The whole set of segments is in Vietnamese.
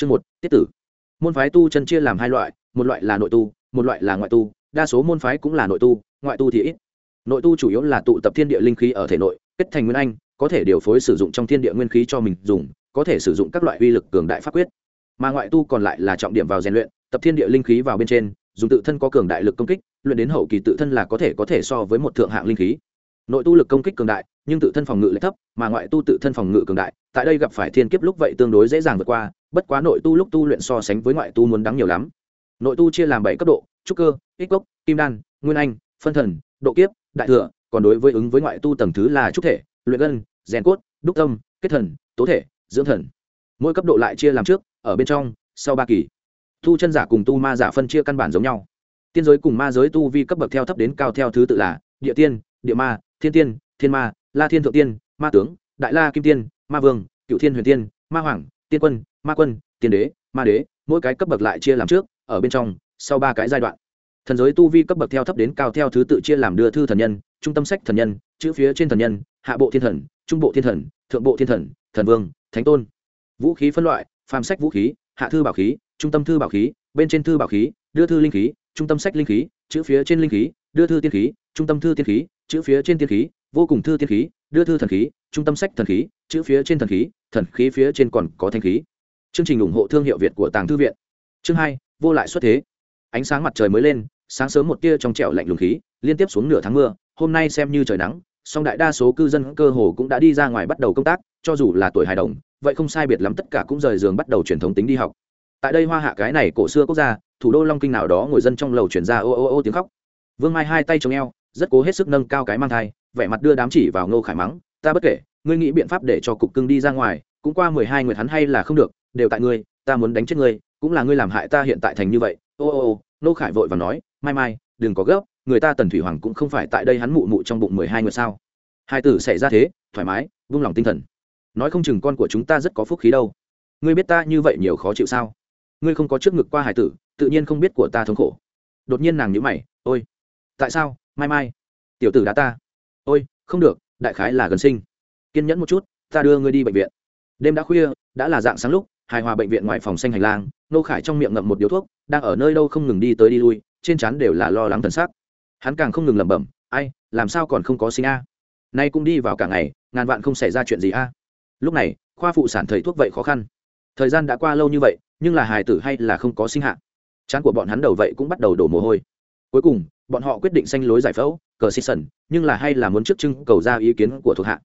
chương một, tiết tử. Môn phái tu chân chia làm hai loại, một loại là nội tu, một loại là ngoại tu, đa số môn phái cũng là nội tu, ngoại tu thì ít. Nội tu chủ yếu là tụ tập thiên địa linh khí ở thể nội, kết thành nguyên anh, có thể điều phối sử dụng trong thiên địa nguyên khí cho mình dùng, có thể sử dụng các loại uy lực cường đại pháp quyết. Mà ngoại tu còn lại là trọng điểm vào rèn luyện, tập thiên địa linh khí vào bên trên, dùng tự thân có cường đại lực công kích, luyện đến hậu kỳ tự thân là có thể có thể so với một thượng hạng linh khí nội tu lực công kích cường đại, nhưng tự thân phòng ngự lại thấp, mà ngoại tu tự thân phòng ngự cường đại, tại đây gặp phải thiên kiếp lúc vậy tương đối dễ dàng vượt qua, bất quá nội tu lúc tu luyện so sánh với ngoại tu muốn đáng nhiều lắm. Nội tu chia làm bảy cấp độ, trúc cơ, ích cốc, kim đan, nguyên anh, phân thần, độ kiếp, đại thừa, còn đối với ứng với ngoại tu tầng thứ là trúc thể, luyện gân, rèn cốt, đúc tâm, kết thần, tố thể, dưỡng thần. Mỗi cấp độ lại chia làm trước, ở bên trong, sau ba kỳ. Tu chân giả cùng tu ma giả phân chia căn bản giống nhau. Tiên giới cùng ma giới tu vi cấp bậc theo thấp đến cao theo thứ tự là địa tiên, địa ma thiên tiên, thiên ma, la thiên thượng tiên, ma tướng, đại la kim tiên, ma vương cựu thiên huyền tiên, ma hoàng, tiên quân, ma quân, tiên đế, ma đế, mỗi cái cấp bậc lại chia làm trước, ở bên trong, sau ba cái giai đoạn. Thần giới tu vi cấp bậc theo thấp đến cao theo thứ tự chia làm đưa thư thần nhân, trung tâm sách thần nhân, chữ phía trên thần nhân, hạ bộ thiên thần, trung bộ thiên thần, thượng bộ thiên thần thần vương, thánh tôn. Vũ khí phân loại, phàm sách vũ khí, hạ thư bảo khí, trung tâm thư bảo khí, bên trên thư bảo khí, đưa thư linh khí, trung tâm sách linh khí, chữ phía trên linh khí đưa thư tiên khí, trung tâm thư tiên khí, chữ phía trên tiên khí, vô cùng thư tiên khí, đưa thư thần khí, trung tâm sách thần khí, chữ phía trên thần khí thần khí phía trên còn có thanh khí. Chương trình ủng hộ thương hiệu việt của tàng thư viện. Chương hai, vô lại xuất thế. Ánh sáng mặt trời mới lên, sáng sớm một tia trong trẻo lạnh lùng khí, liên tiếp xuống nửa tháng mưa, hôm nay xem như trời nắng, song đại đa số cư dân cơ hồ cũng đã đi ra ngoài bắt đầu công tác, cho dù là tuổi hài đồng, vậy không sai biệt lắm tất cả cũng rời giường bắt đầu truyền thống tính đi học. Tại đây hoa hạ cái này cổ xưa quốc gia, thủ đô long kinh nào đó ngồi dân trong lầu chuyển ra ô ô ô tiếng khóc vương mai hai tay chống eo, rất cố hết sức nâng cao cái mang thai, vẻ mặt đưa đám chỉ vào ngô khải mắng, ta bất kể, ngươi nghĩ biện pháp để cho cục cưng đi ra ngoài, cũng qua mười hai nguyệt hắn hay là không được, đều tại ngươi, ta muốn đánh chết ngươi, cũng là ngươi làm hại ta hiện tại thành như vậy. Ô ô ô nô khải vội và nói, mai mai, đừng có gấp, người ta tần thủy hoàng cũng không phải tại đây hắn mụ mụ trong bụng mười hai nguyệt sao? Hai tử xảy ra thế, thoải mái, vung lòng tinh thần. Nói không chừng con của chúng ta rất có phúc khí đâu. Ngươi biết ta như vậy nhiều khó chịu sao? Ngươi không có trước ngực qua hải tử, tự nhiên không biết của ta thống khổ. Đột nhiên nàng nhữ mày, ôi tại sao? Mai mai. Tiểu tử đã ta. Ôi, không được, đại khái là gần sinh. Kiên nhẫn một chút, ta đưa ngươi đi bệnh viện. Đêm đã khuya, đã là dạng sáng lúc, hài hòa bệnh viện ngoài phòng xanh hành lang, nô khải trong miệng ngậm một điếu thuốc, đang ở nơi đâu không ngừng đi tới đi lui, trên trán đều là lo lắng thần sắc. Hắn càng không ngừng lẩm bẩm, ai, làm sao còn không có sinh a? Nay cũng đi vào cả ngày, ngàn vạn không xảy ra chuyện gì a? Lúc này, khoa phụ sản thầy thuốc vậy khó khăn. Thời gian đã qua lâu như vậy, nhưng là hài tử hay là không có sinh hạ. Chán của bọn hắn đầu vậy cũng bắt đầu đổ mồ hôi. Cuối cùng bọn họ quyết định sanh lối giải phẫu, cờ xịt sần, nhưng là hay là muốn trước trưng cầu ra ý kiến của thuộc hạ.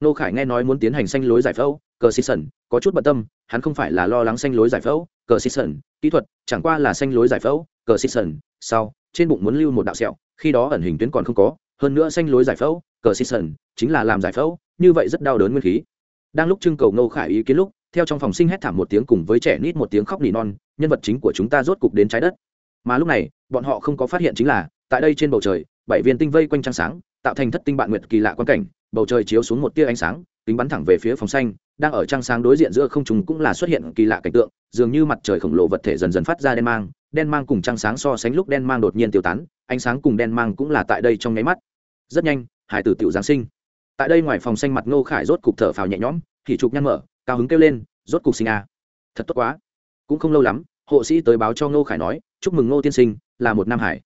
Nô khải nghe nói muốn tiến hành sanh lối giải phẫu, cờ xịt sần, có chút bận tâm, hắn không phải là lo lắng sanh lối giải phẫu, cờ xịt sần, kỹ thuật, chẳng qua là sanh lối giải phẫu, cờ xịt sần, sau, trên bụng muốn lưu một đạo sẹo, khi đó ẩn hình tuyến còn không có, hơn nữa sanh lối giải phẫu, cờ xịt sần, chính là làm giải phẫu, như vậy rất đau đớn nguyên khí. Đang lúc trưng cầu nô khải ý kiến lúc, theo trong phòng sinh hét thảm một tiếng cùng với trẻ nít một tiếng khóc nỉ non, nhân vật chính của chúng ta rốt cục đến trái đất. Mà lúc này, bọn họ không có phát hiện chính là tại đây trên bầu trời, bảy viên tinh vây quanh trăng sáng, tạo thành thất tinh bạn nguyệt kỳ lạ quan cảnh, bầu trời chiếu xuống một tia ánh sáng, kính bắn thẳng về phía phòng xanh, đang ở trăng sáng đối diện giữa không trùng cũng là xuất hiện kỳ lạ cảnh tượng, dường như mặt trời khổng lồ vật thể dần dần phát ra đen mang đen mang cùng trăng sáng so sánh lúc đen mang đột nhiên tiêu tán, ánh sáng cùng đen mang cũng là tại đây trong nháy mắt. Rất nhanh, hải tử tiểu giáng sinh. Tại đây ngoài phòng xanh mặt ngô khải rốt cục thở phào nhẹ nhõm, thì trục nhăn mở, cao hứng kêu lên, rốt cục sinh a thật tốt quá. Cũng không lâu lắm, hộ sĩ tới báo cho ngô khải nói, chúc mừng ngô tiên sinh, là một nam hải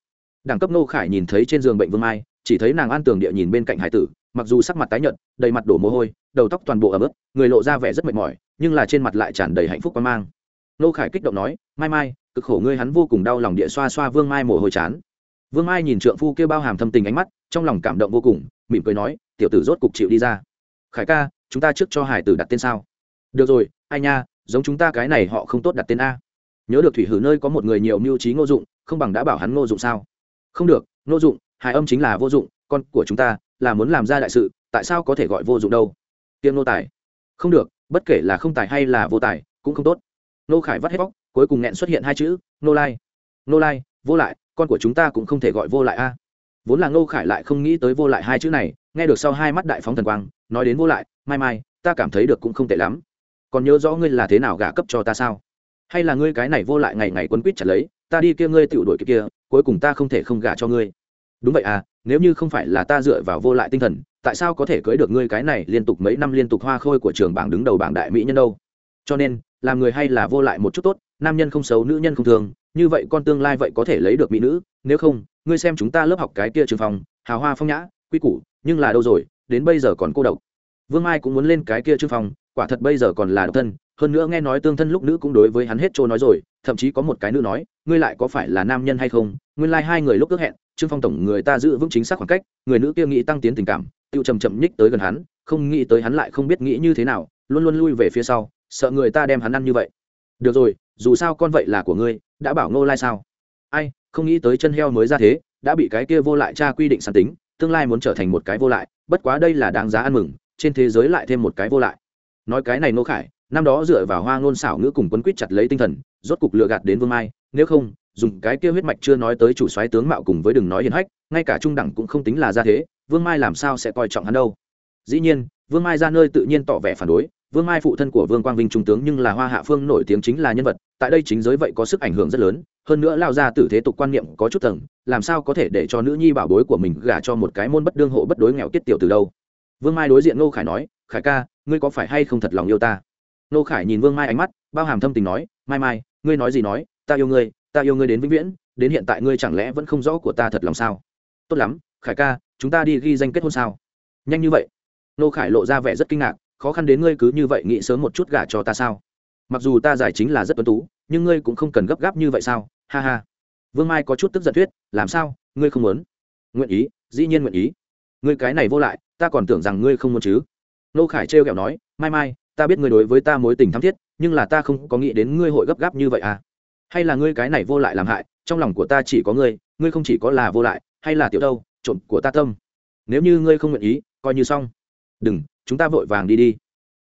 đẳng cấp nô khải nhìn thấy trên giường bệnh vương mai, chỉ thấy nàng an tường địa nhìn bên cạnh hải tử, mặc dù sắc mặt tái nhợt, đầy mặt đổ mồ hôi, đầu tóc toàn bộ ấm ướt, người lộ ra vẻ rất mệt mỏi, nhưng là trên mặt lại tràn đầy hạnh phúc quan mang. Nô khải kích động nói, mai mai, cực khổ ngươi hắn vô cùng đau lòng địa xoa xoa vương mai mồ hôi chán. Vương mai nhìn trượng phu kêu bao hàm thâm tình ánh mắt, trong lòng cảm động vô cùng, mỉm cười nói, tiểu tử rốt cục chịu đi ra. Khải ca, chúng ta trước cho hải tử đặt tên sao. Được rồi, ai nha, giống chúng ta cái này họ không tốt đặt tên a. Nhớ được thủy hử nơi có một người nhiều mưu trí ngô dụng, không bằng đã bảo hắn ngô dụng sao? Không được ngô dụng, hài âm chính là vô dụng, con của chúng ta là muốn làm ra đại sự, tại sao có thể gọi vô dụng đâu? Tiêm nô tài. Không được, bất kể là không tài hay là vô tài, cũng không tốt. Nô khải vắt hết bóc, cuối cùng nghẹn xuất hiện hai chữ, nô lai. Nô lai, vô lại, con của chúng ta cũng không thể gọi vô lại a. Vốn là nô khải lại không nghĩ tới vô lại hai chữ này, nghe được sau hai mắt đại phóng thần quang, nói đến vô lại, mai mai, ta cảm thấy được cũng không tệ lắm. Còn nhớ rõ ngươi là thế nào gả cấp cho ta sao? Hay là ngươi cái này vô lại ngày ngày quấn quýt chặt lấy, ta đi kia ngươi tiểu đuổi kia kia cuối cùng ta không thể không gả cho ngươi. Đúng vậy à nếu như không phải là ta dựa vào vô lại tinh thần, tại sao có thể cưới được ngươi cái này liên tục mấy năm liên tục hoa khôi của trường bảng đứng đầu bảng đại mỹ nhân đâu? Cho nên, làm người hay là vô lại một chút tốt, nam nhân không xấu, nữ nhân không thường, như vậy con tương lai vậy có thể lấy được mỹ nữ, nếu không, ngươi xem chúng ta lớp học cái kia trường phòng, hào hoa phong nhã, quy củ, nhưng là đâu rồi, đến bây giờ còn cô độc. Vương mai cũng muốn lên cái kia trường phòng quả thật bây giờ còn là độc thân, hơn nữa nghe nói tương thân lúc nữ cũng đối với hắn hết trôi nói rồi, thậm chí có một cái nữ nói, ngươi lại có phải là nam nhân hay không? Nguyên lai、like、hai người lúc ước hẹn, trương phong tổng người ta giữ vững chính xác khoảng cách, người nữ kia nghĩ tăng tiến tình cảm tự chầm chậm nhích tới gần hắn, không nghĩ tới hắn lại không biết nghĩ như thế nào, luôn luôn lui về phía sau, sợ người ta đem hắn ăn như vậy. Được rồi, dù sao con vậy là của ngươi, đã bảo ngô lai sao? Ai, không nghĩ tới chân heo mới ra thế, đã bị cái kia vô lại cha quy định sàn tính, tương lai muốn trở thành một cái vô lại, bất quá đây là đáng giá ăn mừng, trên thế giới lại thêm một cái vô lại nói cái này nô khải, năm đó dựa vào hoa ngôn xảo ngữ cùng quấn quýt chặt lấy tinh thần, rốt cục lựa gạt đến vương mai, nếu không, dùng cái kia huyết mạch chưa nói tới chủ soái tướng mạo cùng với đừng nói hiền hách, ngay cả trung đẳng cũng không tính là ra thế, vương mai làm sao sẽ coi trọng hắn đâu? Dĩ nhiên, vương mai ra nơi tự nhiên tỏ vẻ phản đối, vương mai phụ thân của vương quang vinh trung tướng nhưng là hoa hạ phương nổi tiếng chính là nhân vật, tại đây chính giới vậy có sức ảnh hưởng rất lớn, hơn nữa lao ra tử thế tục quan niệm có chút tầng, làm sao có thể để cho nữ nhi bảo bối của mình gả cho một cái môn bất đương hộ bất đối nghèo tiết tiểu từ đâu? Vương mai đối diện ngô khải nói, khải ca ngươi có phải hay không thật lòng yêu ta? Nô khải nhìn vương mai ánh mắt, bao hàm thâm tình nói, mai mai, ngươi nói gì nói, ta yêu ngươi, ta yêu ngươi đến vĩnh viễn, đến hiện tại ngươi chẳng lẽ vẫn không rõ của ta thật lòng sao? Tốt lắm, khải ca, chúng ta đi ghi danh kết hôn sao? Nhanh như vậy. Nô khải lộ ra vẻ rất kinh ngạc, khó khăn đến ngươi cứ như vậy nghĩ sớm một chút gả cho ta sao? Mặc dù ta giải chính là rất tuân tú, nhưng ngươi cũng không cần gấp gáp như vậy sao? Ha ha. Vương mai có chút tức giận thuyết, làm sao? Ngươi không muốn? Nguyện ý, dĩ nhiên nguyện ý. Ngươi cái này vô lại, ta còn tưởng rằng ngươi không muốn chứ nô khải trêu kẹo nói, mai mai, ta biết ngươi đối với ta mối tình thắm thiết, nhưng là ta không có nghĩ đến ngươi hội gấp gáp như vậy à. Hay là ngươi cái này vô lại làm hại, trong lòng của ta chỉ có ngươi ngươi không chỉ có là vô lại, hay là tiểu đâu, trộm của ta tâm. Nếu như ngươi không nguyện ý, coi như xong. Đừng, chúng ta vội vàng đi đi.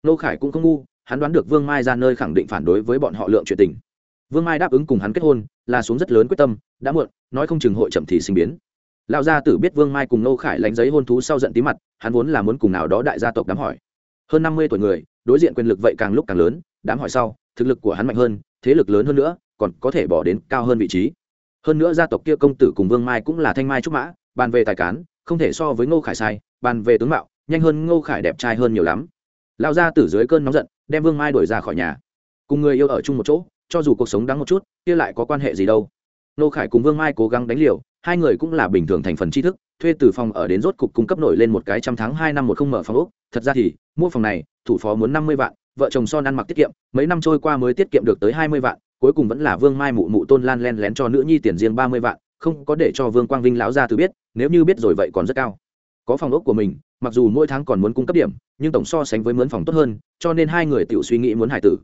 Nô khải cũng không ngu, hắn đoán được vương mai ra nơi khẳng định phản đối với bọn họ lượng chuyện tình. Vương mai đáp ứng cùng hắn kết hôn, là xuống rất lớn quyết tâm, đã muộn, nói không chừng hội chậm thì sinh biến lão gia tử biết vương mai cùng nô khải lánh giấy hôn thú sau giận tí mặt, hắn vốn là muốn cùng nào đó đại gia tộc đám hỏi. Hơn năm mươi tuổi người, đối diện quyền lực vậy càng lúc càng lớn, đám hỏi sau, thực lực của hắn mạnh hơn, thế lực lớn hơn nữa, còn có thể bỏ đến cao hơn vị trí. Hơn nữa gia tộc kia công tử cùng vương mai cũng là thanh mai trúc mã, bàn về tài cán, không thể so với ngô khải sai, bàn về tướng mạo, nhanh hơn ngô khải đẹp trai hơn nhiều lắm. Lão gia tử dưới cơn nóng giận, đem vương mai đuổi ra khỏi nhà. Cùng người yêu ở chung một chỗ, cho dù cuộc sống đáng một chút, kia lại có quan hệ gì đâu. Ngô khải cùng vương mai cố gắng đánh liều hai người cũng là bình thường thành phần tri thức, thuê từ phòng ở đến rốt cục cung cấp nổi lên một cái trăm tháng hai năm một không mở phòng úc thật ra thì, mua phòng này, thủ phó muốn năm mươi vạn, vợ chồng son ăn mặc tiết kiệm, mấy năm trôi qua mới tiết kiệm được tới hai mươi vạn, cuối cùng vẫn là vương mai mụ mụ tôn lan len lén cho nữ nhi tiền riêng ba mươi vạn, không có để cho vương quang vinh lão ra từ biết, nếu như biết rồi vậy còn rất cao. Có phòng ốc của mình, mặc dù mỗi tháng còn muốn cung cấp điểm, nhưng tổng so sánh với mướn phòng tốt hơn, cho nên hai người tự suy nghĩ muốn hải tử.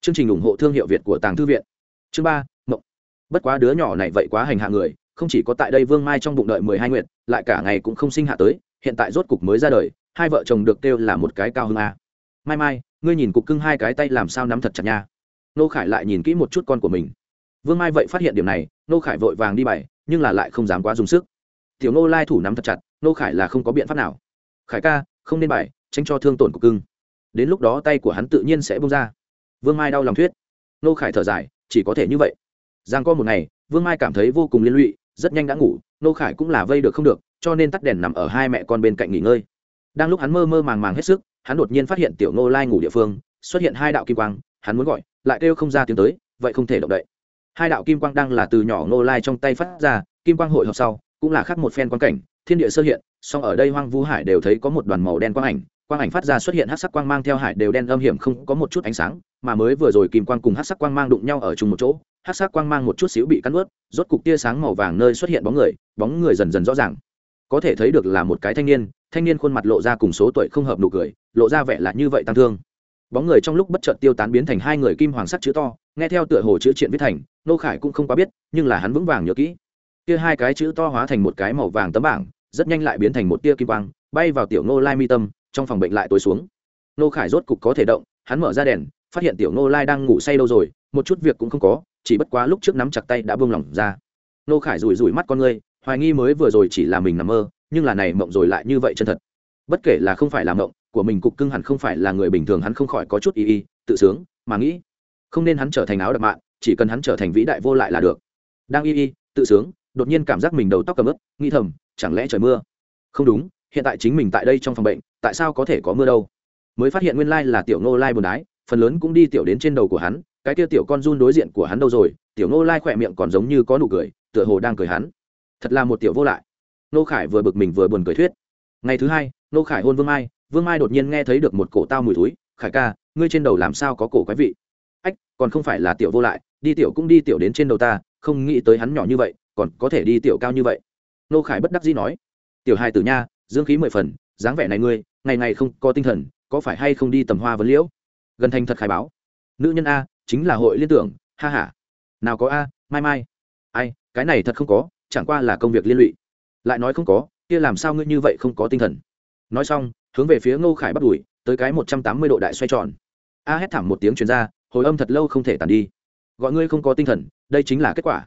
Chương trình ủng hộ thương hiệu việt của tàng thư viện. Chương ba, mộng. Bất quá đứa nhỏ này vậy quá hành hạ người không chỉ có tại đây vương mai trong bụng đợi mười hai nguyện lại cả ngày cũng không sinh hạ tới, hiện tại rốt cục mới ra đời, hai vợ chồng được kêu là một cái cao hơn a. Mai mai, ngươi nhìn cục cưng hai cái tay làm sao nắm thật chặt nha. Nô khải lại nhìn kỹ một chút con của mình. Vương mai vậy phát hiện điểm này, nô khải vội vàng đi bày nhưng là lại không dám quá dùng sức. Tiểu nô lai thủ nắm thật chặt, nô khải là không có biện pháp nào. Khải ca, không nên bày tránh cho thương tổn cục cưng. Đến lúc đó tay của hắn tự nhiên sẽ bung ra. Vương mai đau lòng thuyết. Nô khải thở dài, chỉ có thể như vậy. Giang co một ngày, vương mai cảm thấy vô cùng liên lụy rất nhanh đã ngủ, nô khải cũng là vây được không được, cho nên tắt đèn nằm ở hai mẹ con bên cạnh nghỉ ngơi. Đang lúc hắn mơ mơ màng màng hết sức, hắn đột nhiên phát hiện tiểu nô lai ngủ địa phương, xuất hiện hai đạo kim quang, hắn muốn gọi, lại kêu không ra tiếng tới, vậy không thể động đậy. Hai đạo kim quang đang là từ nhỏ nô lai trong tay phát ra, kim quang hội họp sau, cũng là khác một phen quan cảnh, thiên địa sơ hiện, song ở đây hoang vu hải đều thấy có một đoàn màu đen quang ảnh quang ảnh phát ra xuất hiện hát sắc quang mang theo hải đều đen âm hiểm không có một chút ánh sáng, mà mới vừa rồi kim quang cùng hát sắc quang mang đụng nhau ở chung một chỗ hát sắc quang mang một chút xíu bị cắn ướt, rốt cục tia sáng màu vàng nơi xuất hiện bóng người bóng người dần dần rõ ràng. Có thể thấy được là một cái thanh niên thanh niên khuôn mặt lộ ra cùng số tuổi không hợp nụ cười, lộ ra vẻ là như vậy tăng thương. Bóng người trong lúc bất chợt tiêu tán biến thành hai người kim hoàng sắc chữ to, nghe theo tựa hồ chữ triện viết thành, nô khải cũng không quá biết, nhưng là hắn vững vàng nhớ kỹ. Kia hai cái chữ to hóa thành một cái màu vàng tấm bảng, rất nhanh lại biến thành một tia kim quang, bay vào tiểu nô lai mi tâm, trong phòng bệnh lại tối xuống. Nô khải rốt cục có thể động, hắn mở ra đèn phát hiện tiểu nô lai đang ngủ say đâu rồi, một chút việc cũng không có, chỉ bất quá lúc trước nắm chặt tay đã buông lỏng ra. Nô khải rủi rủi mắt con ngươi, hoài nghi mới vừa rồi chỉ là mình nằm mơ, nhưng là này mộng rồi lại như vậy chân thật. Bất kể là không phải là mộng, của mình cục cưng hẳn không phải là người bình thường hắn không khỏi có chút y y, tự sướng, mà nghĩ, không nên hắn trở thành áo đập mạng chỉ cần hắn trở thành vĩ đại vô lại là được. Đang y y, tự sướng, đột nhiên cảm giác mình đầu tóc cầm ướp nghĩ thầm, chẳng lẽ trời mưa? Không đúng, hiện tại chính mình tại đây trong phòng bệnh, tại sao có thể có mưa đâu? Mới phát hiện nguyên lai là tiểu nô lai buồn đái phần lớn cũng đi tiểu đến trên đầu của hắn, cái kia tiểu con run đối diện của hắn đâu rồi, tiểu nô lai khỏe miệng còn giống như có nụ cười, tựa hồ đang cười hắn. Thật là một tiểu vô lại. Nô khải vừa bực mình vừa buồn cười thuyết. Ngày thứ hai nô khải hôn vương mai vương mai đột nhiên nghe thấy được một cổ tao mùi túi khải ca, ngươi trên đầu làm sao có cổ quái vị? Ách, còn không phải là tiểu vô lại, đi tiểu cũng đi tiểu đến trên đầu ta, không nghĩ tới hắn nhỏ như vậy, còn có thể đi tiểu cao như vậy. Nô khải bất đắc dĩ nói. Tiểu hai tử nha dương khí mười phần, dáng vẻ này ngươi, ngày ngày không có tinh thần, có phải hay không đi tầm hoa vấn liễu? Gần thành thật khai báo. Nữ nhân a, chính là hội liên tưởng, ha h a nào có a, mai mai. Ai, cái này thật không có, chẳng qua là công việc liên lụy. Lại nói không có, kia làm sao ngươi như vậy không có tinh thần? Nói xong, hướng về phía ngô khải bắt đùi tới cái một trăm tám mươi độ đại xoay tròn. A hét thảm một tiếng chuyển ra, hồi âm thật lâu không thể tàn đi. Gọi ngươi không có tinh thần, đây chính là kết quả.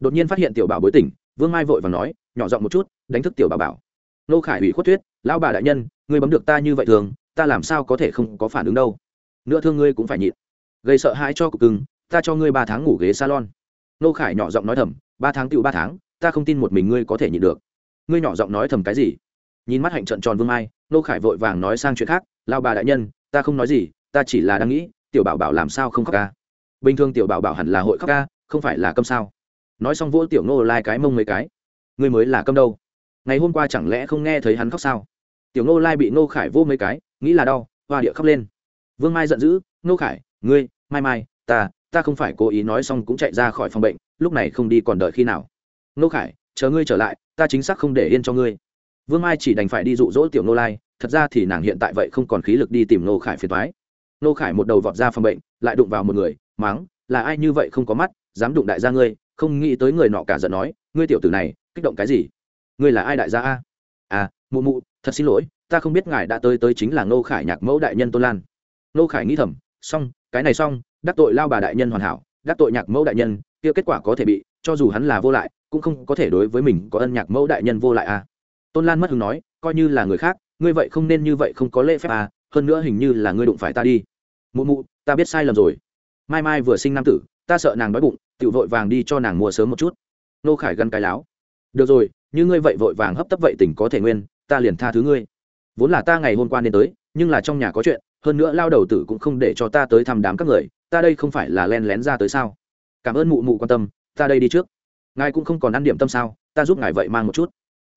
Đột nhiên phát hiện tiểu bảo bối tỉnh, vương mai vội và nói, nhỏ giọng một chút, đánh thức tiểu bảo bảo. Ngô khải ủy khuất thuyết, lão bà đại nhân, ngươi bấm được ta như vậy thường, ta làm sao có thể không có phản ứng đâu? Nữa thương ngươi cũng phải nhịn. Gây sợ hãi cho cục cưng, ta cho ngươi ba tháng ngủ ghế salon. Nô khải nhỏ giọng nói thầm, ba tháng tựu ba tháng, ta không tin một mình ngươi có thể nhịn được. Ngươi nhỏ giọng nói thầm cái gì? Nhìn mắt hạnh trận tròn vương mai nô khải vội vàng nói sang chuyện khác, lao bà đại nhân, ta không nói gì, ta chỉ là đang nghĩ, tiểu bảo bảo làm sao không khóc ca? Bình thường tiểu bảo bảo hẳn là hội khóc ca, không phải là câm sao? Nói xong vỗ tiểu nô lai cái mông mấy cái. Ngươi mới là câm đâu? Ngày hôm qua chẳng lẽ không nghe thấy hắn khóc sao? Tiểu nô lai bị nô khải vô mấy cái, nghĩ là đau, hoa địa khóc lên vương mai giận dữ, nô khải, ngươi, mai mai, ta ta không phải cố ý nói xong cũng chạy ra khỏi phòng bệnh, lúc này không đi còn đợi khi nào? Nô khải, chờ ngươi trở lại, ta chính xác không để yên cho ngươi. Vương mai chỉ đành phải đi dụ dỗ tiểu nô lai, thật ra thì nàng hiện tại vậy không còn khí lực đi tìm nô khải phiền thoái nô khải một đầu vọt ra phòng bệnh, lại đụng vào một người, máng, là ai như vậy không có mắt, dám đụng đại gia ngươi, không nghĩ tới người nọ cả giận nói, ngươi tiểu tử này, kích động cái gì? Ngươi là ai đại gia a? À mụ mụ, thật xin lỗi, ta không biết ngài đã tới tới chính là nô khải nhạc mẫu đại nhân tôn lan nô khải nghĩ thầm, xong, cái này xong, đắc tội lao bà đại nhân hoàn hảo, đắc tội nhạc mẫu đại nhân, kia kết quả có thể bị, cho dù hắn là vô lại, cũng không có thể đối với mình có ân nhạc mẫu đại nhân vô lại à. Tôn lan mất hứng nói, coi như là người khác, ngươi vậy không nên như vậy, không có lễ phép à hơn nữa hình như là ngươi đụng phải ta đi. Mụ mụ, ta biết sai lầm rồi. Mai mai vừa sinh nam tử, ta sợ nàng đói bụng tự vội vàng đi cho nàng mua sớm một chút. Nô khải gắn cái láo. Được rồi, như ngươi vậy vội vàng hấp tấp vậy tỉnh có thể nguyên, ta liền tha thứ ngươi. Vốn là ta ngày hôm qua nên tới nhưng là trong nhà có chuyện, hơn nữa lao đầu tử cũng không để cho ta tới thăm đám các người, ta đây không phải là len lén ra tới sao? Cảm ơn mụ mụ quan tâm, ta đây đi trước. Ngài cũng không còn ăn điểm tâm sao, ta giúp ngài vậy mang một chút.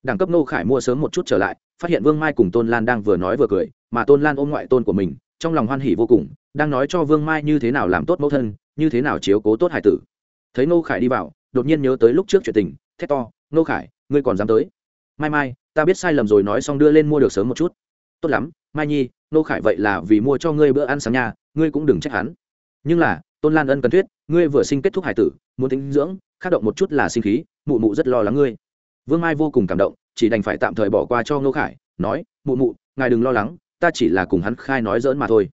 Đẳng cấp nô khải mua sớm một chút trở lại, phát hiện vương mai cùng tôn lan đang vừa nói vừa cười, mà tôn lan ôm ngoại tôn của mình, trong lòng hoan hỉ vô cùng, đang nói cho vương mai như thế nào làm tốt mẫu thân, như thế nào chiếu cố tốt hải tử. Thấy nô khải đi vào, đột nhiên nhớ tới lúc trước chuyện tình, thét to nô khải, ngươi còn dám tới? Mai mai, ta biết sai lầm rồi, nói xong đưa lên mua được sớm một chút tốt lắm, mai nhi, nô khải vậy là vì mua cho ngươi bữa ăn sáng nhà, ngươi cũng đừng trách hắn. Nhưng là, tôn lan ân cần thuyết, ngươi vừa sinh kết thúc hải tử, muốn tính dưỡng khát động một chút là sinh khí, mụ mụ rất lo lắng ngươi. Vương mai vô cùng cảm động, chỉ đành phải tạm thời bỏ qua cho nô khải, nói, mụ mụ, ngài đừng lo lắng, ta chỉ là cùng hắn khai nói dỡn mà thôi.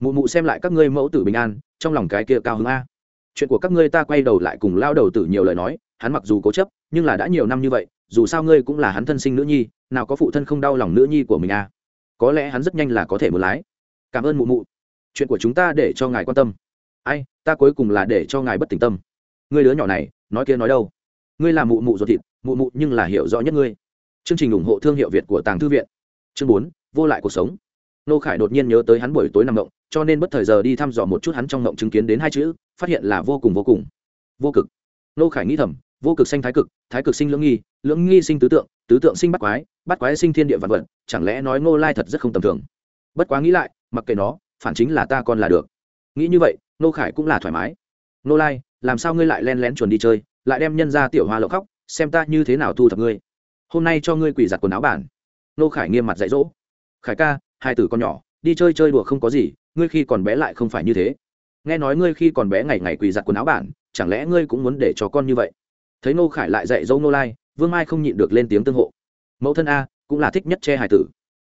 Mụ mụ xem lại các ngươi mẫu tử bình an, trong lòng cái kia cao hứng a. Chuyện của các ngươi ta quay đầu lại cùng lao đầu tử nhiều lời nói, hắn mặc dù cố chấp, nhưng là đã nhiều năm như vậy, dù sao ngươi cũng là hắn thân sinh nữ nhi, nào có phụ thân không đau lòng nữ nhi của mình a có lẽ hắn rất nhanh là có thể muốn lái. Cảm ơn mụ mụ. Chuyện của chúng ta để cho ngài quan tâm. Ai, ta cuối cùng là để cho ngài bất tỉnh tâm. Ngươi đứa nhỏ này, nói kia nói đâu? Ngươi là mụ mụ ruột thịt, mụ mụ nhưng là hiểu rõ nhất ngươi. Chương trình ủng hộ thương hiệu việt của tàng thư viện. Chương bốn, vô lại cuộc sống. Nô khải đột nhiên nhớ tới hắn buổi tối nằm ngộng cho nên bất thời giờ đi thăm dò một chút hắn trong ngộng chứng kiến đến hai chữ, phát hiện là vô cùng vô cùng. Vô cực. Nô khải nghĩ thầm vô cực sinh thái cực thái cực sinh lưỡng nghi lưỡng nghi sinh tứ tượng tứ tượng sinh bắt quái bắt quái sinh thiên địa vạn vật, chẳng lẽ nói ngô lai thật rất không tầm thường? Bất quá nghĩ lại, mặc kệ nó, phản chính là ta con là được. Nghĩ như vậy nô khải cũng là thoải mái. Nô lai, làm sao ngươi lại len lén chuồn đi chơi, lại đem nhân ra tiểu hoa lậu khóc, xem ta như thế nào thu thập ngươi. Hôm nay cho ngươi quỷ giặt quần áo bản. Nô khải nghiêm mặt dạy dỗ. Khải ca, hai tử con nhỏ, đi chơi chơi đùa không có gì, ngươi khi còn bé lại không phải như thế. Nghe nói ngươi khi còn bé ngày ngày quỳ giặt quần áo bản, chẳng lẽ ngươi cũng muốn để cho con như vậy? Thấy nô khải lại dạy dỗ nô lai, vương mai không nhịn được lên tiếng tương hộ. Mẫu thân a, cũng là thích nhất che hải tử.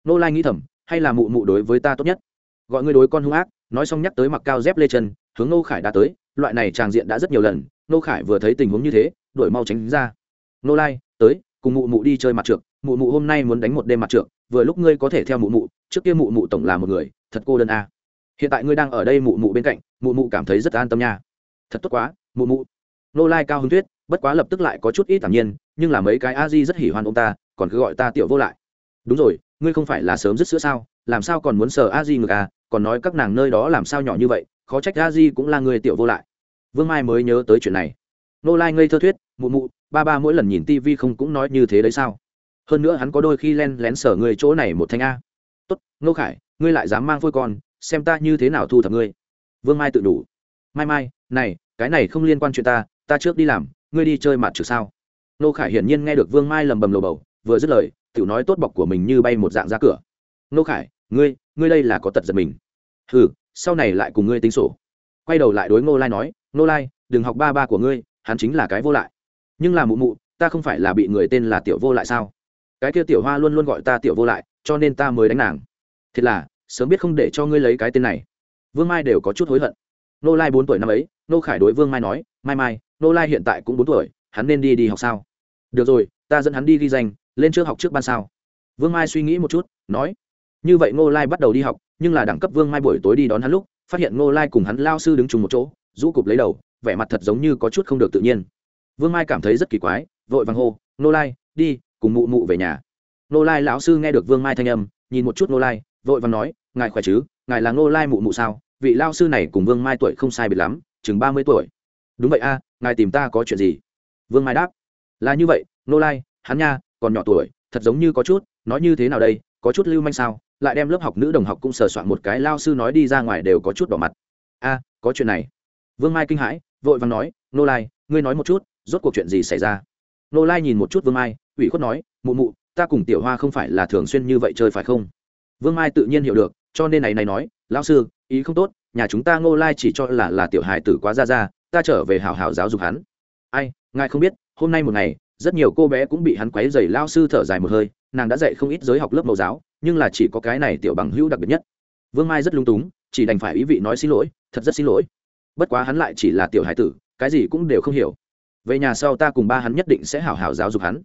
Nô lai nghĩ thầm, hay là mụ mụ đối với ta tốt nhất? Gọi ngươi đối con hung ác, nói xong nhắc tới mặc cao dép lê chân, hướng nô khải đã tới, loại này tràng diện đã rất nhiều lần nô khải vừa thấy tình huống như thế đổi mau tránh ra. Nô lai, tới, cùng mụ mụ đi chơi mặt trượt mụ mụ hôm nay muốn đánh một đêm mặt trượt vừa lúc ngươi có thể theo mụ mụ, trước kia mụ mụ tổng là một người, thật cô đơn a. Hiện tại ngươi đang ở đây mụ mụ bên cạnh, mụ mụ cảm thấy rất an tâm nha. Thật tốt quá, mụ mụ. Nô lai cao hứng tuyết bất quá lập tức lại có chút ít thản nhiên, nhưng là mấy cái a di rất hỉ hoan ông ta, còn cứ gọi ta tiểu vô lại. Đúng rồi, ngươi không phải là sớm dứt sữa sao? Làm sao còn muốn sờ a di ngược à? Còn nói các nàng nơi đó làm sao nhỏ như vậy? Khó trách a di cũng là người tiểu vô lại. Vương mai mới nhớ tới chuyện này. Nô lai ngây thơ thuyết, mụ mụ, ba ba mỗi lần nhìn tivi không cũng nói như thế đấy sao? Hơn nữa hắn có đôi khi len lén sở người chỗ này một thanh a. Tốt, nô khải, ngươi lại dám mang phôi con, xem ta như thế nào thu thập ngươi. Vương mai tự đủ. Mai mai, này, cái này không liên quan chuyện ta ta trước đi làm ngươi đi chơi mặt trừ sao? Nô khải hiển nhiên nghe được vương mai lầm bầm lầu bầu, vừa dứt lời, tiểu nói tốt bọc của mình như bay một dạng ra cửa. Nô khải, ngươi ngươi đây là có tật giật mình. Hừ, sau này lại cùng ngươi tính sổ. Quay đầu lại đối ngô lai nói, ngô lai, đừng học ba ba của ngươi, hắn chính là cái vô lại. Nhưng là mụ mụ, ta không phải là bị người tên là tiểu vô lại sao? Cái kia tiểu hoa luôn luôn gọi ta tiểu vô lại, cho nên ta mới đánh nàng. Thiệt là, sớm biết không để cho ngươi lấy cái tên này. Vương mai đều có chút hối hận. Nô lai bốn tuổi năm ấy nô khải đối vương mai nói, mai mai nô lai hiện tại cũng bốn tuổi, hắn nên đi đi học sao? Được rồi, ta dẫn hắn đi ghi danh, lên trước học trước ban sao. Vương mai suy nghĩ một chút, nói, như vậy ngô lai bắt đầu đi học, nhưng là đẳng cấp vương mai buổi tối đi đón hắn lúc, phát hiện ngô lai cùng hắn lao sư đứng chung một chỗ, rũ cụp lấy đầu, vẻ mặt thật giống như có chút không được tự nhiên. Vương mai cảm thấy rất kỳ quái, vội vàng hô, ngô lai, đi, cùng mụ mụ về nhà. Ngô lai lão sư nghe được vương mai thanh âm, nhìn một chút ngô lai, vội vàng nói, ngài khỏe chứ? Ngài là ngô lai mụ mụ sao? Vị lao sư này cùng vương mai tuổi không sai biệt lắm, chừng ba mươi tuổi. Đúng vậy a ngài tìm ta có chuyện gì? Vương mai đáp, là như vậy ngô lai, hắn nha, còn nhỏ tuổi, thật giống như có chút, nói như thế nào đây, có chút lưu manh sao? Lại đem lớp học nữ đồng học cũng sờ soạn một cái, lao sư nói đi ra ngoài đều có chút đỏ mặt. A, có chuyện này. Vương mai kinh hãi, vội vàng nói, nô lai, ngươi nói một chút, rốt cuộc chuyện gì xảy ra? Nô lai nhìn một chút vương mai, ủy khuất nói, mụ mụ, ta cùng tiểu hoa không phải là thường xuyên như vậy chơi phải không? Vương mai tự nhiên hiểu được, cho nên này này nói, lão sư, ý không tốt, nhà chúng ta ngô lai chỉ cho là là tiểu hài tử quá ra ra ta trở về hào hào giáo dục hắn. Ai, ngài không biết, hôm nay một ngày, rất nhiều cô bé cũng bị hắn quấy dày lao sư thở dài một hơi, nàng đã dạy không ít giới học lớp mẫu giáo, nhưng là chỉ có cái này tiểu bằng hữu đặc biệt nhất. Vương mai rất lung túng, chỉ đành phải ý vị nói xin lỗi, thật rất xin lỗi. Bất quá hắn lại chỉ là tiểu hải tử, cái gì cũng đều không hiểu. Về nhà sau ta cùng ba hắn nhất định sẽ hảo hảo giáo dục hắn.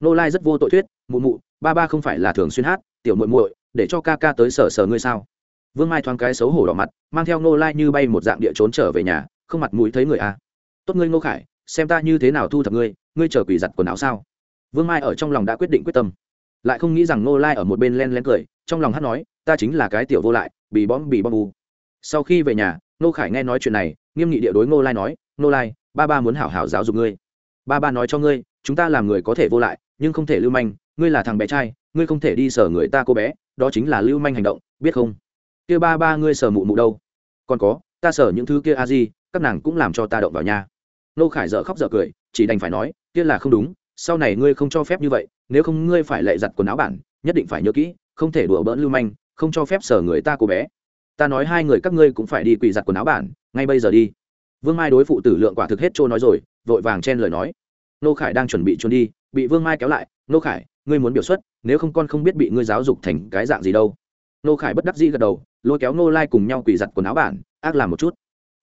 Nô lai rất vô tội thuyết, mụ mụ, ba ba không phải là thường xuyên hát, tiểu muội muội, để cho ca ca tới sở sở ngươi sao? Vương mai thoáng cái xấu hổ đỏ mặt, mang theo nô lai như bay một dạng địa trốn trở về nhà không mặt mũi thấy người a à. tốt ngươi ngô khải, xem ta như thế nào thu thập ngươi ngươi chờ quỷ giặt quần áo sao? Vương mai ở trong lòng đã quyết định quyết tâm. Lại không nghĩ rằng nô lai ở một bên len len cười, trong lòng hắt nói, ta chính là cái tiểu vô lại, bị bom bị bom bù sau khi về nhà nô khải nghe nói chuyện này, nghiêm nghị địa đối ngô lai nói nô lai, ba ba muốn hảo hảo giáo dục ngươi. Ba ba nói cho ngươi, chúng ta làm người có thể vô lại, nhưng không thể lưu manh, ngươi là thằng bé trai, ngươi không thể đi sở người ta cô bé, đó chính là lưu manh hành động, biết không? Kia ba ba ngươi sở mụ mụ đâu? Còn có, ta sở những thứ kia a di các nàng cũng làm cho ta động vào nhà nô khải dợ khóc dợ cười, chỉ đành phải nói, kia là không đúng, sau này ngươi không cho phép như vậy, nếu không ngươi phải lệ giặt quần áo bản, nhất định phải nhớ kỹ, không thể đùa bỡn lưu manh, không cho phép sở người ta cô bé. Ta nói hai người các ngươi cũng phải đi quỳ giặt quần áo bản, ngay bây giờ đi. Vương mai đối phụ tử lượng quả thực hết trôi nói rồi, vội vàng chen lời nói. Nô khải đang chuẩn bị trốn đi, bị vương mai kéo lại, nô khải, ngươi muốn biểu xuất, nếu không con không biết bị ngươi giáo dục thành cái dạng gì đâu. Nô khải bất đắc dĩ gật đầu, lôi kéo nô lai cùng nhau quỳ giặt quần áo bản, ác làm một chút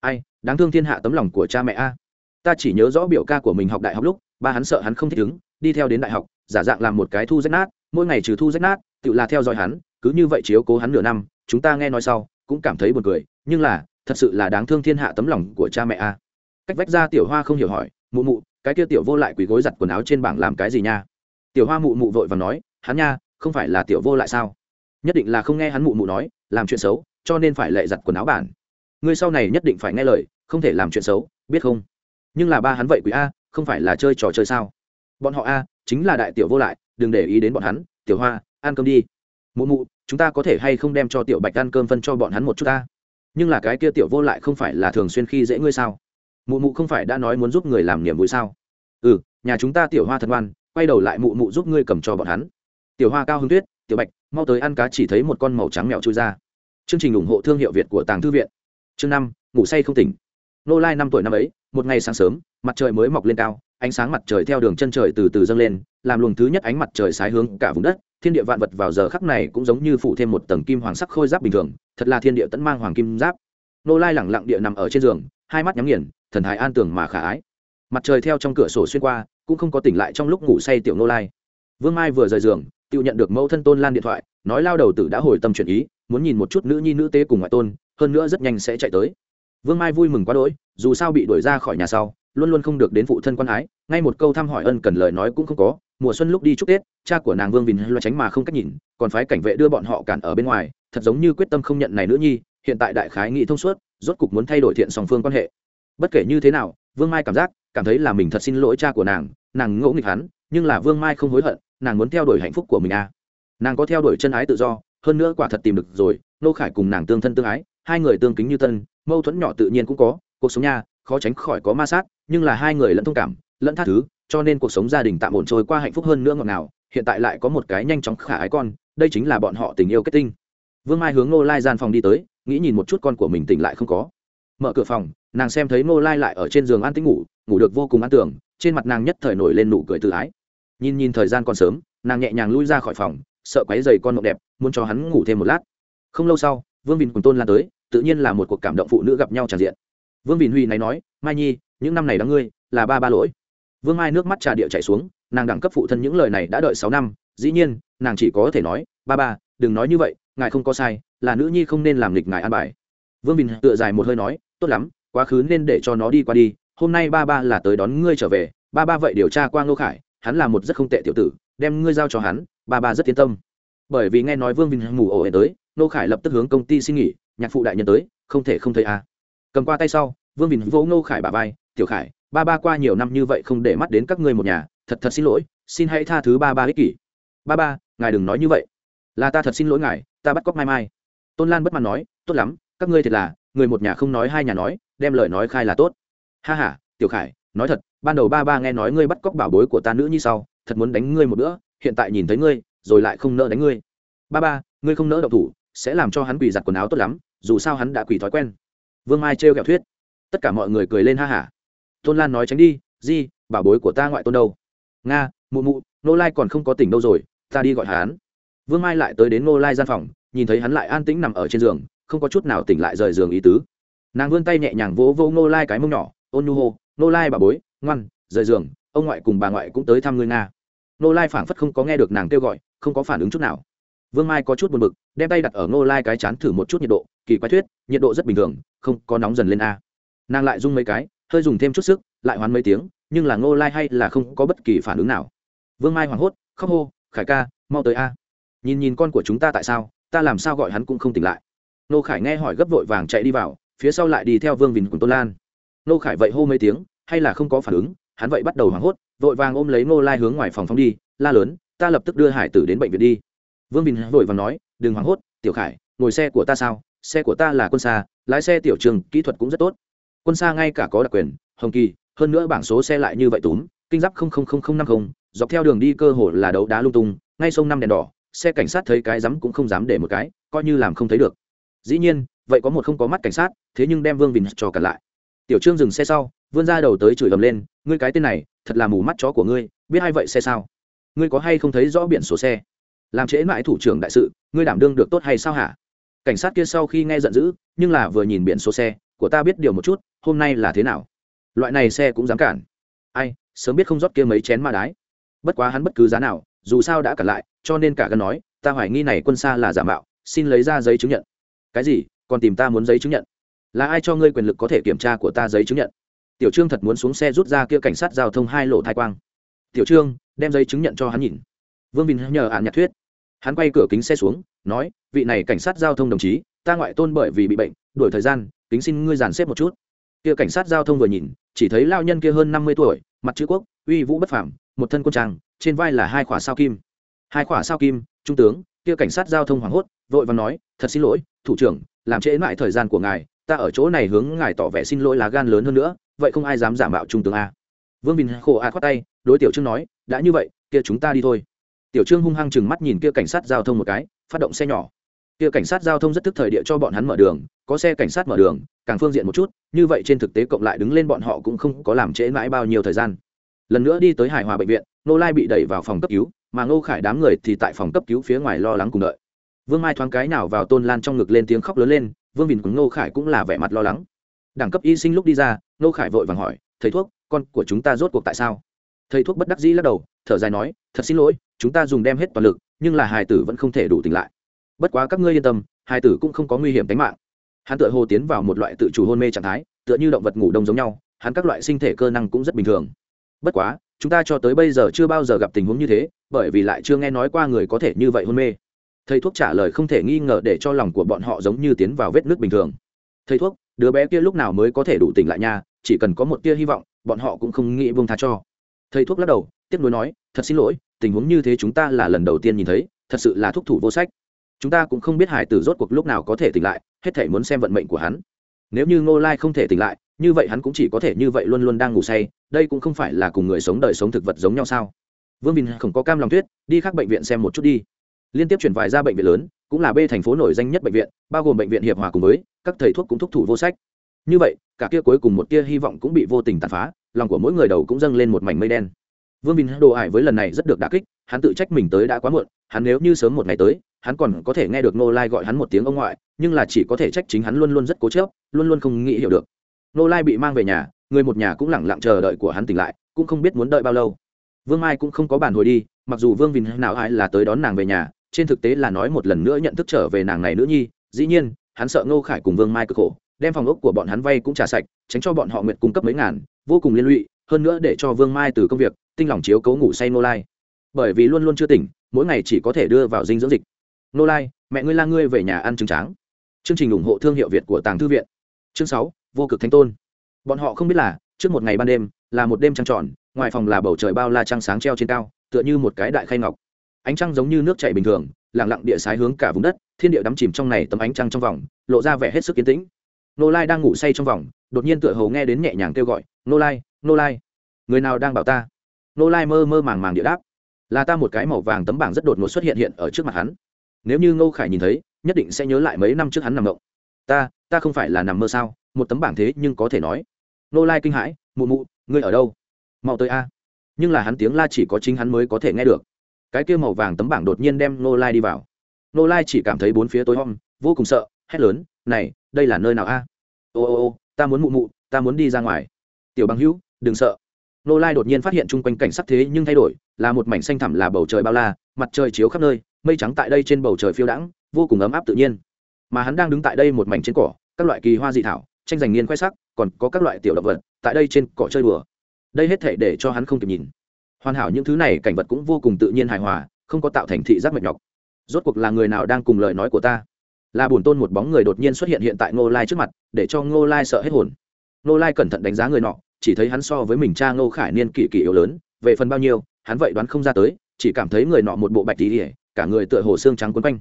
ai, đáng thương thiên hạ tấm lòng của cha mẹ a. Ta chỉ nhớ rõ biểu ca của mình học đại học lúc, ba hắn sợ hắn không thích ứng, đi theo đến đại học, giả dạng làm một cái thu rách nát, mỗi ngày trừ thu rách nát, tự là theo dõi hắn, cứ như vậy chiếu cố hắn nửa năm, chúng ta nghe nói sau, cũng cảm thấy buồn cười, nhưng là, thật sự là đáng thương thiên hạ tấm lòng của cha mẹ a. Cách vách ra tiểu hoa không hiểu hỏi, mụ mụ, cái kia tiểu vô lại quỳ gối giặt quần áo trên bảng làm cái gì nha? Tiểu hoa mụ mụ vội và nói, hắn nha, không phải là tiểu vô lại sao? Nhất định là không nghe hắn mụ mụ nói, làm chuyện xấu, cho nên phải lệ giặt quần áo bản ngươi sau này nhất định phải nghe lời, không thể làm chuyện xấu, biết không? Nhưng là ba hắn vậy quý a, không phải là chơi trò chơi sao? Bọn họ a, chính là đại tiểu vô lại, đừng để ý đến bọn hắn, tiểu hoa, ăn cơm đi. Mụ mụ, chúng ta có thể hay không đem cho tiểu bạch ăn cơm phân cho bọn hắn một chút ta nhưng là cái kia tiểu vô lại không phải là thường xuyên khi dễ ngươi sao? Mụ mụ không phải đã nói muốn giúp người làm niềm vui sao? Ừ nhà chúng ta tiểu hoa thật ngoan, quay đầu lại mụ mụ giúp ngươi cầm cho bọn hắn. Tiểu hoa cao hưng tuyết, tiểu bạch, mau tới ăn cá chỉ thấy một con màu trắng mèo chui ra. Chương trình ủng hộ thương hiệu việt của tàng thư viện chương năm, ngủ say không tỉnh. Nô lai năm tuổi năm ấy, một ngày sáng sớm, mặt trời mới mọc lên cao, ánh sáng mặt trời theo đường chân trời từ từ dâng lên, làm luồng thứ nhất ánh mặt trời sái hướng cả vùng đất. Thiên địa vạn vật vào giờ khắc này cũng giống như phủ thêm một tầng kim hoàng sắc khôi giáp bình thường, thật là thiên địa tẫn mang hoàng kim giáp. Nô lai lẳng lặng địa nằm ở trên giường, hai mắt nhắm nghiền, thần thái an tường mà khả ái. Mặt trời theo trong cửa sổ xuyên qua, cũng không có tỉnh lại trong lúc ngủ say tiểu nô lai. Vương mai vừa rời giường, tự nhận được mẫu thân tôn lan điện thoại, nói lao đầu tử đã hồi tâm chuyển ý, muốn nhìn một chút nữ nhi nữ tế cùng ngoại tôn hơn nữa rất nhanh sẽ chạy tới. Vương mai vui mừng quá đỗi, dù sao bị đuổi ra khỏi nhà sau, luôn luôn không được đến phụ thân quan ái, ngay một câu thăm hỏi ân cần lời nói cũng không có, mùa xuân lúc đi chúc tết, cha của nàng vương vinh lo tránh mà không cách nhìn, còn phái cảnh vệ đưa bọn họ cản ở bên ngoài, thật giống như quyết tâm không nhận này nữ nhi, hiện tại đại khái nghị thông suốt, rốt cục muốn thay đổi thiện song phương quan hệ. Bất kể như thế nào, vương mai cảm giác, cảm thấy là mình thật xin lỗi cha của nàng nàng ngỗ nghịch hắn, nhưng là vương mai không hối hận, nàng muốn theo đuổi hạnh phúc của mình à. Nàng có theo đuổi chân ái tự do, hơn nữa quả thật tìm được rồi, nô khải cùng nàng tương thân tương ái hai người tương kính như tân, mâu thuẫn nhỏ tự nhiên cũng có, cuộc sống nhà khó tránh khỏi có ma sát, nhưng là hai người lẫn thông cảm, lẫn tha thứ, cho nên cuộc sống gia đình tạm ổn trôi qua hạnh phúc hơn nữa ngọt ngào, hiện tại lại có một cái nhanh chóng khả ái con, đây chính là bọn họ tình yêu kết tinh. Vương mai hướng ngô lai gian phòng đi tới, nghĩ nhìn một chút con của mình tỉnh lại không có. Mở cửa phòng, nàng xem thấy ngô lai lại ở trên giường an tĩnh ngủ ngủ được vô cùng an tưởng, trên mặt nàng nhất thời nổi lên nụ cười tự ái. Nhìn nhìn thời gian còn sớm, nàng nhẹ nhàng lui ra khỏi phòng, sợ quấy rầy con mộng đẹp, muốn cho hắn ngủ thêm một lát. Không lâu sau, vương vìn cùng tôn lan tới tự nhiên là một cuộc cảm động phụ nữ gặp nhau tràn diện. Vương Vịn huy này nói, mai nhi, những năm này đáng ngươi, là ba ba lỗi. Vương mai nước mắt trà địa chạy xuống, nàng đẳng cấp phụ thân những lời này đã đợi sáu năm, dĩ nhiên, nàng chỉ có thể nói, ba ba, đừng nói như vậy, ngài không có sai, là nữ nhi không nên làm lịch ngài an bài. Vương Vịn tựa dài một hơi nói, tốt lắm, quá khứ nên để cho nó đi qua đi, hôm nay ba ba là tới đón ngươi trở về, ba ba vậy điều tra qua ngô khải, hắn là một rất không tệ tiểu tử, đem ngươi giao cho hắn, ba ba rất yên tâm. Bởi vì nghe nói vương vinh ngủ ổ ệ tới, ngô khải lập tức hướng công ty xin nghỉ nhạc phụ đại nhân tới, không thể không thấy à. cầm qua tay sau, vương vìn vỗ ngô khải bà vai, tiểu khải, ba ba qua nhiều năm như vậy không để mắt đến các ngươi một nhà, thật thật xin lỗi, xin hãy tha thứ ba ba ích kỷ. Ba ba, ngài đừng nói như vậy. Là ta thật xin lỗi ngài, ta bắt cóc mai mai. Tôn lan bất mãn nói, tốt lắm, các ngươi thiệt là, người một nhà không nói hai nhà nói, đem lời nói khai là tốt. Ha h a tiểu khải, nói thật, ban đầu ba ba nghe nói ngươi bắt cóc bảo bối của ta nữ như sau, thật muốn đánh ngươi một bữa, hiện tại nhìn thấy ngươi, rồi lại không nỡ đánh ngươi. Ba ba, ngươi không nỡ độc thủ, sẽ làm cho hắn quỳ giặt quần áo tốt lắm dù sao hắn đã quỳ thói quen. Vương mai trêu kẹo thuyết. Tất cả mọi người cười lên ha hả. Tôn lan nói tránh đi, di, bảo bối của ta ngoại tôn đâu? Nga, mụ mụ nô lai còn không có tỉnh đâu rồi, ta đi gọi hắn. Vương mai lại tới đến nô lai gian phòng, nhìn thấy hắn lại an tĩnh nằm ở trên giường, không có chút nào tỉnh lại rời giường ý tứ. Nàng vươn tay nhẹ nhàng vỗ vỗ nô lai cái mông nhỏ, ôn nhu hô nô lai bà bối, ngoan, rời giường, ông ngoại cùng bà ngoại cũng tới thăm ngươi nga. Nô lai phảng phất không có nghe được nàng kêu gọi, không có phản ứng chút nào vương mai có chút buồn bực, đem tay đặt ở Ngô lai cái chán thử một chút nhiệt độ, kỳ quái thuyết, nhiệt độ rất bình thường, không có nóng dần lên a. Nàng lại rung mấy cái, hơi dùng thêm chút sức, lại hoán mấy tiếng, nhưng là ngô lai hay là không có bất kỳ phản ứng nào. Vương mai hoảng hốt, khóc hô, khải ca, mau tới a. Nhìn nhìn con của chúng ta tại sao, ta làm sao gọi hắn cũng không tỉnh lại. Nô khải nghe hỏi gấp vội vàng chạy đi vào, phía sau lại đi theo vương vìn cùng tôn lan. Nô khải vậy hô mấy tiếng, hay là không có phản ứng, hắn vậy bắt đầu hoảng hốt, vội vàng ôm lấy Ngô lai hướng ngoài phòng phóng đi, la lớn, ta lập tức đưa hải tử đến bệnh viện đi vương Bình vội vàng nói, đừng hoảng hốt, tiểu khải, ngồi xe của ta sao? Xe của ta là quân xa, lái xe tiểu trường, kỹ thuật cũng rất tốt. Quân xa ngay cả có đặc quyền, hồng kỳ, hơn nữa bảng số xe lại như vậy túm, kinh giáp năm mươi dọc theo đường đi cơ hồ là đấu đá lung tung, ngay sông năm đèn đỏ, xe cảnh sát thấy cái rắm cũng không dám để một cái, coi như làm không thấy được. Dĩ nhiên, vậy có một không có mắt cảnh sát, thế nhưng đem vương vinh cho cả lại. Tiểu trương dừng xe sau, vươn ra đầu tới chửi ầm lên, ngươi cái tên này, thật là mù mắt chó của ngươi, biết hay vậy xe sao? Ngươi có hay không thấy rõ biển số xe? Làm trễ mãi thủ trưởng đại sự, ngươi đảm đương được tốt hay sao hả? Cảnh sát kia sau khi nghe giận dữ, nhưng là vừa nhìn biển số xe, của ta biết điều một chút, hôm nay là thế nào? Loại này xe cũng dám cản. Ai, sớm biết không rót kia mấy chén ma đái. Bất quá hắn bất cứ giá nào, dù sao đã cản lại, cho nên cả gần nói, ta hoài nghi này quân xa là giả mạo, xin lấy ra giấy chứng nhận. Cái gì? Còn tìm ta muốn giấy chứng nhận? Là ai cho ngươi quyền lực có thể kiểm tra của ta giấy chứng nhận? Tiểu trương thật muốn xuống xe rút ra kia cảnh sát giao thông hai lộ thai quang. Tiểu trương, đem giấy chứng nhận cho hắn nhìn vương Vinh nhờ ạn nhạc thuyết. Hắn quay cửa kính xe xuống, nói, vị này cảnh sát giao thông đồng chí, ta ngoại tôn bởi vì bị bệnh đổi thời gian, kính xin ngươi dàn xếp một chút. Kia cảnh sát giao thông vừa nhìn, chỉ thấy lao nhân kia hơn năm mươi tuổi, mặt chữ quốc, uy vũ bất phảm một thân quân trang, trên vai là hai khỏa sao kim. Hai khỏa sao kim, trung tướng, kia cảnh sát giao thông hoảng hốt, vội và nói, thật xin lỗi, thủ trưởng, làm trễ mãi thời gian của ngài, ta ở chỗ này hướng ngài tỏ vẻ xin lỗi là gan lớn hơn nữa, vậy không ai dám giả mạo trung tướng a. Vương bình khổ a khoát tay, đối tiểu trương nói, đã như vậy, kia chúng ta đi thôi tiểu trương hung hăng chừng mắt nhìn kia cảnh sát giao thông một cái, phát động xe nhỏ. Kia cảnh sát giao thông rất tức thời địa cho bọn hắn mở đường, có xe cảnh sát mở đường, càng phương diện một chút, như vậy trên thực tế cộng lại đứng lên bọn họ cũng không có làm trễ mãi bao nhiêu thời gian. Lần nữa đi tới hải hòa bệnh viện nô lai bị đẩy vào phòng cấp cứu, mà ngô khải đám người thì tại phòng cấp cứu phía ngoài lo lắng cùng đợi. Vương mai thoáng cái nào vào tôn lan trong ngực lên tiếng khóc lớn lên, vương vìn cùng ngô khải cũng là vẻ mặt lo lắng. Đẳng cấp y sinh lúc đi ra, ngô khải vội vàng hỏi, thầy thuốc, con của chúng ta rốt cuộc tại sao? Thầy thuốc bất đắc dĩ lắc đầu, thở dài nói, thật xin lỗi chúng ta dùng đem hết toàn lực, nhưng là hài tử vẫn không thể đủ tỉnh lại. Bất quá các ngươi yên tâm, hài tử cũng không có nguy hiểm tính mạng. Hắn tựa hồ tiến vào một loại tự chủ hôn mê trạng thái, tựa như động vật ngủ đông giống nhau, hắn các loại sinh thể cơ năng cũng rất bình thường. Bất quá, chúng ta cho tới bây giờ chưa bao giờ gặp tình huống như thế, bởi vì lại chưa nghe nói qua người có thể như vậy hôn mê. Thầy thuốc trả lời không thể nghi ngờ để cho lòng của bọn họ giống như tiến vào vết nước bình thường. Thầy thuốc, đứa bé kia lúc nào mới có thể đủ tỉnh lại nha, chỉ cần có một tia hy vọng, bọn họ cũng không nghĩ buông tha cho. Thầy thuốc lắc đầu, tiếp nối nói, thật xin lỗi tình huống như thế chúng ta là lần đầu tiên nhìn thấy, thật sự là thúc thủ vô sách. Chúng ta cũng không biết hải tử rốt cuộc lúc nào có thể tỉnh lại, hết thể muốn xem vận mệnh của hắn. Nếu như ngô lai không thể tỉnh lại, như vậy hắn cũng chỉ có thể như vậy luôn luôn đang ngủ say, đây cũng không phải là cùng người sống đời sống thực vật giống nhau sao? Vương bình không có cam lòng tuyết đi khác bệnh viện xem một chút đi. Liên tiếp chuyển vài ra bệnh viện lớn, cũng là b thành phố nổi danh nhất bệnh viện, bao gồm bệnh viện hiệp hòa cùng với, các thầy thuốc cũng thúc thủ vô sách. Như vậy, cả kia cuối cùng một tia hy vọng cũng bị vô tình tàn phá, lòng của mỗi người đầu cũng dâng lên một mảnh mây đen vương bình đồ ải với lần này rất được đà kích, hắn tự trách mình tới đã quá muộn, hắn nếu như sớm một ngày tới, hắn còn có thể nghe được nô lai gọi hắn một tiếng ông ngoại, nhưng là chỉ có thể trách chính hắn luôn luôn rất cố chớp luôn luôn không nghĩ hiểu được. Nô lai bị mang về nhà, người một nhà cũng lẳng lặng chờ đợi của hắn tỉnh lại, cũng không biết muốn đợi bao lâu. Vương mai cũng không có bản hồi đi, mặc dù vương vinh nào ai là tới đón nàng về nhà, trên thực tế là nói một lần nữa nhận thức trở về nàng này nữ nhi, dĩ nhiên, hắn sợ ngô khải cùng vương mai cực khổ, đem phòng ốc của bọn hắn vay cũng trả sạch, tránh cho bọn họ nguyện cung cấp mấy ngàn, vô cùng liên lụy hơn nữa để cho vương mai từ công việc, tinh lòng chiếu cấu ngủ say nô lai. Bởi vì luôn luôn chưa tỉnh, mỗi ngày chỉ có thể đưa vào dinh dưỡng dịch. Nô lai, mẹ ngươi la ngươi về nhà ăn trứng tráng. Chương trình ủng hộ thương hiệu việt của tàng thư viện. Chương sáu, vô cực thánh tôn. Bọn họ không biết là, trước một ngày ban đêm, là một đêm trăng tròn, ngoài phòng là bầu trời bao la trăng sáng treo trên cao, tựa như một cái đại khay ngọc. Ánh trăng giống như nước chảy bình thường lẳng lặng địa sái hướng cả vùng đất, thiên địa đắm chìm trong này tấm ánh trăng trong vòng, lộ ra vẻ hết sức kiến tĩnh. Nô lai đang ngủ say trong vòng, đột nhiên tựa hầu nghe đến nhẹ nhàng kêu gọi nô lai nô lai. Người nào đang bảo ta? Nô lai mơ mơ màng màng địa đáp. Là ta một cái màu vàng tấm bảng rất đột ngột xuất hiện hiện ở trước mặt hắn. Nếu như ngô khải nhìn thấy, nhất định sẽ nhớ lại mấy năm trước hắn nằm ngộng ta ta không phải là nằm mơ sao? Một tấm bảng thế nhưng có thể nói. Nô lai kinh hãi, mụ mụ, ngươi ở đâu? Mau tới a. Nhưng là hắn tiếng la chỉ có chính hắn mới có thể nghe được. Cái kia màu vàng tấm bảng đột nhiên đem nô lai đi vào. Nô lai chỉ cảm thấy bốn phía tối om, vô cùng sợ, hét lớn, này, đây là nơi nào a? Ô ô ô, ta muốn mụ mụ, ta muốn đi ra ngoài. Tiểu bằng hữu đừng sợ. Nô lai đột nhiên phát hiện chung quanh cảnh sắc thế nhưng thay đổi, là một mảnh xanh thẳm là bầu trời bao la, mặt trời chiếu khắp nơi, mây trắng tại đây trên bầu trời phiêu đãng, vô cùng ấm áp tự nhiên. Mà hắn đang đứng tại đây một mảnh trên cỏ, các loại kỳ hoa dị thảo, tranh giành nghiên khoe sắc, còn có các loại tiểu động vật tại đây trên cỏ chơi đùa. Đây hết thể để cho hắn không kịp nhìn. Hoàn hảo những thứ này cảnh vật cũng vô cùng tự nhiên hài hòa, không có tạo thành thị giác mệt nhọc. Rốt cuộc là người nào đang cùng lời nói của ta? Là bổn tôn một bóng người đột nhiên xuất hiện hiện tại ngô lai trước mặt, để cho ngô lai sợ hết hồn. Ngô lai cẩn thận đánh giá người nọ chỉ thấy hắn so với mình cha ngô khải niên kỷ kỷ yếu lớn, về phần bao nhiêu, hắn vậy đoán không ra tới, chỉ cảm thấy người nọ một bộ bạch tỉ cả người tựa hồ xương trắng quấn quanh.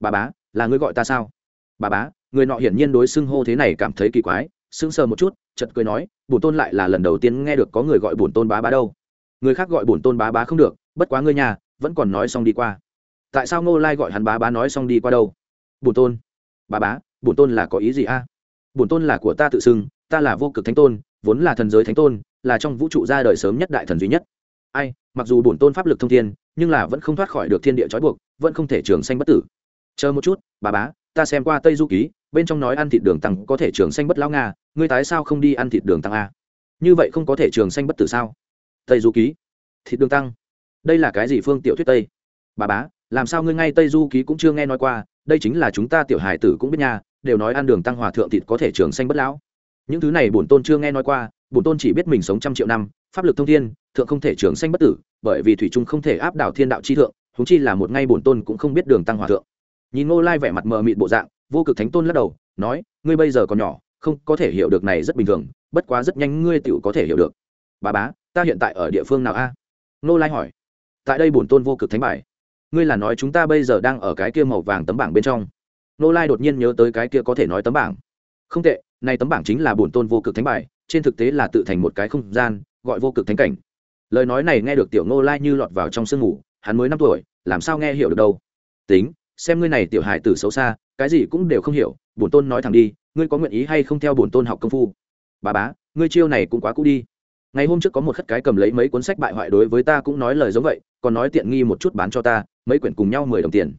Bà bá, là người gọi ta sao? Bà bá, người nọ hiển nhiên đối xưng hô thế này cảm thấy kỳ quái, sững sờ một chút chật cười nói, bổn tôn lại là lần đầu tiên nghe được có người gọi bổn tôn bá bá đâu. Người khác gọi bổn tôn bá bá không được, bất quá ngươi nhà, vẫn còn nói xong đi qua. Tại sao ngô lai gọi hắn bá bá nói xong đi qua đâu? Bổn tôn. Bá bá, bổn tôn là có ý gì a? À? bổn tôn là của ta tự xưng, ta là vô cực thánh tôn vốn là thần giới thánh tôn, là trong vũ trụ ra đời sớm nhất đại thần duy nhất. Ai, mặc dù bổn tôn pháp lực thông thiên, nhưng là vẫn không thoát khỏi được thiên địa trói buộc, vẫn không thể trường sanh bất tử. Chờ một chút, bà bá, ta xem qua tây du ký, bên trong nói ăn thịt đường tăng có thể trường sanh bất lão nga, ngươi tái sao không đi ăn thịt đường tăng a như vậy không có thể trường sanh bất tử sao? Tây du ký, thịt đường tăng, đây là cái gì phương tiểu thuyết tây? Bà bá, làm sao ngươi ngay tây du ký cũng chưa nghe nói qua, đây chính là chúng ta tiểu hài tử cũng biết nha, đều nói ăn đường tăng hòa thượng thịt có thể trường sanh bất lão những thứ này bổn tôn chưa nghe nói qua, bổn tôn chỉ biết mình sống trăm triệu năm, pháp lực thông thiên, thượng không thể trường sanh bất tử, bởi vì thủy trung không thể áp đảo thiên đạo chi thượng húng chi là một ngay bổn tôn cũng không biết đường tăng hòa thượng. Nhìn ngô lai vẻ mặt mờ mịt bộ dạng, vô cực thánh tôn lắc đầu, nói, ngươi bây giờ còn nhỏ, không có thể hiểu được này rất bình thường, bất quá rất nhanh ngươi tựu có thể hiểu được. Bà bá, ta hiện tại ở địa phương nào a? Ngô lai hỏi. Tại đây bổn tôn vô cực thánh bài. Ngươi là nói chúng ta bây giờ đang ở cái kia màu vàng tấm bảng bên trong. Ngô lai đột nhiên nhớ tới cái kia có thể nói tấm bảng. Không tệ này tấm bảng chính là bổn tôn vô cực thánh bài, trên thực tế là tự thành một cái không gian, gọi vô cực thánh cảnh. Lời nói này nghe được tiểu ngô lai như lọt vào trong sương ngủ hắn mới năm tuổi, làm sao nghe hiểu được đâu? Tính, xem ngươi này tiểu hài tử xấu xa, cái gì cũng đều không hiểu, bổn tôn nói thẳng đi, ngươi có nguyện ý hay không theo bổn tôn học công phu? Bà bá, ngươi chiêu này cũng quá cũ đi. Ngày hôm trước có một khất cái cầm lấy mấy cuốn sách bại hoại đối với ta cũng nói lời giống vậy, còn nói tiện nghi một chút bán cho ta, mấy quyển cùng nhau mười đồng tiền.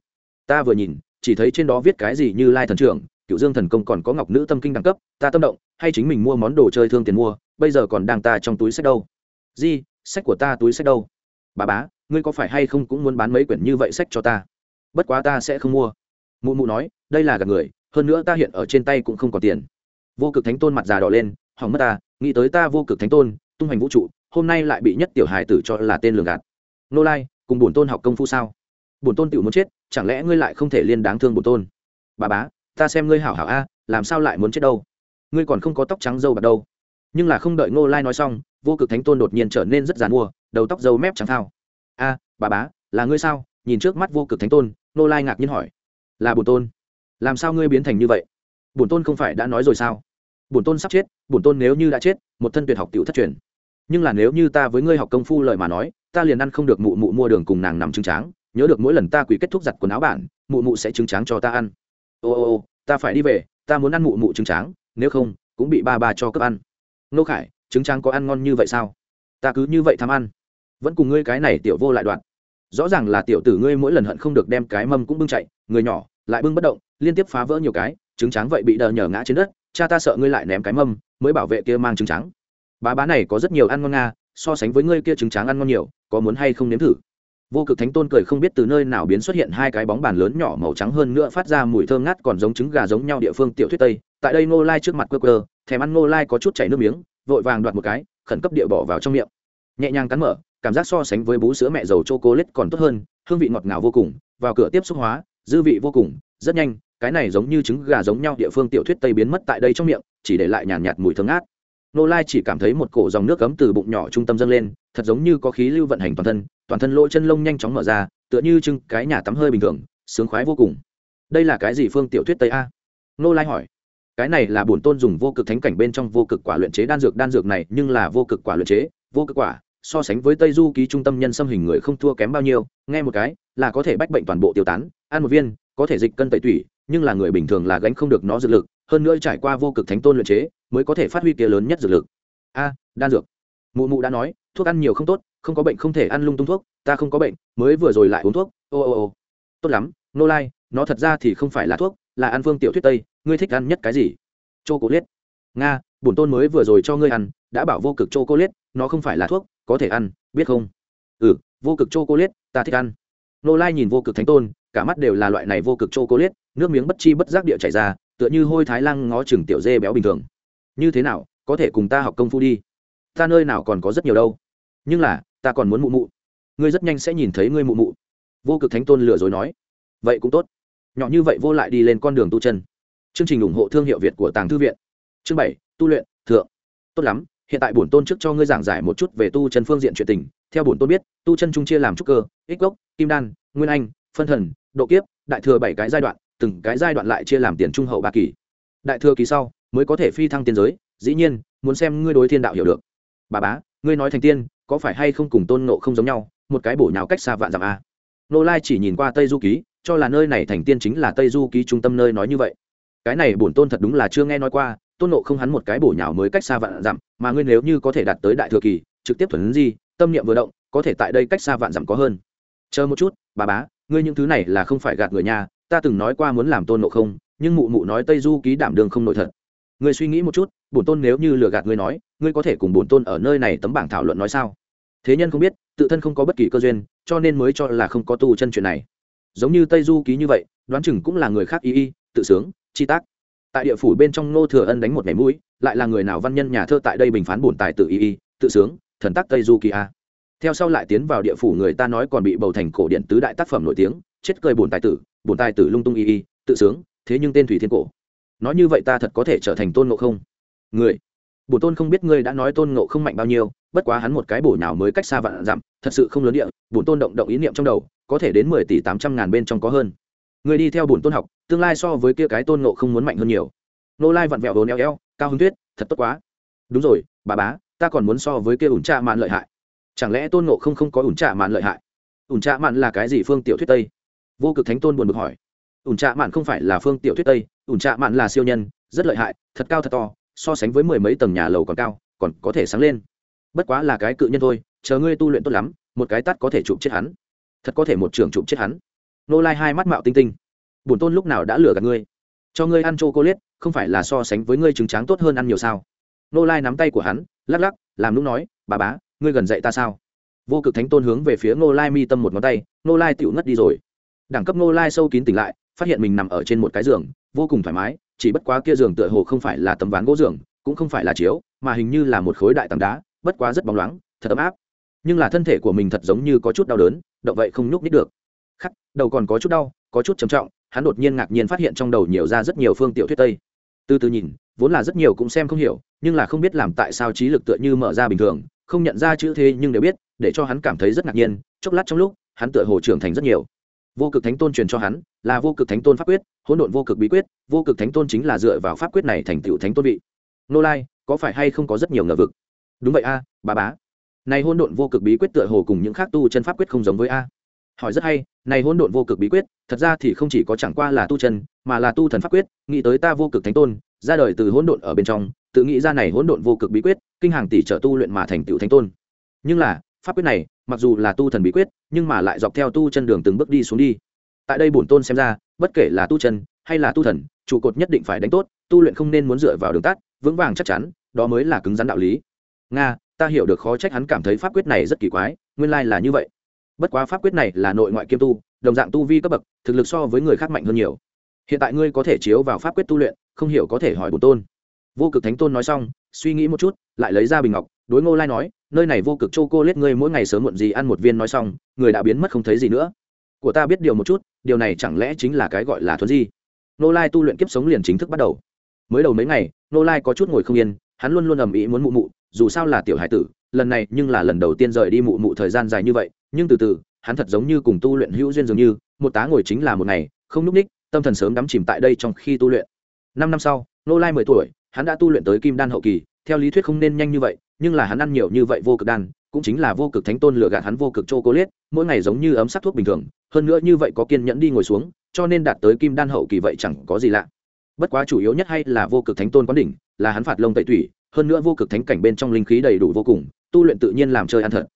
Ta vừa nhìn, chỉ thấy trên đó viết cái gì như lai thần trưởng cựu dương thần công còn có ngọc nữ tâm kinh đẳng cấp, ta tâm động, hay chính mình mua món đồ chơi thương tiền mua, bây giờ còn đang ta trong túi sách đâu? Di, sách của ta túi sách đâu? Bà bá, ngươi có phải hay không cũng muốn bán mấy quyển như vậy sách cho ta? Bất quá ta sẽ không mua. Mụ mụ nói, đây là gạt người, hơn nữa ta hiện ở trên tay cũng không còn tiền. Vô cực thánh tôn mặt già đỏ lên, hỏng mất ta, nghĩ tới ta vô cực thánh tôn, tung hoành vũ trụ, hôm nay lại bị nhất tiểu hài tử cho là tên lường gạt. Nô lai, cùng bổn tôn học công phu sao? Bổn tôn tự muốn chết, chẳng lẽ ngươi lại không thể liên đáng thương bổn tôn? Bà bá ta xem ngươi hảo hảo a, làm sao lại muốn chết đâu? Ngươi còn không có tóc trắng dâu bạc đâu. Nhưng là không đợi ngô lai nói xong, vô cực thánh tôn đột nhiên trở nên rất dàn mua đầu tóc dâu mép trắng thao a, bà bá, là ngươi sao? Nhìn trước mắt vô cực thánh tôn, ngô lai ngạc nhiên hỏi. Là bổn tôn. Làm sao ngươi biến thành như vậy? Bổn tôn không phải đã nói rồi sao? Bổn tôn sắp chết, bổn tôn nếu như đã chết, một thân tuyệt học tiểu thất truyền. Nhưng là nếu như ta với ngươi học công phu lời mà nói, ta liền ăn không được mụ mụ mua đường cùng nàng nằm trứng tráng, nhớ được mỗi lần ta quỷ kết thúc giặt quần áo bản, mụ mụ sẽ trứng tráng cho ta ăn ô ô ô, ta phải đi về, ta muốn ăn mụ mụ trứng tráng, nếu không, cũng bị ba ba cho cướp ăn. Nô khải, trứng tráng có ăn ngon như vậy sao? Ta cứ như vậy tham ăn. Vẫn cùng ngươi cái này tiểu vô lại đoạn. Rõ ràng là tiểu tử ngươi mỗi lần hận không được đem cái mâm cũng bưng chạy, người nhỏ, lại bưng bất động, liên tiếp phá vỡ nhiều cái, trứng tráng vậy bị đờ nhờ ngã trên đất, cha ta sợ ngươi lại ném cái mâm, mới bảo vệ kia mang trứng trắng bá bá này có rất nhiều ăn ngon nga, so sánh với ngươi kia trứng tráng ăn ngon nhiều, có muốn hay không nếm thử? Vô cực thánh tôn cười không biết từ nơi nào biến xuất hiện hai cái bóng bàn lớn nhỏ màu trắng hơn nữa phát ra mùi thơm ngát còn giống trứng gà giống nhau địa phương tiểu thuyết tây. Tại đây ngô lai trước mặt quơ quơ thèm ăn ngô lai có chút chảy nước miếng vội vàng đoạt một cái khẩn cấp địa bỏ vào trong miệng. Nhẹ nhàng cắn mở cảm giác so sánh với bú sữa mẹ dầu chô cô lết còn tốt hơn hương vị ngọt ngào vô cùng vào cửa tiếp xúc hóa dư vị vô cùng rất nhanh cái này giống như trứng gà giống nhau địa phương tiểu thuyết tây biến mất tại đây trong miệng chỉ để lại nhàn nhạt, nhạt mùi thơm ngát nô lai chỉ cảm thấy một cổ dòng nước cấm từ bụng nhỏ trung tâm dâng lên, thật giống như có khí lưu vận hành toàn thân toàn thân lỗ chân lông nhanh chóng mở ra, tựa như trưng cái nhà tắm hơi bình thường, sướng khoái vô cùng. Đây là cái gì phương tiểu thuyết tây a? Nô lai hỏi. Cái này là bổn tôn dùng vô cực thánh cảnh bên trong vô cực quả luyện chế đan dược đan dược này nhưng là vô cực quả luyện chế, vô cực quả, so sánh với tây du ký trung tâm nhân xâm hình người không thua kém bao nhiêu, nghe một cái, là có thể bách bệnh toàn bộ tiêu tán, ăn một viên, có thể dịch cân tẩy tủy, nhưng là người bình thường là gánh không được nó dược lực, hơn nữa trải qua vô cực thánh tôn luyện chế mới có thể phát huy kia lớn nhất dược lực. A, đan dược. Mụ mụ đã nói, thuốc ăn nhiều không tốt, không có bệnh không thể ăn lung tung thuốc, ta không có bệnh, mới vừa rồi lại uống thuốc. Ô ô ô. Tốt lắm nô lai nó thật ra thì không phải là thuốc, là ăn phương tiểu thuyết tây, ngươi thích ăn nhất cái gì? Chô cố liết nga, bổn tôn mới vừa rồi cho ngươi ăn, đã bảo vô cực chô cô liết nó không phải là thuốc, có thể ăn, biết không? Ừ vô cực chô cô liết ta thích ăn. Nô lai nhìn vô cực thánh tôn, cả mắt đều là loại này vô cực chô cô liết nước miếng bất chi bất giác địa chảy ra, tựa như hôi thái lan ngó chừng tiểu dê béo bình thường như thế nào, có thể cùng ta học công phu đi? Ta nơi nào còn có rất nhiều đâu. Nhưng là, ta còn muốn mụ mụ. Ngươi rất nhanh sẽ nhìn thấy ngươi mụ mụ. Vô cực thánh tôn lừa dối nói. Vậy cũng tốt. Nhỏ như vậy vô lại đi lên con đường tu chân. Chương trình ủng hộ thương hiệu việt của tàng thư viện. Chương bảy, tu luyện, thượng. Tốt lắm, hiện tại bổn tôn trước cho ngươi giảng giải một chút về tu chân phương diện chuyện tình. Theo bổn tôn biết, tu chân trung chia làm trúc cơ, ích gốc, kim đan, nguyên anh, phân thần, độ kiếp, đại thừa bảy cái giai đoạn, từng cái giai đoạn lại chia làm tiền trung hậu ba kỳ. Đại thừa kỳ sau mới có thể phi thăng tiên giới, dĩ nhiên, muốn xem ngươi đối thiên đạo hiểu được. Bà bá, ngươi nói thành tiên, có phải hay không cùng tôn nộ không giống nhau, một cái bổ nhào cách xa vạn dặm à? a nô lai chỉ nhìn qua tây du ký, cho là nơi này thành tiên chính là tây du ký trung tâm nơi nói như vậy. Cái này bổn tôn thật đúng là chưa nghe nói qua, tôn nộ không hắn một cái bổ nhào mới cách xa vạn dặm, mà ngươi nếu như có thể đạt tới đại thừa kỳ, trực tiếp thuần di, tâm niệm vừa động, có thể tại đây cách xa vạn dặm có hơn. Chờ một chút, bà bá, ngươi những thứ này là không phải gạt người nhà, ta từng nói qua muốn làm tôn nộ không, nhưng mụ mụ nói tây du ký đảm đường không nội thật ngươi suy nghĩ một chút, bổn tôn nếu như lừa gạt ngươi nói, ngươi có thể cùng bổn tôn ở nơi này tấm bảng thảo luận nói sao? Thế nhân không biết, tự thân không có bất kỳ cơ duyên, cho nên mới cho là không có tu chân chuyện này. Giống như tây du ký như vậy, đoán chừng cũng là người khác y y, tự sướng, chi tác. Tại địa phủ bên trong Ngô thừa ân đánh một ngày mũi, lại là người nào văn nhân nhà thơ tại đây bình phán bổn tài tự y y, tự sướng, thần tác tây du kỳ a. Theo sau lại tiến vào địa phủ người ta nói còn bị bầu thành cổ điện tứ đại tác phẩm nổi tiếng, chết cười bổn tài tử, bổn tài tử lung tung y y, tự sướng, thế nhưng tên thủy thiên cổ nói như vậy ta thật có thể trở thành tôn ngộ không? Người bổ tôn không biết ngươi đã nói tôn ngộ không mạnh bao nhiêu, bất quá hắn một cái bổ nào mới cách xa vạn dặm, thật sự không lớn địa, bổn tôn động động ý niệm trong đầu, có thể đến mười tỷ tám trăm ngàn bên trong có hơn. Người đi theo bổn tôn học, tương lai so với kia cái tôn ngộ không muốn mạnh hơn nhiều. Nô lai vặn vẹo vốn eo eo cao hứng tuyết, thật tốt quá. Đúng rồi, bà bá, ta còn muốn so với kia ủn trạ mạn lợi hại. Chẳng lẽ tôn ngộ không không có ủn trạ mạn lợi hại? Ủn trạ mạn là cái gì phương tiểu thuyết tây? Vô cực thánh tôn buồn bực hỏi ủn trạ mạn không phải là phương tiểu thuyết tây, ủn trạ mạn là siêu nhân, rất lợi hại, thật cao thật to, so sánh với mười mấy tầng nhà lầu còn cao, còn có thể sáng lên. Bất quá là cái cự nhân thôi, chờ ngươi tu luyện tốt lắm, một cái tắt có thể chụp chết hắn. Thật có thể một trường chụp chết hắn. Nô lai hai mắt mạo tinh tinh. Bổn tôn lúc nào đã lừa gạt ngươi? Cho ngươi ăn chô cô liết không phải là so sánh với ngươi trứng tráng tốt hơn ăn nhiều sao? Nô lai nắm tay của hắn, lắc lắc, làm lúc nói, bà bá, ngươi gần dậy ta sao? Vô cực thánh tôn hướng về phía nô lai mi tâm một ngón tay, nô lai tựu ngất đi rồi. Đẳng cấp nô lai sâu kín tỉnh lại phát hiện mình nằm ở trên một cái giường, vô cùng thoải mái, chỉ bất quá kia giường tựa hồ không phải là tấm ván gỗ giường, cũng không phải là chiếu, mà hình như là một khối đại tảng đá, bất quá rất bóng loáng, thật ấm áp. Nhưng là thân thể của mình thật giống như có chút đau đớn, động vậy không nhúc nít được. Khắc, đầu còn có chút đau, có chút trầm trọng, hắn đột nhiên ngạc nhiên phát hiện trong đầu nhiều ra rất nhiều phương tiểu thuyết tây. Từ từ nhìn, vốn là rất nhiều cũng xem không hiểu, nhưng là không biết làm tại sao trí lực tựa như mở ra bình thường, không nhận ra chữ thế nhưng đều biết, để cho hắn cảm thấy rất ngạc nhiên, chốc lát trong lúc, hắn tựa hồ trưởng thành rất nhiều vô cực thánh tôn truyền cho hắn là vô cực thánh tôn pháp quyết hỗn độn vô cực bí quyết vô cực thánh tôn chính là dựa vào pháp quyết này thành tựu thánh tôn vị. Nô lai có phải hay không có rất nhiều ngờ vực? Đúng vậy a à, bà bá. Này hỗn độn vô cực bí quyết tựa hồ cùng những khác tu chân pháp quyết không giống với a. Hỏi rất hay này hỗn độn vô cực bí quyết thật ra thì không chỉ có chẳng qua là tu chân mà là tu thần pháp quyết nghĩ tới ta vô cực thánh tôn ra đời từ hỗn độn ở bên trong tự nghĩ ra này hỗn độn vô cực bí quyết kinh hàng tỷ trợ tu luyện mà thành tựu thánh tôn. Nhưng là pháp quyết này mặc dù là tu thần bí quyết nhưng mà lại dọc theo tu chân đường từng bước đi xuống đi. Tại đây bổn tôn xem ra, bất kể là tu chân hay là tu thần, trụ cột nhất định phải đánh tốt, tu luyện không nên muốn dựa vào đường tắt, vững vàng chắc chắn, đó mới là cứng rắn đạo lý. Nga, ta hiểu được khó trách hắn cảm thấy pháp quyết này rất kỳ quái, nguyên lai là như vậy. Bất quá pháp quyết này là nội ngoại kiêm tu, đồng dạng tu vi cấp bậc, thực lực so với người khác mạnh hơn nhiều. Hiện tại ngươi có thể chiếu vào pháp quyết tu luyện, không hiểu có thể hỏi bổn tôn. Vô cực thánh tôn nói xong suy nghĩ một chút, lại lấy ra bình ngọc, đối ngô lai nói, nơi này vô cực châu cô lết ngươi mỗi ngày sớm muộn gì ăn một viên nói xong, người đã biến mất không thấy gì nữa. Của ta biết điều một chút, điều này chẳng lẽ chính là cái gọi là thuần di? Ngô lai tu luyện kiếp sống liền chính thức bắt đầu. Mới đầu mấy ngày, Ngô lai có chút ngồi không yên, hắn luôn luôn ầm ĩ muốn mụ mụ, dù sao là tiểu hải tử, lần này nhưng là lần đầu tiên rời đi mụ mụ thời gian dài như vậy, nhưng từ từ, hắn thật giống như cùng tu luyện hữu duyên dường như, một tá ngồi chính là một ngày, không lúc ních, tâm thần sớm đắm chìm tại đây trong khi tu luyện. Năm năm sau nô lai mười tuổi hắn đã tu luyện tới kim đan hậu kỳ, theo lý thuyết không nên nhanh như vậy, nhưng là hắn ăn nhiều như vậy vô cực đan, cũng chính là vô cực thánh tôn lừa gạt hắn vô cực chô cố liết mỗi ngày giống như ấm sắc thuốc bình thường, hơn nữa như vậy có kiên nhẫn đi ngồi xuống, cho nên đạt tới kim đan hậu kỳ vậy chẳng có gì lạ. Bất quá chủ yếu nhất hay là vô cực thánh tôn quán đỉnh, là hắn phạt lông tẩy tủy, hơn nữa vô cực thánh cảnh bên trong linh khí đầy đủ vô cùng, tu luyện tự nhiên làm chơi ăn thật.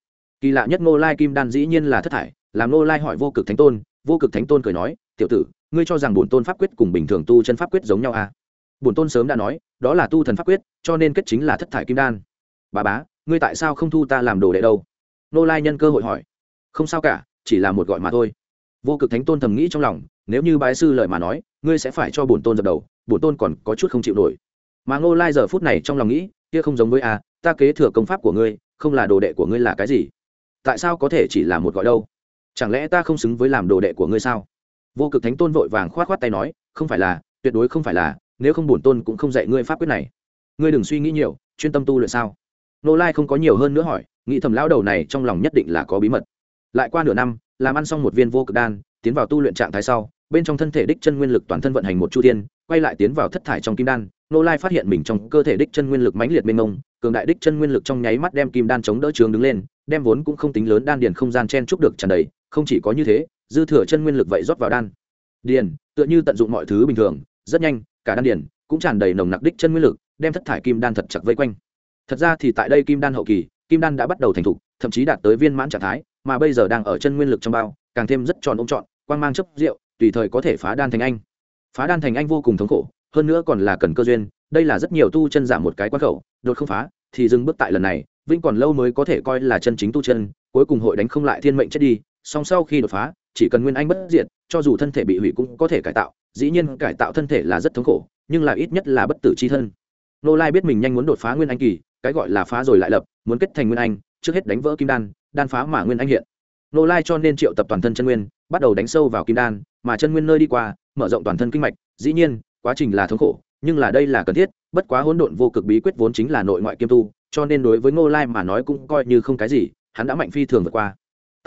Kỳ lạ nhất ngô lai kim đan dĩ nhiên là thất thải, làm ngô lai hỏi vô cực thánh tôn, vô cực thánh tôn cười nói, tiểu tử, ngươi cho rằng bổn tôn pháp quyết cùng bình thường tu chân pháp quyết giống nhau à? Bổn tôn sớm đã nói, đó là tu thần pháp quyết, cho nên kết chính là thất thải kim đan. Bà bá, ngươi tại sao không thu ta làm đồ đệ đâu? Nô lai nhân cơ hội hỏi. Không sao cả, chỉ là một gọi mà thôi. Vô cực thánh tôn thầm nghĩ trong lòng, nếu như bái sư lời mà nói, ngươi sẽ phải cho bổn tôn dập đầu, bổn tôn còn có chút không chịu nổi. Mà ngô lai giờ phút này trong lòng nghĩ, kia không giống với a ta kế thừa công pháp của ngươi, không là đồ đệ của ngươi là cái gì? Tại sao có thể chỉ là một gọi đâu? Chẳng lẽ ta không xứng với làm đồ đệ của ngươi sao? Vô cực thánh tôn vội vàng k h o á t k h o á t tay nói, không phải là, tuyệt đối không phải là nếu không bổn tôn cũng không dạy ngươi pháp quyết này. Ngươi đừng suy nghĩ nhiều, chuyên tâm tu luyện sao? Nô lai không có nhiều hơn nữa hỏi, nghĩ thầm lão đầu này trong lòng nhất định là có bí mật. Lại qua nửa năm, làm ăn xong một viên vô cực đan, tiến vào tu luyện trạng thái sau, bên trong thân thể đích chân nguyên lực toàn thân vận hành một chu thiên, quay lại tiến vào thất thải trong kim đan nô lai phát hiện mình trong cơ thể đích chân nguyên lực mãnh liệt mênh mông, cường đại đích chân nguyên lực trong nháy mắt đem kim đan chống đỡ trường đứng lên, đem vốn cũng không tính lớn đan điền không gian chen trúc được tràn đầy, không chỉ có như thế, dư thừa chân nguyên lực vậy rót vào đan. Điền, tựa như tận dụng mọi thứ bình thường, rất nhanh cả đan điền cũng tràn đầy nồng nặc đích chân nguyên lực, đem thất thải kim đan thật chặt vây quanh. Thật ra thì tại đây kim đan hậu kỳ, kim đan đã bắt đầu thành thục, thậm chí đạt tới viên mãn trạng thái, mà bây giờ đang ở chân nguyên lực trong bao, càng thêm rất tròn ôm trọn, quang mang chấp rượu, tùy thời có thể phá đan thành anh. Phá đan thành anh vô cùng thống khổ, hơn nữa còn là cần cơ duyên, đây là rất nhiều tu chân giảm một cái quá khẩu, đột không phá, thì dừng bước tại lần này, vĩnh còn lâu mới có thể coi là chân chính tu chân, cuối cùng hội đánh không lại thiên mệnh chết đi song sau khi đột phá, chỉ cần nguyên anh bất diệt, cho dù thân thể bị hủy cũng có thể cải tạo. Dĩ nhiên, cải tạo thân thể là rất thống khổ, nhưng là ít nhất là bất tử c h i thân. Nô lai biết mình nhanh muốn đột phá nguyên anh kỳ, cái gọi là phá rồi lại lập, muốn kết thành nguyên anh, trước hết đánh vỡ kim đan đan phá mà nguyên anh hiện. Nô lai cho nên triệu tập toàn thân chân nguyên, bắt đầu đánh sâu vào kim đan, mà chân nguyên nơi đi qua, mở rộng toàn thân kinh mạch. Dĩ nhiên, quá trình là thống khổ, nhưng là đây là cần thiết, bất quá hỗn độn vô cực bí quyết vốn chính là nội ngoại kiêm tu, cho nên đối với ngô lai mà nói cũng coi như không cái gì, hắn đã mạnh phi thường vượt qua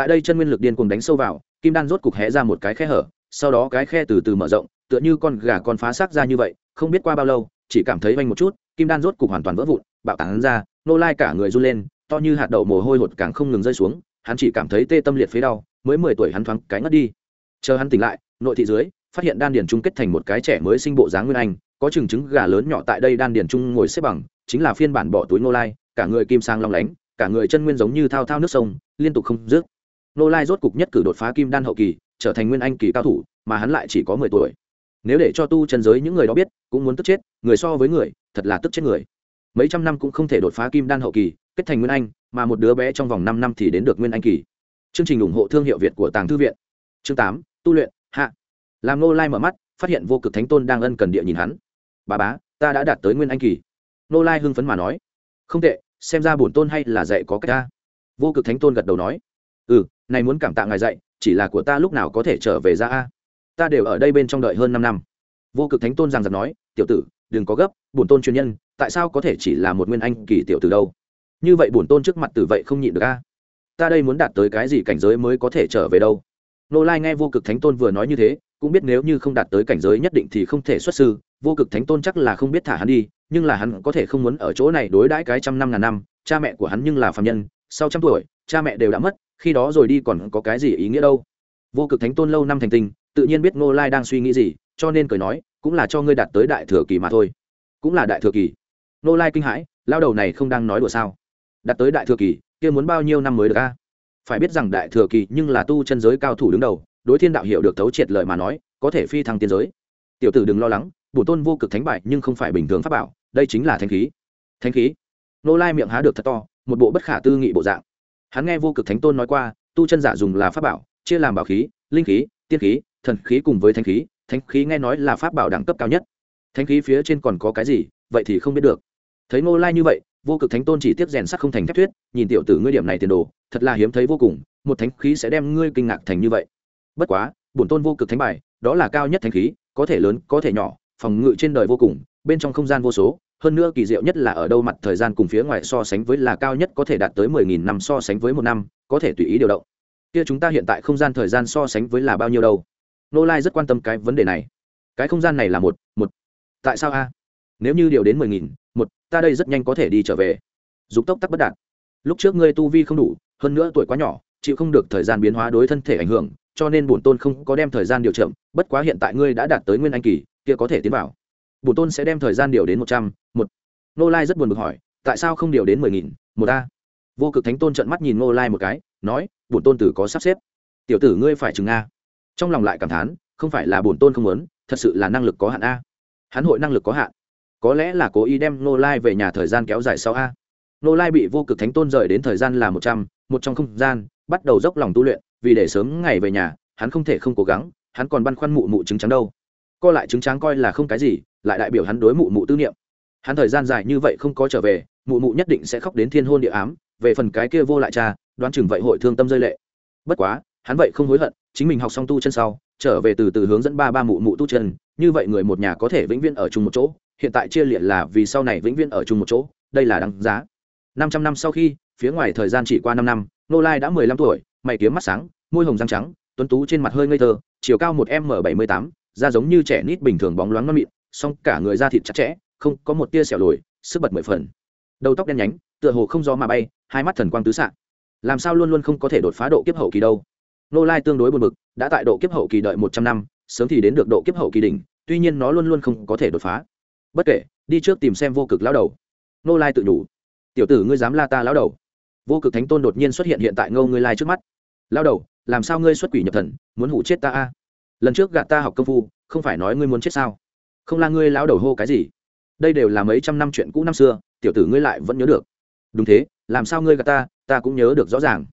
tại đây chân nguyên lực điên cùng đánh sâu vào, kim đan rốt cục hé ra một cái khe hở, sau đó cái khe từ từ mở rộng, tựa như con gà con phá xác ra như vậy, không biết qua bao lâu, chỉ cảm thấy vanh một chút, kim đan rốt cục hoàn toàn vỡ vụn, bạo tán ra, nô lai cả người run lên, to như hạt đậu mồ hôi hột càng không ngừng rơi xuống, hắn chỉ cảm thấy tê tâm liệt phế đau, mới mười tuổi hắn thoáng cái ngất đi. Chờ hắn tỉnh lại, nội thị dưới, phát hiện đan điền trung kết thành một cái trẻ mới sinh bộ dáng nguyên anh, có chừng trứng gà lớn nhỏ tại đây đan điền trung ngồi xếp bằng, chính là phiên bản bỏ túi nô lai, cả người kim sang long lánh, cả người chân nguyên giống như thao thao nước sông, liên tục không dứt nô lai rốt cục nhất cử đột phá kim đan hậu kỳ, trở thành nguyên anh kỳ cao thủ, mà hắn lại chỉ có mười tuổi. Nếu để cho tu chân giới những người đó biết, cũng muốn tức chết, người so với người, thật là tức chết người. Mấy trăm năm cũng không thể đột phá kim đan hậu kỳ, kết thành nguyên anh, mà một đứa bé trong vòng năm năm thì đến được nguyên anh kỳ. Chương trình ủng hộ thương hiệu việt của tàng thư viện. Chương tám, tu luyện, hạ. Làm nô lai mở mắt, phát hiện vô cực thánh tôn đang ân cần địa nhìn hắn. Bà bá, ta đã đạt tới nguyên anh kỳ. Nô lai hưng phấn mà nói. Không tệ, xem ra bổn tôn hay là dạy có cách ta. Vô cực thánh tôn gật đầu nói. Ừ này muốn cảm tạ ngài dạy, chỉ là của ta lúc nào có thể trở về ra a? Ta đều ở đây bên trong đợi hơn năm năm. Vô cực thánh tôn rằng giật nói, tiểu tử, đừng có gấp, bổn tôn chuyên nhân, tại sao có thể chỉ là một nguyên anh kỳ tiểu tử đâu? Như vậy bổn tôn trước mặt tử vậy không nhịn được a? Ta đây muốn đạt tới cái gì cảnh giới mới có thể trở về đâu? Nô lai nghe vô cực thánh tôn vừa nói như thế, cũng biết nếu như không đạt tới cảnh giới nhất định thì không thể xuất sư, vô cực thánh tôn chắc là không biết thả hắn đi, nhưng là hắn có thể không muốn ở chỗ này đối đãi cái trăm năm ngàn năm, cha mẹ của hắn nhưng là phạm nhân, sau trăm tuổi, cha mẹ đều đã mất khi đó rồi đi còn có cái gì ý nghĩa đâu. Vô cực thánh tôn lâu năm thành tinh, tự nhiên biết ngô lai đang suy nghĩ gì, cho nên cười nói, cũng là cho ngươi đạt tới đại thừa kỳ mà thôi. Cũng là đại thừa kỳ. Ngô lai kinh hãi lao đầu này không đang nói đùa sao? Đạt tới đại thừa kỳ, kia muốn bao nhiêu năm mới được a? Phải biết rằng đại thừa kỳ nhưng là tu chân giới cao thủ đứng đầu, đối thiên đạo hiểu được thấu triệt lời mà nói, có thể phi thăng tiên giới. Tiểu tử đừng lo lắng, bổ tôn vô cực thánh bại nhưng không phải bình thường pháp bảo, đây chính là thanh khí. Thanh khí? Nô lai miệng há được thật to, một bộ bất khả tư nghị bộ dạng hắn nghe vô cực thánh tôn nói qua, tu chân giả dùng là pháp bảo, chia làm bảo khí, linh khí, tiên khí, thần khí cùng với thanh khí. Thanh khí nghe nói là pháp bảo đẳng cấp cao nhất. Thanh khí phía trên còn có cái gì? Vậy thì không biết được. Thấy Ngô lai như vậy, vô cực thánh tôn chỉ tiếp rèn sắc không thành thép thuyết, nhìn tiểu tử ngươi điểm này tiền đồ, thật là hiếm thấy vô cùng, một thánh khí sẽ đem ngươi kinh ngạc thành như vậy. Bất quá, bổn tôn vô cực thánh bài, đó là cao nhất thánh khí, có thể lớn, có thể nhỏ, phòng ngự trên đời vô cùng, bên trong không gian vô số hơn nữa kỳ diệu nhất là ở đâu mặt thời gian cùng phía ngoài so sánh với là cao nhất có thể đạt tới mười nghìn năm so sánh với một năm, có thể tùy ý điều động. Kia chúng ta hiện tại không gian thời gian so sánh với là bao nhiêu đâu? Nô lai rất quan tâm cái vấn đề này. Cái không gian này là một một. Tại sao a? Nếu như điều đến mười nghìn, một, ta đây rất nhanh có thể đi trở về. Dục tốc tắc bất đạt. Lúc trước ngươi tu vi không đủ, hơn nữa tuổi quá nhỏ, chịu không được thời gian biến hóa đối thân thể ảnh hưởng, cho nên bổn tôn không có đem thời gian điều chậm, bất quá hiện tại ngươi đã đạt tới nguyên anh kỳ, kia có thể tiến vào bổn tôn sẽ đem thời gian điều đến một trăm, một. Nô lai rất buồn bực hỏi, tại sao không điều đến mười nghìn, một a? Vô cực thánh tôn trợn mắt nhìn nô lai một cái, nói bổn tôn tử có sắp xếp. Tiểu tử ngươi phải chừng a. Trong lòng lại cảm thán, không phải là bổn tôn không muốn, thật sự là năng lực có hạn a. Hắn hội năng lực có hạn. Có lẽ là cố ý đem nô lai về nhà thời gian kéo dài sau a. Nô lai bị vô cực thánh tôn rời đến thời gian là một trăm, một trong không gian, bắt đầu dốc lòng tu luyện, vì để sớm ngày về nhà, hắn không thể không cố gắng, hắn còn băn khoăn mụ mụ trứng trắng đâu co lại chứng tráng coi là không cái gì, lại đại biểu hắn đối mụ mụ tư niệm. Hắn thời gian dài như vậy không có trở về, mụ mụ nhất định sẽ khóc đến thiên hôn địa ám, về phần cái kia vô lại cha, đoán chừng vậy hội thương tâm rơi lệ. Bất quá, hắn vậy không hối hận, chính mình học xong tu chân sau, trở về từ từ hướng dẫn ba ba mụ mụ tu chân, như vậy người một nhà có thể vĩnh viễn ở chung một chỗ, hiện tại chia liệt là vì sau này vĩnh viễn ở chung một chỗ, đây là đáng giá. Năm trăm năm sau khi, phía ngoài thời gian chỉ qua năm năm, nô lai đã mười lăm tuổi, mày kiếm mắt sáng, môi hồng răng trắng, tuấn tú trên mặt hơi ngây thơ, chiều cao một m bảy mươi tám da giống như trẻ nít bình thường bóng loáng non mịn, song cả người da thịt chặt chẽ, không có một tia sẹo lồi, sức bật mười phần. Đầu tóc đen nhánh, tựa hồ không gió mà bay, hai mắt thần quang tứ xạ làm sao luôn luôn không có thể đột phá độ kiếp hậu kỳ đâu? Nô lai tương đối buồn bực, đã tại độ kiếp hậu kỳ đợi một trăm năm, sớm thì đến được độ kiếp hậu kỳ đỉnh, tuy nhiên nó luôn luôn không có thể đột phá. Bất kể, đi trước tìm xem vô cực lão đầu. Nô lai tự nhủ. Tiểu tử ngươi dám la ta lão đầu. Vô cực thánh tôn đột nhiên xuất hiện hiện tại ngâu ngươi lai trước mắt. Lão đầu, làm sao ngươi xuất quỷ nhập thần, muốn hủ chết ta a? Lần trước gạt ta học công phu, không phải nói ngươi muốn chết sao? Không là ngươi lão đầu hô cái gì? Đây đều là mấy trăm năm chuyện cũ năm xưa, tiểu tử ngươi lại vẫn nhớ được. Đúng thế, làm sao ngươi gạt ta ta cũng nhớ được rõ ràng.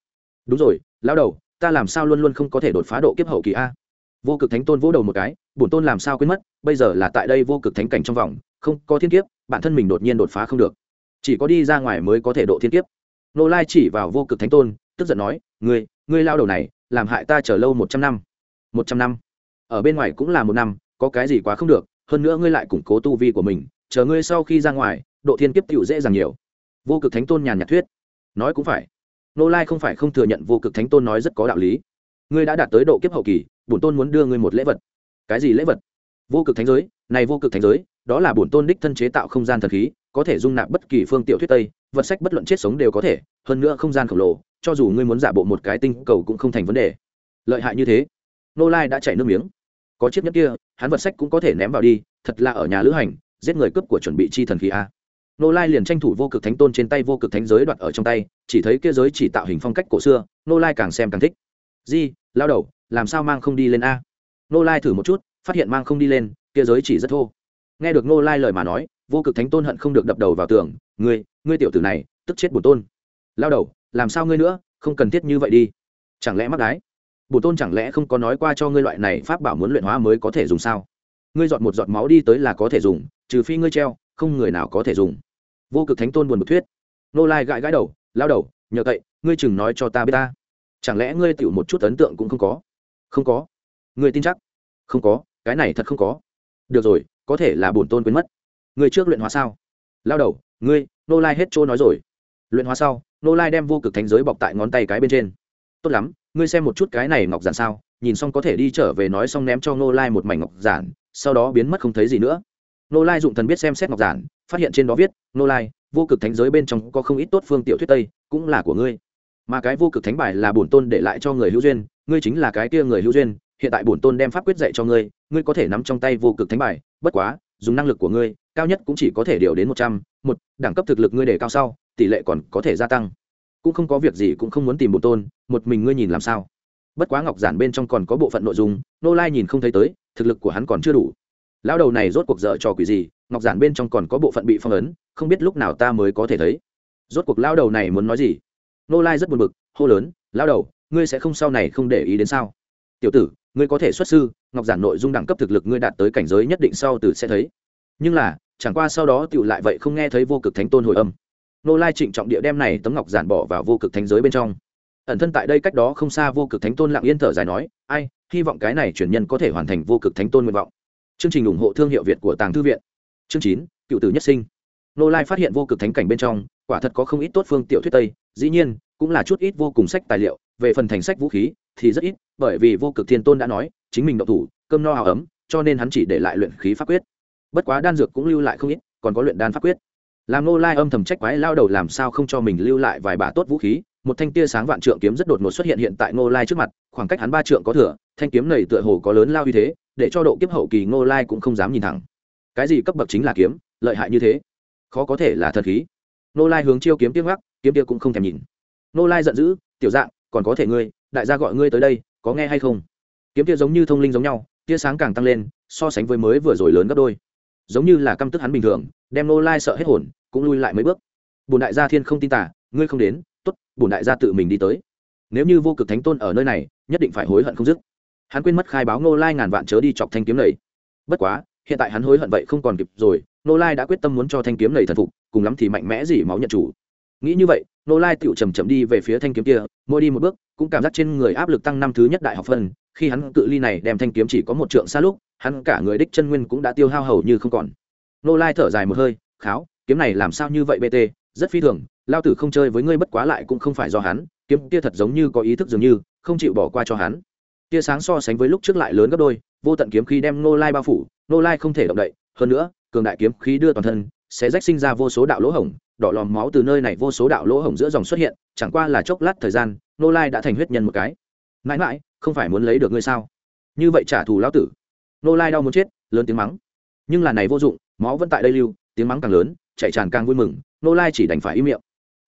Đúng rồi, lão đầu, ta làm sao luôn luôn không có thể đột phá độ kiếp hậu kỳ a? Vô cực thánh tôn vỗ đầu một cái, bổn tôn làm sao quên mất, bây giờ là tại đây vô cực thánh cảnh trong vòng, không có thiên kiếp, bản thân mình đột nhiên đột phá không được. Chỉ có đi ra ngoài mới có thể độ thiên kiếp. Nô lai chỉ vào vô cực thánh tôn, tức giận nói, ngươi ngươi lao đầu này, làm hại ta chờ lâu một trăm năm. Một trăm năm ở bên ngoài cũng là một năm, có cái gì quá không được, hơn nữa ngươi lại củng cố tu vi của mình, chờ ngươi sau khi ra ngoài, độ thiên kiếp tựu dễ dàng nhiều. Vô cực thánh tôn nhàn nhạt thuyết. Nói cũng phải. Nô lai không phải không thừa nhận vô cực thánh tôn nói rất có đạo lý. Ngươi đã đạt tới độ kiếp hậu kỳ, bổn tôn muốn đưa ngươi một lễ vật. Cái gì lễ vật? Vô cực thánh giới. Này vô cực thánh giới, đó là bổn tôn đích thân chế tạo không gian thần khí, có thể dung nạp bất kỳ phương tiểu thuyết tây, vật sách bất luận chết sống đều có thể, hơn nữa không gian khổng lồ, cho dù ngươi muốn giả bộ một cái tinh cầu cũng không thành vấn đề. Lợi hại như thế. Nô lai đã chảy nước miếng có chiếc nhất kia, hắn vật sách cũng có thể ném vào đi, thật là ở nhà lữ hành, giết người cướp của chuẩn bị chi thần khí a. Nô lai liền tranh thủ vô cực thánh tôn trên tay vô cực thánh giới đoạt ở trong tay, chỉ thấy kia giới chỉ tạo hình phong cách cổ xưa, nô lai càng xem càng thích. Di, lao đầu, làm sao mang không đi lên a? Nô lai thử một chút, phát hiện mang không đi lên, kia giới chỉ rất thô. Nghe được nô lai lời mà nói, vô cực thánh tôn hận không được đập đầu vào tường, ngươi ngươi tiểu tử này, tức chết bổn tôn. Lao đầu, làm sao ngươi nữa, không cần thiết như vậy đi. Chẳng lẽ mắc đái? Bổn tôn chẳng lẽ không có nói qua cho ngươi loại này pháp bảo muốn luyện hóa mới có thể dùng sao? Ngươi dọn một giọt máu đi tới là có thể dùng, trừ phi ngươi treo, không người nào có thể dùng. Vô cực thánh tôn buồn bực thuyết. Nô lai gãi gãi đầu, lao đầu, nhờ cậy, ngươi chừng nói cho ta biết ta. Chẳng lẽ ngươi tựu một chút ấn tượng cũng không có? Không có. Ngươi tin chắc? Không có, cái này thật không có. Được rồi, có thể là bổn tôn quên mất. Ngươi trước luyện hóa sao? Lao đầu, ngươi, nô lai hết trôi nói rồi. Luyện hóa sau, nô lai đem vô cực thánh giới bọc tại ngón tay cái bên trên. Tốt lắm ngươi xem một chút cái này ngọc giản sao, nhìn xong có thể đi trở về nói xong ném cho nô lai một mảnh ngọc giản, sau đó biến mất không thấy gì nữa. Nô lai dụng thần biết xem xét ngọc giản, phát hiện trên đó viết nô lai, vô cực thánh giới bên trong có không ít tốt phương tiểu thuyết tây, cũng là của ngươi. Mà cái vô cực thánh bài là bổn tôn để lại cho người hữu duyên, ngươi chính là cái kia người hữu duyên, hiện tại bổn tôn đem pháp quyết dạy cho ngươi ngươi có thể nắm trong tay vô cực thánh bài, bất quá, dùng năng lực của ngươi, cao nhất cũng chỉ có thể điều đến một trăm, một, đẳng cấp thực lực ngươi để cao sau, tỷ lệ còn có thể gia tăng cũng không có việc gì cũng không muốn tìm bổn tôn, một mình ngươi nhìn làm sao? Bất quá ngọc giản bên trong còn có bộ phận nội dung, nô lai nhìn không thấy tới, thực lực của hắn còn chưa đủ. Lão đầu này rốt cuộc dở trò quỷ gì, ngọc giản bên trong còn có bộ phận bị phong ấn, không biết lúc nào ta mới có thể thấy. Rốt cuộc lão đầu này muốn nói gì? Nô lai rất buồn bực, hô lớn, lão đầu, ngươi sẽ không sau này không để ý đến sao? Tiểu tử, ngươi có thể xuất sư, ngọc giản nội dung đẳng cấp thực lực ngươi đạt tới cảnh giới nhất định sau từ sẽ thấy. Nhưng là, chẳng qua sau đó tựu lại vậy không nghe thấy vô cực thánh tôn hồi âm nô lai trịnh trọng địa đem này tấm ngọc giản bỏ vào vô cực thánh giới bên trong. Ẩn thân tại đây cách đó không xa vô cực thánh tôn lặng yên thở dài nói, ai, hy vọng cái này chuyển nhân có thể hoàn thành vô cực thánh tôn nguyện vọng. Chương trình ủng hộ thương hiệu việt của tàng thư viện. Chương chín, cựu tử nhất sinh. Nô lai phát hiện vô cực thánh cảnh bên trong, quả thật có không ít tốt phương tiểu thuyết tây, dĩ nhiên, cũng là chút ít vô cùng sách tài liệu. Về phần thành sách vũ khí, thì rất ít, bởi vì vô cực thiên tôn đã nói, chính mình đậu thủ, cơm no hào ấm, cho nên hắn chỉ để lại luyện khí pháp quyết. Bất quá đan dược cũng lưu lại không ít, còn có luyện đan pháp quyết làm nô lai âm thầm trách quái lao đầu làm sao không cho mình lưu lại vài bả tốt vũ khí, một thanh tia sáng vạn trượng kiếm rất đột ngột xuất hiện hiện tại nô lai trước mặt, khoảng cách hắn ba trượng có thừa, thanh kiếm này tựa hồ có lớn lao như thế, để cho độ kiếp hậu kỳ nô lai cũng không dám nhìn thẳng. Cái gì cấp bậc chính là kiếm, lợi hại như thế? Khó có thể là thật khí. Nô lai hướng chiêu kiếm tiếng gác kiếm kia cũng không thèm nhìn. Nô lai giận dữ, tiểu dạng, còn có thể ngươi, đại gia gọi ngươi tới đây, có nghe hay không? Kiếm kia giống như thông linh giống nhau, tia sáng càng tăng lên, so sánh với mới vừa rồi lớn gấp đôi. Giống như là căm tức hắn bình thường, đem nô lai sợ hết hồn cũng lui lại mấy bước. Bùn đại gia thiên không tin tả ngươi không đến t ố t bùn đại gia tự mình đi tới. Nếu như vô cực thánh tôn ở nơi này, nhất định phải hối hận không dứt. Hắn quên mất khai báo nô lai ngàn vạn chớ đi chọc thanh kiếm này. Bất quá, hiện tại hắn hối hận vậy không còn kịp rồi nô lai đã quyết tâm muốn cho thanh kiếm này thần phục, cùng lắm thì mạnh mẽ dỉ máu nhận chủ. Nghĩ như vậy nô lai tựu chầm chậm đi về phía thanh kiếm kia, mỗi đi một bước, cũng cảm giác trên người áp lực tăng năm thứ nhất đại học phân. Khi hắn cự ly này đem thanh kiếm chỉ có một trượng xa lúc, hắn cả người đích chân nguyên cũng đã tiêu hao hầu như không còn. Nô lai thở dài một hơi, kháo kiếm này làm sao như vậy bt? Rất phi thường, lao tử không chơi với ngươi bất quá lại cũng không phải do hắn, kiếm kia thật giống như có ý thức dường như, không chịu bỏ qua cho hắn. Tia sáng so sánh với lúc trước lại lớn gấp đôi, vô tận kiếm khí đem nô lai bao phủ nô lai không thể động đậy, hơn nữa, cường đại kiếm khí đưa toàn thân, sẽ rách sinh ra vô số đạo lỗ hổng, đỏ lòm máu từ nơi này vô số đạo lỗ hổng giữa dòng xuất hiện, chẳng qua là chốc lát thời gian nô lai đã thành huyết nhân một cái. Mãi mãi, không phải muốn lấy được ngươi sao? Như vậy trả thù lão tử. Nô lai đau muốn chết, lớn tiếng mắng. Nhưng là này vô dụng, máu vẫn tại đây lưu, tiếng mắng càng lớn chạy tràn càng vui mừng, nô lai chỉ đành phải im miệng.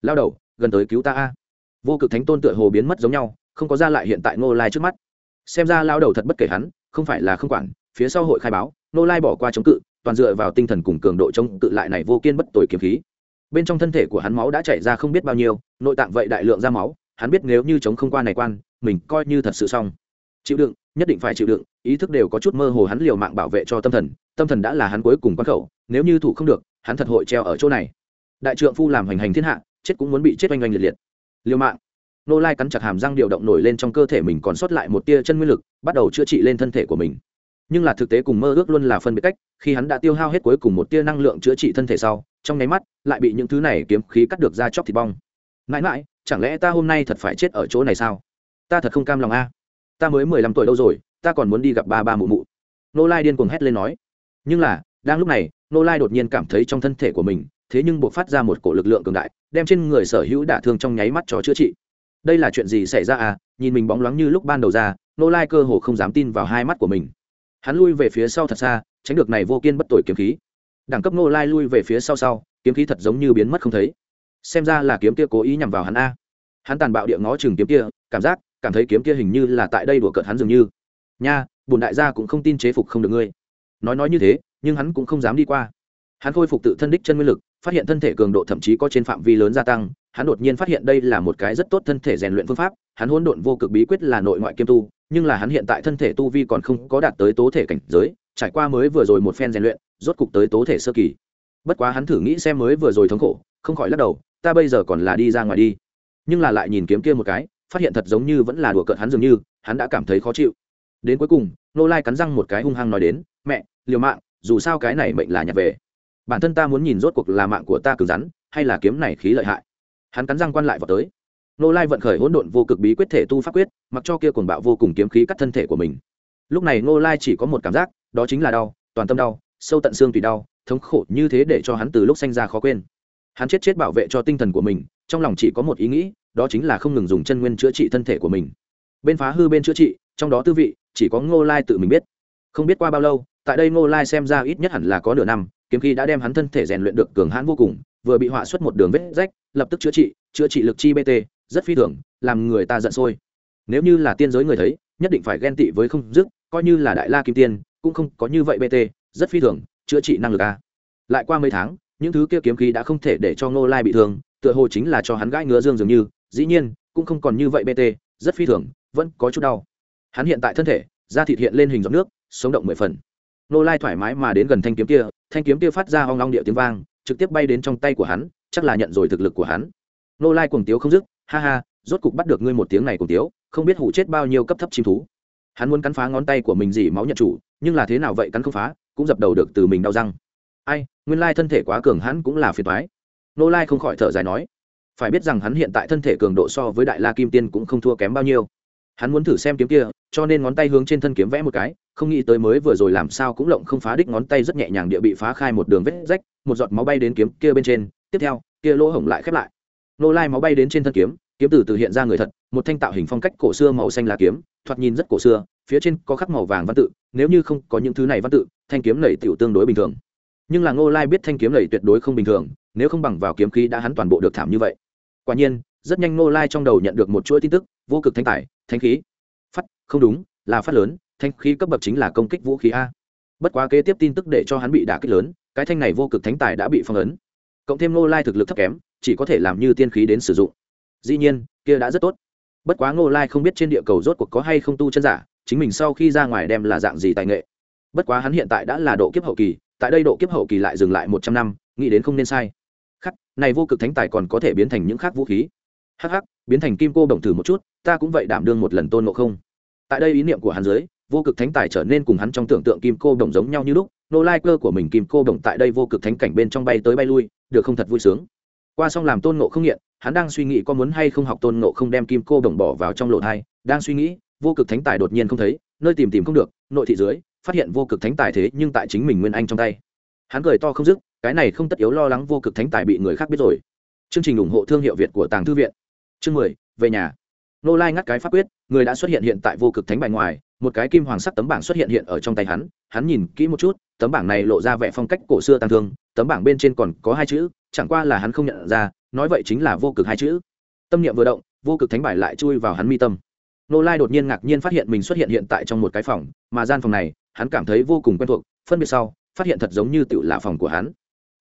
Lao đầu, gần tới cứu ta a. Vô cực thánh tôn tựa hồ biến mất giống nhau, không có ra lại hiện tại nô lai trước mắt. Xem ra lao đầu thật bất kể hắn, không phải là không quản, phía sau hội khai báo, nô lai bỏ qua chống cự, toàn dựa vào tinh thần cùng cường độ chống cự lại này vô kiên bất tồi kiếm khí. Bên trong thân thể của hắn máu đã chảy ra không biết bao nhiêu, nội tạng vậy đại lượng ra máu, hắn biết nếu như chống không qua này quan, mình coi như thật sự xong. Chịu đựng, nhất định phải chịu đựng, ý thức đều có chút mơ hồ hắn liều mạng bảo vệ cho tâm thần tâm thần đã là hắn cuối cùng quan khẩu, nếu như thủ không được hắn thật hội treo ở chỗ này. Đại trượng phu làm hành hành thiên hạ, chết cũng muốn bị chết oanh oanh liệt liệt. Liều mạng. Nô lai cắn chặt hàm răng điều động nổi lên trong cơ thể mình còn sót lại một tia chân nguyên lực, bắt đầu chữa trị lên thân thể của mình. Nhưng là thực tế cùng mơ ước luôn là phân biệt cách, khi hắn đã tiêu hao hết cuối cùng một tia năng lượng chữa trị thân thể sau, trong nháy mắt, lại bị những thứ này kiếm khí cắt được ra chóc thịt bong. Mãi mãi, chẳng lẽ ta hôm nay thật phải chết ở chỗ này sao? Ta thật không cam lòng a. Ta mới mười lăm tuổi đâu rồi, ta còn muốn đi gặp ba ba mụ mụ. Nô lai điên cuồng hét lên nói. Nhưng là, đang lúc này nô lai đột nhiên cảm thấy trong thân thể của mình, thế nhưng buộc phát ra một cổ lực lượng cường đại, đem trên người sở hữu đả thương trong nháy mắt cho chữa trị. Đây là chuyện gì xảy ra à? Nhìn mình bóng loáng như lúc ban đầu ra nô lai cơ hồ không dám tin vào hai mắt của mình. Hắn lui về phía sau thật xa, tránh được này vô kiên bất tội kiếm khí. Đẳng cấp nô lai lui về phía sau sau, kiếm khí thật giống như biến mất không thấy. Xem ra là kiếm kia cố ý nhằm vào hắn a. Hắn tàn bạo địa ngó chừng kiếm kia, cảm giác, cảm thấy kiếm kia hình như là tại đây đùa cợt hắn dường như. Nha bùn đại gia cũng không tin chế phục không được ngươi. Nói nói như thế nhưng hắn cũng không dám đi qua. Hắn khôi phục tự thân đích chân nguyên lực, phát hiện thân thể cường độ thậm chí có trên phạm vi lớn gia tăng, hắn đột nhiên phát hiện đây là một cái rất tốt thân thể rèn luyện phương pháp, hắn hỗn độn vô cực bí quyết là nội ngoại kiêm tu, nhưng là hắn hiện tại thân thể tu vi còn không có đạt tới tố thể cảnh giới, trải qua mới vừa rồi một phen rèn luyện, rốt cục tới tố thể sơ kỳ. Bất quá hắn thử nghĩ xem mới vừa rồi thống khổ, không khỏi lắc đầu, ta bây giờ còn là đi ra ngoài đi. Nhưng là lại nhìn kiếm kia một cái, phát hiện thật giống như vẫn là đùa cợt hắn dường như, hắn đã cảm thấy khó chịu. Đến cuối cùng, nô lai cắn răng một cái hung hăng nói đến, mẹ, liều mạng dù sao cái này mệnh là nhặt về. Bản thân ta muốn nhìn rốt cuộc là mạng của ta cứng rắn, hay là kiếm này khí lợi hại. Hắn cắn răng quan lại vào tới. Nô lai vận khởi hỗn độn vô cực bí quyết thể tu pháp quyết, mặc cho kia cuồng bạo vô cùng kiếm khí cắt thân thể của mình. Lúc này nô lai chỉ có một cảm giác, đó chính là đau, toàn tâm đau, sâu tận xương tùy đau, thống khổ như thế để cho hắn từ lúc sanh ra khó quên. Hắn chết chết bảo vệ cho tinh thần của mình, trong lòng chỉ có một ý nghĩ, đó chính là không ngừng dùng chân nguyên chữa trị thân thể của mình. Bên phá hư bên chữa trị, trong đó tư vị, chỉ có ngô lai tự mình biết. Không biết qua bao lâu tại đây ngô lai xem ra ít nhất hẳn là có nửa năm, kiếm khí đã đem hắn thân thể rèn luyện được cường hãn vô cùng, vừa bị họa xuất một đường vết rách, lập tức chữa trị chữa trị lực chi bt rất phi thường, làm người ta giận sôi. Nếu như là tiên giới người thấy, nhất định phải ghen tị với không dứt, coi như là đại la kim tiên, cũng không có như vậy bt rất phi thường, chữa trị năng lực a. Lại qua mấy tháng, những thứ kia kiếm khí đã không thể để cho ngô lai bị thương, tựa hồ chính là cho hắn gãi ngứa dương dường như, dĩ nhiên, cũng không còn như vậy bt rất phi thường, vẫn có chút đau. Hắn hiện tại thân thể, da thịt hiện lên hình giọt nước, sống động mười phần. Nô lai thoải mái mà đến gần thanh kiếm kia, thanh kiếm kia phát ra hoang long địa tiếng vang, trực tiếp bay đến trong tay của hắn, chắc là nhận rồi thực lực của hắn. Nô lai cuồng tiếu không dứt, ha ha, rốt cục bắt được ngươi một tiếng này cuồng tiếu, không biết hụ chết bao nhiêu cấp thấp chim thú. Hắn muốn cắn phá ngón tay của mình dỉ máu nhận chủ, nhưng là thế nào vậy cắn không phá, cũng dập đầu được từ mình đau răng. Ai, nguyên lai thân thể quá cường hắn cũng là phiền toái. Nô lai không khỏi thở dài nói, phải biết rằng hắn hiện tại thân thể cường độ so với đại la kim tiên cũng không thua kém bao nhiêu hắn muốn thử xem kiếm kia, cho nên ngón tay hướng trên thân kiếm vẽ một cái, không nghĩ tới mới vừa rồi làm sao cũng lộng không phá đích ngón tay rất nhẹ nhàng địa bị phá khai một đường vết rách, một giọt máu bay đến kiếm kia bên trên, tiếp theo, kia lỗ hổng lại khép lại. Nô lai máu bay đến trên thân kiếm kiếm từ từ hiện ra người thật, một thanh tạo hình phong cách cổ xưa màu xanh lá kiếm, thoạt nhìn rất cổ xưa, phía trên có khắc màu vàng văn tự, nếu như không có những thứ này văn tự, thanh kiếm lầy tiểu tương đối bình thường. Nhưng là ngô lai biết thanh kiếm lầy tuyệt đối không bình thường, nếu không bằng vào kiếm khí đã hắn toàn bộ được thảm như vậy. Quả nhiên rất nhanh ngô lai trong đầu nhận được một chuỗi tin tức, vô cực thanh tải thanh khí. Phát, không đúng, là phát lớn thanh khí cấp bậc chính là công kích vũ khí a. Bất quá kế tiếp tin tức để cho hắn bị đả kích lớn, cái thanh này vô cực thánh tài đã bị phong ấn. Cộng thêm ngô lai thực lực thấp kém, chỉ có thể làm như tiên khí đến sử dụng. Dĩ nhiên, kia đã rất tốt. Bất quá ngô lai không biết trên địa cầu rốt cuộc có hay không tu chân giả, chính mình sau khi ra ngoài đem là dạng gì tài nghệ. Bất quá hắn hiện tại đã là độ kiếp hậu kỳ, tại đây độ kiếp hậu kỳ lại dừng lại một trăm năm, nghĩ đến không nên sai. Khắc, này vô cực thánh tài còn có thể biến thành những khác vũ khí hắc hắc, biến thành kim cô đồng thử một chút, ta cũng vậy đảm đương một lần tôn ngộ không. Tại đây ý niệm của hắn dưới, vô cực thánh tài trở nên cùng hắn trong tưởng tượng kim cô đồng giống nhau như lúc, nô lai cơ của mình kim cô đồng tại đây vô cực thánh cảnh bên trong bay tới bay lui, được không thật vui sướng. Qua xong làm tôn ngộ không nghiện, hắn đang suy nghĩ có muốn hay không học tôn ngộ không đem kim cô đồng bỏ vào trong lộ thai, đang suy nghĩ, vô cực thánh tài đột nhiên không thấy, nơi tìm tìm không được, nội thị dưới, phát hiện vô cực thánh tài thế nhưng tại chính mình nguyên anh trong tay. Hắn cười to không dứt, cái này không tất yếu lo lắng vô cực thánh tài bị người khác biết rồi. Chương trình ủng hộ thương hiệu việt của tàng thư viện chương mười, về nhà. Nô lai ngắt cái pháp quyết, người đã xuất hiện hiện tại vô cực thánh bài ngoài, một cái kim hoàng sắc tấm bảng xuất hiện hiện ở trong tay hắn hắn nhìn kỹ một chút, tấm bảng này lộ ra vẻ phong cách cổ xưa tăng thương, tấm bảng bên trên còn có hai chữ, chẳng qua là hắn không nhận ra, nói vậy chính là vô cực hai chữ. Tâm niệm vừa động, vô cực thánh bài lại chui vào hắn mi tâm. Nô lai đột nhiên ngạc nhiên phát hiện mình xuất hiện hiện tại trong một cái phòng, mà gian phòng này, hắn cảm thấy vô cùng quen thuộc, phân biệt sau, phát hiện thật giống như tựu là phòng của hắn.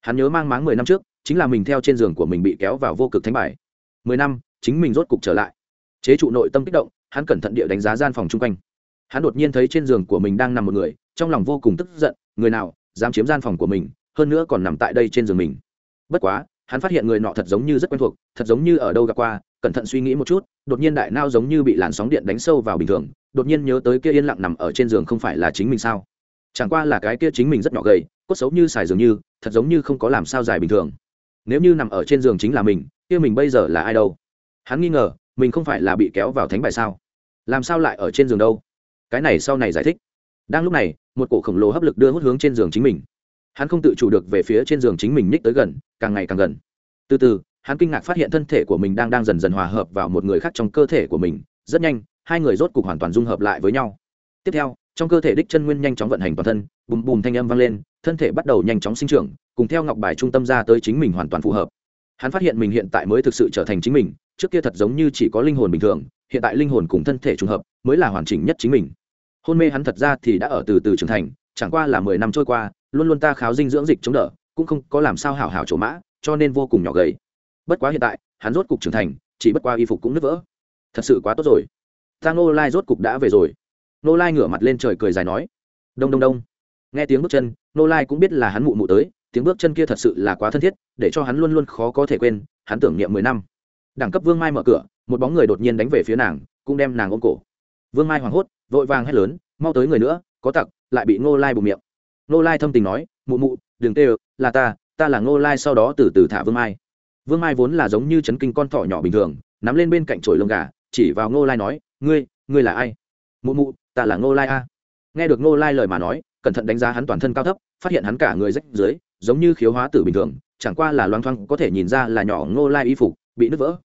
Hắn nhớ mang máng mười năm trước, chính là mình theo trên giường của mình bị kéo vào vô cực thánh bài. Mười năm chính mình rốt cục trở lại. Chế trụ nội tâm kích động, hắn cẩn thận địa đánh giá gian phòng chung quanh. Hắn đột nhiên thấy trên giường của mình đang nằm một người, trong lòng vô cùng tức giận, người nào dám chiếm gian phòng của mình, hơn nữa còn nằm tại đây trên giường mình. Bất quá, hắn phát hiện người nọ thật giống như rất quen thuộc, thật giống như ở đâu gặp qua, cẩn thận suy nghĩ một chút, đột nhiên đại nao giống như bị làn sóng điện đánh sâu vào bình thường, đột nhiên nhớ tới kia yên lặng nằm ở trên giường không phải là chính mình sao? Chẳng qua là cái kia chính mình rất nhỏ gầy, cốt xấu như xài dường như, thật giống như không có làm sao dài bình thường. Nếu như nằm ở trên giường chính là mình, kia mình bây giờ là ai đâu? Hắn nghi ngờ, mình không phải là bị kéo vào thánh bài sao? Làm sao lại ở trên giường đâu? Cái này sau này giải thích. Đang lúc này, một cổ khổng lồ hấp lực đưa hút hướng trên giường chính mình. Hắn không tự chủ được về phía trên giường chính mình ních tới gần, càng ngày càng gần. Từ từ, hắn kinh ngạc phát hiện thân thể của mình đang đang dần dần hòa hợp vào một người khác trong cơ thể của mình. Rất nhanh, hai người rốt cục hoàn toàn dung hợp lại với nhau. Tiếp theo, trong cơ thể đích chân nguyên nhanh chóng vận hành toàn thân, bùm bùm thanh âm vang lên, thân thể bắt đầu nhanh chóng sinh trưởng, cùng theo ngọc bài trung tâm ra tới chính mình hoàn toàn phù hợp hắn phát hiện mình hiện tại mới thực sự trở thành chính mình, trước kia thật giống như chỉ có linh hồn bình thường, hiện tại linh hồn cùng thân thể trùng hợp, mới là hoàn chỉnh nhất chính mình. Hôn mê hắn thật ra thì đã ở từ từ trưởng thành, chẳng qua là mười năm trôi qua, luôn luôn ta kháo dinh dưỡng dịch chống đỡ, cũng không có làm sao hảo hảo chỗ mã, cho nên vô cùng nhỏ gầy. Bất quá hiện tại, hắn rốt cục trưởng thành, chỉ bất qua y phục cũng nứt vỡ. Thật sự quá tốt rồi. Ta ngô lai rốt cục đã về rồi. Nô lai ngửa mặt lên trời cười dài nói. Đông đông đông. Nghe tiếng bước chân nô lai cũng biết là hắn mụ mụ tới tiếng bước chân kia thật sự là quá thân thiết, để cho hắn luôn luôn khó có thể quên, hắn tưởng niệm mười năm. Đẳng cấp vương mai mở cửa, một bóng người đột nhiên đánh về phía nàng, cũng đem nàng ôm cổ. Vương mai hoảng hốt, vội vàng hét lớn, mau tới người nữa, có tặc, lại bị ngô lai bụng miệng. Ngô lai thâm tình nói, mụ mụ, đừng tê là ta ta là ngô lai sau đó từ từ thả vương mai. Vương mai vốn là giống như chấn kinh con thỏ nhỏ bình thường, nắm lên bên cạnh chổi lông gà, chỉ vào ngô lai nói, ngươi ngươi là ai? Mụ mụ, ta là ngô lai a. Nghe được ngô lai lời mà nói, cẩn thận đánh giá hắn toàn thân cao thấp, phát hiện hắn cả người rách dưới giống như khiếu hóa tử bình thường, chẳng qua là loang thoang, có thể nhìn ra là nhỏ ngô lai y phục bị nứt vỡ.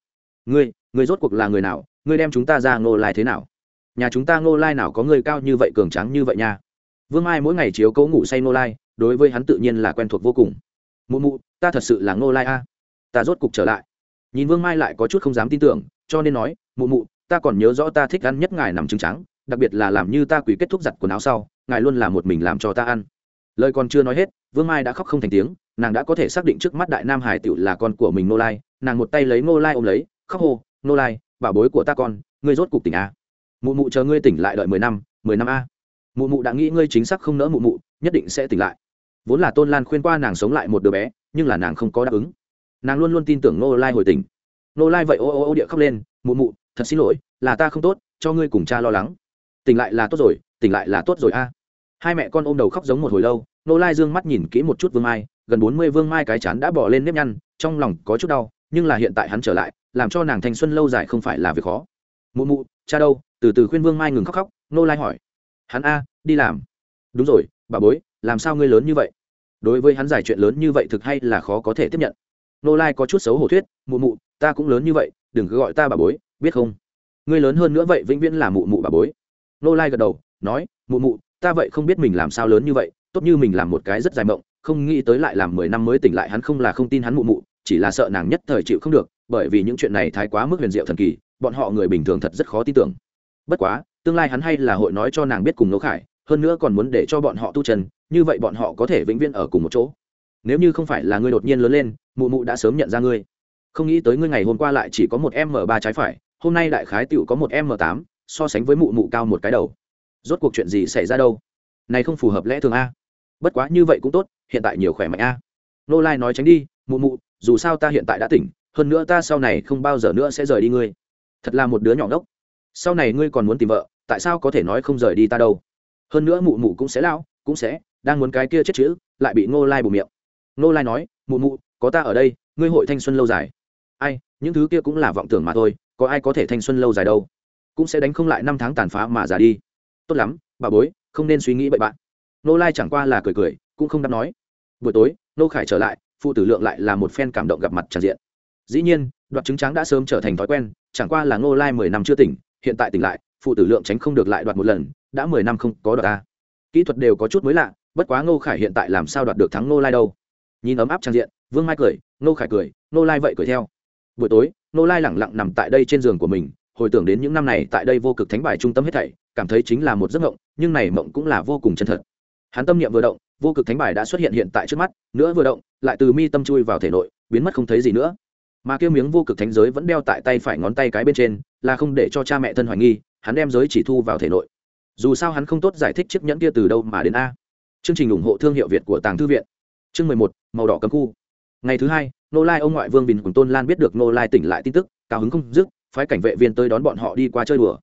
Ngươi ngươi rốt cuộc là người nào? Ngươi đem chúng ta ra ngô lai thế nào? Nhà chúng ta ngô lai nào có người cao như vậy, cường tráng như vậy nha? Vương mai mỗi ngày chiếu cố ngủ say ngô lai, đối với hắn tự nhiên là quen thuộc vô cùng. Mụ mụ, ta thật sự là ngô lai a. Ta rốt cục trở lại. Nhìn vương mai lại có chút không dám tin tưởng, cho nên nói, mụ mụ, ta còn nhớ rõ ta thích ăn nhất ngài nằm trứng trắng, đặc biệt là làm như ta quỷ kết thúc giặt quần áo sau, ngài luôn là một mình làm cho ta ăn lời còn chưa nói hết, vương mai đã khóc không thành tiếng, nàng đã có thể xác định trước mắt đại nam hải tựu là con của mình nô lai. Nàng một tay lấy nô lai ôm lấy, khóc hô nô lai, bảo bối của ta con, ngươi rốt cục tỉnh a mụ mụ chờ ngươi tỉnh lại đợi mười năm mười năm a. Mụ mụ đã nghĩ ngươi chính xác không nỡ mụ mụ, nhất định sẽ tỉnh lại. Vốn là tôn lan khuyên qua nàng sống lại một đứa bé, nhưng là nàng không có đáp ứng. Nàng luôn luôn tin tưởng nô lai hồi tỉnh. Nô lai vậy ô ô ô địa khóc lên, mụ mụ, thật xin lỗi, là ta không tốt, cho ngươi cùng cha lo lắng. Tỉnh lại là tốt rồi, tỉnh lại là tốt rồi a hai mẹ con ôm đầu khóc giống một hồi lâu, nô lai dương mắt nhìn kỹ một chút vương mai, gần bốn mươi vương mai cái chán đã bỏ lên nếp nhăn, trong lòng có chút đau, nhưng là hiện tại hắn trở lại, làm cho nàng thanh xuân lâu dài không phải là việc khó. Mụ mụ, cha đâu? Từ từ khuyên vương mai ngừng khóc khóc, nô lai hỏi. Hắn a, đi làm. Đúng rồi, bà bối, làm sao ngươi lớn như vậy? Đối với hắn giải chuyện lớn như vậy thực hay là khó có thể tiếp nhận. Nô lai có chút xấu hổ thuyết, mụ mụ, ta cũng lớn như vậy, đừng cứ gọi ta bà bối, biết không? Ngươi lớn hơn nữa vậy vĩnh viễn là mụ mụ bà bối. Nô lai gật đầu, nói, mụ mụ ta vậy không biết mình làm sao lớn như vậy tốt như mình làm một cái rất dài mộng không nghĩ tới lại làm mười năm mới tỉnh lại hắn không là không tin hắn mụ mụ chỉ là sợ nàng nhất thời chịu không được bởi vì những chuyện này thái quá mức huyền diệu thần kỳ bọn họ người bình thường thật rất khó tin tưởng. Bất quá tương lai hắn hay là hội nói cho nàng biết cùng nỗ khải hơn nữa còn muốn để cho bọn họ tu chân, như vậy bọn họ có thể vĩnh viễn ở cùng một chỗ. Nếu như không phải là ngươi đột nhiên lớn lên mụ mụ đã sớm nhận ra ngươi. Không nghĩ tới ngươi ngày hôm qua lại chỉ có một m ba trái phải hôm nay đại khái tựu có một m tám so sánh với mụ mụ cao một cái đầu rốt cuộc chuyện gì xảy ra đâu? Này không phù hợp lẽ thường a. Bất quá như vậy cũng tốt, hiện tại nhiều khỏe mạnh a. Nô lai nói tránh đi, mụ mụ, dù sao ta hiện tại đã tỉnh, hơn nữa ta sau này không bao giờ nữa sẽ rời đi ngươi. Thật là một đứa nhỏ ngốc. Sau này ngươi còn muốn tìm vợ, tại sao có thể nói không rời đi ta đâu? Hơn nữa mụ mụ cũng sẽ lao cũng sẽ, đang muốn cái kia chết chữ, lại bị Nô lai bù miệng. Nô lai nói, mụ mụ, có ta ở đây, ngươi hội thanh xuân lâu dài. Ai, những thứ kia cũng là vọng tưởng mà thôi, có ai có thể thanh xuân lâu dài đâu? Cũng sẽ đánh không lại năm tháng tàn phá mà già đi tốt lắm, bà bối, không nên suy nghĩ bậy bạn. Nô lai chẳng qua là cười cười, cũng không đáp nói. Buổi tối, nô khải trở lại, phụ tử lượng lại là một phen cảm động gặp mặt tràn diện. Dĩ nhiên, đoạt chứng trắng đã sớm trở thành thói quen, chẳng qua là nô lai mười năm chưa tỉnh, hiện tại tỉnh lại, phụ tử lượng tránh không được lại đoạt một lần, đã mười năm không có đoạt ta. Kỹ thuật đều có chút mới lạ, bất quá ngô khải hiện tại làm sao đoạt được thắng nô lai đâu? Nhìn ấm áp trang diện, vương mai cười, nô khải cười, nô lai vậy cười theo. Buổi tối, nô lai lẳng lặng nằm tại đây trên giường của mình hồi tưởng đến những năm này tại đây vô cực thánh bài trung tâm hết thảy, cảm thấy chính là một giấc mộng, nhưng này mộng cũng là vô cùng chân thật. Hắn tâm niệm vừa động, vô cực thánh bài đã xuất hiện hiện tại trước mắt, nữa vừa động, lại từ mi tâm chui vào thể nội, biến mất không thấy gì nữa. Mà kêu miếng vô cực thánh giới vẫn đeo tại tay phải ngón tay cái bên trên, là không để cho cha mẹ thân hoài nghi, hắn đem giới chỉ thu vào thể nội. Dù sao hắn không tốt giải thích chiếc nhẫn kia từ đâu mà đến a. Chương trình ủng hộ thương hiệu việt của tàng thư viện. Chương mười một, màu đỏ cấm khu. Ngày thứ hai, nô lai ông ngoại vương bình cùng tôn lan biết được nô lai tỉnh lại tin tức, cao hứng không dứt phái cảnh vệ viên tới đón bọn họ đi qua chơi đùa.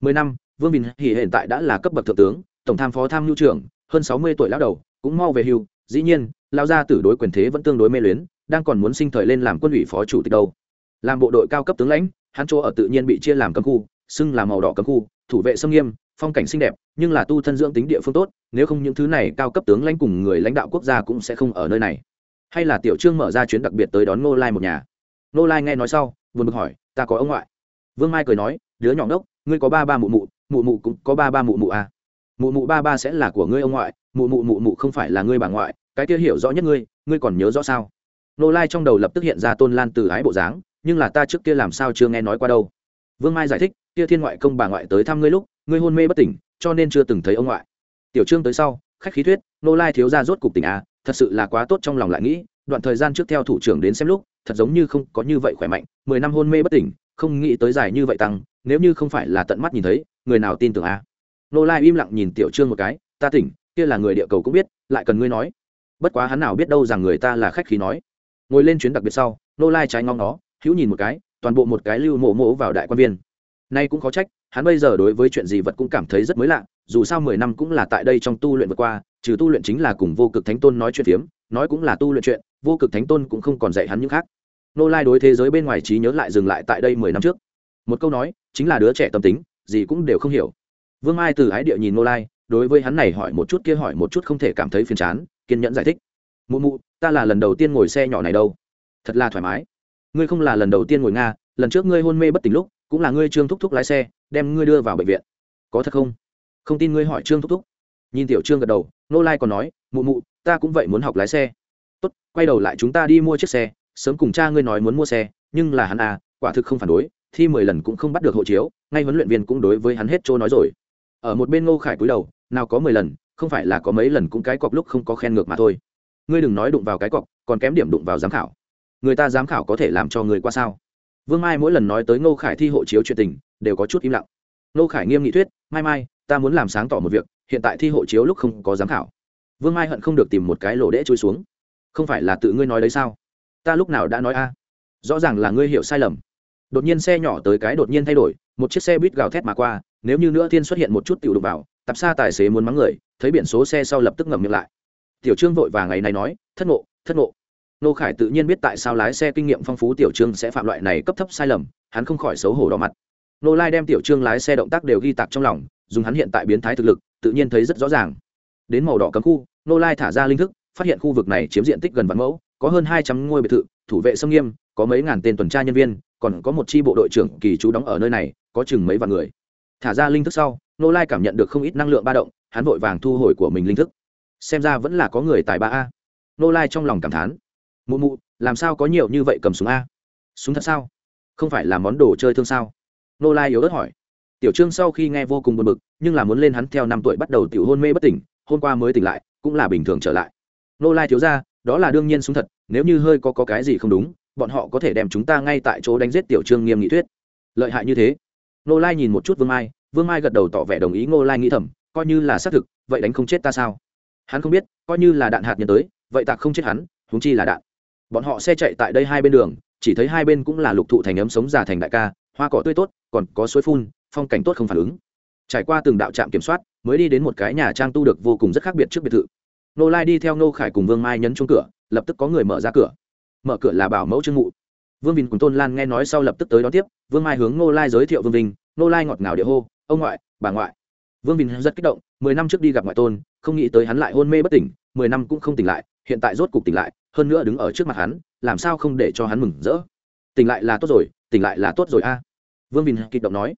Mười năm, vương bình hỉ hiện tại đã là cấp bậc thượng tướng, tổng tham phó tham nhu trưởng, hơn sáu mươi tuổi lão đầu, cũng mau về hưu. Dĩ nhiên lao ra tử đối quyền thế vẫn tương đối mê luyến, đang còn muốn sinh thời lên làm quân ủy phó chủ tịch đâu. Làm bộ đội cao cấp tướng lãnh, hắn chỗ ở tự nhiên bị chia làm cấm khu, xưng là màu đỏ cấm khu, thủ vệ sông nghiêm, phong cảnh xinh đẹp, nhưng là tu thân dưỡng tính địa phương tốt, nếu không những thứ này cao cấp tướng lãnh cùng người lãnh đạo quốc gia cũng sẽ không ở nơi này. Hay là tiểu trương mở ra chuyến đặc biệt tới đón ngô lai một nhà. Ngô lai nghe nói sau, buồn bực hỏi, ta có ông ngoại? Vương mai cười nói, đứa nhỏ ngốc, ngươi có ba ba mụ mụ mụ mụ cũng có ba ba mụ mụ à. mụ mụ ba ba sẽ là của ngươi ông ngoại, mụ mụ mụ mụ không phải là ngươi bà ngoại, cái kia hiểu rõ nhất ngươi ngươi còn nhớ rõ sao? Nô lai trong đầu lập tức hiện ra tôn lan từ ái bộ dáng, nhưng là ta trước kia làm sao chưa nghe nói qua đâu. Vương mai giải thích, kia thiên ngoại công bà ngoại tới thăm ngươi lúc, ngươi hôn mê bất tỉnh, cho nên chưa từng thấy ông ngoại. Tiểu trương tới sau, khách khí thuyết, nô lai thiếu ra rốt cục tỉnh à thật sự là quá tốt trong lòng lại nghĩ, đoạn thời gian trước theo thủ trưởng đến xem lúc, thật giống như không có như vậy khỏe mạnh, mười năm hôn mê bất tỉnh không nghĩ tới dài như vậy tăng, nếu như không phải là tận mắt nhìn thấy, người nào tin tưởng a? À? nô lai im lặng nhìn tiểu trương một cái, ta tỉnh, kia là người địa cầu cũng biết, lại cần ngươi nói. Bất quá hắn nào biết đâu rằng người ta là khách khí nói. Ngồi lên chuyến đặc biệt sau, nô lai trái ngon nó hữu nhìn một cái, toàn bộ một cái lưu mộ mộ vào đại quan viên. Nay cũng có trách, hắn bây giờ đối với chuyện gì vật cũng cảm thấy rất mới lạ, dù sao mười năm cũng là tại đây trong tu luyện vượt qua, trừ tu luyện chính là cùng vô cực thánh tôn nói chuyện phiếm, nói cũng là tu luyện chuyện, vô cực thánh tôn cũng không còn dạy hắn những khác nô lai đối thế giới bên ngoài trí nhớ lại dừng lại tại đây mười năm trước. Một câu nói, chính là đứa trẻ tâm tính, gì cũng đều không hiểu. Vương mai từ ái địa nhìn nô lai, đối với hắn này hỏi một chút kia hỏi một chút không thể cảm thấy phiền chán, kiên nhẫn giải thích. Mụ mụ, ta là lần đầu tiên ngồi xe nhỏ này đâu. Thật là thoải mái. Ngươi không là lần đầu tiên ngồi nga, lần trước ngươi hôn mê bất tỉnh lúc, cũng là ngươi trương thúc thúc lái xe, đem ngươi đưa vào bệnh viện. Có thật không? Không tin ngươi hỏi trương thúc thúc. Nhìn tiểu trương gật đầu, nô lai còn nói, mụ mụ, ta cũng vậy muốn học lái xe. Tốt, quay đầu lại chúng ta đi mua chiếc xe sớm cùng cha ngươi nói muốn mua xe, nhưng là hắn à quả thực không phản đối, thi mười lần cũng không bắt được hộ chiếu, ngay huấn luyện viên cũng đối với hắn hết chỗ nói rồi. Ở một bên ngô khải cúi đầu, nào có mười lần, không phải là có mấy lần cũng cái cọc lúc không có khen ngược mà thôi. Ngươi đừng nói đụng vào cái cọc, còn kém điểm đụng vào giám khảo. Người ta giám khảo có thể làm cho người qua sao? Vương mai mỗi lần nói tới ngô khải thi hộ chiếu chuyện tình, đều có chút im lặng. Ngô khải nghiêm nghị thuyết, mai mai, ta muốn làm sáng tỏ một việc, hiện tại thi hộ chiếu lúc không có giám khảo. Vương mai hận không được tìm một cái lỗ đễ trôi xuống. Không phải là tự ngươi nói đấy sao? Ta lúc nào đã nói a? Rõ ràng là ngươi hiểu sai lầm. Đột nhiên xe nhỏ tới cái đột nhiên thay đổi, một chiếc xe buýt gào thét mà qua, nếu như nữa thiên xuất hiện một chút tiểu đục vào tập xa tài xế muốn mắng người, thấy biển số xe sau lập tức ngậm miệng lại. Tiểu trương vội và ngày này nói, thất ngộ thất ngộ. Nô khải tự nhiên biết tại sao lái xe kinh nghiệm phong phú tiểu trương sẽ phạm loại này cấp thấp sai lầm, hắn không khỏi xấu hổ đỏ mặt. Nô lai đem tiểu trương lái xe động tác đều ghi tạc trong lòng, dùng hắn hiện tại biến thái thực lực, tự nhiên thấy rất rõ ràng. Đến màu đỏ cấm khu, nô lai thả ra linh thức, phát hiện khu vực này chiếm diện tích gần vạn mẫu có hơn hai trăm ngôi biệt thự, thủ vệ sông nghiêm, có mấy ngàn tên tuần tra nhân viên, còn có một chi bộ đội trưởng kỳ trú đóng ở nơi này, có chừng mấy vạn người. Thả ra linh thức sau nô lai cảm nhận được không ít năng lượng ba động, hắn vội vàng thu hồi của mình linh thức. Xem ra vẫn là có người tại ba a. Nô lai trong lòng cảm thán. Mụ mụ, làm sao có nhiều như vậy cầm súng a? Súng thật sao? Không phải là món đồ chơi thương sao? Nô lai yếu ớt hỏi. Tiểu trương sau khi nghe vô cùng buồn bực, nhưng là muốn lên hắn theo năm tuổi bắt đầu tiểu hôn mê bất tỉnh, hôm qua mới tỉnh lại, cũng là bình thường trở lại. Nô lai thiếu ra đó là đương nhiên súng thật nếu như hơi có, có cái gì không đúng bọn họ có thể đem chúng ta ngay tại chỗ đánh giết tiểu trương nghiêm nghị thuyết. Lợi hại như thế. Nô lai nhìn một chút vương mai vương mai gật đầu tỏ vẻ đồng ý ngô lai nghĩ thầm coi như là xác thực vậy đánh không chết ta sao? Hắn không biết coi như là đạn hạt nhân tới vậy tạc không chết hắn húng chi là đạn. Bọn họ xe chạy tại đây hai bên đường chỉ thấy hai bên cũng là lục thụ thành ấm sống già thành đại ca hoa cỏ tươi tốt còn có suối phun phong cảnh tốt không phản ứng. Trải qua từng đạo trạm kiểm soát mới đi đến một cái nhà trang tu được vô cùng rất khác biệt trước biệt thự nô lai đi theo nô khải cùng vương mai nhấn chung cửa, lập tức có người mở ra cửa. Mở cửa là bảo mẫu trương ngụ. Vương vinh cùng tôn lan nghe nói sau lập tức tới đón tiếp, vương mai hướng nô lai giới thiệu vương vinh nô lai ngọt ngào địa hô, ông ngoại, bà ngoại. Vương vinh rất kích động, mười năm trước đi gặp ngoại tôn, không nghĩ tới hắn lại hôn mê bất tỉnh, mười năm cũng không tỉnh lại, hiện tại rốt cục tỉnh lại, hơn nữa đứng ở trước mặt hắn, làm sao không để cho hắn mừng rỡ. Tỉnh lại là tốt rồi, tỉnh lại là tốt rồi a. Vương vinh kích động nói.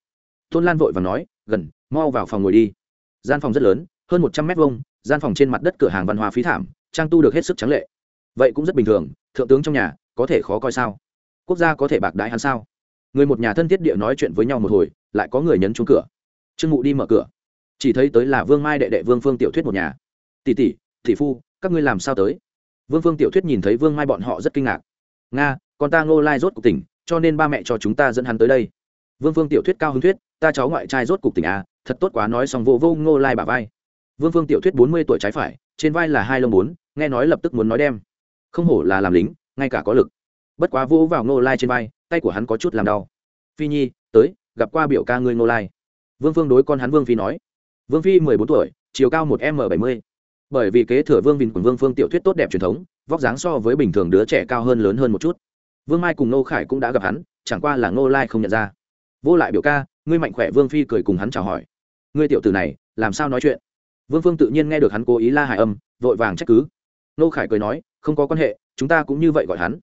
Tôn lan vội và nói, gần, mau vào phòng ngồi đi. Gian phòng rất lớn, hơn một trăm mét vuông gian phòng trên mặt đất cửa hàng văn hóa phí thảm, trang tu được hết sức trắng lệ. Vậy cũng rất bình thường, thượng tướng trong nhà, có thể khó coi sao? Quốc gia có thể bạc đãi hắn sao? Người một nhà thân thiết địa nói chuyện với nhau một hồi, lại có người nhấn chuông cửa. Trương mụ đi mở cửa. Chỉ thấy tới là vương mai đệ đệ vương phương tiểu thuyết một nhà. Tỷ tỷ tỷ phu, các ngươi làm sao tới? Vương phương tiểu thuyết nhìn thấy vương mai bọn họ rất kinh ngạc. Nga, con ta ngô lai rốt cục tỉnh, cho nên ba mẹ cho chúng ta dẫn hắn tới đây. Vương phương tiểu thuyết cao hứng thuyết, ta cháu ngoại trai rốt cục tỉnh à thật tốt quá, nói xong vô vô ngô lai bà vai vương phương tiểu thuyết bốn mươi tuổi trái phải, trên vai là hai lông bốn, nghe nói lập tức muốn nói đem. Không hổ là làm lính, ngay cả có lực. Bất quá vô vào ngô lai trên vai, tay của hắn có chút làm đau. Phi nhi, tới, gặp qua biểu ca ngươi ngô lai. Vương phương đối con hắn vương phi nói. Vương phi mười bốn tuổi, chiều cao một m bảy mươi. Bởi vì kế thừa vương vinh của vương phương tiểu thuyết tốt đẹp truyền thống, vóc dáng so với bình thường đứa trẻ cao hơn lớn hơn một chút. Vương mai cùng nô khải cũng đã gặp hắn, chẳng qua là ngô lai không nhận ra. Vô lại biểu ca, ngươi mạnh khỏe vương phi cười cùng hắn chào hỏi. Ngươi tiểu tử này, làm sao nói chuyện? Vương phương tự nhiên nghe được hắn cố ý la hài âm, vội vàng trách cứ. Nô khải cười nói, không có quan hệ, chúng ta cũng như vậy gọi hắn.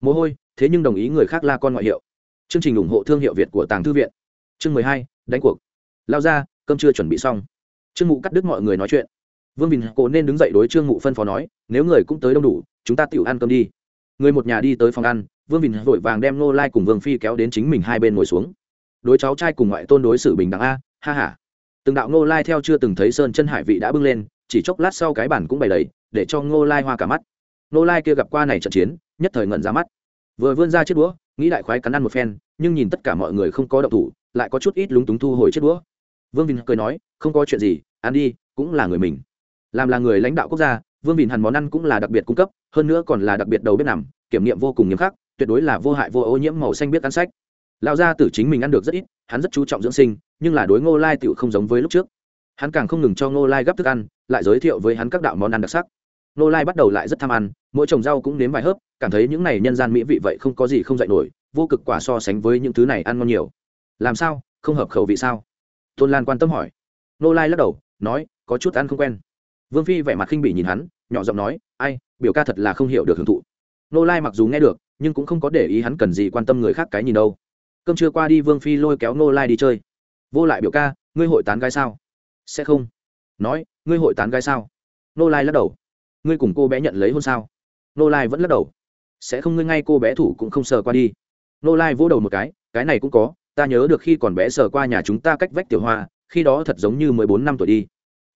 Mồ hôi, thế nhưng đồng ý người khác la con ngoại hiệu. Chương trình ủng hộ thương hiệu việt của tàng thư viện. Chương mười hai, đánh cuộc. Lao ra, cơm chưa chuẩn bị xong. Trương mụ cắt đứt mọi người nói chuyện. Vương bình cổ nên đứng dậy đối trương mụ phân phó nói, nếu người cũng tới đông đủ, chúng ta tự ăn cơm đi. Người một nhà đi tới phòng ăn, vương bình vội vàng đem nô lai cùng vương phi kéo đến chính mình hai bên ngồi xuống. Đối cháu trai cùng ngoại tôn đối xử bình đẳng a, ha ha từng đạo Ngô lai theo chưa từng thấy sơn chân hải vị đã bưng lên, chỉ chốc lát sau cái bản cũng bày đầy, để cho Ngô lai hoa cả mắt. Ngô lai kia gặp qua này trận chiến, nhất thời ngẩn ra mắt. Vừa vươn ra chiếc đũa nghĩ đại khoái cắn ăn một phen, nhưng nhìn tất cả mọi người không có động thủ, lại có chút ít lúng túng thu hồi chiếc đũa vương vinh cười nói, không có chuyện gì, ăn đi, cũng là người mình. Làm là người lãnh đạo quốc gia, vương vinh hẳn món ăn cũng là đặc biệt cung cấp, hơn nữa còn là đặc biệt đầu bếp nằm, kiểm nghiệm vô cùng nghiêm khắc, tuyệt đối là vô hại vô ô nhiễm màu xanh biết ăn sách. Lão gia tử chính mình ăn được rất ít hắn rất chú trọng dưỡng sinh, nhưng là đối ngô lai tựu không giống với lúc trước. Hắn càng không ngừng cho ngô lai gấp thức ăn, lại giới thiệu với hắn các đạo món ăn đặc sắc. Ngô lai bắt đầu lại rất tham ăn, mỗi trồng rau cũng nếm vài hớp, cảm thấy những này nhân gian mỹ vị vậy không có gì không dạy nổi, vô cực quả so sánh với những thứ này ăn ngon nhiều. Làm sao? Không hợp khẩu vị sao? Tôn lan quan tâm hỏi. Ngô lai lắc đầu, nói, có chút ăn không quen. Vương phi vẻ mặt khinh bỉ nhìn hắn, nhỏ giọng nói, ai, biểu ca thật là không hiểu được hưởng thụ. Ngô lai mặc dù nghe được, nhưng cũng không có để ý hắn cần gì quan tâm người khác cái nhìn đâu cơm trưa qua đi vương phi lôi kéo nô lai đi chơi. Vô lại biểu ca, ngươi hội tán gái sao? Sẽ không. Nói, ngươi hội tán gái sao? Nô lai lắc đầu. Ngươi cùng cô bé nhận lấy hôn sao? Nô lai vẫn lắc đầu. Sẽ không ngươi ngay cô bé thủ cũng không sờ qua đi. Nô lai vỗ đầu một cái cái này cũng có, ta nhớ được khi còn bé sờ qua nhà chúng ta cách vách tiểu hoa, khi đó thật giống như mười bốn năm tuổi đi.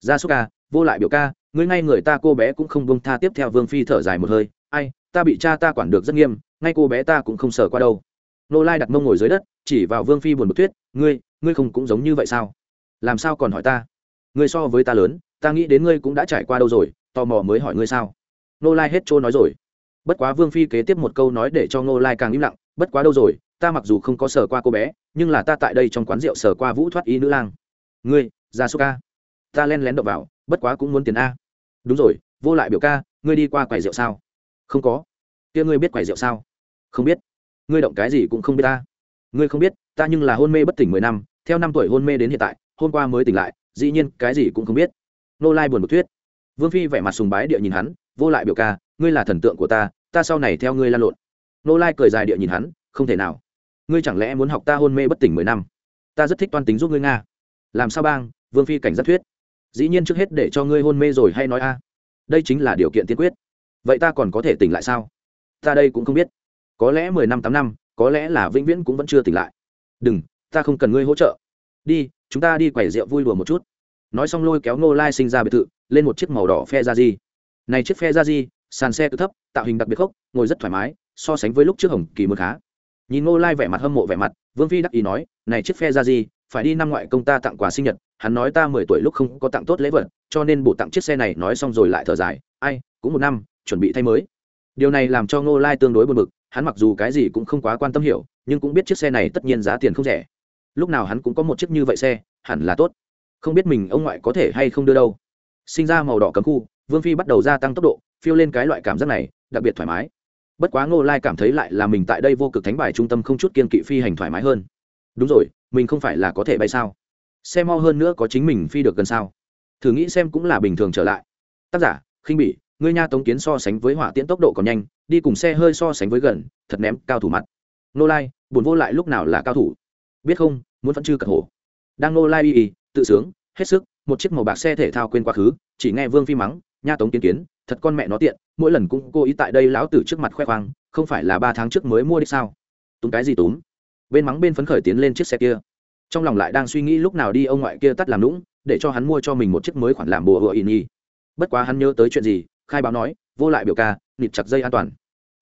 Gia súc ca, vô lại biểu ca, ngươi ngay người ta cô bé cũng không bông tha tiếp theo vương phi thở dài một hơi. Ai, ta bị cha ta quản được rất nghiêm, ngay cô bé ta cũng không sờ qua đâu nô lai đặt mông ngồi dưới đất, chỉ vào vương phi buồn bực tuyết ngươi ngươi không cũng giống như vậy sao? Làm sao còn hỏi ta? Ngươi so với ta lớn, ta nghĩ đến ngươi cũng đã trải qua đâu rồi, tò mò mới hỏi ngươi sao? Nô lai hết trôi nói rồi. Bất quá vương phi kế tiếp một câu nói để cho nô lai càng im lặng, bất quá đâu rồi, ta mặc dù không có sờ qua cô bé, nhưng là ta tại đây trong quán rượu sờ qua vũ thoát ý nữ lang. Ngươi, ra số ca. Ta len lén đậu vào, bất quá cũng muốn tiền a. Đúng rồi, vô lại biểu ca, ngươi đi qua quầy rượu sao? Không có. Kia ngươi biết quầy rượu sao? Không biết ngươi động cái gì cũng không biết ta. Ngươi không biết, ta nhưng là hôn mê bất tỉnh mười năm, theo năm tuổi hôn mê đến hiện tại, hôm qua mới tỉnh lại, dĩ nhiên cái gì cũng không biết. Nô lai buồn một thuyết. Vương phi vẻ mặt sùng bái địa nhìn hắn, vô lại biểu ca, ngươi là thần tượng của ta ta sau này theo ngươi lan lộn. Nô lai cười dài địa nhìn hắn, không thể nào. Ngươi chẳng lẽ muốn học ta hôn mê bất tỉnh mười năm? Ta rất thích toan tính giúp ngươi nga. Làm sao bang, vương phi cảnh giác thuyết. Dĩ nhiên trước hết để cho ngươi hôn mê rồi hay nói a. Đây chính là điều kiện tiên quyết. Vậy ta còn có thể tỉnh lại sao? Ta đây cũng không biết có lẽ mười năm tám năm, có lẽ là vĩnh viễn cũng vẫn chưa tỉnh lại. Đừng, ta không cần ngươi hỗ trợ. Đi, chúng ta đi quẩy rượu vui đùa một chút. Nói xong lôi kéo ngô lai sinh ra biệt thự, lên một chiếc màu đỏ phe ra di này chiếc phe ra di sàn xe cứ thấp, tạo hình đặc biệt khốc, ngồi rất thoải mái, so sánh với lúc trước hồng kỳ mưa khá. Nhìn ngô lai vẻ mặt hâm mộ vẻ mặt, vương phi đắc ý nói, này chiếc phe ra di phải đi năm ngoại công ta tặng quà sinh nhật, hắn nói ta mười tuổi lúc không có tặng tốt lễ vật, cho nên bộ tặng chiếc xe này. Nói xong rồi lại thở dài, ai, cũng một năm, chuẩn bị thay mới. Điều này làm cho ngô lai tương đối buồn bực hắn mặc dù cái gì cũng không quá quan tâm hiểu, nhưng cũng biết chiếc xe này tất nhiên giá tiền không rẻ. Lúc nào hắn cũng có một chiếc như vậy xe, hẳn là tốt. Không biết mình ông ngoại có thể hay không đưa đâu. Sinh ra màu đỏ cấm khu, vương phi bắt đầu gia tăng tốc độ, phiêu lên cái loại cảm giác này, đặc biệt thoải mái. Bất quá ngô lai cảm thấy lại là mình tại đây vô cực thánh bài trung tâm không chút kiên kỵ phi hành thoải mái hơn. Đúng rồi, mình không phải là có thể bay sao? Xe mau hơn nữa có chính mình phi được gần sao? Thử nghĩ xem cũng là bình thường trở lại. Tác giả, khinh bỉ ngươi nha tống kiến so sánh với hỏa tiễn tốc độ còn nhanh, đi cùng xe hơi so sánh với gần, thật ném cao thủ mặt. Nô lai, buồn vô lại lúc nào là cao thủ? Biết không, muốn vẫn chưa cật hổ. Đang nô lai y y, tự sướng, hết sức, một chiếc màu bạc xe thể thao quên quá khứ, chỉ nghe vương phi mắng, nha tống kiến kiến, thật con mẹ nó tiện, mỗi lần cũng cố ý tại đây lão tử trước mặt khoe khoang, không phải là ba tháng trước mới mua đi sao? Túm cái gì túm? Bên mắng bên phấn khởi tiến lên chiếc xe kia. Trong lòng lại đang suy nghĩ lúc nào đi ông ngoại kia tắt làm lũng để cho hắn mua cho mình một chiếc mới khoản làm bùa hựa y nhi. bất quá hắn nhớ tới chuyện gì khai báo nói, vô lại biểu ca, nịt chặt dây an toàn.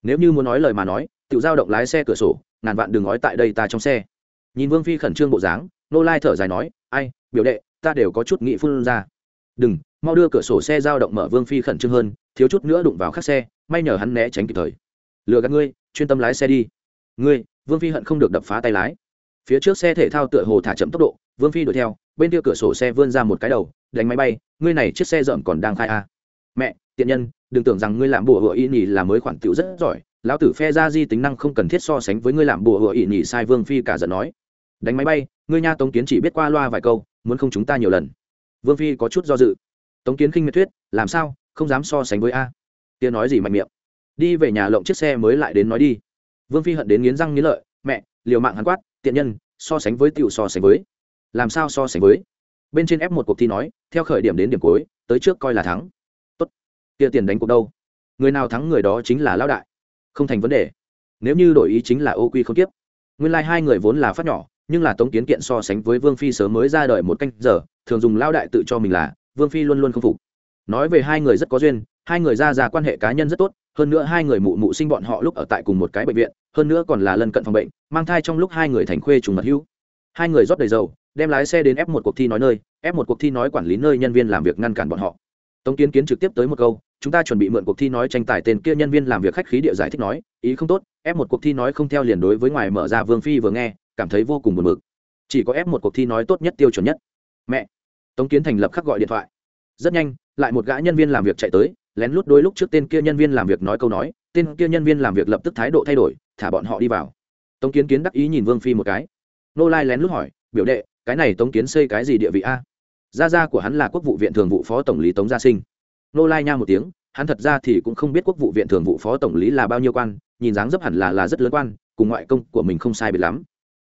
Nếu như muốn nói lời mà nói tự giao động lái xe cửa sổ, ngàn vạn đừng nói tại đây ta trong xe. Nhìn vương phi khẩn trương bộ dáng, nô lai thở dài nói, ai, biểu đệ, ta đều có chút nghị phun ra. Đừng, mau đưa cửa sổ xe giao động mở vương phi khẩn trương hơn, thiếu chút nữa đụng vào khắc xe, may nhờ hắn né tránh kịp thời. Lừa gạt ngươi, chuyên tâm lái xe đi. Ngươi, vương phi hận không được đập phá tay lái. Phía trước xe thể thao tựa hồ thả chậm tốc độ, vương phi đuổi theo, bên kia cửa sổ xe vươn ra một cái đầu, đánh máy bay, ngươi này chiếc xe rợm còn đang khai a. À. mẹ tiện nhân, đừng tưởng rằng ngươi làm bùa hựa y nhì là mới khoản tiểu rất giỏi, lão tử phe ra di tính năng không cần thiết so sánh với ngươi làm bùa hựa y nhì sai vương phi cả giận nói. Đánh máy bay, ngươi nha tống kiến chỉ biết qua loa vài câu, muốn không chúng ta nhiều lần. Vương phi có chút do dự. Tống kiến khinh miệt thuyết, làm sao, không dám so sánh với a. Tia nói gì mạnh miệng. Đi về nhà lộng chiếc xe mới lại đến nói đi. Vương phi hận đến nghiến răng nghiến lợi, mẹ, liều mạng hắn quát, tiện nhân, so sánh với tiểu so sánh với. Làm sao so sánh với? Bên trên ép một cuộc thi nói, theo khởi điểm đến điểm cuối, tới trước coi là thắng kia tiền đánh cuộc đâu? Người nào thắng người đó chính là lão đại. Không thành vấn đề. Nếu như đổi ý chính là ô quy không tiếp. Nguyên lai、like、hai người vốn là phát nhỏ, nhưng là tống kiến kiện so sánh với vương phi sớm mới ra đời một canh giờ, thường dùng lao đại tự cho mình là, vương phi luôn luôn không phục. Nói về hai người rất có duyên, hai người ra ra quan hệ cá nhân rất tốt, hơn nữa hai người mụ mụ sinh bọn họ lúc ở tại cùng một cái bệnh viện, hơn nữa còn là lân cận phòng bệnh, mang thai trong lúc hai người thành khuê trùng mật hữu. Hai người rót đầy dầu, đem lái xe đến ép một cuộc thi nói nơi ép một cuộc thi nói quản lý nơi nhân viên làm việc ngăn cản bọn họ. Tống kiến kiến trực tiếp tới một câu chúng ta chuẩn bị mượn cuộc thi nói tranh tài tên kia nhân viên làm việc khách khí địa giải thích nói, ý không tốt, ép một cuộc thi nói không theo liền đối với ngoài mở ra vương phi vừa nghe, cảm thấy vô cùng buồn bực. Chỉ có ép một cuộc thi nói tốt nhất tiêu chuẩn nhất. Mẹ! Tống kiến thành lập khắc gọi điện thoại. Rất nhanh, lại một gã nhân viên làm việc chạy tới, lén lút đôi lúc trước tên kia nhân viên làm việc nói câu nói, tên kia nhân viên làm việc lập tức thái độ thay đổi, thả bọn họ đi vào. Tống kiến kiến đắc ý nhìn vương phi một cái. Nô lai lén lút hỏi, biểu đệ, cái này tống kiến xây cái gì địa vị a? Gia gia của hắn là quốc vụ viện thường vụ phó tổng lý tống gia sinh nô lai nha một tiếng, hắn thật ra thì cũng không biết quốc vụ viện thường vụ phó tổng lý là bao nhiêu quan, nhìn dáng dấp hẳn là là rất lớn quan, cùng ngoại công của mình không sai biệt lắm.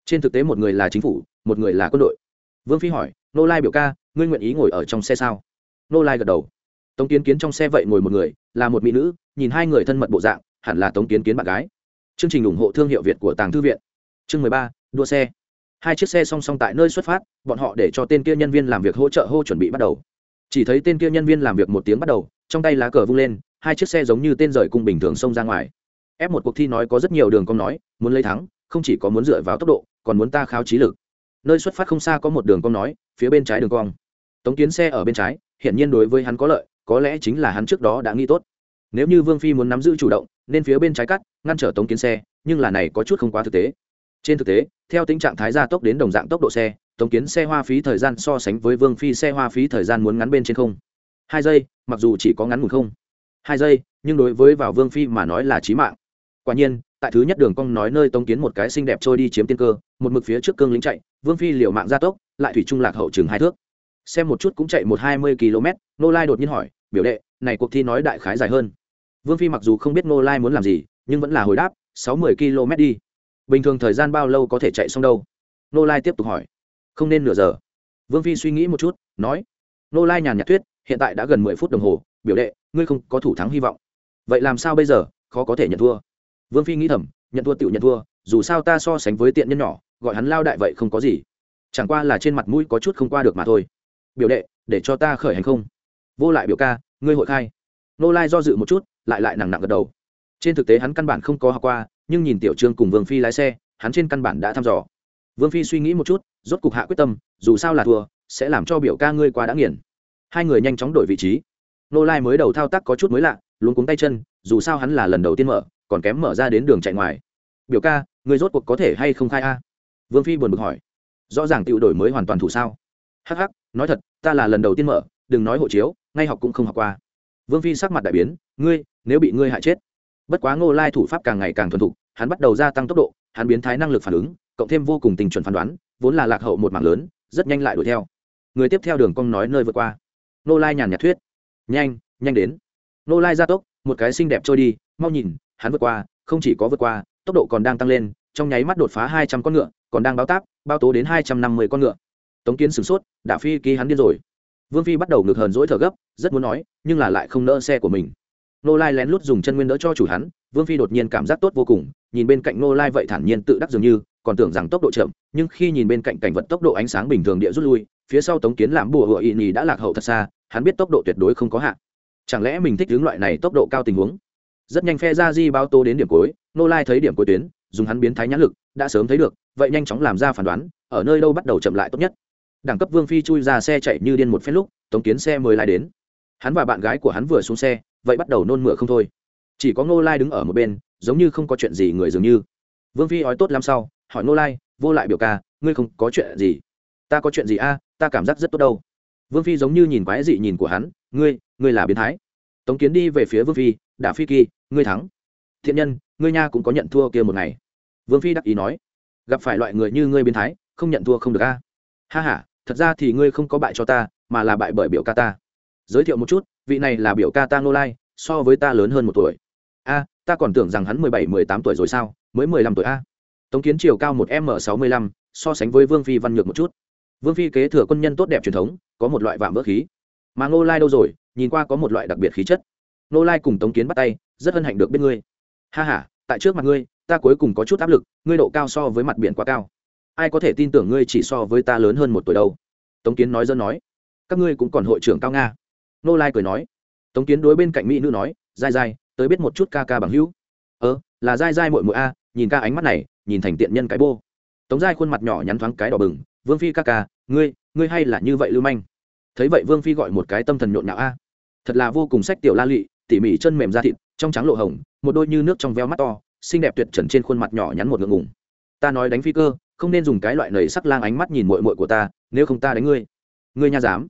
Trên thực tế một người là chính phủ, một người là quân đội. Vương phi hỏi nô lai biểu ca, ngươi nguyện ý ngồi ở trong xe sao? Nô lai gật đầu. Tống kiến kiến trong xe vậy ngồi một người, là một mỹ nữ, nhìn hai người thân mật bộ dạng, hẳn là tống kiến kiến bạn gái. Chương trình ủng hộ thương hiệu việt của tàng thư viện. Chương mười ba, đua xe. Hai chiếc xe song song tại nơi xuất phát, bọn họ để cho tên kia nhân viên làm việc hỗ trợ hô chuẩn bị bắt đầu chỉ thấy tên kia nhân viên làm việc một tiếng bắt đầu, trong tay lá cờ vung lên, hai chiếc xe giống như tên rời cung bình thường xông ra ngoài. Ép một cuộc thi nói có rất nhiều đường cong nói, muốn lấy thắng, không chỉ có muốn dựa vào tốc độ, còn muốn ta khao trí lực. Nơi xuất phát không xa có một đường cong nói, phía bên trái đường cong. Tống kiến xe ở bên trái hiện nhiên đối với hắn có lợi, có lẽ chính là hắn trước đó đã nghĩ tốt. Nếu như vương phi muốn nắm giữ chủ động, nên phía bên trái cắt, ngăn trở tống kiến xe, nhưng là này có chút không quá thực tế trên thực tế, theo tính trạng thái gia tốc đến đồng dạng tốc độ xe, tống kiến xe hoa phí thời gian so sánh với vương phi xe hoa phí thời gian muốn ngắn bên trên không. Hai giây, mặc dù chỉ có ngắn ngủn không. Hai giây, nhưng đối với vào vương phi mà nói là trí mạng. Quả nhiên, tại thứ nhất đường cong nói nơi tống kiến một cái xinh đẹp trôi đi chiếm tiên cơ, một mực phía trước cương lính chạy, vương phi liều mạng gia tốc, lại thủy trung lạc hậu chừng hai thước. Xem một chút cũng chạy một hai mươi km nô lai đột nhiên hỏi, biểu đệ, này cuộc thi nói đại khái dài hơn? Vương phi mặc dù không biết nô lai muốn làm gì, nhưng vẫn là hồi đáp, sáu mươi km đi bình thường thời gian bao lâu có thể chạy xong đâu? Nô lai tiếp tục hỏi. Không nên nửa giờ. Vương phi suy nghĩ một chút, nói. Nô lai nhàn nhạt thuyết, hiện tại đã gần mười phút đồng hồ, biểu đệ, ngươi không có thủ thắng hy vọng. Vậy làm sao bây giờ? Khó có thể nhận thua. Vương phi nghĩ thầm, nhận thua tự nhận thua, dù sao ta so sánh với tiện nhân nhỏ, gọi hắn lao đại vậy không có gì. Chẳng qua là trên mặt mũi có chút không qua được mà thôi. Biểu đệ, để cho ta khởi hành không? Vô lại biểu ca, ngươi hội khai. Nô lai do dự một chút, lại lại nặng nặng gật đầu trên thực tế hắn căn bản không có học qua, nhưng nhìn tiểu trương cùng vương phi lái xe, hắn trên căn bản đã thăm dò. Vương phi suy nghĩ một chút, rốt cục hạ quyết tâm, dù sao là thua, sẽ làm cho biểu ca ngươi qua đã nghiền. Hai người nhanh chóng đổi vị trí. Nô lai mới đầu thao tác có chút mới lạ luôn cuống tay chân, dù sao hắn là lần đầu tiên mở, còn kém mở ra đến đường chạy ngoài. Biểu ca, ngươi rốt cuộc có thể hay không khai a? Vương phi buồn bực hỏi. Rõ ràng tự đổi mới hoàn toàn thủ sao. Hh nói thật, ta là lần đầu tiên mở, đừng nói hộ chiếu, ngay học cũng không học qua. Vương phi sắc mặt đại biến, ngươi, nếu bị ngươi hại chết bất quá ngô lai thủ pháp càng ngày càng thuần thục, hắn bắt đầu gia tăng tốc độ, hắn biến thái năng lực phản ứng, cộng thêm vô cùng tình chuẩn phán đoán, vốn là lạc hậu một mảng lớn, rất nhanh lại đuổi theo. Người tiếp theo đường cong nói nơi vượt qua. Ngô lai nhàn nhạt thuyết. Nhanh nhanh đến. Ngô lai gia tốc, một cái xinh đẹp trôi đi, mau nhìn, hắn vượt qua, không chỉ có vượt qua, tốc độ còn đang tăng lên, trong nháy mắt đột phá hai trăm con ngựa, còn đang báo táp bao tố đến hai trăm năm mươi con ngựa. Tống kiến sửng sốt, Đả phi ký hắn điên rồi. Vương phi bắt đầu ngược hờn dỗi thở gấp, rất muốn nói, nhưng là lại không nỡ xe của mình nô lai lén lút dùng chân nguyên đỡ cho chủ hắn, vương phi đột nhiên cảm giác tốt vô cùng, nhìn bên cạnh nô lai vậy thản nhiên tự đắc dường như, còn tưởng rằng tốc độ chậm, nhưng khi nhìn bên cạnh cảnh vật tốc độ ánh sáng bình thường địa rút lui, phía sau tống kiến làm bùa hựa ị nhì đã lạc hậu thật xa, hắn biết tốc độ tuyệt đối không có hạn. Chẳng lẽ mình thích hướng loại này tốc độ cao tình huống? Rất nhanh phe ra di bao tô đến điểm cuối nô lai thấy điểm cuối tuyến, dùng hắn biến thái nhãn lực, đã sớm thấy được, vậy nhanh chóng làm ra phán đoán, ở nơi đâu bắt đầu chậm lại tốt nhất. Đẳng cấp vương phi chui ra xe chạy như điên một phép lúc, tống kiến xe mới lại đến. Hắn và bạn gái của hắn vừa xuống xe vậy bắt đầu nôn mửa không thôi. Chỉ có ngô lai đứng ở một bên, giống như không có chuyện gì người dường như. Vương phi nói tốt lắm sau, hỏi ngô lai, vô lại biểu ca, ngươi không có chuyện gì? Ta có chuyện gì a, ta cảm giác rất tốt đâu. Vương phi giống như nhìn quái dị nhìn của hắn, ngươi ngươi là biến thái. Tống kiến đi về phía vương phi, đả phi kỳ, ngươi thắng. Thiện nhân, ngươi nha cũng có nhận thua kia một ngày. Vương phi đắc ý nói, gặp phải loại người như ngươi biến thái, không nhận thua không được a. Ha h a thật ra thì ngươi không có bại cho ta, mà là bại bởi biểu ca ta giới thiệu một chút, vị này là biểu ca ta ngô lai, so với ta lớn hơn một tuổi. A, ta còn tưởng rằng hắn mười bảy, mười tám tuổi rồi sao, mới mười lăm tuổi a. Tống kiến chiều cao một m sáu mươi lăm, so sánh với vương phi văn nhược một chút. Vương phi kế thừa quân nhân tốt đẹp truyền thống, có một loại vạm vỡ khí. Mà ngô lai đâu rồi, nhìn qua có một loại đặc biệt khí chất. Ngô lai cùng tống kiến bắt tay, rất hân hạnh được biết ngươi. Ha h a tại trước mặt ngươi, ta cuối cùng có chút áp lực, ngươi độ cao so với mặt biển quá cao. Ai có thể tin tưởng ngươi chỉ so với ta lớn hơn một tuổi đâu? Tống kiến nói dân nói. Các ngươi cũng còn hội trưởng cao nga nô lai cười nói, tống kiến đối bên cạnh mỹ nữ nói, dai dai, tới biết một chút ca ca bằng hữu. Ơ là dai dai mội mội a, nhìn ca ánh mắt này, nhìn thành tiện nhân cái bô. Tống dai khuôn mặt nhỏ nhắn thoáng cái đỏ bừng, vương phi ca ca, ngươi ngươi hay là như vậy lưu manh? Thấy vậy vương phi gọi một cái tâm thần nhộn nhạo a. Thật là vô cùng sách tiểu la lụy tỉ mỉ chân mềm da thịt, trong trắng lộ hồng, một đôi như nước trong veo mắt to, xinh đẹp tuyệt trần trên khuôn mặt nhỏ nhắn một ngượng ngùng. Ta nói đánh phi cơ, không nên dùng cái loại nầy sắc lang ánh mắt nhìn mội mội của ta, nếu không ta đánh ngươi. Ngươi nha dám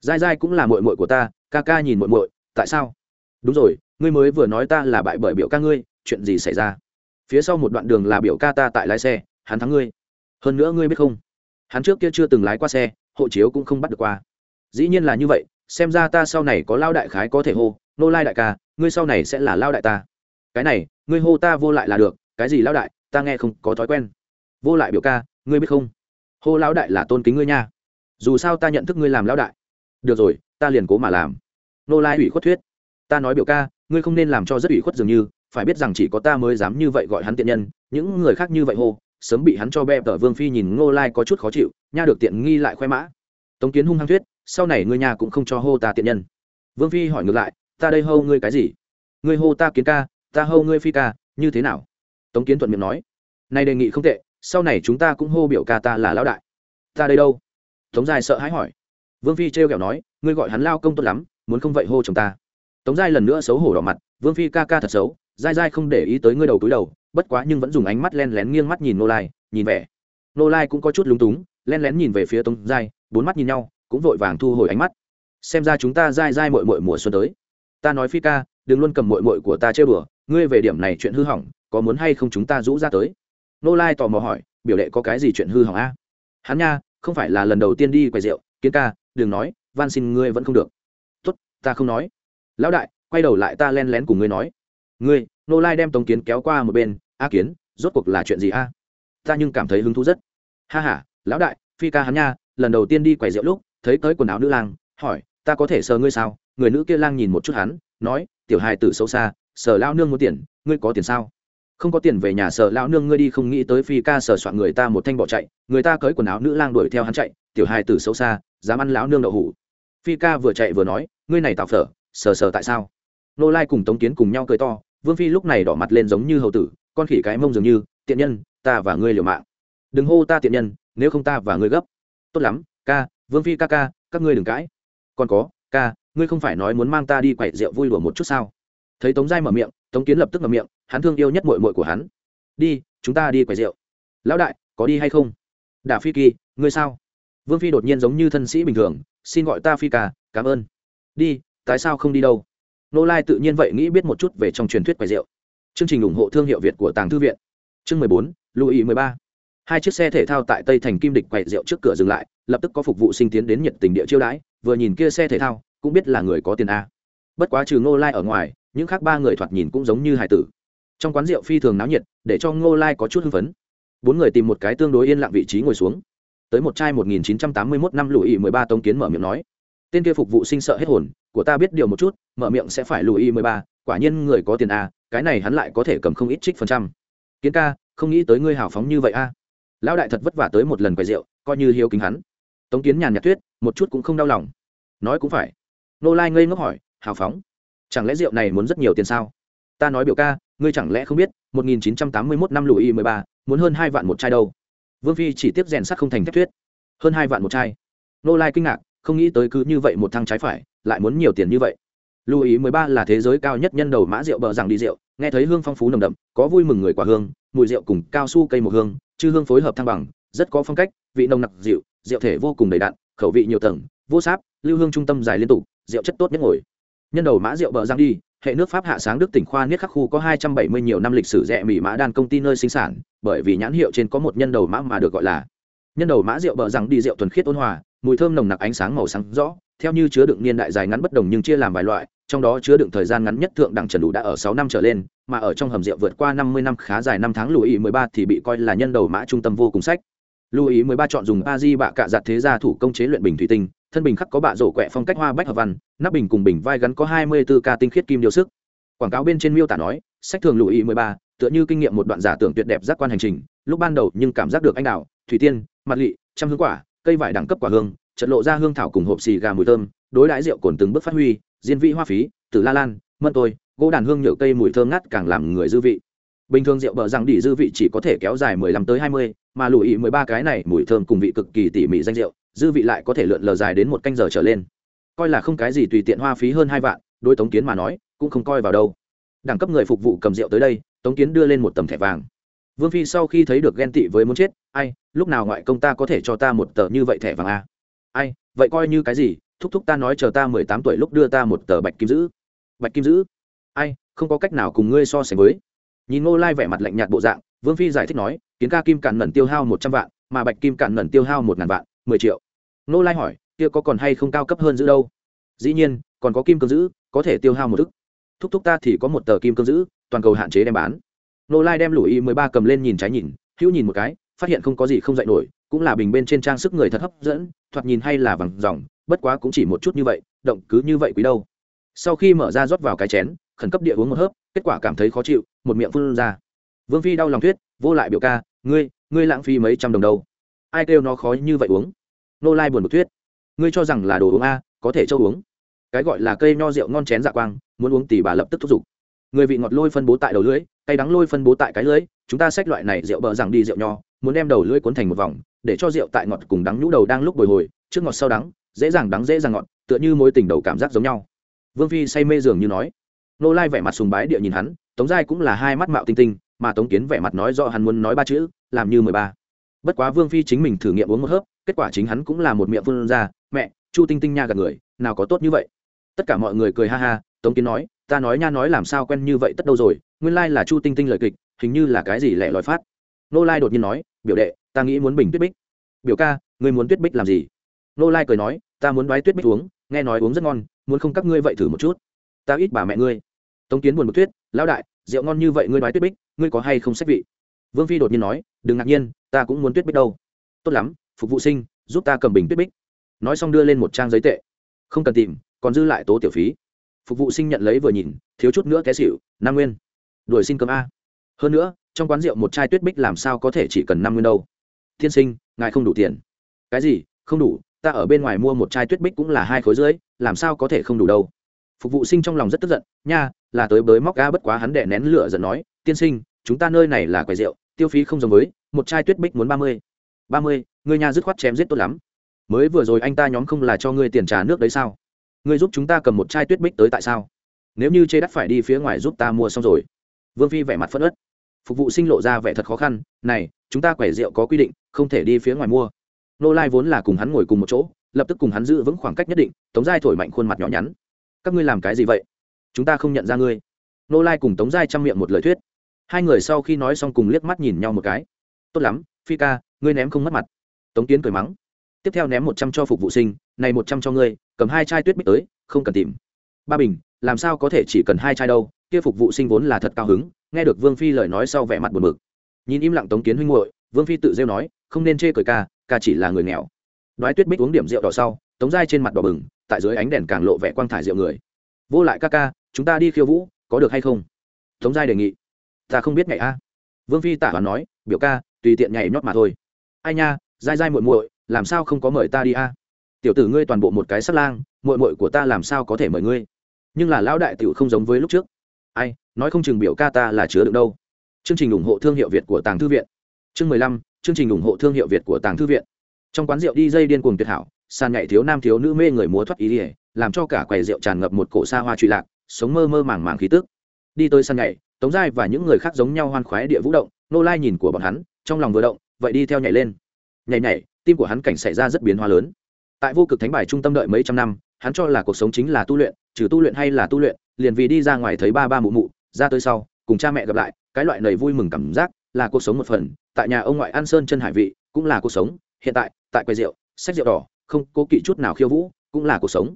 dai dai cũng là mội mội của ta, ca ca nhìn mội mội tại sao? Đúng rồi, ngươi mới vừa nói ta là bại bởi biểu ca ngươi, chuyện gì xảy ra? Phía sau một đoạn đường là biểu ca ta tại lái xe, hắn thắng ngươi. Hơn nữa ngươi biết không? Hắn trước kia chưa từng lái qua xe, hộ chiếu cũng không bắt được qua. Dĩ nhiên là như vậy, xem ra ta sau này có lao đại khái có thể hô, nô lai đại ca, ngươi sau này sẽ là lao đại ta. Cái này, ngươi hô ta vô lại là được, cái gì lao đại, ta nghe không có thói quen. Vô lại biểu ca, ngươi biết không? Hô lao đại là tôn kính ngươi nha. Dù sao ta nhận thức ngươi làm lao đại được rồi, ta liền cố mà làm. Nô lai ủy khuất thuyết. Ta nói biểu ca, ngươi không nên làm cho rất ủy khuất dường như, phải biết rằng chỉ có ta mới dám như vậy gọi hắn tiện nhân, những người khác như vậy hô, sớm bị hắn cho bẹp tờ vương phi nhìn ngô lai có chút khó chịu, nha được tiện nghi lại khoe mã. Tống kiến hung hăng thuyết, sau này ngươi nhà cũng không cho hô ta tiện nhân. Vương phi hỏi ngược lại, ta đây hô ngươi cái gì? Ngươi hô ta kiến ca, ta hô ngươi phi ca, như thế nào? Tống kiến thuận miệng nói, nay đề nghị không tệ, sau này chúng ta cũng hô biểu ca ta là lão đại. Ta đây đâu? Tống giai sợ hãi hỏi vương phi trêu ghẹo nói, ngươi gọi hắn lao công tốt lắm, muốn không vậy hô chồng ta. Tống giai lần nữa xấu hổ đỏ mặt, vương phi ca ca thật xấu dai dai không để ý tới ngươi đầu túi đầu, bất quá nhưng vẫn dùng ánh mắt len lén nghiêng mắt nhìn nô lai, nhìn vẻ. Nô lai cũng có chút lúng túng, len lén nhìn về phía tống giai, bốn mắt nhìn nhau, cũng vội vàng thu hồi ánh mắt. Xem ra chúng ta dai dai mội mội mùa xuân tới. Ta nói phi ca, đừng luôn cầm mội mội của ta chơi bừa ngươi về điểm này chuyện hư hỏng, có muốn hay không chúng ta rũ ra tới? Nô lai tò mò hỏi, biểu đệ có cái gì chuyện hư hỏng a? Hắn nha, không phải là lần đầu tiên đi quầy rượu, kiến ca đừng nói, van xin ngươi vẫn không được. Tốt, ta không nói. Lão đại, quay đầu lại ta len lén cùng ngươi nói. Ngươi, nô lai đem tống kiến kéo qua một bên. A kiến, rốt cuộc là chuyện gì a? Ta nhưng cảm thấy hứng thú rất. Ha h a lão đại, phi ca hắn nha, lần đầu tiên đi quầy rượu lúc, thấy tới quần áo nữ lang, hỏi, ta có thể sờ ngươi sao? Người nữ kia lang nhìn một chút hắn, nói, tiểu hài tử xấu xa, sờ lao nương muốn tiền, ngươi có tiền sao? Không có tiền về nhà sờ lao nương ngươi đi, không nghĩ tới phi ca sờ soạn người ta một thanh bỏ chạy, người ta cởi quần áo nữ lang đuổi theo hắn chạy, tiểu hài tử xấu xa dám ăn lão nương đậu hủ. Phi ca vừa chạy vừa nói, ngươi này tạo phở, sờ sờ tại sao? Nô lai cùng tống kiến cùng nhau cười to, vương phi lúc này đỏ mặt lên giống như hầu tử, con khỉ cái mông dường như, tiện nhân, ta và ngươi liều mạng. Đừng hô ta tiện nhân, nếu không ta và ngươi gấp. Tốt lắm, ca, vương phi ca ca, các ngươi đừng cãi. Còn có, ca, ngươi không phải nói muốn mang ta đi quậy rượu vui đùa một chút sao? Thấy tống giai mở miệng, tống kiến lập tức mở miệng, hắn thương yêu nhất mội mội của hắn. Đi, chúng ta đi quậy rượu. Lão đại, có đi hay không? Đả phi kỳ, ngươi sao? Vương phi đột nhiên giống như thân sĩ bình thường, xin gọi ta phi ca, cảm ơn. Đi, tại sao không đi đâu? Nô lai tự nhiên vậy nghĩ biết một chút về trong truyền thuyết quầy rượu. Chương trình ủng hộ thương hiệu việt của tàng thư viện. Chương mười bốn lưu ý mười ba. Hai chiếc xe thể thao tại tây thành kim địch quầy rượu trước cửa dừng lại, lập tức có phục vụ sinh tiến đến nhiệt tình địa chiêu đãi, vừa nhìn kia xe thể thao, cũng biết là người có tiền a. Bất quá trừ ngô lai ở ngoài, những khác ba người thoạt nhìn cũng giống như hải tử. Trong quán rượu phi thường náo nhiệt, để cho ngô lai có chút hưng phấn. Bốn người tìm một cái tương đối yên lặng vị trí ngồi xuống tới một chai một nghìn chín trăm tám mươi mốt năm lùi mười ba tống kiến mở miệng nói. Tên kia phục vụ sinh sợ hết hồn, của ta biết điều một chút, mở miệng sẽ phải lùi mười ba, quả nhiên người có tiền a cái này hắn lại có thể cầm không ít trích phần trăm. Kiến ca, không nghĩ tới ngươi hào phóng như vậy a lão đại thật vất vả tới một lần quầy rượu, coi như hiếu kính hắn. Tống kiến nhàn nhạt tuyết một chút cũng không đau lòng. Nói cũng phải. Nô lai ngây ngốc hỏi, hào phóng? Chẳng lẽ rượu này muốn rất nhiều tiền sao? Ta nói biểu ca, ngươi chẳng lẽ không biết, một nghìn chín trăm tám mươi mốt năm lùi mười ba, muốn hơn hai vạn một chai đâu? Vương phi chỉ tiếp rèn sắt không thành thép tuyết hơn hai vạn một chai. Nô lai kinh ngạc, không nghĩ tới cứ như vậy một thăng trái phải, lại muốn nhiều tiền như vậy. Lưu ý mười ba là thế giới cao nhất nhân đầu mã rượu bờ rằng đi rượu, nghe thấy hương phong phú nồng đậm, có vui mừng người quả hương, mùi rượu cùng cao su cây một hương, chư hương phối hợp thăng bằng, rất có phong cách, vị nồng nặc rượu rượu thể vô cùng đầy đặn, khẩu vị nhiều tầng, vô sáp, lưu hương trung tâm dài liên tục, rượu chất tốt nhất ngồi. Nhân đầu mã rượu bờ giang đi hệ nước pháp hạ sáng đức tỉnh khoa niết khắc khu có hai trăm bảy mươi nhiều năm lịch sử rẻ mỹ mã đan công ty nơi sinh sản, bởi vì nhãn hiệu trên có một nhân đầu mã mà được gọi là. Nhân đầu mã rượu bờ rằng đi rượu thuần khiết ôn hòa, mùi thơm nồng nặc ánh sáng màu sáng rõ, theo như chứa đựng niên đại dài ngắn bất đồng nhưng chia làm vài loại, trong đó chứa đựng thời gian ngắn nhất thượng đẳng trần đủ đã ở sáu năm trở lên, mà ở trong hầm rượu vượt qua năm mươi năm khá dài năm tháng lùi ý mười ba thì bị coi là nhân đầu mã trung tâm vô cùng sách. Lưu ý mười ba chọn dùng ba di bạ cạ giặt thế gia thủ công chế luyện bình thủy tinh thân bình khắc có bạ rổ quẹ phong cách hoa bách hợp văn nắp bình cùng bình vai gắn có hai mươi 24 ca tinh khiết kim điều sức. Quảng cáo bên trên miêu tả nói sách thường lưu ý mười ba tựa như kinh nghiệm một đoạn giả tưởng tuyệt đẹp giác quan hành trình lúc ban đầu nhưng cảm giác được anh đào thủy tiên mặt lị trăm hương quả cây vải đẳng cấp quả hương trận lộ ra hương thảo cùng hộp xì gà mùi thơm đối đãi rượu cồn từng bước phát huy diên vị hoa phí từ la lan mân tôi gỗ đàn hương nhựa cây mùi thơm ngắt càng làm người dư vị. Bình thường rượu bờ rằng đỉ dư vị chỉ có thể kéo dài 15 tới 20, mà lụy ý 13 cái này mùi thơm cùng vị cực kỳ tỉ mỉ danh rượu dư vị lại có thể lượn lờ dài đến một canh giờ trở lên. Coi là không cái gì tùy tiện hoa phí hơn hai vạn, đối tống kiến mà nói, cũng không coi vào đâu. Đẳng cấp người phục vụ cầm rượu tới đây, tống kiến đưa lên một tầm thẻ vàng. Vương phi sau khi thấy được ghen tị với muốn chết, ai, lúc nào ngoại công ta có thể cho ta một tờ như vậy thẻ vàng a? Ai, vậy coi như cái gì, thúc thúc ta nói chờ ta mười tám tuổi lúc đưa ta một tờ bạch kim giữ. Bạch kim giữ? Ai, không có cách nào cùng ngươi so sánh với. Nhìn ngô lai vẻ mặt lạnh nhạt bộ dạng, vương phi giải thích nói, kiến ca kim cạn nần tiêu hao một trăm vạn, mà bạch kim cạn nần tiêu hao một ngàn vạn, mười triệu ngô lai hỏi, kia có còn hay không cao cấp hơn giữ đâu? Dĩ nhiên, còn có kim cương giữ, có thể tiêu hao một ức. Thúc thúc ta thì có một tờ kim cương giữ, toàn cầu hạn chế đem bán. Nô lai đem lũy mười ba cầm lên nhìn trái nhìn, hữu nhìn một cái, phát hiện không có gì không dạy nổi, cũng là bình bên trên trang sức người thật hấp dẫn, thoạt nhìn hay là vàng dòng bất quá cũng chỉ một chút như vậy, động cứ như vậy quý đâu. Sau khi mở ra rót vào cái chén, khẩn cấp địa uống một hớp, kết quả cảm thấy khó chịu, một miệng phun ra. Vương phi đau lòng thuyết, vô lại biểu ca, ngươi ngươi lãng phí mấy trăm đồng đâu? Ai kêu nó khó như vậy uống? Nô lai buồn một thuyết. Ngươi cho rằng là đồ uống a, có thể cho uống. Cái gọi là cây nho rượu ngon chén dạ quang, muốn uống tỷ bà lập tức thúc giục. Người vị ngọt lôi phân bố tại đầu lưỡi cây đắng lôi phân bố tại cái lưỡi, chúng ta xách loại này rượu bờ rằng đi rượu nho, muốn đem đầu lưỡi cuốn thành một vòng, để cho rượu tại ngọt cùng đắng nhũ đầu đang lúc bồi hồi, trước ngọt sau đắng, dễ dàng đắng dễ dàng ngọt, tựa như mối tình đầu cảm giác giống nhau. Vương phi say mê dường như nói. Nô lai vẻ mặt sùng bái địa nhìn hắn, tống giai cũng là hai mắt mạo tinh tinh, mà tống kiến vẻ mặt nói do hắn muốn nói ba chữ, làm như mười ba bất quá vương phi chính mình thử nghiệm uống một hớp, kết quả chính hắn cũng là một miệng phun ra, mẹ, chu tinh tinh nha gạt người, nào có tốt như vậy? Tất cả mọi người cười ha ha, tống kiến nói, ta nói nha nói làm sao quen như vậy tất đâu rồi, nguyên lai là chu tinh tinh lời kịch, hình như là cái gì lẻ loi phát. Nô lai đột nhiên nói, biểu đệ, ta nghĩ muốn bình tuyết bích. Biểu ca, ngươi muốn tuyết bích làm gì? Nô lai cười nói, ta muốn đoái tuyết bích uống, nghe nói uống rất ngon, muốn không các ngươi vậy thử một chút. Ta ít bà mẹ ngươi. Tống kiến buồn một tuyết lão đại, rượu ngon như vậy ngươi đoái tuyết bích, ngươi có hay không sách vị? Vương phi đột nhiên nói, đừng ngạc nhiên ta cũng muốn tuyết bích đâu. Tốt lắm, phục vụ sinh, giúp ta cầm bình tuyết bích. Nói xong đưa lên một trang giấy tệ. Không cần tìm, còn dư lại tố tiểu phí. Phục vụ sinh nhận lấy vừa nhìn, thiếu chút nữa té xịu năm nguyên, đuổi xin cơm a. Hơn nữa, trong quán rượu một chai tuyết bích làm sao có thể chỉ cần năm nguyên đâu. Thiên sinh, ngài không đủ tiền. Cái gì? Không đủ? Ta ở bên ngoài mua một chai tuyết bích cũng là hai khối rưỡi, làm sao có thể không đủ đâu. Phục vụ sinh trong lòng rất tức giận, nha, là tới bới móc ga bất quá hắn đẻ nén lửa giận nói, tiên sinh, chúng ta nơi này là quầy rượu, tiêu phí không giống với một chai tuyết bích muốn ba mươi. Ba mươi người nhà dứt khoát chém giết tốt lắm. Mới vừa rồi anh ta nhóm không là cho ngươi tiền trả nước đấy sao? Ngươi giúp chúng ta cầm một chai tuyết bích tới tại sao? Nếu như chê đắt phải đi phía ngoài giúp ta mua xong rồi. Vương phi vẻ mặt phất ớt phục vụ sinh lộ ra vẻ thật khó khăn. Này, chúng ta quẻ rượu có quy định, không thể đi phía ngoài mua. Nô lai vốn là cùng hắn ngồi cùng một chỗ, lập tức cùng hắn giữ vững khoảng cách nhất định, tống giai thổi mạnh khuôn mặt nhỏ nhắn. Các ngươi làm cái gì vậy? Chúng ta không nhận ra ngươi. Nô lai cùng tống giai chăm miệng một lời thuyết. Hai người sau khi nói xong cùng liếc mắt nhìn nhau một cái tốt lắm, phi ca, ngươi ném không mất mặt. Tống kiến cười mắng. Tiếp theo ném một trăm cho phục vụ sinh, này một trăm cho ngươi, cầm hai chai tuyết bích tới, không cần tìm. Ba bình, làm sao có thể chỉ cần hai chai đâu, kia phục vụ sinh vốn là thật cao hứng, nghe được vương phi lời nói sau vẻ mặt buồn bực. Nhìn im lặng tống kiến huynh muội, vương phi tự rêu nói, không nên chê cười ca ca chỉ là người nghèo. Nói tuyết bích uống điểm rượu đỏ sau, tống dai trên mặt đỏ bừng, tại dưới ánh đèn càng lộ vẻ quang thải rượu người. Vô lại ca ca, chúng ta đi khiêu vũ, có được hay không? Tống giai đề nghị. Ta không biết ngày a. Vương phi tả và nói, biểu ca tùy tiện nhảy nhót mà thôi. Ai nha, dai dai muội muội, làm sao không có mời ta đi a? Tiểu tử ngươi toàn bộ một cái sắt lang, muội muội của ta làm sao có thể mời ngươi? Nhưng là lão đại tiểu không giống với lúc trước. Ai, nói không chừng biểu ca ta là chứa được đâu. Chương trình ủng hộ thương hiệu việt của tàng thư viện. Chương mười lăm, chương trình ủng hộ thương hiệu việt của tàng thư viện. Trong quán rượu đi dây điên cuồng tuyệt hảo, sàn nhảy thiếu nam thiếu nữ mê người múa thoát ý ỉa, làm cho cả quầy rượu tràn ngập một cổ xa hoa trụy lạc, sống mơ mơ màng màng khí tức. Đi tới sàn nhảy, tống giai và những người khác giống nhau hoan khoái địa vũ động, nô lai nhìn của bọn hắn trong lòng vừa động, vậy đi theo nhảy lên. Nhảy nhảy, tim của hắn cảnh xảy ra rất biến hóa lớn. Tại vô cực thánh bài trung tâm đợi mấy trăm năm, hắn cho là cuộc sống chính là tu luyện, trừ tu luyện hay là tu luyện, liền vì đi ra ngoài thấy ba ba mụ mụ, ra tới sau, cùng cha mẹ gặp lại, cái loại nầy vui mừng cảm giác là cuộc sống một phần, tại nhà ông ngoại an sơn chân hải vị, cũng là cuộc sống, hiện tại tại quầy rượu sách rượu đỏ, không cố kỵ chút nào khiêu vũ, cũng là cuộc sống.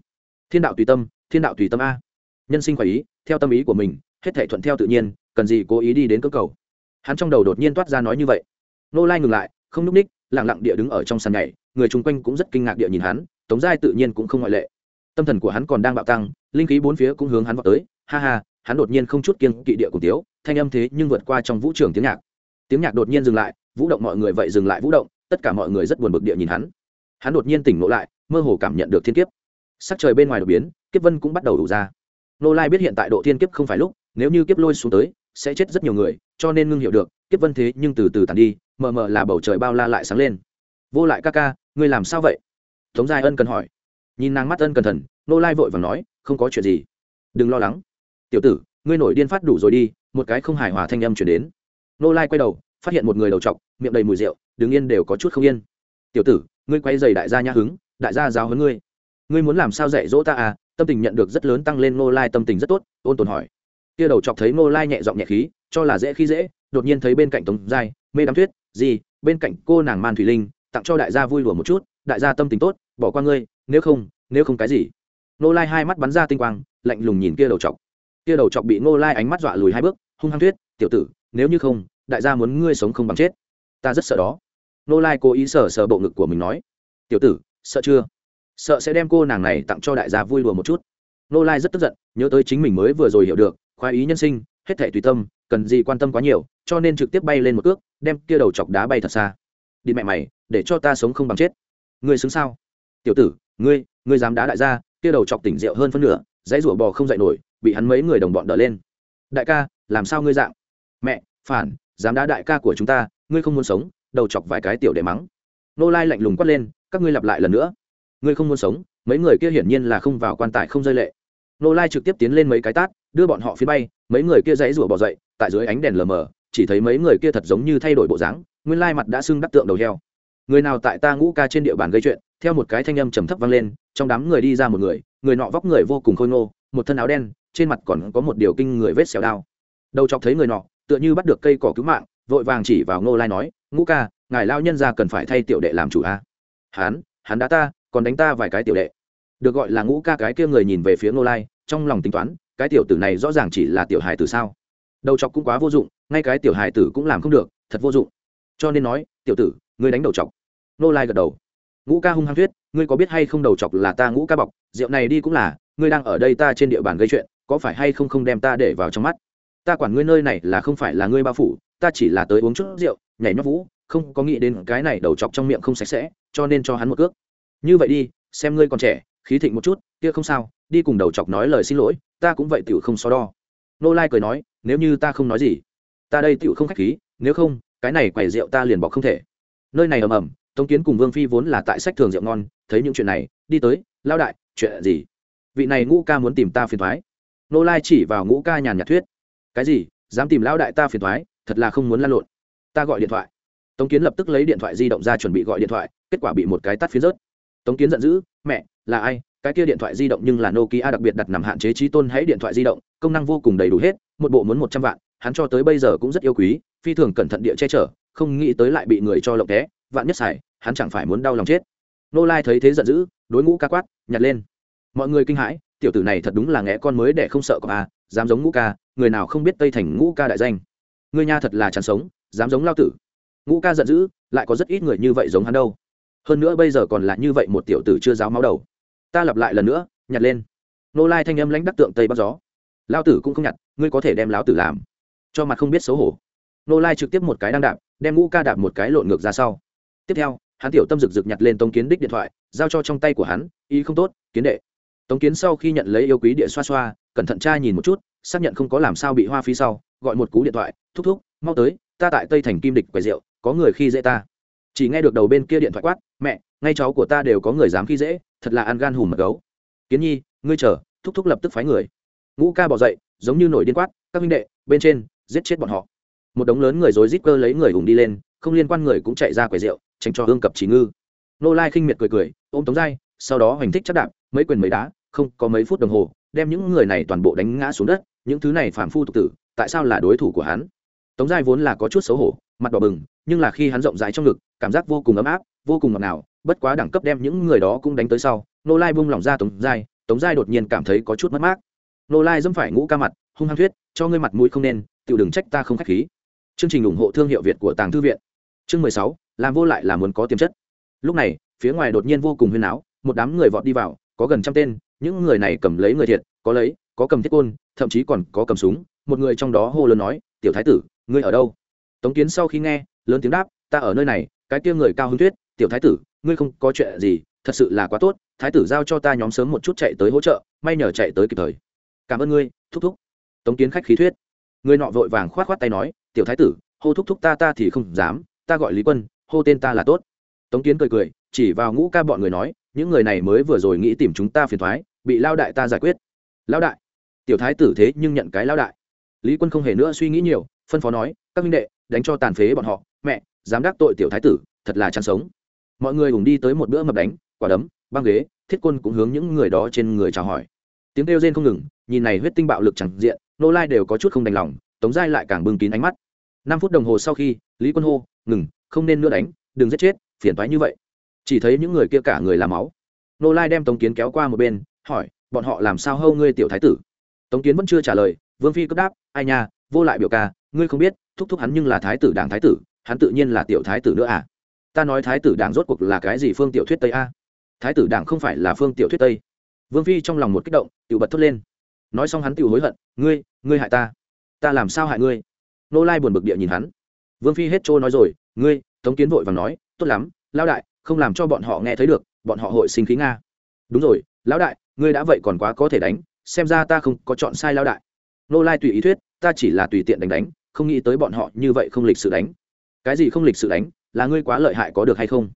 Thiên đạo tùy tâm, thiên đạo tùy tâm a. Nhân sinh khỏe ý, theo tâm ý của mình, hết thể thuận theo tự nhiên, cần gì cố ý đi đến cơ cầu? Hắn trong đầu đột nhiên toát ra nói như vậy nô lai ngừng lại, không núp ních lẳng lặng địa đứng ở trong sàn nhảy. Người chung quanh cũng rất kinh ngạc địa nhìn hắn, tống giai tự nhiên cũng không ngoại lệ. Tâm thần của hắn còn đang bạo tăng linh khí bốn phía cũng hướng hắn vào tới. Ha ha, hắn đột nhiên không chút kiên kỵ địa cùng tiếu, thanh âm thế nhưng vượt qua trong vũ trường tiếng nhạc. Tiếng nhạc đột nhiên dừng lại, vũ động mọi người vậy dừng lại vũ động, tất cả mọi người rất buồn bực địa nhìn hắn. Hắn đột nhiên tỉnh ngộ lại, mơ hồ cảm nhận được thiên kiếp. Sắc trời bên ngoài đột biến, kiếp vân cũng bắt đầu đủ ra. Nô lai biết hiện tại độ thiên kiếp không phải lúc, nếu như kiếp lôi xuống tới, sẽ chết rất nhiều người, cho nên ngưng hiểu được, kiếp vân thế nhưng từ từ tàn đi mờ mờ là bầu trời bao la lại sáng lên. Vô lại ca ca, ngươi làm sao vậy? Tống giai ân cần hỏi. Nhìn nàng mắt ân cẩn thận, nô lai vội và nói, không có chuyện gì. Đừng lo lắng. Tiểu tử, ngươi nổi điên phát đủ rồi đi, một cái không hài hòa thanh âm chuyển đến. Nô lai quay đầu, phát hiện một người đầu t miệng đầy mùi rượu, đứng yên đều có chút không yên. Tiểu tử, ngươi quay dày đại gia nhã hứng, đại gia giáo hơn ngươi. Ngươi muốn làm sao dạy dỗ ta à? Tâm tình nhận được rất lớn tăng lên nô lai tâm tình rất tốt, ôn tồn hỏi. Kia đầu chọc thấy nô lai nhẹ giọng nhẹ khí, cho là dễ khi dễ, đột nhiên thấy bên cạnh tống giai, mê đắm thuyết gì bên cạnh cô nàng man thủy linh, tặng cho đại gia vui lùa một chút, đại gia tâm tình tốt, bỏ qua ngươi, nếu không nếu không cái gì. Nô lai hai mắt bắn ra tinh quang, lạnh lùng nhìn kia đầu chọc. Kia đầu chọc bị nô lai ánh mắt dọa lùi hai bước, hung hăng thuyết, tiểu tử, nếu như không, đại gia muốn ngươi sống không bằng chết. Ta rất sợ đó. Nô lai cố ý sờ sờ bộ ngực của mình nói, tiểu tử, sợ chưa? Sợ sẽ đem cô nàng này tặng cho đại gia vui đùa một chút. Nô lai rất tức giận, nhớ tới chính mình mới vừa rồi hiểu được, khoái ý nhân sinh, hết thể tùy tâm cần gì quan tâm quá nhiều, cho nên trực tiếp bay lên một cước, đem kia đầu chọc đá bay thật xa. Đi mẹ mày, để cho ta sống không bằng chết. Ngươi xứng sao? Tiểu tử, ngươi ngươi dám đá đại gia, kia đầu chọc tỉnh rượu hơn phân nửa, dãy rủa bò không dậy nổi, bị hắn mấy người đồng bọn đỡ lên. Đại ca, làm sao ngươi dạng? Mẹ, phản, dám đá đại ca của chúng ta, ngươi không muốn sống, đầu chọc vài cái tiểu để mắng. Nô lai lạnh lùng quát lên, các ngươi lặp lại lần nữa. Ngươi không muốn sống, mấy người kia hiển nhiên là không vào quan tài không rơi lệ. Nô lai trực tiếp tiến lên mấy cái tát, đưa bọn họ phía bay, mấy người kia dãy rủa bỏ dậy tại dưới ánh đèn lờ mờ, chỉ thấy mấy người kia thật giống như thay đổi bộ dáng, nguyên lai mặt đã sưng đắc tượng đầu heo. Người nào tại ta ngũ ca trên địa bàn gây chuyện, theo một cái thanh âm trầm thấp vang lên, trong đám người đi ra một người người nọ vóc người vô cùng khôi ngô, một thân áo đen, trên mặt còn có một điều kinh người vết xẻo đao. Đầu chọc thấy người nọ, tựa như bắt được cây cỏ cứu mạng, vội vàng chỉ vào ngô lai nói, ngũ ca, ngài lao nhân ra cần phải thay tiểu đệ làm chủ a. À? hán hắn đã ta, còn đánh ta vài cái tiểu đệ. Được gọi là ngũ ca cái kia người nhìn về phía ngô lai, trong lòng tính toán, cái tiểu tử này rõ ràng chỉ là tiểu hài tử sao? Đầu chọc cũng quá vô dụng, ngay cái tiểu hài tử cũng làm không được, thật vô dụng. Cho nên nói, tiểu tử, ngươi đánh đầu chọc. Nô lai gật đầu. Ngũ ca hung hăng thuyết, ngươi có biết hay không đầu chọc là ta ngũ ca bọc, rượu này đi cũng là, ngươi đang ở đây ta trên địa bàn gây chuyện, có phải hay không không đem ta để vào trong mắt? Ta quản ngươi nơi này là không phải là ngươi bao phủ, ta chỉ là tới uống chút rượu, nhảy nhót vũ, không có nghĩ đến cái này đầu chọc trong miệng không sạch sẽ, cho nên cho hắn một cước. Như vậy đi, xem ngươi còn trẻ, khí thịnh một chút, kia không sao, đi cùng đầu chọc nói lời xin lỗi, ta cũng vậy tiểu không so đo nô lai cười nói, nếu như ta không nói gì, ta đây tựu không khách khí, nếu không, cái này quầy rượu ta liền bỏ không thể. Nơi này ầm ầm, tống kiến cùng vương phi vốn là tại sách thường rượu ngon, thấy những chuyện này, đi tới lao đại, chuyện gì? Vị này ngũ ca muốn tìm ta phiền thoái. Nô lai chỉ vào ngũ ca nhàn nhạt thuyết, cái gì? Dám tìm lão đại ta phiền thoái, thật là không muốn lan lộn. Ta gọi điện thoại. Tống kiến lập tức lấy điện thoại di động ra chuẩn bị gọi điện thoại, kết quả bị một cái tắt phía rớt tống kiến giận dữ, mẹ, là ai? Cái kia điện thoại di động nhưng là nokia đặc biệt đặt nằm hạn chế trí tôn hãy điện thoại di động, công năng vô cùng đầy đủ hết, một bộ muốn một trăm vạn, hắn cho tới bây giờ cũng rất yêu quý, phi thường cẩn thận địa che chở, không nghĩ tới lại bị người cho lộng té, vạn nhất xài, hắn chẳng phải muốn đau lòng chết. Nô lai thấy thế giận dữ, đối ngũ ca quát, nhặt lên. Mọi người kinh hãi, tiểu tử này thật đúng là nghe con mới để không sợ có à dám giống ngũ ca, người nào không biết tây thành ngũ ca đại danh. Người nha thật là chán sống, dám giống lao tử. Ngũ ca giận dữ, lại có rất ít người như vậy giống hắn đâu hơn nữa bây giờ còn là như vậy một tiểu tử chưa giáo máu đầu. Ta lặp lại lần nữa, nhặt lên. Nô lai thanh âm lãnh đắc tượng tây bắc gió. Lao tử cũng không nhặt, ngươi có thể đem lão tử làm. Cho mặt không biết xấu hổ. Nô lai trực tiếp một cái đang đạp, đem ngũ ca đạp một cái lộn ngược ra sau. Tiếp theo, hắn tiểu tâm rực rực nhặt lên tống kiến đích điện thoại, giao cho trong tay của hắn, ý không tốt, kiến đệ. Tống kiến sau khi nhận lấy yêu quý địa xoa xoa, cẩn thận tra nhìn một chút, xác nhận không có làm sao bị hoa phí sau, gọi một cú điện thoại, thúc thúc, mau tới, ta tại tây thành kim địch quầy rượu, có người khi dễ ta chỉ nghe được đầu bên kia điện thoại quát, mẹ, ngay cháu của ta đều có người dám khi dễ, thật là ăn gan hùm mật gấu. Kiến nhi, ngươi chờ, thúc thúc lập tức phái người. Ngũ ca bỏ dậy, giống như nổi điên quát, các huynh đệ, bên trên, giết chết bọn họ. Một đống lớn người dối rít cơ lấy người hùng đi lên, không liên quan người cũng chạy ra quầy rượu, tránh cho hương cập trí ngư. Nô lai khinh miệt cười cười, ôm tống dai, sau đó hoành thích chắc đạp, mấy quyền mấy đá, không có mấy phút đồng hồ, đem những người này toàn bộ đánh ngã xuống đất, những thứ này phản phu tục tử, tại sao là đối thủ của hắn? Tống giai vốn là có chút xấu hổ, mặt đỏ bừng, nhưng là khi hắn rộng rãi trong ngực cảm giác vô cùng ấm áp, vô cùng ngọt ngào, bất quá đẳng cấp đem những người đó cũng đánh tới sau, nô lai bung lỏng ra tống giai tống giai đột nhiên cảm thấy có chút mất mát. Nô lai dẫm phải ngũ ca mặt, hung hăng thuyết, cho ngươi mặt mũi không nên tự đừng trách ta không khách khí. Chương trình ủng hộ thương hiệu việt của tàng thư viện. Chương mười sáu, làm vô lại là muốn có tiềm chất. Lúc này, phía ngoài đột nhiên vô cùng huyên áo, một đám người vọt đi vào, có gần trăm tên, những người này cầm lấy người thiệt, có lấy, có cầm thiết côn, thậm chí còn có cầm súng, một người trong đó hô lớn nói, tiểu thái tử, ngươi ở đâu? Tống kiến sau khi nghe, lớn tiếng đáp, ta ở nơi này cái kia người cao hứng thuyết, tiểu thái tử, ngươi không có chuyện gì, thật sự là quá tốt, thái tử giao cho ta nhóm sớm một chút chạy tới hỗ trợ, may nhờ chạy tới kịp thời. Cảm ơn ngươi, thúc thúc. Tống kiến khách khí thuyết. Người nọ vội vàng khoát khoát tay nói, tiểu thái tử, hô thúc thúc ta ta thì không dám, ta gọi lý quân, hô tên ta là tốt. Tống kiến cười cười, chỉ vào ngũ ca bọn người nói, những người này mới vừa rồi nghĩ tìm chúng ta phiền thoái, bị lao đại ta giải quyết. Lao đại? Tiểu thái tử thế nhưng nhận cái lao đại. Lý quân không hề nữa suy nghĩ nhiều, phân phó nói, các minh đệ, đánh cho tàn phế bọn họ, mẹ dám đắc tội tiểu thái tử, thật là chăn sống. Mọi người cùng đi tới một bữa mập đánh, quả đấm, băng ghế, thiết quân cũng hướng những người đó trên người chào hỏi. Tiếng kêu rên không ngừng, nhìn này huyết tinh bạo lực chẳng diện, nô lai đều có chút không đành lòng, tống giai lại càng bưng kín ánh mắt. Năm phút đồng hồ sau khi, lý quân hô, ngừng, không nên nữa đánh, đừng giết chết, phiền thoái như vậy. Chỉ thấy những người kia cả người làm máu. Nô lai đem tống kiến kéo qua một bên, hỏi, bọn họ làm sao hâu ngươi tiểu thái tử? Tống kiến vẫn chưa trả lời, vương phi cấp đáp, ai nha, vô lại biểu ca, ngươi không biết, thúc thúc hắn nhưng là thái tử đảng thái tử hắn tự nhiên là tiểu thái tử nữa à? Ta nói thái tử đảng rốt cuộc là cái gì phương tiểu thuyết tây a? Thái tử đảng không phải là phương tiểu thuyết tây. Vương phi trong lòng một kích động tự bật thốt lên. Nói xong hắn tự hối hận, ngươi ngươi hại ta. Ta làm sao hại ngươi? Nô lai buồn bực địa nhìn hắn. Vương phi hết trôi nói rồi, ngươi, tống kiến vội và nói, tốt lắm lao đại, không làm cho bọn họ nghe thấy được, bọn họ hội sinh khí nga. Đúng rồi, lão đại, ngươi đã vậy còn quá có thể đánh, xem ra ta không có chọn sai lao đại. Nô lai tùy ý thuyết, ta chỉ là tùy tiện đánh đánh, không nghĩ tới bọn họ như vậy không lịch sự đánh cái gì không lịch sự đánh, là ngươi quá lợi hại có được hay không?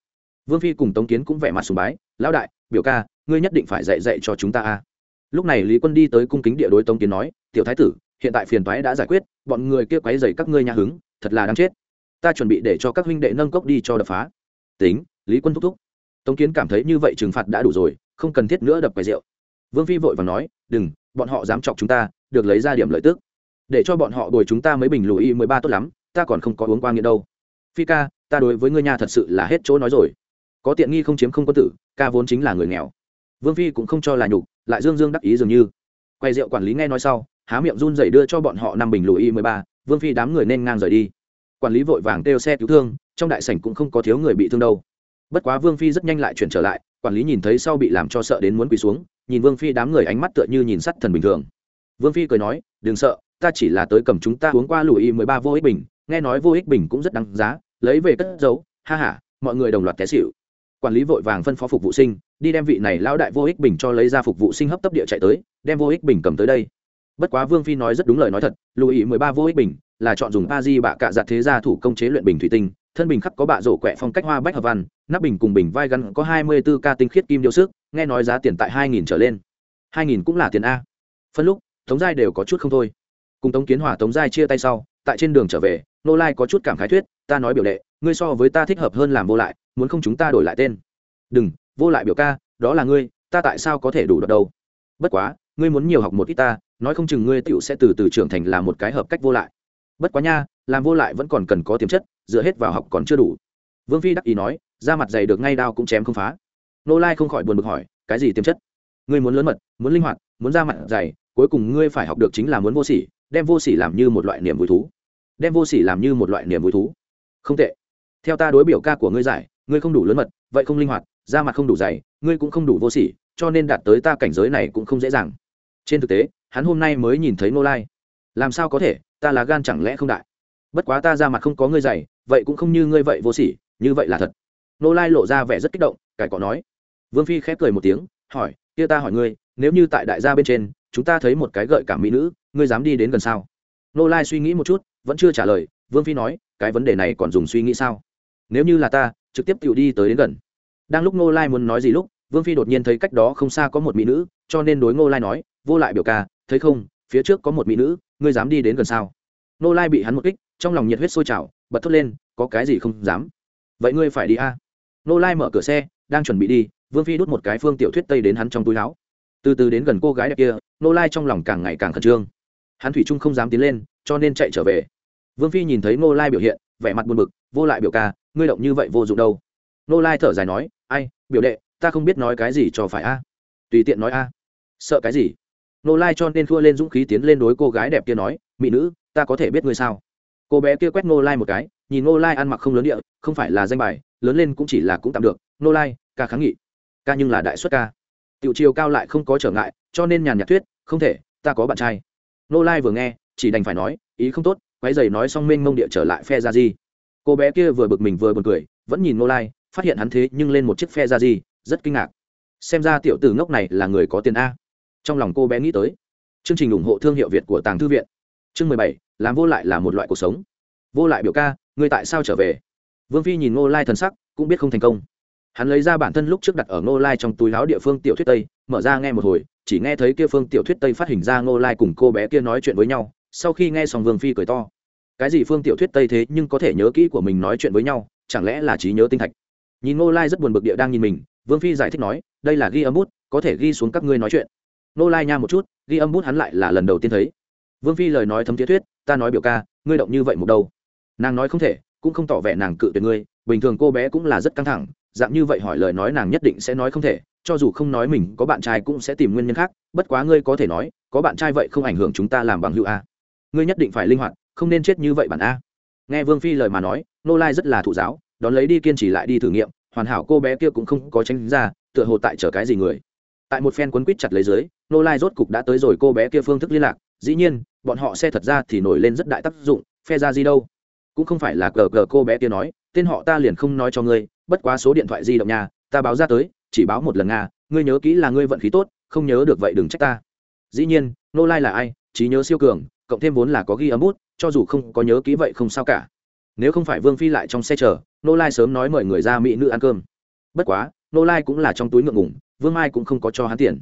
Vương phi cùng tống kiến cũng vẻ mặt sùng bái, lão đại, biểu ca, ngươi nhất định phải dạy dạy cho chúng ta a. Lúc này lý quân đi tới cung kính địa đối tống kiến nói, tiểu thái tử, hiện tại phiền toái đã giải quyết, bọn người kia quấy dày các ngươi nhà hứng, thật là đáng chết. Ta chuẩn bị để cho các huynh đệ nâng cốc đi cho đập phá. Tính, lý quân thúc thúc. Tống kiến cảm thấy như vậy trừng phạt đã đủ rồi, không cần thiết nữa đập quầy rượu. Vương phi vội và nói, đừng, bọn họ dám chọc chúng ta, được lấy ra điểm lợi tức. Để cho bọn họ bồi chúng ta mấy bình lùi mười ba tốt lắm, ta còn không có uống qua nghĩa đâu phi ca, ta đối với ngươi nhà thật sự là hết chỗ nói rồi. Có tiện nghi không chiếm không có tử, ca vốn chính là người nghèo. Vương phi cũng không cho là nhục, lại dương dương đắc ý dường như. Quay rượu quản lý nghe nói sau, há miệng run dậy đưa cho bọn họ năm bình lùi mười ba, vương phi đám người nên ngang rời đi. Quản lý vội vàng kêu xe cứu thương, trong đại sảnh cũng không có thiếu người bị thương đâu. Bất quá vương phi rất nhanh lại chuyển trở lại, quản lý nhìn thấy sau bị làm cho sợ đến muốn quỳ xuống, nhìn vương phi đám người ánh mắt tựa như nhìn sắt thần bình thường. Vương phi cười nói, đừng sợ, ta chỉ là tới cầm chúng ta uống qua lùi mười ba vô ích bình, nghe nói vô ích bình cũng rất đáng giá lấy về cất giấu, ha ha, mọi người đồng loạt té xịu quản lý vội vàng phân phó phục vụ sinh, đi đem vị này lão đại vô ích bình cho lấy ra phục vụ sinh hấp tấp địa chạy tới, đem vô ích bình cầm tới đây. Bất quá vương phi nói rất đúng lời nói thật lùi mười ba vô ích bình là chọn dùng ba di bạ cạ giặt thế gia thủ công chế luyện bình thủy tinh, thân bình khắc có bạ rổ quẹ phong cách hoa bách hợp văn, nắp bình cùng bình vai gắn có hai mươi 24 ca tinh khiết kim điêu sức nghe nói giá tiền tại hai nghìn trở lên. hai nghìn cũng là tiền a. Phân lúc, tống giai đều có chút không thôi. Cùng tống kiến hòa, tống giai chia tay sau, tại trên đường trở về nô lai có chút cảm khái thuyết, ta nói biểu đệ, ngươi so với ta thích hợp hơn làm vô lại, muốn không chúng ta đổi lại tên. Đừng, vô lại biểu ca, đó là ngươi, ta tại sao có thể đủ được đâu bất quá, ngươi muốn nhiều học một ít ta, nói không chừng ngươi tựu sẽ từ từ trưởng thành làm một cái hợp cách vô lại. Bất quá nha, làm vô lại vẫn còn cần có tiềm chất, dựa hết vào học còn chưa đủ. Vương phi đắc ý nói ra mặt dày được ngay đao cũng chém không phá. Nô lai không khỏi buồn bực hỏi, cái gì tiềm chất? Ngươi muốn lớn mật, muốn linh hoạt, muốn ra mặt dày, cuối cùng ngươi phải học được chính là muốn vô sỉ, đem vô sỉ làm như một loại niềm vui thú đem vô sỉ làm như một loại niềm vui thú. Không tệ. Theo ta đối biểu ca của ngươi giải, ngươi không đủ lớn mật, vậy không linh hoạt, da mặt không đủ dày, ngươi cũng không đủ vô sỉ, cho nên đạt tới ta cảnh giới này cũng không dễ dàng. Trên thực tế, hắn hôm nay mới nhìn thấy nô lai. Làm sao có thể, ta là gan chẳng lẽ không đại? Bất quá ta ra mặt không có ngươi dày, vậy cũng không như ngươi vậy vô sỉ, như vậy là thật. Nô lai lộ ra vẻ rất kích động cải cọ nói. Vương phi khép cười một tiếng, hỏi, kia ta hỏi ngươi, nếu như tại đại gia bên trên, chúng ta thấy một cái gợi cảm mỹ nữ, ngươi dám đi đến gần sao? Nô lai suy nghĩ một chút vẫn chưa trả lời, vương phi nói, cái vấn đề này còn dùng suy nghĩ sao? Nếu như là ta, trực tiếp tự đi tới đến gần. Đang lúc ngô lai muốn nói gì lúc, vương phi đột nhiên thấy cách đó không xa có một mỹ nữ, cho nên đối ngô lai nói, vô lại biểu ca, thấy không, phía trước có một mỹ nữ, ngươi dám đi đến gần sao? Ngô lai bị hắn một kích, trong lòng nhiệt huyết sôi trào, bật thốt lên, có cái gì không dám? Vậy ngươi phải đi a. À? ngô lai mở cửa xe, đang chuẩn bị đi, vương phi đút một cái phương tiểu thuyết tây đến hắn trong túi áo. Từ từ đến gần cô gái đẹp kia, ngô lai trong lòng càng ngày càng khẩn trương. Hắn thủy trung không dám tiến lên, cho nên chạy trở về vương phi nhìn thấy nô lai biểu hiện, vẻ mặt buồn bực, vô lại biểu ca, ngươi động như vậy vô dụng đâu. Nô lai thở dài nói, ai, biểu đệ, ta không biết nói cái gì cho phải a. Tùy tiện nói a. Sợ cái gì? Nô lai cho nên thua lên dũng khí tiến lên đối cô gái đẹp kia nói, mỹ nữ, ta có thể biết ngươi sao? Cô bé kia quét nô lai một cái, nhìn nô lai ăn mặc không lớn địa, không phải là danh bài, lớn lên cũng chỉ là cũng tạm được. Nô lai, ca kháng nghị. Ca nhưng là đại xuất ca. Tiểu chiều cao lại không có trở ngại, cho nên nhàn nhạt thuyết, không thể, ta có bạn trai. Nô lai vừa nghe, chỉ đành phải nói, ý không tốt quái dày nói xong mênh mông địa trở lại phe ra gì cô bé kia vừa bực mình vừa buồn cười, vẫn nhìn Ngô lai, phát hiện hắn thế nhưng lên một chiếc phe ra gì rất kinh ngạc. Xem ra tiểu tử ngốc này là người có tiền a. Trong lòng cô bé nghĩ tới, chương trình ủng hộ thương hiệu việt của tàng thư viện. Chương mười bảy, làm vô lại là một loại cuộc sống. Vô lại biểu ca, ngươi tại sao trở về? Vương phi nhìn ngô lai thần sắc, cũng biết không thành công. Hắn lấy ra bản thân lúc trước đặt ở ngô lai trong túi láo địa phương tiểu thuyết tây, mở ra nghe một hồi, chỉ nghe thấy kia phương tiểu thuyết tây phát hình ra ngô lai cùng cô bé kia nói chuyện với nhau sau khi nghe xong vương phi cười to, cái gì phương tiểu thuyết tây thế nhưng có thể nhớ kỹ của mình nói chuyện với nhau, chẳng lẽ là trí nhớ tinh thạch? Nhìn ngô lai rất buồn bực địa đang nhìn mình, vương phi giải thích nói, đây là ghi âm bút, có thể ghi xuống các ngươi nói chuyện. Ngô lai nha một chút, ghi âm bút hắn lại là lần đầu tiên thấy. Vương phi lời nói thấm thiết thuyết, ta nói biểu ca, ngươi động như vậy một đâu? Nàng nói không thể, cũng không tỏ vẻ nàng cự tuyệt ngươi, bình thường cô bé cũng là rất căng thẳng, dạng như vậy hỏi lời nói nàng nhất định sẽ nói không thể, cho dù không nói mình, có bạn trai cũng sẽ tìm nguyên nhân khác, bất quá ngươi có thể nói, có bạn trai vậy không ảnh hưởng chúng ta làm bằng hữu a ngươi nhất định phải linh hoạt, không nên chết như vậy bản a. Nghe vương phi lời mà nói, nô lai rất là thụ giáo, đón lấy đi kiên trì lại đi thử nghiệm, hoàn hảo cô bé kia cũng không có tránh ra, tựa hồ tại chở cái gì người. Tại một phen quấn quýt chặt lấy dưới, nô lai rốt cục đã tới rồi cô bé kia phương thức liên lạc, dĩ nhiên, bọn họ xe thật ra thì nổi lên rất đại tác dụng, phe ra gì đâu. Cũng không phải là cờ cờ cô bé kia nói, tên họ ta liền không nói cho ngươi, bất quá số điện thoại di động nhà ta báo ra tới, chỉ báo một lần nga ngươi nhớ kỹ là ngươi vận khí tốt, không nhớ được vậy đừng trách ta. Dĩ nhiên, nô lai là ai, trí nhớ siêu cường cộng thêm vốn là có ghi âm bút, cho dù không có nhớ kỹ vậy không sao cả. Nếu không phải vương phi lại trong xe chờ, nô lai sớm nói mời người ra mỹ nữ ăn cơm. Bất quá, nô lai cũng là trong túi ngượng ngủng vương mai cũng không có cho hắn tiền.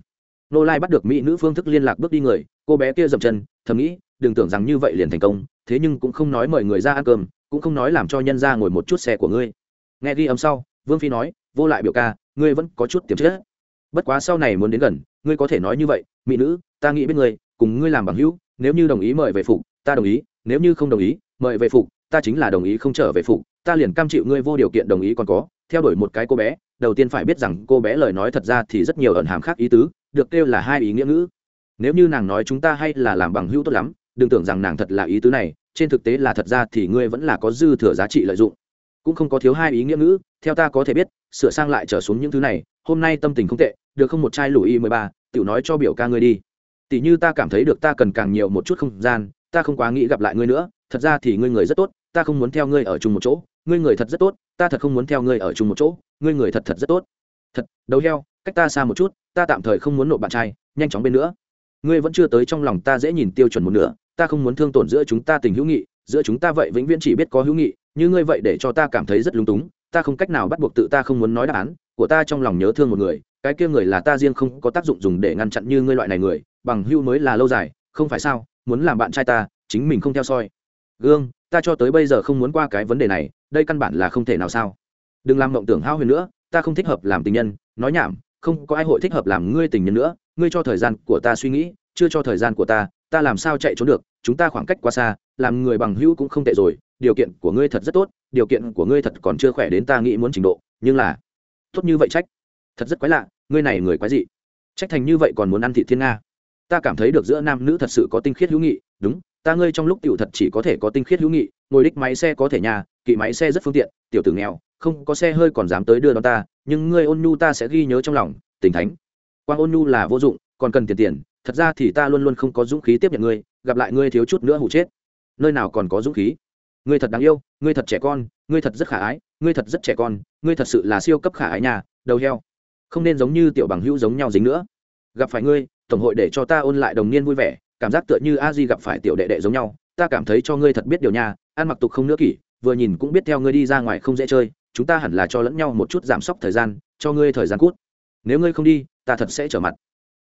Nô lai bắt được mỹ nữ phương thức liên lạc bước đi người, cô bé kia dậm chân, thầm nghĩ, đừng tưởng rằng như vậy liền thành công, thế nhưng cũng không nói mời người ra ăn cơm, cũng không nói làm cho nhân ra ngồi một chút xe của ngươi. Nghe ghi âm sau, vương phi nói, vô lại biểu ca, ngươi vẫn có chút tiềm chất. Bất quá sau này muốn đến gần, ngươi có thể nói như vậy, mỹ nữ, ta nghĩ biết ngươi, cùng ngươi làm bằng hữu nếu như đồng ý mời về phục, ta đồng ý, nếu như không đồng ý, mời về phục, ta chính là đồng ý không trở về phục, ta liền cam chịu ngươi vô điều kiện đồng ý còn có, theo đuổi một cái cô bé, đầu tiên phải biết rằng cô bé lời nói thật ra thì rất nhiều ẩn hàm khác ý tứ, được kêu là hai ý nghĩa ngữ. Nếu như nàng nói chúng ta hay là làm bằng hữu tốt lắm, đừng tưởng rằng nàng thật là ý tứ này, trên thực tế là thật ra thì ngươi vẫn là có dư thừa giá trị lợi dụng. Cũng không có thiếu hai ý nghĩa ngữ, theo ta có thể biết, sửa sang lại trở xuống những thứ này, hôm nay tâm tình không tệ, được không một chai lùi y mười ba, tiểu nói cho biểu ca ngươi đi tỉ như ta cảm thấy được ta cần càng nhiều một chút không gian, ta không quá nghĩ gặp lại ngươi nữa. Thật ra thì ngươi người rất tốt, ta không muốn theo ngươi ở chung một chỗ. Ngươi người thật rất tốt, ta thật không muốn theo ngươi ở chung một chỗ. Ngươi người thật thật rất tốt. Thật, đầu heo, cách ta xa một chút, ta tạm thời không muốn nộp bạn trai, nhanh chóng bên nữa. Ngươi vẫn chưa tới trong lòng ta dễ nhìn tiêu chuẩn một nửa, ta không muốn thương tổn giữa chúng ta tình hữu nghị, giữa chúng ta vậy vĩnh viễn chỉ biết có hữu nghị. Như ngươi vậy để cho ta cảm thấy rất lúng túng, ta không cách nào bắt buộc tự ta không muốn nói đáp án, của ta trong lòng nhớ thương một người, cái kia người là ta riêng không có tác dụng dùng để ngăn chặn như ngươi loại này người bằng hưu mới là lâu dài, không phải sao? Muốn làm bạn trai ta, chính mình không theo soi. Gương, ta cho tới bây giờ không muốn qua cái vấn đề này, đây căn bản là không thể nào sao? Đừng làm mộng tưởng hao huyền nữa, ta không thích hợp làm tình nhân, nói nhảm, không có ai hội thích hợp làm ngươi tình nhân nữa, ngươi cho thời gian của ta suy nghĩ, chưa cho thời gian của ta ta làm sao chạy trốn được, chúng ta khoảng cách quá xa, làm người bằng hữu cũng không tệ rồi, điều kiện của ngươi thật rất tốt, điều kiện của ngươi thật còn chưa khỏe đến ta nghĩ muốn trình độ, nhưng là, tốt như vậy trách, thật rất quái lạ, ngươi này người quái dị. Trách thành như vậy còn muốn ăn thị thiên nga ta cảm thấy được giữa nam nữ thật sự có tinh khiết hữu nghị, đúng, ta ngươi trong lúc tiểu thật chỉ có thể có tinh khiết hữu nghị, ngồi đích máy xe có thể nhà, kỵ máy xe rất phương tiện, tiểu tử nghèo, không có xe hơi còn dám tới đưa đón ta, nhưng ngươi ôn nhu ta sẽ ghi nhớ trong lòng, tình thánh. Quang ôn nhu là vô dụng, còn cần tiền tiền, thật ra thì ta luôn luôn không có dũng khí tiếp nhận ngươi, gặp lại ngươi thiếu chút nữa hụ chết. Nơi nào còn có dũng khí? Ngươi thật đáng yêu, ngươi thật trẻ con, ngươi thật rất khả ái, ngươi thật rất trẻ con, ngươi thật sự là siêu cấp khả ái nhà, đầu heo. Không nên giống như tiểu bằng hữu giống nhau dính nữa. Gặp phải ngươi tổng hội để cho ta ôn lại đồng niên vui vẻ, cảm giác tựa như a di gặp phải tiểu đệ đệ giống nhau, ta cảm thấy cho ngươi thật biết điều nha, ăn mặc tục không nữa kỷ, vừa nhìn cũng biết theo ngươi đi ra ngoài không dễ chơi, chúng ta hẳn là cho lẫn nhau một chút giảm sốc thời gian, cho ngươi thời gian cút. Nếu ngươi không đi, ta thật sẽ trở mặt.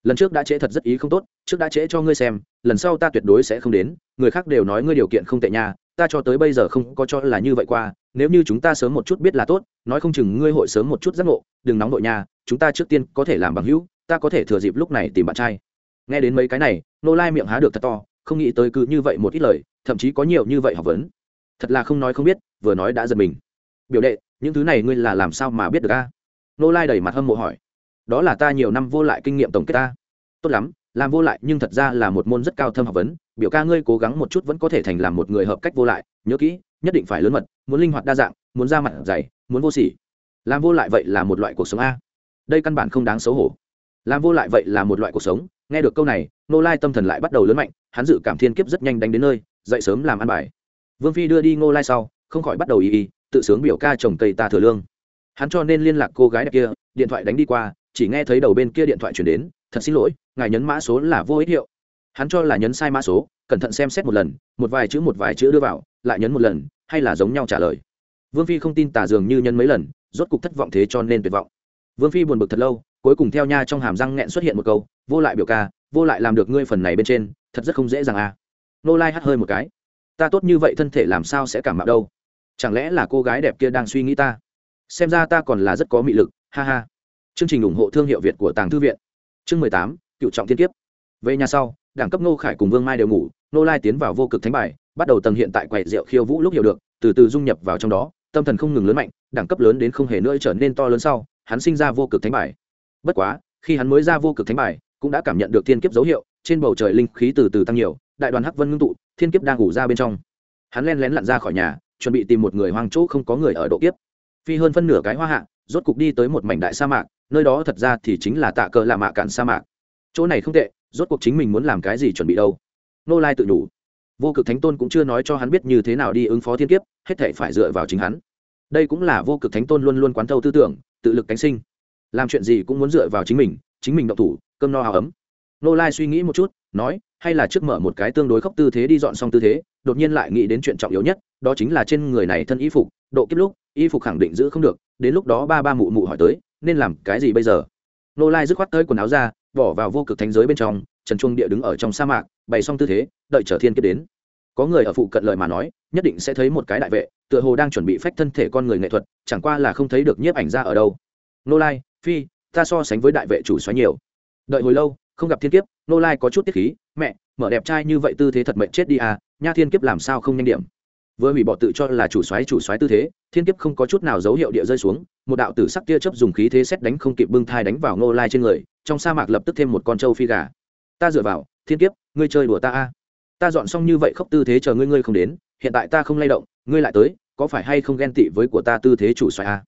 Lần trước đã trễ thật rất ý không tốt, trước đã trễ cho ngươi xem, lần sau ta tuyệt đối sẽ không đến, người khác đều nói ngươi điều kiện không tệ nha, ta cho tới bây giờ không có cho là như vậy qua, nếu như chúng ta sớm một chút biết là tốt, nói không chừng ngươi hội sớm một chút giác ngộ, đừng nóng nội nha, chúng ta trước tiên có thể làm bằng hữu ta có thể thừa dịp lúc này tìm bạn trai. Nghe đến mấy cái này, nô lai miệng há được thật to, không nghĩ tới cứ như vậy một ít lời, thậm chí có nhiều như vậy học vấn. Thật là không nói không biết, vừa nói đã giật mình. Biểu đệ, những thứ này ngươi là làm sao mà biết được a? Nô lai đẩy mặt hâm mộ hỏi. Đó là ta nhiều năm vô lại kinh nghiệm tổng kết ta. Tốt lắm, làm vô lại nhưng thật ra là một môn rất cao thâm học vấn. Biểu ca ngươi cố gắng một chút vẫn có thể thành làm một người hợp cách vô lại. Nhớ kỹ, nhất định phải lớn mật, muốn linh hoạt đa dạng, muốn ra mặt dày, muốn vô sỉ. Làm vô lại vậy là một loại cuộc sống a. Đây căn bản không đáng xấu hổ làm vô lại vậy là một loại cuộc sống. Nghe được câu này nô lai tâm thần lại bắt đầu lớn mạnh, hắn dự cảm thiên kiếp rất nhanh đánh đến nơi, dậy sớm làm ăn bài. Vương phi đưa đi ngô lai sau, không khỏi bắt đầu y y, tự sướng biểu ca chồng cây ta thừa lương. Hắn cho nên liên lạc cô gái đẹp kia, điện thoại đánh đi qua, chỉ nghe thấy đầu bên kia điện thoại chuyển đến, thật xin lỗi, ngài nhấn mã số là vô ích hiệu. Hắn cho là nhấn sai mã số, cẩn thận xem xét một lần, một vài chữ một vài chữ đưa vào, lại nhấn một lần, hay là giống nhau trả lời. Vương phi không tin tả dường như nhấn mấy lần, rốt cục thất vọng thế cho nên tuyệt vọng. Vương phi buồn bực thật lâu cuối cùng theo nha trong hàm răng nghẹn xuất hiện một câu, vô lại biểu ca, vô lại làm được ngươi phần này bên trên, thật rất không dễ dàng à. Nô lai hắt hơi một cái. Ta tốt như vậy thân thể làm sao sẽ cảm mạo đâu? Chẳng lẽ là cô gái đẹp kia đang suy nghĩ ta? Xem ra ta còn là rất có mị lực, ha ha. Chương trình ủng hộ thương hiệu việt của tàng thư viện. Chương mười tám, cựu trọng thiên kiếp. Về nhà sau đảng cấp nô khải cùng vương mai đều ngủ, nô lai tiến vào vô cực thánh bài, bắt đầu tầng hiện tại quầy rượu khiêu vũ lúc hiểu được, từ từ dung nhập vào trong đó, tâm thần không ngừng lớn mạnh, đẳng cấp lớn đến không hề nữa trở nên to lớn sau, hắn sinh ra vô cực thánh bài bất quá, khi hắn mới ra vô cực thánh bài, cũng đã cảm nhận được thiên kiếp dấu hiệu, trên bầu trời linh khí từ từ tăng nhiều, đại đoàn hắc vân ngưng tụ, thiên kiếp đang ngủ ra bên trong. Hắn len lén lặn ra khỏi nhà, chuẩn bị tìm một người hoang chỗ không có người ở độ kiếp. Phi hơn phân nửa cái hoa hạ, rốt cục đi tới một mảnh đại sa mạc, nơi đó thật ra thì chính là tạ cờ lạ mạ cạn sa mạc. Chỗ này không tệ, rốt cuộc chính mình muốn làm cái gì chuẩn bị đâu. Nô lai tự đủ. Vô cực thánh tôn cũng chưa nói cho hắn biết như thế nào đi ứng phó thiên kiếp, hết thể phải dựa vào chính hắn. Đây cũng là vô cực thánh tôn luôn luôn quán thâu tư tưởng, tự lực cánh sinh làm chuyện gì cũng muốn dựa vào chính mình chính mình động thủ, cơm no hào ấm. Nô lai suy nghĩ một chút, nói, hay là trước mở một cái tương đối khốc tư thế đi dọn xong tư thế, đột nhiên lại nghĩ đến chuyện trọng yếu nhất, đó chính là trên người này thân y phục, độ kiếp lúc, y phục khẳng định giữ không được, đến lúc đó ba ba mụ mụ hỏi tới, nên làm cái gì bây giờ? Nô lai dứt khoát tới quần áo ra, bỏ vào vô cực thánh giới bên trong, trần trung địa đứng ở trong sa mạc, bày xong tư thế, đợi chờ thiên kiếp đến. Có người ở phụ cận lời mà nói, nhất định sẽ thấy một cái đại vệ, tựa hồ đang chuẩn bị phách thân thể con người nghệ thuật, chẳng qua là không thấy được nhiếp ảnh ra ở đâu. Nô lai phi, ta so sánh với đại vệ chủ xoáy nhiều đợi hồi lâu, không gặp thiên kiếp, nô lai có chút tiết khí, mẹ, mở đẹp trai như vậy tư thế thật mệnh chết đi à nha thiên kiếp làm sao không nhanh điểm vừa hủy bỏ tự cho là chủ xoáy chủ xoáy tư thế, thiên kiếp không có chút nào dấu hiệu địa rơi xuống, một đạo tử sắc tia chớp dùng khí thế xét đánh không kịp bưng thai đánh vào nô lai trên người, trong sa mạc lập tức thêm một con trâu phi gà ta dựa vào, thiên kiếp, ngươi chơi đùa ta a à. ta dọn xong như vậy khóc tư thế chờ ngươi ngươi không đến, hiện tại ta không lay động, ngươi lại tới, có phải hay không ghen tị với của ta tư thế chủ xoáy a à?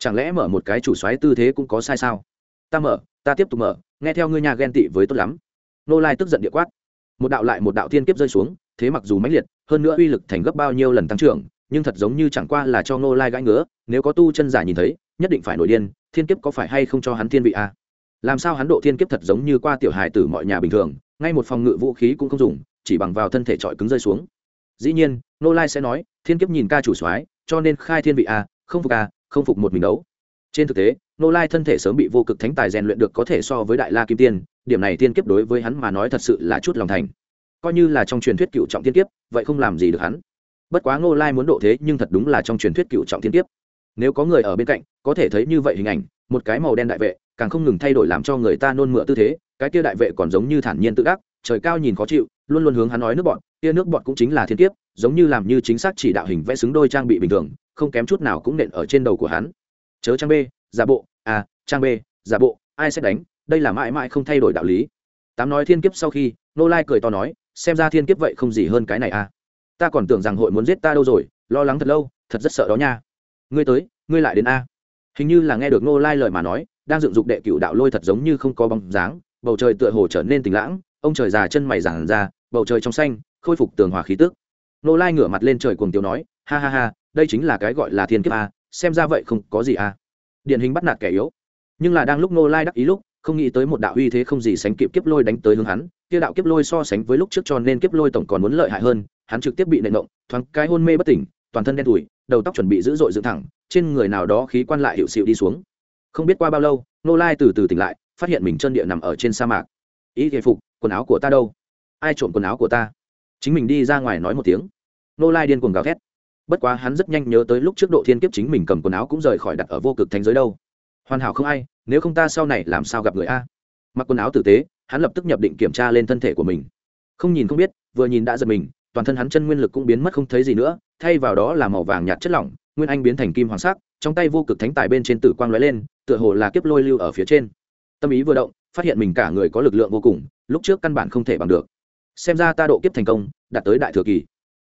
Chẳng lẽ mở một cái chủ xoáy tư thế cũng có sai sao? Ta mở, ta tiếp tục mở, nghe theo ngươi nhà ghen tị với tốt lắm. Nô lai tức giận địa quát. Một đạo lại một đạo thiên kiếp rơi xuống, thế mặc dù mãnh liệt, hơn nữa uy lực thành gấp bao nhiêu lần tăng trưởng, nhưng thật giống như chẳng qua là cho nô lai gãi ngứa, nếu có tu chân giả nhìn thấy, nhất định phải nổi điên, thiên kiếp có phải hay không cho hắn thiên vị a à? làm sao hắn độ thiên kiếp thật giống như qua tiểu hài tử mọi nhà bình thường, ngay một phòng ngự vũ khí cũng không dùng, chỉ bằng vào thân thể trọi cứng rơi xuống. Dĩ nhiên, nô lai sẽ nói, thiên kiếp nhìn ca chủ soái, cho nên khai thiên vị a không phục a không phục một mình đấu. Trên thực tế, nô lai thân thể sớm bị vô cực thánh tài rèn luyện được có thể so với đại la kim tiên, điểm này tiên kiếp đối với hắn mà nói thật sự là chút lòng thành. Coi như là trong truyền thuyết cựu trọng tiên kiếp, vậy không làm gì được hắn. Bất quá nô lai muốn độ thế nhưng thật đúng là trong truyền thuyết cựu trọng tiên kiếp. Nếu có người ở bên cạnh, có thể thấy như vậy hình ảnh, một cái màu đen đại vệ, càng không ngừng thay đổi làm cho người ta nôn mửa tư thế, cái kia đại vệ còn giống như thản nhiên tự đắc, trời cao nhìn khó chịu, luôn luôn hướng hắn nói nước bọn, kia nước bọn cũng chính là thiên kiếp, giống như làm như chính xác chỉ đạo hình vẽ xứng đôi trang bị bình thường không kém chút nào cũng nện ở trên đầu của hắn. Chớ trang b giả bộ à trang b giả bộ, ai sẽ đánh, đây là mãi mãi không thay đổi đạo lý. Tám nói thiên kiếp sau khi, nô lai cười to nói, xem ra thiên kiếp vậy không gì hơn cái này à. Ta còn tưởng rằng hội muốn giết ta đâu rồi, lo lắng thật lâu, thật rất sợ đó nha. Ngươi tới, ngươi lại đến a. Hình như là nghe được nô lai lời mà nói, đang dựng dục đệ cựu đạo lôi thật giống như không có bóng dáng, bầu trời tựa hồ trở nên tình lãng, ông trời già chân mày giản ra, bầu trời trong xanh, khôi phục tường hòa khí tức. Nô lai ngửa mặt lên trời cuồng tiêu nói, ha ha ha đây chính là cái gọi là thiên kiếp a, xem ra vậy không có gì a. Điển hình bắt nạt kẻ yếu. Nhưng là đang lúc nô lai đắc ý lúc, không nghĩ tới một đạo uy thế không gì sánh kịp kiếp lôi đánh tới hướng hắn, kia đạo kiếp lôi so sánh với lúc trước cho nên kiếp lôi tổng còn muốn lợi hại hơn, hắn trực tiếp bị nện động, thoáng cái hôn mê bất tỉnh, toàn thân đen tủi, đầu tóc chuẩn bị dữ dội dựng thẳng, trên người nào đó khí quan lại hiệu xịu đi xuống. Không biết qua bao lâu nô lai từ từ tỉnh lại, phát hiện mình chân địa nằm ở trên sa mạc. Ý thể phục, quần áo của ta đâu? Ai trộm quần áo của ta? Chính mình đi ra ngoài nói một tiếng. Nô lai điên cuồng gào thét bất quá hắn rất nhanh nhớ tới lúc trước độ thiên kiếp chính mình cầm quần áo cũng rời khỏi đặt ở vô cực thánh giới đâu. Hoàn hảo không ai, nếu không ta sau này làm sao gặp người a? Mặc quần áo tử tế, hắn lập tức nhập định kiểm tra lên thân thể của mình. Không nhìn không biết, vừa nhìn đã giật mình, toàn thân hắn chân nguyên lực cũng biến mất không thấy gì nữa, thay vào đó là màu vàng nhạt chất lỏng, nguyên anh biến thành kim hoàng sắc, trong tay vô cực thánh tài bên trên tử quang lóe lên, tựa hồ là kiếp lôi lưu ở phía trên. Tâm ý vừa động, phát hiện mình cả người có lực lượng vô cùng, lúc trước căn bản không thể bằng được. Xem ra ta độ kiếp thành công, đạt tới đại thừa kỳ.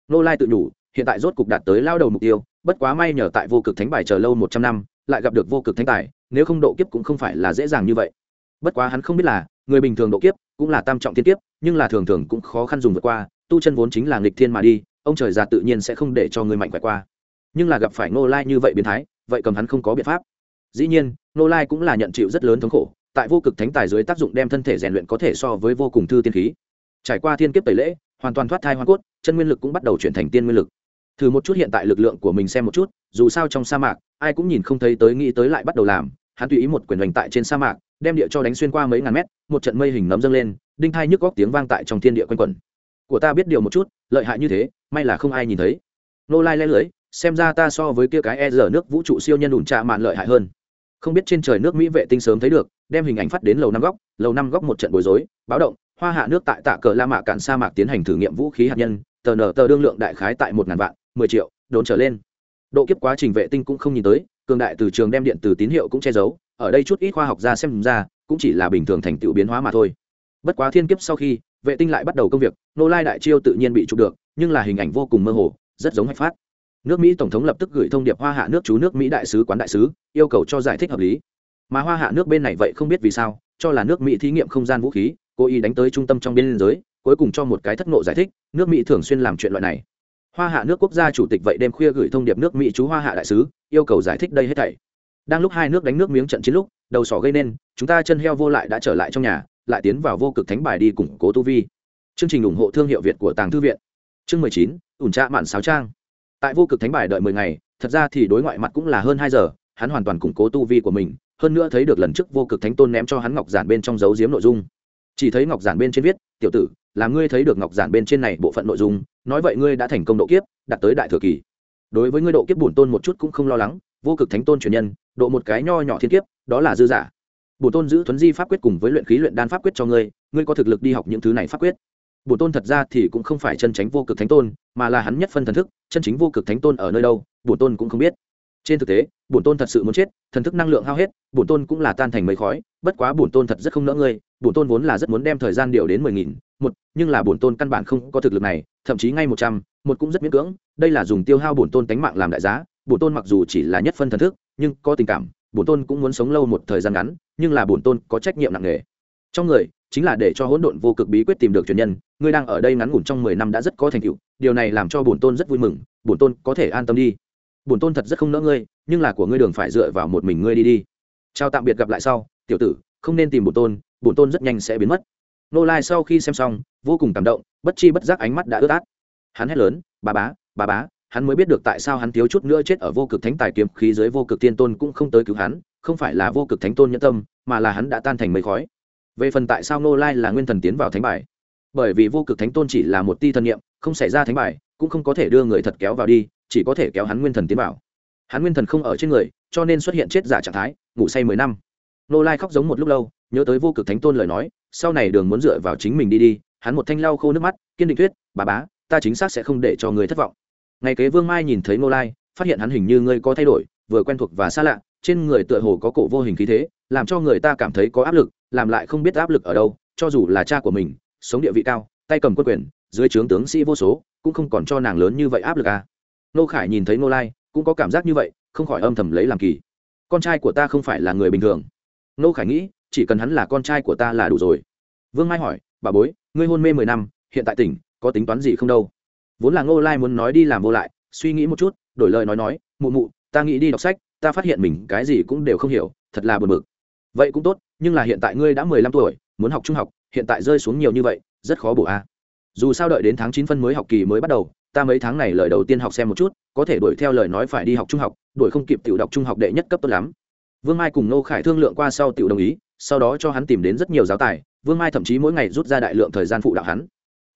Nô lai tự nhủ hiện tại rốt cục đạt tới lao đầu mục tiêu, bất quá may nhờ tại vô cực thánh bài chờ lâu một trăm năm, lại gặp được vô cực thánh tài, nếu không độ kiếp cũng không phải là dễ dàng như vậy. Bất quá hắn không biết là, người bình thường độ kiếp cũng là tam trọng thiên kiếp, nhưng là thường thường cũng khó khăn dùng vượt qua, tu chân vốn chính là nghịch thiên mà đi, ông trời già tự nhiên sẽ không để cho người mạnh khỏe qua. Nhưng là gặp phải nô lai như vậy biến thái, vậy cầm hắn không có biện pháp. Dĩ nhiên nô lai cũng là nhận chịu rất lớn thống khổ, tại vô cực thánh tài dưới tác dụng đem thân thể rèn luyện có thể so với vô cùng thư tiên khí. Trải qua thiên kiếp tẩy lễ, hoàn toàn thoát thai hoa cốt, chân nguyên lực cũng bắt đầu chuyển thành tiên nguyên lực thử một chút hiện tại lực lượng của mình xem một chút, dù sao trong sa mạc, ai cũng nhìn không thấy tới nghĩ tới lại bắt đầu làm. Hắn tùy ý một quyền hoành tại trên sa mạc, đem địa cho đánh xuyên qua mấy ngàn mét, một trận mây hình nấm dâng lên, đinh thai nhức góc tiếng vang tại trong thiên địa quanh quẩn. Của ta biết điều một chút, lợi hại như thế, may là không ai nhìn thấy. Nô lai lê lưới xem ra ta so với kia cái e rờ nước vũ trụ siêu nhân đùn trạ mạn lợi hại hơn. Không biết trên trời nước mỹ vệ tinh sớm thấy được, đem hình ảnh phát đến lầu năm góc, lầu năm góc một trận bối rối, báo động, hoa hạ nước tại tạ cờ la mạ cạn sa mạc tiến hành thử nghiệm vũ khí hạt nhân, tờ nở tờ đương lượng đại khái tại một ngàn vạn mười triệu, đốn trở lên. Độ kiếp quá trình vệ tinh cũng không nhìn tới, cường đại từ trường đem điện từ tín hiệu cũng che giấu, ở đây chút ít khoa học gia xem ra, cũng chỉ là bình thường thành tựu biến hóa mà thôi. Bất quá thiên kiếp sau khi, vệ tinh lại bắt đầu công việc, nô lai đại chiêu tự nhiên bị chụp được, nhưng là hình ảnh vô cùng mơ hồ, rất giống hạch phát. Nước mỹ tổng thống lập tức gửi thông điệp hoa hạ nước chú nước mỹ đại sứ quán đại sứ, yêu cầu cho giải thích hợp lý. Mà hoa hạ nước bên này vậy không biết vì sao, cho là nước mỹ thí nghiệm không gian vũ khí, cố ý đánh tới trung tâm trong biên giới, cuối cùng cho một cái thất nộ giải thích, nước mỹ thường xuyên làm chuyện loại này hoa hạ nước quốc gia chủ tịch vậy đêm khuya gửi thông điệp nước mỹ chú hoa hạ đại sứ, yêu cầu giải thích đây hết thảy. Đang lúc hai nước đánh nước miếng trận chiến lúc, đầu sỏ gây nên, chúng ta chân heo vô lại đã trở lại trong nhà, lại tiến vào vô cực thánh bài đi củng cố tu vi. Chương trình ủng hộ thương hiệu việt của tàng thư viện. Chương mười chín, ủn trạ mạn sáo trang. Tại vô cực thánh bài đợi mười ngày, thật ra thì đối ngoại mặt cũng là hơn hai giờ, hắn hoàn toàn củng cố tu vi của mình, hơn nữa thấy được lần trước vô cực thánh tôn ném cho hắn ngọc giản bên trong dấu diếm nội dung. Chỉ thấy ngọc giản bên trên viết, tiểu tử, là ngươi thấy được ngọc giản bên trên này bộ phận nội dung nói vậy ngươi đã thành công độ kiếp, đạt tới đại thừa kỳ. Đối với ngươi độ kiếp bổn tôn một chút cũng không lo lắng, vô cực thánh tôn truyền nhân, độ một cái nho nhỏ thiên kiếp, đó là dư giả. Bổn tôn giữ thuấn di pháp quyết cùng với luyện khí luyện đan pháp quyết cho ngươi ngươi có thực lực đi học những thứ này pháp quyết. Bổn tôn thật ra thì cũng không phải chân tránh vô cực thánh tôn, mà là hắn nhất phân thần thức, chân chính vô cực thánh tôn ở nơi đâu, bổn tôn cũng không biết. Trên thực tế, bổn tôn thật sự muốn chết, thần thức năng lượng hao hết, bổn tôn cũng là tan thành mấy khói, bất quá bổn tôn thật rất không nỡ ngươi, bổn tôn vốn là rất muốn đem thời gian điều đến mười nghìn, một, nhưng là bổn tôn căn bản không có thực lực này thậm chí ngay một trăm, một cũng rất miễn cưỡng. Đây là dùng tiêu hao bổn tôn tánh mạng làm đại giá. Bổn tôn mặc dù chỉ là nhất phân thần thức, nhưng có tình cảm, bổn tôn cũng muốn sống lâu một thời gian ngắn, nhưng là bổn tôn có trách nhiệm nặng nề. Trong người, chính là để cho hỗn độn vô cực bí quyết tìm được truyền nhân. Ngươi đang ở đây ngắn ngủn trong mười năm đã rất có thành tựu, điều này làm cho bổn tôn rất vui mừng. Bổn tôn có thể an tâm đi. Bổn tôn thật rất không nỡ ngươi, nhưng là của ngươi đường phải dựa vào một mình ngươi đi đi. Chào tạm biệt gặp lại sau, tiểu tử, không nên tìm bổn tôn bổn tôn rất nhanh sẽ biến mất nô lai sau khi xem xong, vô cùng cảm động, bất chi bất giác ánh mắt đã ướt át. Hắn hét lớn, bà bá bà bá, hắn mới biết được tại sao hắn thiếu chút nữa chết ở vô cực thánh tài kiếm khí dưới vô cực tiên tôn cũng không tới cứu hắn, không phải là vô cực thánh tôn nhân tâm, mà là hắn đã tan thành mây khói. Về phần tại sao nô lai là nguyên thần tiến vào thánh bài? Bởi vì vô cực thánh tôn chỉ là một ti thân nhiệm không xảy ra thánh bài, cũng không có thể đưa người thật kéo vào đi, chỉ có thể kéo hắn nguyên thần tiến vào. Hắn nguyên thần không ở trên người, cho nên xuất hiện chết giả trạng thái, ngủ say mười năm. Nô lai khóc giống một lúc lâu, nhớ tới vô cực thánh tôn lời nói sau này đường muốn dựa vào chính mình đi đi, hắn một thanh lau khô nước mắt, kiên định thuyết, bà bá, ta chính xác sẽ không để cho người thất vọng. Ngày kế vương mai nhìn thấy ngô lai, phát hiện hắn hình như ngươi có thay đổi, vừa quen thuộc và xa lạ, trên người tựa hồ có cổ vô hình khí thế, làm cho người ta cảm thấy có áp lực, làm lại không biết áp lực ở đâu, cho dù là cha của mình, sống địa vị cao, tay cầm quân quyền, dưới trướng tướng sĩ vô số, cũng không còn cho nàng lớn như vậy áp lực à. nô khải nhìn thấy nô lai, cũng có cảm giác như vậy, không khỏi âm thầm lấy làm kỳ. Con trai của ta không phải là người bình thường. Nô khải nghĩ chỉ cần hắn là con trai của ta là đủ rồi. Vương mai hỏi, bà bối, ngươi hôn mê mười năm, hiện tại tỉnh, có tính toán gì không đâu? Vốn là ngô lai muốn nói đi làm vô lại, suy nghĩ một chút, đổi lời nói nói, mụ mụ, ta nghĩ đi đọc sách, ta phát hiện mình cái gì cũng đều không hiểu, thật là buồn bực. Vậy cũng tốt, nhưng là hiện tại ngươi đã mười lăm tuổi, muốn học trung học, hiện tại rơi xuống nhiều như vậy, rất khó bổ a. Dù sao đợi đến tháng chín phân mới học kỳ mới bắt đầu, ta mấy tháng này lời đầu tiên học xem một chút, có thể đuổi theo lời nói phải đi học trung học, đuổi không kịp tiểu đọc trung học đệ nhất cấp tốt lắm. Vương mai cùng nô khải thương lượng qua sau tiểu đồng ý sau đó cho hắn tìm đến rất nhiều giáo tài, vương mai thậm chí mỗi ngày rút ra đại lượng thời gian phụ đạo hắn.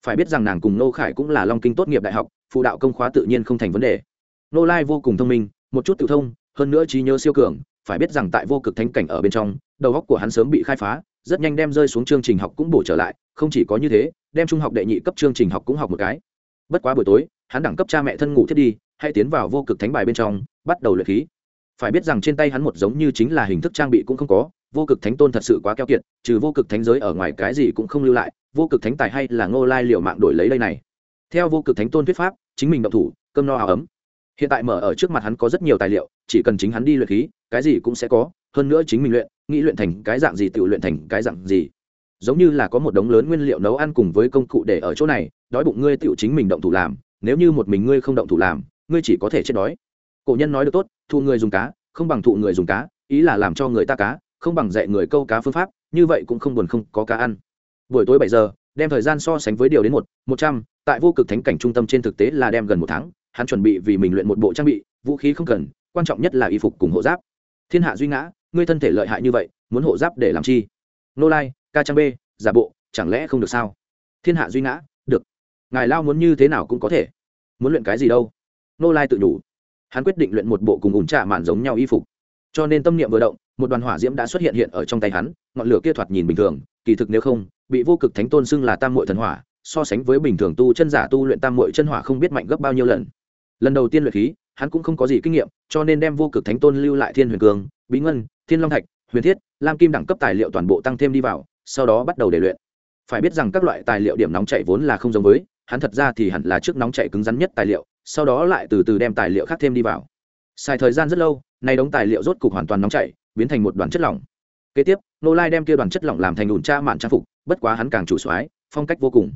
Phải biết rằng nàng cùng nô khải cũng là long kinh tốt nghiệp đại học, phụ đạo công khóa tự nhiên không thành vấn đề. Nô lai vô cùng thông minh, một chút tự thông, hơn nữa trí nhớ siêu cường, phải biết rằng tại vô cực thánh cảnh ở bên trong, đầu óc của hắn sớm bị khai phá, rất nhanh đem rơi xuống chương trình học cũng bổ trở lại, không chỉ có như thế, đem trung học đệ nhị cấp chương trình học cũng học một cái. Bất quá buổi tối, hắn đẳng cấp cha mẹ thân ngủ thiết đi, hay tiến vào vô cực thánh bài bên trong, bắt đầu luyện khí. Phải biết rằng trên tay hắn một giống như chính là hình thức trang bị cũng không có vô cực thánh tôn thật sự quá keo kiệt, trừ vô cực thánh giới ở ngoài cái gì cũng không lưu lại, vô cực thánh tài hay là ngô lai liệu mạng đổi lấy đây này. Theo vô cực thánh tôn thuyết pháp, chính mình động thủ, cơm no áo ấm. Hiện tại mở ở trước mặt hắn có rất nhiều tài liệu, chỉ cần chính hắn đi luyện khí, cái gì cũng sẽ có, hơn nữa chính mình luyện, nghĩ luyện thành cái dạng gì tự luyện thành cái dạng gì. Giống như là có một đống lớn nguyên liệu nấu ăn cùng với công cụ để ở chỗ này, đói bụng ngươi tự chính mình động thủ làm, nếu như một mình ngươi không động thủ làm, ngươi chỉ có thể chết đói. Cổ nhân nói được tốt, thụ người dùng cá, không bằng thụ người dùng cá, ý là làm cho người ta cá không bằng dạy người câu cá phương pháp, như vậy cũng không buồn không có cá ăn. Buổi tối bảy giờ, đem thời gian so sánh với điều đến một một trăm, tại vô cực thánh cảnh trung tâm trên thực tế là đem gần một tháng, hắn chuẩn bị vì mình luyện một bộ trang bị, vũ khí không cần, quan trọng nhất là y phục cùng hộ giáp. Thiên hạ duy ngã, ngươi thân thể lợi hại như vậy, muốn hộ giáp để làm chi? Nô lai, ca trang b giả bộ, chẳng lẽ không được sao? Thiên hạ duy ngã, được. Ngài lao muốn như thế nào cũng có thể. Muốn luyện cái gì đâu? Nô lai tự nhủ. Hắn quyết định luyện một bộ cùng ủn trạ mạn giống nhau y phục. Cho nên tâm niệm vừa động một đoàn hỏa diễm đã xuất hiện hiện ở trong tay hắn, ngọn lửa kia thoạt nhìn bình thường, kỳ thực nếu không, bị vô cực thánh tôn xưng là tam muội thần hỏa, so sánh với bình thường tu chân giả tu luyện tam muội chân hỏa không biết mạnh gấp bao nhiêu lần. Lần đầu tiên luyện khí, hắn cũng không có gì kinh nghiệm, cho nên đem vô cực thánh tôn lưu lại thiên huyền cường bí ngân, thiên long thạch, huyền thiết, lam kim đẳng cấp tài liệu toàn bộ tăng thêm đi vào, sau đó bắt đầu để luyện. Phải biết rằng các loại tài liệu điểm nóng chảy vốn là không giống với, hắn thật ra thì hẳn là trước nóng chảy cứng rắn nhất tài liệu, sau đó lại từ từ đem tài liệu khác thêm đi vào. Xài thời gian rất lâu, nay đống tài liệu rốt cục hoàn toàn nóng chảy biến thành một đoàn chất lỏng. Kế tiếp nô lai đem kia đoàn chất lỏng làm thành ủn tra mạn trang phục, bất quá hắn càng chủ soái, phong cách vô cùng.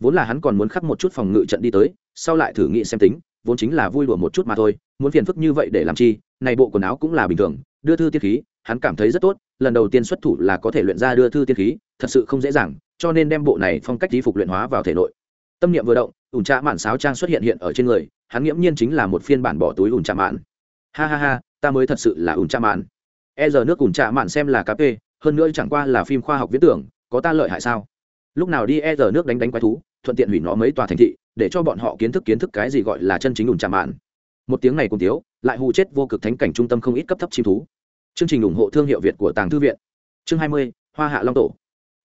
Vốn là hắn còn muốn khắc một chút phòng ngự trận đi tới, sau lại thử nghĩ xem tính, vốn chính là vui đùa một chút mà thôi, muốn phiền phức như vậy để làm chi, này bộ quần áo cũng là bình thường, đưa thư tiên khí, hắn cảm thấy rất tốt, lần đầu tiên xuất thủ là có thể luyện ra đưa thư tiên khí, thật sự không dễ dàng, cho nên đem bộ này phong cách trí phục luyện hóa vào thể nội. Tâm niệm vừa động, ủn trạ mạn sáo trang xuất hiện hiện ở trên người, hắn nghiễm nhiên chính là một phiên bản bỏ túi ủn trạ mạn. Ha ha ha, ta mới thật sự là ủn trạ mạn e giờ nước cùng trạ mạn xem là cà phê, hơn nữa chẳng qua là phim khoa học viễn tưởng, có ta lợi hại sao? Lúc nào đi e giờ nước đánh đánh quái thú, thuận tiện hủy nó mấy tòa thành thị, để cho bọn họ kiến thức kiến thức cái gì gọi là chân chính ủn trạ mạn. Một tiếng này cùng tiếu lại hù chết vô cực thánh cảnh trung tâm không ít cấp thấp chim thú. Chương trình ủng hộ thương hiệu việt của tàng thư viện. Chương hai mươi, hoa hạ long tổ.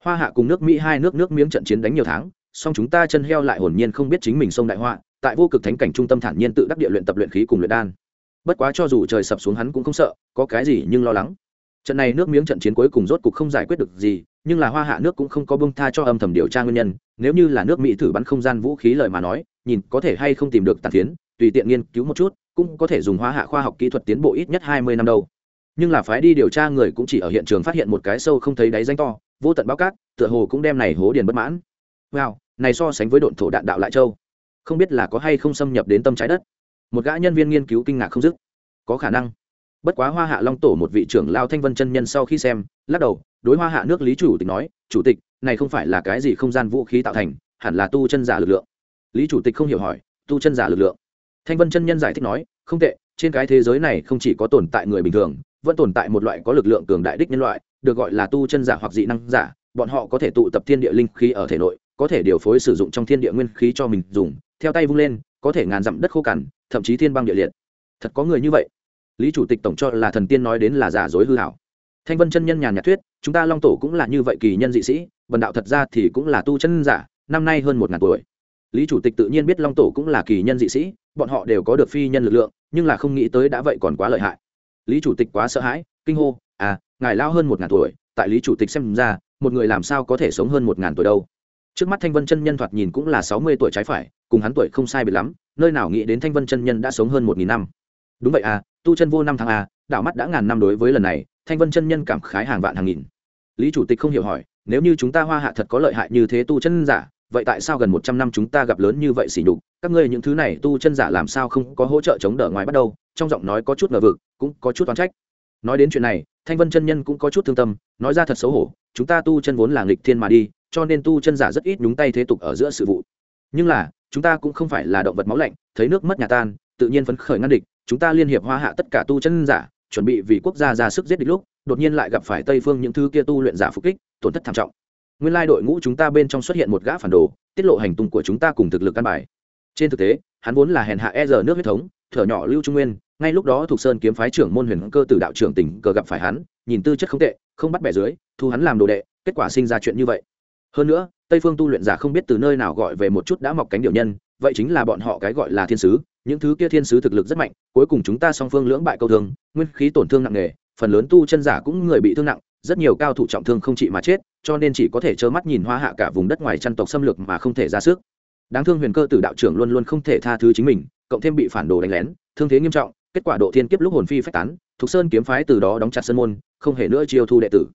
Hoa hạ cùng nước mỹ hai nước nước miếng trận chiến đánh nhiều tháng, song chúng ta chân heo lại hồn nhiên không biết chính mình sông đại họa, tại vô cực thánh cảnh trung tâm thản nhiên tự đắc địa luyện tập luyện khí cùng luyện đan bất quá cho dù trời sập xuống hắn cũng không sợ, có cái gì nhưng lo lắng. Trận này nước miếng trận chiến cuối cùng rốt cục không giải quyết được gì, nhưng là hoa hạ nước cũng không có bông tha cho âm thầm điều tra nguyên nhân, nếu như là nước mỹ thử bắn không gian vũ khí lời mà nói, nhìn có thể hay không tìm được tàn phiến, tùy tiện nghiên cứu một chút, cũng có thể dùng hoa hạ khoa học kỹ thuật tiến bộ ít nhất hai mươi năm đâu. Nhưng là phái đi điều tra người cũng chỉ ở hiện trường phát hiện một cái sâu không thấy đáy danh to, vô tận bao cát, tựa hồ cũng đem này hố điền bất mãn. Wow, này so sánh với độn thổ đạn đạo lại châu, không biết là có hay không xâm nhập đến tâm trái đất một gã nhân viên nghiên cứu kinh ngạc không dứt. Có khả năng. Bất quá hoa hạ long tổ một vị trưởng lao thanh vân chân nhân sau khi xem, lắc đầu, đối hoa hạ nước lý chủ tịch nói, chủ tịch, này không phải là cái gì không gian vũ khí tạo thành, hẳn là tu chân giả lực lượng. Lý chủ tịch không hiểu hỏi, tu chân giả lực lượng? Thanh vân chân nhân giải thích nói, không tệ, trên cái thế giới này không chỉ có tồn tại người bình thường, vẫn tồn tại một loại có lực lượng cường đại đích nhân loại, được gọi là tu chân giả hoặc dị năng giả, bọn họ có thể tụ tập thiên địa linh khí ở thể nội, có thể điều phối sử dụng trong thiên địa nguyên khí cho mình dùng theo tay vung lên, có thể ngàn dặm đất khô cằn, thậm chí thiên băng địa liệt. Thật có người như vậy. Lý chủ tịch tổng cho là thần tiên nói đến là giả dối hư hảo. Thanh vân chân nhân nhàn nhạt thuyết, chúng ta long tổ cũng là như vậy kỳ nhân dị sĩ, vần đạo thật ra thì cũng là tu chân giả, năm nay hơn một ngàn tuổi. Lý chủ tịch tự nhiên biết long tổ cũng là kỳ nhân dị sĩ, bọn họ đều có được phi nhân lực lượng, nhưng là không nghĩ tới đã vậy còn quá lợi hại. Lý chủ tịch quá sợ hãi, kinh hô à ngài lao hơn một ngàn tuổi, tại lý chủ tịch xem ra, một người làm sao có thể sống hơn một ngàn tuổi đâu? Trước mắt thanh vân chân nhân thoạt nhìn cũng là sáu mươi tuổi trái phải, cùng hắn tuổi không sai biệt lắm, nơi nào nghĩ đến thanh vân chân nhân đã sống hơn một nghìn năm. Đúng vậy à tu chân vô năm tháng à đảo mắt đã ngàn năm đối với lần này, thanh vân chân nhân cảm khái hàng vạn hàng nghìn. Lý chủ tịch không hiểu hỏi, nếu như chúng ta hoa hạ thật có lợi hại như thế tu chân giả, vậy tại sao gần một trăm năm chúng ta gặp lớn như vậy xỉ nhục? Các ngươi những thứ này tu chân giả làm sao không có hỗ trợ chống đỡ ngoài bắt đầu? Trong giọng nói có chút ngờ vực, cũng có chút oán trách. Nói đến chuyện này, thanh vân chân nhân cũng có chút thương tâm, nói ra thật xấu hổ, chúng ta tu chân vốn là nghịch thiên mà đi cho nên tu chân giả rất ít nhúng tay thế tục ở giữa sự vụ. Nhưng là, chúng ta cũng không phải là động vật máu lạnh, thấy nước mất nhà tan, tự nhiên phấn khởi ngăn địch, chúng ta liên hiệp hoa hạ tất cả tu chân giả, chuẩn bị vì quốc gia ra sức giết địch lúc, đột nhiên lại gặp phải tây phương những thứ kia tu luyện giả phục kích, tổn thất thảm trọng. Nguyên lai đội ngũ chúng ta bên trong xuất hiện một gã phản đồ, tiết lộ hành tung của chúng ta cùng thực lực căn bài. Trên thực tế, hắn vốn là hèn hạ e giờ nước huyết thống, thở nhỏ lưu trung nguyên, ngay lúc đó thuộc sơn kiếm phái trưởng môn huyền cơ tử đạo trưởng tỉnh cờ gặp phải hắn, nhìn tư chất không tệ, không bắt bẻ dưới, thu hắn làm đồ đệ, kết quả sinh ra chuyện như vậy hơn nữa, tây phương tu luyện giả không biết từ nơi nào gọi về một chút đã mọc cánh điều nhân, vậy chính là bọn họ cái gọi là thiên sứ, những thứ kia thiên sứ thực lực rất mạnh, cuối cùng chúng ta song phương lưỡng bại câu thương, nguyên khí tổn thương nặng nề, phần lớn tu chân giả cũng người bị thương nặng, rất nhiều cao thủ trọng thương không chỉ mà chết, cho nên chỉ có thể trơ mắt nhìn hoa hạ cả vùng đất ngoài chăn tộc xâm lược mà không thể ra sức. Đáng thương huyền cơ tử đạo trưởng luôn luôn không thể tha thứ chính mình, cộng thêm bị phản đồ đánh lén, thương thế nghiêm trọng, kết quả độ thiên kiếp lúc hồn phi phách tán, thục sơn kiếm phái từ đó đóng chặt sân môn, không hề nữa chiêu thu đệ tử.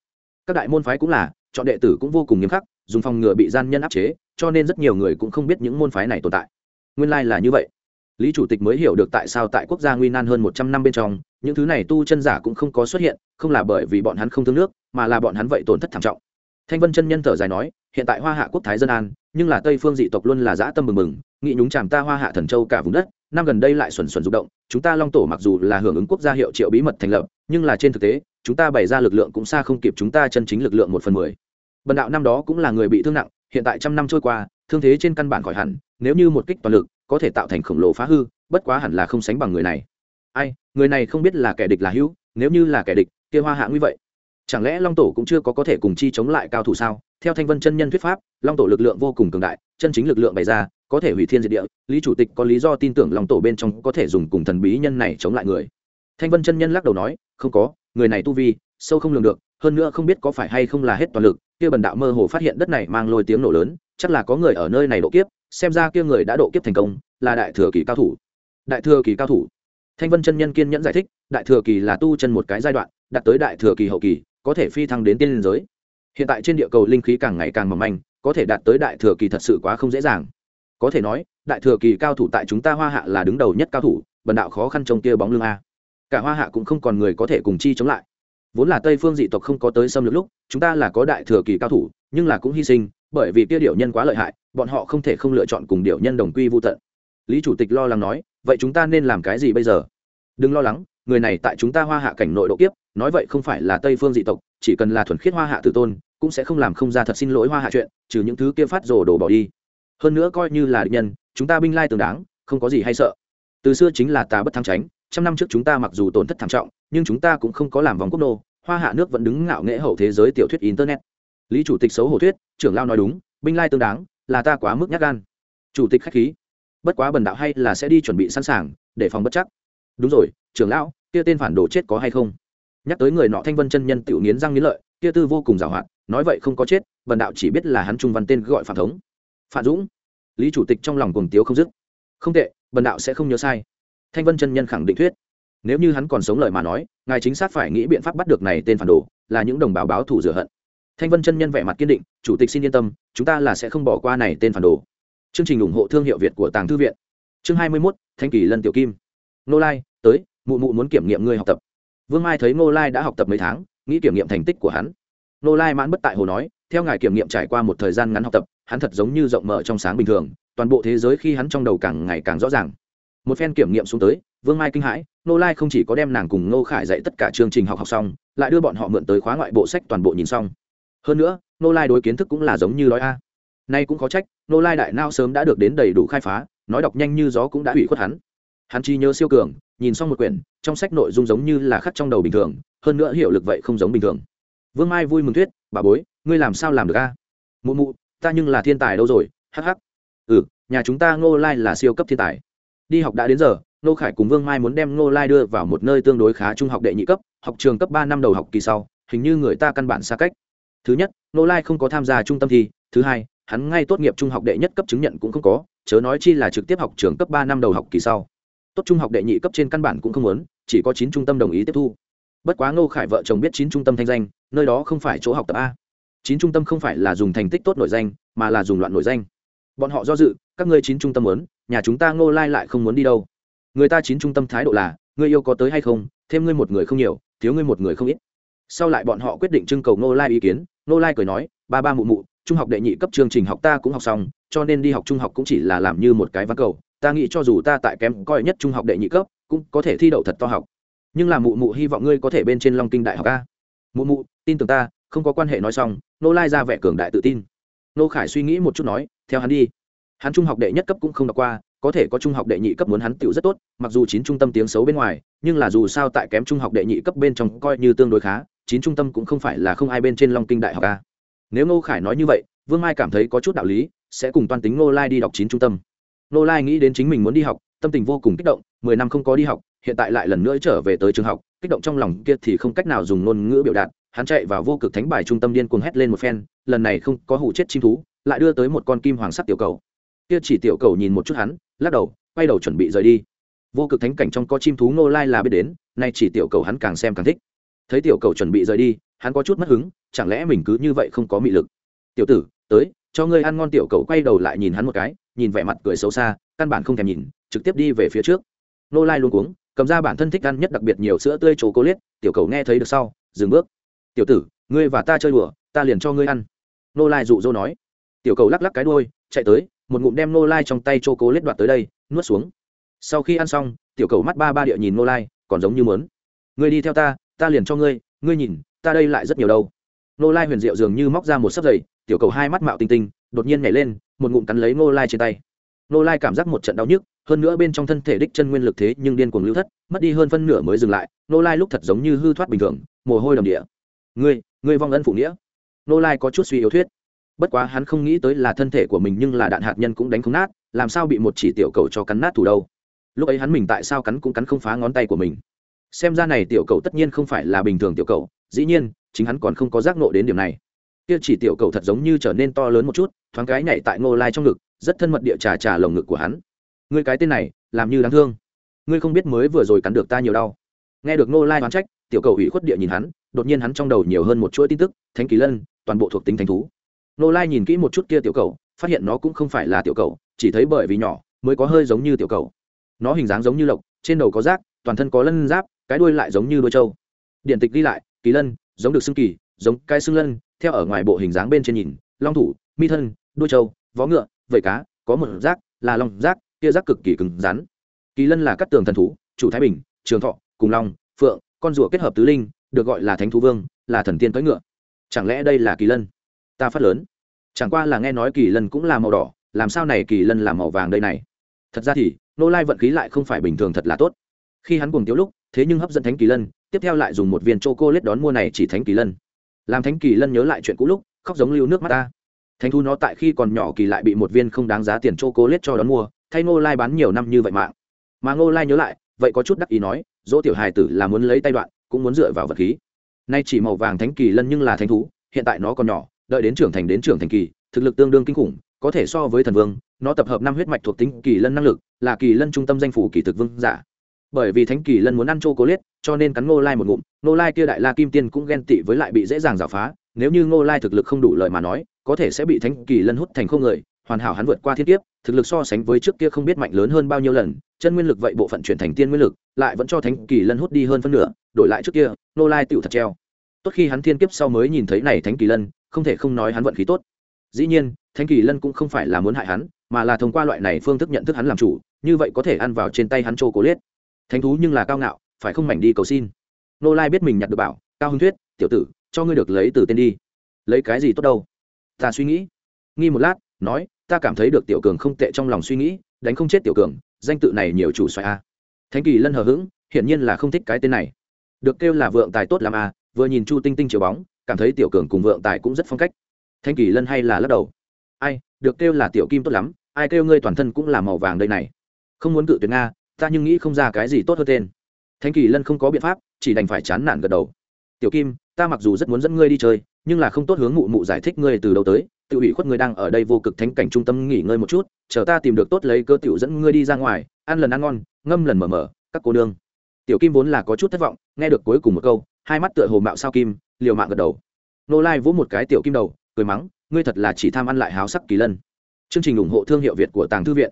Các đại môn phái cũng là, chọn đệ tử cũng vô cùng nghiêm khắc dùng phòng ngừa bị gian nhân áp chế, cho nên rất nhiều người cũng không biết những môn phái này tồn tại. Nguyên lai là như vậy. Lý chủ tịch mới hiểu được tại sao tại quốc gia nguy nan hơn một trăm năm bên trong, những thứ này tu chân giả cũng không có xuất hiện, không là bởi vì bọn hắn không thương nước, mà là bọn hắn vậy tổn thất thảm trọng. Thanh vân chân nhân thở dài nói, hiện tại hoa hạ quốc thái dân an, nhưng là tây phương dị tộc luôn là dã tâm mừng mừng nghĩ nhúng chàm ta hoa hạ thần châu cả vùng đất, năm gần đây lại xuẩn xuẩn rụng động, chúng ta long tổ mặc dù là hưởng ứng quốc gia hiệu triệu bí mật thành lập, nhưng là trên thực tế, chúng ta bày ra lực lượng cũng xa không kịp chúng ta chân chính lực lượng một phần mười bần đạo năm đó cũng là người bị thương nặng, hiện tại trăm năm trôi qua, thương thế trên căn bản khỏi hẳn, nếu như một kích toàn lực, có thể tạo thành khổng lồ phá hư, bất quá hẳn là không sánh bằng người này. Ai, người này không biết là kẻ địch là hữu, nếu như là kẻ địch, kia hoa hạ nguy vậy? Chẳng lẽ long tổ cũng chưa có có thể cùng chi chống lại cao thủ sao? Theo thanh vân chân nhân thuyết pháp, long tổ lực lượng vô cùng cường đại, chân chính lực lượng bày ra, có thể hủy thiên diệt địa, lý chủ tịch có lý do tin tưởng long tổ bên trong có thể dùng cùng thần bí nhân này chống lại người. Thanh vân chân nhân lắc đầu nói, không có, người này tu vi, sâu không lường được, hơn nữa không biết có phải hay không là hết toàn lực kia bần đạo mơ hồ phát hiện đất này mang lôi tiếng nổ lớn, chắc là có người ở nơi này độ kiếp, xem ra kia người đã độ kiếp thành công, là đại thừa kỳ cao thủ. Đại thừa kỳ cao thủ. Thanh vân chân nhân kiên nhẫn giải thích, đại thừa kỳ là tu chân một cái giai đoạn, đạt tới đại thừa kỳ hậu kỳ, có thể phi thăng đến tiên liên giới. Hiện tại trên địa cầu linh khí càng ngày càng mỏng manh, có thể đạt tới đại thừa kỳ thật sự quá không dễ dàng. Có thể nói, đại thừa kỳ cao thủ tại chúng ta hoa hạ là đứng đầu nhất cao thủ, bần đạo khó khăn trông kia bóng lưng a. Cả hoa hạ cũng không còn người có thể cùng chi chống lại vốn là tây phương dị tộc không có tới xâm lược lúc, chúng ta là có đại thừa kỳ cao thủ, nhưng là cũng hy sinh, bởi vì kia điệu nhân quá lợi hại, bọn họ không thể không lựa chọn cùng điệu nhân đồng quy vô tận. Lý chủ tịch lo lắng nói, vậy chúng ta nên làm cái gì bây giờ? Đừng lo lắng, người này tại chúng ta hoa hạ cảnh nội độ kiếp, nói vậy không phải là tây phương dị tộc, chỉ cần là thuần khiết hoa hạ tử tôn, cũng sẽ không làm không ra thật xin lỗi hoa hạ chuyện, trừ những thứ kia phát rồ đổ bỏ đi. Hơn nữa coi như là địch nhân, chúng ta binh lai tương đáng, không có gì hay sợ. Từ xưa chính là ta bất thắng tránh, trăm năm trước chúng ta mặc dù tổn thất thảm trọng nhưng chúng ta cũng không có làm vòng quốc nô hoa hạ nước vẫn đứng ngạo nghễ hậu thế giới tiểu thuyết internet. Lý chủ tịch xấu hổ thuyết, trưởng lao nói đúng, binh lai tương đáng, là ta quá mức nhát gan. Chủ tịch khách khí, bất quá bần đạo hay là sẽ đi chuẩn bị sẵn sàng, để phòng bất chắc. Đúng rồi, trưởng lão, kia tên phản đồ chết có hay không? Nhắc tới người nọ thanh vân chân nhân tiểu nghiến răng nghiến lợi, kia tư vô cùng giàu hạn nói vậy không có chết, bần đạo chỉ biết là hắn trung văn tên gọi phạm thống. Phạm dũng, lý chủ tịch trong lòng cuồng tiếu không dứt. Không tệ, bần đạo sẽ không nhớ sai. Thanh vân chân nhân khẳng định thuyết nếu như hắn còn sống lời mà nói ngài chính xác phải nghĩ biện pháp bắt được này tên phản đồ là những đồng bào báo thù rửa hận. Thanh vân chân nhân vẻ mặt kiên định chủ tịch xin yên tâm chúng ta là sẽ không bỏ qua này tên phản đồ. Chương trình ủng hộ thương hiệu việt của tàng thư viện. Chương hai mươi 21, thanh kỳ lân tiểu kim. Nô lai tới mụ mụ muốn kiểm nghiệm ngươi học tập. Vương mai thấy nô lai đã học tập mấy tháng nghĩ kiểm nghiệm thành tích của hắn. Nô lai mãn bất tại hồ nói theo ngài kiểm nghiệm trải qua một thời gian ngắn học tập hắn thật giống như rộng mở trong sáng bình thường toàn bộ thế giới khi hắn trong đầu càng ngày càng rõ ràng một phen kiểm nghiệm xuống tới, vương mai kinh hãi, nô lai không chỉ có đem nàng cùng nô khải dạy tất cả chương trình học học xong, lại đưa bọn họ mượn tới khóa ngoại bộ sách toàn bộ nhìn xong. Hơn nữa, nô lai đối kiến thức cũng là giống như nói a. Nay cũng có trách, nô lai đại nao sớm đã được đến đầy đủ khai phá, nói đọc nhanh như gió cũng đã hủy khuất hắn. Hắn chi nhớ siêu cường, nhìn xong một quyển, trong sách nội dung giống như là khắc trong đầu bình thường, hơn nữa hiệu lực vậy không giống bình thường. Vương mai vui mừng thuyết, bà bối, ngươi làm sao làm được a? Mụ mụ, ta nhưng là thiên tài đâu rồi hh ừ nhà chúng ta ngô lai là siêu cấp thiên tài đi học đã đến giờ nô khải cùng vương mai muốn đem nô lai đưa vào một nơi tương đối khá trung học đệ nhị cấp, học trường cấp ba năm đầu học kỳ sau, hình như người ta căn bản xa cách. Thứ nhất nô lai không có tham gia trung tâm thi. Thứ hai, hắn ngay tốt nghiệp trung học đệ nhất cấp chứng nhận cũng không có, chớ nói chi là trực tiếp học trường cấp ba năm đầu học kỳ sau. Tốt trung học đệ nhị cấp trên căn bản cũng không muốn, chỉ có chín trung tâm đồng ý tiếp thu. Bất quá ngô khải vợ chồng biết chín trung tâm thanh danh, nơi đó không phải chỗ học tập a. Chín trung tâm không phải là dùng thành tích tốt nổi danh, mà là dùng loạn nổi danh. Bọn họ do dự, các ngươi chín trung tâm muốn nhà chúng ta ngô lai lại không muốn đi đâu. Người ta chín trung tâm thái độ là, ngươi yêu có tới hay không, thêm ngươi một người không nhiều, thiếu ngươi một người không ít. Sau lại bọn họ quyết định trưng cầu ngô lai ý kiến, ngô lai cười nói, ba ba mụ mụ, trung học đệ nhị cấp chương trình học ta cũng học xong, cho nên đi học trung học cũng chỉ là làm như một cái ván cầu. Ta nghĩ cho dù ta tại kém coi nhất trung học đệ nhị cấp, cũng có thể thi đậu thật to học. Nhưng là mụ mụ hy vọng ngươi có thể bên trên long kinh đại học a. Mụ mụ, tin tưởng ta, không có quan hệ nói xong. Nô lai ra vẻ cường đại tự tin. Nô khải suy nghĩ một chút nói, theo hắn đi hắn trung học đệ nhất cấp cũng không đọc qua, có thể có trung học đệ nhị cấp muốn hắn tựu rất tốt, mặc dù chín trung tâm tiếng xấu bên ngoài, nhưng là dù sao tại kém trung học đệ nhị cấp bên trong coi như tương đối khá, chín trung tâm cũng không phải là không ai bên trên long kinh đại học a. Nếu ngô khải nói như vậy, vương mai cảm thấy có chút đạo lý, sẽ cùng toàn tính ngô lai đi đọc chín trung tâm. Ngô lai nghĩ đến chính mình muốn đi học, tâm tình vô cùng kích động, mười năm không có đi học, hiện tại lại lần nữa trở về tới trường học, kích động trong lòng kia thì không cách nào dùng ngôn ngữ biểu đạt, hắn chạy vào vô cực thánh bài trung tâm điên cuồng hét lên một phen, lần này không có hủ chết chim thú, lại đưa tới một con kim hoàng sắc tiểu cầu kia chỉ tiểu cầu nhìn một chút hắn, lắc đầu, quay đầu chuẩn bị rời đi. Vô cực thánh cảnh trong có chim thú ngô lai là biết đến, nay chỉ tiểu cầu hắn càng xem càng thích. Thấy tiểu cầu chuẩn bị rời đi, hắn có chút mất hứng, chẳng lẽ mình cứ như vậy không có mị lực? Tiểu tử, tới, cho ngươi ăn ngon tiểu cầu. Quay đầu lại nhìn hắn một cái, nhìn vẻ mặt cười xấu xa, căn bản không thèm nhìn, trực tiếp đi về phía trước. Nô lai luôn cuống, cầm ra bản thân thích ăn nhất đặc biệt nhiều sữa tươi chỗ cố liết tiểu cầu nghe thấy được sau, dừng bước. Tiểu tử, ngươi và ta chơi đùa, ta liền cho ngươi ăn. Nô lai dụ dỗ nói. Tiểu cầu lắc lắc cái đôi chạy tới một ngụm đem nô lai trong tay chô cố lết đoạt tới đây, nuốt xuống. Sau khi ăn xong, tiểu cầu mắt ba ba địa nhìn nô lai, còn giống như mớn ngươi đi theo ta ta liền cho ngươi ngươi nhìn, ta đây lại rất nhiều đâu. Nô lai huyền diệu dường như móc ra một sấp giày, tiểu cầu hai mắt mạo tinh tinh, đột nhiên nhảy lên, một ngụm cắn lấy nô lai trên tay. Nô lai cảm giác một trận đau nhức, hơn nữa bên trong thân thể đích chân nguyên lực thế nhưng điên cuồng lưu thất, mất đi hơn phân nửa mới dừng lại nô lai lúc thật giống như hư thoát bình thường, mồ hôi đầm địa. Ngươi ngươi vong ân phụ nghĩa. Nô lai có chút suy yếu thuyết bất quá hắn không nghĩ tới là thân thể của mình nhưng là đạn hạt nhân cũng đánh không nát, làm sao bị một chỉ tiểu cầu cho cắn nát thủ đâu. Lúc ấy hắn mình tại sao cắn cũng cắn không phá ngón tay của mình. Xem ra này tiểu cầu tất nhiên không phải là bình thường tiểu cầu, dĩ nhiên, chính hắn còn không có giác nộ đến điểm này. Kia chỉ tiểu cầu thật giống như trở nên to lớn một chút, thoáng cái nhảy tại ngô lai trong ngực, rất thân mật địa trà trà lồng ngực của hắn. Ngươi cái tên này, làm như đáng thương. Ngươi không biết mới vừa rồi cắn được ta nhiều đau. Nghe được ngô lai đoán trách, tiểu cầu ủy khuất địa nhìn hắn, đột nhiên hắn trong đầu nhiều hơn một chuỗi tin tức, thánh kỳ lân, toàn bộ thuộc tính thánh thú. Nô lai nhìn kỹ một chút kia tiểu cầu, phát hiện nó cũng không phải là tiểu cầu, chỉ thấy bởi vì nhỏ, mới có hơi giống như tiểu cầu. Nó hình dáng giống như lộc, trên đầu có rác, toàn thân có lân giáp, cái đuôi lại giống như đuôi trâu. Điện tịch đi lại, kỳ lân, giống được xưng kỳ, giống cái xưng lân, theo ở ngoài bộ hình dáng bên trên nhìn, long thủ, mi thân, đuôi trâu, vó ngựa vẩy cá, có một rác, là long rác, kia rác cực kỳ cứng rắn. Kỳ lân là cắt tường thần thú, chủ thái bình, trường thọ, cùng long, phượng, con rùa kết hợp tứ linh, được gọi là thánh thú vương, là thần tiên tới ngựa. Chẳng lẽ đây là kỳ lân? Ta phát lớn. Chẳng qua là nghe nói kỳ lân cũng là màu đỏ, làm sao này kỳ lân là màu vàng đây này? Thật ra thì, nô lai vận khí lại không phải bình thường thật là tốt. Khi hắn cùng tiếu lúc, thế nhưng hấp dẫn thánh kỳ lân, tiếp theo lại dùng một viên c h o cô lết đón mua này chỉ thánh kỳ lân. Làm thánh kỳ lân nhớ lại chuyện cũ lúc, khóc giống lưu nước mắt ta. Thánh thu nó tại khi còn nhỏ kỳ lại bị một viên không đáng giá tiền c h o cô lết cho đón mua, thay ngô lai bán nhiều năm như vậy mạng mà ngô lai nhớ lại, vậy có chút đắc ý nói, dỗ tiểu hài tử là muốn lấy tay đoạn, cũng muốn dựa vào vật khí. Nay chỉ màu vàng thánh kỳ lân nhưng là thánh thú, hiện tại nó còn nhỏ đợi đến trưởng thành đến trưởng thành kỳ, thực lực tương đương kinh khủng, có thể so với thần vương, nó tập hợp năm huyết mạch thuộc tính kỳ lân năng lực, là kỳ lân trung tâm danh phủ kỳ thực vương giả. Bởi vì thánh kỳ lân muốn ăn chô cố liết cho nên cắn ngô lai một ngụm, ngô lai kia đại la kim tiên cũng ghen tị với lại bị dễ dàng giả phá, nếu như ngô lai thực lực không đủ lời mà nói, có thể sẽ bị thánh kỳ lân hút thành không người, hoàn hảo hắn vượt qua thiên kiếp, thực lực so sánh với trước kia không biết mạnh lớn hơn bao nhiêu lần, chân nguyên lực vậy bộ phận chuyển thành tiên nguyên lực, lại vẫn cho thánh kỳ lân hút đi hơn phân nửa, đổi lại trước kia, ngô lai tựu thật treo. Tốt khi hắn thiên kiếp sau mới nhìn thấy này thánh kỳ lân không thể không nói hắn vận khí tốt. Dĩ nhiên, thánh kỳ lân cũng không phải là muốn hại hắn, mà là thông qua loại này phương thức nhận thức hắn làm chủ, như vậy có thể ăn vào trên tay hắn châu cố liết. Thánh thú nhưng là cao ngạo, phải không mảnh đi cầu xin. Nô lai biết mình nhặt được bảo, cao hưng thuyết, tiểu tử, cho ngươi được lấy từ tên đi. Lấy cái gì tốt đâu? Ta suy nghĩ. Nghi một lát, nói, ta cảm thấy được tiểu cường không tệ trong lòng suy nghĩ, đánh không chết tiểu cường, danh tự này nhiều chủ xoài a. Thánh kỳ lân hờ hững, hiển nhiên là không thích cái tên này. Được kêu là vượng tài tốt làm a, vừa nhìn chu tinh tinh chiều bóng cảm thấy tiểu cường cùng vượng tài cũng rất phong cách. Thanh kỳ lân hay là lắc đầu. Ai, được kêu là tiểu kim tốt lắm, ai kêu ngươi toàn thân cũng là màu vàng đây này. Không muốn cự tuyệt nga, ta nhưng nghĩ không ra cái gì tốt hơn tên. Thanh kỳ lân không có biện pháp, chỉ đành phải chán nản gật đầu. Tiểu kim, ta mặc dù rất muốn dẫn ngươi đi chơi, nhưng là không tốt hướng mụ mụ giải thích ngươi từ đầu tới, tự ủy khuất ngươi đang ở đây vô cực thánh cảnh trung tâm nghỉ ngơi một chút, chờ ta tìm được tốt lấy cơ tiểu dẫn ngươi đi ra ngoài, ăn lần ăn ngon, ngâm lần mở mở các cô nương. Tiểu kim vốn là có chút thất vọng, nghe được cuối cùng một câu, hai mắt tựa hồ mạo sao kim liều mạng gật đầu. Nô lai vỗ một cái tiểu kim đầu, cười mắng, ngươi thật là chỉ tham ăn lại háo sắc kỳ lân. Chương trình ủng hộ thương hiệu việt của tàng thư viện.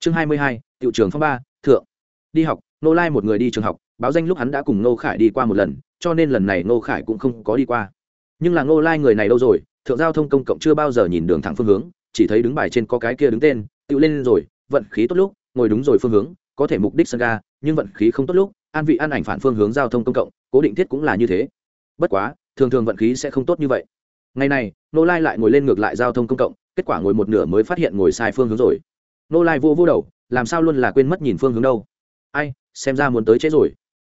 Chương hai mươi hai, tiểu trường phong ba, thượng. Đi học, nô lai một người đi trường học, báo danh lúc hắn đã cùng nô khải đi qua một lần, cho nên lần này nô khải cũng không có đi qua. Nhưng là nô lai người này đâu rồi, thượng giao thông công cộng chưa bao giờ nhìn đường thẳng phương hướng, chỉ thấy đứng bài trên có cái kia đứng tên, tự lên rồi, vận khí tốt lúc, ngồi đúng rồi phương hướng, có thể mục đích sân ga, nhưng vận khí không tốt lúc, an vị an ảnh phản phương hướng giao thông công cộng, cố định thiết cũng là như thế. Bất quá thường thường vận khí sẽ không tốt như vậy. Ngày này nô lai lại ngồi lên ngược lại giao thông công cộng, kết quả ngồi một nửa mới phát hiện ngồi sai phương hướng rồi. Nô lai vô vô đầu, làm sao luôn là quên mất nhìn phương hướng đâu. Ai, xem ra muốn tới trễ rồi.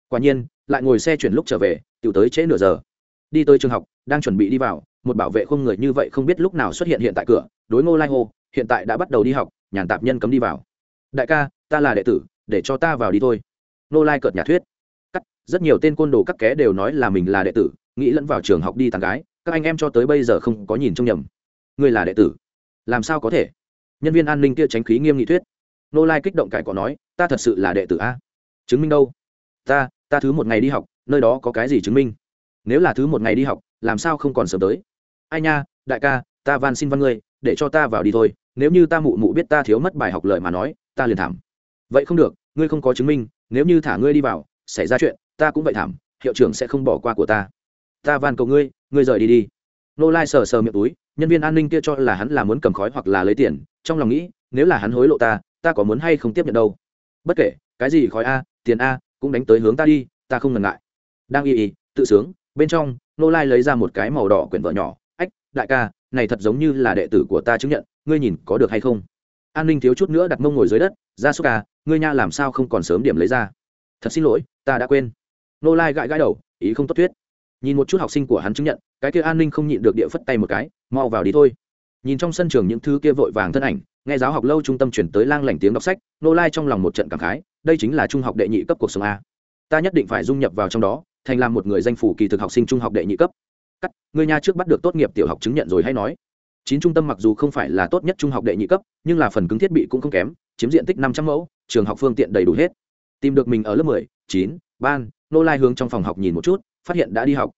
Quả nhiên, lại ngồi xe chuyển lúc trở về tự tới trễ nửa giờ. Đi tới trường học, đang chuẩn bị đi vào, một bảo vệ không người như vậy không biết lúc nào xuất hiện hiện tại cửa, đối ngô lai hô, hiện tại đã bắt đầu đi học, nhàn tạp nhân cấm đi vào. Đại ca, ta là đệ tử, để cho ta vào đi thôi. Ngô lai cợt nhà thuyết. Cắt, rất nhiều tên côn đồ các ké đều nói là mình là đệ tử nghĩ lẫn vào trường học đi tàn gái, các anh em cho tới bây giờ không có nhìn trông nhầm. Ngươi là đệ tử. Làm sao có thể? Nhân viên an ninh kia tránh khí nghiêm nghị thuyết. Nô lai kích động cải cọ nói, ta thật sự là đệ tử a. Chứng minh đâu? Ta ta thứ một ngày đi học, nơi đó có cái gì chứng minh? Nếu là thứ một ngày đi học, làm sao không còn sớm tới? Ai nha, đại ca, ta van xin văn ngươi, để cho ta vào đi thôi, nếu như ta mụ mụ biết ta thiếu mất bài học lợi mà nói, ta liền thảm. Vậy không được, ngươi không có chứng minh, nếu như thả ngươi đi vào, xảy ra chuyện, ta cũng vậy thảm, hiệu trưởng sẽ không bỏ qua của ta ta van cầu ngươi ngươi rời đi đi. Nô lai sờ sờ miệng túi, nhân viên an ninh kia cho là hắn là muốn cầm khói hoặc là lấy tiền, trong lòng nghĩ, nếu là hắn hối lộ ta ta có muốn hay không tiếp nhận đâu. Bất kể, cái gì khói a, tiền a, cũng đánh tới hướng ta đi, ta không ngần ngại. Đang y y, tự sướng, bên trong, nô lai lấy ra một cái màu đỏ quyển vợ nhỏ. Ách, đại ca, này thật giống như là đệ tử của ta chứng nhận, ngươi nhìn có được hay không? An ninh thiếu chút nữa đặt mông ngồi dưới đất, ra xúc ca ngươi nha làm sao không còn sớm điểm lấy ra? Thật xin lỗi, ta đã quên. Nô lai gãi gãi đầu, ý không tốt thuyết nhìn một chút học sinh của hắn chứng nhận, cái kia an ninh không nhịn được địa phất tay một cái, mau vào đi thôi. Nhìn trong sân trường những thứ kia vội vàng thân ảnh, nghe giáo học lâu trung tâm chuyển tới lang lảnh tiếng đọc sách, nô lai trong lòng một trận cảm khái, đây chính là trung học đệ nhị cấp cuộc sống a. Ta nhất định phải dung nhập vào trong đó, thành làm một người danh phủ kỳ thực học sinh trung học đệ nhị cấp. Cắt, người nhà trước bắt được tốt nghiệp tiểu học chứng nhận rồi hay nói. Chín trung tâm mặc dù không phải là tốt nhất trung học đệ nhị cấp, nhưng là phần cứng thiết bị cũng không kém, chiếm diện tích năm trăm mẫu, trường học phương tiện đầy đủ hết. Tìm được mình ở lớp mười, chín, ban, nô lai hướng trong phòng học nhìn một chút phát hiện đã đi học.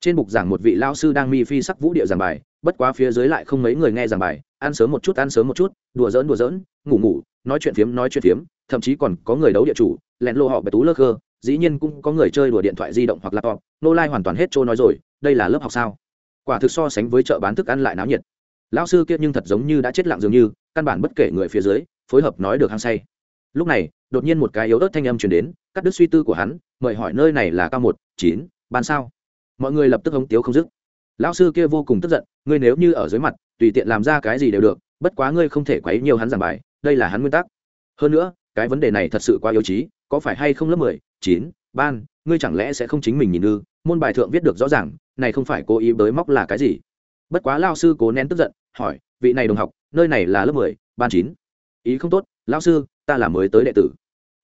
Trên bục giảng một vị lao sư đang mi phi sắc vũ điệu giảng bài, bất quá phía dưới lại không mấy người nghe giảng bài, ăn sớm một chút, ăn sớm một chút, đùa giỡn đùa giỡn, ngủ ngủ, nói chuyện phiếm, nói chuyện phiếm, thậm chí còn có người đấu địa chủ, lẹn lô họ bẻ tú lơ khơ, dĩ nhiên cũng có người chơi đùa điện thoại di động hoặc laptop, nô lai hoàn toàn hết trôi nói rồi, đây là lớp học sao? Quả thực so sánh với chợ bán thức ăn lại náo nhiệt. Lão sư kia nhưng thật giống như đã chết lặng dường như, căn bản bất kể người phía dưới, phối hợp nói được hăng say. Lúc này, đột nhiên một cái yếu ớt thanh âm truyền đến, cắt đứt suy tư của hắn, mời hỏi nơi này là cao một, chín ban sao? Mọi người lập tức hống tiếu không dứt. Lão sư kia vô cùng tức giận, ngươi nếu như ở dưới mặt, tùy tiện làm ra cái gì đều được, bất quá ngươi không thể quấy nhiều hắn giảng bài, đây là hắn nguyên tắc. Hơn nữa, cái vấn đề này thật sự quá yếu trí, có phải hay không lớp mười, chín, ban, ngươi chẳng lẽ sẽ không chính mình nhìn ư? Môn bài thượng viết được rõ ràng, này không phải cố ý bới móc là cái gì? Bất quá lao sư cố nén tức giận, hỏi, vị này đồng học, nơi này là lớp mười, ban chín. Ý không tốt lao sư, ta là mới tới đệ tử.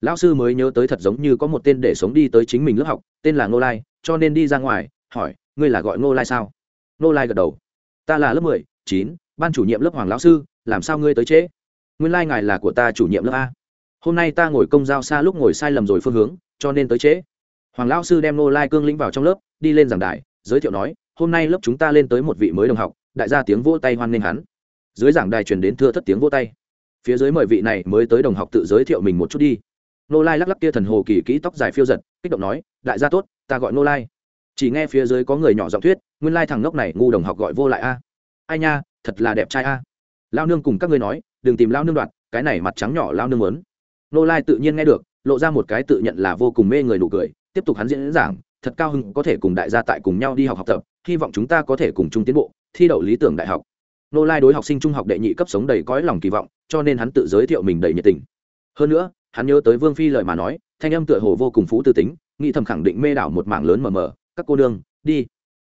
Lao sư mới nhớ tới thật giống như có một tên để sống đi tới chính mình lớp học, tên là ngô lai cho nên đi ra ngoài, hỏi, ngươi là gọi ngô lai sao? Ngô lai gật đầu, ta là lớp mười, chín, ban chủ nhiệm lớp hoàng lão sư, làm sao ngươi tới trễ? Nguyên lai ngài là của ta chủ nhiệm lớp a. Hôm nay ta ngồi công giao xa lúc ngồi sai lầm rồi phương hướng, cho nên tới trễ. Hoàng lão sư đem ngô lai cương lĩnh vào trong lớp, đi lên giảng đài giới thiệu nói, hôm nay lớp chúng ta lên tới một vị mới đồng học, đại gia tiếng vỗ tay hoan nghênh hắn. Dưới giảng đài truyền đến thưa thất tiếng vỗ tay. Phía dưới mời vị này mới tới đồng học tự giới thiệu mình một chút đi nô lai lắc lắc kia thần hồ kỳ kỹ tóc dài phiêu giật, kích động nói, đại gia tốt, ta gọi nô lai. Chỉ nghe phía dưới có người nhỏ giọng thuyết, nguyên lai thằng ngốc này ngu đồng học gọi vô lại a. Ai nha, thật là đẹp trai a. Lao nương cùng các ngươi nói, đừng tìm lao nương đoạt, cái này mặt trắng nhỏ lao nương lớn nô lai tự nhiên nghe được, lộ ra một cái tự nhận là vô cùng mê người nụ cười, tiếp tục hắn diễn giảng, thật cao hưng có thể cùng đại gia tại cùng nhau đi học học tập, hy vọng chúng ta có thể cùng chung tiến bộ, thi đậu lý tưởng đại học. Nô lai đối học sinh trung học đệ nhị cấp sống đầy cõi lòng kỳ vọng, cho nên hắn tự giới thiệu mình đầy nhiệt tình. Hơn nữa hắn nhớ tới vương phi lời mà nói, thanh âm tựa hồ vô cùng phú tư tính, nghĩ thầm khẳng định mê đảo một mảng lớn mờ mờ, các cô đương đi.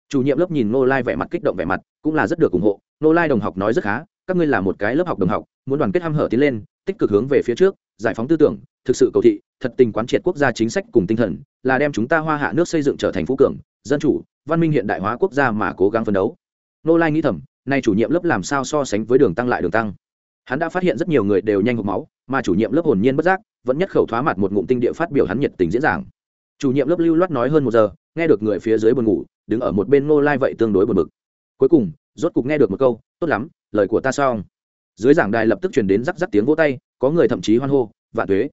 Chủ nhiệm lớp nhìn nô lai vẻ mặt kích động vẻ mặt, cũng là rất được ủng hộ. Nô lai đồng học nói rất khá, các ngươi là một cái lớp học đồng học, muốn đoàn kết h hở tiến lên, tích cực hướng về phía trước, giải phóng tư tưởng, thực sự cầu thị, thật tình quán triệt quốc gia chính sách cùng tinh thần, là đem chúng ta hoa hạ nước xây dựng trở thành phú cường, dân chủ, văn minh hiện đại hóa quốc gia mà cố gắng phấn đấu. Nô lai nghĩ thầm, nay chủ nhiệm lớp làm sao so sánh với đường tăng lại đường tăng? Hắn đã phát hiện rất nhiều người đều nhanh hộp máu, mà chủ nhiệm lớp hồn nhiên bất giác vẫn nhất khẩu thoá mặt một ngụm tinh địa phát biểu hắn nhiệt tình diễn giảng. Chủ nhiệm lớp lưu loát nói hơn một giờ, nghe được người phía dưới buồn ngủ, đứng ở một bên nô lai vậy tương đối buồn bực. Cuối cùng, rốt cục nghe được một câu, tốt lắm, lời của ta xong. Dưới giảng đài lập tức truyền đến rắc rắc tiếng vỗ tay, có người thậm chí hoan hô, vạn thuế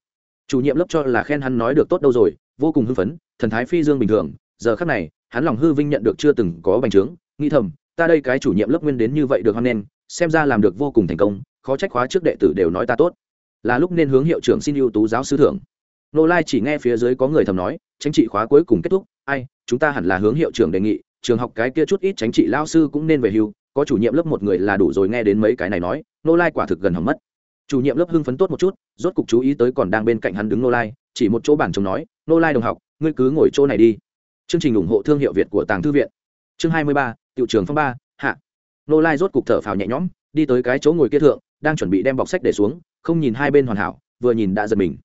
chủ nhiệm lớp cho là khen hắn nói được tốt đâu rồi, vô cùng hưng phấn, thần thái phi dương bình thường. Giờ khắc này, hắn lòng hư vinh nhận được chưa từng có bành trướng nghi thầm, ta đây cái chủ nhiệm lớp nguyên đến như vậy được hoan nghênh, xem ra làm được vô cùng thành công, khó trách khóa trước đệ tử đều nói ta tốt là lúc nên hướng hiệu trưởng xin ưu tú giáo sư thưởng. Nô lai chỉ nghe phía dưới có người thầm nói chính trị khóa cuối cùng kết thúc, ai, chúng ta hẳn là hướng hiệu trưởng đề nghị, trường học cái kia chút ít tránh trị lao sư cũng nên về hưu, có chủ nhiệm lớp một người là đủ rồi nghe đến mấy cái này nói. Nô lai quả thực gần hỏng mất. Chủ nhiệm lớp hưng phấn tốt một chút, rốt cục chú ý tới còn đang bên cạnh hắn đứng nô lai, chỉ một chỗ bản chồng nói nô lai đồng học, ngươi cứ ngồi chỗ này đi. Chương trình ủng hộ thương hiệu việt của tàng thư viện. Chương hai mươi ba tiệu trường phong ba, hạ. Nô lai rốt cục thở phào nhẹ nhõm, đi tới cái chỗ ngồi kia thượng, đang chuẩn bị đem bọc sách để xuống không nhìn hai bên hoàn hảo, vừa nhìn đã giật mình.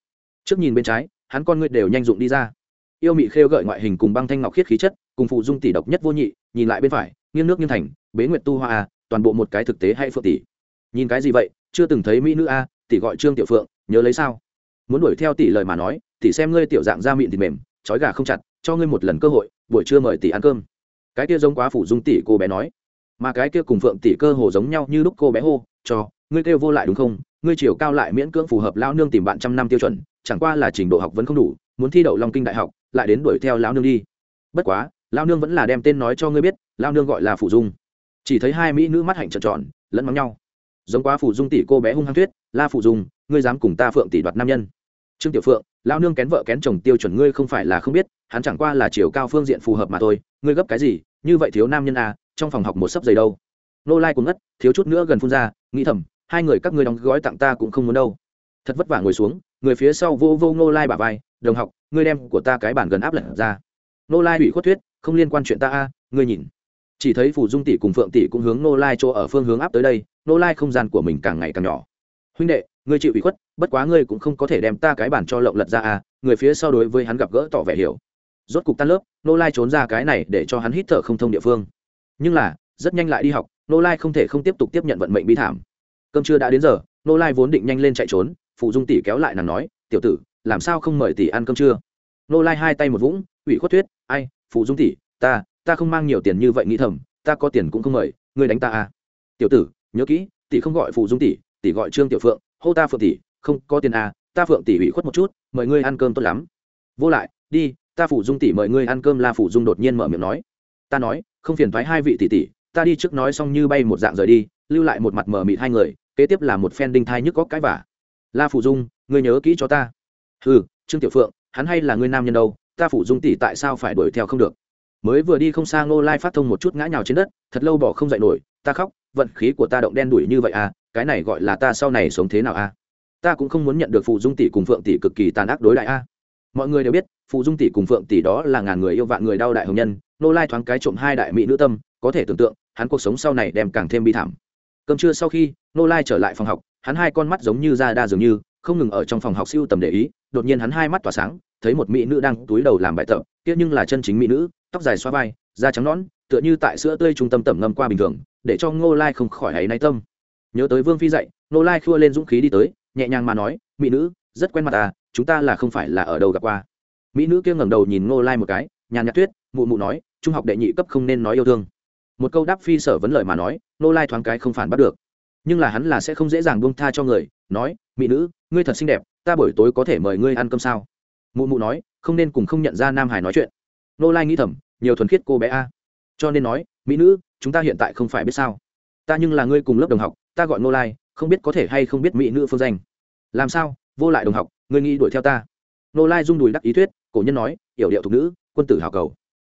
Trước nhìn bên trái, hắn con ngươi đều nhanh dụng đi ra. Yêu mị khêu gợi ngoại hình cùng băng thanh ngọc khiết khí chất, cùng phụ dung tỷ độc nhất vô nhị, nhìn lại bên phải, nghiêng nước nghiêng thành, bế nguyệt tu hoa a, toàn bộ một cái thực tế hay phượng tỷ. Nhìn cái gì vậy? Chưa từng thấy mỹ nữ a, tỷ gọi trương tiểu phượng, nhớ lấy sao? Muốn đuổi theo tỷ lời mà nói, tỷ xem ngươi tiểu dạng da mịn thì mềm, trói gà không chặt, cho ngươi một lần cơ hội, buổi trưa mời tỷ ăn cơm. Cái kia giống quá phủ dung tỷ cô bé nói. Mà cái kia cùng phượng tỷ cơ hồ giống nhau như lúc cô bé hô, cho, ngươi kêu vô lại đúng không? Ngươi chiều cao lại miễn cưỡng phù hợp lao nương tìm bạn trăm năm tiêu chuẩn, chẳng qua là trình độ học vẫn không đủ, muốn thi đậu long kinh đại học, lại đến đuổi theo lao nương đi. Bất quá lao nương vẫn là đem tên nói cho ngươi biết lao nương gọi là phủ dung. Chỉ thấy hai mỹ nữ mắt hạnh trợn tròn, lẫn mắng nhau. Giống quá phủ dung tỷ cô bé hung hăng tuyết la phủ dung, ngươi dám cùng ta phượng tỷ đoạt nam nhân. Trương tiểu phượng lao nương kén vợ kén chồng tiêu chuẩn ngươi không phải là không biết, hắn chẳng qua là chiều cao phương diện phù hợp mà thôi, ngươi gấp cái gì, như vậy thiếu nam nhân à trong phòng học một sấp giày đâu. Nô lai cũng ngất, thiếu chút nữa gần phun ra, nghĩ thầm hai người các ngươi đóng gói tặng ta cũng không muốn đâu. Thật vất vả ngồi xuống, người phía sau vô vô nô lai bả vai, đồng học, ngươi đem của ta cái bản gần áp lật ra. Nô lai bị khuất thuyết, không liên quan chuyện ta a, ngươi nhìn. Chỉ thấy phủ dung tỷ cùng phượng tỷ cũng hướng nô lai chỗ ở phương hướng áp tới đây nô lai không gian của mình càng ngày càng nhỏ. Huynh đệ, ngươi chịu ủy khuất, bất quá ngươi cũng không có thể đem ta cái bản cho lộng lật ra a. Người phía sau đối với hắn gặp gỡ tỏ vẻ hiểu. Rốt cục tan lớp nô lai trốn ra cái này để cho hắn hít thở không thông địa phương. Nhưng là, rất nhanh lại đi học nô lai không thể không tiếp tục tiếp nhận vận mệnh bi thảm cơm trưa đã đến giờ nô lai vốn định nhanh lên chạy trốn phụ dung tỷ kéo lại nàng nói, tiểu tử, làm sao không mời tỷ ăn cơm trưa? Nô lai hai tay một vũng, ủy khuất thuyết, ai phụ dung tỷ, ta ta không mang nhiều tiền như vậy nghĩ thầm, ta có tiền cũng không mời, ngươi đánh ta à? Tiểu tử, nhớ kỹ, tỷ không gọi phụ dung tỷ tỷ gọi trương tiểu phượng, hô ta phượng tỷ, không có tiền à ta phượng tỷ ủy khuất một chút, mời ngươi ăn cơm tốt lắm. Vô lại, đi, ta phụ dung tỷ mời ngươi ăn cơm la phụ dung đột nhiên mở miệng nói. Ta nói, không phiền thoái hai vị tỷ tỷ ta đi trước nói xong như bay một dạng rời đi, lưu lại một mặt mờ mịt hai người, kế tiếp là một phen đinh thai nhức góc cái vả. La phụ dung, ngươi nhớ kỹ cho ta. Ừ trương tiểu phượng, hắn hay là ngươi nam nhân đâu, ta phụ dung tỷ tại sao phải đuổi theo không được? Mới vừa đi không xa ngô lai phát thông một chút ngã nhào trên đất, thật lâu bỏ không dậy nổi, ta khóc, vận khí của ta động đen đuổi như vậy à cái này gọi là ta sau này sống thế nào à? Ta cũng không muốn nhận được phụ dung tỷ cùng phượng tỷ cực kỳ tàn ác đối đại a mọi người đều biết phụ dung tỷ cùng phượng tỷ đó là ngàn người yêu vạn người đau đại hồng nhân nô lai thoáng cái trộm hai đại mỹ nữ tâm, có thể tưởng tượng, hắn cuộc sống sau này đem càng thêm bi thảm. Cơm trưa sau khi, nô lai trở lại phòng học, hắn hai con mắt giống như da đa dường như, không ngừng ở trong phòng học siêu tầm để ý, đột nhiên hắn hai mắt tỏa sáng, thấy một mỹ nữ đang túi đầu làm bài tập tiếc nhưng là chân chính mỹ nữ, tóc dài xoa vai, da trắng nõn, tựa như tại sữa tươi trung tâm tẩm ngâm qua bình thường, để cho ngô lai không khỏi hãy náy tâm. Nhớ tới vương phi dạy, ngô lai khua lên dũng khí đi tới, nhẹ nhàng mà nói, mỹ nữ, rất quen mặt à chúng ta là không phải là ở đâu gặp qua. Mỹ nữ kia ngẩng đầu nhìn ngô lai một cái, nhàn nhạt tuyết, mụ mụ nói trung học đệ nhị cấp không nên nói yêu thương. Một câu đáp phi sở vấn lời mà nói, Nô lai thoáng cái không phản bắt được. Nhưng là hắn là sẽ không dễ dàng buông tha cho người, nói, mỹ nữ, ngươi thật xinh đẹp, ta buổi tối có thể mời ngươi ăn cơm sao? Mụ mụ nói, không nên cùng không nhận ra nam hải nói chuyện. Nô lai nghĩ thầm, nhiều thuần khiết cô bé a. Cho nên nói, mỹ nữ, chúng ta hiện tại không phải biết sao. Ta nhưng là ngươi cùng lớp đồng học, ta gọi nô lai, không biết có thể hay không biết mỹ nữ phương danh. Làm sao? Vô lại đồng học, ngươi nghĩ đuổi theo ta? Nô lai rung đùi đắc ý thuyết, cổ nhân nói, yểu điệu thục nữ, quân tử hào cầu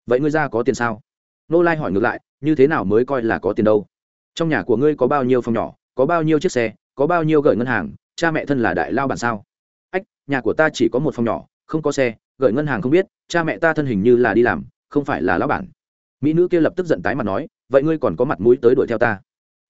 vậy ngươi ra có tiền sao? Nô lai hỏi ngược lại, như thế nào mới coi là có tiền đâu? Trong nhà của ngươi có bao nhiêu phòng nhỏ, có bao nhiêu chiếc xe, có bao nhiêu gửi ngân hàng, cha mẹ thân là đại lao bản sao? Ách, nhà của ta chỉ có một phòng nhỏ, không có xe, gửi ngân hàng không biết, cha mẹ ta thân hình như là đi làm, không phải là lão bản. Mỹ nữ kia lập tức giận tái mặt nói, vậy ngươi còn có mặt mũi tới đuổi theo ta?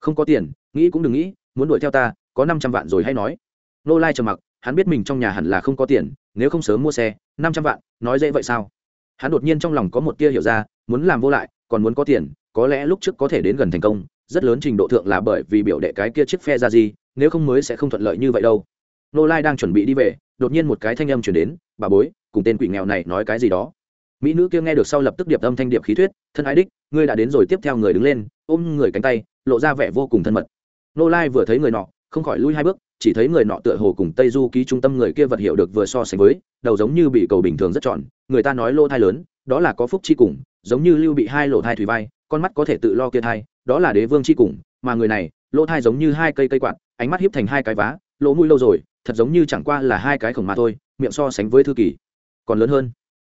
Không có tiền, nghĩ cũng đừng nghĩ, muốn đuổi theo ta, có năm trăm vạn rồi hay nói. Nô lai trầm mặc, hắn biết mình trong nhà hẳn là không có tiền, nếu không sớm mua xe, năm trăm vạn, nói dễ vậy sao? Hắn đột nhiên trong lòng có một tia hiểu ra, muốn làm vô lại, còn muốn có tiền, có lẽ lúc trước có thể đến gần thành công, rất lớn trình độ thượng là bởi vì biểu đệ cái kia chiếc phe ra gì nếu không mới sẽ không thuận lợi như vậy đâu. Nô lai đang chuẩn bị đi về, đột nhiên một cái thanh âm chuyển đến, bà bối, cùng tên quỷ nghèo này nói cái gì đó? Mỹ nữ kia nghe được sau lập tức điệp âm thanh điệp khí thuyết, thân ái đích, ngươi đã đến rồi, tiếp theo người đứng lên, ôm người cánh tay, lộ ra vẻ vô cùng thân mật. Nô lai vừa thấy người nọ, không khỏi lui hai bước chỉ thấy người nọ tựa hồ cùng tây du ký trung tâm người kia vật hiệu được vừa so sánh với, đầu giống như bị cầu bình thường rất tròn người ta nói lỗ thai lớn, đó là có phúc chi cùng, giống như lưu bị hai lỗ thai thủy vai, con mắt có thể tự lo kia thai, đó là đế vương chi cùng, mà người này, lỗ thai giống như hai cây cây quạt, ánh mắt hiếp thành hai cái vá, lỗ mũi lâu rồi, thật giống như chẳng qua là hai cái khổng mà thôi, miệng so sánh với thư kỳ. Còn lớn hơn,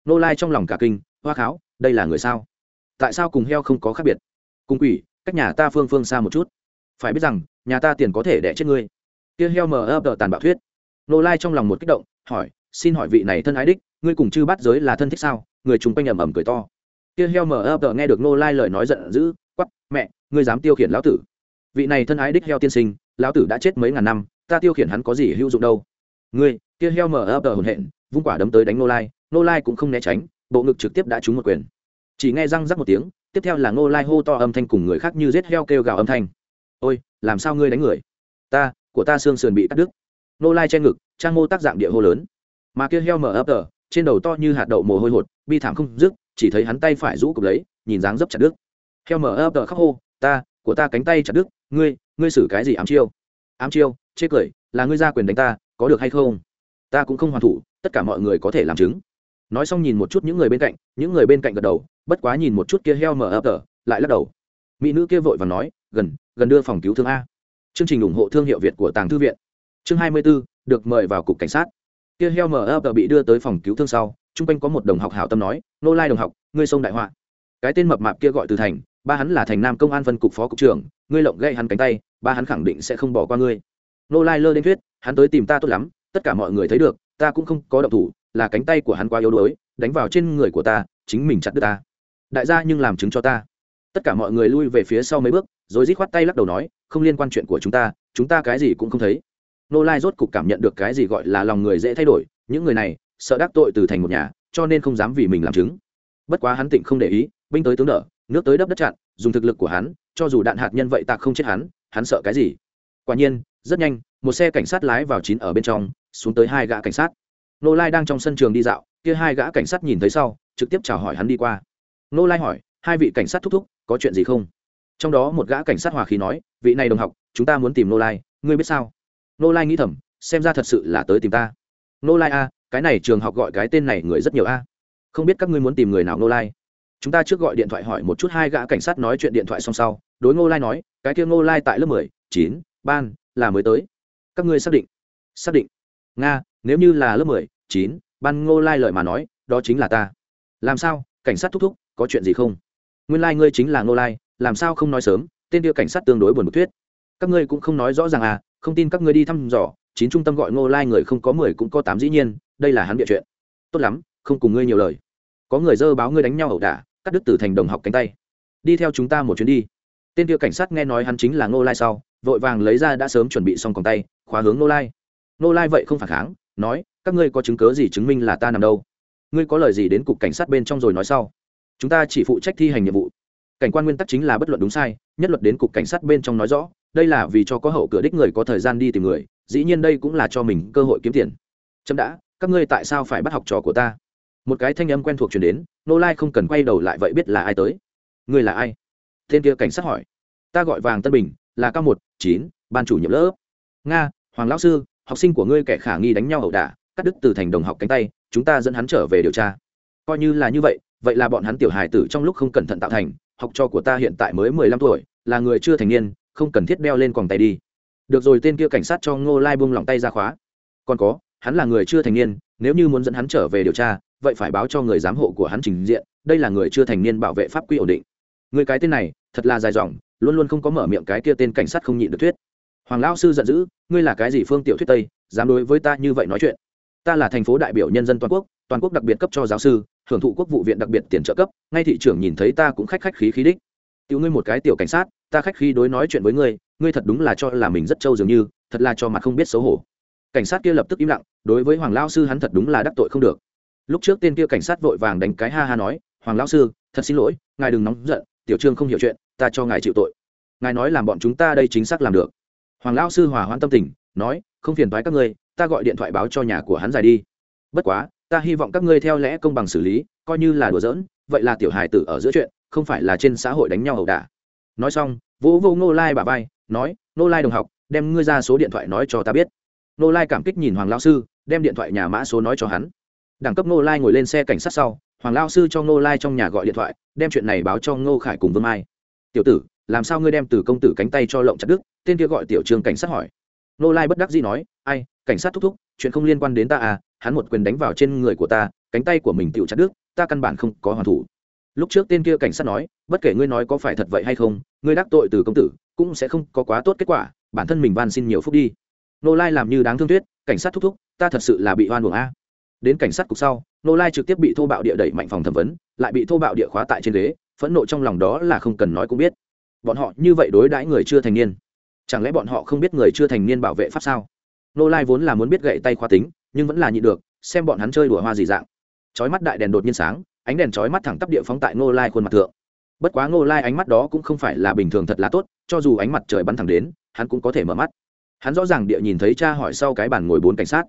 nô lai trong lòng cả kinh, hoa kháo, đây là người sao? Tại sao cùng heo không có khác biệt? Cùng quỷ, cách nhà ta phương phương xa một chút. Phải biết rằng, nhà ta tiền có thể đẻ chết ngươi kia heo mờ ấp tờ tàn bạo thuyết. Nô lai trong lòng một kích động, hỏi, xin hỏi vị này thân ái đích, ngươi cùng chư bắt giới là thân thích sao? Người chúng quanh ầm ầm cười to. Kia heo mờ ấp tờ nghe được nô lai lời nói giận dữ quắp mẹ, ngươi dám tiêu khiển lão tử. Vị này thân ái đích heo tiên sinh, lão tử đã chết mấy ngàn năm, ta tiêu khiển hắn có gì hữu dụng đâu? Ngươi, kia heo mờ ấp tờ hồn hện, vung quả đấm tới đánh nô lai nô lai cũng không né tránh, bộ ngực trực tiếp đã trúng một quyền. Chỉ nghe răng rắc một tiếng, tiếp theo là nô lai hô to âm thanh cùng người khác như rết heo kêu gào âm thanh. Ôi, làm sao ngươi đánh người? Ta của ta xương sườn bị cắt đứt. Nô lai che ngực, trang mô tác dạng địa hô lớn. Mà kia heo mở ấp tờ, trên đầu to như hạt đậu mồ hôi hột, bi thảm không dứt, chỉ thấy hắn tay phải rũ cục lấy, nhìn dáng dấp chặt đứt. Heo mở ấp tờ khóc hô, ta, của ta cánh tay chặt đứt, ngươi ngươi xử cái gì ám chiêu? Ám chiêu? Chê cười, là ngươi ra quyền đánh ta, có được hay không? Ta cũng không hoàn thủ, tất cả mọi người có thể làm chứng. Nói xong nhìn một chút những người bên cạnh, những người bên cạnh gật đầu, bất quá nhìn một chút kia heo mở ấp tờ, lại lắc đầu. Mỹ nữ kia vội và nói, gần gần đưa phòng cứu thương a chương trình ủng hộ thương hiệu việt của tàng thư viện. Chương 24, được mời vào cục cảnh sát. Kia heo mờ ập bị đưa tới phòng cứu thương sau chung quanh có một đồng học hảo tâm nói nô lai đồng học ngươi sông đại họa. Cái tên mập mạp kia gọi từ thành ba hắn là thành nam công an phân cục phó cục trưởng ngươi lộng gây hắn cánh tay ba hắn khẳng định sẽ không bỏ qua ngươi. Nô lai lơ đến thuyết hắn tới tìm ta tốt lắm tất cả mọi người thấy được ta cũng không có động thủ là cánh tay của hắn quá yếu đuối đánh vào trên người của ta chính mình chặt đứt ta. Đại gia nhưng làm chứng cho ta. Tất cả mọi người lui về phía sau mấy bước rồi rít khoát tay lắc đầu nói không liên quan chuyện của chúng ta chúng ta cái gì cũng không thấy. Nô lai rốt cục cảm nhận được cái gì gọi là lòng người dễ thay đổi, những người này, sợ đắc tội từ thành một nhà, cho nên không dám vì mình làm chứng. Bất quá hắn tịnh không để ý, binh tới tướng đỡ, nước tới đắp đất chặn, dùng thực lực của hắn, cho dù đạn hạt nhân vậy tạc không chết hắn hắn sợ cái gì? Quả nhiên, rất nhanh, một xe cảnh sát lái vào chín ở bên trong, xuống tới hai gã cảnh sát. Nô lai đang trong sân trường đi dạo, kia hai gã cảnh sát nhìn thấy sau, trực tiếp chào hỏi hắn đi qua. Nô lai hỏi, hai vị cảnh sát thúc thúc, có chuyện gì không? Trong đó một gã cảnh sát hòa khí nói, vị này đồng học, chúng ta muốn tìm nô lai, ngươi biết sao? Nô lai nghĩ thầm, xem ra thật sự là tới tìm ta. Nô lai a, cái này trường học gọi cái tên này người rất nhiều a. Không biết các ngươi muốn tìm người nào nô lai? Chúng ta trước gọi điện thoại hỏi một chút hai gã cảnh sát nói chuyện điện thoại xong sau, đối ngô lai nói, cái kia ngô lai tại lớp mười, chín, ban, là mới tới. Các ngươi xác định. Xác định. Nga, nếu như là lớp mười, chín, ban ngô lai lời mà nói, đó chính là ta. Làm sao? Cảnh sát thúc thúc, có chuyện gì không? Nguyên lai、like、ngươi chính là ngô lai làm sao không nói sớm, tên kia cảnh sát tương đối buồn một thuyết. Các ngươi cũng không nói rõ ràng à không tin các ngươi đi thăm dò, chín trung tâm gọi ngô lai người không có mười cũng có tám dĩ nhiên, đây là hắn địa chuyện. Tốt lắm, không cùng ngươi nhiều lời. Có người dơ báo ngươi đánh nhau ẩu đả, cắt đứt từ thành đồng học cánh tay. Đi theo chúng ta một chuyến đi. Tên kia cảnh sát nghe nói hắn chính là ngô lai sau, vội vàng lấy ra đã sớm chuẩn bị xong còng tay, khóa hướng ngô lai. Ngô lai vậy không phản kháng, nói, các ngươi có chứng cớ gì chứng minh là ta nằm đâu? Ngươi có lời gì đến cục cảnh sát bên trong rồi nói sau? Chúng ta chỉ phụ trách thi hành nhiệm vụ cảnh quan nguyên tắc chính là bất luận đúng sai, nhất luật đến cục cảnh sát bên trong nói rõ, đây là vì cho có hậu cửa đích người có thời gian đi tìm người, dĩ nhiên đây cũng là cho mình cơ hội kiếm tiền. Chậm đã, các ngươi tại sao phải bắt học trò của ta? Một cái thanh âm quen thuộc chuyển đến, nô lai không cần quay đầu lại vậy biết là ai tới. Ngươi là ai? Tên kia cảnh sát hỏi. Ta gọi vàng tân bình, là cao một, chín, ban chủ nhiệm lớp. Nga, hoàng lão sư, học sinh của ngươi kẻ khả nghi đánh nhau ẩu đả, cắt đứt từ thành đồng học cánh tay, chúng ta dẫn hắn trở về điều tra. Coi như là như vậy vậy là bọn hắn tiểu hài tử trong lúc không cẩn thận tạo thành học trò của ta hiện tại mới mười lăm tuổi, là người chưa thành niên, không cần thiết đeo lên quòng tay đi. Được rồi, tên kia cảnh sát cho ngô lai buông lỏng tay ra khóa. Còn có, hắn là người chưa thành niên, nếu như muốn dẫn hắn trở về điều tra, vậy phải báo cho người giám hộ của hắn trình diện, đây là người chưa thành niên bảo vệ pháp quy ổn định. Người cái tên này, thật là dài dòng, luôn luôn không có mở miệng cái kia tên cảnh sát không nhịn được thuyết. Hoàng lão sư giận dữ, ngươi là cái gì phương tiểu thuyết tây, dám đối với ta như vậy nói chuyện? Ta là thành phố đại biểu nhân dân toàn quốc toàn quốc đặc biệt cấp cho giáo sư hưởng thụ quốc vụ viện đặc biệt tiền trợ cấp, ngay thị trưởng nhìn thấy ta cũng khách khách khí khí đích. Tiểu ngươi một cái tiểu cảnh sát, ta khách khí đối nói chuyện với ngươi ngươi thật đúng là cho là mình rất trâu dường như, thật là cho mặt không biết xấu hổ. Cảnh sát kia lập tức im lặng, đối với hoàng lao sư hắn thật đúng là đắc tội không được. Lúc trước tên kia cảnh sát vội vàng đánh cái ha ha nói, hoàng lao sư, thật xin lỗi, ngài đừng nóng giận, tiểu trương không hiểu chuyện, ta cho ngài chịu tội. Ngài nói làm bọn chúng ta đây chính xác làm được. Hoàng lao sư hòa hoãn tâm tình, nói, không phiền thoái các ngươi, ta gọi điện thoại báo cho nhà của hắn dài đi. Bất quá ta hy vọng các ngươi theo lẽ công bằng xử lý, coi như là đùa giỡn, vậy là tiểu hài tử ở giữa chuyện, không phải là trên xã hội đánh nhau ẩu đả. Nói xong, vỗ vô ngô lai bà vai, nói, ngô lai đồng học, đem ngươi ra số điện thoại nói cho ta biết. Ngô lai cảm kích nhìn hoàng lao sư, đem điện thoại nhà mã số nói cho hắn. Đẳng cấp ngô lai ngồi lên xe cảnh sát sau, hoàng lao sư cho ngô lai trong nhà gọi điện thoại, đem chuyện này báo cho ngô khải cùng vương mai. Tiểu tử, làm sao ngươi đem từ công tử cánh tay cho lộng chặt đức tên kia gọi tiểu trường cảnh sát hỏi. Ngô lai bất đắc dĩ nói, ai, cảnh sát thúc thúc chuyện không liên quan đến ta à hắn một quyền đánh vào trên người của ta, cánh tay của mình tựu chặt đứt, ta căn bản không có hoàn thủ. Lúc trước tên kia cảnh sát nói, bất kể ngươi nói có phải thật vậy hay không, ngươi đắc tội từ công tử, cũng sẽ không có quá tốt kết quả, bản thân mình van xin nhiều phúc đi. Nô lai làm như đáng thương tuyết, cảnh sát thúc thúc, ta thật sự là bị oan buồng a. Đến cảnh sát cục sau, nô lai trực tiếp bị thô bạo địa đẩy mạnh phòng thẩm vấn, lại bị thô bạo địa khóa tại trên ghế, phẫn nộ trong lòng đó là không cần nói cũng biết. Bọn họ như vậy đối đãi người chưa thành niên. Chẳng lẽ bọn họ không biết người chưa thành niên bảo vệ pháp sao? Nô lai vốn là muốn biết gậy tay khoa tính, nhưng vẫn là nhịn được, xem bọn hắn chơi đùa hoa gì dạng. Chói mắt đại đèn đột nhiên sáng, ánh đèn chói mắt thẳng tắp địa phóng tại nô lai khuôn mặt thượng. Bất quá nô lai ánh mắt đó cũng không phải là bình thường thật là tốt, cho dù ánh mặt trời bắn thẳng đến, hắn cũng có thể mở mắt. Hắn rõ ràng địa nhìn thấy cha hỏi sau cái bàn ngồi bốn cảnh sát.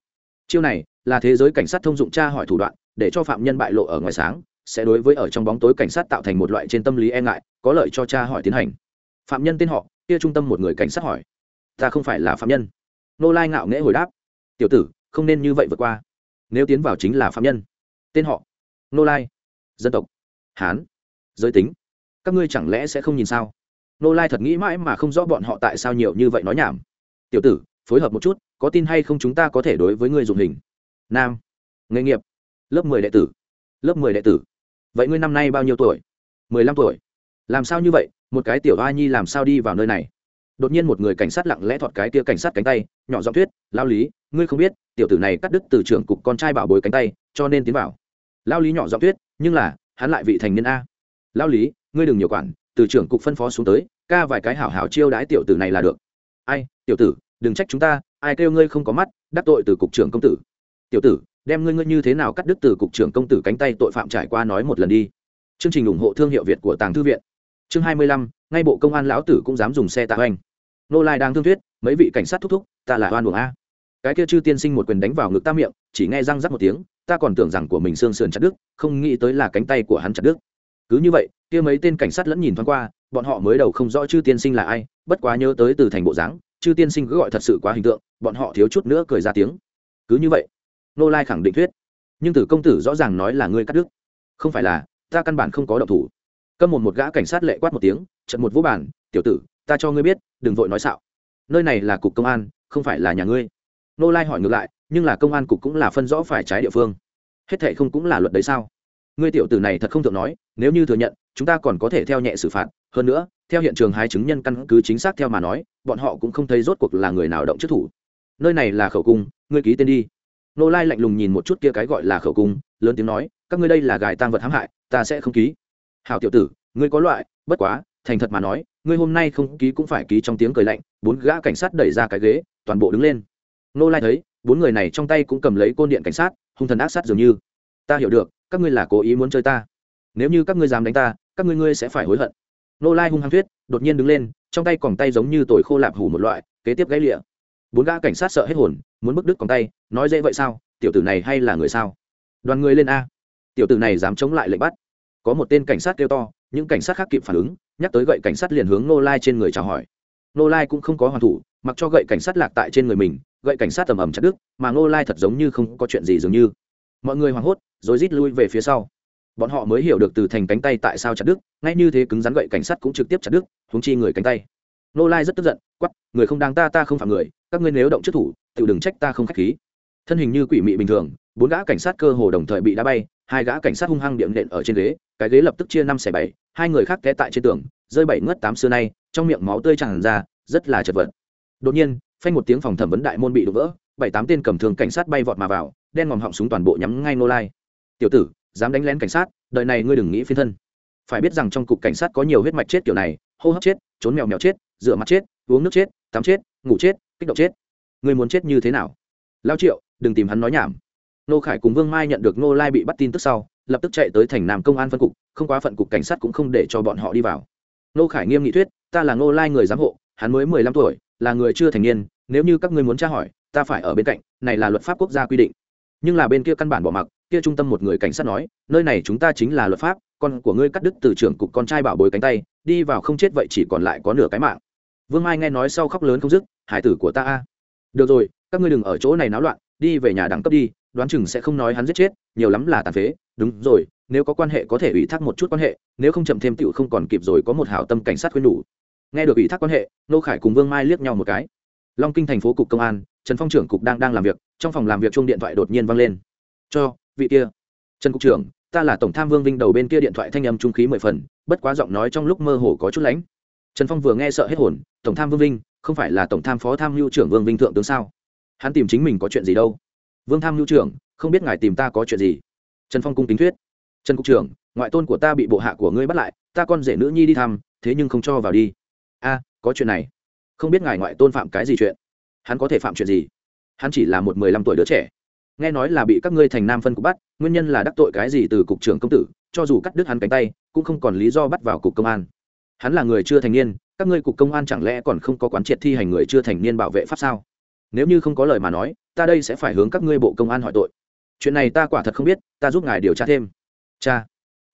Chiêu này là thế giới cảnh sát thông dụng cha hỏi thủ đoạn, để cho phạm nhân bại lộ ở ngoài sáng, sẽ đối với ở trong bóng tối cảnh sát tạo thành một loại trên tâm lý e ngại, có lợi cho cha hỏi tiến hành. Phạm nhân tên họ, kia trung tâm một người cảnh sát hỏi. Ta không phải là phạm nhân nô lai ngạo nghễ hồi đáp, tiểu tử, không nên như vậy vượt qua. Nếu tiến vào chính là phạm nhân. Tên họ, nô lai. Dân tộc, hán. Giới tính, các ngươi chẳng lẽ sẽ không nhìn sao? Nô lai thật nghĩ mãi mà không rõ bọn họ tại sao nhiều như vậy nói nhảm. Tiểu tử, phối hợp một chút, có tin hay không chúng ta có thể đối với ngươi dùng hình. Nam. Nghề nghiệp, lớp mười đệ tử. Lớp mười đệ tử. Vậy ngươi năm nay bao nhiêu tuổi? Mười lăm tuổi. Làm sao như vậy? Một cái tiểu hoa nhi làm sao đi vào nơi này? Đột nhiên một người cảnh sát lặng lẽ thọt cái kia cảnh sát cánh tay, nhỏ giọng thuyết, lao lý, ngươi không biết, tiểu tử này cắt đứt từ trưởng cục con trai bảo bối cánh tay, cho nên tiến vào. Lao lý nhỏ giọng thuyết, nhưng là, hắn lại vị thành niên a. Lao lý, ngươi đừng nhiều quản, từ trưởng cục phân phó xuống tới, ca vài cái hảo hảo chiêu đãi tiểu tử này là được. Ai, tiểu tử, đừng trách chúng ta, ai kêu ngươi không có mắt, đắc tội từ cục trưởng công tử. Tiểu tử, đem ngươi ngươi như thế nào cắt đứt từ cục trưởng công tử cánh tay tội phạm trải qua nói một lần đi. Chương trình ủng hộ thương hiệu việt của tàng thư viện. Chương hai mươi lăm, ngay bộ công an lão tử cũng dám dùng xe tạ anh nô lai đang thương thuyết, mấy vị cảnh sát thúc thúc, ta là oan buồng a. Cái kia chư tiên sinh một quyền đánh vào ngực ta miệng, chỉ nghe răng rắc một tiếng, ta còn tưởng rằng của mình xương sườn chặt đứt, không nghĩ tới là cánh tay của hắn chặt đứt. Cứ như vậy, kia mấy tên cảnh sát lẫn nhìn thoáng qua, bọn họ mới đầu không rõ chư tiên sinh là ai, bất quá nhớ tới từ thành bộ dáng, chư tiên sinh cứ gọi thật sự quá hình tượng, bọn họ thiếu chút nữa cười ra tiếng. Cứ như vậy, nô lai khẳng định thuyết. Nhưng tử công tử rõ ràng nói là ngươi cắt đứt. Không phải là, ta căn bản không có động thủ. Câm một một gã cảnh sát lệ quát một tiếng, trận một vũ bản tiểu tử ta cho ngươi biết, đừng vội nói xạo. Nơi này là cục công an, không phải là nhà ngươi. Nô lai hỏi ngược lại, nhưng là công an cục cũng là phân rõ phải trái địa phương. Hết thệ không cũng là luật đấy sao? Ngươi tiểu tử này thật không thượng nói, nếu như thừa nhận, chúng ta còn có thể theo nhẹ xử phạt. Hơn nữa, theo hiện trường hai chứng nhân căn cứ chính xác theo mà nói, bọn họ cũng không thấy rốt cuộc là người nào động trước thủ. Nơi này là khẩu cung, ngươi ký tên đi. Nô lai lạnh lùng nhìn một chút kia cái gọi là khẩu cung, lớn tiếng nói, các ngươi đây là gài tang vật hãm hại, ta sẽ không ký. Hào tiểu tử, ngươi có loại, bất quá, thành thật mà nói ngươi hôm nay không ký cũng phải ký trong tiếng cười lạnh, bốn gã cảnh sát đẩy ra cái ghế, toàn bộ đứng lên. Nô lai thấy, bốn người này trong tay cũng cầm lấy côn điện cảnh sát, hung thần ác sát dường như. Ta hiểu được, các ngươi là cố ý muốn chơi ta. Nếu như các ngươi dám đánh ta, các ngươi ngươi sẽ phải hối hận. Nô lai hung hăng thuyết, đột nhiên đứng lên, trong tay còng tay giống như tồi khô lạp hủ một loại, kế tiếp gãy lịa. Bốn gã cảnh sát sợ hết hồn, muốn bức đứt còng tay, nói dễ vậy sao, tiểu tử này hay là người sao? Đoàn người lên a. Tiểu tử này dám chống lại lệnh bắt. Có một tên cảnh sát kêu to, những cảnh sát khác kịp phản ứng nhắc tới gậy cảnh sát liền hướng nô lai trên người chào hỏi. Nô lai cũng không có hoàn thủ, mặc cho gậy cảnh sát lạc tại trên người mình, gậy cảnh sát tầm ầm chặt đứt, mà nô lai thật giống như không có chuyện gì dường như. Mọi người hoảng hốt, rồi rít lui về phía sau. Bọn họ mới hiểu được từ thành cánh tay tại sao chặt đứt, ngay như thế cứng rắn gậy cảnh sát cũng trực tiếp chặt đứt húng chi người cánh tay. Nô lai rất tức giận quắp người không đáng ta ta không phạm người, các ngươi nếu động trước thủ tự đừng trách ta không k h á c h khí. Thân hình như quỷ mị bình thường, bốn gã cảnh sát cơ hồ đồng thời bị đá bay hai gã cảnh sát hung hăng điện nện ở trên ghế, cái ghế lập tức chia năm xẻ bảy, hai người khác té tại trên tường, rơi bảy ngất tám xưa nay, trong miệng máu tươi tràn ra, rất là chật vật. Đột nhiên, phanh một tiếng phòng thẩm vấn đại môn bị đổ vỡ, bảy tám tên cầm thường cảnh sát bay vọt mà vào, đen ngòm họng súng toàn bộ nhắm ngay nô lai. Tiểu tử, dám đánh lén cảnh sát đợi này ngươi đừng nghĩ phiên thân. Phải biết rằng trong cục cảnh sát có nhiều huyết mạch chết kiểu này, hô hấp chết, trốn mèo mèo chết, rửa mặt chết, uống nước chết, tắm chết, ngủ chết, kích động chết. Ngươi muốn chết như thế nào? Lao triệu, đừng tìm hắn nói nhảm nô khải cùng vương mai nhận được nô lai bị bắt tin tức sau, lập tức chạy tới thành nam công an phân cục, không quá phận cục cảnh sát cũng không để cho bọn họ đi vào. Nô khải nghiêm nghị thuyết, ta là nô lai người giám hộ, hắn mới mười lăm tuổi, là người chưa thành niên, nếu như các ngươi muốn tra hỏi, ta phải ở bên cạnh, này là luật pháp quốc gia quy định. Nhưng là bên kia căn bản bỏ mặc, kia trung tâm một người cảnh sát nói, nơi này chúng ta chính là luật pháp, con của ngươi cắt đứt từ trưởng cục con trai bảo bồi cánh tay, đi vào không chết vậy chỉ còn lại có nửa cái mạng. Vương mai nghe nói sau khóc lớn không dứt, hải tử của ta a. Được rồi, các ngươi đừng ở chỗ này náo loạn đi về nhà đẳng cấp đi, đoán chừng sẽ không nói hắn giết chết, nhiều lắm là tàn phế. Đúng rồi, nếu có quan hệ có thể ủy thác một chút quan hệ, nếu không chậm thêm tựu không còn kịp rồi có một hảo tâm cảnh sát khuyên đủ. Nghe được ủy thác quan hệ, nô khải cùng vương mai liếc nhau một cái. Long kinh thành phố cục công an, trần phong trưởng cục đang đang làm việc, trong phòng làm việc chung điện thoại đột nhiên vang lên. Cho, vị kia. Trần cục trưởng, ta là tổng tham vương vinh đầu bên kia điện thoại thanh âm trung khí mười phần, bất quá giọng nói trong lúc mơ hồ có chút lãnh. Trần phong vừa nghe sợ hết hồn, tổng tham vương vinh, không phải là tổng tham phó tham mưu trưởng vương vinh thượng tướng sao? Hắn tìm chính mình có chuyện gì đâu? Vương tham nhu trưởng, không biết ngài tìm ta có chuyện gì? Trần phong cung kính thuyết. Trần cục trưởng, ngoại tôn của ta bị bộ hạ của ngươi bắt lại, ta con rể nữ nhi đi thăm, thế nhưng không cho vào đi. A, có chuyện này. Không biết ngài ngoại tôn phạm cái gì chuyện? Hắn có thể phạm chuyện gì? Hắn chỉ là một mười lăm tuổi đứa trẻ. Nghe nói là bị các ngươi thành nam phân cục bắt, nguyên nhân là đắc tội cái gì từ cục trưởng công tử, cho dù cắt đứt hắn cánh tay, cũng không còn lý do bắt vào cục công an. Hắn là người chưa thành niên, các ngươi cục công an chẳng lẽ còn không có quán triệt thi hành người chưa thành niên bảo vệ pháp sao? Nếu như không có lời mà nói, ta đây sẽ phải hướng các ngươi bộ công an hỏi tội. Chuyện này ta quả thật không biết, ta giúp ngài điều tra thêm. Cha,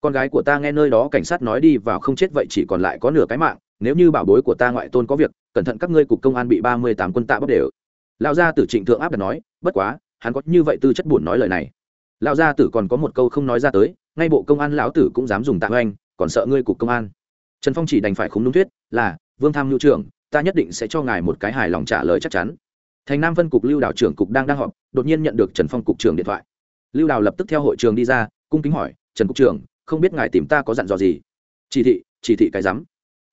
con gái của ta nghe nơi đó cảnh sát nói đi vào không chết vậy chỉ còn lại có nửa cái mạng, nếu như bảo bối của ta ngoại tôn có việc, cẩn thận các ngươi cục công an bị ba mươi tám quân tạ bốc đều. Lão gia tử trịnh thượng áp đặt nói, bất quá, hắn có như vậy tư chất buồn nói lời này. Lão gia tử còn có một câu không nói ra tới, ngay bộ công an lão tử cũng dám dùng tạ oanh còn sợ ngươi cục công an. Trần phong chỉ đành phải khúng đúng thuyết, là, vương tham nhu trưởng, ta nhất định sẽ cho ngài một cái hài lòng trả lời chắc chắn thành nam vân cục lưu đảo trưởng cục đang đang họp, đột nhiên nhận được trần phong cục trưởng điện thoại. Lưu đào lập tức theo hội trường đi ra, cung kính hỏi, trần cục trưởng, không biết ngài tìm ta có dặn dò gì? Chỉ thị chỉ thị cái rắm.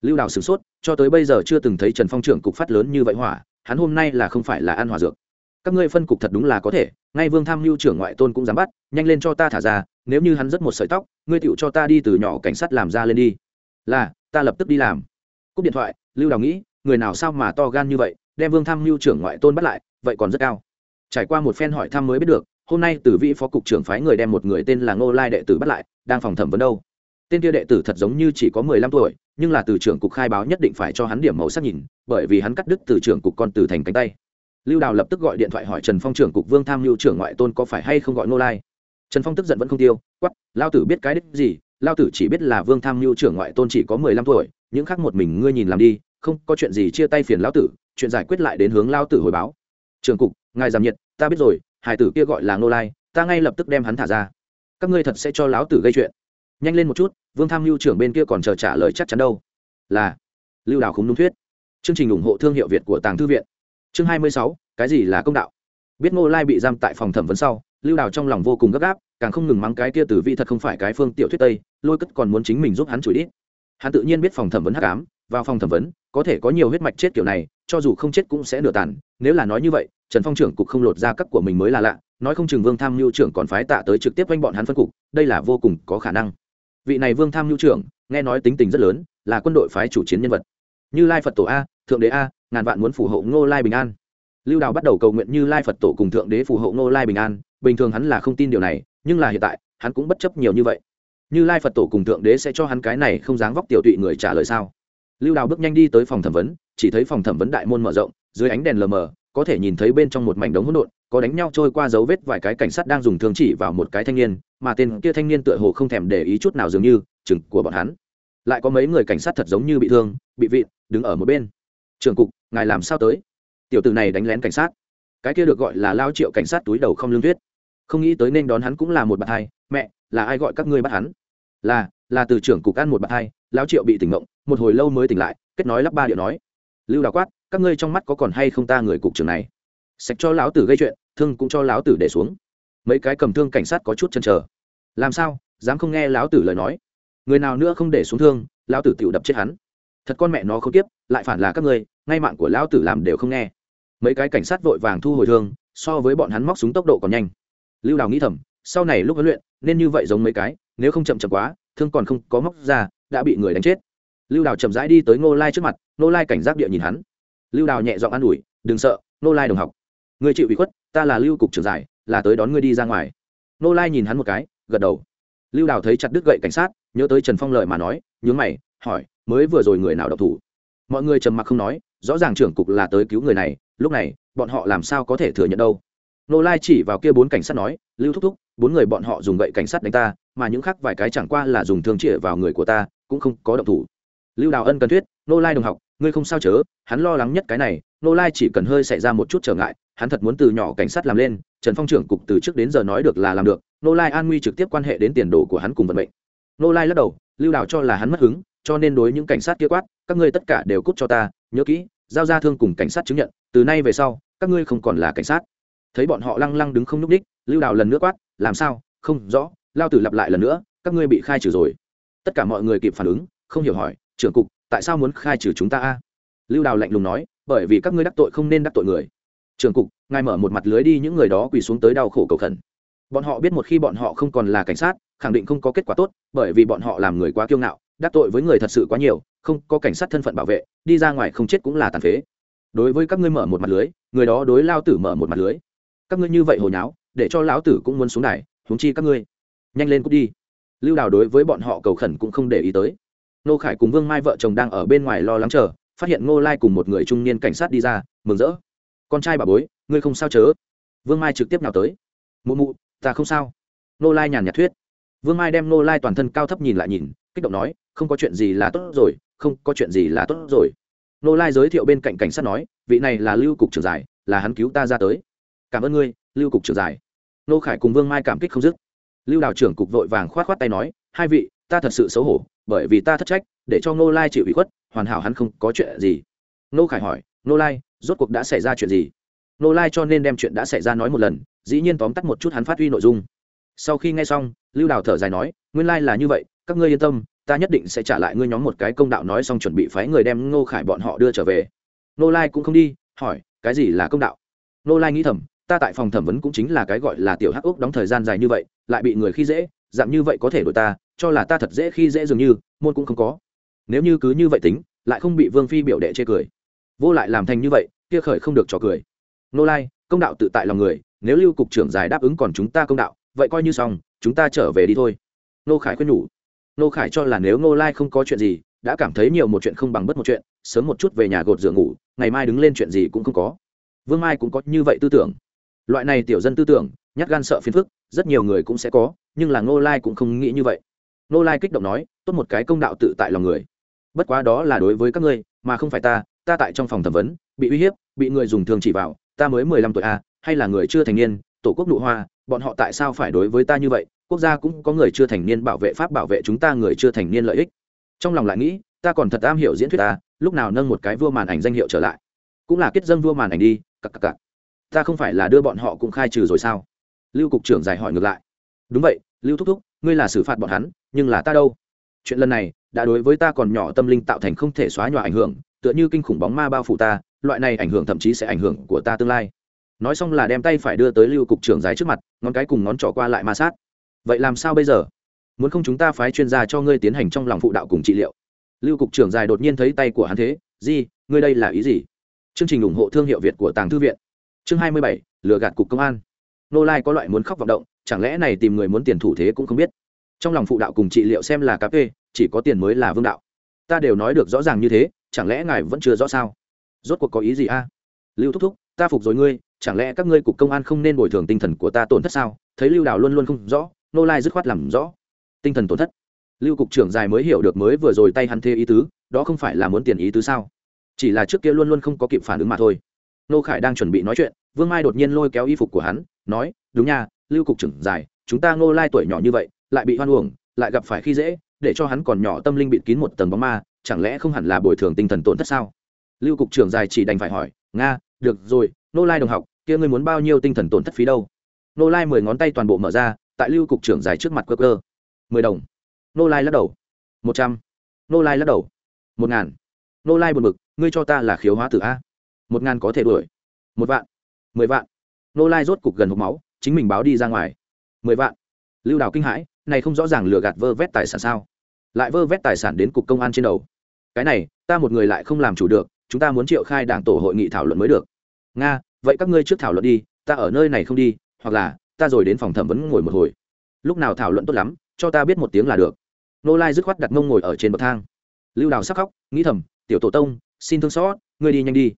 Lưu đào sửng sốt, cho tới bây giờ chưa từng thấy trần phong trưởng cục phát lớn như vậy hỏa, hắn hôm nay là không phải là ăn hòa dược. Các ngươi phân cục thật đúng là có thể, ngay vương tham mưu trưởng ngoại tôn cũng dám bắt, nhanh lên cho ta thả ra, nếu như hắn rất một sợi tóc, ngươi tựu cho ta đi từ nhỏ cảnh sát làm ra lên đi. Là, ta lập tức đi làm. Cúp điện thoại, lưu đào nghĩ, người nào sao mà to gan như vậy đem vương tham mưu trưởng ngoại tôn bắt lại, vậy còn rất cao. Trải qua một phen hỏi thăm mới biết được, hôm nay từ vị phó cục trưởng phái người đem một người tên là ngô lai đệ tử bắt lại, đang phòng thẩm vấn đâu. Tên kia đệ tử thật giống như chỉ có mười lăm tuổi, nhưng là từ trưởng cục khai báo nhất định phải cho hắn điểm màu sắc nhìn, bởi vì hắn cắt đứt từ trưởng cục con từ thành cánh tay. Lưu đào lập tức gọi điện thoại hỏi trần phong trưởng cục vương tham mưu trưởng ngoại tôn có phải hay không gọi ngô lai. Trần phong tức giận vẫn không tiêu quắp lao tử biết cái đích gì, lao tử chỉ biết là vương tham mưu trưởng ngoại tôn chỉ có mười lăm tuổi, những khác một mình ngươi nhìn làm đi, không có chuyện gì chia tay phiền lao tử chuyện giải quyết lại đến hướng lao tử hồi báo. Trường cục, ngài giảm nhiệt, ta biết rồi, hải tử kia gọi là ngô lai, ta ngay lập tức đem hắn thả ra. Các ngươi thật sẽ cho lão tử gây chuyện. Nhanh lên một chút, vương tham mưu trưởng bên kia còn chờ trả lời chắc chắn đâu. Là, lưu đào không đúng thuyết. Chương trình ủng hộ thương hiệu việt của tàng thư viện. Chương hai mươi sáu, cái gì là công đạo? Biết ngô lai bị giam tại phòng thẩm vấn sau, lưu đào trong lòng vô cùng gấp gáp, càng không ngừng mắng cái kia tử vi thật không phải cái phương tiểu thuyết tây, lôi cất còn muốn chính mình giúp hắn chửi đít hắn tự nhiên biết phòng thẩm vấn hắc ám vào phòng thẩm vấn, có thể có nhiều huyết mạch chết kiểu này, cho dù không chết cũng sẽ nửa tàn. Nếu là nói như vậy, trần phong trưởng cục không lột ra cấp của mình mới là lạ, nói không chừng vương tham mưu trưởng còn phái tạ tới trực tiếp quanh bọn hắn phân cục, đây là vô cùng có khả năng. Vị này vương tham mưu trưởng, nghe nói tính tình rất lớn, là quân đội phái chủ chiến nhân vật. Như lai phật tổ a, thượng đế a, ngàn vạn muốn phù hộ ngô lai bình an. Lưu đào bắt đầu cầu nguyện như lai phật tổ cùng thượng đế phù hộ ngô lai bình an, bình thường hắn là không tin điều này, nhưng là hiện tại, hắn cũng bất chấp nhiều như vậy. Như lai phật tổ cùng thượng đế sẽ cho hắn cái này không dáng vóc tiểu tụy người trả lời sao? Lưu đào bước nhanh đi tới phòng thẩm vấn, chỉ thấy phòng thẩm vấn đại môn mở rộng, dưới ánh đèn lờ mờ, có thể nhìn thấy bên trong một mảnh đống hỗn độn, có đánh nhau trôi qua dấu vết vài cái cảnh sát đang dùng thương chỉ vào một cái thanh niên, mà tên kia thanh niên tựa hồ không thèm để ý chút nào dường như, chừng của bọn hắn. Lại có mấy người cảnh sát thật giống như bị thương, bị vịn, đứng ở một bên. Trường cục, ngài làm sao tới? Tiểu tử này đánh lén cảnh sát. Cái kia được gọi là lao triệu cảnh sát túi đầu không lương tuyết không nghĩ tới nên đón hắn cũng là một bạn hai, mẹ, là ai gọi các ngươi bắt hắn? Là là từ trưởng cục ăn một bạn hai, lão triệu bị tỉnh mộng một hồi lâu mới tỉnh lại, kết nói lắp ba điệu nói. Lưu đào quát, các ngươi trong mắt có còn hay không ta người cục trưởng này? Sạch cho lão tử gây chuyện, thương cũng cho lão tử để xuống. Mấy cái cầm thương cảnh sát có chút chân chờ. Làm sao, dám không nghe lão tử lời nói? Người nào nữa không để xuống thương, lão tử tựu đập chết hắn. Thật con mẹ nó không tiếp, lại phản là các ngươi, ngay mạng của lão tử làm đều không nghe. Mấy cái cảnh sát vội vàng thu hồi thương, so với bọn hắn móc súng tốc độ còn nhanh. Lưu đào nghĩ thầm, sau này lúc huấn luyện, nên như vậy giống mấy cái, nếu không chậm chậm quá thương còn không có móc ra, đã bị người đánh chết. Lưu đào chậm rãi đi tới ngô lai trước mặt, ngô lai cảnh giác địa nhìn hắn. Lưu đào nhẹ giọng an ủi, đừng sợ, ngô lai đồng học. Người chịu bị khuất, ta là lưu cục trưởng giải, là tới đón ngươi đi ra ngoài. Ngô lai nhìn hắn một cái, gật đầu. Lưu đào thấy chặt đứt gậy cảnh sát, nhớ tới trần phong lợi mà nói, nhướng mày, hỏi, mới vừa rồi người nào độc thủ? Mọi người trầm mặc không nói, rõ ràng trưởng cục là tới cứu người này, lúc này, bọn họ làm sao có thể thừa nhận đâu? Nô lai chỉ vào kia bốn cảnh sát nói, lưu thúc thúc, bốn người bọn họ dùng gậy cảnh sát đánh ta mà những khác vài cái chẳng qua là dùng thương chĩa vào người của ta, cũng không có động thủ. Lưu đào ân cần thuyết, nô lai đồng học, ngươi không sao chớ, hắn lo lắng nhất cái này, nô lai chỉ cần hơi xảy ra một chút trở ngại, hắn thật muốn từ nhỏ cảnh sát làm lên, trần phong trưởng cục từ trước đến giờ nói được là làm được, nô lai an nguy trực tiếp quan hệ đến tiền đồ của hắn cùng vận mệnh. Nô lai lắc đầu, lưu đào cho là hắn mất hứng, cho nên đối những cảnh sát kia quát, các ngươi tất cả đều cút cho ta, nhớ kỹ, giao ra thương cùng cảnh sát chứng nhận, từ nay về sau, các ngươi không còn là cảnh sát. Thấy bọn họ lăng lăng đứng không nhúc ních lưu đào lần nữa quát, làm sao? Không rõ lao tử lặp lại lần nữa các ngươi bị khai trừ rồi. Tất cả mọi người kịp phản ứng không hiểu hỏi trưởng cục tại sao muốn khai trừ chúng ta a? Lưu đào lạnh lùng nói bởi vì các ngươi đắc tội không nên đắc tội người. Trưởng cục ngài mở một mặt lưới đi những người đó quỳ xuống tới đau khổ cầu khẩn. Bọn họ biết một khi bọn họ không còn là cảnh sát khẳng định không có kết quả tốt bởi vì bọn họ làm người quá kiêu ngạo đắc tội với người thật sự quá nhiều không có cảnh sát thân phận bảo vệ đi ra ngoài không chết cũng là tàn phế. Đối với các ngươi mở một mặt lưới người đó đối lao tử mở một mặt lưới. Các ngươi như vậy hồi nháo để cho lão tử cũng muốn xuống này, huống chi các ngươi nhanh lên cút đi. Lưu đào đối với bọn họ cầu khẩn cũng không để ý tới. Nô khải cùng vương mai vợ chồng đang ở bên ngoài lo lắng chờ, phát hiện ngô lai cùng một người trung niên cảnh sát đi ra, mừng rỡ. Con trai bà bối, ngươi không sao chớ? Vương mai trực tiếp nào tới. Mụ mụ, ta không sao. Nô lai nhàn nhạt thuyết. Vương mai đem nô lai toàn thân cao thấp nhìn lại nhìn, kích động nói, không có chuyện gì là tốt rồi, không có chuyện gì là tốt rồi. Nô lai giới thiệu bên cạnh cảnh sát nói, vị này là lưu cục trưởng giải, là hắn cứu ta ra tới. Cảm ơn ngươi, lưu cục trưởng giải. Nô khải cùng vương mai cảm kích không dứt lưu đào trưởng cục vội vàng k h o á t k h o á t tay nói, hai vị, ta thật sự xấu hổ, bởi vì ta thất trách, để cho ngô lai chịu ủy khuất, hoàn hảo hắn không có chuyện gì. Ngô khải hỏi, ngô lai, rốt cuộc đã xảy ra chuyện gì? Ngô lai cho nên đem chuyện đã xảy ra nói một lần, dĩ nhiên tóm tắt một chút hắn phát huy nội dung. Sau khi nghe xong, lưu đào thở dài nói, nguyên lai là như vậy, các ngươi yên tâm, ta nhất định sẽ trả lại ngươi nhóm một cái công đạo nói xong chuẩn bị phái người đem ngô khải bọn họ đưa trở về. Ngô lai cũng không đi, hỏi, cái gì là công đạo? Ngô lai nghĩ thầm ta tại phòng thẩm vấn cũng chính là cái gọi là tiểu hắc ốc đóng thời gian dài như vậy, lại bị người khi dễ giảm như vậy có thể đổi ta, cho là ta thật dễ khi dễ dường như, môn cũng không có. Nếu như cứ như vậy tính, lại không bị vương phi biểu đệ chê cười. Vô lại làm thành như vậy, kia khởi không được trò cười. Nô lai, công đạo tự tại lòng người, nếu lưu cục trưởng giải đáp ứng còn chúng ta công đạo, vậy coi như xong, chúng ta trở về đi thôi. Nô khải khuyên nhủ. Nô khải cho là nếu nô lai không có chuyện gì, đã cảm thấy nhiều một chuyện không bằng bất một chuyện, sớm một chút về nhà gột giường ngủ, ngày mai đứng lên chuyện gì cũng không có. Vương mai cũng có như vậy tư tưởng loại này tiểu dân tư tưởng nhát gan sợ phiền phức rất nhiều người cũng sẽ có nhưng là ngô lai cũng không nghĩ như vậy. Ngô lai kích động nói tốt một cái công đạo tự tại lòng người. Bất quá đó là đối với các ngươi mà không phải ta ta tại trong phòng thẩm vấn bị uy hiếp bị người dùng thương chỉ vào ta mới mười lăm tuổi a à, hay là người chưa thành niên tổ quốc nụ hoa bọn họ tại sao phải đối với ta như vậy? Quốc gia cũng có người chưa thành niên bảo vệ pháp bảo vệ chúng ta người chưa thành niên lợi ích. Trong lòng lại nghĩ ta còn thật am hiểu diễn thuyết ta lúc nào nâng một cái vua màn ảnh danh hiệu trở lại. Cũng là kết dân vua màn ảnh đi cặp cặp cặp ta không phải là đưa bọn họ cũng khai trừ rồi sao? Lưu cục trưởng giải hỏi ngược lại. Đúng vậy, lưu thúc thúc, ngươi là xử phạt bọn hắn, nhưng là ta đâu? Chuyện lần này, đã đối với ta còn nhỏ tâm linh tạo thành không thể xóa nhòa ảnh hưởng, tựa như kinh khủng bóng ma bao phủ ta, loại này ảnh hưởng thậm chí sẽ ảnh hưởng của ta tương lai. Nói xong là đem tay phải đưa tới lưu cục trưởng giải trước mặt, ngón cái cùng ngón trỏ qua lại ma sát. Vậy làm sao bây giờ? Muốn không chúng ta phái chuyên gia cho ngươi tiến hành trong lòng phụ đạo cùng trị liệu? Lưu cục trưởng dài đột nhiên thấy tay của hắn thế, di, ngươi đây là ý gì? Chương trình ủng hộ thương hiệu việt của tàng thư viện chương hai mươi bảy, lừa gạt cục công an. Nô lai có loại muốn khóc vọng động, chẳng lẽ này tìm người muốn tiền thủ thế cũng không biết. Trong lòng phụ đạo cùng trị liệu xem là cá phê, chỉ có tiền mới là vương đạo. Ta đều nói được rõ ràng như thế, chẳng lẽ ngài vẫn chưa rõ sao? Rốt cuộc có ý gì a? Lưu thúc thúc, ta phục rồi ngươi, chẳng lẽ các ngươi cục công an không nên bồi thường tinh thần của ta tổn thất sao? Thấy lưu đào luôn luôn không rõ, nô lai dứt khoát làm rõ. Tinh thần tổn thất. Lưu cục trưởng dài mới hiểu được mới vừa rồi tay hắn thê ý tứ, đó không phải là muốn tiền ý tứ sao? Chỉ là trước kia luôn luôn không có kịp phản ứng mà thôi nô khải đang chuẩn bị nói chuyện, vương mai đột nhiên lôi kéo y phục của hắn, nói, đúng nha, lưu cục trưởng dài chúng ta ngô lai tuổi nhỏ như vậy, lại bị hoan uổng, lại gặp phải khi dễ, để cho hắn còn nhỏ tâm linh bịt kín một tầng bóng ma, chẳng lẽ không hẳn là bồi thường tinh thần tổn thất sao? Lưu cục trưởng dài chỉ đành phải hỏi, nga, được rồi nô lai đồng học, kia ngươi muốn bao nhiêu tinh thần tổn thất phí đâu? Nô lai mười ngón tay toàn bộ mở ra, tại lưu cục trưởng dài trước mặt cơ cơ mười đồng. Nô lai lắc đầu. Một trăm. Nô lai lắc đầu. Một ngàn. Nô lai buồn bực, ngươi cho ta là khiếu hóa tử a một ngàn có thể đuổi. Một vạn. Mười vạn. Nô lai rốt cục gần hộp máu, chính mình báo đi ra ngoài. Mười vạn. Lưu đào kinh hãi, này không rõ ràng lừa gạt vơ vét tài sản sao? Lại vơ vét tài sản đến cục công an trên đầu. Cái này, ta một người lại không làm chủ được, chúng ta muốn triệu khai đảng tổ hội nghị thảo luận mới được. Nga, vậy các ngươi trước thảo luận đi, ta ở nơi này không đi, hoặc là, ta rồi đến phòng thẩm vấn ngồi một hồi. Lúc nào thảo luận tốt lắm, cho ta biết một tiếng là được. Nô lai dứt khoát đặt mông ngồi ở trên bậc thang. Lưu đào sắc khóc, nghĩ thầm, tiểu tổ tông, xin thương xót, ngươi đi nhanh đi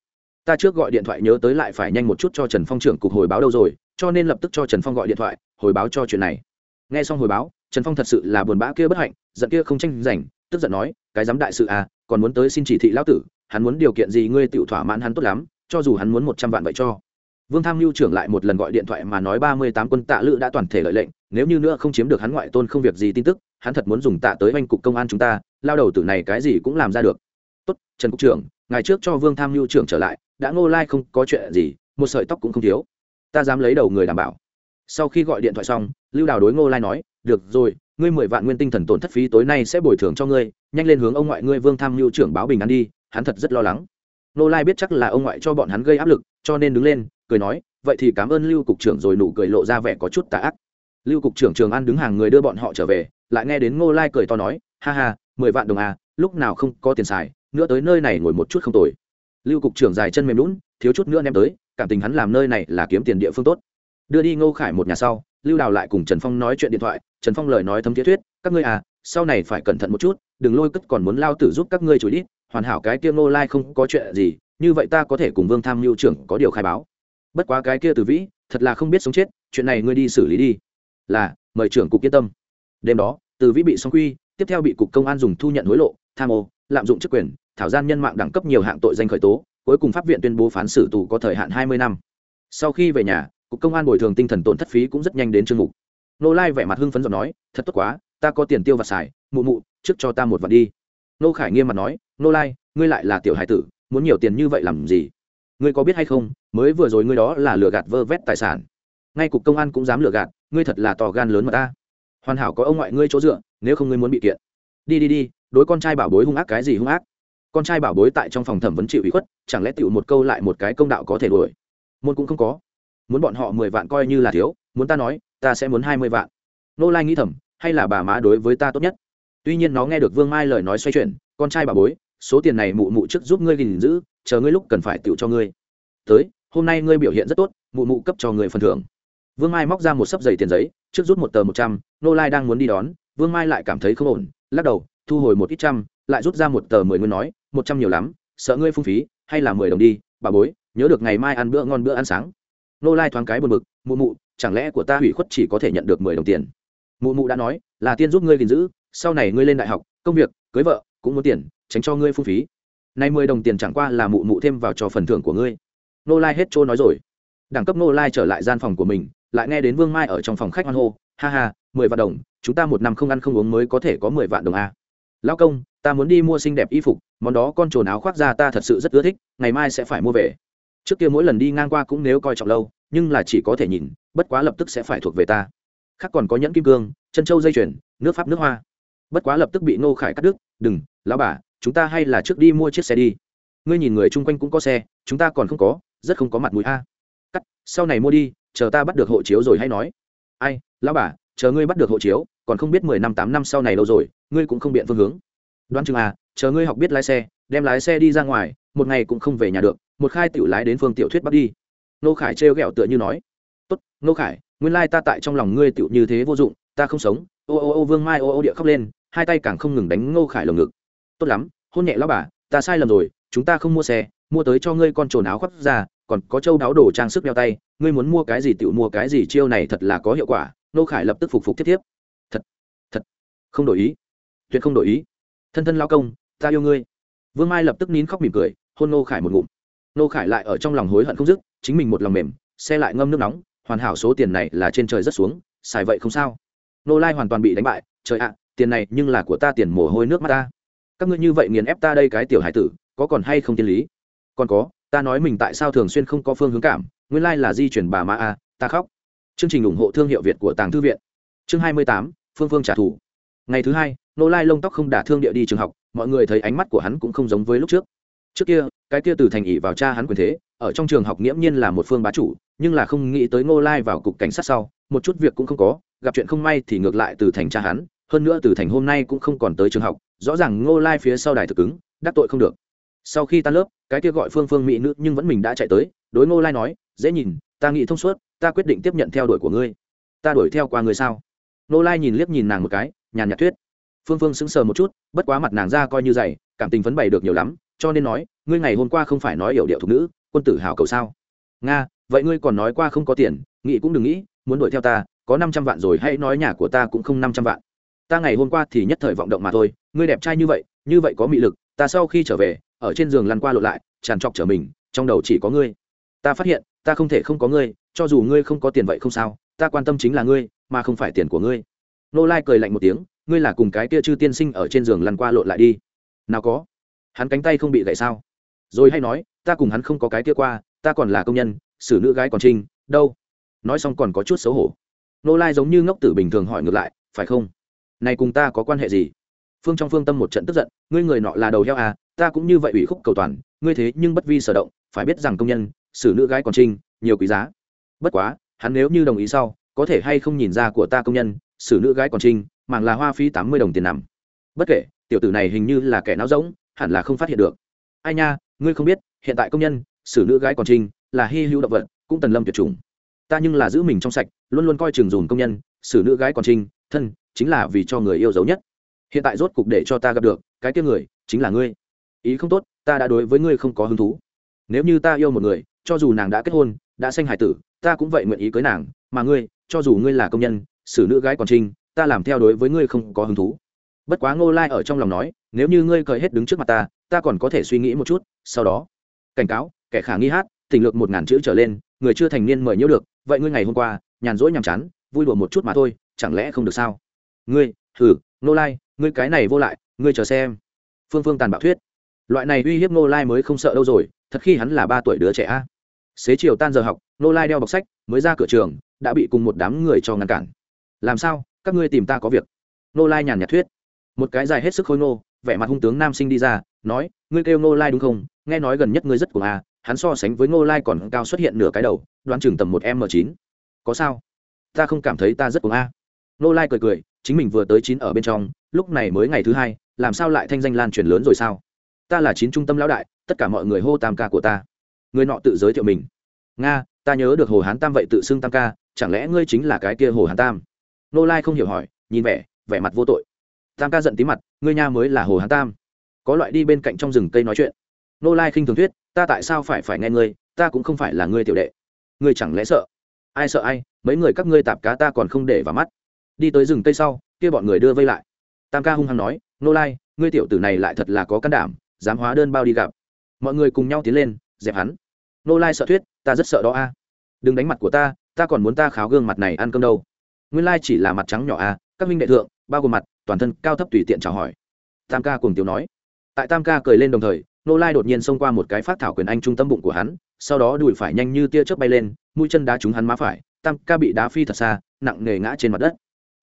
ta trước gọi điện thoại nhớ tới lại phải nhanh một chút cho trần phong trưởng cục hồi báo đâu rồi, cho nên lập tức cho trần phong gọi điện thoại, hồi báo cho chuyện này. Nghe xong hồi báo, trần phong thật sự là buồn bã kia bất hạnh, giận kia không tranh giành, tức giận nói, cái dám đại sự à còn muốn tới xin chỉ thị lão tử, hắn muốn điều kiện gì ngươi tự thỏa mãn hắn tốt lắm, cho dù hắn muốn một trăm vạn vậy cho. Vương tham mưu trưởng lại một lần gọi điện thoại mà nói ba mươi tám quân tạ lự đã toàn thể lợi lệnh, nếu như nữa không chiếm được hắn ngoại tôn không việc gì tin tức, hắn thật muốn dùng tạ tới oanh cục công an chúng ta, lao đầu tử này cái gì cũng làm ra được. Tốt, trần cục trưởng, ngày trước cho vương tham mưu trưởng trở lại đã ngô lai không có chuyện gì, một sợi tóc cũng không thiếu. Ta dám lấy đầu người đảm bảo. Sau khi gọi điện thoại xong, lưu đào đối ngô lai nói, được rồi, ngươi mười vạn nguyên tinh thần tổn thất phí tối nay sẽ bồi thường cho ngươi, nhanh lên hướng ông ngoại ngươi vương tham mưu trưởng báo bình an đi, hắn thật rất lo lắng. Ngô lai biết chắc là ông ngoại cho bọn hắn gây áp lực, cho nên đứng lên, cười nói, vậy thì cảm ơn lưu cục trưởng rồi nụ cười lộ ra vẻ có chút tà ác. Lưu cục trưởng trường an đứng hàng người đưa bọn họ trở về, lại nghe đến ngô lai cười to nói, ha ha, mười vạn đồng à lúc nào không có tiền xài, nữa tới nơi này ngồi một chút không tồi lưu cục trưởng dài chân mềm lún thiếu chút nữa ném tới, cảm tình hắn làm nơi này là kiếm tiền địa phương tốt. Đưa đi ngô khải một nhà sau, lưu đào lại cùng trần phong nói chuyện điện thoại, trần phong lời nói thấm thiết thuyết, các ngươi à sau này phải cẩn thận một chút, đừng lôi cất còn muốn lao tử giúp các ngươi chủ đi hoàn hảo cái kia ngô lai không có chuyện gì, như vậy ta có thể cùng vương tham mưu trưởng có điều khai báo. Bất quá cái kia từ vĩ, thật là không biết sống chết, chuyện này ngươi đi xử lý đi. Là, mời trưởng cục yên tâm. Đêm đó, từ vĩ bị xong quy, tiếp theo bị cục công an dùng thu nhận hối lộ, tham ô lạm dụng chức quyền, thảo gian nhân mạng đẳng cấp nhiều hạng tội danh khởi tố, cuối cùng pháp viện tuyên bố phán xử tù có thời hạn hai mươi năm. Sau khi về nhà, cục công an bồi thường tinh thần tổn thất phí cũng rất nhanh đến chương mục. Nô lai vẻ mặt hưng phấn giọng nói, thật tốt quá, ta có tiền tiêu và xài, mụ mụ, trước cho ta một vạn đi. Nô khải nghiêm mặt nói, nô lai, ngươi lại là tiểu hải tử, muốn nhiều tiền như vậy làm gì? Ngươi có biết hay không, mới vừa rồi ngươi đó là lừa gạt vơ vét tài sản. Ngay cục công an cũng dám lừa gạt, ngươi thật là tò gan lớn mà ta. Hoàn hảo có ông ngoại ngươi chỗ dựa, nếu không ngươi muốn bị kiện. Đi đi đi đối con trai bảo bối hung ác cái gì hung ác? Con trai bảo bối tại trong phòng thẩm vấn chịu ủy khuất, chẳng lẽ tựu một câu lại một cái công đạo có thể đuổi? Môn cũng không có. Muốn bọn họ mười vạn coi như là thiếu, muốn ta nói, ta sẽ muốn hai mươi vạn. Nô lai nghĩ thầm, hay là bà má đối với ta tốt nhất? Tuy nhiên nó nghe được vương mai lời nói xoay chuyển, con trai bà bối, số tiền này mụ mụ trước giúp ngươi gìn giữ, chờ ngươi lúc cần phải tựu cho ngươi. Tới, hôm nay ngươi biểu hiện rất tốt, mụ mụ cấp cho người phần thưởng. Vương mai móc ra một sấp giày tiền giấy, trước rút một tờ một trăm, nô lai đang muốn đi đón, vương mai lại cảm thấy không ổn lắc đầu, thu hồi một ít trăm, lại rút ra một tờ mười nguyên nói, một trăm nhiều lắm, sợ ngươi phung phí, hay là mười đồng đi, bà bối, nhớ được ngày mai ăn bữa ngon bữa ăn sáng. Nô lai thoáng cái buồn bực, mụ mụ, chẳng lẽ của ta hủy khuất chỉ có thể nhận được mười đồng tiền? Mụ mụ đã nói, là tiên giúp ngươi gìn giữ, sau này ngươi lên đại học, công việc, cưới vợ, cũng muốn tiền, tránh cho ngươi phung phí. Nay mười đồng tiền chẳng qua là mụ mụ thêm vào cho phần thưởng của ngươi. Nô lai hết trôi nói rồi. Đẳng cấp nô lai trở lại gian phòng của mình, lại nghe đến vương mai ở trong phòng khách hoan hô, ha ha mười vạn đồng, chúng ta một năm không ăn không uống mới có thể có mười vạn đồng a. Lão công, ta muốn đi mua xinh đẹp y phục, món đó con trồn áo khoác ra ta thật sự rất ưa thích, ngày mai sẽ phải mua về. Trước kia mỗi lần đi ngang qua cũng nếu coi trọng lâu, nhưng là chỉ có thể nhìn, bất quá lập tức sẽ phải thuộc về ta. Khác còn có nhẫn kim cương, chân châu dây chuyền, nước pháp nước hoa. Bất quá lập tức bị ngô khải cắt đứt, đừng, lão bà, chúng ta hay là trước đi mua chiếc xe đi. Ngươi nhìn người chung quanh cũng có xe, chúng ta còn không có, rất không có mặt mũi a. Cắt, sau này mua đi, chờ ta bắt được hộ chiếu rồi hay nói. Ai, lão bà chờ ngươi bắt được hộ chiếu, còn không biết mười năm, tám năm sau này lâu rồi, ngươi cũng không biện phương hướng. Đoán chừng à chờ ngươi học biết lái xe, đem lái xe đi ra ngoài, một ngày cũng không về nhà được, một khai tiểu lái đến phương tiểu thuyết bắt đi. Nô khải trêu ghẹo tựa như nói, tốt nô khải, nguyên lai ta tại trong lòng ngươi tiểu như thế vô dụng, ta không sống. Ô ô ô vương mai ô ô địa khóc lên, hai tay càng không ngừng đánh ngô khải lồng ngực. Tốt lắm, hôn nhẹ lão bà, ta sai lầm rồi, chúng ta không mua xe, mua tới cho ngươi con trồn áo khoác ra, còn có châu đáo đồ trang sức đeo tay, ngươi muốn mua cái gì tiểu mua cái gì, chiêu này thật là có hiệu quả nô khải lập tức phục phục tiếp tiếp. Thật thật, không đổi ý. Tuyệt không đổi ý. Thân thân lao công, ta yêu ngươi. Vương mai lập tức nín khóc mỉm cười, hôn nô khải một ngụm. Nô khải lại ở trong lòng hối hận không dứt, chính mình một lòng mềm, xe lại ngâm nước nóng, hoàn hảo số tiền này là trên trời rất xuống, xài vậy không sao. Nô lai hoàn toàn bị đánh bại, trời ạ, tiền này nhưng là của ta tiền mồ hôi nước mắt ta. Các ngươi như vậy nghiền ép ta đây cái tiểu hải tử, có còn hay không tiên lý? Còn có, ta nói mình tại sao thường xuyên không có phương hướng cảm, nguyên lai là di chuyển bà ma a, ta khóc chương trình ủng hộ thương hiệu việt của tàng thư viện. Chương hai mươi tám, phương phương trả thù. Ngày thứ hai, nô lai lông tóc không đả thương địa đi trường học, mọi người thấy ánh mắt của hắn cũng không giống với lúc trước. Trước kia, cái kia từ thành ỷ vào cha hắn quyền thế, ở trong trường học nghiễm nhiên là một phương bá chủ, nhưng là không nghĩ tới ngô lai vào cục cảnh sát sau, một chút việc cũng không có, gặp chuyện không may thì ngược lại từ thành cha hắn, hơn nữa từ thành hôm nay cũng không còn tới trường học, rõ ràng ngô lai phía sau đài thực ứng, đắc tội không được. Sau khi tan lớp, cái kia gọi phương phương mỹ nữ nhưng vẫn mình đã chạy tới, đối ngô lai nói, dễ nhìn, ta nghĩ thông suốt ta quyết định tiếp nhận theo đuổi của ngươi. Ta đuổi theo qua ngươi sao? Nô lai nhìn liếc nhìn nàng một cái, nhàn nhạt thuyết. Phương phương sững sờ một chút, bất quá mặt nàng ra coi như dày, cảm tình phấn bày được nhiều lắm, cho nên nói, ngươi ngày hôm qua không phải nói hiểu điệu thục nữ, quân tử hào cầu sao? Nga, vậy ngươi còn nói qua không có tiền, nghĩ cũng đừng nghĩ, muốn đuổi theo ta, có năm trăm vạn rồi hãy nói nhà của ta cũng không năm trăm vạn. Ta ngày hôm qua thì nhất thời vọng động mà thôi, ngươi đẹp trai như vậy như vậy có mị lực, ta sau khi trở về, ở trên giường lăn qua lộn lại, tràn trọc trở mình, trong đầu chỉ có ngươi. Ta phát hiện, ta không thể không có ngươi cho dù ngươi không có tiền vậy không sao, ta quan tâm chính là ngươi, mà không phải tiền của ngươi. Nô lai cười lạnh một tiếng, ngươi là cùng cái kia chư tiên sinh ở trên giường lăn qua lộn lại đi. Nào có. Hắn cánh tay không bị gãy sao? Rồi hay nói, ta cùng hắn không có cái kia qua, ta còn là công nhân, xử nữ gái còn trinh, đâu? Nói xong còn có chút xấu hổ. Nô lai giống như ngốc tử bình thường hỏi ngược lại, phải không? Này cùng ta có quan hệ gì? Phương trong phương tâm một trận tức giận, ngươi người nọ là đầu heo à ta cũng như vậy ủy khúc cầu toàn, ngươi thế nhưng bất vi sở động, phải biết rằng công nhân, xử nữ gái còn trinh, nhiều quý giá bất quá, hắn nếu như đồng ý sau, có thể hay không nhìn ra của ta công nhân, xử nữ gái còn trinh, màng là hoa phí tám mươi đồng tiền nằm. Bất kể, tiểu tử này hình như là kẻ não rỗng, hẳn là không phát hiện được. Ai nha, ngươi không biết, hiện tại công nhân, xử nữ gái còn trinh, là hy hữu động vật, cũng tần lâm tuyệt chủng. Ta nhưng là giữ mình trong sạch, luôn luôn coi chừng dùm công nhân, xử nữ gái còn trinh, thân, chính là vì cho người yêu dấu nhất. Hiện tại rốt cục để cho ta gặp được, cái kia người, chính là ngươi. Ý không tốt, ta đã đối với ngươi không có hứng thú. Nếu như ta yêu một người, cho dù nàng đã kết hôn, đã sanh hải tử ta cũng vậy nguyện ý cưới nàng, mà ngươi, cho dù ngươi là công nhân, xử nữ gái còn trinh, ta làm theo đối với ngươi không có hứng thú. Bất quá ngô lai ở trong lòng nói, nếu như ngươi cởi hết đứng trước mặt ta ta còn có thể suy nghĩ một chút, sau đó. Cảnh cáo, kẻ khả nghi hát, tình lược một ngàn chữ trở lên, người chưa thành niên mời nhiễu được, vậy ngươi ngày hôm qua, nhàn rỗi nhàm chán, vui đùa một chút mà thôi, chẳng lẽ không được sao? Ngươi, hừ, Ngô lai, ngươi cái này vô lại, ngươi chờ xem. Phương phương tàn bạo thuyết. Loại này uy hiếp Ngô lai mới không sợ đâu rồi, thật khi hắn là ba tuổi đứa trẻ a xế chiều tan giờ học, nô lai đeo bọc sách, mới ra cửa trường, đã bị cùng một đám người cho ngăn cản. Làm sao? Các ngươi tìm ta có việc. Nô lai nhàn nhạt thuyết. Một cái dài hết sức khôi nô vẻ mặt hung tướng nam sinh đi ra, nói, ngươi kêu nô lai đúng không? Nghe nói gần nhất ngươi rất cuồng a hắn so sánh với nô lai còn cao xuất hiện nửa cái đầu, đoán chừng tầm một m chín. Có sao? Ta không cảm thấy ta rất cuồng a. Nô lai cười cười, chính mình vừa tới chín ở bên trong, lúc này mới ngày thứ hai, làm sao lại thanh danh lan truyền lớn rồi sao? Ta là chín trung tâm lão đại, tất cả mọi người hô tam ca của ta người nọ tự giới thiệu mình. Nga, ta nhớ được hồ hán tam vậy tự xưng tam ca, chẳng lẽ ngươi chính là cái kia hồ hán tam? Nô lai không hiểu hỏi, nhìn vẻ vẻ mặt vô tội. Tam ca giận tí mặt, ngươi nha mới là hồ hán tam. Có loại đi bên cạnh trong rừng cây nói chuyện. Nô lai khinh thường thuyết, ta tại sao phải phải nghe ngươi, ta cũng không phải là ngươi tiểu đệ. Ngươi chẳng lẽ sợ? Ai sợ ai, mấy người các ngươi tạp cá ta còn không để vào mắt. Đi tới rừng cây sau, kia bọn người đưa vây lại. Tam ca hung hăng nói, nô lai, ngươi tiểu tử này lại thật là có can đảm, dám hóa đơn bao đi gặp. Mọi người cùng nhau tiến lên, dẹp hắn nô lai sợ thuyết, ta rất sợ đó a. À. Đừng đánh mặt của ta ta còn muốn ta kháo gương mặt này ăn cơm đâu. Nguyên lai chỉ là mặt trắng nhỏ a à. các minh đệ thượng, bao gồm mặt, toàn thân cao thấp tùy tiện chào hỏi. Tam ca cùng tiểu nói. Tại tam ca cười lên đồng thời, nô lai đột nhiên xông qua một cái phát thảo quyền anh trung tâm bụng của hắn, sau đó đùi phải nhanh như tia chớp bay lên, mũi chân đá trúng hắn má phải, tam ca bị đá phi thật xa, nặng nề ngã trên mặt đất.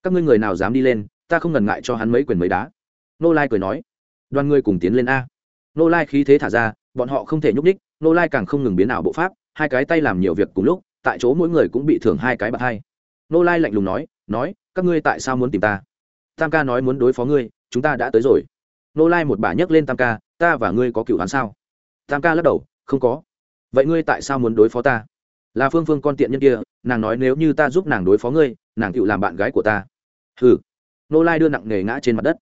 Các ngươi người nào dám đi lên, ta không ngần ngại cho hắn mấy quyền mấy đá. Nô lai cười nói. Đoàn ngươi cùng tiến lên a. Nô lai khí thế thả ra, bọn họ không thể nhúc ních nô lai càng không ngừng biến ảo bộ pháp, hai cái tay làm nhiều việc cùng lúc, tại chỗ mỗi người cũng bị thưởng hai cái bạc hai. Nô lai lạnh lùng nói nói, các ngươi tại sao muốn tìm ta? Tam ca nói muốn đối phó ngươi, chúng ta đã tới rồi. Nô lai một bà nhấc lên tam ca, ta và ngươi có cựu hắn sao? Tam ca lắc đầu, không có. Vậy ngươi tại sao muốn đối phó ta? Là phương phương con tiện nhân kia, nàng nói nếu như ta giúp nàng đối phó ngươi, nàng cựu làm bạn gái của ta. Hừ. Nô lai đưa nặng nề ngã trên mặt đất.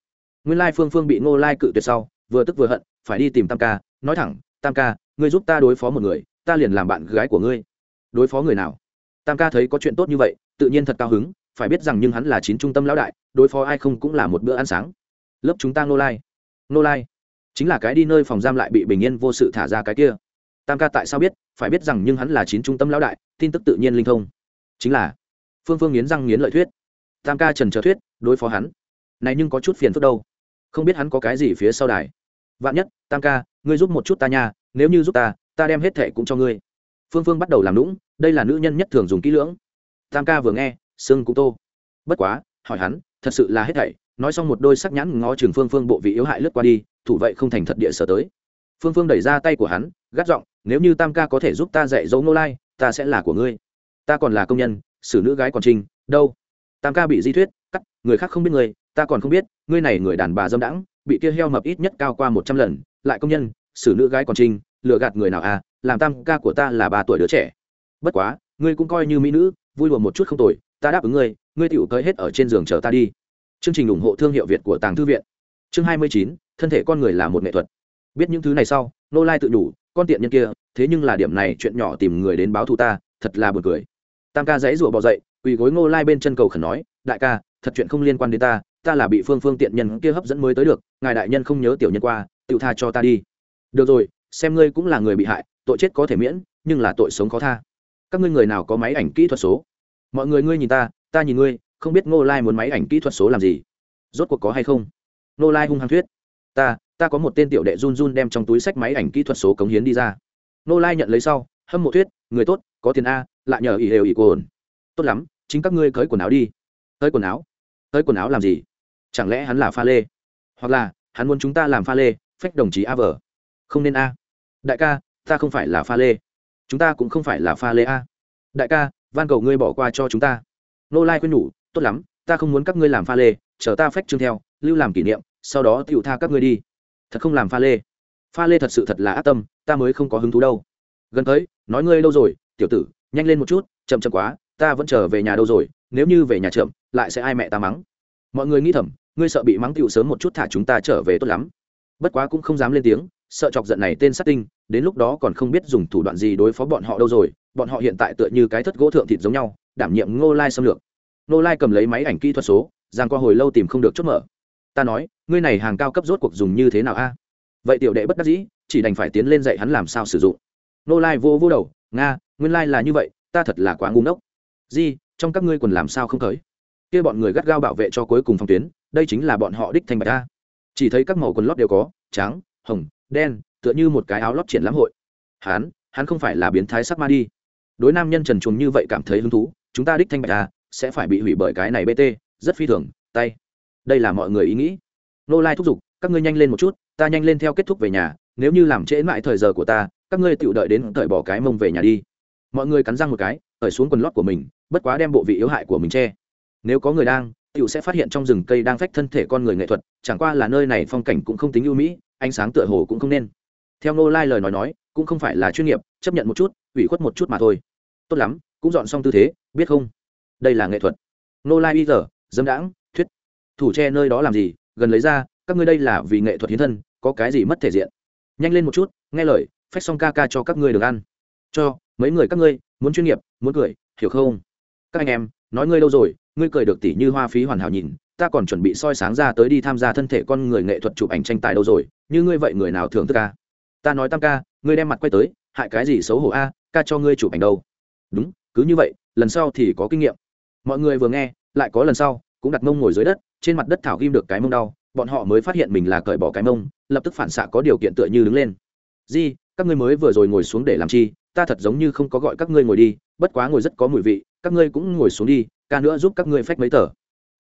Nguyên lai phương phương bị nô lai cự tuyệt sau, vừa tức vừa hận, phải đi tìm tam ca, nói thẳng, tam ca ngươi giúp ta đối phó một người, ta liền làm bạn gái của ngươi. Đối phó người nào? Tam ca thấy có chuyện tốt như vậy, tự nhiên thật cao hứng, phải biết rằng nhưng hắn là chín trung tâm lão đại, đối phó ai không cũng là một bữa ăn sáng. Lớp chúng ta nô lai nô lai, chính là cái đi nơi phòng giam lại bị bình yên vô sự thả ra cái kia. Tam ca tại sao biết, phải biết rằng nhưng hắn là chín trung tâm lão đại, tin tức tự nhiên linh thông. Chính là, phương phương nghiến răng nghiến lợi thuyết. Tam ca trần trờ thuyết, đối phó hắn. Này nhưng có chút phiền phức đâu. Không biết hắn có cái gì phía sau đài. Vạn nhất, tam ca, ngươi giúp một chút ta nha nếu như giúp ta ta đem hết thể cũng cho ngươi. Phương phương bắt đầu làm lũng đây là nữ nhân nhất thường dùng kỹ lưỡng. Tam ca vừa nghe sưng cũng tô. Bất quá, hỏi hắn, thật sự là hết thảy, nói xong một đôi sắc nhãn ngó chừng phương phương bộ vị yếu hại lướt qua đi, thủ vậy không thành thật địa sở tới. Phương phương đẩy ra tay của hắn, gắt giọng, nếu như tam ca có thể giúp ta dạy dỗ nô lai, ta sẽ là của ngươi. Ta còn là công nhân, xử nữ gái còn trinh đâu? Tam ca bị di thuyết, cắt, người khác không biết người, ta còn không biết, ngươi này người đàn bà dâm đãng, bị kia heo mập ít nhất cao qua một trăm lần, lại công nhân, xử nữ gái còn trinh lừa gạt người nào à làm tam ca của ta là ba tuổi đứa trẻ. Bất quá, ngươi cũng coi như mỹ nữ, vui lùa một chút không tồi, ta đáp ứng ngươi ngươi tựu tới hết ở trên giường chờ ta đi. Chương trình ủng hộ thương hiệu việt của tàng thư viện. Chương hai mươi chín, thân thể con người là một nghệ thuật. Biết những thứ này sau, nô lai tự đủ, con tiện nhân kia, thế nhưng là điểm này chuyện nhỏ tìm người đến báo thù ta, thật là buồn cười. Tam ca dãy rủa bỏ dậy, quỳ gối ngô lai bên chân cầu khẩn nói, đại ca, thật chuyện không liên quan đến ta ta là bị phương phương tiện nhân kia hấp dẫn mới tới được, ngài đại nhân không nhớ tiểu nhân qua tự tha cho ta đi. Được rồi xem ngươi cũng là người bị hại, tội chết có thể miễn, nhưng là tội sống khó tha. Các ngươi người nào có máy ảnh kỹ thuật số? Mọi người ngươi nhìn ta ta nhìn ngươi, không biết ngô lai muốn máy ảnh kỹ thuật số làm gì. Rốt cuộc có hay không? Ngô lai hung hăng thuyết. Ta ta có một tên tiểu đệ run run đem trong túi sách máy ảnh kỹ thuật số cống hiến đi ra. Ngô lai nhận lấy sau, hâm mộ thuyết, người tốt, có tiền a, lại nhờ ỷ đều ỷ cồn. Tốt lắm, chính các ngươi cởi quần áo đi. Cởi quần áo? Cởi quần áo làm gì? Chẳng lẽ hắn là pha lê? Hoặc là, hắn muốn chúng ta làm pha lê, phách đồng chí a vờ không nên a. Đại ca, ta không phải là pha lê. Chúng ta cũng không phải là pha lê a. Đại ca, van cầu ngươi bỏ qua cho chúng ta. Nô lai khuyên nhủ, tốt lắm, ta không muốn các ngươi làm pha lê, chờ ta phách trương theo, lưu làm kỷ niệm, sau đó tựu tha các ngươi đi. Thật không làm pha lê. Pha lê thật sự thật là ác tâm, ta mới không có hứng thú đâu. Gần tới, nói ngươi lâu rồi, tiểu tử, nhanh lên một chút, chậm chậm quá, ta vẫn trở về nhà đâu rồi, nếu như về nhà chậm, lại sẽ ai mẹ ta mắng. Mọi người nghĩ thầm, ngươi sợ bị mắng tựu sớm một chút thả chúng ta trở về tốt lắm. Bất quá cũng không dám lên tiếng sợ chọc giận này tên sát tinh, đến lúc đó còn không biết dùng thủ đoạn gì đối phó bọn họ đâu rồi, bọn họ hiện tại tựa như cái thất gỗ thượng thịt giống nhau, đảm nhiệm ngô lai xâm lược. Ngô lai cầm lấy máy ảnh kỹ thuật số, giang qua hồi lâu tìm không được chốt mở. Ta nói, ngươi này hàng cao cấp rốt cuộc dùng như thế nào a? Vậy tiểu đệ bất đắc dĩ, chỉ đành phải tiến lên dạy hắn làm sao sử dụng. Ngô lai vô vô đầu, nga, nguyên lai là như vậy, ta thật là quá ngu ngốc. Di, trong các ngươi còn làm sao không khởi? Kia bọn người gắt gao bảo vệ cho cuối cùng phòng tuyến, đây chính là bọn họ đích thành bạch a. Chỉ thấy các màu quần lót đều có, trắng, hồng đen, tựa như một cái áo lót triển lãm hội. Hắn hắn không phải là biến thái sắc ma đi. Đối nam nhân trần chuồng như vậy cảm thấy hứng thú, chúng ta đích thanh bạch à sẽ phải bị hủy bởi cái này bt rất phi thường, tay. Đây là mọi người ý nghĩ. Nô lai thúc giục, các ngươi nhanh lên một chút, ta nhanh lên theo kết thúc về nhà, nếu như làm trễ mãi thời giờ của ta, các ngươi tự đợi đến thời bỏ cái mông về nhà đi. Mọi người cắn răng một cái, cởi xuống quần lót của mình, bất quá đem bộ vị yếu hại của mình che. Nếu có người đang tiểu sẽ phát hiện trong rừng cây đang phách thân thể con người nghệ thuật, chẳng qua là nơi này phong cảnh cũng không tính ưu mỹ, ánh sáng tựa hồ cũng không nên. Theo nô lai lời nói nói, cũng không phải là chuyên nghiệp, chấp nhận một chút, ủy khuất một chút mà thôi. Tốt lắm, cũng dọn xong tư thế, biết không? Đây là nghệ thuật. Nô lai bây giờ dâm đãng, thuyết. Thủ tre nơi đó làm gì, gần lấy ra, các ngươi đây là vì nghệ thuật hiến thân, có cái gì mất thể diện? Nhanh lên một chút, nghe lời, phách xong ca ca cho các ngươi được ăn. Cho, mấy người các ngươi, muốn chuyên nghiệp, muốn cười, hiểu không? Các anh em, nói ngươi đâu rồi ngươi cười được tỷ như hoa phí hoàn hảo nhìn, ta còn chuẩn bị soi sáng ra tới đi tham gia thân thể con người nghệ thuật chụp ảnh tranh tài đâu rồi, như ngươi vậy người nào thưởng thức ca ta nói tam ca, ngươi đem mặt quay tới, hại cái gì xấu hổ a, ca cho ngươi chụp ảnh đâu. Đúng, cứ như vậy, lần sau thì có kinh nghiệm. Mọi người vừa nghe, lại có lần sau, cũng đặt mông ngồi dưới đất, trên mặt đất thảo ghim được cái mông đau, bọn họ mới phát hiện mình là cởi bỏ cái mông, lập tức phản xạ có điều kiện tựa như đứng lên. Di, các ngươi mới vừa rồi ngồi xuống để làm chi, ta thật giống như không có gọi các ngươi ngồi đi, bất quá ngồi rất có mùi vị, các ngươi cũng ngồi xuống đi ca nữa giúp các ngươi phách mấy tờ.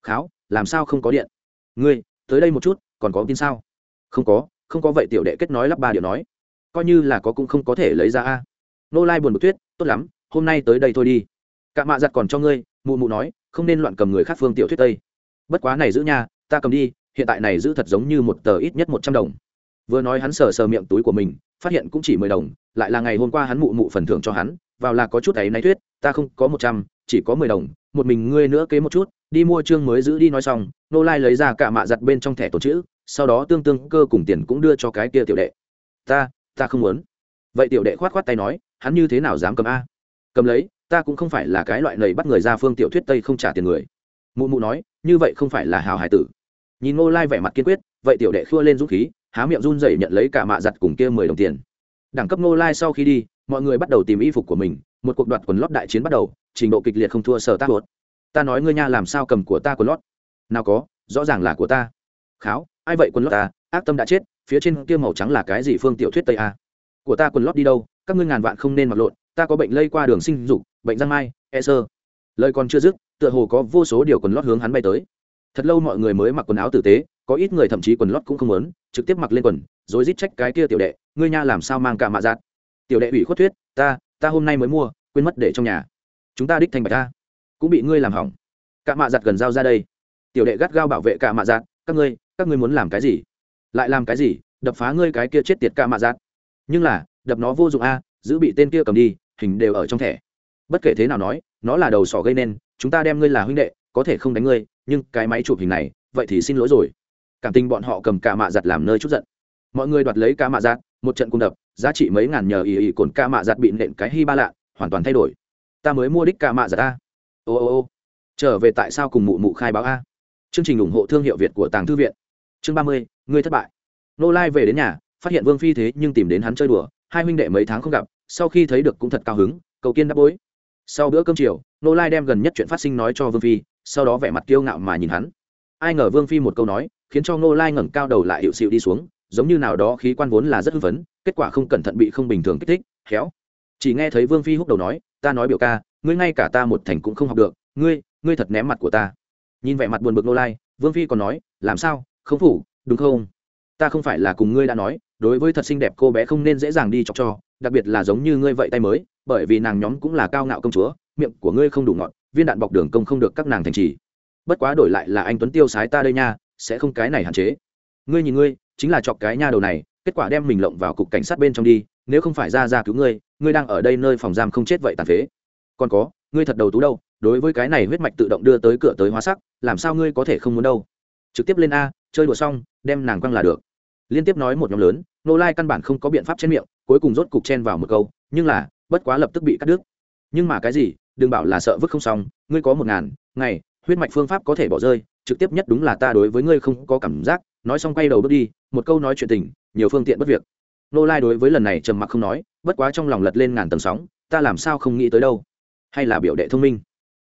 Kháo, làm sao không có điện? Ngươi, tới đây một chút, còn có tin sao? Không có không có vậy tiểu đệ kết nói lắp ba điều nói. Coi như là có cũng không có thể lấy ra a. Nô lai buồn bực tuyết tốt lắm, hôm nay tới đây thôi đi. Cạ mạ giặt còn cho ngươi, mụ mụ nói, không nên loạn cầm người khác phương tiểu thuyết tây. Bất quá này giữ nha, ta cầm đi, hiện tại này giữ thật giống như một tờ ít nhất một trăm đồng. Vừa nói hắn sờ sờ miệng túi của mình, phát hiện cũng chỉ mười đồng, lại là ngày hôm qua hắn mụ mụ phần thưởng cho hắn, vào là có chút ấy náy thuyết, ta không có một trăm chỉ có mười đồng, một mình ngươi nữa kế một chút, đi mua chương mới giữ đi nói xong, nô lai lấy ra cả mạ giặt bên trong thẻ tổ chữ, sau đó tương tương cơ cùng tiền cũng đưa cho cái kia tiểu đệ. Ta ta không muốn. Vậy tiểu đệ khoát khoát tay nói, hắn như thế nào dám cầm a? Cầm lấy, ta cũng không phải là cái loại lầy bắt người ra phương tiểu thuyết tây không trả tiền người. Mụ mụ nói, như vậy không phải là hào hải tử. Nhìn ngô lai vẻ mặt kiên quyết, vậy tiểu đệ khua lên dũng khí, há miệng run rẩy nhận lấy cả mạ giặt cùng kia mười đồng tiền. Đẳng cấp ngô lai sau khi đi, mọi người bắt đầu tìm y phục của mình một cuộc đoạt quần lót đại chiến bắt đầu, trình độ kịch liệt không thua sở tác luật ta nói ngươi nha, làm sao cầm của ta quần lót? Nào có, rõ ràng là của ta. Kháo, ai vậy quần lót ta? Ác tâm đã chết, phía trên kia màu trắng là cái gì phương tiểu thuyết tây a? Của ta quần lót đi đâu? Các ngươi ngàn vạn không nên mặc lộn, ta có bệnh lây qua đường sinh dục, bệnh răng mai e sơ. Lời còn chưa dứt, tựa hồ có vô số điều quần lót hướng hắn bay tới. Thật lâu mọi người mới mặc quần áo tử tế, có ít người thậm chí quần lót cũng không muốn, trực tiếp mặc lên quần, rồi rít trách cái kia tiểu đệ. Ngươi nha, làm sao mang cả mạ giạt tiểu đệ ủy khuất thuyết, ta ta hôm nay mới mua, quên mất để trong nhà. Chúng ta đích thành bạch ta. Cũng bị ngươi làm hỏng. Cả mạ giặt gần giao ra đây. Tiểu đệ gắt gao bảo vệ cả mạ giặt, các ngươi các ngươi muốn làm cái gì? Lại làm cái gì? Đập phá ngươi cái kia chết tiệt cả mạ giặt. Nhưng là, đập nó vô dụng a, giữ bị tên kia cầm đi, hình đều ở trong thẻ. Bất kể thế nào nói, nó là đầu sỏ gây nên, chúng ta đem ngươi là huynh đệ, có thể không đánh ngươi, nhưng cái máy chụp hình này, vậy thì xin lỗi rồi. Cảm tình bọn họ cầm cả mạ giặt làm nơi chút giận. Mọi người đoạt lấy cả mạ giặt, một trận cung đập giá trị mấy ngàn nhờ ì ì cồn ca mạ giặt bị nện cái hy ba lạ, hoàn toàn thay đổi. Ta mới mua đích ca mạ giặt a. Ô ô ô. Trở về tại sao cùng mụ mụ khai báo a? Chương trình ủng hộ thương hiệu việt của tàng thư viện. Chương ba mươi ngươi thất bại. Nô lai về đến nhà, phát hiện vương phi thế nhưng tìm đến hắn chơi đùa, hai huynh đệ mấy tháng không gặp, sau khi thấy được cũng thật cao hứng, cầu kiên đáp bối. Sau bữa cơm chiều, nô lai đem gần nhất chuyện phát sinh nói cho vương phi, sau đó vẻ mặt kiêu ngạo mà nhìn hắn. Ai ngờ vương phi một câu nói, khiến cho nô lai ngẩng cao đầu lại hiệu xịu đi xuống giống như nào đó khí quan vốn là rất hưng phấn, kết quả không cẩn thận bị không bình thường kích thích, khéo. Chỉ nghe thấy vương phi húc đầu nói, ta nói biểu ca, ngươi ngay cả ta một thành cũng không học được, ngươi ngươi thật ném mặt của ta. Nhìn vẻ mặt buồn bực nô lai, vương phi còn nói, làm sao, không phủ, đúng không? Ta không phải là cùng ngươi đã nói, đối với thật xinh đẹp cô bé không nên dễ dàng đi chọc cho, đặc biệt là giống như ngươi vậy tay mới, bởi vì nàng nhóm cũng là cao ngạo công chúa, miệng của ngươi không đủ ngọt, viên đạn bọc đường công không được các nàng thành trì. Bất quá đổi lại là anh tuấn tiêu sái ta đây nha, sẽ không cái này hạn chế. Ngươi nhìn ngươi chính là chọc cái nha đầu này, kết quả đem mình lộng vào cục cảnh sát bên trong đi, nếu không phải ra ra cứu ngươi ngươi đang ở đây nơi phòng giam không chết vậy tàn phế. Còn có, ngươi thật đầu tú đâu, đối với cái này huyết mạch tự động đưa tới cửa tới hóa sắc, làm sao ngươi có thể không muốn đâu? Trực tiếp lên a, chơi đùa xong, đem nàng quăng là được. Liên tiếp nói một nhóm lớn nô lai căn bản không có biện pháp trên miệng, cuối cùng rốt cục chen vào một câu, nhưng là, bất quá lập tức bị cắt đứt. Nhưng mà cái gì, đừng bảo là sợ vứt không xong, ngươi có một ngàn, ngày, huyết mạch phương pháp có thể bỏ rơi, trực tiếp nhất đúng là ta đối với ngươi không có cảm giác nói xong quay đầu bước đi, một câu nói chuyện tình, nhiều phương tiện bất việc. Nô lai đối với lần này trầm mặc không nói, bất quá trong lòng lật lên ngàn tầng sóng, ta làm sao không nghĩ tới đâu? Hay là biểu đệ thông minh?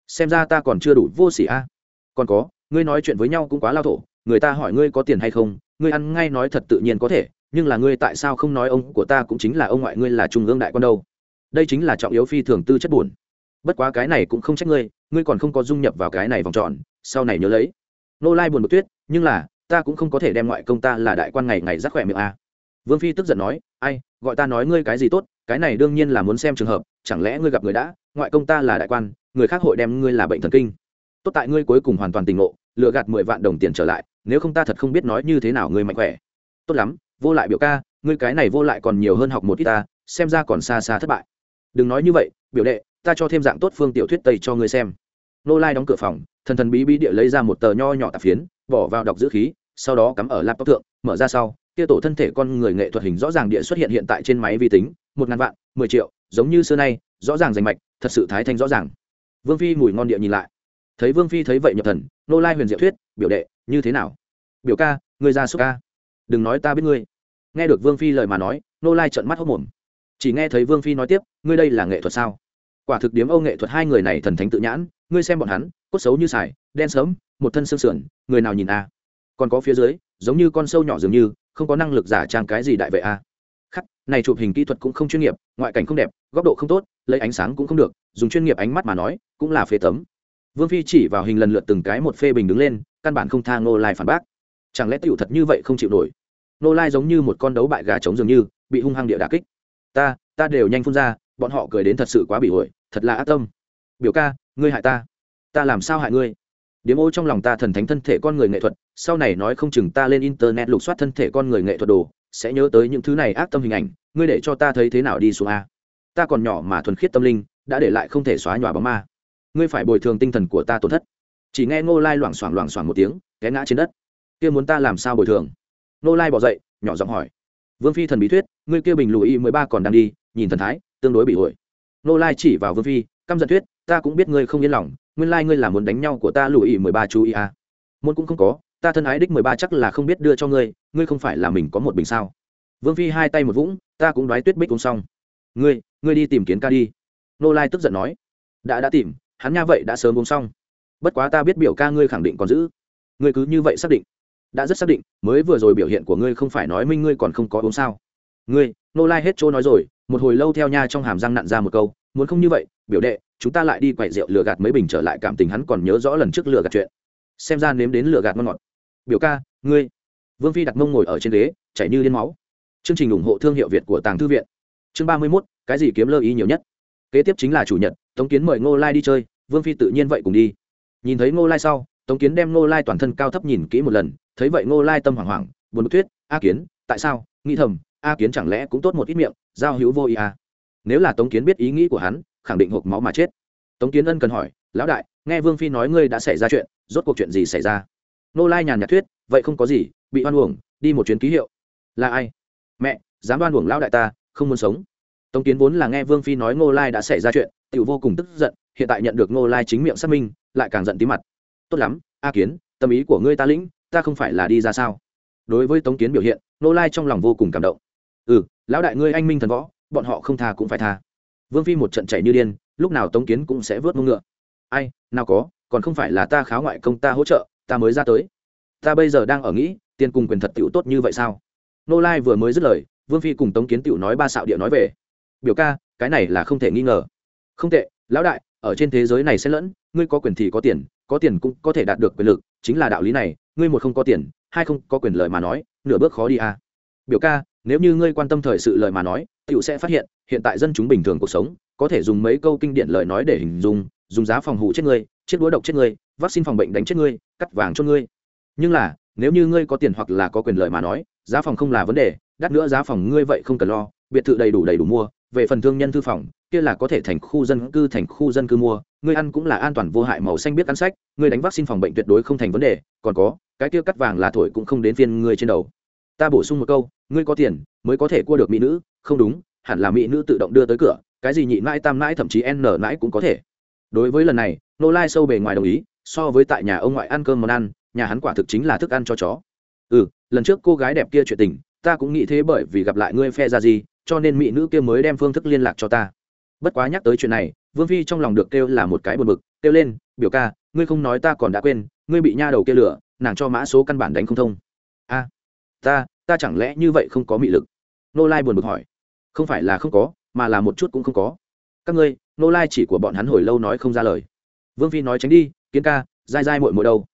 Xem ra ta còn chưa đủ vô s ỉ a. Còn có, ngươi nói chuyện với nhau cũng quá lao thổ, người ta hỏi ngươi có tiền hay không, ngươi ăn ngay nói thật tự nhiên có thể, nhưng là ngươi tại sao không nói ông của ta cũng chính là ông ngoại ngươi là trung ương đại quan đâu? Đây chính là trọng yếu phi thường tư chất buồn. Bất quá cái này cũng không trách ngươi ngươi còn không có dung nhập vào cái này vòng tròn, sau này nhớ lấy. Nô lai buồn bực tuyết, nhưng là ta cũng không có thể đem ngoại công ta là đại quan ngày ngày rắc khỏe miệng a à. vương phi tức giận nói, ai, gọi ta nói ngươi cái gì tốt, cái này đương nhiên là muốn xem trường hợp, chẳng lẽ ngươi gặp người đã, ngoại công ta là đại quan, người khác hội đem ngươi là bệnh thần kinh. Tốt tại ngươi cuối cùng hoàn toàn tình ngộ lựa gạt mười vạn đồng tiền trở lại, nếu không ta thật không biết nói như thế nào ngươi mạnh khỏe. Tốt lắm, vô lại biểu ca, ngươi cái này vô lại còn nhiều hơn học một ít ta, xem ra còn xa xa thất bại. Đừng nói như vậy, biểu đệ, ta cho thêm dạng tốt phương tiểu thuyết tây cho ngươi xem. Nô lai đóng cửa phòng thần thần bí bí địa lấy ra một tờ nho nhỏ tạp phiến, bỏ vào đọc giữ khí, sau đó cắm ở laptop thượng, mở ra sau, kia tổ thân thể con người nghệ thuật hình rõ ràng địa xuất hiện hiện tại trên máy vi tính, một ngàn vạn, mười triệu, giống như xưa nay, rõ ràng rành mạch, thật sự thái thanh rõ ràng. Vương phi mùi ngon địa nhìn lại. Thấy vương phi thấy vậy nhập thần, nô lai huyền diệu thuyết, biểu đệ, như thế nào? Biểu ca, ngươi ra xúc ca. Đừng nói ta biết ngươi. Nghe được vương phi lời mà nói, nô lai trợn mắt hốc mồm chỉ nghe thấy vương phi nói tiếp, ngươi đây là nghệ thuật sao? Quả thực điếm âu nghệ thuật hai người này thần thánh tự nhãn ngươi xem bọn hắn cốt xấu như sải, đen sớm một thân xương sườn người nào nhìn a? Còn có phía dưới giống như con sâu nhỏ dường như không có năng lực giả trang cái gì đại vệ a. Khắc này chụp hình kỹ thuật cũng không chuyên nghiệp ngoại cảnh không đẹp góc độ không tốt lấy ánh sáng cũng không được dùng chuyên nghiệp ánh mắt mà nói cũng là phế tấm. Vương phi chỉ vào hình lần lượt từng cái một phê bình đứng lên căn bản không tha ngô lai phản bác. Chẳng lẽ tiểu thật như vậy không chịu nổi? Ngô lai giống như một con đấu bại gà trống dường như bị hung hăng địa đà kích. Ta ta đều nhanh phun ra bọn họ cười đến thật sự quá bị ổi thật là ác tâm. Biểu ca ngươi hại ta ta làm sao hại ngươi? Điếm ô trong lòng ta thần thánh thân thể con người nghệ thuật, sau này nói không chừng ta lên internet lục soát thân thể con người nghệ thuật đồ, sẽ nhớ tới những thứ này ác tâm hình ảnh, ngươi để cho ta thấy thế nào đi xuống a? Ta còn nhỏ mà thuần khiết tâm linh, đã để lại không thể xóa nhòa bóng ma. Ngươi phải bồi thường tinh thần của ta tổn thất. Chỉ nghe ngô lai loảng xoảng loảng xoảng một tiếng, té ngã trên đất. Kia muốn ta làm sao bồi thường? Ngô lai bỏ dậy, nhỏ giọng hỏi. Vương phi thần bí thuyết, ngươi kia bình lùi mười ba còn đang đi, nhìn thần thái, tương đối bị ổi ngô lai chỉ vào vương phi căm giận thuyết, ta cũng biết ngươi không yên lòng, nguyên lai ngươi là muốn đánh nhau của ta lùi mười ba chú ý à. môn cũng không có, ta thân ái đích mười ba chắc là không biết đưa cho ngươi ngươi không phải là mình có một bình sao. Vương phi hai tay một vũng, ta cũng đoái tuyết bích uống xong. Ngươi ngươi đi tìm kiến ca đi. Nô lai tức giận nói. Đã đã tìm, hắn nha vậy đã sớm uống xong. Bất quá ta biết biểu ca ngươi khẳng định còn giữ. Ngươi cứ như vậy xác định. Đã rất xác định, mới vừa rồi biểu hiện của ngươi không phải nói minh ngươi còn không có uống sao. Ngươi, nô lai hết chỗ nói rồi, một hồi lâu theo nha trong hàm răng nặn ra một câu, muốn không như vậy biểu đệ, chúng ta lại đi quậy rượu lừa gạt mấy bình trở lại cảm tình hắn còn nhớ rõ lần trước lừa gạt chuyện. Xem ra nếm đến lừa gạt ngon ngọt. Biểu ca, ngươi. Vương phi đặt mông ngồi ở trên ghế, chảy như liên máu. Chương trình ủng hộ thương hiệu việt của tàng thư viện. Chương ba mươi mốt, cái gì kiếm lơ ý nhiều nhất? Kế tiếp chính là chủ nhật, tống kiến mời ngô lai đi chơi, vương phi tự nhiên vậy cùng đi. Nhìn thấy ngô lai sau, tống kiến đem ngô lai toàn thân cao thấp nhìn kỹ một lần, thấy vậy ngô lai tâm hoảng hoảng, buồn bực thuyết, a kiến, tại sao? Nghĩ thầm, a kiến chẳng lẽ cũng tốt một ít miệng, giao hữu vô ý à? Nếu là tống kiến biết ý nghĩ của hắn khẳng định hộp máu mà chết. Tống kiến ân cần hỏi, lão đại, nghe vương phi nói ngươi đã xảy ra chuyện, rốt cuộc chuyện gì xảy ra? Nô lai nhàn nhạt thuyết, vậy không có gì, bị oan uổng, đi một chuyến ký hiệu. Là ai? Mẹ, dám đoan uổng lão đại ta, không muốn sống. Tống kiến vốn là nghe vương phi nói ngô lai đã xảy ra chuyện tự vô cùng tức giận, hiện tại nhận được ngô lai chính miệng xác minh, lại càng giận tí mặt. Tốt lắm, a kiến, tâm ý của ngươi ta lĩnh, ta không phải là đi ra sao? Đối với tống kiến biểu hiện, ngô lai trong lòng vô cùng cảm động. Ừ lão đại ngươi anh minh thần võ, bọn họ không tha cũng phải tha vương phi một trận chạy như điên, lúc nào tống kiến cũng sẽ vớt mông ngựa. Ai, nào có, còn không phải là ta kháo ngoại công ta hỗ trợ, ta mới ra tới. Ta bây giờ đang ở nghĩ, tiền cùng quyền thật tựu tốt như vậy sao? Nô lai vừa mới dứt lời, vương phi cùng tống kiến tựu nói ba xạo địa nói về. Biểu ca, cái này là không thể nghi ngờ. Không tệ, lão đại, ở trên thế giới này sẽ lẫn, ngươi có quyền thì có tiền có tiền cũng có thể đạt được quyền lực, chính là đạo lý này, ngươi một không có tiền, hai không có quyền lợi mà nói, nửa bước khó đi à. biểu ca, nếu như ngươi quan tâm thời sự lời mà nói tựu sẽ phát hiện hiện tại dân chúng bình thường cuộc sống, có thể dùng mấy câu kinh điển lời nói để hình dung, dùng giá phòng hụ chết ngươi chiếc đũa độc chết ngươi vaccine phòng bệnh đánh chết ngươi cắt vàng cho ngươi nhưng là, nếu như ngươi có tiền hoặc là có quyền lợi mà nói, giá phòng không là vấn đề, đắt nữa giá phòng ngươi vậy không cần lo, biệt thự đầy đủ đầy đủ mua, về phần thương nhân thư phòng, kia là có thể thành khu dân cư, thành khu dân cư mua, ngươi ăn cũng là an toàn vô hại màu xanh biết ăn sách, ngươi đánh vaccine phòng bệnh tuyệt đối không thành vấn đề, còn có, cái kia cắt vàng là thổi cũng không đến phiên ngươi trên đầu. Ta bổ sung một câu, ngươi có tiền, mới có thể cua được mỹ nữ không đúng, hẳn là mỹ nữ tự động đưa tới cửa, cái gì nhị mãi tam mãi thậm chí n mãi cũng có thể. Đối với lần này, nô lai sâu bề ngoài đồng ý, so với tại nhà ông ngoại ăn cơm món ăn, nhà hắn quả thực chính là thức ăn cho chó. Ừ lần trước cô gái đẹp kia chuyện tình, ta cũng nghĩ thế bởi vì gặp lại ngươi phe ra gì cho nên mỹ nữ kia mới đem phương thức liên lạc cho ta. Bất quá nhắc tới chuyện này, vương phi trong lòng được kêu là một cái buồn bực, kêu lên, biểu ca, ngươi không nói ta còn đã quên, ngươi bị nha đầu kia lửa nàng cho mã số căn bản đánh không thông. A, ta ta chẳng lẽ như vậy không có mị lực? Nô lai buồn bực hỏi không phải là không có, mà là một chút cũng không có. Các ngươi, nô lai chỉ của bọn hắn hồi lâu nói không ra lời. Vương phi nói tránh đi, kiến ca, dai dai mội mội đâu?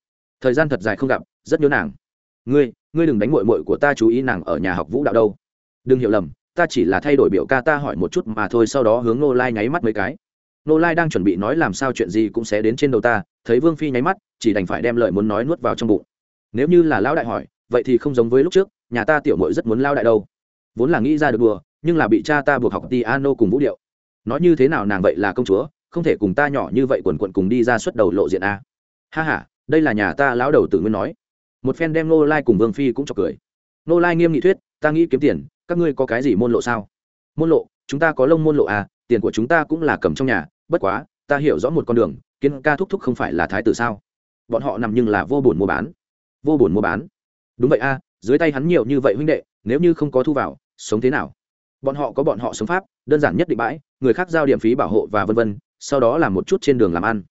Thời gian thật dài không gặp, rất nhớ nàng. Ngươi ngươi đừng đánh mội mội của ta chú ý nàng ở nhà học vũ đạo đâu. Đừng hiểu lầm, ta chỉ là thay đổi biểu ca ta hỏi một chút mà thôi, sau đó hướng nô lai nháy mắt mấy cái. Nô lai đang chuẩn bị nói làm sao chuyện gì cũng sẽ đến trên đầu ta, thấy vương phi nháy mắt, chỉ đành phải đem lời muốn nói nuốt vào trong bụng. Nếu như là lão đại hỏi, vậy thì không giống với lúc trước, nhà ta tiểu mội rất muốn lao đại đâu. Vốn là nghĩ ra được đùa nhưng là bị cha ta buộc học piano cùng vũ điệu. Nói như thế nào nàng vậy là công chúa, không thể cùng ta nhỏ như vậy quần quận cùng đi ra xuất đầu lộ diện a. Ha h a đây là nhà ta lão đầu tử nguyên nói. Một phen đem nô lai cùng vương phi cũng cho cười. Nô lai nghiêm nghị thuyết, ta nghĩ kiếm tiền, các ngươi có cái gì môn lộ sao? Môn lộ, chúng ta có lông môn lộ à tiền của chúng ta cũng là cầm trong nhà, bất quá, ta hiểu rõ một con đường, kiến ca thúc thúc không phải là thái tử sao? Bọn họ nằm nhưng là vô bổn mua bán. Vô bổn mua bán. Đúng vậy a, dưới tay hắn nhiều như vậy huynh đệ, nếu như không có thu vào, sống thế nào? Bọn họ có bọn họ sống pháp, đơn giản nhất định bãi, người khác giao điểm phí bảo hộ và vân vân, sau đó làm một chút trên đường làm ăn.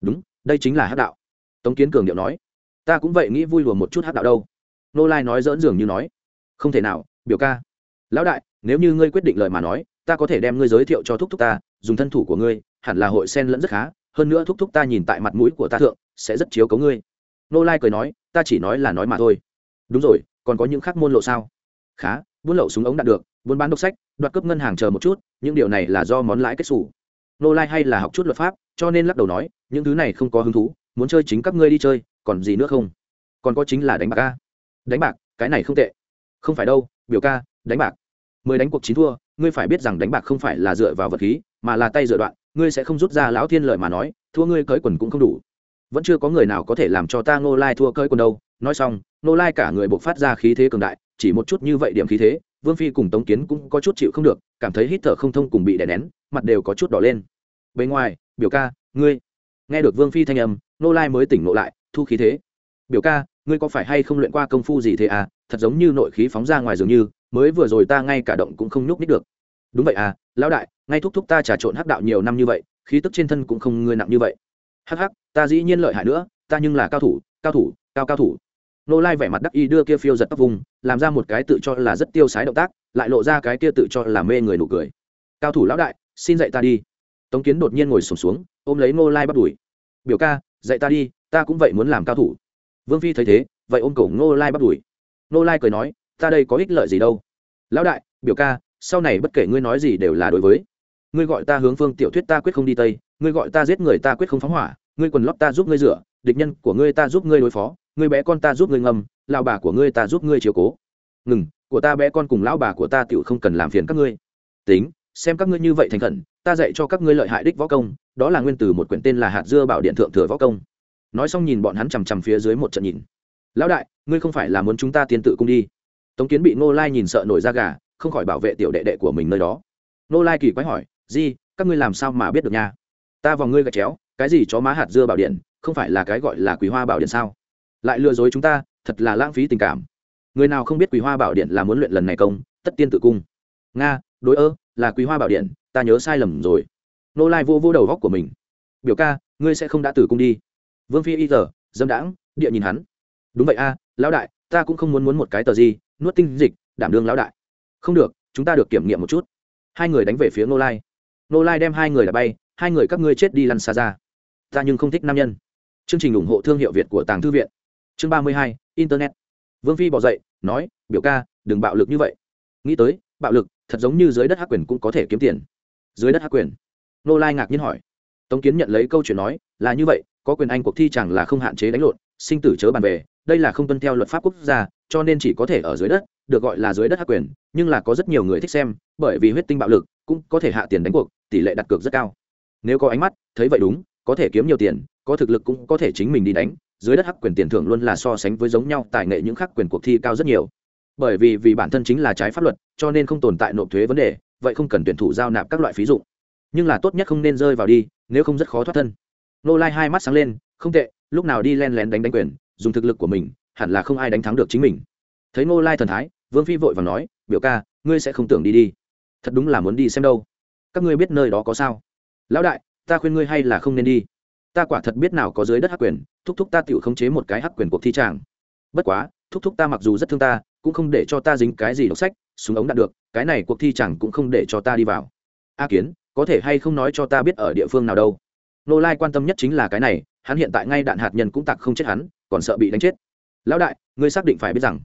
Đúng, đây chính là hát đạo. Tống kiến cường điệu nói, ta cũng vậy nghĩ vui lùa một chút hát đạo đâu. Nô lai nói dỡn dường như nói, không thể nào, biểu ca. Lão đại, nếu như ngươi quyết định lời mà nói, ta có thể đem ngươi giới thiệu cho thúc thúc ta, dùng thân thủ của ngươi, hẳn là hội sen lẫn rất khá, hơn nữa thúc thúc ta nhìn tại mặt mũi của ta thượng, sẽ rất chiếu cấu ngươi. Nô lai cười nói, ta chỉ nói là nói mà thôi. Đúng rồi, còn có những khác môn lộ sao? Khá buôn lậu súng ống đạt được, buôn bán đọc sách, đoạt cướp ngân hàng chờ một chút, những điều này là do món lãi kết xù. Nô lai hay là học chút luật pháp, cho nên lắc đầu nói, những thứ này không có hứng thú, muốn chơi chính các ngươi đi chơi, còn gì nữa không? Còn có chính là đánh bạc ca đánh bạc, cái này không tệ. Không phải đâu, biểu ca, đánh bạc. Mười đánh cuộc chín thua, ngươi phải biết rằng đánh bạc không phải là dựa vào vật khí, mà là tay dựa đoạn, ngươi sẽ không rút ra lão thiên lợi mà nói, thua ngươi cởi quần cũng không đủ. Vẫn chưa có người nào có thể làm cho ta ngô lai thua cởi quần đâu. Nói xong ngô lai cả người buộc phát ra khí thế cường đại chỉ một chút như vậy điểm khí thế, vương phi cùng tống kiến cũng có chút chịu không được, cảm thấy hít thở không thông cùng bị đè nén, mặt đều có chút đỏ lên. Bên ngoài, biểu ca, ngươi. Nghe được vương phi thanh âm, nô lai mới tỉnh ngộ lại, thu khí thế. Biểu ca, ngươi có phải hay không luyện qua công phu gì thế à? Thật giống như nội khí phóng ra ngoài dường như, mới vừa rồi ta ngay cả động cũng không nhúc nít được. Đúng vậy à lão đại, ngay thúc thúc ta trà trộn hắc đạo nhiều năm như vậy, khí tức trên thân cũng không ngươi nặng như vậy. Hắc hắc, ta dĩ nhiên lợi hại nữa, ta nhưng là cao thủ cao thủ, cao cao thủ nô lai vẻ mặt đắc y đưa kia phiêu giật tóc vùng làm ra một cái tự cho là rất tiêu sái động tác lại lộ ra cái kia tự cho là mê người nụ cười. Cao thủ lão đại xin dạy ta đi. Tống kiến đột nhiên ngồi sùng xuống, xuống ôm lấy nô lai bắt đuổi. Biểu ca dạy ta đi ta cũng vậy muốn làm cao thủ. Vương phi thấy thế vậy ôm cổ nô lai bắt đuổi. Nô lai cười nói ta đây có ích lợi gì đâu? Lão đại biểu ca sau này bất kể ngươi nói gì đều là đối với. Ngươi gọi ta hướng phương tiểu thuyết ta quyết không đi tây ngươi gọi ta giết người ta quyết không phóng hỏa ngươi quần lót ta giúp ngươi rửa địch nhân của ngươi ta giúp ngươi đối phó ngươi bé con ta giúp ngươi ngâm lao bà của ngươi ta giúp ngươi chiếu cố. Ngừng, của ta bé con cùng lão bà của ta tựu không cần làm phiền các ngươi. Tính, xem các ngươi như vậy thành khẩn, ta dạy cho các ngươi lợi hại đích võ công, đó là nguyên từ một quyển tên là hạt dưa bảo điện thượng thừa võ công. Nói xong nhìn bọn hắn chằm chằm phía dưới một trận nhìn. Lão đại, ngươi không phải là muốn chúng ta tiên tự cung đi. Tống kiến bị Nô lai nhìn sợ nổi da gà, không khỏi bảo vệ tiểu đệ đệ của mình nơi đó. Nô lai kỳ quái hỏi, di, các ngươi làm sao mà biết được nha? Ta vào ngươi gạch chéo, cái gì chó má hạt dưa bảo điện, không phải là cái gọi là quý hoa bảo điện sao? Lại lừa dối chúng ta, thật là lãng phí tình cảm. Người nào không biết quý hoa bảo điện là muốn luyện lần này công, tất tiên tự cung. Nga, đối ơ, là quý hoa bảo điện, ta nhớ sai lầm rồi. Nô lai vô vô đầu góc của mình. Biểu ca, ngươi sẽ không đã tử cung đi. Vương phi y tờ, dâm đãng, địa nhìn hắn. Đúng vậy a, lão đại, ta cũng không muốn muốn một cái tờ gì, nuốt tinh dịch, đảm đương lão đại. Không được, chúng ta được kiểm nghiệm một chút. Hai người đánh về phía nô lai. Nô lai đem hai người đã bay, hai người các ngươi chết đi lăn xa ra. Ta nhưng không thích nam nhân. Chương trình ủng hộ thương hiệu việt của tàng thư viện chương ba mươi hai, internet. Vương phi bỏ dậy, nói, biểu ca, đừng bạo lực như vậy. Nghĩ tới, bạo lực thật giống như dưới đất hắc quyền cũng có thể kiếm tiền. Dưới đất hắc quyền. Nô lai ngạc nhiên hỏi. Tống kiến nhận lấy câu chuyện nói, là như vậy, có quyền anh cuộc thi chẳng là không hạn chế đánh lộn, sinh tử chớ bàn về, đây là không tuân theo luật pháp quốc gia, cho nên chỉ có thể ở dưới đất, được gọi là dưới đất hắc quyền, nhưng là có rất nhiều người thích xem, bởi vì huyết tinh bạo lực cũng có thể hạ tiền đánh cuộc, tỷ lệ đặt cược rất cao. Nếu có ánh mắt, thấy vậy đúng, có thể kiếm nhiều tiền, có thực lực cũng có thể chính mình đi đánh dưới đất hắc quyền tiền thưởng luôn là so sánh với giống nhau, tài nghệ những khác quyền cuộc thi cao rất nhiều. Bởi vì vì bản thân chính là trái pháp luật, cho nên không tồn tại nộp thuế vấn đề, vậy không cần tuyển thủ giao nạp các loại phí dụng. Nhưng là tốt nhất không nên rơi vào đi, nếu không rất khó thoát thân. Nô lai hai mắt sáng lên, không tệ, lúc nào đi len lén đánh đánh quyền, dùng thực lực của mình, hẳn là không ai đánh thắng được chính mình. Thấy nô lai thần thái, vương phi vội và nói, biểu ca, ngươi sẽ không tưởng đi đi. Thật đúng là muốn đi xem đâu. Các ngươi biết nơi đó có sao? Lão đại, ta khuyên ngươi hay là không nên đi ta quả thật biết nào có dưới đất hắc quyền, thúc thúc ta tự khống chế một cái hắc quyền cuộc thi tràng. Bất quá, thúc thúc ta mặc dù rất thương ta, cũng không để cho ta dính cái gì đọc sách, súng ống đạt được, cái này cuộc thi chẳng cũng không để cho ta đi vào. A kiến, có thể hay không nói cho ta biết ở địa phương nào đâu? Nô lai quan tâm nhất chính là cái này, hắn hiện tại ngay đạn hạt nhân cũng tặc không chết hắn, còn sợ bị đánh chết. Lão đại, ngươi xác định phải biết rằng,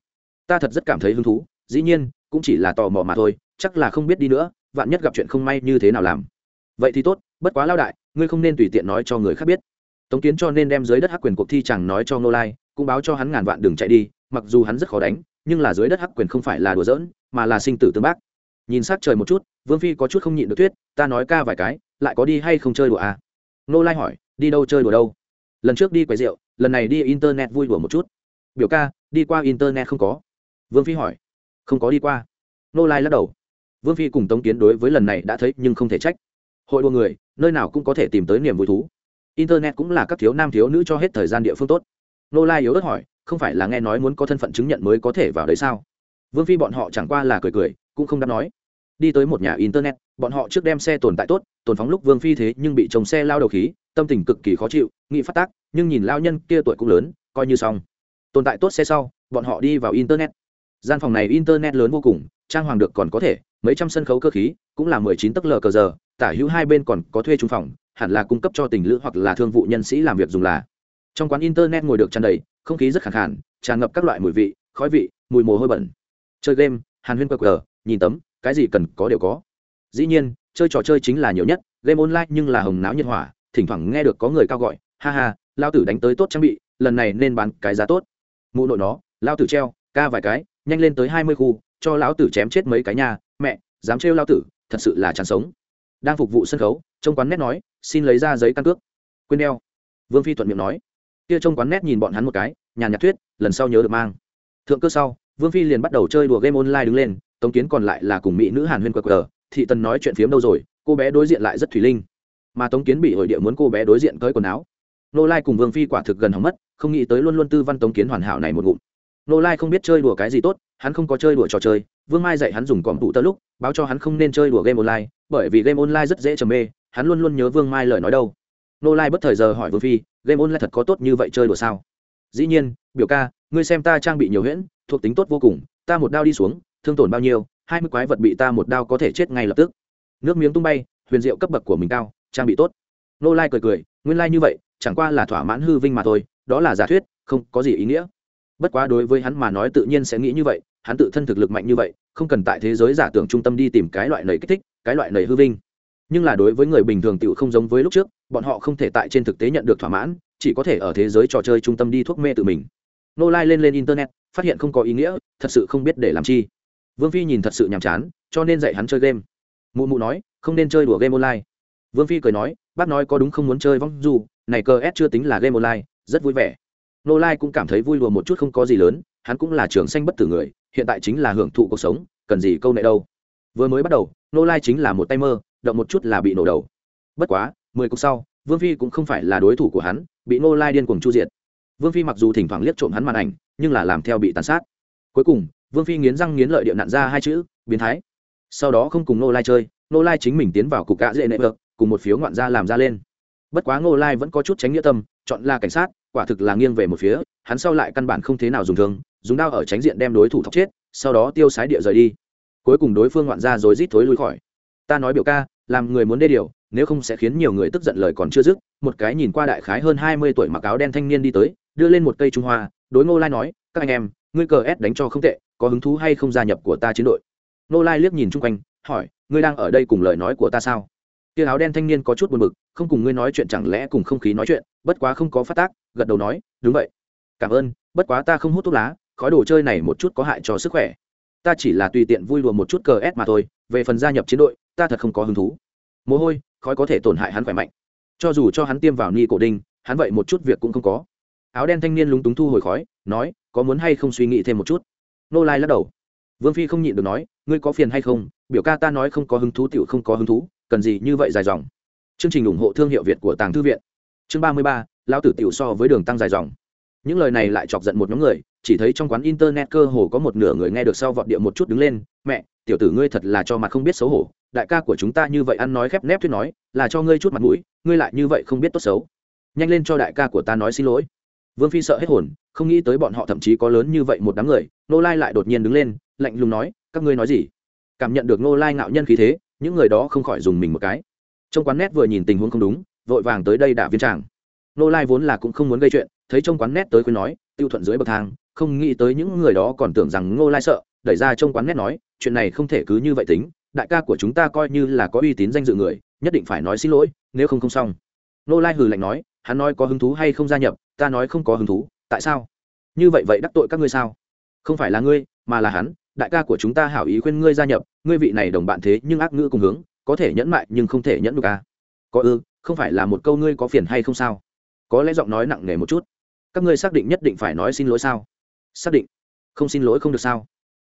ta thật rất cảm thấy hứng thú, dĩ nhiên, cũng chỉ là tò mò mà thôi, chắc là không biết đi nữa, vạn nhất gặp chuyện không may như thế nào làm. Vậy thì tốt, bất quá lão đại ngươi không nên tùy tiện nói cho người khác biết. Tống kiến cho nên đem dưới đất hắc quyền cuộc thi chẳng nói cho ngô lai, cũng báo cho hắn ngàn vạn đường chạy đi, mặc dù hắn rất khó đánh, nhưng là dưới đất hắc quyền không phải là đùa giỡn, mà là sinh tử tương bác. Nhìn sát trời một chút, vương phi có chút không nhịn được tuyết ta nói ca vài cái, lại có đi hay không chơi đùa à? Ngô lai hỏi, đi đâu chơi đùa đâu? Lần trước đi quầy rượu, lần này đi internet vui đùa một chút. Biểu ca, đi qua internet không có. Vương phi hỏi. Không có đi qua. Nô lai lắc đầu. Vương phi cùng tống kiến đối với lần này đã thấy nhưng không thể trách hội đua người, nơi nào cũng có thể tìm tới niềm vui thú. Internet cũng là các thiếu nam thiếu nữ cho hết thời gian địa phương tốt. Nô lai yếu ớt hỏi, không phải là nghe nói muốn có thân phận chứng nhận mới có thể vào đấy sao? Vương phi bọn họ chẳng qua là cười cười, cũng không đáp nói. Đi tới một nhà internet, bọn họ trước đem xe tồn tại tốt, tồn phóng lúc vương phi thế nhưng bị chồng xe lao đầu khí, tâm tình cực kỳ khó chịu nghị phát tác, nhưng nhìn lao nhân kia tuổi cũng lớn, coi như xong. Tồn tại tốt xe sau, bọn họ đi vào internet. Gian phòng này internet lớn vô cùng, trang hoàng được còn có thể, mấy trăm sân khấu cơ khí, cũng là mười chín tấc lờ cờ giờ tả hữu hai bên còn có thuê trung phòng, hẳn là cung cấp cho tình lữ hoặc là thương vụ nhân sĩ làm việc dùng là. Trong quán internet ngồi được tràn đầy, không khí rất khẳng khản tràn ngập các loại mùi vị, khói vị, mùi mồ hôi bẩn. Chơi game, hàn huyên qr nhìn tấm, cái gì cần có đều có. Dĩ nhiên, chơi trò chơi chính là nhiều nhất, game online nhưng là hồng náo nhiệt hỏa, thỉnh thoảng nghe được có người cao gọi, ha ha, lao tử đánh tới tốt trang bị, lần này nên bán cái giá tốt. Mụ nội nó, lao tử treo, ca vài cái, nhanh lên tới hai mươi khu, cho lão tử chém chết mấy cái nhà mẹ, dám trêu lao tử, thật sự là chán sống đang phục vụ sân khấu, trong quán nét nói, xin lấy ra giấy căn cước. Quên đeo. Vương phi thuận miệng nói. Kia trong quán nét nhìn bọn hắn một cái, nhàn nhạt thuyết, lần sau nhớ được mang. Thượng cơ sau, vương phi liền bắt đầu chơi đùa game online đứng lên, tống kiến còn lại là cùng mỹ nữ hàn huyên cờ cờ thị tần nói chuyện phiếm đâu rồi, cô bé đối diện lại rất thủy linh. Mà tống kiến bị hội địa muốn cô bé đối diện tới quần áo. Nô lai cùng vương phi quả thực gần hỏng mất, không nghĩ tới luôn luôn tư văn tống kiến hoàn hảo này một ngụm nô lai không biết chơi đùa cái gì tốt, hắn không có chơi đùa trò chơi, vương mai dạy hắn dùng còm tụ tơ lúc, báo cho hắn không nên chơi đùa game online, bởi vì game online rất dễ trầm mê, hắn luôn luôn nhớ vương mai lời nói đâu. Nô lai bất thời giờ hỏi vương phi, game online thật có tốt như vậy chơi đùa sao? Dĩ nhiên, biểu ca, ngươi xem ta trang bị nhiều huyễn, thuộc tính tốt vô cùng, ta một đao đi xuống, thương tổn bao nhiêu, hai mươi quái vật bị ta một đao có thể chết ngay lập tức. Nước miếng tung bay, huyền diệu cấp bậc của mình cao, trang bị tốt. Nô lai cười cười, nguyên lai như vậy, chẳng qua là thỏa mãn hư vinh mà thôi, đó là giả thuyết, không có gì ý nghĩa bất quá đối với hắn mà nói tự nhiên sẽ nghĩ như vậy, hắn tự thân thực lực mạnh như vậy, không cần tại thế giới giả tưởng trung tâm đi tìm cái loại nầy kích thích, cái loại nầy hư vinh. Nhưng là đối với người bình thường tựu không giống với lúc trước, bọn họ không thể tại trên thực tế nhận được thỏa mãn, chỉ có thể ở thế giới trò chơi trung tâm đi thuốc mê tự mình. Nô lai lên lên internet, phát hiện không có ý nghĩa, thật sự không biết để làm chi. Vương phi nhìn thật sự nhàm chán, cho nên dạy hắn chơi game. Mụ mụ nói, không nên chơi đùa game online. Vương phi cười nói, bác nói có đúng không muốn chơi vong dù này cờ s chưa tính là game online, rất vui vẻ nô lai cũng cảm thấy vui lùa một chút không có gì lớn, hắn cũng là trường sanh bất tử người, hiện tại chính là hưởng thụ cuộc sống, cần gì câu nệ đâu. Vừa mới bắt đầu nô lai chính là một tay mơ, động một chút là bị nổ đầu. Bất quá, mười cục sau, vương phi cũng không phải là đối thủ của hắn, bị nô lai điên cuồng chu diệt. Vương phi mặc dù thỉnh thoảng liếc trộm hắn màn ảnh, nhưng là làm theo bị tàn sát. Cuối cùng, vương phi nghiến răng nghiến lợi điệu nặn ra hai chữ, biến thái. Sau đó không cùng nô lai chơi nô lai chính mình tiến vào cục gã dễ nệ vợ, cùng một phiếu ngoạn gia làm ra lên. Bất quá nô lai vẫn có chút tránh nghĩa tâm, chọn là cảnh sát quả thực là nghiêng về một phía, hắn sau lại căn bản không thế nào dùng thương, dùng đao ở tránh diện đem đối thủ thọc chết, sau đó tiêu sái địa rời đi. Cuối cùng đối phương ngoạn ra rồi rít thối lui khỏi. Ta nói biểu ca, làm người muốn đê điều, nếu không sẽ khiến nhiều người tức giận lời còn chưa dứt, một cái nhìn qua đại khái hơn hai mươi tuổi mặc áo đen thanh niên đi tới, đưa lên một cây trung hoa, đối ngô lai nói, các anh em, ngươi cờ ép đánh cho không tệ, có hứng thú hay không gia nhập của ta chiến đội? Ngô lai liếc nhìn chung quanh, hỏi, ngươi đang ở đây cùng lời nói của ta sao? Tia áo đen thanh niên có chút buồn bực, không cùng ngươi nói chuyện chẳng lẽ cùng không khí nói chuyện, bất quá không có phát tác, gật đầu nói, đúng vậy. Cảm ơn, bất quá ta không hút thuốc lá, khói đồ chơi này một chút có hại cho sức khỏe. Ta chỉ là tùy tiện vui đùa một chút cờ ép mà thôi, về phần gia nhập chiến đội, ta thật không có hứng thú. Mồ hôi, khói có thể tổn hại hắn khỏe mạnh. Cho dù cho hắn tiêm vào ni cổ đinh, hắn vậy một chút việc cũng không có. Áo đen thanh niên lúng túng thu hồi khói, nói, có muốn hay không suy nghĩ thêm một chút? Nô lai lắc đầu. Vương phi không nhịn được nói, ngươi có phiền hay không? Biểu ca ta nói không có hứng thú tiểu không có hứng thú cần gì như vậy dài dòng. Chương trình ủng hộ thương hiệu việt của tàng thư viện. Chương ba mươi ba, lão tử tiểu so với đường tăng dài dòng. Những lời này lại chọc giận một nhóm người, chỉ thấy trong quán internet cơ hồ có một nửa người nghe được sau vọt địa một chút đứng lên, mẹ, tiểu tử ngươi thật là cho mặt không biết xấu hổ, đại ca của chúng ta như vậy ăn nói khép nép thuyết nói, là cho ngươi chút mặt mũi, ngươi lại như vậy không biết tốt xấu. Nhanh lên cho đại ca của ta nói xin lỗi. Vương phi sợ hết hồn, không nghĩ tới bọn họ thậm chí có lớn như vậy một đám người nô lai lại đột nhiên đứng lên, lạnh lùng nói, các ngươi nói gì? Cảm nhận được nô lai ngạo nhân khí thế những người đó không khỏi dùng mình một cái. Trong quán nét vừa nhìn tình huống không đúng, vội vàng tới đây đả viên tràng. Nô lai vốn là cũng không muốn gây chuyện, thấy trong quán nét tới khuyên nói, tiêu thuận dưới bậc thang, không nghĩ tới những người đó còn tưởng rằng nô lai sợ, đẩy ra trong quán nét nói, chuyện này không thể cứ như vậy tính, đại ca của chúng ta coi như là có uy tín danh dự người, nhất định phải nói xin lỗi, nếu không không xong. Nô lai hừ lạnh nói, hắn nói có hứng thú hay không gia nhập, ta nói không có hứng thú, tại sao? Như vậy vậy đắc tội các ngươi sao? Không phải là ngươi mà là hắn, đại ca của chúng ta hảo ý khuyên ngươi gia nhập, ngươi vị này đồng bạn thế nhưng ác ngữ cùng hướng, có thể nhẫn mại nhưng không thể nhẫn được ca à. có ư, không phải là một câu ngươi có phiền hay không sao? Có lẽ giọng nói nặng nề một chút. Các ngươi xác định nhất định phải nói xin lỗi sao? Xác định. Không xin lỗi không được sao?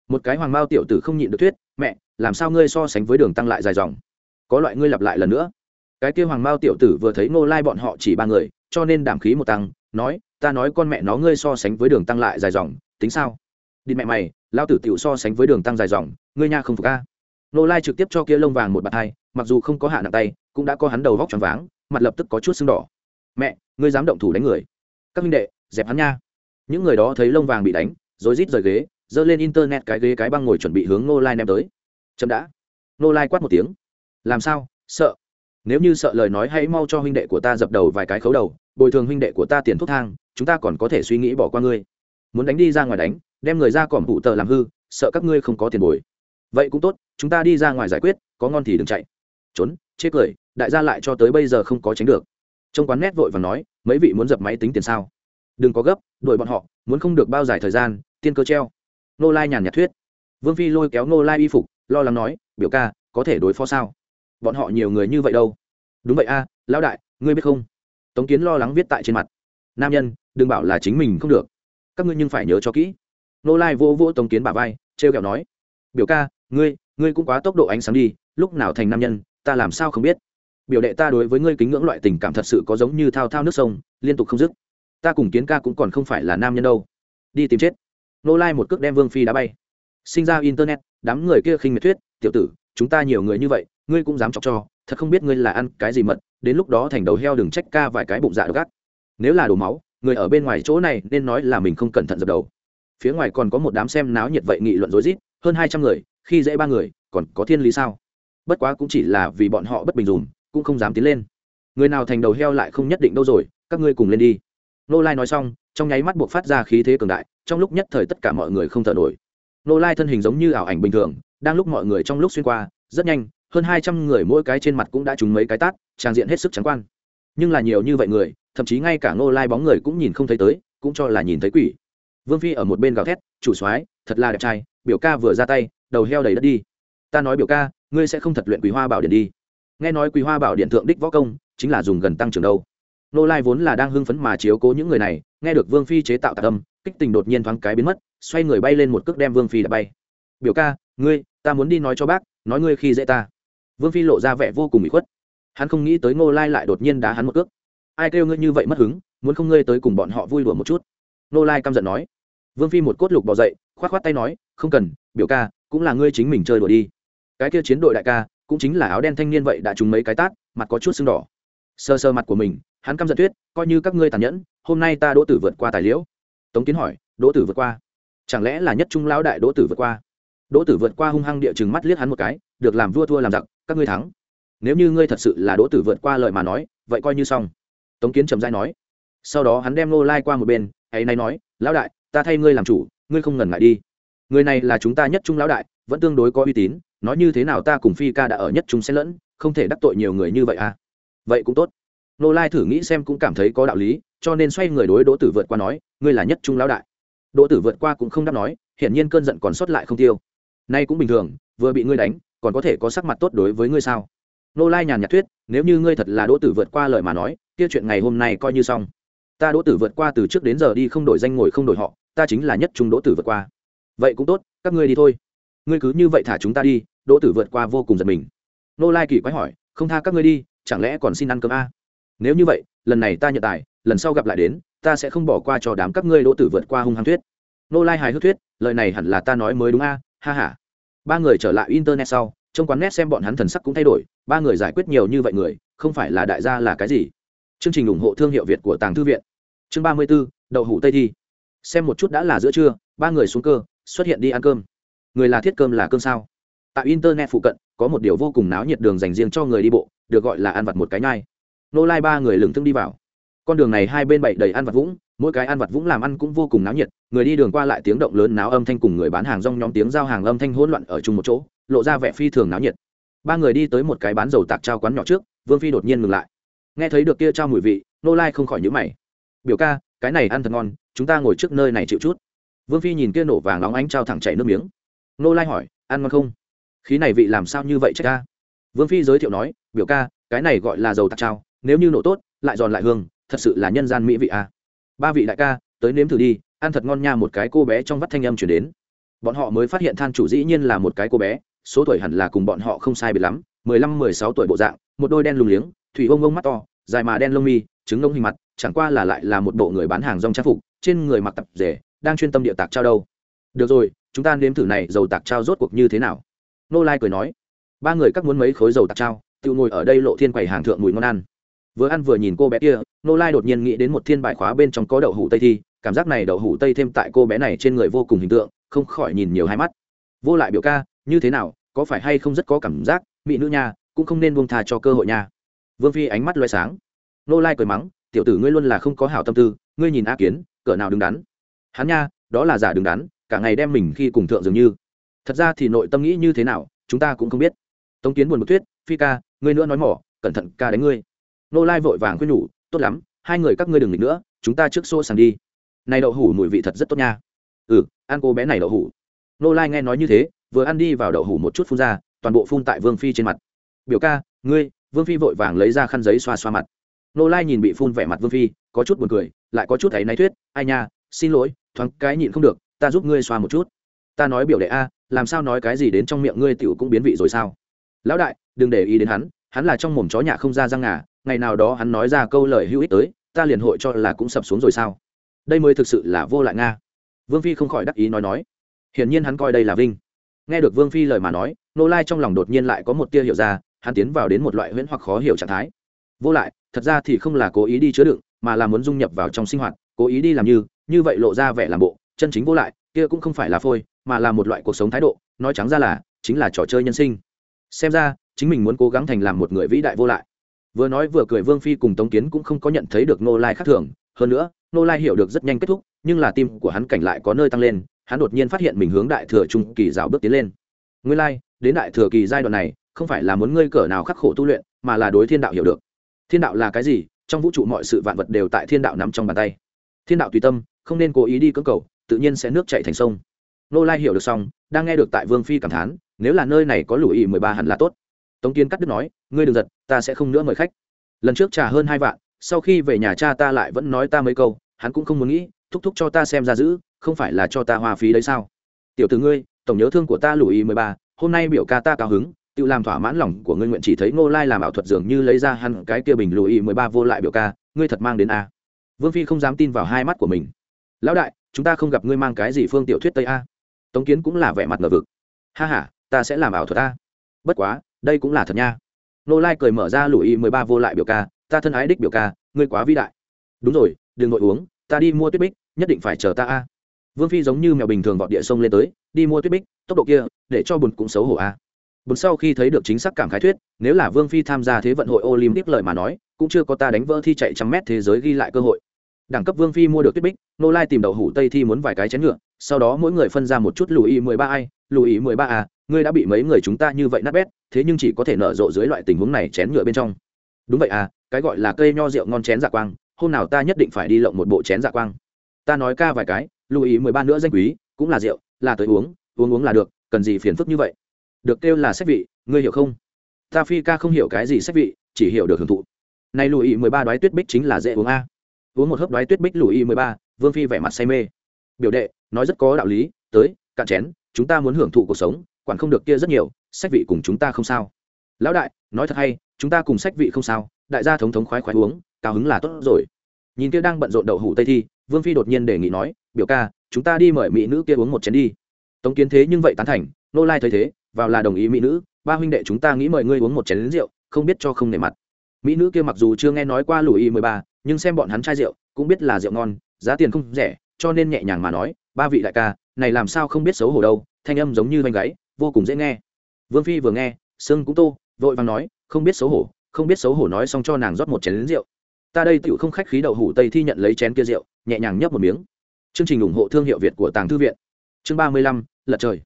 Một cái hoàng mao tiểu tử không nhịn được thuyết, mẹ, làm sao ngươi so sánh với đường tăng lại dài dòng? Có loại ngươi lặp lại lần nữa. Cái kia hoàng mao tiểu tử vừa thấy ngô lai bọn họ chỉ ba người, cho nên đảm khí một tăng, nói, ta nói con mẹ nó ngươi so sánh với đường tăng lại dài dòng, tính sao? Đi mẹ mày lao tử tiểu so sánh với đường tăng dài dòng, ngươi nha không phục a. Ngô lai trực tiếp cho kia lông vàng một bạt hai, mặc dù không có hạ nặng tay, cũng đã có hắn đầu vóc tròn váng, mặt lập tức có chút sưng đỏ. Mẹ, ngươi dám động thủ đánh người. Các minh đệ, dẹp hắn nha. Những người đó thấy lông vàng bị đánh rồi rít rời ghế, giơ lên internet cái ghế cái băng ngồi chuẩn bị hướng ngô lai ném tới. Chậm đã. Ngô lai quát một tiếng. Làm sao? Sợ. Nếu như sợ lời nói hãy mau cho huynh đệ của ta dập đầu vài cái khấu đầu, bồi thường huynh đệ của ta tiền thuốc thang, chúng ta còn có thể suy nghĩ bỏ qua ngươi. Muốn đánh đi ra ngoài đánh đem người ra còm bụ tờ làm hư, sợ các ngươi không có tiền bồi. Vậy cũng tốt, chúng ta đi ra ngoài giải quyết, có ngon thì đừng chạy. Trốn, chê cười, đại gia lại cho tới bây giờ không có tránh được. Trong quán nét vội và nói, mấy vị muốn dập máy tính tiền sao? Đừng có gấp, đuổi bọn họ, muốn không được bao dài thời gian, tiên cơ treo. Nô lai nhàn nhạt thuyết. Vương phi lôi kéo nô lai y phục, lo lắng nói, biểu ca, có thể đối phó sao? Bọn họ nhiều người như vậy đâu? Đúng vậy a, lão đại, ngươi biết không? Tống kiến lo lắng viết tại trên mặt. Nam nhân, đừng bảo là chính mình không được. Các ngươi nhưng phải nhớ cho kỹ nô lai vô vô tống kiến bà vai, trêu kẹo nói, biểu ca, ngươi ngươi cũng quá tốc độ ánh sáng đi, lúc nào thành nam nhân, ta làm sao không biết? Biểu đệ ta đối với ngươi kính ngưỡng loại tình cảm thật sự có giống như thao thao nước sông, liên tục không dứt. Ta cùng kiến ca cũng còn không phải là nam nhân đâu. Đi tìm chết. Nô lai một cước đem vương phi đá bay. Sinh ra internet, đám người kia khinh miệt thuyết, tiểu tử, chúng ta nhiều người như vậy, ngươi cũng dám chọc cho, thật không biết ngươi là ăn cái gì mật, đến lúc đó thành đầu heo đừng trách ca vài cái bụng dạ gắt nếu là đổ máu, người ở bên ngoài chỗ này nên nói là mình không cẩn thận dập đầu phía ngoài còn có một đám xem náo nhiệt vậy nghị luận rối rít, hơn hai trăm người, khi dễ ba người, còn có thiên lý sao? Bất quá cũng chỉ là vì bọn họ bất bình dùm, cũng không dám tiến lên. Người nào thành đầu heo lại không nhất định đâu rồi, các ngươi cùng lên đi. Nô lai nói xong, trong nháy mắt buộc phát ra khí thế cường đại, trong lúc nhất thời tất cả mọi người không thở nổi. Nô lai thân hình giống như ảo ảnh bình thường, đang lúc mọi người trong lúc xuyên qua, rất nhanh, hơn hai trăm người mỗi cái trên mặt cũng đã trúng mấy cái tát, trang diện hết sức trắng quan. Nhưng là nhiều như vậy người, thậm chí ngay cả nô lai bóng người cũng nhìn không thấy tới, cũng cho là nhìn thấy quỷ vương phi ở một bên gào thét, chủ soái, thật là đẹp trai, biểu ca vừa ra tay, đầu heo đầy đất đi. Ta nói biểu ca, ngươi sẽ không thật luyện quý hoa bảo điện đi. Nghe nói quý hoa bảo điện thượng đích võ công, chính là dùng gần tăng trưởng đâu. Nô lai vốn là đang hưng phấn mà chiếu cố những người này, nghe được vương phi chế tạo tạc âm, kích tình đột nhiên thoáng cái biến mất, xoay người bay lên một cước đem vương phi đã bay. Biểu ca, ngươi, ta muốn đi nói cho bác, nói ngươi khi dễ ta. Vương phi lộ ra vẻ vô cùng bị khuất. Hắn không nghĩ tới ngô lai lại đột nhiên đá hắn một cước. Ai kêu ngươi như vậy mất hứng, muốn không ngươi tới cùng bọn họ vui đùa một chút? Nô lai căm giận nói vương phi một cốt lục bỏ dậy k h o á t k h o á t tay nói, không cần, biểu ca, cũng là ngươi chính mình chơi đùa đi. Cái kia chiến đội đại ca, cũng chính là áo đen thanh niên vậy đã trúng mấy cái tát, mặt có chút sưng đỏ. Sơ sơ mặt của mình, hắn căm giận tuyết coi như các ngươi tàn nhẫn, hôm nay ta đỗ tử vượt qua tài liễu. Tống kiến hỏi, đỗ tử vượt qua? Chẳng lẽ là nhất trung lão đại đỗ tử vượt qua? Đỗ tử vượt qua hung hăng địa chừng mắt liếc hắn một cái, được làm vua thua làm giặc, các ngươi thắng. Nếu như ngươi thật sự là đỗ tử vượt qua lời mà nói, vậy coi như xong. Tống kiến trầm dai nói. Sau đó hắn đem nô lai qua một bên, ấy nay nói, lão đại ta thay ngươi làm chủ, ngươi không ngần ngại đi. Người này là chúng ta nhất trung lão đại, vẫn tương đối có uy tín, nói như thế nào ta cùng phi ca đã ở nhất trung sẽ lẫn, không thể đắc tội nhiều người như vậy à? Vậy cũng tốt. Nô lai thử nghĩ xem cũng cảm thấy có đạo lý, cho nên xoay người đối đỗ tử vượt qua nói, ngươi là nhất trung lão đại. Đỗ tử vượt qua cũng không đáp nói, hiển nhiên cơn giận còn sót lại không tiêu. Nay cũng bình thường, vừa bị ngươi đánh, còn có thể có sắc mặt tốt đối với ngươi sao? Nô lai nhàn nhạt thuyết, nếu như ngươi thật là đỗ tử vượt qua lời mà nói, kia chuyện ngày hôm nay coi như xong. Ta đỗ tử vượt qua từ trước đến giờ đi không đổi danh ngồi không đổi họ ta chính là nhất trung đỗ tử vượt qua. Vậy cũng tốt, các ngươi đi thôi. Ngươi cứ như vậy thả chúng ta đi, đỗ tử vượt qua vô cùng giật mình. Nô lai kỳ quái hỏi, không tha các ngươi đi, chẳng lẽ còn xin ăn cơm a? Nếu như vậy, lần này ta nhận tài, lần sau gặp lại đến, ta sẽ không bỏ qua cho đám các ngươi đỗ tử vượt qua hung hăng thuyết. Nô lai hài hước thuyết, lời này hẳn là ta nói mới đúng a, ha ha. Ba người trở lại internet sau, trong quán net xem bọn hắn thần sắc cũng thay đổi, ba người giải quyết nhiều như vậy người, không phải là đại gia là cái gì? Chương trình ủng hộ thương hiệu việt của tàng thư viện. Chương ba mươi b ố đậu hủ tây thi xem một chút đã là giữa trưa, ba người xuống cơ, xuất hiện đi ăn cơm. Người là thiết cơm là cơm sao? Tại internet phụ cận, có một điều vô cùng náo nhiệt đường dành riêng cho người đi bộ, được gọi là ăn vặt một cái nhai. Nô lai ba người lừng thương đi vào. Con đường này hai bên bậy đầy ăn vặt vũng, mỗi cái ăn vặt vũng làm ăn cũng vô cùng náo nhiệt, người đi đường qua lại tiếng động lớn náo âm thanh cùng người bán hàng rong nhóm tiếng giao hàng âm thanh hỗn loạn ở chung một chỗ, lộ ra vẻ phi thường náo nhiệt. Ba người đi tới một cái bán dầu tạc trao quán nhỏ trước, vương phi đột nhiên ngừng lại. Nghe thấy được kia trao mùi vị, nô lai không khỏi nhữ mày. Biểu ca, cái này ăn thật ngon chúng ta ngồi trước nơi này chịu chút. Vương phi nhìn kia nổ vàng nóng ánh trao thẳng chảy nước miếng. Nô lai hỏi, ăn ngon không? Khí này vị làm sao như vậy trách ca vương phi giới thiệu nói, biểu ca, cái này gọi là dầu tạc trao, nếu như nổ tốt, lại giòn lại hương, thật sự là nhân gian mỹ vị a. Ba vị đại ca, tới nếm thử đi, ăn thật ngon nha. Một cái cô bé trong vắt thanh âm chuyển đến. Bọn họ mới phát hiện than chủ dĩ nhiên là một cái cô bé, số tuổi hẳn là cùng bọn họ không sai biệt lắm, mười lăm, mười sáu tuổi bộ dạng, một đôi đen lùng liếng, thủy ông ông mắt to, dài mà đen lông mi, trứng lông hình mặt, chẳng qua là lại là một bộ người bán hàng rong trang phục trên người mặc tập rể đang chuyên tâm địa tạc trao đâu. Được rồi, chúng ta nếm thử này dầu tạc trao rốt cuộc như thế nào? Nô lai cười nói. Ba người các muốn mấy khối dầu tạc trao, tự ngồi ở đây lộ thiên quầy hàng thượng mùi ngon ăn. Vừa ăn vừa nhìn cô bé kia, nô lai đột nhiên nghĩ đến một thiên bài khóa bên trong có đậu hủ tây thi, cảm giác này đậu hủ tây thêm tại cô bé này trên người vô cùng hình tượng, không khỏi nhìn nhiều hai mắt. Vô lại biểu ca, như thế nào, có phải hay không rất có cảm giác, mỹ nữ nha, cũng không nên buông tha cho cơ hội nha. Vương phi ánh mắt loay sáng. Nô lai cười mắng, tiểu tử ngươi luôn là không có hảo tâm tư, ngươi nhìn a kiến cỡ nào đứng đắn. Hắn nha đó là giả đứng đắn cả ngày đem mình khi cùng thượng dường như. Thật ra thì nội tâm nghĩ như thế nào chúng ta cũng không biết. Tống kiến buồn một thuyết, phi ca ngươi nữa nói mỏ cẩn thận ca đánh ngươi. Nô lai vội vàng khuyên nhủ tốt lắm hai người các ngươi đừng nghỉ nữa chúng ta trước xô sàng đi. Này đậu hủ mùi vị thật rất tốt nha. Ừ ăn cô bé này đậu hủ. Nô lai nghe nói như thế vừa ăn đi vào đậu hủ một chút phun ra toàn bộ phun tại vương phi trên mặt. Biểu ca ngươi vương phi vội vàng lấy ra khăn giấy xoa xoa mặt. Nô lai nhìn bị phun vẻ mặt vương phi có chút buồn cười, lại có chút thấy náy thuyết, ai nha, xin lỗi, thoáng cái nhịn không được, ta giúp ngươi xoa một chút. Ta nói biểu đệ a, làm sao nói cái gì đến trong miệng ngươi tiểu cũng biến vị rồi sao? Lão đại, đừng để ý đến hắn hắn là trong mồm chó nhà không ra răng ngà, ngày nào đó hắn nói ra câu lời hữu ích tới, ta liền hội cho là cũng sập xuống rồi sao? Đây mới thực sự là vô lại nga. Vương phi không khỏi đắc ý nói nói. Hiển nhiên hắn coi đây là vinh. Nghe được vương phi lời mà nói nô lai trong lòng đột nhiên lại có một tia hiểu ra, hắn tiến vào đến một loại huyễn hoặc khó hiểu trạng thái. Vô lại, thật ra thì không là cố ý đi chứa đựng mà là muốn dung nhập vào trong sinh hoạt, cố ý đi làm như như vậy lộ ra vẻ làm bộ, chân chính vô lại, kia cũng không phải là phôi, mà là một loại cuộc sống thái độ, nói trắng ra là, chính là trò chơi nhân sinh. Xem ra, chính mình muốn cố gắng thành làm một người vĩ đại vô lại. Vừa nói vừa cười vương phi cùng tống kiến cũng không có nhận thấy được nô lai khác thường, hơn nữa nô lai hiểu được rất nhanh kết thúc, nhưng là tim của hắn cảnh lại có nơi tăng lên, hắn đột nhiên phát hiện mình hướng đại thừa trung kỳ rào bước tiến lên. Nguyên lai, đến đại thừa kỳ giai đoạn này, không phải là muốn ngươi cỡ nào khắc khổ tu luyện, mà là đối thiên đạo hiểu được. Thiên đạo là cái gì? Trong vũ trụ mọi sự vạn vật đều tại thiên đạo nắm trong bàn tay. Thiên đạo tùy tâm, không nên cố ý đi cưỡng cầu, tự nhiên sẽ nước chạy thành sông. Nô lai hiểu được xong, đang nghe được tại vương phi cảm thán, nếu là nơi này có lũ ý mười ba hẳn là tốt. Tống kiên cắt đứt nói, ngươi đừng giật ta sẽ không nữa mời khách. Lần trước trả hơn hai vạn, sau khi về nhà cha ta lại vẫn nói ta mấy câu, hắn cũng không muốn nghĩ, thúc thúc cho ta xem ra giữ, không phải là cho ta hoa phí đấy sao? Tiểu từ ngươi, tổng nhớ thương của ta lũ ý mười ba, hôm nay biểu ca ta cao hứng tự làm thỏa mãn lòng của ngươi nguyện chỉ thấy ngô lai làm ảo thuật dường như lấy ra hắn cái kia bình lùi mười ba vô lại biểu ca, ngươi thật mang đến a. Vương phi không dám tin vào hai mắt của mình. Lão đại, chúng ta không gặp ngươi mang cái gì phương tiểu thuyết tây a. Tống kiến cũng là vẻ mặt ngờ vực. Ha h a ta sẽ làm ảo thuật a. Bất quá, đây cũng là thật nha. Nô lai cười mở ra lùi mười ba vô lại biểu ca, ta thân ái đích biểu ca, ngươi quá vĩ đại. Đúng rồi, đừng nội uống, ta đi mua tuyết bích, nhất định phải chờ ta a. Vương phi giống như mèo bình thường vọt địa sông lên tới, đi mua tuyết bích, tốc độ kia, để cho bùn cũng xấu hổ a bốn sau khi thấy được chính xác cảm khái thuyết, nếu là vương phi tham gia thế vận hội olympic lợi mà nói, cũng chưa có ta đánh vỡ thi chạy trăm mét thế giới ghi lại cơ hội. Đẳng cấp vương phi mua được tuyết bích, nô lai tìm đậu hủ tây thi muốn vài cái chén ngựa, sau đó mỗi người phân ra một chút lùi mười ba ai, lùi mười ba a ngươi đã bị mấy người chúng ta như vậy nát bét, thế nhưng chỉ có thể nở rộ dưới loại tình huống này chén nhựa bên trong. Đúng vậy à cái gọi là cây nho rượu ngon chén dạ quang, hôm nào ta nhất định phải đi lộng một bộ chén dạ quang. Ta nói ca vài cái lưu ý mười ba nữa danh quý, cũng là rượu, là tới uống uống uống là được, cần gì phiền phức như vậy? Được kêu là sách vị, ngươi hiểu không? Ta phi ca không hiểu cái gì sách vị, chỉ hiểu được hưởng thụ. Này lùi mười ba đoái tuyết bích chính là dễ uống a. Uống một hớp đoái tuyết bích lùi mười ba, vương phi vẻ mặt say mê. Biểu đệ, nói rất có đạo lý, tới, cạn chén, chúng ta muốn hưởng thụ cuộc sống, quản không được kia rất nhiều, sách vị cùng chúng ta không sao. Lão đại, nói thật hay, chúng ta cùng sách vị không sao, đại gia thống thống khoái khoái uống, cao hứng là tốt rồi. Nhìn kia đang bận rộn đậu hủ tây thi, vương phi đột nhiên đề nghị nói, biểu ca, chúng ta đi mời mỹ nữ kia uống một chén đi. Tống kiến thế nhưng vậy tán thành nô lai thấy thế, vào là đồng ý mỹ nữ, ba huynh đệ chúng ta nghĩ mời ngươi uống một chén lính rượu, không biết cho không nể mặt. Mỹ nữ kia mặc dù chưa nghe nói qua lùi y mười ba, nhưng xem bọn hắn chai rượu, cũng biết là rượu ngon, giá tiền không rẻ, cho nên nhẹ nhàng mà nói, ba vị đại ca, này làm sao không biết xấu hổ đâu, thanh âm giống như bánh gáy, vô cùng dễ nghe. Vương phi vừa nghe, sưng cũng tô, vội vàng nói, không biết xấu hổ, không biết xấu hổ nói xong cho nàng rót một chén lính rượu. Ta đây tựu không khách khí đậu hủ tây thi nhận lấy chén kia rượu, nhẹ nhàng nhấp một miếng. Chương trình ủng hộ thương hiệu việt của tàng thư viện. Chương ba mươi lăm, lật trời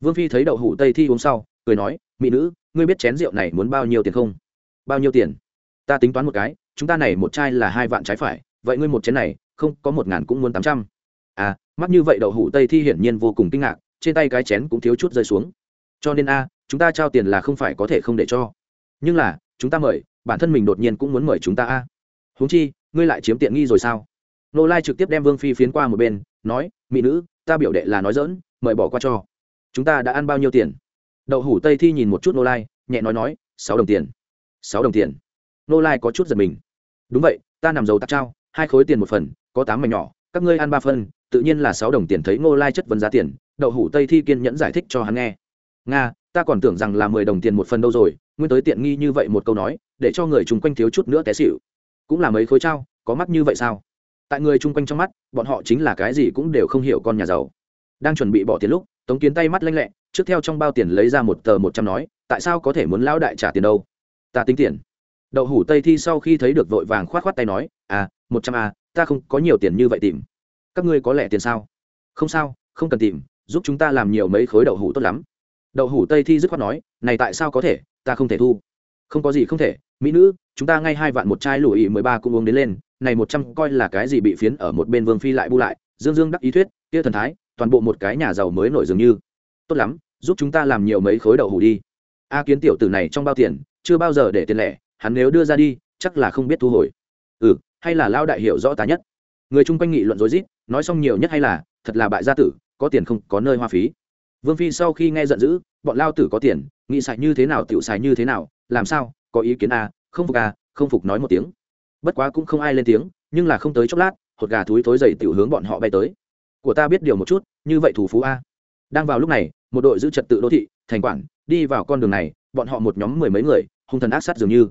vương phi thấy đậu hủ tây thi uống sau, cười nói, mỹ nữ, ngươi biết chén rượu này muốn bao nhiêu tiền không? Bao nhiêu tiền? Ta tính toán một cái, chúng ta này một chai là hai vạn trái phải, vậy ngươi một chén này, không, có một ngàn cũng muốn tám trăm. À mắt như vậy đậu hủ tây thi hiển nhiên vô cùng kinh ngạc, trên tay cái chén cũng thiếu chút rơi xuống. Cho nên a, chúng ta trao tiền là không phải có thể không để cho. Nhưng là, chúng ta mời, bản thân mình đột nhiên cũng muốn mời chúng ta a. Huống chi, ngươi lại chiếm tiện nghi rồi sao? Nô lai trực tiếp đem vương phi phiến qua một bên, nói, mỹ nữ, ta biểu đệ là nói dỡn mời bỏ qua cho chúng ta đã ăn bao nhiêu tiền? Đậu hủ tây thi nhìn một chút nô lai, nhẹ nói nói, sáu đồng tiền. Sáu đồng tiền. Nô lai có chút giật mình. Đúng vậy, ta nằm dầu tắc trao, hai khối tiền một phần, có tám mảnh nhỏ, các ngươi ăn ba phân tự nhiên là sáu đồng tiền thấy nô lai chất vấn giá tiền, đậu hủ tây thi kiên nhẫn giải thích cho hắn nghe. Nga, ta còn tưởng rằng là mười đồng tiền một phần đâu rồi, nguyên tới tiện nghi như vậy một câu nói, để cho người chung quanh thiếu chút nữa té xịu cũng là mấy khối trao, có mắt như vậy sao? Tại người chung quanh trong mắt, bọn họ chính là cái gì cũng đều không hiểu con nhà giàu. Đang chuẩn bị bỏ tiền lúc tống kiến tay mắt lanh lẹ, trước theo trong bao tiền lấy ra một tờ một trăm nói, tại sao có thể muốn lão đại trả tiền đâu? Ta tính tiền. Đậu hủ tây thi sau khi thấy được vội vàng k h o á t k h o á t tay nói à một trăm à ta không có nhiều tiền như vậy tìm. Các ngươi có lẽ tiền sao? Không sao, không cần tìm, giúp chúng ta làm nhiều mấy khối đậu hủ tốt lắm. Đậu hủ tây thi dứt khoát nói, này tại sao có thể, ta không thể thu. Không có gì không thể, mỹ nữ, chúng ta ngay hai vạn một chai lụi mười ba cũng uống đến lên, này một trăm coi là cái gì bị phiến ở một bên vương phi lại bu lại, dương dương đắc ý thuyết, kia thần thái toàn bộ một cái nhà giàu mới nổi dường như. Tốt lắm, giúp chúng ta làm nhiều mấy khối đậu hủ đi. A kiến tiểu tử này trong bao tiền, chưa bao giờ để tiền lẻ, hắn nếu đưa ra đi, chắc là không biết thu hồi. Ừ hay là lao đại hiểu rõ tá nhất. Người chung quanh nghị luận rối rít, nói xong nhiều nhất hay là, thật là bại gia tử, có tiền không, có nơi hoa phí. Vương phi sau khi nghe giận dữ, bọn lao tử có tiền, nghĩ xài như thế nào tiểu xài như thế nào, làm sao, có ý kiến a, không phục a, không phục nói một tiếng. Bất quá cũng không ai lên tiếng, nhưng là không tới chốc lát, hột gà thúi thối dậy tiểu hướng bọn họ bay tới. Của ta biết điều một chút như vậy thủ phú a. Đang vào lúc này, một đội giữ trật tự đô thị, thành quản, đi vào con đường này, bọn họ một nhóm mười mấy người, hung thần ác sát dường như.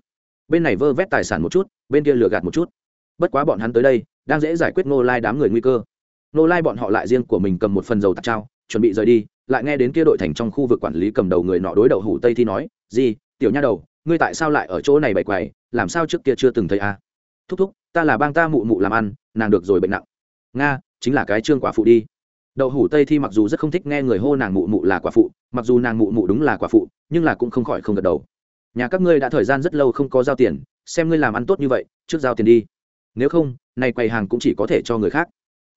Bên này vơ vét tài sản một chút, bên kia lừa gạt một chút. Bất quá bọn hắn tới đây, đang dễ giải quyết nô lai đám người nguy cơ. Nô lai bọn họ lại riêng của mình cầm một phần dầu tạc trao, chuẩn bị rời đi, lại nghe đến kia đội thành trong khu vực quản lý cầm đầu người nọ đối đầu hủ tây thi nói gì tiểu nha đầu, ngươi tại sao lại ở chỗ này bày quầy, làm sao trước kia chưa từng thấy a? Thúc thúc, ta là bang ta mụ mụ làm ăn, nàng được rồi bệnh nặng. Nga, chính là cái trương quả phụ đi đậu hủ tây thi mặc dù rất không thích nghe người hô nàng mụ mụ là quả phụ, mặc dù nàng mụ mụ đúng là quả phụ, nhưng là cũng không khỏi không gật đầu. Nhà các ngươi đã thời gian rất lâu không có giao tiền, xem ngươi làm ăn tốt như vậy, trước giao tiền đi. Nếu không, nay quầy hàng cũng chỉ có thể cho người khác.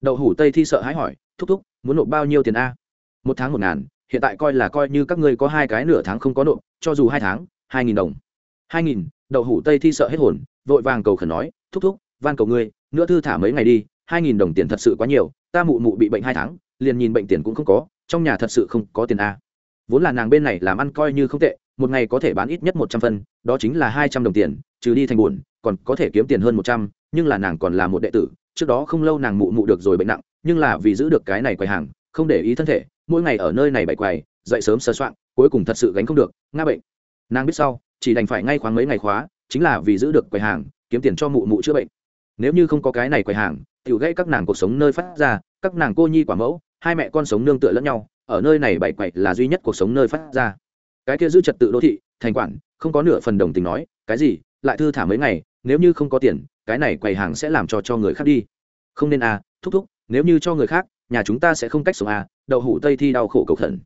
Đậu hủ tây thi sợ hãi hỏi, thúc thúc, muốn nộp bao nhiêu tiền a? Một tháng một ngàn, hiện tại coi là coi như các ngươi có hai cái nửa tháng không có nộp, cho dù hai tháng, hai nghìn đồng. Hai nghìn? Đậu hủ tây thi sợ hết hồn, vội vàng cầu khẩn nói, thúc thúc, van cầu ngươi, nữa thư thả mấy ngày đi hai nghìn đồng tiền thật sự quá nhiều, ta mụ mụ bị bệnh hai tháng, liền nhìn bệnh tiền cũng không có, trong nhà thật sự không có tiền a. Vốn là nàng bên này làm ăn coi như không tệ, một ngày có thể bán ít nhất một trăm phân, đó chính là hai trăm đồng tiền, trừ đi thành buồn, còn có thể kiếm tiền hơn một trăm, nhưng là nàng còn là một đệ tử, trước đó không lâu nàng mụ mụ được rồi bệnh nặng, nhưng là vì giữ được cái này quầy hàng, không để ý thân thể, mỗi ngày ở nơi này bày quầy, dậy sớm sơ soạn, cuối cùng thật sự gánh không được nga bệnh. Nàng biết sau, chỉ đành phải ngay khoáng mấy ngày khóa, chính là vì giữ được quầy hàng, kiếm tiền cho mụ mụ chữa bệnh nếu như không có cái này quầy hàng, tiểu gãy các nàng cuộc sống nơi phát ra, các nàng cô nhi quả mẫu, hai mẹ con sống nương tựa lẫn nhau, ở nơi này bảy quậy là duy nhất cuộc sống nơi phát ra cái kia giữ trật tự đô thị, thành quản, không có nửa phần đồng tình nói, cái gì, lại thư thả mấy ngày, nếu như không có tiền, cái này quầy hàng sẽ làm cho cho người khác đi không nên à thúc thúc, nếu như cho người khác, nhà chúng ta sẽ không cách sống à đậu hủ tây thi đau khổ cầu thận.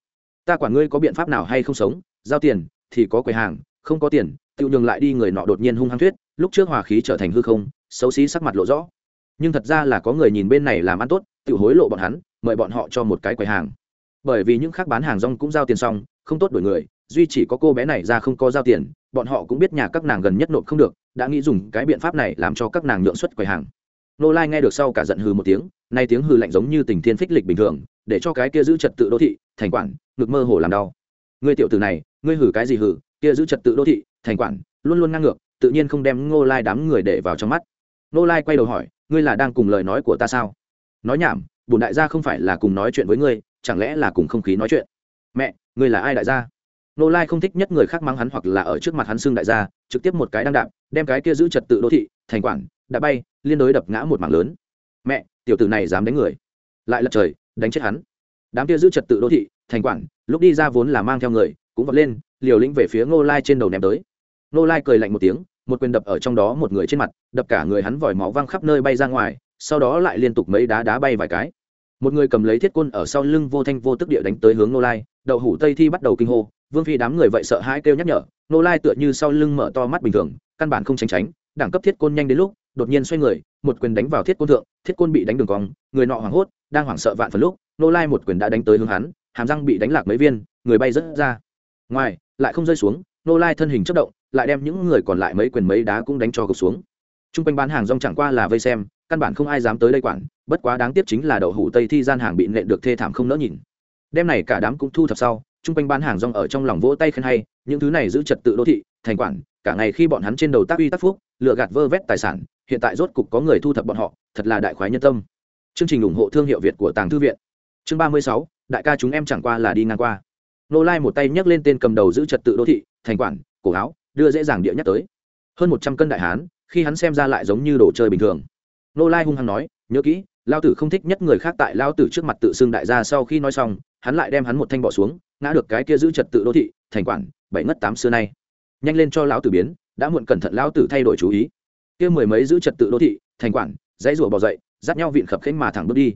ta quản ngươi có biện pháp nào hay không sống, giao tiền, thì có quầy hàng, không có tiền tự nhường lại đi người nọ đột nhiên hung hăng thuyết, lúc trước hòa khí trở thành hư không xấu xí sắc mặt lộ rõ. Nhưng thật ra là có người nhìn bên này làm ăn tốt, tự hối lộ bọn hắn, mời bọn họ cho một cái quầy hàng. Bởi vì những khác bán hàng rong cũng giao tiền xong, không tốt đổi người, duy chỉ có cô bé này ra không có giao tiền, bọn họ cũng biết nhà các nàng gần nhất nộp không được, đã nghĩ dùng cái biện pháp này làm cho các nàng nhượng xuất quầy hàng. Nô lai nghe được sau cả giận hừ một tiếng, nay tiếng hừ lạnh giống như tình thiên phích lịch bình thường, để cho cái kia giữ trật tự đô thị, thành quản, ngực mơ hồ làm đau. Ngươi tiểu tử này, ngươi hử cái gì hử, kia giữ trật tự đô thị, thành quản, luôn luôn ngang ngược, tự nhiên không đem ngô lai đám người để vào trong mắt nô lai quay đầu hỏi, ngươi là đang cùng lời nói của ta sao? Nói nhảm bùn đại gia không phải là cùng nói chuyện với ngươi, chẳng lẽ là cùng không khí nói chuyện? Mẹ, ngươi là ai đại gia? Nô lai không thích nhất người khác mắng hắn hoặc là ở trước mặt hắn xưng đại gia, trực tiếp một cái đang đạp đem cái kia giữ trật tự đô thị, thành quản, đã bay, liên đối đập ngã một mảng lớn. Mẹ, tiểu tử này dám đánh người. Lại lật trời, đánh chết hắn. Đám kia giữ trật tự đô thị, thành quản, lúc đi ra vốn là mang theo người, cũng vọt lên, liều lĩnh về phía ngô lai trên đầu ném tới. Ngô lai cười lạnh một tiếng một quyền đập ở trong đó một người trên mặt, đập cả người hắn vòi máu văng khắp nơi bay ra ngoài, sau đó lại liên tục mấy đá đá bay vài cái. Một người cầm lấy thiết côn ở sau lưng vô thanh vô tức địa đánh tới hướng nô lai, đậu hủ tây thi bắt đầu kinh hô, vương phi đám người vậy sợ hãi kêu nhắc nhở nô lai tựa như sau lưng mở to mắt bình thường, căn bản không tránh tránh, đẳng cấp thiết côn nhanh đến lúc, đột nhiên xoay người, một quyền đánh vào thiết côn thượng, thiết côn bị đánh đường cong, người nọ hoảng hốt, đang hoảng sợ vạn phần lúc nô lai một quyền đã đánh tới hướng hắn, hàm răng bị đánh lạc mấy viên, người bay rớt ra. Ngoài, lại không rơi xuống nô lai thân hình chất động, lại đem những người còn lại mấy quyền mấy đá cũng đánh cho gục xuống. T r u n g quanh bán hàng rong chẳng qua là vây xem, căn bản không ai dám tới đây quản, bất quá đáng tiếc chính là đậu hủ tây thi gian hàng bị nện được thê thảm không nỡ nhìn. Đêm này cả đám cũng thu thập sau t r u n g quanh bán hàng rong ở trong lòng vỗ tay khen hay, những thứ này giữ trật tự đô thị, thành quản, cả ngày khi bọn hắn trên đầu tác uy tác phúc lựa gạt vơ vét tài sản, hiện tại rốt cục có người thu thập bọn họ, thật là đại khoái nhân tâm. Chương trình ủng hộ thương hiệu việt của tàng thư viện. Chương ba mươi sáu, đại ca chúng em chẳng qua là đi ngang qua. Nô lai một tay nhấc lên tên cầm đầu giữ trật tự đô thị thành quản, cổ áo, đưa dễ dàng địa nhắc tới. Hơn một trăm cân đại hán, khi hắn xem ra lại giống như đồ chơi bình thường. Nô lai hung hăng nói, nhớ kỹ lao tử không thích nhất người khác tại lao tử trước mặt tự xưng đại gia sau khi nói xong, hắn lại đem hắn một thanh bỏ xuống, ngã được cái kia giữ trật tự đô thị, thành quản, bảy ngất tám xưa nay. Nhanh lên cho lão tử biến, đã muộn cẩn thận lão tử thay đổi chú ý. Kia mười mấy giữ trật tự đô thị, thành quản, dãy rủa bỏ dậy, dắt nhau vịn khập khênh mà thẳng bước đi.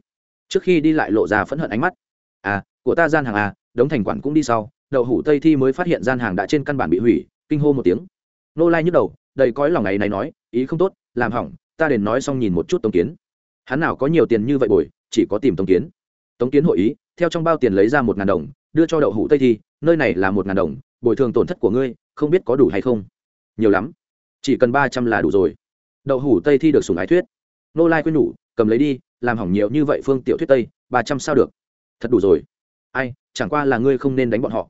Trước khi đi lại lộ ra phẫn hận ánh mắt. À của ta gian hàng à đống thành quản cũng đi sau đậu hủ tây thi mới phát hiện gian hàng đã trên căn bản bị hủy, kinh hô một tiếng. Nô lai nhức đầu, đầy cõi lòng ngày này nói, ý không tốt, làm hỏng, ta đền nói xong nhìn một chút tống kiến. Hắn nào có nhiều tiền như vậy bồi, chỉ có tìm tống kiến. Tống kiến hội ý, theo trong bao tiền lấy ra một ngàn đồng, đưa cho đậu hủ tây thi, nơi này là một ngàn đồng, bồi thường tổn thất của ngươi, không biết có đủ hay không. Nhiều lắm. Chỉ cần ba trăm là đủ rồi. Đậu hủ tây thi được sùng ái thuyết. Nô lai quên nhủ, cầm lấy đi, làm hỏng nhiều như vậy phương tiểu thuyết tây, ba trăm sao được. Thật đủ rồi. Ai, chẳng qua là ngươi không nên đánh bọn họ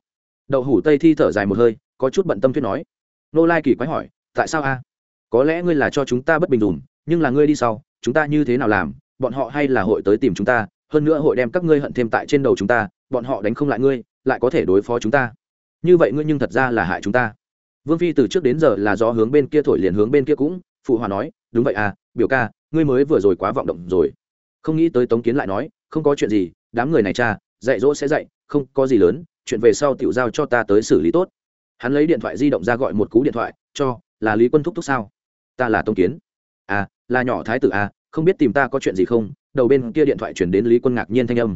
đậu hủ tây thi thở dài một hơi, có chút bận tâm thuyết nói. Nô lai kỳ quái hỏi, tại sao a? Có lẽ ngươi là cho chúng ta bất bình dùm, nhưng là ngươi đi sau, chúng ta như thế nào làm? Bọn họ hay là hội tới tìm chúng ta, hơn nữa hội đem các ngươi hận thêm tại trên đầu chúng ta, bọn họ đánh không lại ngươi, lại có thể đối phó chúng ta. Như vậy ngươi nhưng thật ra là hại chúng ta. Vương phi từ trước đến giờ là do hướng bên kia thổi liền hướng bên kia cũng, phụ hòa nói, đúng vậy à biểu ca, ngươi mới vừa rồi quá vọng động rồi. Không nghĩ tới tống kiến lại nói, không có chuyện gì, đám người này cha, dạy dỗ sẽ dạy, không có gì lớn chuyện về sau tiểu giao cho ta tới xử lý tốt. Hắn lấy điện thoại di động ra gọi một cú điện thoại, cho, là lý quân thúc thúc sao? Ta là tông kiến. À là nhỏ thái tử à không biết tìm ta có chuyện gì không? Đầu bên kia điện thoại chuyển đến lý quân ngạc nhiên thanh âm.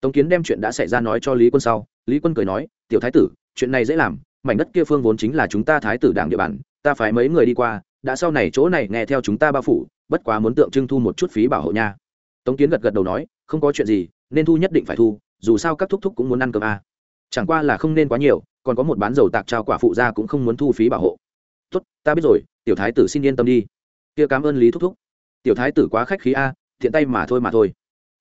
Tống kiến đem chuyện đã xảy ra nói cho lý quân sau, lý quân cười nói, tiểu thái tử, chuyện này dễ làm, mảnh đất kia phương vốn chính là chúng ta thái tử đảng địa bàn, ta phải mấy người đi qua, đã sau này chỗ này nghe theo chúng ta bao phủ, bất quá muốn tượng trưng thu một chút phí bảo hộ nha. Tống kiến gật gật đầu nói, không có chuyện gì, nên thu nhất định phải thu, dù sao các thúc thúc cũng muốn ăn cơm à chẳng qua là không nên quá nhiều, còn có một bán dầu tạc trao quả phụ ra cũng không muốn thu phí bảo hộ. Tốt, ta biết rồi, tiểu thái tử xin yên tâm đi. Kia cảm ơn lý thúc thúc. Tiểu thái tử quá khách khí a, thiện tay mà thôi mà thôi.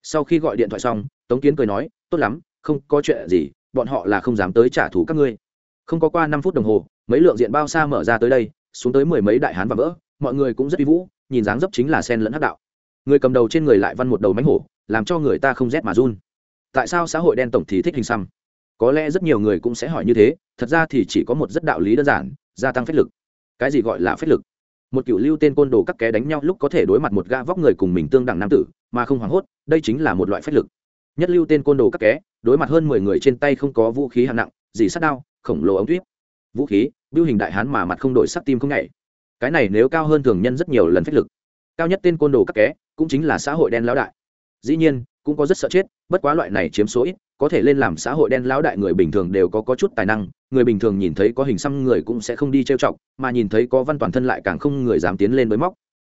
Sau khi gọi điện thoại xong, tống kiến cười nói, tốt lắm, không có chuyện gì, bọn họ là không dám tới trả thù các ngươi. Không có qua năm phút đồng hồ, mấy lượng diện bao xa mở ra tới đây, xuống tới mười mấy đại hán và vỡ, mọi người cũng rất vi vũ, nhìn dáng dấp chính là sen lẫn hắc đạo. Người cầm đầu trên người lại văn một đầu mánh hổ, làm cho người ta không rét mà run. Tại sao xã hội đen tổng thì thích hình xăm? Có lẽ rất nhiều người cũng sẽ hỏi như thế thật ra thì chỉ có một rất đạo lý đơn giản gia tăng phép lực. Cái gì gọi là phép lực? Một cựu lưu tên côn đồ các ké đánh nhau lúc có thể đối mặt một gã vóc người cùng mình tương đẳng nam tử mà không hoảng hốt đây chính là một loại phép lực. Nhất lưu tên côn đồ các ké đối mặt hơn mười người trên tay không có vũ khí hạng nặng gì sát đao khổng lồ ống tuyếp, vũ khí biêu hình đại hán mà mặt không đổi sắc tim không nhảy. Cái này nếu cao hơn thường nhân rất nhiều lần phép lực. Cao nhất tên côn đồ các ké cũng chính là xã hội đen lão đại. Dĩ nhiên cũng có rất sợ chết, bất quá loại này chiếm số ít, có thể lên làm xã hội đen lão đại người bình thường đều có có chút tài năng, người bình thường nhìn thấy có hình xăm người cũng sẽ không đi trêu chọc, mà nhìn thấy có văn toàn thân lại càng không người dám tiến lên với móc.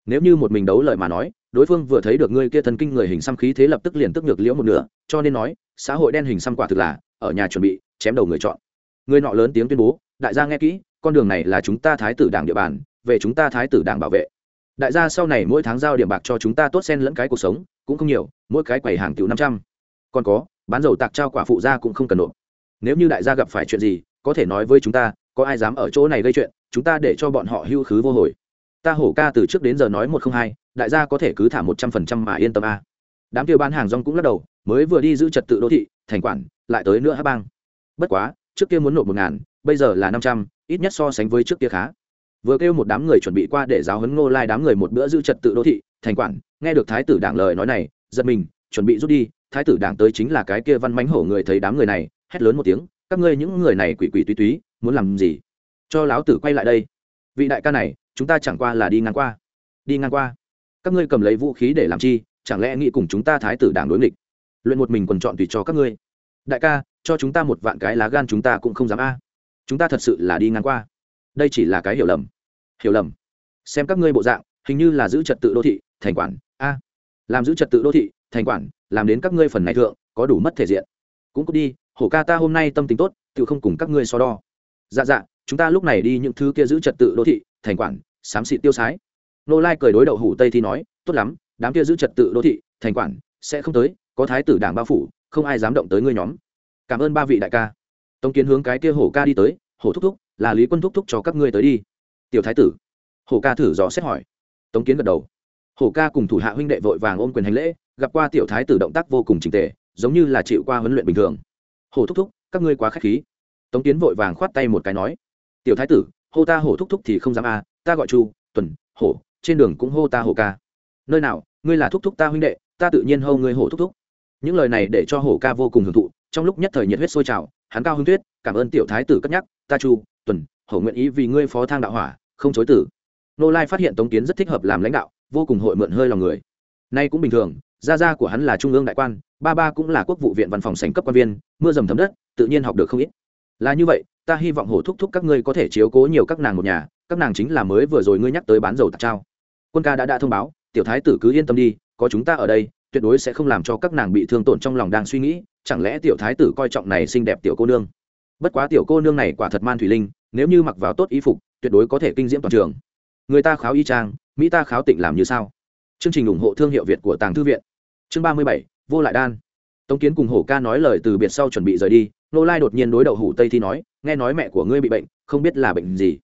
Nếu như một mình đấu lời mà nói, đối phương vừa thấy được ngươi kia thần kinh người hình xăm khí thế lập tức liền tức ngược liễu một nửa, cho nên nói, xã hội đen hình xăm quả thực là, ở nhà chuẩn bị, chém đầu người chọn. Người nọ lớn tiếng tuyên bố, đại gia nghe kỹ, con đường này là chúng ta thái tử đảng địa bàn, về chúng ta thái tử đảng bảo vệ đại gia sau này mỗi tháng giao điểm bạc cho chúng ta tốt xen lẫn cái cuộc sống, cũng không nhiều, mỗi cái quầy hàng tiểu năm trăm. Còn có, bán dầu tạc trao quả phụ ra cũng không cần nộp. Nếu như đại gia gặp phải chuyện gì, có thể nói với chúng ta, có ai dám ở chỗ này gây chuyện, chúng ta để cho bọn họ hưu khứ vô hồi. Ta hổ ca từ trước đến giờ nói một không hai, đại gia có thể cứ thả một trăm phần trăm mà yên tâm a. Đám kia bán hàng rong cũng lắc đầu, mới vừa đi giữ trật tự đô thị, thành quản, lại tới nữa hát bang. Bất quá, trước kia muốn nộp một ngàn, bây giờ là năm trăm, ít nhất so sánh với trước kia khá vừa kêu một đám người chuẩn bị qua để giáo huấn ngô lai đám người một bữa giữ trật tự đô thị, thành quản, nghe được thái tử đảng lời nói này, giật mình, chuẩn bị rút đi, thái tử đảng tới chính là cái kia văn mánh hổ người thấy đám người này, hét lớn một tiếng, các ngươi những người này quỷ quỷ túy túy, muốn làm gì? Cho láo tử quay lại đây. Vị đại ca này, chúng ta chẳng qua là đi ngang qua. Đi ngang qua. Các ngươi cầm lấy vũ khí để làm chi, chẳng lẽ nghĩ cùng chúng ta thái tử đảng đối nghịch? Luyện một mình quần chọn tùy cho các ngươi. Đại ca, cho chúng ta một vạn cái lá gan chúng ta cũng không dám a. Chúng ta thật sự là đi ngang qua. Đây chỉ là cái hiểu lầm hiểu lầm. Xem các ngươi bộ dạng, hình như là giữ trật tự đô thị, thành quản. A. Làm giữ trật tự đô thị, thành quản, làm đến các ngươi phần này thượng, có đủ mất thể diện. Cũng cút đi, hổ ca ta hôm nay tâm tính tốt, tự không cùng các ngươi so đo. Dạ dạ chúng ta lúc này đi những thứ kia giữ trật tự đô thị, thành quản, xám xịt tiêu sái. Nô lai cười đối đậu hủ tây thì nói, tốt lắm, đám kia giữ trật tự đô thị, thành quản, sẽ không tới, có thái tử đảng bao phủ, không ai dám động tới ngươi nhóm. Cảm ơn ba vị đại ca. Tống kiến hướng cái kia hổ ca đi tới, hổ thúc thúc, là lý quân thúc thúc cho các ngươi tới đi tiểu thái tử. Hổ ca thử dò xét hỏi. Tống kiến gật đầu. Hổ ca cùng thủ hạ huynh đệ vội vàng ôm quyền hành lễ, gặp qua tiểu thái tử động tác vô cùng trình tề, giống như là chịu qua huấn luyện bình thường. Hổ thúc thúc, các ngươi quá k h á c h khí. Tống kiến vội vàng khoát tay một cái nói. Tiểu thái tử, hô ta hổ thúc thúc thì không dám a, ta gọi chu, tuần, hổ, trên đường cũng hô ta hổ ca. Nơi nào, ngươi là thúc thúc ta huynh đệ, ta tự nhiên hô ngươi hổ thúc thúc. Những lời này để cho hổ ca vô cùng hưởng thụ, trong lúc nhất thời nhiệt huyết sôi trào, hắn cao hưng tuyết cảm ơn tiểu thái tử cất nhắc, ta chu, tuần, hổ nguyện ý vì ngươi phó thang đạo hỏa không chối tử nô lai phát hiện tống kiến rất thích hợp làm lãnh đạo, vô cùng hội mượn hơi lòng người. Nay cũng bình thường, gia gia của hắn là trung ương đại quan, ba ba cũng là quốc vụ viện văn phòng sành cấp quan viên, mưa dầm thấm đất, tự nhiên học được không ít. Là như vậy, ta hy vọng hổ thúc thúc các ngươi có thể chiếu cố nhiều các nàng một nhà, các nàng chính là mới vừa rồi ngươi nhắc tới bán dầu tạc trao. Quân ca đã đã thông báo, tiểu thái tử cứ yên tâm đi, có chúng ta ở đây, tuyệt đối sẽ không làm cho các nàng bị thương tổn trong lòng đang suy nghĩ, chẳng lẽ tiểu thái tử coi trọng này xinh đẹp tiểu cô nương. Bất quá tiểu cô nương này quả thật man thủy linh, nếu như mặc vào tốt y phục tuyệt đối có thể kinh diễm toàn trường. Người ta kháo y trang mỹ ta kháo tịnh làm như sao? Chương trình ủng hộ thương hiệu việt của tàng thư viện. Chương ba mươi bảy, vô lại đan. Tống kiến cùng hổ ca nói lời từ biệt sau chuẩn bị rời đi nô lai đột nhiên đối đầu hủ tây thi nói, nghe nói mẹ của ngươi bị bệnh, không biết là bệnh gì.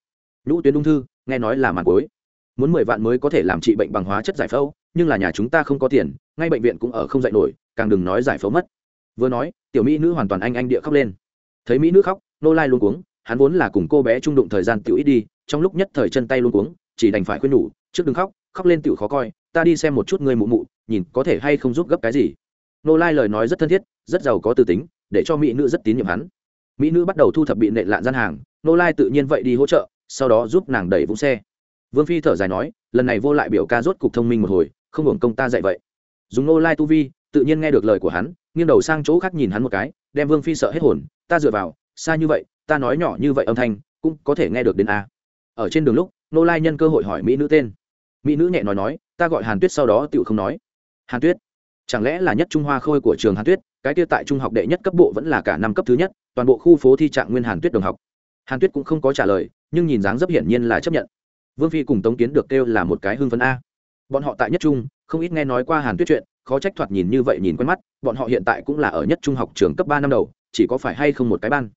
Nhũ tuyến ung thư, nghe nói là màn cối muốn mười vạn mới có thể làm trị bệnh bằng hóa chất giải phẫu, nhưng là nhà chúng ta không có tiền, ngay bệnh viện cũng ở không dạy nổi, càng đừng nói giải phẫu mất. Vừa nói, tiểu mỹ nữ hoàn toàn anh anh địa khóc lên. Thấy mỹ nữ khóc nô lai luôn cuống hắn vốn là cùng cô bé trung đụng thời gian tiểu ít đi, trong lúc nhất thời chân tay luôn cuống, chỉ đành phải khuyên nhủ, trước đừng khóc khóc lên tiểu khó coi, ta đi xem một chút ngươi mụ mụ, nhìn có thể hay không giúp gấp cái gì. Nô lai lời nói rất thân thiết, rất giàu có tư tính, để cho mỹ nữ rất tín nhiệm hắn. Mỹ nữ bắt đầu thu thập bị nệ lạn gian hàng, nô lai tự nhiên vậy đi hỗ trợ, sau đó giúp nàng đẩy vũng xe. Vương phi thở dài nói, lần này vô lại biểu ca rốt cục thông minh một hồi, không hưởng công ta dạy vậy. Dùng nô lai tu vi, tự nhiên nghe được lời của hắn, nghiêng đầu sang chỗ khác nhìn hắn một cái, đem vương phi sợ hết hồn, ta dựa vào, xa như vậy ta nói nhỏ như vậy âm thanh, cũng có thể nghe được đến a. Ở trên đường lúc nô lai nhân cơ hội hỏi mỹ nữ tên. Mỹ nữ nhẹ nói nói, ta gọi hàn tuyết sau đó tựu không nói. Hàn tuyết? Chẳng lẽ là nhất trung hoa khôi của trường hàn tuyết? Cái kia tại trung học đệ nhất cấp bộ vẫn là cả năm cấp thứ nhất, toàn bộ khu phố thi trạng nguyên hàn tuyết đồng học. Hàn tuyết cũng không có trả lời, nhưng nhìn dáng dấp hiển nhiên là chấp nhận. Vương phi cùng tống kiến được kêu là một cái hưng phấn a. Bọn họ tại nhất trung, không ít nghe nói qua hàn tuyết chuyện, khó trách thoạt nhìn như vậy nhìn quen mắt, bọn họ hiện tại cũng là ở nhất trung học trường cấp ba năm đầu, chỉ có phải hay không một cái ban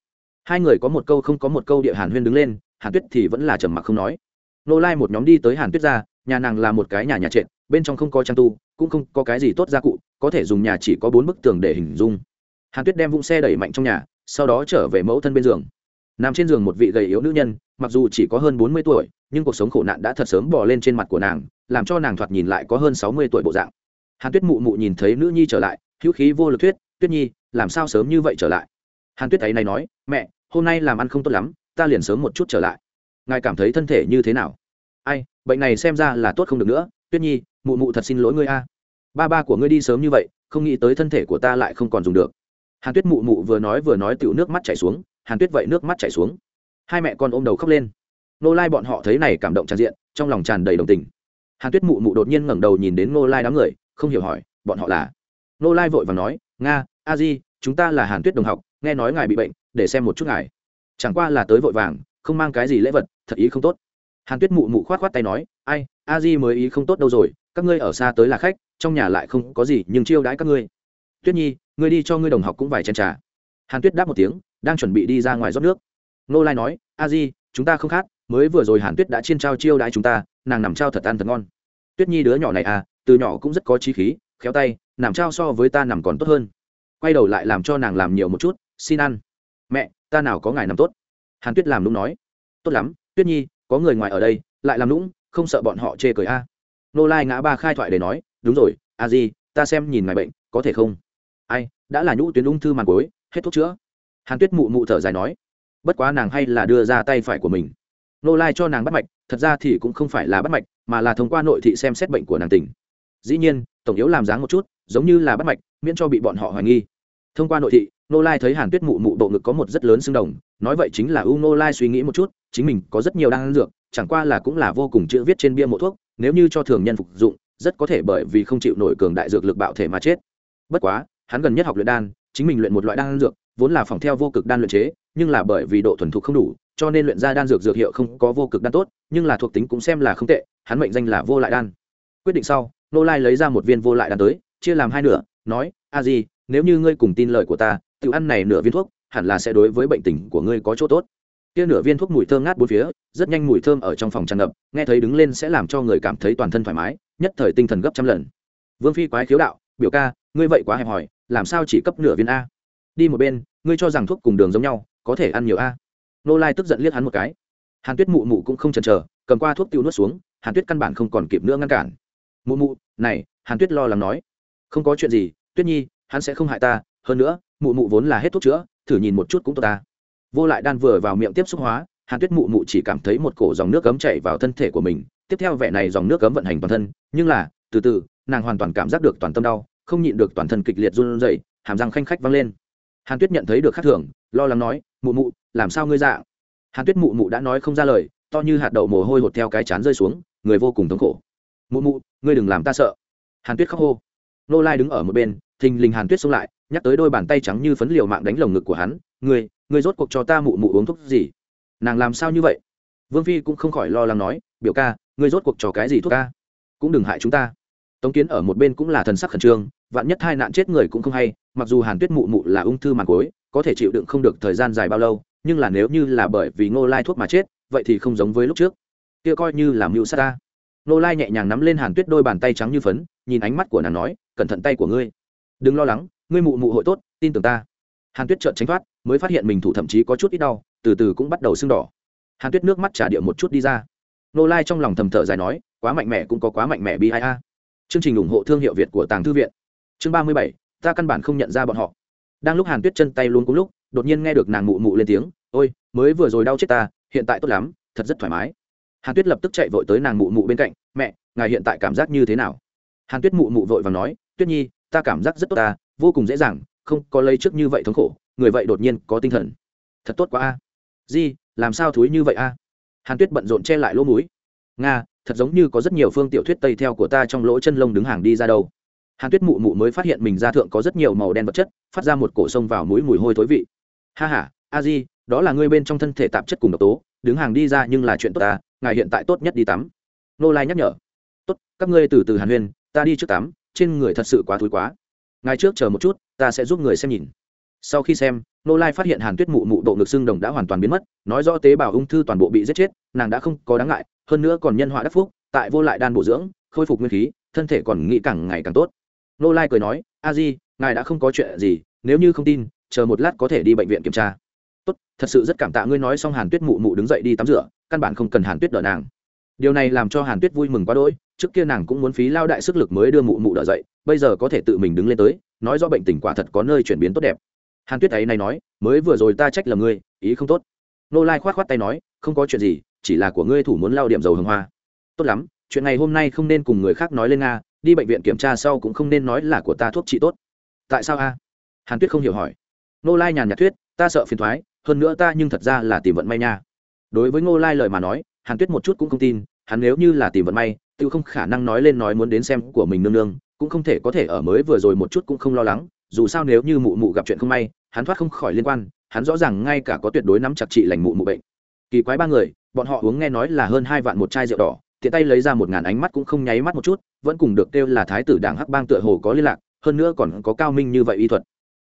hai người có một câu không có một câu địa hàn huyên đứng lên, hàn tuyết thì vẫn là trầm mặc không nói. Nô lai một nhóm đi tới hàn tuyết ra, nhà nàng là một cái nhà nhà trệt, bên trong không có trang tu, cũng không có cái gì tốt gia cụ, có thể dùng nhà chỉ có bốn bức tường để hình dung. Hàn tuyết đem vũng xe đẩy mạnh trong nhà, sau đó trở về mẫu thân bên giường. Nằm trên giường một vị gầy yếu nữ nhân, mặc dù chỉ có hơn bốn mươi tuổi, nhưng cuộc sống khổ nạn đã thật sớm bỏ lên trên mặt của nàng, làm cho nàng thoạt nhìn lại có hơn sáu mươi tuổi bộ dạng. Hàn tuyết mụ mụ nhìn thấy nữ nhi trở lại, hữu khí vô lực thuyết, tuyết nhi, làm sao sớm như vậy trở lại? Hàn tuyết thấy này nói, mẹ, hôm nay làm ăn không tốt lắm, ta liền sớm một chút trở lại. Ngài cảm thấy thân thể như thế nào? Ai, bệnh này xem ra là tốt không được nữa. Tuyết nhi, mụ mụ thật xin lỗi ngươi a. Ba ba của ngươi đi sớm như vậy, không nghĩ tới thân thể của ta lại không còn dùng được. Hàn tuyết mụ mụ vừa nói vừa nói tựu nước mắt chảy xuống. Hàn tuyết vậy nước mắt chảy xuống. Hai mẹ con ôm đầu khóc lên. Nô lai bọn họ thấy này cảm động tràn diện, trong lòng tràn đầy đồng tình. Hàn tuyết mụ mụ đột nhiên ngẩng đầu nhìn đến nô lai đám người, không hiểu hỏi, bọn họ là? Nô lai vội và nói, nga, a di, chúng ta là hàn tuyết đồng học nghe nói ngài bị bệnh, để xem một chút ngài. Chẳng qua là tới vội vàng, không mang cái gì lễ vật, thật ý không tốt. Hàn tuyết mụ mụ khoát khoát tay nói, ai, a di mới ý không tốt đâu rồi, các ngươi ở xa tới là khách, trong nhà lại không có gì, nhưng chiêu đãi các ngươi. Tuyết nhi, ngươi đi cho ngươi đồng học cũng vài chén trà. Hàn tuyết đáp một tiếng, đang chuẩn bị đi ra ngoài rót nước. Nô lai nói, a di, chúng ta không khát mới vừa rồi hàn tuyết đã chiên trao chiêu đãi chúng ta, nàng nằm trao thật ăn thật ngon. Tuyết nhi đứa nhỏ này à từ nhỏ cũng rất có trí khí, khéo tay, nằm trao so với ta nằm còn tốt hơn. Quay đầu lại làm cho nàng làm nhiều một chút xin ăn. Mẹ, ta nào có ngài nằm tốt. Hàn tuyết làm nũng nói. Tốt lắm, tuyết nhi, có người ngoài ở đây, lại làm nũng, không sợ bọn họ chê cười a. Nô lai ngã ba khai thoại để nói, đúng rồi, a di, ta xem nhìn ngài bệnh, có thể không? Ai, đã là nhũ tuyến ung thư màn cối hết thuốc chữa. Hàn tuyết mụ mụ thở dài nói. Bất quá nàng hay là đưa ra tay phải của mình. Nô lai cho nàng bắt mạch, thật ra thì cũng không phải là bắt mạch, mà là thông qua nội thị xem xét bệnh của nàng tỉnh dĩ nhiên, tổng yếu làm dáng một chút, giống như là bắt mạch, miễn cho bị bọn họ hoài nghi. Thông qua nội thị nô lai thấy hàn tuyết mụ mụ bộ ngực có một rất lớn xương đồng, nói vậy chính là u nô lai suy nghĩ một chút, chính mình có rất nhiều đan dược, chẳng qua là cũng là vô cùng chữ viết trên bia mộ thuốc, nếu như cho thường nhân phục dụng, rất có thể bởi vì không chịu nổi cường đại dược lực bạo thể mà chết. Bất quá, hắn gần nhất học luyện đan, chính mình luyện một loại đan dược, vốn là phòng theo vô cực đan luyện chế, nhưng là bởi vì độ thuần thục không đủ, cho nên luyện ra đan dược dược hiệu không có vô cực đan tốt, nhưng là thuộc tính cũng xem là không tệ, hắn mệnh danh là vô lại đan. Quyết định sau nô lai lấy ra một viên vô lại đan tới, chia làm hai nửa, nói, a di, nếu như ngươi cùng tin lời của ta tự ăn này nửa viên thuốc, hẳn là sẽ đối với bệnh tình của ngươi có chỗ tốt. Kia nửa viên thuốc mùi thơm ngát bốn phía, rất nhanh mùi thơm ở trong phòng tràn ngập, nghe thấy đứng lên sẽ làm cho người cảm thấy toàn thân thoải mái, nhất thời tinh thần gấp trăm lần. Vương phi quái khiếu đạo, biểu ca, ngươi vậy quá hẹp hòi, làm sao chỉ cấp nửa viên a? Đi một bên, ngươi cho rằng thuốc cùng đường giống nhau, có thể ăn nhiều a. Nô lai tức giận liếc hắn một cái. Hàn tuyết mụ mụ cũng không chần chờ, cầm qua thuốc tiêu nuốt xuống, hàn tuyết căn bản không còn kịp nữa ngăn cản. Mụ mụ, này, hàn tuyết lo lắng nói. Không có chuyện gì, tuyết nhi, hắn sẽ không hại ta, hơn nữa mụ mụ vốn là hết thuốc chữa, thử nhìn một chút cũng tốt ta. Vô lại đan vừa vào miệng tiếp xúc hóa, hàn tuyết mụ mụ chỉ cảm thấy một cổ dòng nước cấm chảy vào thân thể của mình. Tiếp theo vẻ này dòng nước cấm vận hành toàn thân, nhưng là, từ từ, nàng hoàn toàn cảm giác được toàn tâm đau, không nhịn được toàn thân kịch liệt run rẩy, hàm răng khanh khách vang lên. Hàn tuyết nhận thấy được khắc thường, lo lắng nói, mụ mụ, làm sao ngươi dạ? Hàn tuyết mụ mụ đã nói không ra lời, to như hạt đậu mồ hôi hột theo cái chán rơi xuống, người vô cùng thống khổ. Mụ mụ, ngươi đừng làm ta sợ. Hàn tuyết khóc hô. Nô lai đứng ở một bên, thình lình hàn tuyết xông lại nhắc tới đôi bàn tay trắng như phấn liều mạng đánh lồng ngực của hắn, ngươi ngươi rốt cuộc cho ta mụ mụ uống thuốc gì? Nàng làm sao như vậy? Vương phi cũng không khỏi lo lắng nói, biểu ca, ngươi rốt cuộc cho cái gì thuốc ca? Cũng đừng hại chúng ta. Tống kiến ở một bên cũng là thần sắc khẩn trương, vạn nhất hai nạn chết người cũng không hay, mặc dù hàn tuyết mụ mụ là ung thư màn cối có thể chịu đựng không được thời gian dài bao lâu, nhưng là nếu như là bởi vì ngô lai thuốc mà chết, vậy thì không giống với lúc trước. Kia coi như là mưu sát ta. Ngô lai nhẹ nhàng nắm lên hàn tuyết đôi bàn tay trắng như phấn, nhìn ánh mắt của nàng nói, cẩn thận tay của ngươi. Đừng lo lắng ngươi mụ mụ hội tốt, tin tưởng ta. Hàn tuyết trợn tránh thoát, mới phát hiện mình thủ thậm chí có chút ít đau, từ từ cũng bắt đầu sưng đỏ. Hàn tuyết nước mắt trả điệu một chút đi ra. Nô lai trong lòng thầm thở dài nói, quá mạnh mẽ cũng có quá mạnh mẽ bi ai a. Chương trình ủng hộ thương hiệu việt của tàng thư viện. Chương ba mươi bảy, ta căn bản không nhận ra bọn họ. Đang lúc hàn tuyết chân tay luôn cùng lúc, đột nhiên nghe được nàng mụ mụ lên tiếng, ôi, mới vừa rồi đau chết ta, hiện tại tốt lắm, thật rất thoải mái. Hàn tuyết lập tức chạy vội tới nàng mụ mụ bên cạnh, mẹ, ngài hiện tại cảm giác như thế nào? Hàn tuyết mụ mụ vội và nói, tuyết nhi ta cảm giác rất tốt ta, vô cùng dễ dàng, không có lấy trước như vậy thống khổ, người vậy đột nhiên có tinh thần. Thật tốt quá a. Di, làm sao thúi như vậy a? Hàn tuyết bận rộn che lại lỗ mũi. Nga, thật giống như có rất nhiều phương tiểu thuyết tây theo của ta trong lỗ chân lông đứng hàng đi ra đâu. Hàn tuyết mụ mụ mới phát hiện mình ra thượng có rất nhiều màu đen vật chất, phát ra một cổ sông vào mũi mùi hôi thối vị. Ha h a a di, đó là ngươi bên trong thân thể tạp chất cùng độc tố, đứng hàng đi ra nhưng là chuyện tốt ta, ngài hiện tại tốt nhất đi tắm. Nô lai nhắc nhở. Tốt, các ngươi từ từ hàn huyên ta đi trước tắm trên người thật sự quá thúi quá. Ngài trước chờ một chút, ta sẽ giúp người xem nhìn. Sau khi xem nô lai phát hiện hàn tuyết mụ mụ độ ngực xương đồng đã hoàn toàn biến mất, nói rõ tế bào ung thư toàn bộ bị giết chết, nàng đã không có đáng ngại, hơn nữa còn nhân họa đắc phúc, tại vô lại đan bổ dưỡng, khôi phục nguyên khí, thân thể còn nghĩ càng ngày càng tốt. Nô lai cười nói, a di, ngài đã không có chuyện gì, nếu như không tin, chờ một lát có thể đi bệnh viện kiểm tra. Tốt, thật sự rất cảm tạ ngươi nói xong hàn tuyết mụ mụ đứng dậy đi tắm rửa, căn bản không cần hàn tuyết đỡ nàng. Điều này làm cho hàn tuyết vui mừng quá đỗi trước kia nàng cũng muốn phí lao đại sức lực mới đưa mụ mụ đỡ dậy, bây giờ có thể tự mình đứng lên tới, nói do bệnh tình quả thật có nơi chuyển biến tốt đẹp. Hàn tuyết ấy này nói, mới vừa rồi ta trách lầm ngươi, ý không tốt. Nô lai khoát khoát tay nói, không có chuyện gì, chỉ là của ngươi thủ muốn lao điểm dầu hương hoa. Tốt lắm, chuyện này hôm nay không nên cùng người khác nói lên nga, đi bệnh viện kiểm tra sau cũng không nên nói là của ta thuốc trị tốt. Tại sao a? Hàn tuyết không hiểu hỏi. Nô lai nhàn nhạt thuyết, ta sợ phiền thoái, hơn nữa ta nhưng thật ra là tìm vận may nha. Đối với ngô lai lời mà nói, hàn tuyết một chút cũng không tin, hắn nếu như là tìm vận may tự không khả năng nói lên nói muốn đến xem của mình nương nương, cũng không thể có thể ở mới vừa rồi một chút cũng không lo lắng, dù sao nếu như mụ mụ gặp chuyện không may, hắn thoát không khỏi liên quan, hắn rõ ràng ngay cả có tuyệt đối nắm chặt trị lành mụ mụ bệnh. Kỳ quái ba người, bọn họ uống nghe nói là hơn hai vạn một chai rượu đỏ, tiện tay lấy ra một ngàn ánh mắt cũng không nháy mắt một chút, vẫn cùng được kêu là thái tử đảng hắc bang tựa hồ có liên lạc, hơn nữa còn có cao minh như vậy y thuật.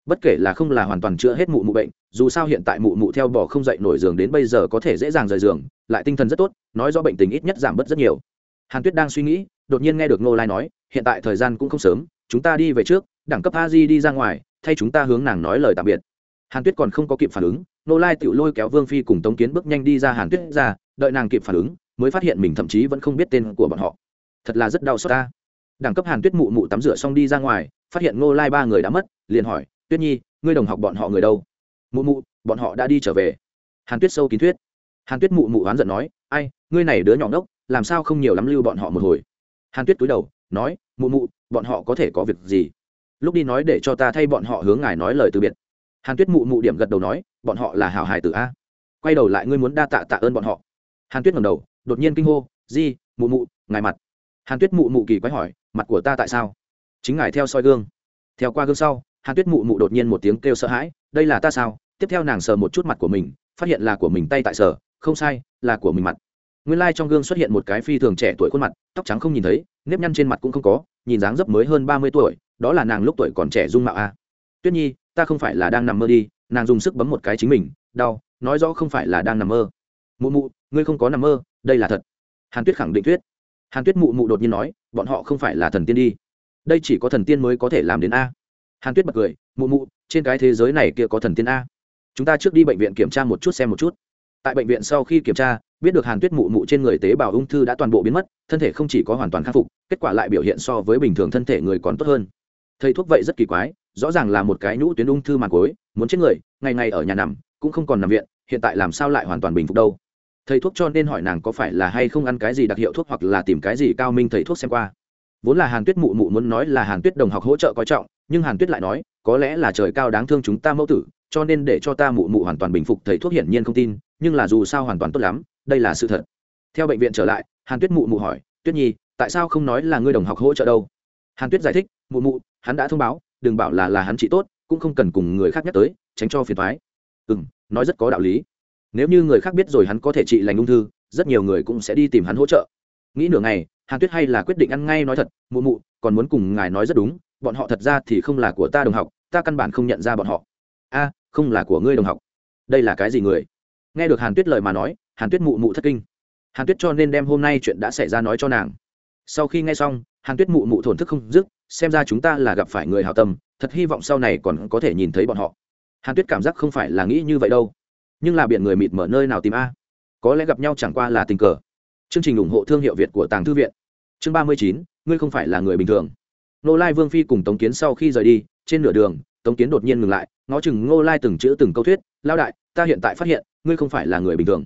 Bất kể là không là hoàn toàn chữa hết mụ mụ bệnh, dù sao hiện tại mụ mụ theo bỏ không dậy nổi giường đến bây giờ có thể dễ dàng rời giường, lại tinh thần rất tốt, nói do bệnh tình ít nhất giảm bớt rất nhiều hàn tuyết đang suy nghĩ, đột nhiên nghe được ngô lai nói, hiện tại thời gian cũng không sớm, chúng ta đi về trước, đẳng cấp a di đi ra ngoài, thay chúng ta hướng nàng nói lời tạm biệt. Hàn tuyết còn không có kịp phản ứng, Ngô lai tự lôi kéo vương phi cùng tống kiến bước nhanh đi ra hàn tuyết ra, đợi nàng kịp phản ứng, mới phát hiện mình thậm chí vẫn không biết tên của bọn họ. Thật là rất đau xót ta. Đẳng cấp hàn tuyết mụ mụ tắm rửa xong đi ra ngoài, phát hiện ngô lai ba người đã mất, liền hỏi, tuyết nhi, ngươi đồng học bọn họ người đâu? Mụ mụ, bọn họ đã đi trở về. Hàn tuyết sâu kín thuyết. Hàn tuyết mụ mụ oán giận nói, ai, ngươi này đứa nhỏ ngốc làm sao không nhiều lắm lưu bọn họ một hồi? Hàn tuyết cúi đầu, nói, mụ mụ, bọn họ có thể có việc gì? Lúc đi nói để cho ta thay bọn họ hướng ngài nói lời từ biệt. Hàn tuyết mụ mụ điểm gật đầu nói, bọn họ là hảo hài tử a. Quay đầu lại ngươi muốn đa tạ tạ ơn bọn họ. Hàn tuyết ngầm đầu, đột nhiên kinh hô, di, mụ mụ, ngài mặt. Hàn tuyết mụ mụ kỳ quái hỏi, mặt của ta tại sao? Chính ngài theo soi gương. Theo qua gương sau, hàn tuyết mụ mụ đột nhiên một tiếng kêu sợ hãi, đây là ta sao? Tiếp theo nàng sờ một chút mặt của mình, phát hiện là của mình tay tại sờ, không sai, là của mình mặt nguyên lai trong gương xuất hiện một cái phi thường trẻ tuổi khuôn mặt, tóc trắng không nhìn thấy, nếp nhăn trên mặt cũng không có, nhìn dáng dấp mới hơn ba mươi tuổi, đó là nàng lúc tuổi còn trẻ dung mạo a. Tuyết nhi, ta không phải là đang nằm mơ đi, nàng dùng sức bấm một cái chính mình, đau, nói rõ không phải là đang nằm mơ. Mụ mụ, ngươi không có nằm mơ, đây là thật. Hàn tuyết khẳng định tuyết hàn tuyết mụ mụ đột nhiên nói, bọn họ không phải là thần tiên đi. Đây chỉ có thần tiên mới có thể làm đến a. Hàn tuyết bật cười, mụ mụ, trên cái thế giới này kia có thần tiên a. Chúng ta trước đi bệnh viện kiểm tra một chút xem một chút tại bệnh viện sau khi kiểm tra, biết được hàn tuyết mụ mụ trên người tế bào ung thư đã toàn bộ biến mất, thân thể không chỉ có hoàn toàn khắc phục, kết quả lại biểu hiện so với bình thường thân thể người còn tốt hơn. Thầy thuốc vậy rất kỳ quái, rõ ràng là một cái nhũ tuyến ung thư màn cối muốn chết người, ngày ngày ở nhà nằm, cũng không còn nằm viện, hiện tại làm sao lại hoàn toàn bình phục đâu? Thầy thuốc cho nên hỏi nàng có phải là hay không ăn cái gì đặc hiệu thuốc hoặc là tìm cái gì cao minh thầy thuốc xem qua. Vốn là hàn tuyết mụ mụ muốn nói là hàn tuyết đồng học hỗ trợ coi trọng, nhưng hàn tuyết lại nói có lẽ là trời cao đáng thương chúng ta mẫu tử, cho nên để cho ta mụ mụ hoàn toàn bình phục, thầy thuốc hiển nhiên không tin, nhưng là dù sao hoàn toàn tốt lắm, đây là sự thật. Theo bệnh viện trở lại, hàn tuyết mụ mụ hỏi, tuyết nhi, tại sao không nói là ngươi đồng học hỗ trợ đâu? Hàn tuyết giải thích, mụ mụ, hắn đã thông báo, đừng bảo là là hắn trị tốt, cũng không cần cùng người khác nhắc tới, tránh cho phiền thoái ừ m nói rất có đạo lý. Nếu như người khác biết rồi hắn có thể trị lành ung thư, rất nhiều người cũng sẽ đi tìm hắn hỗ trợ. Nghĩ nửa ngày, hàn tuyết hay là quyết định ăn ngay nói thật, mụ mụ, còn muốn cùng ngài nói rất đúng, bọn họ thật ra thì không là của ta đồng học ta căn bản không nhận ra bọn họ. A, không là của ngươi đồng học. Đây là cái gì người? Nghe được hàn tuyết lời mà nói, hàn tuyết mụ mụ thất kinh. Hàn tuyết cho nên đem hôm nay chuyện đã xảy ra nói cho nàng. Sau khi nghe xong, hàn tuyết mụ mụ thổn thức không dứt, xem ra chúng ta là gặp phải người hào tâm, thật hy vọng sau này còn có thể nhìn thấy bọn họ. Hàn tuyết cảm giác không phải là nghĩ như vậy đâu, nhưng là biển người mịt mở nơi nào tìm a? Có lẽ gặp nhau chẳng qua là tình cờ. Chương trình ủng hộ thương hiệu việt của tàng thư viện. Chương ba mươi chín, ngươi không phải là người bình thường. Nô lai vương phi cùng tống kiến sau khi rời đi trên nửa đường tống kiến đột nhiên ngừng lại ngó chừng ngô lai từng chữ từng câu thuyết lao đại ta hiện tại phát hiện ngươi không phải là người bình thường.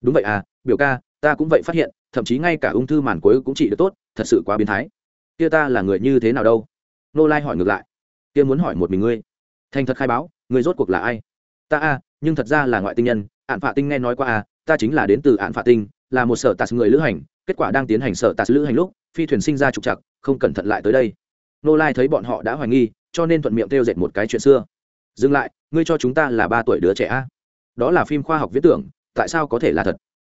Đúng vậy à biểu ca ta cũng vậy phát hiện thậm chí ngay cả ung thư màn cuối cũng trị được tốt thật sự quá biến thái. Kia ta là người như thế nào đâu? Ngô lai hỏi ngược lại. Kia muốn hỏi một mình ngươi. Thành thật khai báo ngươi rốt cuộc là ai? Ta a à, nhưng thật ra là ngoại tinh nhân ạn phạ tinh nghe nói qua à ta chính là đến từ ạn phạ tinh là một sở tạt người lữ hành kết quả đang tiến hành sở tạt lữ hành lúc phi thuyền sinh ra trục chặt không cẩn thận lại tới đây. Nô lai thấy bọn họ đã hoài nghi cho nên thuận miệng kêu e dệt một cái chuyện xưa. Dừng lại, ngươi cho chúng ta là ba tuổi đứa trẻ a. Đó là phim khoa học viễn tưởng, tại sao có thể là thật?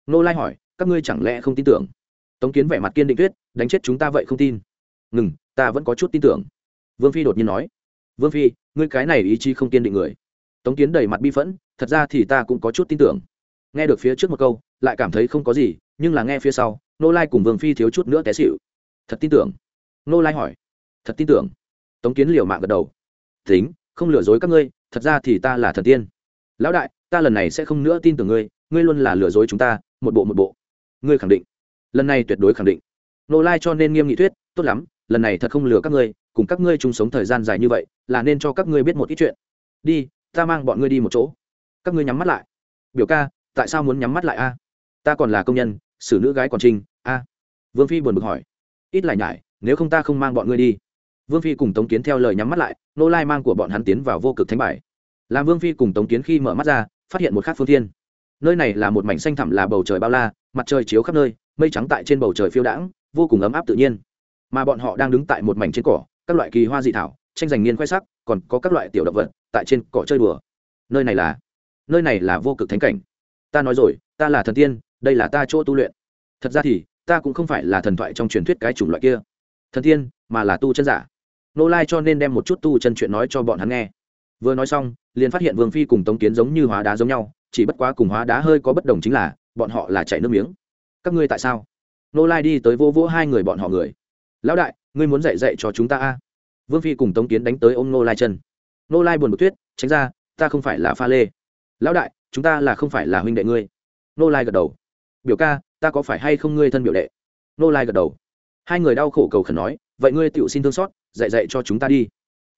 Nô lai hỏi, các ngươi chẳng lẽ không tin tưởng? Tống kiến vẻ mặt kiên định tuyết đánh chết chúng ta vậy không tin. Ngừng, ta vẫn có chút tin tưởng. Vương phi đột nhiên nói. Vương phi, ngươi cái này ý chí không kiên định người. Tống kiến đầy mặt bi phẫn, thật ra thì ta cũng có chút tin tưởng. Nghe được phía trước một câu, lại cảm thấy không có gì, nhưng là nghe phía sau, nô lai cùng vương phi thiếu chút nữa té xịu thật tin tưởng? Nô lai hỏi. Thật tin tưởng? Tống kiến liều mạng gật đầu. Tính, không lừa dối các ngươi, thật ra thì ta là thần tiên. Lão đại, ta lần này sẽ không nữa tin tưởng ngươi ngươi luôn là lừa dối chúng ta, một bộ một bộ. Ngươi khẳng định. Lần này tuyệt đối khẳng định. Nô lai cho nên nghiêm nghị thuyết, tốt lắm, lần này thật không lừa các ngươi, cùng các ngươi chung sống thời gian dài như vậy, là nên cho các ngươi biết một ít chuyện. Đi, ta mang bọn ngươi đi một chỗ. Các ngươi nhắm mắt lại. Biểu ca, tại sao muốn nhắm mắt lại a? Ta còn là công nhân, xử nữ gái còn trinh, a. Vương phi buồn bực hỏi. Ít lại nhải, nếu không ta không mang bọn ngươi đi vương phi cùng tống kiến theo lời nhắm mắt lại, nô lai mang của bọn hắn tiến vào vô cực thánh bài. Làm vương phi cùng tống kiến khi mở mắt ra, phát hiện một khác phương thiên. Nơi này là một mảnh xanh thẳm là bầu trời bao la, mặt trời chiếu khắp nơi, mây trắng tại trên bầu trời phiêu đãng, vô cùng ấm áp tự nhiên. Mà bọn họ đang đứng tại một mảnh trên cỏ, các loại kỳ hoa dị thảo, tranh giành niên khoe sắc, còn có các loại tiểu động vật tại trên cỏ chơi đùa. Nơi này là, nơi này là vô cực thánh cảnh. Ta nói rồi, ta là thần tiên, đây là ta chỗ tu luyện. Thật ra thì, ta cũng không phải là thần thoại trong truyền thuyết cái chủng loại kia. Thần tiên, mà là tu chân giả nô lai cho nên đem một chút tu chân chuyện nói cho bọn hắn nghe. Vừa nói xong, liền phát hiện vương phi cùng tống kiến giống như hóa đá giống nhau, chỉ bất quá cùng hóa đá hơi có bất đồng chính là, bọn họ là chảy nước miếng. Các ngươi tại sao? Nô lai đi tới vô vỗ hai người bọn họ người. Lão đại, ngươi muốn dạy dạy cho chúng ta a? Vương phi cùng tống kiến đánh tới ôm nô lai chân. Nô lai buồn bực tuyết tránh ra, ta không phải là pha lê. Lão đại, chúng ta là không phải là huynh đệ ngươi. Nô lai gật đầu. Biểu ca, ta có phải hay không ngươi thân biểu đệ? Nô lai gật đầu. Hai người đau khổ cầu khẩn nói, vậy ngươi tựu xin thương xót dạy dạy cho chúng ta đi.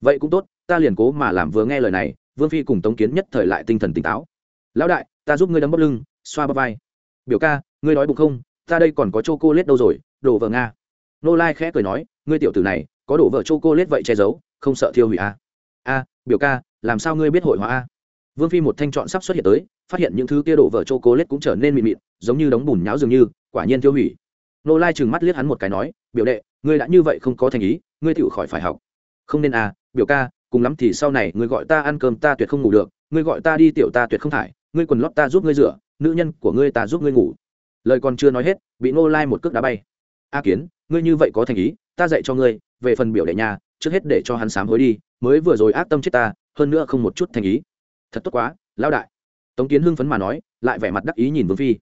Vậy cũng tốt, ta liền cố mà làm vừa nghe lời này, vương phi cùng tống kiến nhất thời lại tinh thần tỉnh táo. Lão đại, ta giúp ngươi đấm bóp lưng, xoa bóp vai. Biểu ca, ngươi nói bụng không? Ta đây còn có chô cô lết đâu rồi, đổ vợ nga. Nô lai khẽ cười nói, ngươi tiểu tử này, có đổ vợ chô cô lết vậy che giấu, không sợ thiêu hủy a à? a, biểu ca, làm sao ngươi biết hội hóa a? Vương phi một thanh chọn sắp xuất hiện tới, phát hiện những thứ kia đổ vợ chô cô lết cũng trở nên mịn mịn, giống như đống bùn nháo dường như, quả nhiên thiêu hủy. Nô lai trừng mắt liếc hắn một cái nói, biểu đệ ngươi đã như vậy không có thành ý, ngươi tự khỏi phải học. Không nên à biểu ca, cùng lắm thì sau này ngươi gọi ta ăn cơm ta tuyệt không ngủ được, ngươi gọi ta đi tiểu ta tuyệt không thải, ngươi quần lót ta giúp ngươi rửa, nữ nhân của ngươi ta giúp ngươi ngủ. Lời còn chưa nói hết, bị ngô lai một cước đá bay. A kiến, ngươi như vậy có thành ý, ta dạy cho ngươi, về phần biểu đệ nhà, trước hết để cho hắn sám hối đi, mới vừa rồi ác tâm chết ta, hơn nữa không một chút thành ý. Thật tốt quá, lão đại. Tống kiến hưng phấn mà nói, lại vẻ mặt đắc ý nhìn vương phi.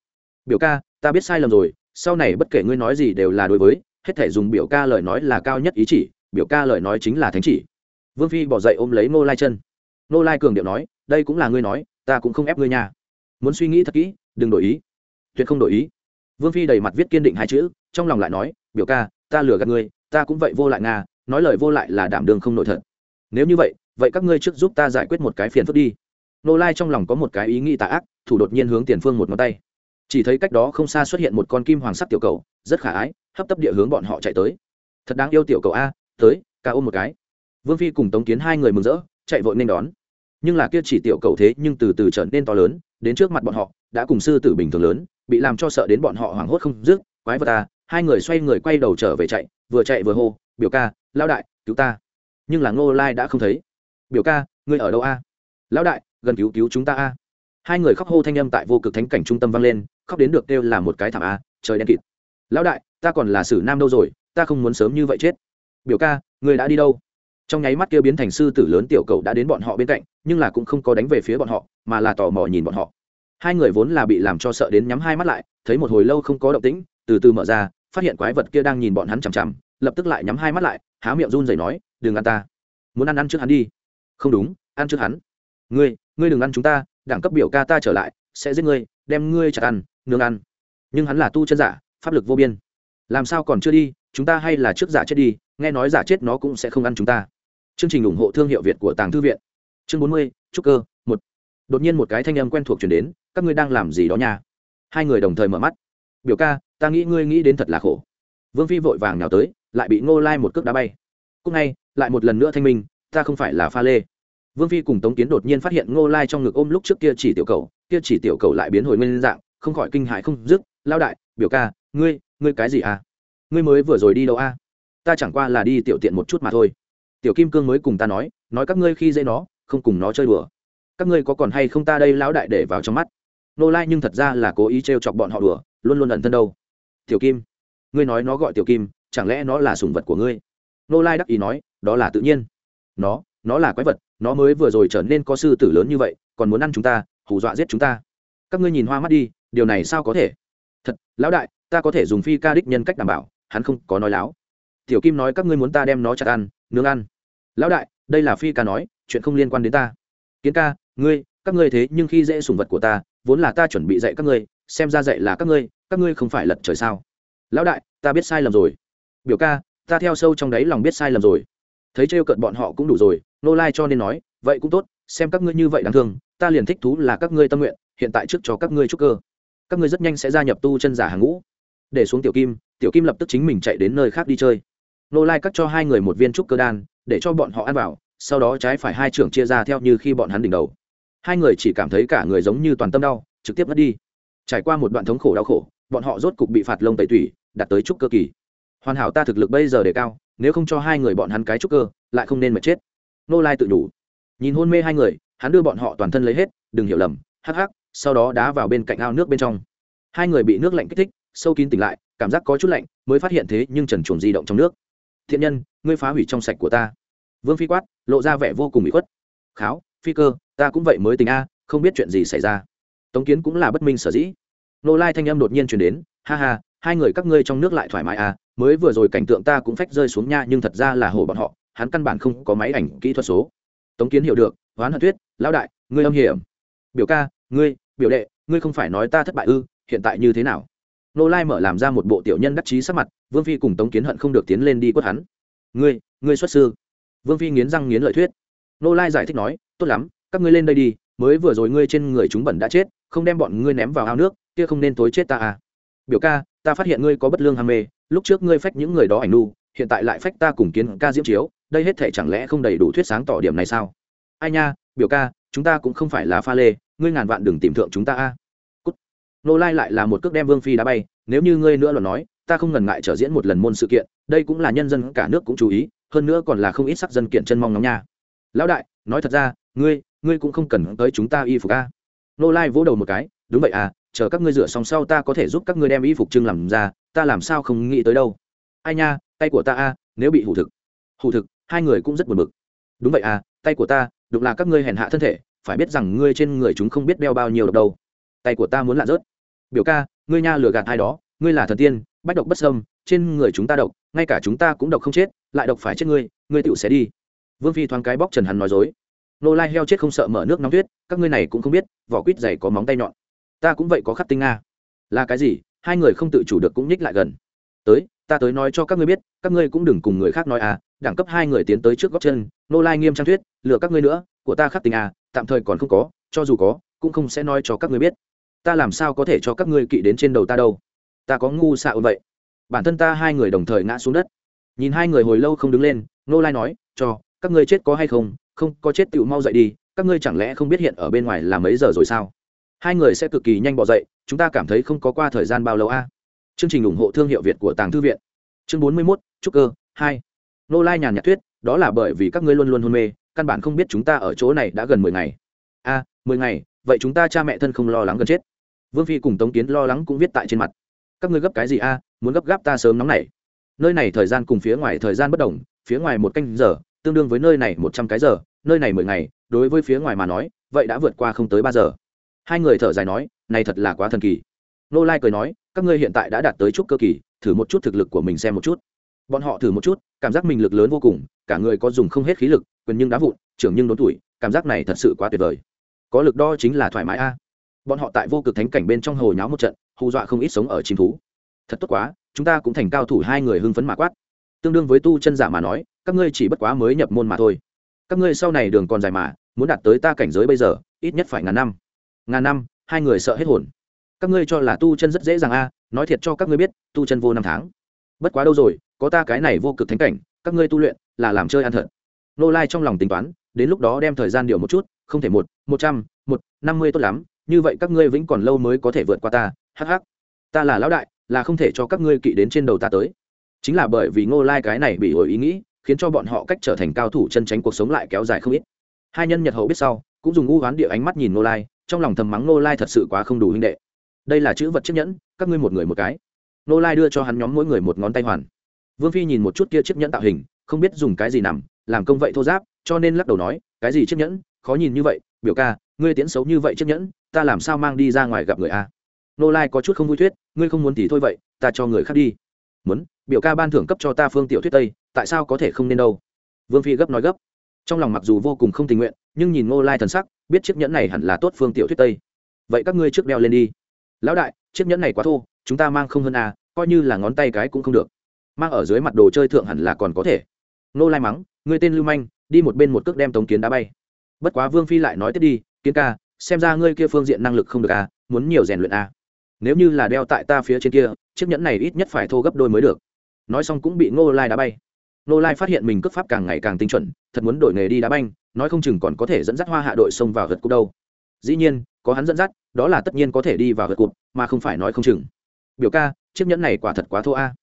Biểu ca, ta biết sai lầm rồi, sau này bất kể ngươi nói gì đều là đối với hết thể dùng biểu ca lời nói là cao nhất ý chỉ, biểu ca lời nói chính là thánh chỉ. Vương phi bỏ dậy ôm lấy ngô lai chân. Ngô lai cường điệu nói, đây cũng là ngươi nói, ta cũng không ép ngươi nhà muốn suy nghĩ thật kỹ, đừng đổi ý. Tuyệt không đổi ý. Vương phi đầy mặt viết kiên định hai chữ, trong lòng lại nói, biểu ca, ta lừa gạt ngươi, ta cũng vậy vô lại nga, nói lời vô lại là đảm đường không nổi thật. Nếu như vậy vậy các ngươi trước giúp ta giải quyết một cái phiền phức đi. Nô lai trong lòng có một cái ý nghĩ tà ác, thủ đột nhiên hướng tiền phương một ngón tay. Chỉ thấy cách đó không xa xuất hiện một con kim hoàng sắc tiểu cầu, rất khả ái hấp tấp địa hướng bọn họ chạy tới. Thật đáng yêu tiểu cầu a, tới, ca ôm một cái. Vương phi cùng tống kiến hai người mừng rỡ, chạy vội nên đón. Nhưng là kia chỉ tiểu cầu thế nhưng từ từ trở nên to lớn, đến trước mặt bọn họ, đã cùng sư tử bình thường lớn, bị làm cho sợ đến bọn họ hoảng hốt không dứt, quái vật ta hai người xoay người quay đầu trở về chạy, vừa chạy vừa hô, biểu ca lao đại, cứu ta. Nhưng là ngô lai đã không thấy. Biểu ca, ngươi ở đâu a? Lão đại, gần cứu cứu chúng ta a. Hai người khóc hô thanh âm tại vô cực thánh cảnh trung tâm vang lên, khóc đến được kêu là một cái thảm a, trời đen kịt lão đại, ta còn là sử nam đâu rồi, ta không muốn sớm như vậy chết. Biểu ca, người đã đi đâu? Trong nháy mắt kia biến thành sư tử lớn tiểu cầu đã đến bọn họ bên cạnh, nhưng là cũng không có đánh về phía bọn họ, mà là tò mò nhìn bọn họ. Hai người vốn là bị làm cho sợ đến nhắm hai mắt lại, thấy một hồi lâu không có động tĩnh, từ từ mở ra, phát hiện quái vật kia đang nhìn bọn hắn chằm chằm, lập tức lại nhắm hai mắt lại, há miệng run rẩy nói, đừng ăn ta. Muốn ăn ăn trước hắn đi. Không đúng, ăn trước hắn. Ngươi ngươi đừng ăn chúng ta, đẳng cấp biểu ca ta trở lại, sẽ giết ngươi, đem ngươi chặt ăn, nương ăn. Nhưng hắn là tu chân giả pháp lực vô biên. Làm sao còn chưa đi, chúng ta hay là trước giả chết đi, nghe nói giả chết nó cũng sẽ không ăn chúng ta. Chương trình ủng hộ thương hiệu việt của tàng thư viện. Chương bốn mươi, trúc cơ, một. Đột nhiên một cái thanh âm quen thuộc chuyển đến, các ngươi đang làm gì đó nha? Hai người đồng thời mở mắt. Biểu ca, ta nghĩ ngươi nghĩ đến thật là khổ. Vương phi vội vàng nào tới, lại bị ngô lai một cước đá bay. Cúc ngay lại một lần nữa thanh minh, ta không phải là pha lê. Vương phi cùng tống kiến đột nhiên phát hiện ngô lai trong ngực ôm lúc trước kia chỉ tiểu cầu, kia chỉ tiểu cầu lại biến hồi nguyên dạng, không khỏi kinh hại không dứt. Lao đại, biểu ca ngươi ngươi cái gì à? Ngươi mới vừa rồi đi đâu à? ta chẳng qua là đi tiểu tiện một chút mà thôi. Tiểu kim cương mới cùng ta nói nói các ngươi khi dễ nó, không cùng nó chơi đùa. Các ngươi có còn hay không ta đây lão đại để vào trong mắt? Nô lai nhưng thật ra là cố ý t r e o chọc bọn họ đùa, luôn luôn ẩn thân đâu. Tiểu kim, ngươi nói nó gọi tiểu kim, chẳng lẽ nó là sùng vật của ngươi? Nô lai đắc ý nói, đó là tự nhiên. Nó nó là quái vật, nó mới vừa rồi trở nên có sư tử lớn như vậy, còn muốn ăn chúng ta, hù dọa giết chúng ta. Các ngươi nhìn hoa mắt đi, điều này sao có thể? Thật, lão đại ta có thể dùng phi ca đích nhân cách đảm bảo, hắn không có nói láo. Tiểu kim nói, các ngươi muốn ta đem nó chặt ăn, nướng ăn. Lão đại, đây là phi ca nói, chuyện không liên quan đến ta. Kiến ca, ngươi, các ngươi thế nhưng khi dễ sùng vật của ta, vốn là ta chuẩn bị dạy các ngươi, xem ra dạy là các ngươi các ngươi không phải lật trời sao? Lão đại, ta biết sai lầm rồi. Biểu ca, ta theo sâu trong đáy lòng biết sai lầm rồi. Thấy trêu cận bọn họ cũng đủ rồi, nô lai cho nên nói, vậy cũng tốt, xem các ngươi như vậy đáng thương, ta liền thích thú là các ngươi tâm nguyện, hiện tại trước cho các ngươi chúc cơ. Các ngươi rất nhanh sẽ gia nhập tu chân giả hàng ngũ để xuống tiểu kim tiểu kim lập tức chính mình chạy đến nơi khác đi chơi. Nô lai cắt cho hai người một viên trúc cơ đan, để cho bọn họ ăn vào, sau đó trái phải hai trưởng chia ra theo như khi bọn hắn đỉnh đầu. Hai người chỉ cảm thấy cả người giống như toàn tâm đau, trực tiếp mất đi. Trải qua một đoạn thống khổ đau khổ, bọn họ rốt cục bị phạt lông tẩy tủy đặt tới trúc cơ kỳ. Hoàn hảo ta thực lực bây giờ để cao, nếu không cho hai người bọn hắn cái trúc cơ, lại không nên mà chết. Nô lai tự đủ nhìn hôn mê hai người, hắn đưa bọn họ toàn thân lấy hết, đừng hiểu lầm, hắc hắc, sau đó đá vào bên cạnh ao nước bên trong. Hai người bị nước lạnh kích thích sâu kín tỉnh lại, cảm giác có chút lạnh, mới phát hiện thế nhưng trần chuồng di động trong nước. Thiện nhân, ngươi phá hủy trong sạch của ta. Vương phi quát, lộ ra vẻ vô cùng bị khuất. Kháo, phi cơ, ta cũng vậy mới tình a, không biết chuyện gì xảy ra. Tống kiến cũng là bất minh sở dĩ. Nô lai thanh âm đột nhiên chuyển đến, ha ha, hai người các ngươi trong nước lại thoải mái à mới vừa rồi cảnh tượng ta cũng phách rơi xuống nha, nhưng thật ra là hồ bọn họ, hắn căn bản không có máy ảnh kỹ thuật số. Tống kiến hiểu được, hoán hận thuyết, lão đại, ngươi âm hiểm. Biểu ca, ngươi, biểu đệ, ngươi không phải nói ta thất bại ư, hiện tại như thế nào? Nô lai mở làm ra một bộ tiểu nhân đắc chí sắc mặt, vương phi cùng tống kiến hận không được tiến lên đi quất hắn. Ngươi ngươi xuất sư. Vương phi nghiến răng nghiến lợi thuyết. Nô lai giải thích nói, tốt lắm, các ngươi lên đây đi, mới vừa rồi ngươi trên người chúng bẩn đã chết, không đem bọn ngươi ném vào ao nước, kia không nên tối chết ta à. Biểu ca, ta phát hiện ngươi có bất lương ham mê, lúc trước ngươi phách những người đó ảnh nu, hiện tại lại phách ta cùng kiến ca diễm chiếu, đây hết thể chẳng lẽ không đầy đủ thuyết sáng tỏ điểm này sao? Ai nha, biểu ca, chúng ta cũng không phải là pha lê, ngươi ngàn vạn đừng tìm thượng chúng ta a nô lai lại là một cước đem vương phi đá bay, nếu như ngươi nữa là nói, ta không ngần ngại trở diễn một lần môn sự kiện, đây cũng là nhân dân cả nước cũng chú ý, hơn nữa còn là không ít sắc dân kiện chân mong ngóng nha. Lão đại, nói thật ra, ngươi ngươi cũng không cần tới chúng ta y phục a. Nô lai vỗ đầu một cái, đúng vậy à chờ các ngươi rửa xong sau ta có thể giúp các ngươi đem y phục trưng làm ra, ta làm sao không nghĩ tới đâu. Ai nha, tay của ta a, nếu bị hủ thực. Hủ thực, hai người cũng rất buồn bực. Đúng vậy à tay của ta, đúng là các ngươi hèn hạ thân thể, phải biết rằng ngươi trên người chúng không biết đeo bao nhiêu độc đâu. Tay của ta muốn lạ rớt biểu ca, ngươi nha lừa gạt ai đó, ngươi là thần tiên, bách độc bất sâm trên người chúng ta độc, ngay cả chúng ta cũng độc không chết, lại độc phải chết ngươi ngươi tựu sẽ đi. Vương phi thoáng cái bóc trần hắn nói dối. Nô lai heo chết không sợ mở nước nóng tuyết, các ngươi này cũng không biết, vỏ quýt dày có móng tay nhọn. Ta cũng vậy có khắc tinh nga. Là cái gì? Hai người không tự chủ được cũng nhích lại gần. Tới, ta tới nói cho các ngươi biết, các ngươi cũng đừng cùng người khác nói à đẳng cấp hai người tiến tới trước góc chân, nô lai nghiêm trang thuyết, lừa các ngươi nữa, của ta khắc tình à tạm thời còn không có, cho dù có, cũng không sẽ nói cho các ngươi biết ta làm sao có thể cho các ngươi kỵ đến trên đầu ta đâu? Ta có ngu xạ vậy. Bản thân ta hai người đồng thời ngã xuống đất. Nhìn hai người hồi lâu không đứng lên nô lai nói, cho, các ngươi chết có hay không? Không, có chết tựu mau dậy đi, các ngươi chẳng lẽ không biết hiện ở bên ngoài là mấy giờ rồi sao? Hai người sẽ cực kỳ nhanh bỏ dậy, chúng ta cảm thấy không có qua thời gian bao lâu a. Chương trình ủng hộ thương hiệu việt của tàng thư viện. Chương bốn mươi mốt, trúc cơ, hai. Nô lai nhàn nhạt thuyết, đó là bởi vì các ngươi luôn luôn hôn mê, căn bản không biết chúng ta ở chỗ này đã gần mười ngày. A, mười ngày? Vậy chúng ta cha mẹ thân không lo lắng gần chết vương phi cùng tống kiến lo lắng cũng viết tại trên mặt. Các ngươi gấp cái gì a? Muốn gấp gáp ta sớm nóng này. Nơi này thời gian cùng phía ngoài thời gian bất đồng, phía ngoài một canh giờ, tương đương với nơi này một trăm cái giờ, nơi này mười ngày, đối với phía ngoài mà nói, vậy đã vượt qua không tới ba giờ. Hai người thở dài nói, này thật là quá thần kỳ. Nô lai cười nói, các ngươi hiện tại đã đạt tới chút cơ kỳ, thử một chút thực lực của mình xem một chút. Bọn họ thử một chút, cảm giác mình lực lớn vô cùng, cả người có dùng không hết khí lực, quyền nhưng đá vụn, trưởng nhưng đốn tuổi, cảm giác này thật sự quá tuyệt vời. Có lực đo chính là thoải mái a bọn họ tại vô cực thánh cảnh bên trong hồ nháo một trận, hù dọa không ít sống ở chim thú. Thật tốt quá, chúng ta cũng thành cao thủ hai người hưng phấn mà quát. Tương đương với tu chân giả mà nói, các ngươi chỉ bất quá mới nhập môn mà thôi. Các ngươi sau này đường còn dài mà, muốn đạt tới ta cảnh giới bây giờ, ít nhất phải ngàn năm. Ngàn năm, hai người sợ hết hồn. Các ngươi cho là tu chân rất dễ dàng a, nói thiệt cho các ngươi biết, tu chân vô năm tháng. Bất quá đâu rồi, có ta cái này vô cực thánh cảnh, các ngươi tu luyện, là làm chơi ăn thật. Nô lai trong lòng tính toán, đến lúc đó đem thời gian điều một chút, không thể một một trăm, một, năm mươi tốt lắm như vậy các ngươi vĩnh còn lâu mới có thể vượt qua ta Hắc hắc, ta là lão đại là không thể cho các ngươi kỵ đến trên đầu ta tới. Chính là bởi vì ngô lai cái này bị ổi ý nghĩ khiến cho bọn họ cách trở thành cao thủ chân tránh cuộc sống lại kéo dài không ít. Hai nhân nhật hậu biết sau cũng dùng ngu hoán địa ánh mắt nhìn ngô lai trong lòng thầm mắng ngô lai thật sự quá không đủ huynh đệ. Đây là chữ vật chiếc nhẫn các ngươi một người một cái. Ngô lai đưa cho hắn nhóm mỗi người một ngón tay hoàn. Vương phi nhìn một chút kia chiếc nhẫn tạo hình không biết dùng cái gì nằm làm công vậy thô giáp cho nên lắc đầu nói cái gì chiếc nhẫn? Khó nhìn như vậy biểu ca ngươi tiễn xấu như vậy chiếc nhẫn, ta làm sao mang đi ra ngoài gặp người a? Nô lai có chút không vui thuyết, ngươi không muốn thì thôi vậy, ta cho người khác đi. Muốn, biểu ca ban thưởng cấp cho ta phương tiểu thuyết tây, tại sao có thể không nên đâu? Vương phi gấp nói gấp. Trong lòng mặc dù vô cùng không tình nguyện, nhưng nhìn ngô lai thần sắc, biết chiếc nhẫn này hẳn là tốt phương tiểu thuyết tây. Vậy các ngươi trước đeo lên đi. Lão đại, chiếc nhẫn này quá thô, chúng ta mang không hơn à coi như là ngón tay cái cũng không được. Mang ở dưới mặt đồ chơi thượng hẳn là còn có thể. Ngô lai mắng, ngươi tên lưu manh, đi một bên một cước đem tống kiến đá bay. Bất quá vương phi lại nói tiếp đi kiến ca, xem ra ngươi kia phương diện năng lực không được à muốn nhiều rèn luyện à. Nếu như là đeo tại ta phía trên kia, chiếc nhẫn này ít nhất phải thô gấp đôi mới được. Nói xong cũng bị ngô lai đá bay. Ngô lai phát hiện mình cướp pháp càng ngày càng tinh chuẩn, thật muốn đổi nghề đi đá banh, nói không chừng còn có thể dẫn dắt hoa hạ đội xông vào gật cục đâu. Dĩ nhiên, có hắn dẫn dắt, đó là tất nhiên có thể đi vào gật cục mà không phải nói không chừng. Biểu ca, chiếc nhẫn này quả thật quá thô a.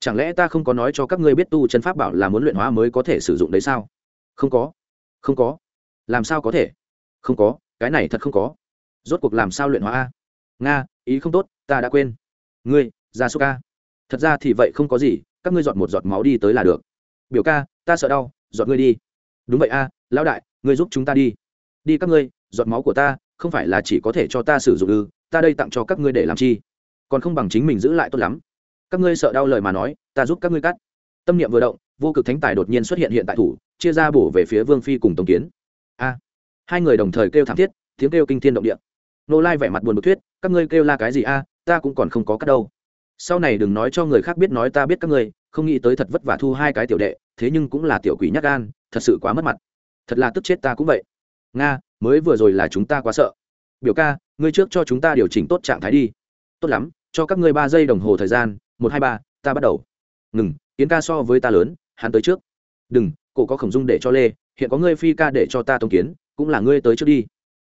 Chẳng lẽ ta không có nói cho các ngươi biết tu chân pháp bảo là muốn luyện hóa mới có thể sử dụng đấy sao? Không có. Không có. Làm sao có thể? Không có cái này thật không có. Rốt cuộc làm sao luyện hóa a? Nga, ý không tốt, ta đã quên. Ngươi, ra số ca thật ra thì vậy không có gì, các ngươi dọn một giọt máu đi tới là được. Biểu ca, ta sợ đau, dọn ngươi đi. Đúng vậy a, lão đại, ngươi giúp chúng ta đi. Đi các ngươi giọt máu của ta, không phải là chỉ có thể cho ta sử dụng ư, ta đây tặng cho các ngươi để làm chi. Còn không bằng chính mình giữ lại tốt lắm. Các ngươi sợ đau lời mà nói, ta giúp các ngươi cắt. Tâm niệm vừa động, vô cực thánh tài đột nhiên xuất hiện hiện tại thủ, chia ra bổ về phía vương phi cùng tống kiến. A hai người đồng thời kêu thảm thiết, tiếng kêu kinh thiên động địa. Nô lai vẻ mặt buồn bực thuyết, các ngươi kêu la cái gì a? Ta cũng còn không có cắt đâu. Sau này đừng nói cho người khác biết nói ta biết các ngươi, không nghĩ tới thật vất vả thu hai cái tiểu đệ, thế nhưng cũng là tiểu quỷ nhắc gan, thật sự quá mất mặt. Thật là tức chết ta cũng vậy. Nga, mới vừa rồi là chúng ta quá sợ. Biểu ca, ngươi trước cho chúng ta điều chỉnh tốt trạng thái đi. Tốt lắm, cho các ngươi ba giây đồng hồ thời gian, một, hai, ba, ta bắt đầu. Ngừng, kiến ca so với ta lớn, hắn tới trước. Đừng, cổ có khổng dung để cho lê, hiện có ngươi phi ca để cho ta tông kiến cũng là ngươi tới trước đi.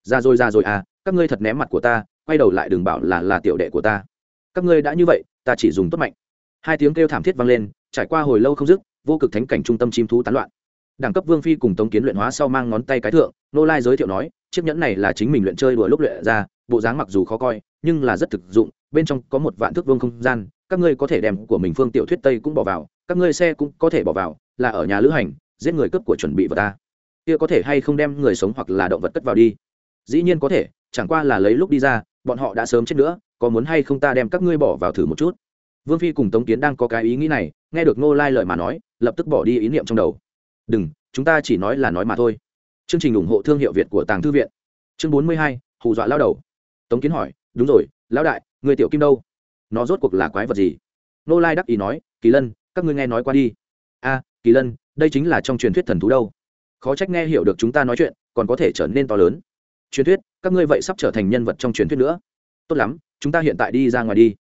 Ra rồi ra rồi à các ngươi thật ném mặt của ta, quay đầu lại đừng bảo là là tiểu đệ của ta. Các ngươi đã như vậy, ta chỉ dùng tốt mạnh. Hai tiếng kêu thảm thiết vang lên, trải qua hồi lâu không dứt, vô cực thánh cảnh trung tâm chim thú tán loạn. Đẳng cấp vương phi cùng tống kiến luyện hóa sau mang ngón tay cái thượng, nô lai giới thiệu nói, chiếc nhẫn này là chính mình luyện chơi đùa lúc luyện ra, bộ dáng mặc dù khó coi, nhưng là rất thực dụng, bên trong có một vạn thước vương không gian, các ngươi có thể đem của mình phương tiểu thuyết tây cũng bỏ vào, các ngươi xe cũng có thể bỏ vào, là ở nhà lữ hành, giết người cướp của chuẩn bị vào ta kia có thể hay không đem người sống hoặc là động vật cất vào đi? Dĩ nhiên có thể, chẳng qua là lấy lúc đi ra, bọn họ đã sớm chết nữa, có muốn hay không ta đem các ngươi bỏ vào thử một chút? Vương phi cùng tống kiến đang có cái ý nghĩ này, nghe được ngô lai lời mà nói, lập tức bỏ đi ý niệm trong đầu. Đừng, chúng ta chỉ nói là nói mà thôi. Chương trình ủng hộ thương hiệu việt của tàng thư viện. Chương bốn mươi hai, hù dọa lao đầu. Tống kiến hỏi, đúng rồi, lão đại, người tiểu kim đâu? Nó rốt cuộc là quái vật gì? Nô lai đắc ý nói, kỳ lân, các ngươi nghe nói qua đi. A, kỳ lân, đây chính là trong truyền thuyết thần thú đâu? Khó trách nghe hiểu được chúng ta nói chuyện, còn có thể trở nên to lớn. Truyền thuyết, các ngươi vậy sắp trở thành nhân vật trong truyền thuyết nữa. Tốt lắm, chúng ta hiện tại đi ra ngoài đi.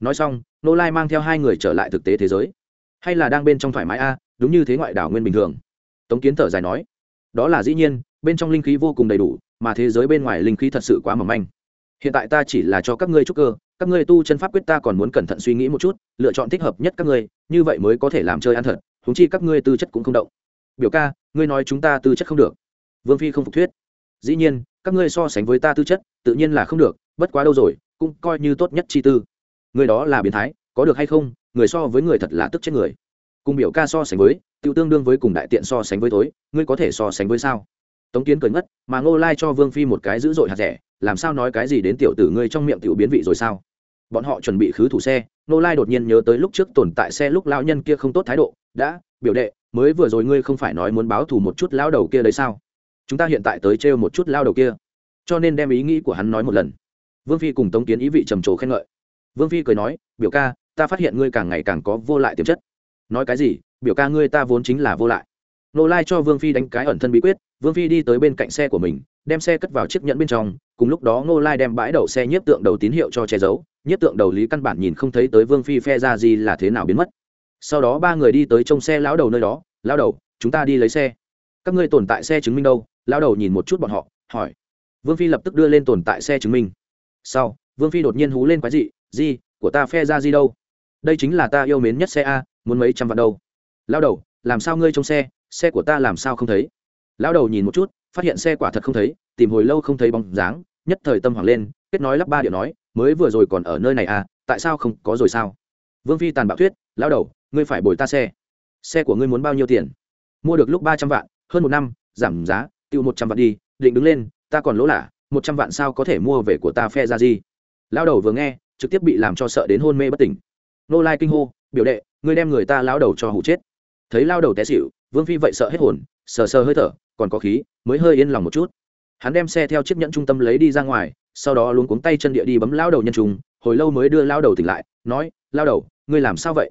Nói xong, nô lai mang theo hai người trở lại thực tế thế giới. Hay là đang bên trong thoải mái a, đúng như thế ngoại đảo nguyên bình thường. Tống kiến thở dài nói, đó là dĩ nhiên, bên trong linh khí vô cùng đầy đủ, mà thế giới bên ngoài linh khí thật sự quá mỏng manh. Hiện tại ta chỉ là cho các ngươi trúc cơ, các ngươi tu chân pháp quyết ta còn muốn cẩn thận suy nghĩ một chút, lựa chọn thích hợp nhất các ngươi, như vậy mới có thể làm chơi ăn thật thúng chi các ngươi tư chất cũng không động. Biểu ca ngươi nói chúng ta tư chất không được. Vương phi không phục thuyết. Dĩ nhiên, các ngươi so sánh với ta tư chất, tự nhiên là không được, bất quá đâu rồi, cũng coi như tốt nhất chi tư. Người đó là biến thái, có được hay không, người so với người thật là tức chết người. Cùng biểu ca so sánh với tự tương đương với cùng đại tiện so sánh với tối ngươi có thể so sánh với sao? Tống kiến cười ngất, mà ngô lai cho vương phi một cái dữ dội hạt rẻ, làm sao nói cái gì đến tiểu tử ngươi trong miệng tiểu biến vị rồi sao? Bọn họ chuẩn bị khứ thủ xe, ngô lai đột nhiên nhớ tới lúc trước tồn tại xe lúc lão nhân kia không tốt thái độ, đã, biểu đệ mới vừa rồi ngươi không phải nói muốn báo thù một chút lão đầu kia đấy sao? Chúng ta hiện tại tới trêu một chút lao đầu kia. Cho nên đem ý nghĩ của hắn nói một lần. Vương phi cùng tống kiến ý vị trầm trồ khen ngợi. Vương phi cười nói, biểu ca, ta phát hiện ngươi càng ngày càng có vô lại tiềm chất. Nói cái gì? Biểu ca ngươi ta vốn chính là vô lại. Nô lai cho vương phi đánh cái ẩn thân bí quyết, vương phi đi tới bên cạnh xe của mình, đem xe cất vào chiếc nhẫn bên trong, cùng lúc đó ngô lai đem bãi đậu xe nhiếp tượng đầu tín hiệu cho che giấu, nhiếp tượng đầu lý căn bản nhìn không thấy tới vương phi phe ra gì là thế nào biến mất sau đó ba người đi tới trông xe lão đầu nơi đó, lão đầu, chúng ta đi lấy xe. Các ngươi tồn tại xe chứng minh đâu? Lão đầu nhìn một chút bọn họ, hỏi. Vương phi lập tức đưa lên tồn tại xe chứng minh. Sau vương phi đột nhiên hú lên quái dị, di, của ta phe ra di đâu? Đây chính là ta yêu mến nhất xe a, muốn mấy trăm vạn đâu. Lão đầu, làm sao ngươi trông xe? Xe của ta làm sao không thấy? Lão đầu nhìn một chút, phát hiện xe quả thật không thấy, tìm hồi lâu không thấy bóng dáng, nhất thời tâm hoảng lên, kết nói lắp ba điệu nói, mới vừa rồi còn ở nơi này à tại sao không có rồi sao? Vương phi tàn bạo thuyết, lão đầu ngươi phải bồi ta xe. Xe của ngươi muốn bao nhiêu tiền? Mua được lúc ba trăm vạn, hơn một năm, giảm giá, tiêu một trăm vạn đi, định đứng lên, ta còn lỗ lạ một trăm vạn sao có thể mua về của ta phe ra gì lao đầu vừa nghe, trực tiếp bị làm cho sợ đến hôn mê bất tỉnh. Nô lai kinh hô, biểu đệ, ngươi đem người ta lao đầu cho hụ chết. Thấy lao đầu té xịu vương phi vậy sợ hết hồn, sờ sờ hơi thở, còn có khí, mới hơi yên lòng một chút. Hắn đem xe theo chiếc nhẫn trung tâm lấy đi ra ngoài, sau đó luôn cuống tay chân địa đi bấm lao đầu nhân trùng hồi lâu mới đưa lao đầu tỉnh lại, nói lao đầu, ngươi làm sao vậy?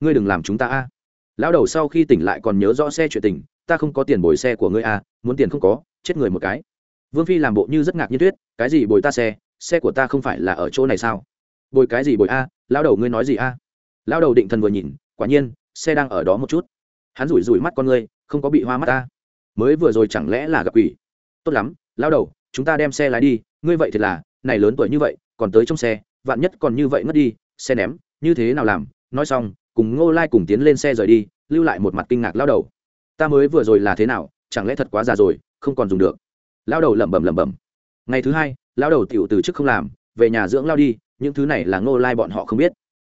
Ngươi đừng làm chúng ta a. Lão đầu sau khi tỉnh lại còn nhớ rõ xe chuyện tình, ta không có tiền bồi xe của ngươi a, muốn tiền không có, chết người một cái. Vương phi làm bộ như rất ngạc nhiên tuyết cái gì bồi ta xe xe của ta không phải là ở chỗ này sao? Bồi cái gì bồi a, lão đầu ngươi nói gì a? Lão đầu định thần vừa nhìn, quả nhiên, xe đang ở đó một chút. Hắn rủi rủi mắt con ngươi, không có bị hoa mắt ta. Mới vừa rồi chẳng lẽ là gặp quỷ? Tốt lắm, lão đầu, chúng ta đem xe lái đi, ngươi vậy thì là, này lớn tuổi như vậy, còn tới trong xe, vạn nhất còn như vậy ngất đi, xe ném, như thế nào làm? Nói xong cùng ngô lai cùng tiến lên xe rời đi, lưu lại một mặt kinh ngạc lao đầu. Ta mới vừa rồi là thế nào, chẳng lẽ thật quá già rồi, không còn dùng được. Lao đầu lẩm bẩm lẩm bẩm. Ngày thứ hai lao đầu tiểu từ chức không làm, về nhà dưỡng lao đi, những thứ này là ngô lai bọn họ không biết.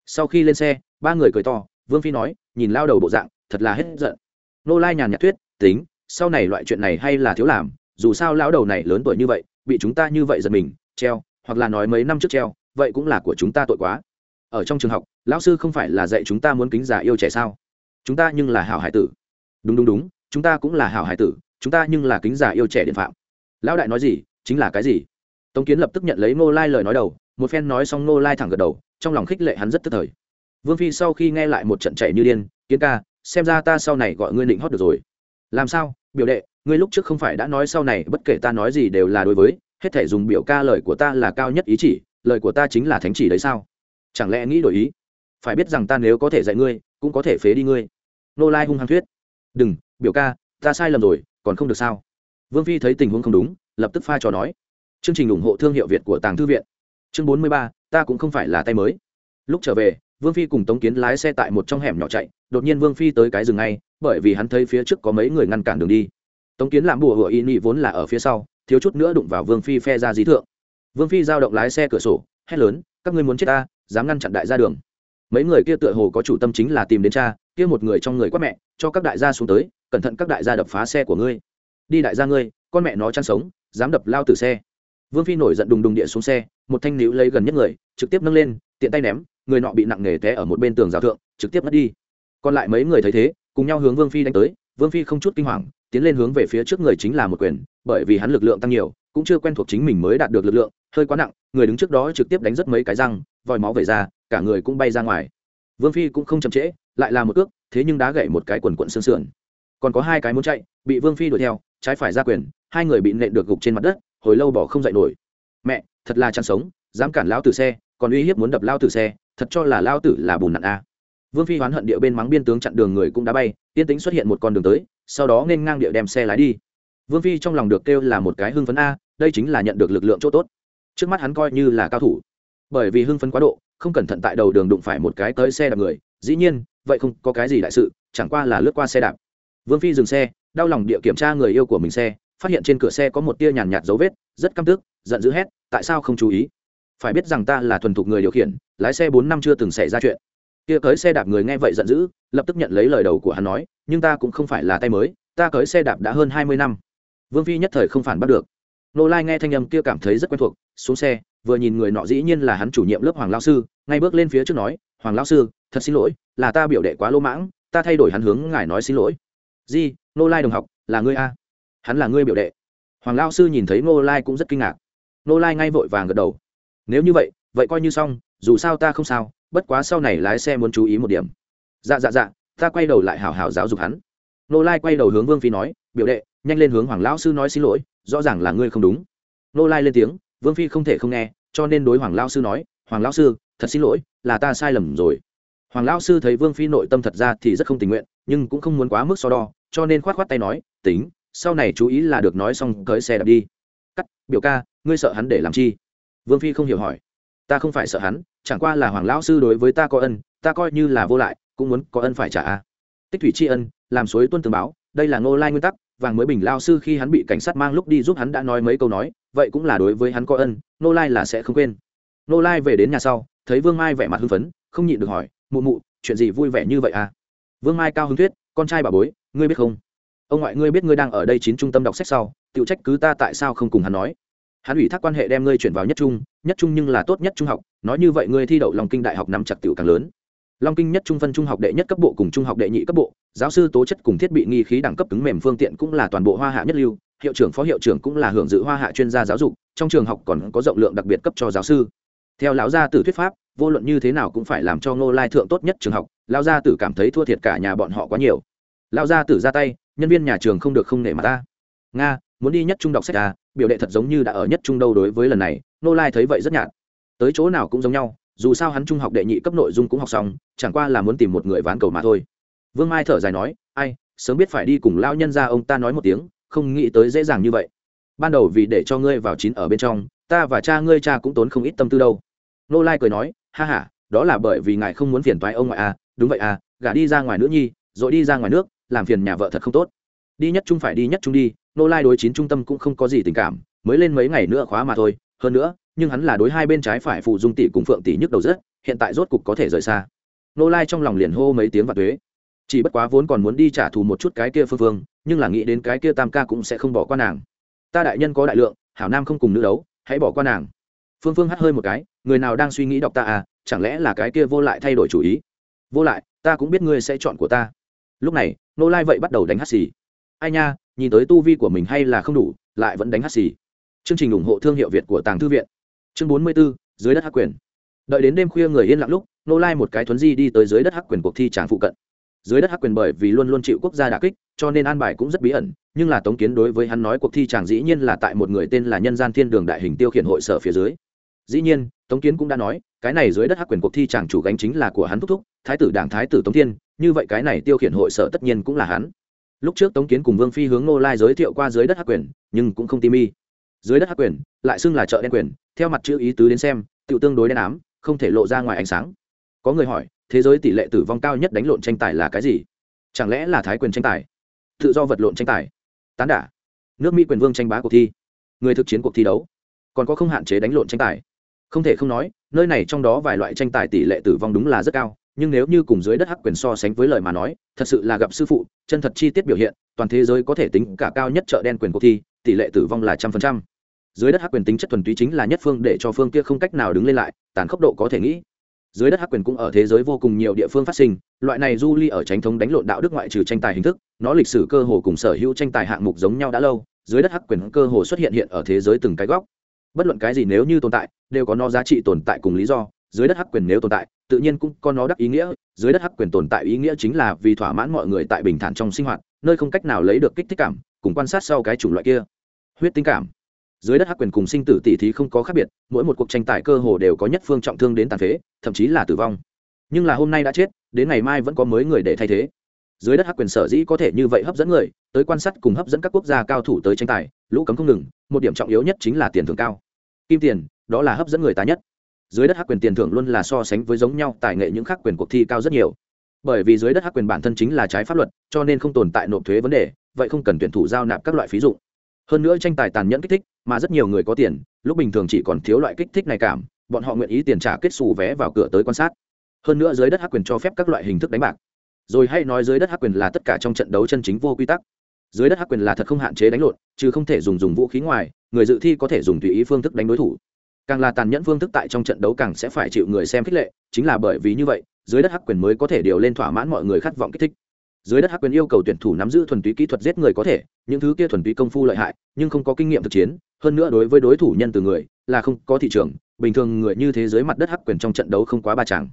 Sau khi lên xe, ba người cười to, vương phi nói, nhìn lao đầu bộ dạng, thật là hết giận. Ngô lai nhàn nhạt thuyết, tính, sau này loại chuyện này hay là thiếu làm, dù sao lão đầu này lớn tuổi như vậy, bị chúng ta như vậy giật mình, treo, hoặc là nói mấy năm trước treo, vậy cũng là của chúng ta tội quá ở trong trường học, lão sư không phải là dạy chúng ta muốn kính già yêu trẻ sao? Chúng ta nhưng là hảo hải tử. Đúng đúng đúng, chúng ta cũng là hảo hải tử, chúng ta nhưng là kính già yêu trẻ điện phạm. Lão đại nói gì, chính là cái gì? Tống kiến lập tức nhận lấy ngô lai lời nói đầu, một phen nói xong ngô lai thẳng gật đầu, trong lòng khích lệ hắn rất tức thời. Vương phi sau khi nghe lại một trận chạy như điên, kiến ca, xem ra ta sau này gọi ngươi định hót được rồi. Làm sao? Biểu đệ, ngươi lúc trước không phải đã nói sau này, bất kể ta nói gì đều là đối với, hết thể dùng biểu ca lời của ta là cao nhất ý chỉ, lời của ta chính là thánh chỉ đấy sao? Chẳng lẽ nghĩ đổi ý? Phải biết rằng ta nếu có thể dạy ngươi, cũng có thể phế đi ngươi. Nô lai hung hăng thuyết. Đừng, biểu ca, ta sai lầm rồi, còn không được sao? Vương phi thấy tình huống không đúng, lập tức pha trò nói. Chương trình ủng hộ thương hiệu việt của tàng thư viện. Chương bốn mươi ba, ta cũng không phải là tay mới. Lúc trở về, vương phi cùng tống kiến lái xe tại một trong hẻm nhỏ chạy, đột nhiên vương phi tới cái rừng ngay, bởi vì hắn thấy phía trước có mấy người ngăn cản đường đi. Tống kiến làm bùa hựa y nhị vốn là ở phía sau, thiếu chút nữa đụng vào vương phi phe ra dí thượng. Vương phi giao động lái xe cửa sổ, hét lớn, các ngươi muốn chết ta dám ngăn chặn đại gia đường. Mấy người kia tựa hồ có chủ tâm chính là tìm đến cha, kia một người trong người quát mẹ, cho các đại gia xuống tới, cẩn thận các đại gia đập phá xe của ngươi. Đi đại gia ngươi, con mẹ nó chăn sống, dám đập lao từ xe. Vương phi nổi giận đùng đùng địa xuống xe, một thanh níu lấy gần nhất người, trực tiếp nâng lên, tiện tay ném, người nọ bị nặng nề té ở một bên tường rào thượng, trực tiếp mất đi. Còn lại mấy người thấy thế, cùng nhau hướng vương phi đánh tới, vương phi không chút kinh hoàng, tiến lên hướng về phía trước người chính là một quyền, bởi vì hắn lực lượng tăng nhiều cũng chưa quen thuộc chính mình mới đạt được lực lượng, hơi quá nặng, người đứng trước đó trực tiếp đánh rất mấy cái răng, vòi máu về ra, cả người cũng bay ra ngoài. Vương phi cũng không chậm trễ, lại là một cước, thế nhưng đá gậy một cái quần quận xương sườn. Còn có hai cái muốn chạy, bị vương phi đuổi theo, trái phải ra quyền, hai người bị nện được gục trên mặt đất, hồi lâu bỏ không dậy nổi. Mẹ, thật là chăn sống, dám cản lao từ xe, còn uy hiếp muốn đập lao từ xe, thật cho là lao tử là bùn nặn a. Vương phi hoán hận địa bên mắng biên tướng chặn đường người cũng đã bay, yên tính xuất hiện một con đường tới, sau đó nên ngang địa đem xe lái đi vương phi trong lòng được kêu là một cái hưng phấn a, đây chính là nhận được lực lượng chỗ tốt. Trước mắt hắn coi như là cao thủ. Bởi vì hưng phấn quá độ, không cẩn thận tại đầu đường đụng phải một cái tới xe đạp người, dĩ nhiên, vậy không có cái gì đại sự, chẳng qua là lướt qua xe đạp. Vương phi dừng xe, đau lòng địa kiểm tra người yêu của mình xe, phát hiện trên cửa xe có một tia nhàn nhạt dấu vết, rất căm tức, giận dữ hét, tại sao không chú ý? Phải biết rằng ta là thuần thục người điều khiển, lái xe bốn năm chưa từng xảy ra chuyện. Kia cưới xe đạp người nghe vậy giận dữ, lập tức nhận lấy lời đầu của hắn nói, nhưng ta cũng không phải là tay mới, ta cưới xe đạp đã hơn hai mươi năm vương phi nhất thời không phản bắt được. Nô lai nghe thanh âm kia cảm thấy rất quen thuộc, xuống xe, vừa nhìn người nọ dĩ nhiên là hắn chủ nhiệm lớp hoàng lao sư, ngay bước lên phía trước nói, hoàng lao sư, thật xin lỗi, là ta biểu đệ quá lô mãng, ta thay đổi hắn hướng ngài nói xin lỗi. Di nô lai đồng học, là ngươi a? Hắn là ngươi biểu đệ. Hoàng lao sư nhìn thấy nô lai cũng rất kinh ngạc. Nô lai ngay vội vàng gật đầu. Nếu như vậy vậy coi như xong, dù sao ta không sao, bất quá sau này lái xe muốn chú ý một điểm. Dạ dạ dạ ta quay đầu lại hào hào giáo dục hắn. Nô lai quay đầu hướng vương phi nói, biểu đệ nhanh lên hướng hoàng lão sư nói xin lỗi, rõ ràng là ngươi không đúng. Nô lai lên tiếng, vương phi không thể không nghe, cho nên đối hoàng lão sư nói, hoàng lão sư, thật xin lỗi, là ta sai lầm rồi. Hoàng lão sư thấy vương phi nội tâm thật ra thì rất không tình nguyện, nhưng cũng không muốn quá mức so đo, cho nên khoát khoát tay nói, tính, sau này chú ý là được nói xong cưới xe đạp đi. Cắt, biểu ca, ngươi sợ hắn để làm chi? Vương phi không hiểu hỏi. Ta không phải sợ hắn, chẳng qua là hoàng lão sư đối với ta có ân, ta coi như là vô lại, cũng muốn có ân phải trả a. Tích thủy tri ân, làm suối tuân tường báo, đây là ngô lai nguyên tắc vàng mới bình lao sư khi hắn bị cảnh sát mang lúc đi giúp hắn đã nói mấy câu nói, vậy cũng là đối với hắn có ân, nô lai là sẽ không quên. Nô lai về đến nhà sau, thấy vương mai vẻ mặt hưng phấn, không nhịn được hỏi, mụ mụ, chuyện gì vui vẻ như vậy à? Vương mai cao hứng thuyết, con trai bà bối, ngươi biết không? Ông ngoại ngươi biết ngươi đang ở đây chín trung tâm đọc sách sau tự trách cứ ta tại sao không cùng hắn nói? Hắn ủy thác quan hệ đem ngươi chuyển vào nhất trung nhất trung nhưng là tốt nhất trung học, nói như vậy ngươi thi đậu lòng kinh đại học nắm chặt tiểu càng lớn long kinh nhất trung phân trung học đệ nhất cấp bộ cùng trung học đệ nhị cấp bộ, giáo sư tố chất cùng thiết bị nghi khí đẳng cấp cứng mềm phương tiện cũng là toàn bộ hoa hạ nhất lưu, hiệu trưởng phó hiệu trưởng cũng là hưởng dự hoa hạ chuyên gia giáo dục, trong trường học còn có rộng lượng đặc biệt cấp cho giáo sư. Theo lão gia tử thuyết pháp, vô luận như thế nào cũng phải làm cho ngô lai thượng tốt nhất trường học, lão gia tử cảm thấy thua thiệt cả nhà bọn họ quá nhiều. Lão gia tử ra tay, nhân viên nhà trường không được không nể mặt ta. Nga, muốn đi nhất trung đọc sách à biểu đệ thật giống như đã ở nhất trung đâu đối với lần này, ngô lai thấy vậy rất nhạt. Tới chỗ nào cũng giống nhau dù sao hắn trung học đệ nhị cấp nội dung cũng học xong, chẳng qua là muốn tìm một người ván cầu mà thôi. Vương mai thở dài nói, ai, sớm biết phải đi cùng lao nhân ra ông ta nói một tiếng, không nghĩ tới dễ dàng như vậy. Ban đầu vì để cho ngươi vào chín ở bên trong, ta và cha ngươi cha cũng tốn không ít tâm tư đâu. Nô lai cười nói, ha h a đó là bởi vì ngài không muốn phiền toái ông ngoại à đúng vậy à gả đi ra ngoài nữ nhi, rồi đi ra ngoài nước, làm phiền nhà vợ thật không tốt. Đi nhất trung phải đi nhất trung đi. Nô lai đối chín trung tâm cũng không có gì tình cảm, mới lên mấy ngày nữa khóa mà thôi. Hơn nữa nhưng hắn là đối hai bên trái phải phụ dung tỷ cùng phượng tỷ nhức đầu rất, hiện tại rốt cục có thể rời xa. Nô lai trong lòng liền hô mấy tiếng và thuế. Chỉ bất quá vốn còn muốn đi trả thù một chút cái kia phương phương nhưng là nghĩ đến cái kia tam ca cũng sẽ không bỏ qua nàng. Ta đại nhân có đại lượng, hảo nam không cùng nữ đấu, hãy bỏ qua nàng. Phương phương hắt hơi một cái, người nào đang suy nghĩ đọc ta à chẳng lẽ là cái kia vô lại thay đổi chủ ý? Vô lại, ta cũng biết ngươi sẽ chọn của ta. Lúc này, nô lai vậy bắt đầu đánh hắt xì. Ai nha, nhìn tới tu vi của mình hay là không đủ, lại vẫn đánh hắt xì. Chương trình ủng hộ thương hiệu việt của tàng thư viện chương bốn mươi 44, dưới đất hắc quyền. Đợi đến đêm khuya người yên lặng lúc nô lai một cái thuấn di đi tới dưới đất hắc quyền cuộc thi tràng phụ cận. Dưới đất hắc quyền bởi vì luôn luôn chịu quốc gia đà kích cho nên an bài cũng rất bí ẩn nhưng là tống kiến đối với hắn nói cuộc thi chàng dĩ nhiên là tại một người tên là nhân gian thiên đường đại hình tiêu khiển hội sở phía dưới. Dĩ nhiên tống kiến cũng đã nói cái này dưới đất hắc quyền cuộc thi chàng chủ gánh chính là của hắn thúc thúc thái tử đảng thái tử tống thiên như vậy cái này tiêu khiển hội sở tất nhiên cũng là hắn. Lúc trước tống kiến cùng vương phi hướng nô lai giới thiệu qua dưới đất hắc quyền nhưng cũng không tim y dưới đất hắc quyền, lại xưng là chợ đen quyền, theo mặt chữ ý tứ đến xem tự tương đối đen ám, không thể lộ ra ngoài ánh sáng. Có người hỏi, thế giới tỷ lệ tử vong cao nhất đánh lộn tranh tài là cái gì? Chẳng lẽ là thái quyền tranh tài? Tự do vật lộn tranh tài. Tán đả. Nước mỹ quyền vương tranh bá cuộc thi. Người thực chiến cuộc thi đấu. Còn có không hạn chế đánh lộn tranh tài. Không thể không nói, nơi này trong đó vài loại tranh tài tỷ lệ tử vong đúng là rất cao, nhưng nếu như cùng dưới đất hắc quyền so sánh với lời mà nói, thật sự là gặp sư phụ, chân thật chi tiết biểu hiện, toàn thế giới có thể tính cả cao nhất chợ đen quyền cuộc thi, tỷ lệ tử vong là trăm phần trăm dưới đất hắc quyền tính chất thuần túy chính là nhất phương để cho phương kia không cách nào đứng lên lại, tàn khốc độ có thể nghĩ. Dưới đất hắc quyền cũng ở thế giới vô cùng nhiều địa phương phát sinh, loại này du ly ở tránh thống đánh lộn đạo đức ngoại trừ tranh tài hình thức, nó lịch sử cơ hồ cùng sở hữu tranh tài hạng mục giống nhau đã lâu, dưới đất hắc quyền cơ hồ xuất hiện hiện ở thế giới từng cái góc. Bất luận cái gì nếu như tồn tại, đều có nó giá trị tồn tại cùng lý do, dưới đất hắc quyền nếu tồn tại, tự nhiên cũng có nó đắc ý nghĩa, dưới đất hắc quyền tồn tại ý nghĩa chính là vì thỏa mãn mọi người tại bình thản trong sinh hoạt, nơi không cách nào lấy được kích thích cảm, cùng quan sát sau cái chủng loại kia. Huyết tính cảm dưới đất hắc quyền cùng sinh tử tỷ thí không có khác biệt, mỗi một cuộc tranh tài cơ hồ đều có nhất phương trọng thương đến tàn phế, thậm chí là tử vong. Nhưng là hôm nay đã chết, đến ngày mai vẫn có mới người để thay thế. Dưới đất hắc quyền sở dĩ có thể như vậy hấp dẫn người, tới quan sát cùng hấp dẫn các quốc gia cao thủ tới tranh tài, lũ cấm không ngừng, một điểm trọng yếu nhất chính là tiền thưởng cao. Kim tiền, đó là hấp dẫn người ta nhất. Dưới đất hắc quyền tiền thưởng luôn là so sánh với giống nhau tài nghệ những khác quyền cuộc thi cao rất nhiều. Bởi vì dưới đất hắc quyền bản thân chính là trái pháp luật, cho nên không tồn tại nộp thuế vấn đề, vậy không cần tuyển thủ giao nạp các loại phí dụ hơn nữa tranh tài tàn nhẫn kích thích, mà rất nhiều người có tiền, lúc bình thường chỉ còn thiếu loại kích thích này cảm, bọn họ nguyện ý tiền trả kết xù vé vào cửa tới quan sát. Hơn nữa dưới đất hắc quyền cho phép các loại hình thức đánh bạc. Rồi hay nói dưới đất hắc quyền là tất cả trong trận đấu chân chính vô quy tắc. Dưới đất hắc quyền là thật không hạn chế đánh lộn chứ không thể dùng dùng vũ khí ngoài, người dự thi có thể dùng tùy ý phương thức đánh đối thủ. Càng là tàn nhẫn phương thức tại trong trận đấu càng sẽ phải chịu người xem khích lệ, chính là bởi vì như vậy, dưới đất hắc quyền mới có thể điều lên thỏa mãn mọi người khát vọng kích thích dưới đất hắc quyền yêu cầu tuyển thủ nắm giữ thuần túy kỹ thuật giết người có thể, những thứ kia thuần túy công phu lợi hại, nhưng không có kinh nghiệm thực chiến, hơn nữa đối với đối thủ nhân từ người, là không có thị trường, bình thường người như thế giới mặt đất hắc quyền trong trận đấu không quá ba chàng.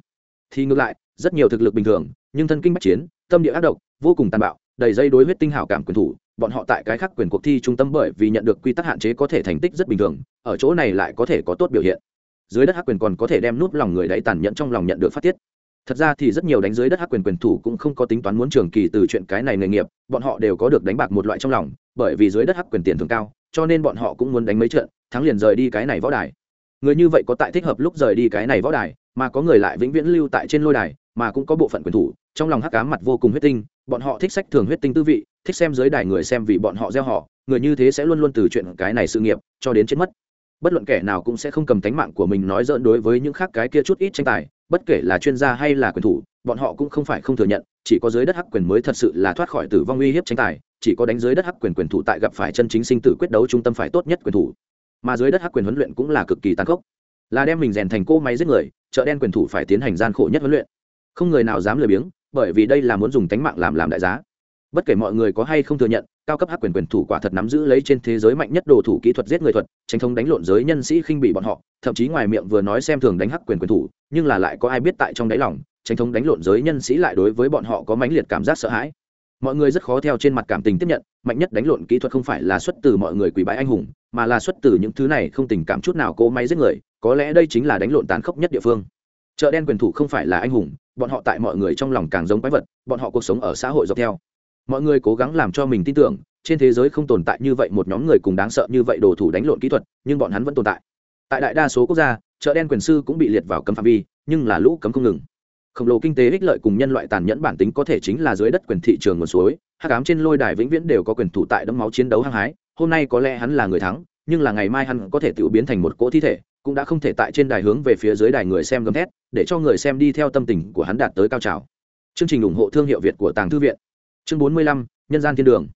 Thì ngược lại, rất nhiều thực lực bình thường, nhưng thân kinh bách chiến, tâm địa ác độc, vô cùng tàn bạo, đầy dây đối huyết tinh hảo cảm quyền thủ, bọn họ tại cái khác quyền cuộc thi trung tâm bởi vì nhận được quy tắc hạn chế có thể thành tích rất bình thường, ở chỗ này lại có thể có tốt biểu hiện. Dưới đất hắc quyền còn có thể đem nút lòng người đáy tàn nhẫn trong lòng nhận được phát tiết thật ra thì rất nhiều đánh dưới đất hắc quyền quyền thủ cũng không có tính toán muốn trường kỳ từ chuyện cái này nghề nghiệp, bọn họ đều có được đánh bạc một loại trong lòng, bởi vì dưới đất hắc quyền tiền thường cao, cho nên bọn họ cũng muốn đánh mấy trận, thắng liền rời đi cái này võ đài. Người như vậy có tại thích hợp lúc rời đi cái này võ đài, mà có người lại vĩnh viễn lưu tại trên lôi đài, mà cũng có bộ phận quyền thủ, trong lòng hắc cá mặt vô cùng huyết tinh, bọn họ thích sách thường huyết tinh tư vị, thích xem dưới đài người xem vì bọn họ gieo họ, người như thế sẽ luôn luôn từ chuyện cái này sự nghiệp cho đến chết mất bất luận kẻ nào cũng sẽ không cầm tánh mạng của mình nói dỡn đối với những khác cái kia chút ít tranh tài, bất kể là chuyên gia hay là quyền thủ, bọn họ cũng không phải không thừa nhận, chỉ có dưới đất hắc quyền mới thật sự là thoát khỏi tử vong uy hiếp tranh tài, chỉ có đánh dưới đất hắc quyền quyền thủ tại gặp phải chân chính sinh tử quyết đấu trung tâm phải tốt nhất quyền thủ. Mà dưới đất hắc quyền huấn luyện cũng là cực kỳ tàn khốc, là đem mình rèn thành cô máy giết người, chợ đen quyền thủ phải tiến hành gian khổ nhất huấn luyện. Không người nào dám lười biếng, bởi vì đây là muốn dùng tánh mạng làm làm đại giá bất kể mọi người có hay không thừa nhận, cao cấp hắc quyền quyền thủ quả thật nắm giữ lấy trên thế giới mạnh nhất đồ thủ kỹ thuật giết người thuật, tranh thống đánh lộn giới nhân sĩ khinh bị bọn họ, thậm chí ngoài miệng vừa nói xem thường đánh hắc quyền quyền thủ, nhưng là lại có ai biết tại trong đáy lòng, tranh thống đánh lộn giới nhân sĩ lại đối với bọn họ có mãnh liệt cảm giác sợ hãi. Mọi người rất khó theo trên mặt cảm tình tiếp nhận, mạnh nhất đánh lộn kỹ thuật không phải là xuất từ mọi người quỷ bái anh hùng, mà là xuất từ những thứ này không tình cảm chút nào cố máy giết người, có lẽ đây chính là đánh lộn tán khốc nhất địa phương. Chợ đen quyền thủ không phải là anh hùng, bọn họ tại mọi người trong lòng càng giống quái vật, bọn họ cuộc sống ở xã hội dọc theo mọi người cố gắng làm cho mình tin tưởng, trên thế giới không tồn tại như vậy một nhóm người cùng đáng sợ như vậy đồ thủ đánh lộn kỹ thuật, nhưng bọn hắn vẫn tồn tại. Tại đại đa số quốc gia, chợ đen quyền sư cũng bị liệt vào cấm phạm vi, nhưng là lũ cấm không ngừng. Khổng lồ kinh tế ích lợi cùng nhân loại tàn nhẫn bản tính có thể chính là dưới đất quyền thị trường nguồn suối, hắc ám trên lôi đài vĩnh viễn đều có quyền thủ tại đấm máu chiến đấu hăng hái, hôm nay có lẽ hắn là người thắng, nhưng là ngày mai hắn có thể tự biến thành một cỗ thi thể, cũng đã không thể tại trên đài hướng về phía dưới đài người xem gầm thét, để cho người xem đi theo tâm tình của hắn đạt tới cao trào. Chương trình ủng hộ thương hiệu việt của tàng thư viện chương bốn mươi lăm, nhân gian thiên đường.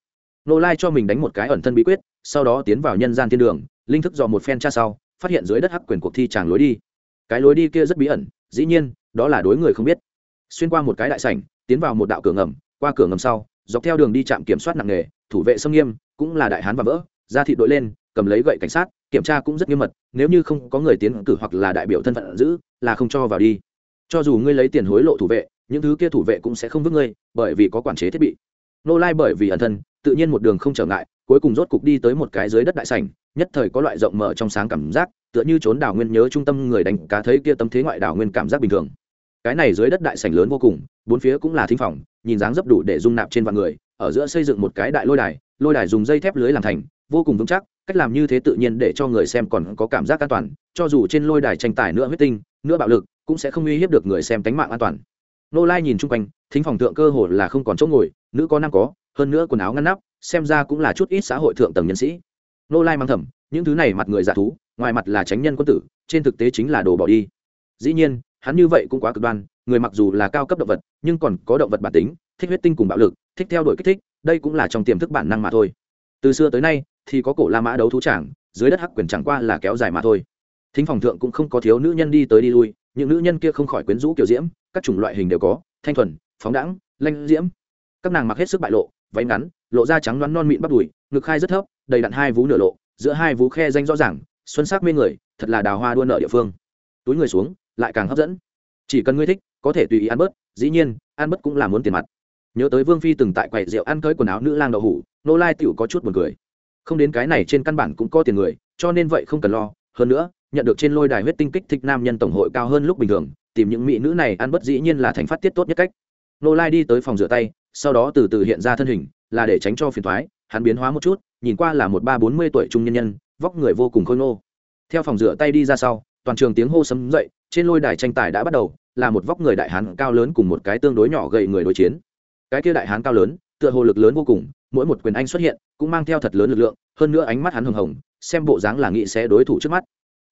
Nô lai cho mình đánh một cái ẩn thân bí quyết, sau đó tiến vào nhân gian thiên đường, linh thức dò một phen tra sau, phát hiện dưới đất hắc quyền cuộc thi tràng lối đi. Cái lối đi kia rất bí ẩn, dĩ nhiên, đó là đối người không biết. Xuyên qua một cái đại sảnh, tiến vào một đạo cửa ngầm, qua cửa ngầm sau, dọc theo đường đi trạm kiểm soát nặng nghề thủ vệ sông nghiêm, cũng là đại hán và vỡ, ra thị đội lên, cầm lấy gậy cảnh sát, kiểm tra cũng rất nghiêm mật, nếu như không có người tiến cử hoặc là đại biểu thân phận giữ, là không cho vào đi. Cho dù ngươi lấy tiền hối lộ thủ vệ những thứ kia thủ vệ cũng sẽ không vứt ngươi, bởi vì có quản chế thiết bị. Nô lai bởi vì ẩn thân, tự nhiên một đường không trở ngại, cuối cùng rốt cục đi tới một cái dưới đất đại sảnh, nhất thời có loại rộng mở trong sáng cảm giác, tựa như trốn đảo nguyên nhớ trung tâm người đánh cá thấy kia tâm thế ngoại đảo nguyên cảm giác bình thường. Cái này dưới đất đại sảnh lớn vô cùng, bốn phía cũng là thính phòng, nhìn dáng dấp đủ để dung nạp trên vạn người, ở giữa xây dựng một cái đại lôi đài lôi đài dùng dây thép lưới làm thành, vô cùng vững chắc, cách làm như thế tự nhiên để cho người xem còn có cảm giác an toàn, cho dù trên lôi đài tranh tài nữa huyết tinh, nữa bạo lực, cũng sẽ không uy hiếp được người xem tánh mạng an toàn nô lai nhìn chung quanh, thính phòng thượng cơ hồ là không còn chỗ ngồi, nữ có nam có, hơn nữa quần áo ngăn nắp, xem ra cũng là chút ít xã hội thượng tầng nhân sĩ. Nô lai mang thầm, những thứ này mặt người giả thú, ngoài mặt là tránh nhân quân tử, trên thực tế chính là đồ bỏ đi. Dĩ nhiên, hắn như vậy cũng quá cực đoan, người mặc dù là cao cấp động vật, nhưng còn có động vật bản tính, thích huyết tinh cùng bạo lực, thích theo đuổi kích thích, đây cũng là trong tiềm thức bản năng mà thôi. Từ xưa tới nay, thì có cổ la mã đấu thú trảng dưới đất hắc quyền chẳng qua là kéo dài mà thôi. Thính phòng thượng cũng không có thiếu nữ nhân đi tới đi lui những nữ nhân kia không khỏi quyến rũ kiểu diễm, các chủng loại hình đều có, thanh thuần, phóng đãng, lanh diễm. Các nàng mặc hết sức bại lộ, váy ngắn, lộ da trắng đoán non mịn bắp đùi, ngực khai rất thấp, đầy đặn hai vú nửa lộ, giữa hai vú khe danh rõ ràng, xuân sắc mê người, thật là đào hoa đua nợ địa phương. Túi người xuống, lại càng hấp dẫn. Chỉ cần ngươi thích, có thể tùy ý ăn bớt, dĩ nhiên, ăn bớt cũng là muốn tiền mặt. Nhớ tới vương phi từng tại quầy rượu ăn cởi quần áo nữ lang đậu hủ, nô lai tựu có chút buồn cười. Không đến cái này trên căn bản cũng có tiền người, cho nên vậy không cần lo. Hơn nữa nhận được trên lôi đài huyết tinh kích thích nam nhân tổng hội cao hơn lúc bình thường, tìm những mỹ nữ này ăn bất dĩ nhiên là thành phát tiết tốt nhất cách. Nô lai đi tới phòng rửa tay, sau đó từ từ hiện ra thân hình, là để tránh cho phiền thoái hắn biến hóa một chút, nhìn qua là một ba bốn mươi tuổi trung nhân nhân, vóc người vô cùng khôi ngô. Theo phòng rửa tay đi ra sau, toàn trường tiếng hô sấm dậy, trên lôi đài tranh tài đã bắt đầu, là một vóc người đại hán cao lớn cùng một cái tương đối nhỏ gầy người đối chiến. Cái kia đại hán cao lớn, tựa hồ lực lớn vô cùng, mỗi một quyền anh xuất hiện, cũng mang theo thật lớn lực lượng, hơn nữa ánh mắt hắn hồng hồng, xem bộ dáng là nghị sẽ đối thủ trước mắt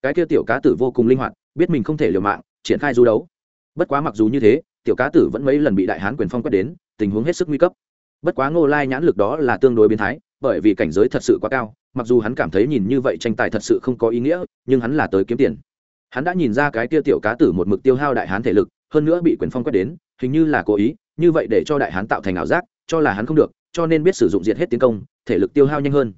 cái kia tiểu cá tử vô cùng linh hoạt, biết mình không thể liều mạng, triển khai du đấu. Bất quá mặc dù như thế, tiểu cá tử vẫn mấy lần bị đại hán quyền phong quét đến, tình huống hết sức nguy cấp. Bất quá ngô lai nhãn lực đó là tương đối biến thái, bởi vì cảnh giới thật sự quá cao, mặc dù hắn cảm thấy nhìn như vậy tranh tài thật sự không có ý nghĩa, nhưng hắn là tới kiếm tiền. Hắn đã nhìn ra cái kia tiểu cá tử một mực tiêu hao đại hán thể lực, hơn nữa bị quyền phong quét đến, hình như là cố ý, như vậy để cho đại hán tạo thành ảo giác, cho là hắn không được, cho nên biết sử dụng diệt hết tiến công, thể lực tiêu hao nhanh hơn.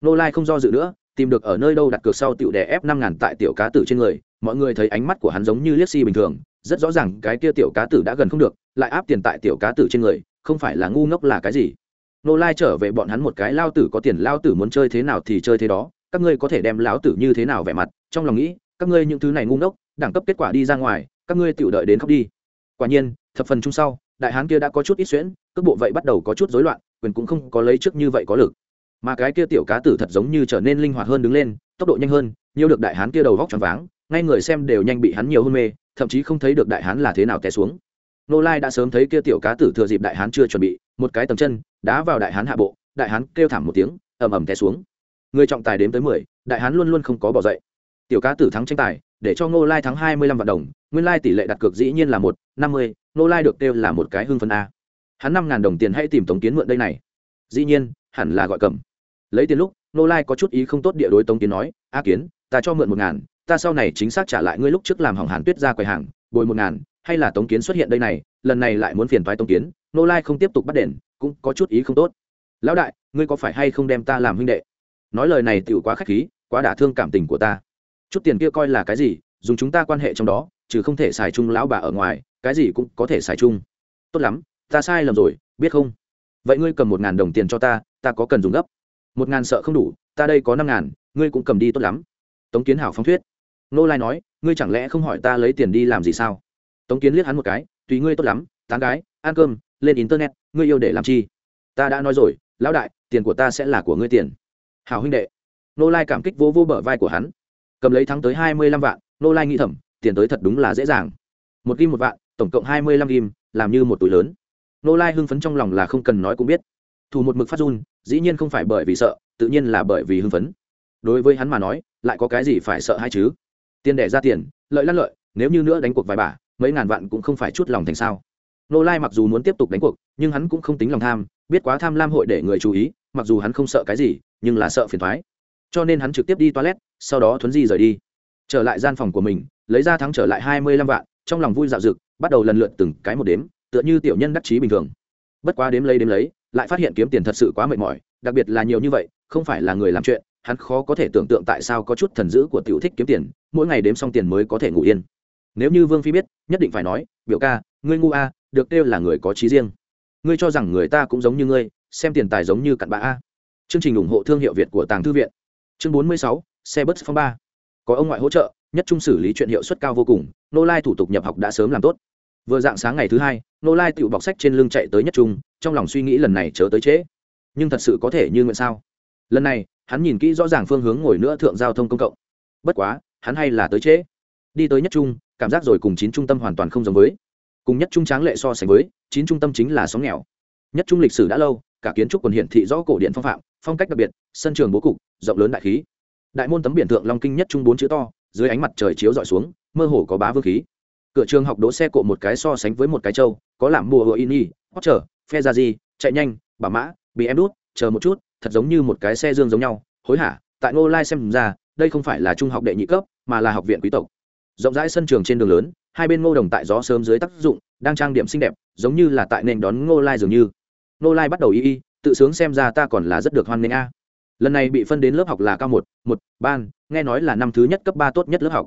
Nô lai không do dự nữa tìm được ở nơi đâu đặt cược sau tiểu đè ép năm ngàn tại tiểu cá tử trên người, mọi người thấy ánh mắt của hắn giống như liếc si bình thường, rất rõ ràng cái kia tiểu cá tử đã gần không được, lại áp tiền tại tiểu cá tử trên người, không phải là ngu ngốc là cái gì. Nô lai trở về bọn hắn một cái lao tử có tiền lao tử muốn chơi thế nào thì chơi thế đó, các ngươi có thể đem lão tử như thế nào vẻ mặt, trong lòng nghĩ, các ngươi những thứ này ngu ngốc, đẳng cấp kết quả đi ra ngoài, các ngươi tự đợi đến khóc đi. Quả nhiên, thập phần chung sau, đại hán kia đã có chút ít xuyễn, cước bộ vậy bắt đầu có chút rối loạn, quyền cũng không có lấy trước như vậy có lực mà cái kia tiểu cá tử thật giống như trở nên linh hoạt hơn đứng lên, tốc độ nhanh hơn, nhiều được đại hán kia đầu vóc tròn váng, ngay người xem đều nhanh bị hắn nhiều hôn mê, thậm chí không thấy được đại hán là thế nào té xuống. Nô lai đã sớm thấy kia tiểu cá tử thừa dịp đại hán chưa chuẩn bị, một cái tầng chân, đá vào đại hán hạ bộ, đại hán kêu thảm một tiếng, ầm ầm té xuống. Người trọng tài đếm tới mười, đại hán luôn luôn không có bỏ dậy. Tiểu cá tử thắng tranh tài, để cho ngô lai thắng hai mươi lăm vạn đồng, nguyên lai tỷ lệ đặt cược dĩ nhiên là một, năm mươi, ngô lai được kêu là một cái hưng phân a. Hắn năm ngàn đồng tiền hãy tìm tống kiến mượn đây này. Dĩ nhiên, hẳn là gọi cầm lấy tiền lúc Nô lai có chút ý không tốt địa đối tống kiến nói, a kiến, ta cho mượn một ngàn, ta sau này chính xác trả lại ngươi lúc trước làm hỏng hàn tuyết ra quầy hàng, bồi một ngàn, hay là tống kiến xuất hiện đây này, lần này lại muốn phiền thoái tống kiến. Nô lai không tiếp tục bắt đền, cũng có chút ý không tốt. Lão đại, ngươi có phải hay không đem ta làm huynh đệ? Nói lời này tựu quá k h á c h khí, quá đả thương cảm tình của ta. Chút tiền kia coi là cái gì, dùng chúng ta quan hệ trong đó chứ không thể xài chung lão bà ở ngoài, cái gì cũng có thể xài chung. Tốt lắm, ta sai lầm rồi, biết không? Vậy ngươi cầm một ngàn đồng tiền cho ta ta có cần dùng gấp? Một ngàn sợ không đủ, ta đây có năm ngàn, ngươi cũng cầm đi tốt lắm. Tống kiến hảo phóng thuyết. Nô lai nói, ngươi chẳng lẽ không hỏi ta lấy tiền đi làm gì sao? Tống kiến liếc hắn một cái, tùy ngươi tốt lắm, tán gái, ăn cơm, lên internet, ngươi yêu để làm chi? Ta đã nói rồi, lão đại, tiền của ta sẽ là của ngươi tiền. Hảo huynh đệ. Nô lai cảm kích vô vô bờ vai của hắn. Cầm lấy thắng tới hai mươi lăm vạn, nô lai nghĩ thầm, tiền tới thật đúng là dễ dàng. Một ghim một vạn, tổng cộng hai mươi lăm ghim làm như một túi lớn. Nô lai hưng phấn trong lòng là không cần nói cũng biết. Thủ một mực phát run dĩ nhiên không phải bởi vì sợ tự nhiên là bởi vì hưng phấn. Đối với hắn mà nói lại có cái gì phải sợ hay chứ? Tiền đẻ ra tiền lợi lăn lợi nếu như nữa đánh cuộc vài bà, mấy ngàn vạn cũng không phải chút lòng thành sao. Nô lai mặc dù muốn tiếp tục đánh cuộc nhưng hắn cũng không tính lòng tham biết quá tham lam hội để người chú ý mặc dù hắn không sợ cái gì nhưng là sợ phiền thoái cho nên hắn trực tiếp đi toilet sau đó thuấn di rời đi. Trở lại gian phòng của mình lấy ra thắng trở lại hai mươi lăm vạn trong lòng vui dạo dực bắt đầu lần lượt từng cái một đếm tựa như tiểu nhân đắc chí bình thường. Bất quá đếm lấy đếm lấy lại phát hiện kiếm tiền thật sự quá mệt mỏi, đặc biệt là nhiều như vậy, không phải là người làm chuyện, hắn khó có thể tưởng tượng tại sao có chút thần dữ của tiểu thích kiếm tiền, mỗi ngày đếm xong tiền mới có thể ngủ yên. Nếu như vương phi biết, nhất định phải nói, biểu ca, ngươi ngu a, được kêu là người có trí riêng. Ngươi cho rằng người ta cũng giống như ngươi, xem tiền tài giống như cặn bã a. Chương trình ủng hộ thương hiệu việt của tàng thư viện. Chương bốn mươi sáu, xe bus phong ba. Có ông ngoại hỗ trợ, nhất trung xử lý chuyện hiệu suất cao vô cùng, nô lai thủ tục nhập học đã sớm làm tốt vừa dạng sáng ngày thứ hai nô lai tự bọc sách trên lưng chạy tới nhất trung, trong lòng suy nghĩ lần này chớ tới trễ. Nhưng thật sự có thể như nguyện sao? Lần này, hắn nhìn kỹ rõ ràng phương hướng ngồi nữa thượng giao thông công cộng. Bất quá, hắn hay là tới trễ. Đi tới nhất trung, cảm giác rồi cùng chín trung tâm hoàn toàn không giống với. Cùng nhất trung tráng lệ so sánh với, chín trung tâm chính là sóng nghèo. Nhất trung lịch sử đã lâu, cả kiến trúc còn hiển thị rõ cổ điện phong phạm, phong cách đặc biệt, sân trường bố cục, rộng lớn đại khí. Đại môn tấm biển thượng long kinh nhất trung bốn chữ to, dưới ánh mặt trời chiếu dọi xuống, mơ hồ có bá vương khí cửa trường học đỗ xe cộ một cái so sánh với một cái trâu, có làm mùa hựa in y hót chờ phe ra gì chạy nhanh bà mã bị em đút chờ một chút, thật giống như một cái xe dương giống nhau. Hối hả, tại ngô lai xem ra, đây không phải là trung học đệ nhị cấp, mà là học viện quý tộc. Rộng rãi sân trường trên đường lớn, hai bên ngô đồng tại gió sớm dưới tác dụng, đang trang điểm xinh đẹp, giống như là tại nền đón ngô lai dường như. Ngô lai bắt đầu y y, tự sướng xem ra ta còn là rất được hoan nghênh a. Lần này bị phân đến lớp học là cao một một, ban, nghe nói là năm thứ nhất cấp ba tốt nhất lớp học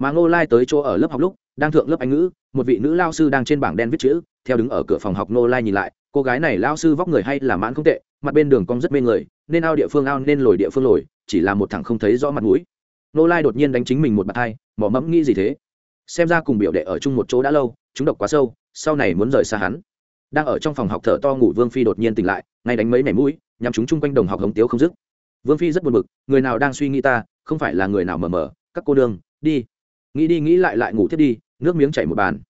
mà ngô lai tới chỗ ở lớp học lúc, đang thượng lớp anh ngữ, một vị nữ lao sư đang trên bảng đen viết chữ, theo đứng ở cửa phòng học ngô lai nhìn lại, cô gái này lao sư vóc người hay là mãn không tệ, mặt bên đường cong rất mê người, nên ao địa phương ao nên lồi địa phương lồi, chỉ là một thằng không thấy rõ mặt mũi. Ngô lai đột nhiên đánh chính mình một bàn tay mỏ mẫm nghĩ gì thế? Xem ra cùng biểu đệ ở chung một chỗ đã lâu, chúng độc quá sâu, sau này muốn rời xa hắn. Đang ở trong phòng học thở to ngủ vương phi đột nhiên tỉnh lại, ngay đánh mấy mẻ mũi nhằm chúng chung quanh đồng học hống tiếu không dứt. Vương phi rất buồn bực, người nào đang suy nghĩ ta, không phải là người nào mờ mờ, các cô đương đi nghĩ đi nghĩ lại lại ngủ thiết đi, nước miếng chảy một bàn.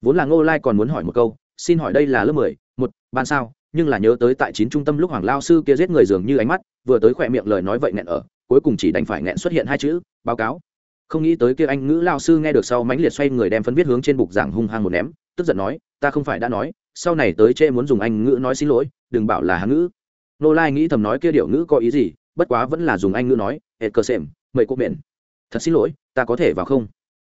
Vốn là ngô lai còn muốn hỏi một câu, xin hỏi đây là lớp mười, một ban sao? Nhưng là nhớ tới tại chín trung tâm lúc hoàng lao sư kia giết người dường như ánh mắt, vừa tới khỏe miệng lời nói vậy nghẹn ở, cuối cùng chỉ đành phải nghẹn xuất hiện hai chữ, báo cáo. Không nghĩ tới kia anh ngữ lao sư nghe được sau mãnh liệt xoay người đem phân viết hướng trên bục giảng hung hăng một ném, tức giận nói, ta không phải đã nói, sau này tới chê muốn dùng anh ngữ nói xin lỗi, đừng bảo là hán ngữ. Nô lai nghĩ thầm nói kia điệu ngữ có ý gì, bất quá vẫn là dùng anh ngữ nói ệt cơ sệm mời cô miệng. Thật xin lỗi, ta có thể vào không?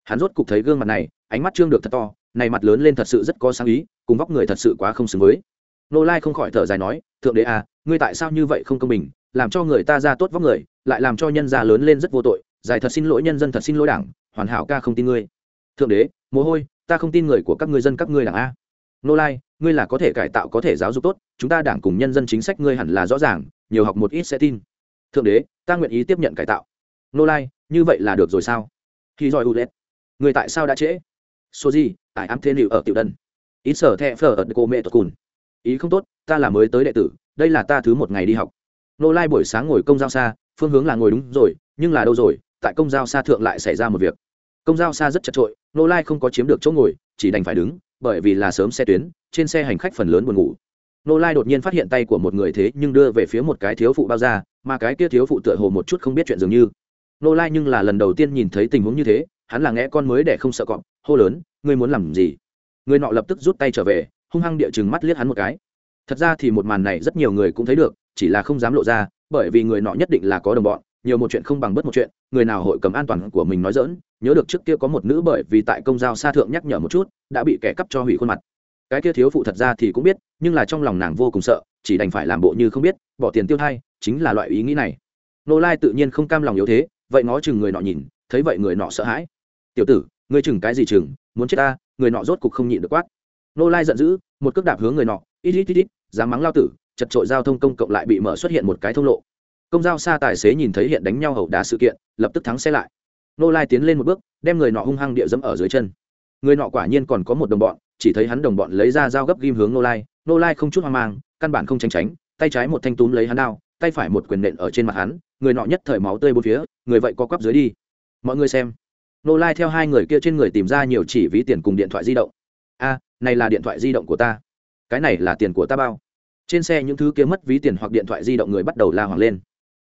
Hắn rốt cục thấy gương mặt này, ánh mắt trương được thật to, này mặt lớn lên thật sự rất có sáng ý, cùng vóc người thật sự quá không xứng với. Nô lai không khỏi thở dài nói, thượng đế à ngươi tại sao như vậy không công bình, làm cho người ta ra tốt vóc người, lại làm cho nhân gia lớn lên rất vô tội, giải thật xin lỗi nhân dân thật xin lỗi đảng, hoàn hảo ca không tin ngươi. Thượng đế, mồ hôi, ta không tin người của các ngươi dân các ngươi đảng a. Nô lai, ngươi là có thể cải tạo, có thể giáo dục tốt, chúng ta đảng cùng nhân dân chính sách ngươi hẳn là rõ ràng, nhiều học một ít sẽ tin. Thượng đế, ta nguyện ý tiếp nhận cải tạo. Nô lai, như vậy là được rồi sao? Khi giỏi lét người tại sao đã trễ? Số gì? Tại ám thiên liệu ở tiểu đần. Ít sở thẹ phở ở cô mẹ tột cùn ý không tốt, ta là mới tới đệ tử, đây là ta thứ một ngày đi học. Nô lai buổi sáng ngồi công giao xa, phương hướng là ngồi đúng rồi, nhưng là đâu rồi, tại công giao xa thượng lại xảy ra một việc. Công giao xa rất chật trội nô lai không có chiếm được chỗ ngồi, chỉ đành phải đứng, bởi vì là sớm xe tuyến, trên xe hành khách phần lớn buồn ngủ. Nô lai đột nhiên phát hiện tay của một người thế nhưng đưa về phía một cái thiếu phụ bao ra mà cái kia thiếu phụ tựa hồ một chút không biết chuyện dường như. Nô lai nhưng là lần đầu tiên nhìn thấy tình huống như thế hắn là nghe con mới để không sợ cọp, hô lớn, ngươi muốn làm gì? Người nọ lập tức rút tay trở về, hung hăng địa chừng mắt liếc hắn một cái. Thật ra thì một màn này rất nhiều người cũng thấy được, chỉ là không dám lộ ra, bởi vì người nọ nhất định là có đồng bọn, nhiều một chuyện không bằng bất một chuyện, người nào hội cầm an toàn của mình nói dỡn nhớ được trước kia có một nữ bởi vì tại công giao xa thượng nhắc nhở một chút, đã bị kẻ cắp cho hủy khuôn mặt. Cái kia thiếu phụ thật ra thì cũng biết, nhưng là trong lòng nàng vô cùng sợ, chỉ đành phải làm bộ như không biết, bỏ tiền tiêu thai, chính là loại ý nghĩ này. Nô lai tự nhiên không cam lòng yếu thế, vậy ngó chừng người nọ nhìn, thấy vậy người nọ sợ hãi tiểu tử, ngươi chừng cái gì chừng, muốn chết ta, người nọ rốt cục không nhịn được quát. Nô lai giận dữ, một cước đạp hướng người nọ. Ít ít ít ít, dám mắng lao tử, chật trội giao thông công cộng lại bị mở xuất hiện một cái thông lộ. Công giao xa tài xế nhìn thấy hiện đánh nhau hầu đá sự kiện, lập tức thắng xe lại. Nô lai tiến lên một bước, đem người nọ hung hăng địa dẫm ở dưới chân. Người nọ quả nhiên còn có một đồng bọn, chỉ thấy hắn đồng bọn lấy ra dao gấp ghim hướng nô lai. Nô lai không chút hoang mang, căn bản không tránh tránh, tay trái một thanh túm lấy hắn đao, tay phải một quyền nện ở trên mặt hắn. Người nọ nhất thời máu tươi bốn phía, người vậy có quắp dưới đi. Mọi người xem nô lai theo hai người kia trên người tìm ra nhiều chỉ ví tiền cùng điện thoại di động. A, này là điện thoại di động của ta. Cái này là tiền của ta bao. Trên xe những thứ kia mất ví tiền hoặc điện thoại di động người bắt đầu la hoảng lên.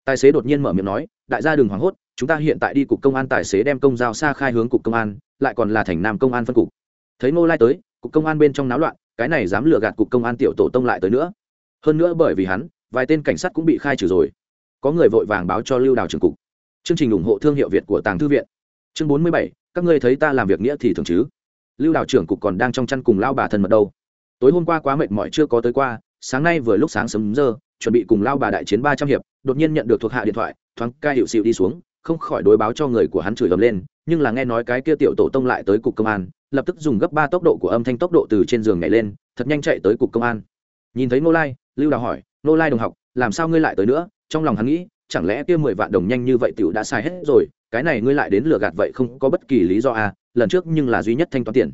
Tài xế đột nhiên mở miệng nói, đại gia đừng hoảng hốt, chúng ta hiện tại đi cục công an tài xế đem công giao xa khai hướng cục công an, lại còn là thành nam công an phân cục. Thấy nô lai tới, cục công an bên trong náo loạn, cái này dám lừa gạt cục công an tiểu tổ tông lại tới nữa. Hơn nữa bởi vì hắn, vài tên cảnh sát cũng bị khai trừ rồi. Có người vội vàng báo cho lưu đào trường cục. Chương trình ủng hộ thương hiệu việt của tàng thư viện chương bốn mươi bảy, các ngươi thấy ta làm việc nghĩa thì thường chứ? Lưu đào trưởng cục còn đang trong chăn cùng lao bà thân mật đâu? Tối hôm qua quá mệt mỏi chưa có tới qua, sáng nay vừa lúc sáng sớm giờ, chuẩn bị cùng lao bà đại chiến ba trăm hiệp, đột nhiên nhận được thuộc hạ điện thoại, thoáng ca hiệu xịu đi xuống, không khỏi đối báo cho người của hắn chửi ầm lên, nhưng là nghe nói cái kia tiểu tổ tông lại tới cục công an, lập tức dùng gấp ba tốc độ của âm thanh tốc độ từ trên giường nhảy lên, thật nhanh chạy tới cục công an. Nhìn thấy nô lai, lưu đào hỏi nô lai đồng học, làm sao ngươi lại tới nữa? Trong lòng hắn nghĩ, chẳng lẽ kia mười vạn đồng nhanh như vậy tiểu đã sai hết rồi cái này ngươi lại đến lừa gạt vậy không có bất kỳ lý do à lần trước nhưng là duy nhất thanh toán tiền.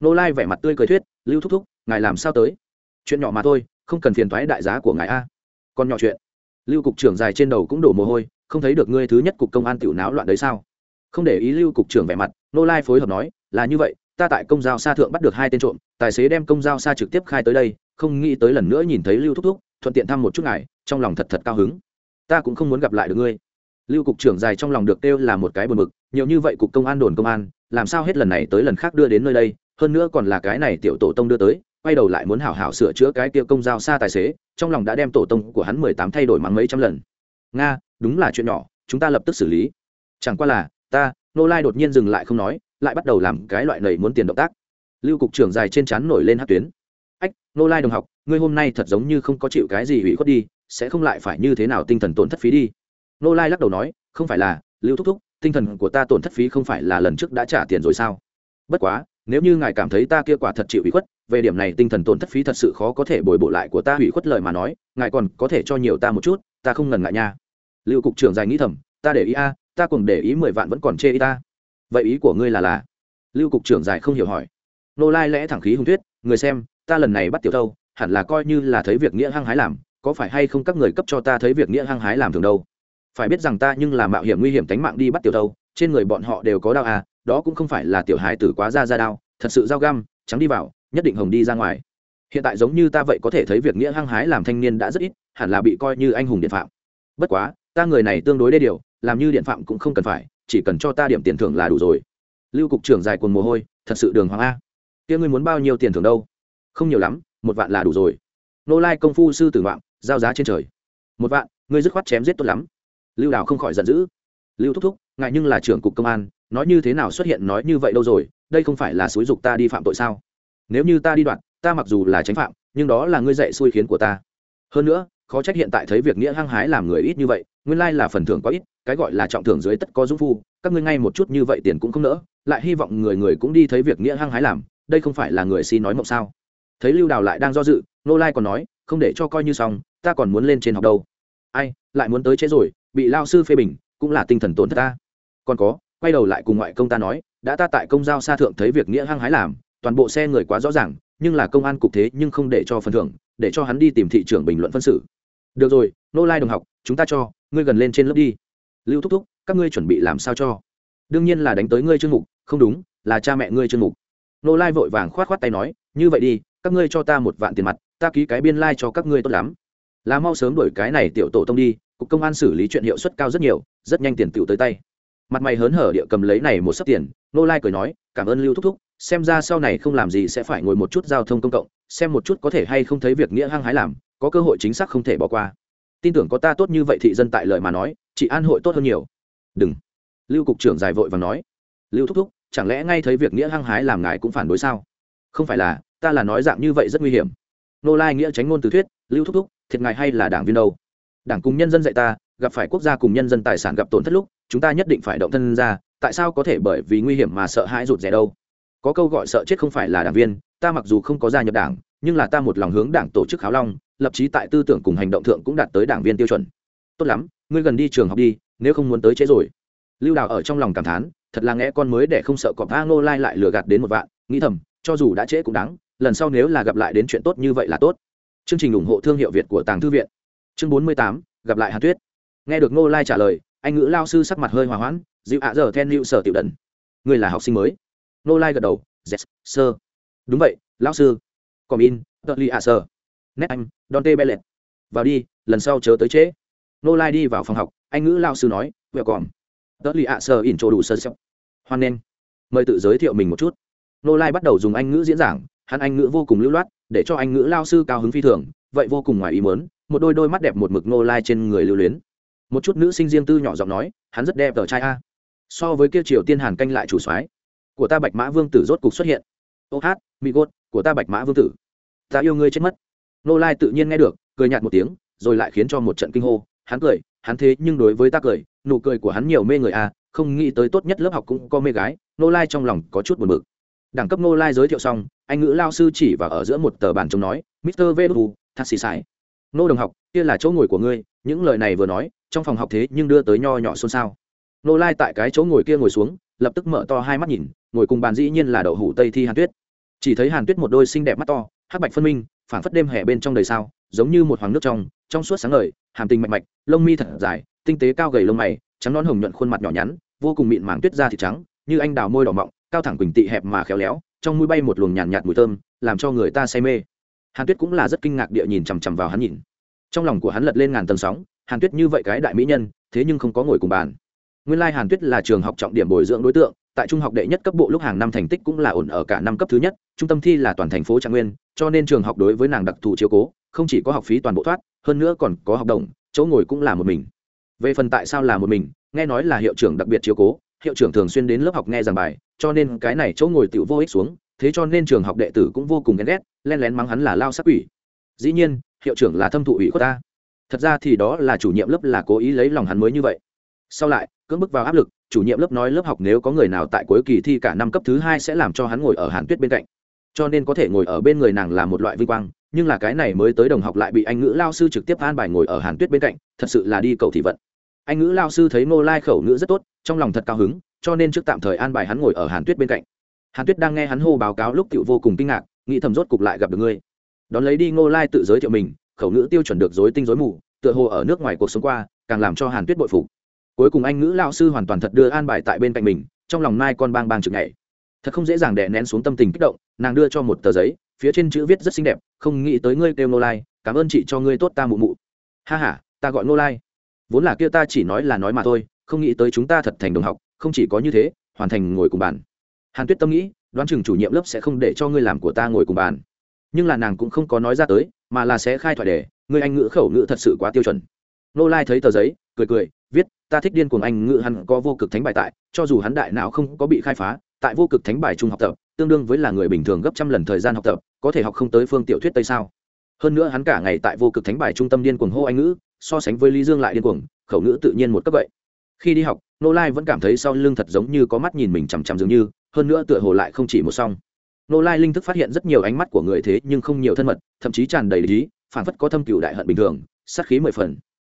Nô lai vẻ mặt tươi cười thuyết, lưu thúc thúc, ngài làm sao tới? Chuyện nhỏ mà thôi, không cần phiền thoái đại giá của ngài a. Còn nhỏ chuyện. Lưu cục trưởng dài trên đầu cũng đổ mồ hôi, không thấy được ngươi thứ nhất cục công an tiểu náo loạn đấy sao? Không để ý lưu cục trưởng vẻ mặt, nô lai phối hợp nói, là như vậy, ta tại công giao xa thượng bắt được hai tên trộm, tài xế đem công giao xa trực tiếp khai tới đây, không nghĩ tới lần nữa nhìn thấy lưu thúc thúc, thuận tiện thăm một chút ngài, trong lòng thật thật cao hứng. Ta cũng không muốn gặp lại được ngươi lưu cục trưởng dài trong lòng được kêu là một cái buồn mực nhiều như vậy cục công an đồn công an, làm sao hết lần này tới lần khác đưa đến nơi đây, hơn nữa còn là cái này tiểu tổ tông đưa tới, quay đầu lại muốn hảo hảo sửa chữa cái kia công giao xa tài xế, trong lòng đã đem tổ tông của hắn mười tám thay đổi mắng mấy trăm lần. Nga, đúng là chuyện nhỏ, chúng ta lập tức xử lý. Chẳng qua là, ta, nô lai đột nhiên dừng lại không nói, lại bắt đầu làm cái loại này muốn tiền động tác. Lưu cục trưởng dài trên trán nổi lên hát tuyến. Ách, nô lai đồng học, ngươi hôm nay thật giống như không có chịu cái gì hủy khuất đi, sẽ không lại phải như thế nào tinh thần tổn thất phí đi nô lai lắc đầu nói, không phải là, lưu thúc thúc, tinh thần của ta tổn thất phí không phải là lần trước đã trả tiền rồi sao? Bất quá, nếu như ngài cảm thấy ta kia quả thật chịu ủy khuất, về điểm này tinh thần tổn thất phí thật sự khó có thể bồi bộ lại của ta, ủy khuất lời mà nói, ngài còn có thể cho nhiều ta một chút, ta không ngần ngại nha. Lưu cục trưởng dài nghĩ thầm, ta để ý a, ta cùng để ý mười vạn vẫn còn chê ý ta. Vậy ý của ngươi là là? Lưu cục trưởng dài không hiểu hỏi. Nô lai lẽ thẳng khí hùng thuyết, người xem, ta lần này bắt tiểu thâu, hẳn là coi như là thấy việc nghĩa hăng hái làm, có phải hay không các người cấp cho ta thấy việc nghĩa hăng hái làm thường đâu? Phải biết rằng ta nhưng là mạo hiểm nguy hiểm tánh mạng đi bắt tiểu thâu, trên người bọn họ đều có đau à đó cũng không phải là tiểu hài tử quá ra ra đau thật sự dao găm, trắng đi vào, nhất định hồng đi ra ngoài. Hiện tại giống như ta vậy có thể thấy việc nghĩa hăng hái làm thanh niên đã rất ít, hẳn là bị coi như anh hùng điện phạm. Bất quá, ta người này tương đối đê điều, làm như điện phạm cũng không cần phải, chỉ cần cho ta điểm tiền thưởng là đủ rồi. Lưu cục trưởng dài quần mồ hôi, thật sự đường hoàng a. Kia ngươi muốn bao nhiêu tiền thưởng đâu? Không nhiều lắm, một vạn là đủ rồi. Nô lai công phu sư tử ngoạm, giao giá trên trời. Một vạn, ngươi dứt khoát chém giết tốt lắm lưu đào không khỏi giận dữ. Lưu thúc thúc ngại nhưng là trưởng cục công an, nói như thế nào xuất hiện nói như vậy đâu rồi, đây không phải là xúi dục ta đi phạm tội sao? Nếu như ta đi đoạn, ta mặc dù là tránh phạm, nhưng đó là ngươi dạy xui khiến của ta. Hơn nữa, khó trách hiện tại thấy việc nghĩa hăng hái làm người ít như vậy, nguyên lai là phần thưởng quá ít, cái gọi là trọng thưởng dưới tất có dũng phu, các ngươi ngay một chút như vậy tiền cũng không nỡ, lại hy vọng người người cũng đi thấy việc nghĩa hăng hái làm, đây không phải là người xin nói mộng sao? Thấy lưu đào lại đang do dự nô lai còn nói, không để cho coi như xong, ta còn muốn lên trên học đâu. Ai, lại muốn tới chế rồi bị lao sư phê bình, cũng là tinh thần tổn thất ta. Còn có, quay đầu lại cùng ngoại công ta nói, đã ta tại công giao xa thượng thấy việc nghĩa hăng hái làm, toàn bộ xe người quá rõ ràng, nhưng là công an cục thế nhưng không để cho phần thưởng, để cho hắn đi tìm thị trường bình luận phân xử. Được rồi, nô lai đồng học, chúng ta cho, ngươi gần lên trên lớp đi. Lưu thúc thúc, các ngươi chuẩn bị làm sao cho? Đương nhiên là đánh tới ngươi chương mục, không đúng, là cha mẹ ngươi chương mục. Nô lai vội vàng khoát khoát tay nói, như vậy đi, các ngươi cho ta một vạn tiền mặt, ta ký cái biên lai cho các ngươi tốt lắm. Là mau sớm đổi cái này tiểu tổ tông đi cục công an xử lý chuyện hiệu suất cao rất nhiều, rất nhanh tiền tựu tới tay. Mặt mày hớn hở địa cầm lấy này một sấp tiền nô lai cười nói, cảm ơn lưu thúc thúc, xem ra sau này không làm gì sẽ phải ngồi một chút giao thông công cộng, xem một chút có thể hay không thấy việc nghĩa hăng hái làm, có cơ hội chính xác không thể bỏ qua. Tin tưởng có ta tốt như vậy thị dân tại lợi mà nói, chị an hội tốt hơn nhiều. Đừng. Lưu cục trưởng dài vội và nói, lưu thúc thúc, chẳng lẽ ngay thấy việc nghĩa hăng hái làm ngài cũng phản đối sao? Không phải là, ta là nói dạng như vậy rất nguy hiểm. Nô lai nghĩa tránh ngôn từ thuyết, lưu thúc thúc, thiệt ngài hay là đảng viên đâu? Đảng cùng nhân dân dạy ta, gặp phải quốc gia cùng nhân dân tài sản gặp tổn thất lúc, chúng ta nhất định phải động thân ra, tại sao có thể bởi vì nguy hiểm mà sợ hãi rụt rè đâu? Có câu gọi sợ chết không phải là đảng viên, ta mặc dù không có gia nhập đảng, nhưng là ta một lòng hướng đảng tổ chức kháo long, lập chí tại tư tưởng cùng hành động thượng cũng đạt tới đảng viên tiêu chuẩn. Tốt lắm, ngươi gần đi trường học đi, nếu không muốn tới trễ rồi. Lưu đào ở trong lòng cảm thán, thật là nghe con mới để không sợ cọp a ngô lai lại lừa gạt đến một vạn, nghĩ thầm, cho dù đã trễ cũng đáng, lần sau nếu là gặp lại đến chuyện tốt như vậy là tốt. Chương trình ủng hộ thương hiệu việt của tàng thư viện chương bốn mươi tám, gặp lại hàn tuyết. Nghe được ngô lai trả lời, anh ngữ lao sư sắc mặt hơi hòa hoãn, dịu ạ giờ then lưu sở tiểu đần. Người là học sinh mới. Ngô lai gật đầu, yes sơ đúng vậy lao sư. Còn in, tờ li ạ sơ nét anh don tê bê vào đi, lần sau chớ tới trễ. Ngô lai đi vào phòng học, anh ngữ lao sư nói vẹo còn. Tờ li ạ sơ in chỗ đủ sơ sơ. Hoan nghênh. Mời tự giới thiệu mình một chút. Ngô lai bắt đầu dùng anh ngữ diễn giảng, hắn anh ngữ vô cùng lưu loát, để cho anh ngữ lao sư cao hứng phi thường, vậy vô cùng ngoài ý muốn một đôi đôi mắt đẹp một mực nô lai trên người lưu luyến. Một chút nữ sinh riêng tư nhỏ giọng nói, hắn rất đẹp tờ trai a. So với kia triều tiên hàn canh lại chủ soái, của ta bạch mã vương tử rốt cục xuất hiện. Ô hát mỹ gốt, của ta bạch mã vương tử. Ta yêu ngươi chết mất. Nô lai tự nhiên nghe được, cười nhạt một tiếng, rồi lại khiến cho một trận kinh hô. Hắn cười, hắn thế nhưng đối với ta cười, nụ cười của hắn nhiều mê người a, không nghĩ tới tốt nhất lớp học cũng có mê gái nô lai trong lòng có chút buồn bực. Đẳng cấp nô lai giới thiệu xong, anh ngữ lao sư chỉ vào ở giữa một tờ bàn trông nói, mister vê đu thạc xì xài nô đồng học kia là chỗ ngồi của ngươi những lời này vừa nói trong phòng học thế nhưng đưa tới nho nhỏ xôn xao. Nô lai tại cái chỗ ngồi kia ngồi xuống lập tức mở to hai mắt nhìn ngồi cùng bàn dĩ nhiên là đậu hủ tây thi hàn tuyết. Chỉ thấy hàn tuyết một đôi xinh đẹp mắt to hát bạch phân minh phảng phất đêm hè bên trong đời sao giống như một hoàng nước trong trong suốt sáng ngời hàm tình mạch mạch lông mi thật dài tinh tế cao gầy lông mày trắng non hồng nhuận khuôn mặt nhỏ nhắn vô cùng mịn màng tuyết da thịt trắng như anh đào môi đỏ mọng cao thẳng quỳnh tị hẹp mà khéo léo trong mũi bay một luồng nhàn nhạt, nhạt mùi thơm làm cho người ta say mê hàn tuyết cũng là rất kinh ngạc địa nhìn chằm chằm vào hắn nhìn. Trong lòng của hắn lật lên ngàn tầng sóng, hàn tuyết như vậy cái đại mỹ nhân, thế nhưng không có ngồi cùng bàn. Nguyên lai hàn tuyết là trường học trọng điểm bồi dưỡng đối tượng, tại trung học đệ nhất cấp bộ lúc hàng năm thành tích cũng là ổn ở cả năm cấp thứ nhất, trung tâm thi là toàn thành phố trạng nguyên, cho nên trường học đối với nàng đặc thù chiếu cố, không chỉ có học phí toàn bộ thoát, hơn nữa còn có học đồng, chỗ ngồi cũng là một mình. Về phần tại sao là một mình, nghe nói là hiệu trưởng đặc biệt chiếu cố, hiệu trưởng thường xuyên đến lớp học nghe giảng bài, cho nên cái này chỗ ngồi tự vô ích xuống thế cho nên trường học đệ tử cũng vô cùng ghen ghét, len lén mắng hắn là lao sắc ủy dĩ nhiên, hiệu trưởng là thâm thụ ủy của ta. Thật ra thì đó là chủ nhiệm lớp là cố ý lấy lòng hắn mới như vậy. Sau lại, cưỡng bức vào áp lực, chủ nhiệm lớp nói lớp học nếu có người nào tại cuối kỳ thi cả năm cấp thứ hai sẽ làm cho hắn ngồi ở hàn tuyết bên cạnh. Cho nên có thể ngồi ở bên người nàng là một loại vinh quang, nhưng là cái này mới tới đồng học lại bị anh ngữ lao sư trực tiếp an bài ngồi ở hàn tuyết bên cạnh, thật sự là đi cầu thị vận. Anh ngữ lao sư thấy ngô lai khẩu ngữ rất tốt, trong lòng thật cao hứng, cho nên trước tạm thời an bài hắn ngồi ở hàn tuyết bên cạnh hàn tuyết đang nghe hắn hô báo cáo lúc cựu vô cùng kinh ngạc, nghĩ thầm rốt cục lại gặp được ngươi. Đón lấy đi ngô lai tự giới thiệu mình, khẩu ngữ tiêu chuẩn được dối tinh dối mù, tựa hồ ở nước ngoài cuộc sống qua, càng làm cho hàn tuyết bội phục. Cuối cùng anh ngữ lao sư hoàn toàn thật đưa an bài tại bên cạnh mình, trong lòng mai con bang bang chừng ngày thật không dễ dàng đè nén xuống tâm tình kích động, nàng đưa cho một tờ giấy, phía trên chữ viết rất xinh đẹp, không nghĩ tới ngươi kêu nô lai, cảm ơn chị cho ngươi tốt ta mụ mụ. Ha h a ta gọi nô lai. Vốn là kia ta chỉ nói là nói mà thôi, không nghĩ tới chúng ta thật thành đồng học, không chỉ có như thế, hoàn thành ngồi cùng bàn hàn tuyết tâm nghĩ, đoán chừng chủ nhiệm lớp sẽ không để cho ngươi làm của ta ngồi cùng bàn. Nhưng là nàng cũng không có nói ra tới, mà là sẽ khai thoại đề, ngươi anh ngữ khẩu ngữ thật sự quá tiêu chuẩn. Nô lai thấy tờ giấy, cười cười, viết, ta thích điên cuồng anh ngữ, hắn có vô cực thánh bài tại, cho dù hắn đại não không có bị khai phá, tại vô cực thánh bài trung học tập, tương đương với là người bình thường gấp trăm lần thời gian học tập, có thể học không tới phương tiểu thuyết tây sao? Hơn nữa hắn cả ngày tại vô cực thánh bài trung tâm điên cuồng hô anh ngữ, so sánh với lý dương lại điên cuồng, khẩu ngữ tự nhiên một cấp vậy. Khi đi học, nô lai vẫn cảm thấy sau lưng thật giống như có mắt nhìn mình chằm chằm dường như hơn nữa tựa hồ lại không chỉ một song. Nô lai linh thức phát hiện rất nhiều ánh mắt của người thế nhưng không nhiều thân mật, thậm chí tràn đầy lý, phản phất có thâm cựu đại hận bình thường, sát khí mười phần.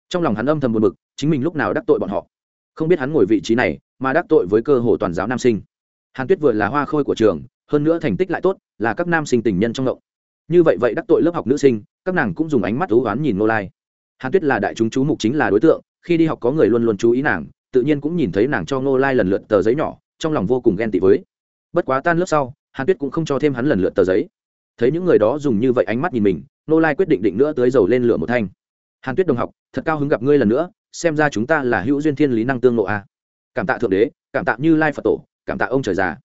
Trong lòng hắn âm thầm buồn bực, chính mình lúc nào đắc tội bọn họ? Không biết hắn ngồi vị trí này mà đắc tội với cơ hồ toàn giáo nam sinh. Hàn tuyết vừa là hoa khôi của trường, hơn nữa thành tích lại tốt, là các nam sinh tình nhân trong ngộng như vậy vậy đắc tội lớp học nữ sinh, các nàng cũng dùng ánh mắt thú oán nhìn nô lai. Hàn tuyết là đại chúng chú mục chính là đối tượng, khi đi học có người luôn luôn chú ý nàng, tự nhiên cũng nhìn thấy nàng cho nô lai lần lượt tờ giấy nhỏ trong lòng vô cùng ghen tị với. Bất quá tan lớp sau, hàn tuyết cũng không cho thêm hắn lần lượt tờ giấy. Thấy những người đó dùng như vậy ánh mắt nhìn mình, nô lai quyết định định nữa tới dầu lên lửa một thanh. Hàn tuyết đồng học, thật cao hứng gặp ngươi lần nữa, xem ra chúng ta là hữu duyên thiên lý năng tương lộ a. Cảm tạ thượng đế, cảm tạ như lai phật tổ, cảm tạ ông trời già.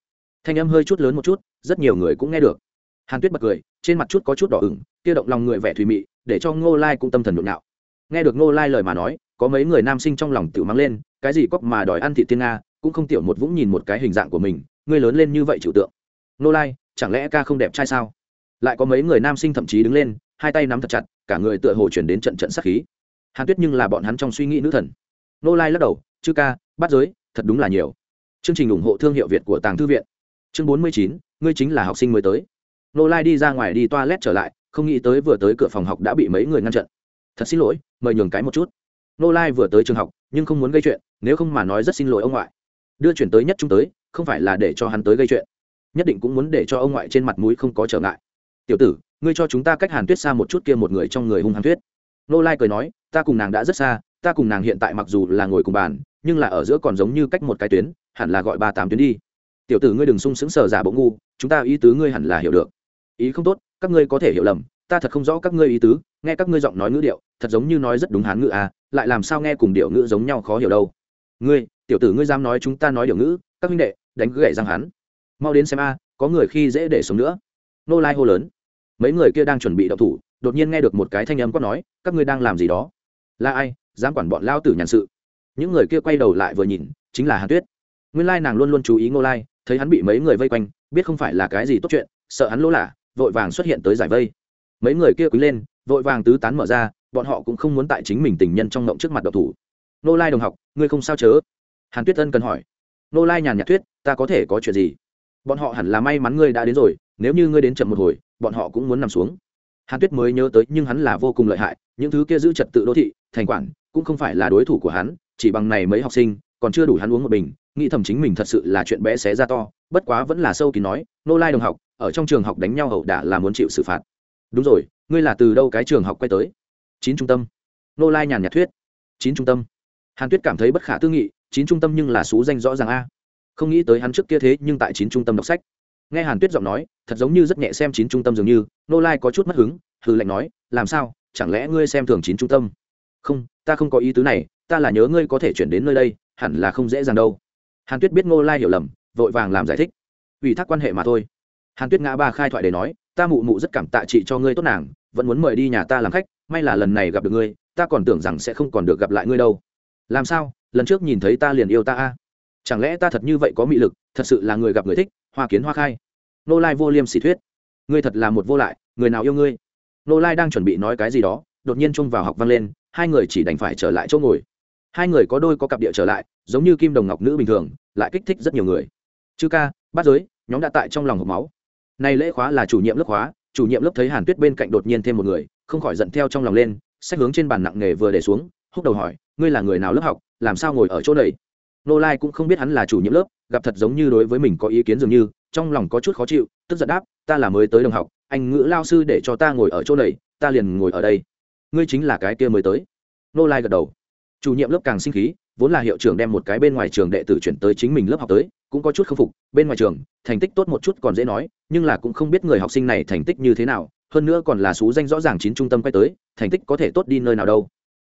Thanh âm hơi chút lớn một chút, rất nhiều người cũng nghe được. Hàn tuyết bật cười, trên mặt chút có chút đỏ ửng, kia động lòng người vẻ thùy mị, để cho ngô lai cũng tâm thần nhộn nhạo. Nghe được ngô lai lời mà nói, có mấy người nam sinh trong lòng tự mắng lên, cái gì cóc mà đòi ăn thị tiên nga cũng không tiểu một vũng nhìn một cái hình dạng của mình, ngươi lớn lên như vậy chịu tượng. Nô lai, chẳng lẽ ca không đẹp trai sao? Lại có mấy người nam sinh thậm chí đứng lên, hai tay nắm thật chặt, cả người tựa hồ chuyển đến trận trận sắc khí. Hàn tuyết nhưng là bọn hắn trong suy nghĩ nữ thần. Nô lai lắc đầu, chư ca, bắt giới, thật đúng là nhiều. Chương trình ủng hộ thương hiệu việt của tàng thư viện. Chương bốn mươi chín, ngươi chính là học sinh mới tới. Nô lai đi ra ngoài đi toilet trở lại, không nghĩ tới vừa tới cửa phòng học đã bị mấy người ngăn chặn. Thật xin lỗi, mời nhường cái một chút. Nô lai vừa tới trường học, nhưng không muốn gây chuyện, nếu không mà nói rất xin lỗi ông ngoại đưa chuyển tới nhất trung tới, không phải là để cho hắn tới gây chuyện. Nhất định cũng muốn để cho ông ngoại trên mặt mũi không có trở ngại. Tiểu tử, ngươi cho chúng ta cách hàn tuyết xa một chút kia một người trong người hung hàn tuyết. Nô lai cười nói, ta cùng nàng đã rất xa, ta cùng nàng hiện tại mặc dù là ngồi cùng bàn, nhưng là ở giữa còn giống như cách một cái tuyến, hẳn là gọi ba tám tuyến đi. Tiểu tử ngươi đừng sung sững sờ giả bộ ngu, chúng ta ý tứ ngươi hẳn là hiểu được. Ý không tốt, các ngươi có thể hiểu lầm, ta thật không rõ các ngươi ý tứ, nghe các ngươi giọng nói ngữ điệu, thật giống như nói rất đúng hán ngữ à lại làm sao nghe cùng điệu ngữ giống nhau khó hiểu đâu. Ngươi tiểu tử ngươi dám nói chúng ta nói điều ngữ, các huynh đệ, đánh gãy răng hắn. Mau đến xem a, có người khi dễ để sống nữa. Nô lai hô lớn. Mấy người kia đang chuẩn bị đậu thủ, đột nhiên nghe được một cái thanh âm quát nói, các ngươi đang làm gì đó? Là ai, dám quản bọn lao tử nhàn sự? Những người kia quay đầu lại vừa nhìn, chính là hàn tuyết. Nguyên lai nàng luôn luôn chú ý ngô lai, thấy hắn bị mấy người vây quanh, biết không phải là cái gì tốt chuyện, sợ hắn lỗ lạ, vội vàng xuất hiện tới giải vây. Mấy người kia quý lên, vội vàng tứ tán mở ra, bọn họ cũng không muốn tại chính mình tình nhân trong ngộng trước mặt độc thủ. Nô lai đồng học, ngươi không sao chớ hàn tuyết ân cần hỏi. Nô lai nhàn nhạt thuyết, ta có thể có chuyện gì? Bọn họ hẳn là may mắn ngươi đã đến rồi, nếu như ngươi đến chậm một hồi, bọn họ cũng muốn nằm xuống. Hàn tuyết mới nhớ tới, nhưng hắn là vô cùng lợi hại, những thứ kia giữ trật tự đô thị, thành quản, cũng không phải là đối thủ của hắn, chỉ bằng này mấy học sinh, còn chưa đủ hắn uống một bình, nghĩ thầm chính mình thật sự là chuyện bé xé ra to, bất quá vẫn là sâu kín nói, nô lai đồng học, ở trong trường học đánh nhau hậu đả là muốn chịu xử phạt. Đúng rồi, ngươi là từ đâu cái trường học quay tới? Chín trung tâm. Nô lai nhàn nhạt thuyết. Chín trung tâm. Hàn tuyết cảm thấy bất khả tư nghị chín trung tâm nhưng là xú danh rõ ràng a. Không nghĩ tới hắn trước kia thế nhưng tại chín trung tâm đọc sách. Nghe hàn tuyết giọng nói, thật giống như rất nhẹ xem chín trung tâm dường như, nô lai có chút mất hứng hư lệnh nói, làm sao? Chẳng lẽ ngươi xem thường chín trung tâm? Không, ta không có ý tứ này, ta là nhớ ngươi có thể chuyển đến nơi đây, hẳn là không dễ dàng đâu. Hàn tuyết biết ngô lai hiểu lầm, vội vàng làm giải thích. Ủy thác quan hệ mà thôi. Hàn tuyết ngã ba khai thoại để nói, ta mụ mụ rất cảm tạ chị cho ngươi tốt nàng, vẫn muốn mời đi nhà ta làm khách, may là lần này gặp được ngươi, ta còn tưởng rằng sẽ không còn được gặp lại ngươi đâu. Làm sao? Lần trước nhìn thấy ta liền yêu ta a. Chẳng lẽ ta thật như vậy có mị lực, thật sự là người gặp người thích, hoa kiến hoa khai. Nô lai vô liêm sỉ thuyết. Ngươi thật là một vô lại, người nào yêu ngươi? Nô lai đang chuẩn bị nói cái gì đó, đột nhiên chung vào học văn lên, hai người chỉ đành phải trở lại chỗ ngồi. Hai người có đôi có cặp địa trở lại, giống như kim đồng ngọc nữ bình thường, lại kích thích rất nhiều người. Chư ca bắt giới, nhóm đã tại trong lòng hộp máu. Này lễ khóa là chủ nhiệm lớp khóa, chủ nhiệm lớp thấy hàn tuyết bên cạnh đột nhiên thêm một người, không khỏi giận theo trong lòng lên sách hướng trên bàn nặng nghề vừa để xuống, húc đầu hỏi ngươi là người nào lớp học, làm sao ngồi ở chỗ này? Nô lai cũng không biết hắn là chủ nhiệm lớp, gặp thật giống như đối với mình có ý kiến dường như, trong lòng có chút khó chịu, tức giận đáp, ta là mới tới đồng học, anh ngữ lao sư để cho ta ngồi ở chỗ này, ta liền ngồi ở đây. Ngươi chính là cái kia mới tới. Nô lai gật đầu. Chủ nhiệm lớp càng sinh khí, vốn là hiệu trưởng đem một cái bên ngoài trường đệ tử chuyển tới chính mình lớp học tới, cũng có chút k phục, bên ngoài trường, thành tích tốt một chút còn dễ nói, nhưng là cũng không biết người học sinh này thành tích như thế nào, hơn nữa còn là xú danh rõ ràng chín trung tâm quay tới, thành tích có thể tốt đi nơi nào đâu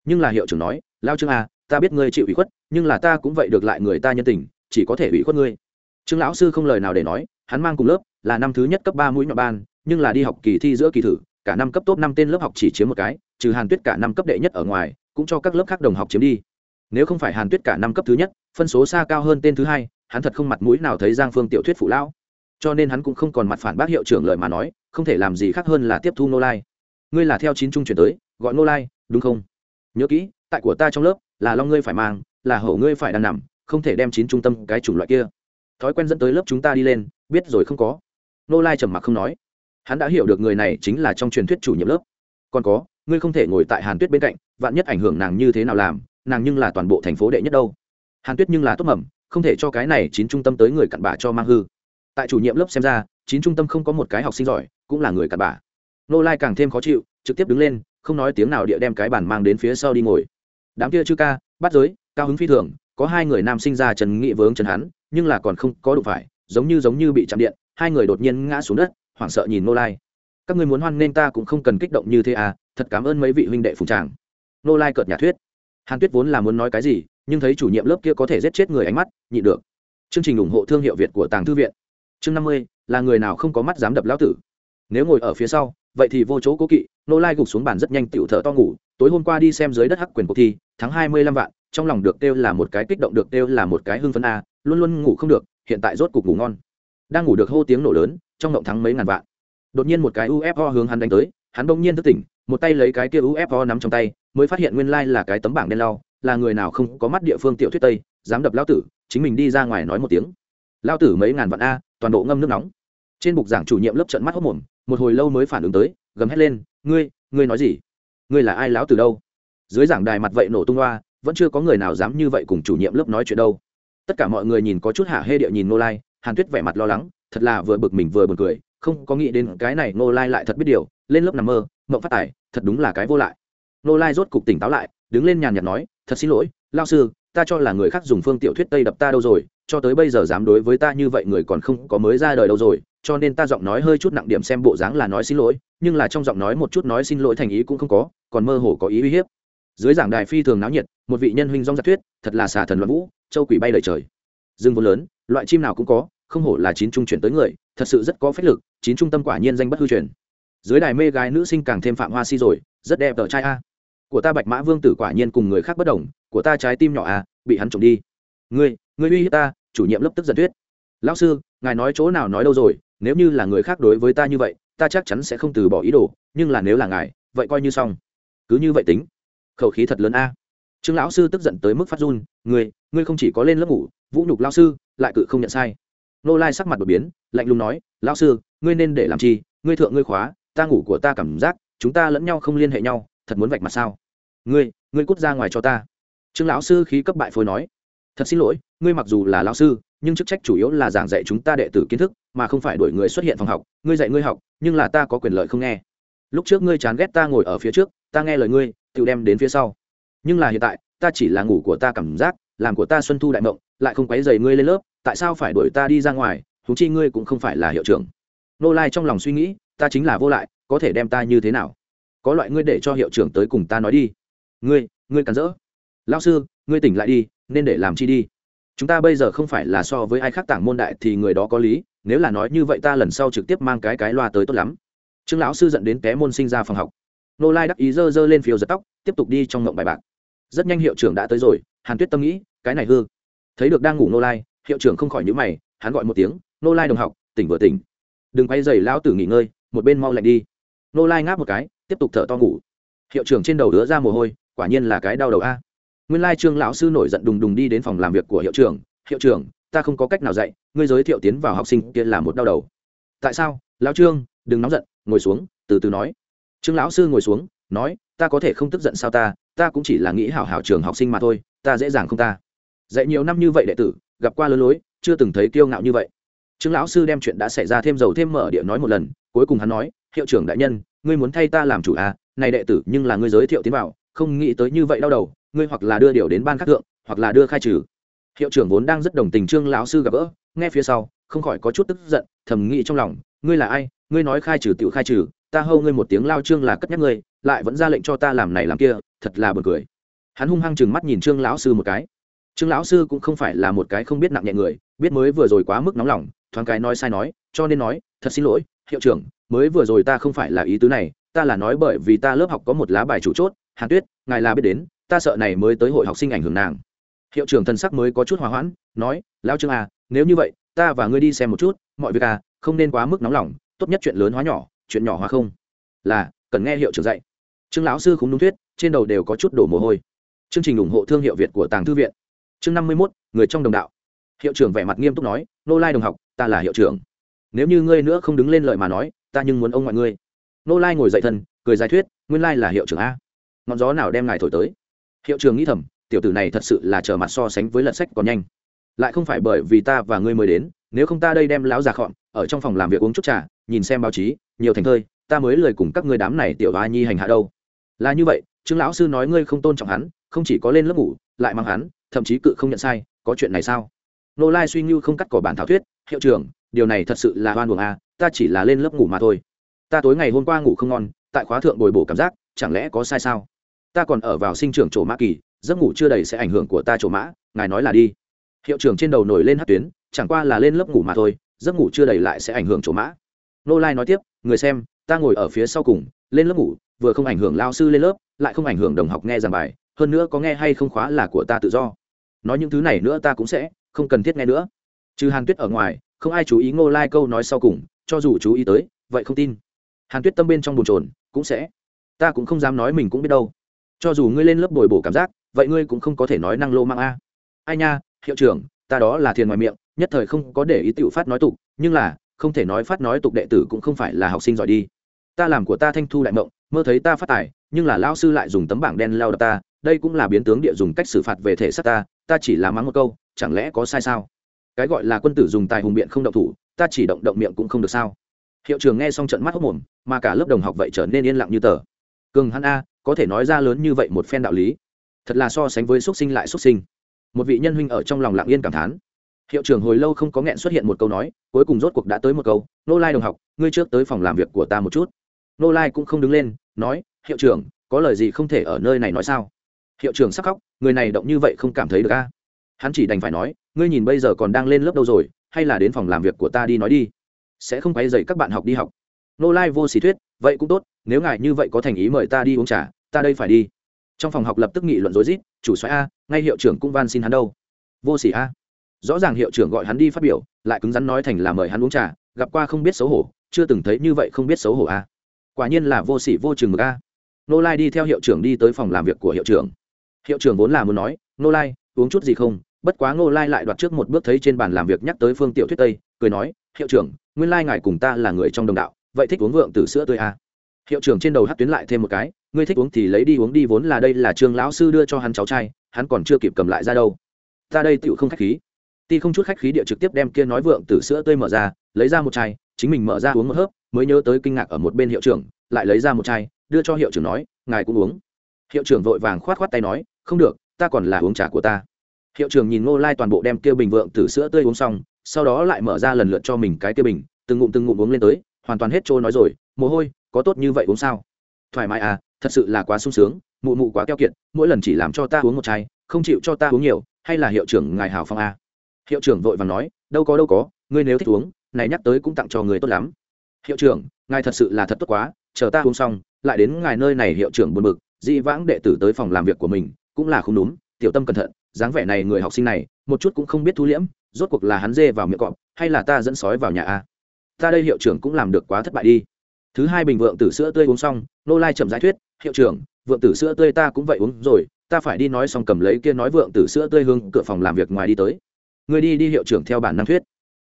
nhưng là hiệu trưởng nói, lao trương à ta biết ngươi chịu ủy khuất, nhưng là ta cũng vậy được lại người ta nhân tình, chỉ có thể ủy khuất ngươi. Trương lão sư không lời nào để nói, hắn mang cùng lớp, là năm thứ nhất cấp ba mũi nhọn ban, nhưng là đi học kỳ thi giữa kỳ thử, cả năm cấp top năm tên lớp học chỉ chiếm một cái, trừ hàn tuyết cả năm cấp đệ nhất ở ngoài, cũng cho các lớp khác đồng học chiếm đi. Nếu không phải hàn tuyết cả năm cấp thứ nhất, phân số xa cao hơn tên thứ hai, hắn thật không mặt mũi nào thấy giang phương tiểu thuyết phụ lão. Cho nên hắn cũng không còn mặt phản bác hiệu trưởng lời mà nói, không thể làm gì khác hơn là tiếp thu nô lai. Ngươi là theo chín trung chuyển tới, gọi nô lai, đúng không? Nhớ kỹ, tại của ta trong lớp, là long ngươi phải mang, là hậu ngươi phải đang nằm, không thể đem chín trung tâm cái chủng loại kia. Thói quen dẫn tới lớp chúng ta đi lên, biết rồi không có. Nô lai trầm mặc không nói. Hắn đã hiểu được người này chính là trong truyền thuyết chủ nhiệm lớp. Còn có, ngươi không thể ngồi tại hàn tuyết bên cạnh, vạn nhất ảnh hưởng nàng như thế nào làm, nàng nhưng là toàn bộ thành phố đệ nhất đâu. Hàn tuyết nhưng là tốt mầm, không thể cho cái này chín trung tâm tới người cặn bà cho mang hư. Tại chủ nhiệm lớp xem ra, chín trung tâm không có một cái học sinh giỏi, cũng là người cặn bà nô lai càng thêm khó chịu, trực tiếp đứng lên không nói tiếng nào địa đem cái bàn mang đến phía sau đi ngồi. Đám kia chư ca bắt giới, cao hứng phi thường, có hai người nam sinh ra trần nghị vướng trần hắn, nhưng là còn không có đụng phải, giống như giống như bị chạm điện, hai người đột nhiên ngã xuống đất, hoảng sợ nhìn nô lai. Các người muốn hoan nên ta cũng không cần kích động như thế à thật cảm ơn mấy vị huynh đệ phùng tràng. Nô lai cợt nhà thuyết. Hàn tuyết vốn là muốn nói cái gì, nhưng thấy chủ nhiệm lớp kia có thể giết chết người ánh mắt nhị được. Chương trình ủng hộ thương hiệu việt của tàng thư viện. Chương năm mươi, là người nào không có mắt dám đập lão tử? Nếu ngồi ở phía sau vậy thì vô chỗ cố kỵ, nô lai gục xuống bàn rất nhanh tựu thở to ngủ, tối hôm qua đi xem dưới đất hắc quyền cuộc thi tháng hai mươi lăm vạn, trong lòng được kêu là một cái kích động, được kêu là một cái hưng phấn a, luôn luôn ngủ không được, hiện tại rốt cục ngủ ngon. Đang ngủ được hô tiếng nổ lớn, trong động thắng mấy ngàn vạn. Đột nhiên một cái ufo hướng hắn đánh tới, hắn bỗng nhiên thức tỉnh, một tay lấy cái kia ufo nắm trong tay, mới phát hiện nguyên lai là cái tấm bảng đen lau, là người nào không có mắt địa phương tiểu thuyết tây, dám đập lao tử, chính mình đi ra ngoài nói một tiếng. Lao tử mấy ngàn vạn a, toàn bộ ngâm nước nóng. Trên bục giảng chủ nhiệm lớp trận mắt hốc mồm một hồi lâu mới phản ứng tới, gầm hét lên, ngươi ngươi nói gì? Ngươi là ai láo từ đâu? Dưới giảng đài mặt vậy nổ tung loa vẫn chưa có người nào dám như vậy cùng chủ nhiệm lớp nói chuyện đâu. Tất cả mọi người nhìn có chút hạ hê địa nhìn nô lai, hàn tuyết vẻ mặt lo lắng, thật là vừa bực mình vừa bực cười, không có nghĩ đến cái này nô lai lại thật biết điều, lên lớp nằm mơ, mộng phát tài, thật đúng là cái vô lại. Nô lai rốt cục tỉnh táo lại, đứng lên nhàn nhạt nói, thật xin lỗi lao sư ta cho là người khác dùng phương tiểu thuyết tây đập ta đâu rồi, cho tới bây giờ dám đối với ta như vậy người còn không có mới ra đời đâu rồi, cho nên ta giọng nói hơi chút nặng điểm xem bộ dáng là nói xin lỗi, nhưng là trong giọng nói một chút nói xin lỗi thành ý cũng không có, còn mơ hồ có ý uy hiếp. Dưới giảng đài phi thường náo nhiệt, một vị nhân huynh dong giặc thuyết, thật là xà thần loạn vũ, châu quỷ bay lời trời. Dương vô lớn, loại chim nào cũng có, không hổ là chín trung chuyển tới người, thật sự rất có phách lực, chín trung tâm quả nhiên danh bất hư truyền. Dưới đài mê gái nữ sinh càng thêm phạm hoa si rồi, rất đẹp tờ trai a của ta bạch mã vương tử quả nhiên cùng người khác bất đồng, của ta trái tim nhỏ à bị hắn trộm đi. Ngươi ngươi uy hiếp ta, chủ nhiệm lớp tức giận tuyết. Lão sư, ngài nói chỗ nào nói đâu rồi, nếu như là người khác đối với ta như vậy, ta chắc chắn sẽ không từ bỏ ý đồ, nhưng là nếu là ngài, vậy coi như xong. Cứ như vậy tính. Khẩu khí thật lớn a. Trương lão sư tức giận tới mức phát run, ngươi ngươi không chỉ có lên lớp ngủ, vũ nhục lao sư, lại cự không nhận sai. Nô lai sắc mặt đột biến, lạnh lùng nói, lão sư, ngươi nên để làm chi, ngươi thượng ngươi khóa, ta ngủ của ta cảm giác, chúng ta lẫn nhau không liên hệ nhau thật muốn vạch mặt sao? Ngươi ngươi cút ra ngoài cho ta. Trương lão sư khí cấp bại phôi nói. Thật xin lỗi, ngươi mặc dù là lão sư, nhưng chức trách chủ yếu là giảng dạy chúng ta đệ tử kiến thức, mà không phải đuổi người xuất hiện phòng học. Ngươi dạy ngươi học, nhưng là ta có quyền lợi không nghe. Lúc trước ngươi chán ghét ta ngồi ở phía trước, ta nghe lời ngươi, tự đem đến phía sau. Nhưng là hiện tại, ta chỉ là ngủ của ta cảm giác, làm của ta xuân thu đại mộng, lại không quấy dày ngươi lên lớp, tại sao phải đuổi ta đi ra ngoài? Thú chi ngươi cũng không phải là hiệu trưởng. Nô lai trong lòng suy nghĩ, ta chính là vô lại, có thể đem ta như thế nào? Có loại ngươi để cho hiệu trưởng tới cùng ta nói đi. Ngươi ngươi cắn rỡ. Lao sư, ngươi tỉnh lại đi, nên để làm chi đi. Chúng ta bây giờ không phải là so với ai khác tảng môn đại thì người đó có lý, nếu là nói như vậy ta lần sau trực tiếp mang cái cái loa tới tốt lắm. Trương lão sư dẫn đến té môn sinh ra phòng học. Nô lai đắc ý dơ dơ lên phiếu giật tóc, tiếp tục đi trong ngộng bài bạc. Rất nhanh hiệu trưởng đã tới rồi, hàn tuyết tâm nghĩ, cái này hư. Thấy được đang ngủ nô lai, hiệu trưởng không khỏi nhữ mày, hắn gọi một tiếng, nô lai đồng học, tỉnh vừa tỉnh. Đừng quay dày lão tử nghỉ ngơi, một bên mau lạnh đi. Nô lai ngáp một cái tiếp tục thở to ngủ. Hiệu trưởng trên đầu đứa ra mồ hôi, quả nhiên là cái đau đầu a. Nguyên lai trương lão sư nổi giận đùng đùng đi đến phòng làm việc của hiệu trưởng. Hiệu trưởng, ta không có cách nào dạy, ngươi giới thiệu tiến vào học sinh kia là một đau đầu. Tại sao? Lão trương, đừng nóng giận, ngồi xuống, từ từ nói. Trương lão sư ngồi xuống, nói, ta có thể không tức giận sao ta ta cũng chỉ là nghĩ hảo hảo trường học sinh mà thôi, ta dễ dàng không ta. Dạy nhiều năm như vậy đệ tử, gặp qua lớn lối, chưa từng thấy kiêu ngạo như vậy. Trương lão sư đem chuyện đã xảy ra thêm dầu thêm mở địa nói một lần, cuối cùng hắn nói, hiệu trưởng đại nhân ngươi muốn thay ta làm chủ à? Này đệ tử, nhưng là ngươi giới thiệu tiến vào, không nghĩ tới như vậy đau đầu, ngươi hoặc là đưa điều đến ban khắc thượng, hoặc là đưa khai trừ. Hiệu trưởng vốn đang rất đồng tình trương lão sư gặp gỡ, nghe phía sau, không khỏi có chút tức giận, thầm nghĩ trong lòng, ngươi là ai? Ngươi nói khai trừ tự khai trừ, ta hâu ngươi một tiếng lao trương là cất nhắc ngươi, lại vẫn ra lệnh cho ta làm này làm kia, thật là buồn cười. Hắn hung hăng chừng mắt nhìn trương lão sư một cái. Trương lão sư cũng không phải là một cái không biết nặng nhẹ người, biết mới vừa rồi quá mức nóng lòng, thoáng cái nói sai nói, cho nên nói, thật xin lỗi, hiệu trưởng mới vừa rồi ta không phải là ý tứ này, ta là nói bởi vì ta lớp học có một lá bài chủ chốt, hàn tuyết, ngài là biết đến, ta sợ này mới tới hội học sinh ảnh hưởng nàng. Hiệu trưởng thần sắc mới có chút hòa hoãn, nói, lão trương à nếu như vậy, ta và ngươi đi xem một chút, mọi việc à không nên quá mức nóng lòng, tốt nhất chuyện lớn hóa nhỏ, chuyện nhỏ hóa không. Là, cần nghe hiệu trưởng dạy. Trương lão sư cũng đúng thuyết, trên đầu đều có chút đổ mồ hôi. Chương trình ủng hộ thương hiệu việt của tàng thư viện. Chương năm mươi mốt, người trong đồng đạo. Hiệu trưởng vẻ mặt nghiêm túc nói, nô lai đồng học, ta là hiệu trưởng. Nếu như ngươi nữa không đứng lên lời mà nói ta nhưng muốn ông ngoại ngươi. Nô lai ngồi dậy thân, cười giải thuyết, nguyên lai là hiệu trưởng a. Ngọn gió nào đem ngài thổi tới? Hiệu trưởng nghĩ thầm, tiểu tử này thật sự là trở mặt so sánh với lật sách còn nhanh. Lại không phải bởi vì ta và ngươi mới đến, nếu không ta đây đem lão già khọn ở trong phòng làm việc uống chút trà, nhìn xem báo chí, nhiều thành thơi, ta mới lời cùng các ngươi đám này tiểu hoa nhi hành hạ đâu. Là như vậy, trương lão sư nói ngươi không tôn trọng hắn, không chỉ có lên lớp ngủ, lại mang hắn, thậm chí cự không nhận sai, có chuyện này sao? Nô lai suy nghĩ không cắt cỏ bản thảo thuyết, hiệu trưởng điều này thật sự là hoan buồng a à, ta chỉ là lên lớp ngủ mà thôi. Ta tối ngày hôm qua ngủ không ngon, tại khóa thượng bồi bổ cảm giác, chẳng lẽ có sai sao? Ta còn ở vào sinh trưởng chỗ mã kỳ, giấc ngủ chưa đầy sẽ ảnh hưởng của ta chỗ mã, ngài nói là đi. Hiệu trưởng trên đầu nổi lên hát tuyến, chẳng qua là lên lớp ngủ mà thôi, giấc ngủ chưa đầy lại sẽ ảnh hưởng chỗ mã. Nô lai nói tiếp, người xem, ta ngồi ở phía sau cùng, lên lớp ngủ, vừa không ảnh hưởng lao sư lên lớp, lại không ảnh hưởng đồng học nghe giảng bài, hơn nữa có nghe hay không khóa là của ta tự do. Nói những thứ này nữa ta cũng sẽ, không cần thiết nghe nữa. Trừ hàn tuyết ở ngoài không ai chú ý ngô lai câu nói sau cùng, cho dù chú ý tới, vậy không tin. Hàn tuyết tâm bên trong bồn trồn cũng sẽ. Ta cũng không dám nói mình cũng biết đâu. Cho dù ngươi lên lớp bồi bổ cảm giác, vậy ngươi cũng không có thể nói năng lô mang a. Ai nha, hiệu trưởng, ta đó là thiền ngoài miệng, nhất thời không có để ý tựu phát nói tục, nhưng là, không thể nói phát nói tục đệ tử cũng không phải là học sinh giỏi đi. Ta làm của ta thanh thu đại mộng, mơ thấy ta phát tài, nhưng là lao sư lại dùng tấm bảng đen lao đập ta, đây cũng là biến tướng địa dùng cách xử phạt về thể xác ta ta chỉ là mắng một câu, chẳng lẽ có sai sao? Cái gọi là quân tử dùng tài hùng biện không động thủ, ta chỉ động động miệng cũng không được sao? Hiệu trưởng nghe xong trận mắt hốc mồm, mà cả lớp đồng học vậy trở nên yên lặng như tờ. Cường hắn a, có thể nói ra lớn như vậy một phen đạo lý. Thật là so sánh với xuất sinh lại xuất sinh. Một vị nhân huynh ở trong lòng lặng yên cảm thán. Hiệu trưởng hồi lâu không có nghẹn xuất hiện một câu nói, cuối cùng rốt cuộc đã tới một câu, nô lai đồng học, ngươi trước tới phòng làm việc của ta một chút. Nô lai cũng không đứng lên, nói, hiệu trưởng, có lời gì không thể ở nơi này nói sao? Hiệu trưởng sắc khóc, người này động như vậy không cảm thấy được a hắn chỉ đành phải nói, ngươi nhìn bây giờ còn đang lên lớp đâu rồi, hay là đến phòng làm việc của ta đi nói đi. Sẽ không quay dậy các bạn học đi học. Nô lai vô xỉ thuyết, vậy cũng tốt, nếu ngài như vậy có thành ý mời ta đi uống trà, ta đây phải đi. Trong phòng học lập tức nghị luận rối rít, chủ xoáy a, ngay hiệu trưởng cũng van xin hắn đâu. Vô xỉ a. Rõ ràng hiệu trưởng gọi hắn đi phát biểu, lại cứng rắn nói thành là mời hắn uống trà, gặp qua không biết xấu hổ, chưa từng thấy như vậy không biết xấu hổ a. Quả nhiên là vô sỉ vô chừng mực a. Nô lai đi theo hiệu trưởng đi tới phòng làm việc của hiệu trưởng. Hiệu trưởng vốn là muốn nói, nô lai uống chút gì không? Bất quá Ngô lai lại đoạt trước một bước thấy trên bàn làm việc nhắc tới phương tiểu thuyết tây, cười nói, hiệu trưởng, nguyên lai ngài cùng ta là người trong đồng đạo, vậy thích uống vượng từ sữa tươi à. hiệu trưởng trên đầu hát tuyến lại thêm một cái, ngươi thích uống thì lấy đi uống đi, vốn là đây là trường lão sư đưa cho hắn cháu trai, hắn còn chưa kịp cầm lại ra đâu. Ta đây tựu không khách khí. Ti không chút khách khí địa trực tiếp đem kia nói vượng từ sữa tươi mở ra, lấy ra một chai, chính mình mở ra uống một hớp, mới nhớ tới kinh ngạc ở một bên hiệu trưởng, lại lấy ra một chai, đưa cho hiệu trưởng nói, ngài cũng uống. Hiệu trưởng vội vàng khoát khoát tay nói, không được ta còn là uống trà của ta. Hiệu trưởng nhìn ngô lai toàn bộ đem kia bình vượng từ sữa tươi uống xong, sau đó lại mở ra lần lượt cho mình cái kia bình, từng ngụm từng ngụm uống lên tới, hoàn toàn hết trôi nói rồi, mồ hôi, có tốt như vậy uống sao? Thoải mái à thật sự là quá sung sướng, mụ mụ quá keo kiệt, mỗi lần chỉ làm cho ta uống một chai, không chịu cho ta uống nhiều, hay là hiệu trưởng ngài hào phong à. hiệu trưởng vội vàng nói, đâu có đâu có, ngươi nếu thích uống, này nhắc tới cũng tặng cho người tốt lắm. Hiệu trưởng, ngài thật sự là thật tốt quá, chờ ta uống xong, lại đến ngài nơi này. Hiệu trưởng buồn bực, dị vãng đệ tử tới phòng làm việc của mình cũng là không đúng, tiểu tâm cẩn thận, dáng vẻ này người học sinh này, một chút cũng không biết thu liễm, rốt cuộc là hắn dê vào miệng cọp, hay là ta dẫn sói vào nhà a? Ta đây hiệu trưởng cũng làm được quá thất bại đi. Thứ hai bình vượng tử sữa tươi uống xong, nô lai chậm giải thuyết, hiệu trưởng, vượng tử sữa tươi ta cũng vậy uống rồi, ta phải đi nói xong cầm lấy kia nói vượng tử sữa tươi hương, cửa phòng làm việc ngoài đi tới. Người đi đi, hiệu trưởng, theo bản năng thuyết.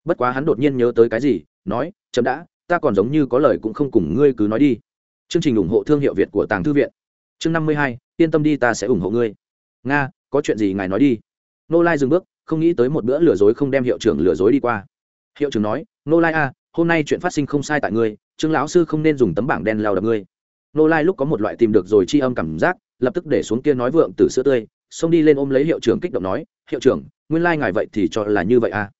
Bất quá hắn đột nhiên nhớ tới cái gì, nói, chậm đã, ta còn giống như có lời cũng không cùng ngươi cứ nói đi. Chương trình ủng hộ thương hiệu việt của tàng thư viện chương năm mươi hai, yên tâm đi ta sẽ ủng hộ ngươi. Nga, có chuyện gì ngài nói đi. Nô lai dừng bước, không nghĩ tới một bữa lừa dối không đem hiệu trưởng lừa dối đi qua. Hiệu trưởng nói, nô lai a hôm nay chuyện phát sinh không sai tại ngươi, trương lão sư không nên dùng tấm bảng đen lao đập ngươi. Nô lai lúc có một loại tìm được rồi chi âm cảm giác, lập tức để xuống kia nói vượng từ sữa tươi, xông đi lên ôm lấy hiệu trưởng kích động nói, hiệu trưởng, nguyên lai ngài vậy thì cho là như vậy à?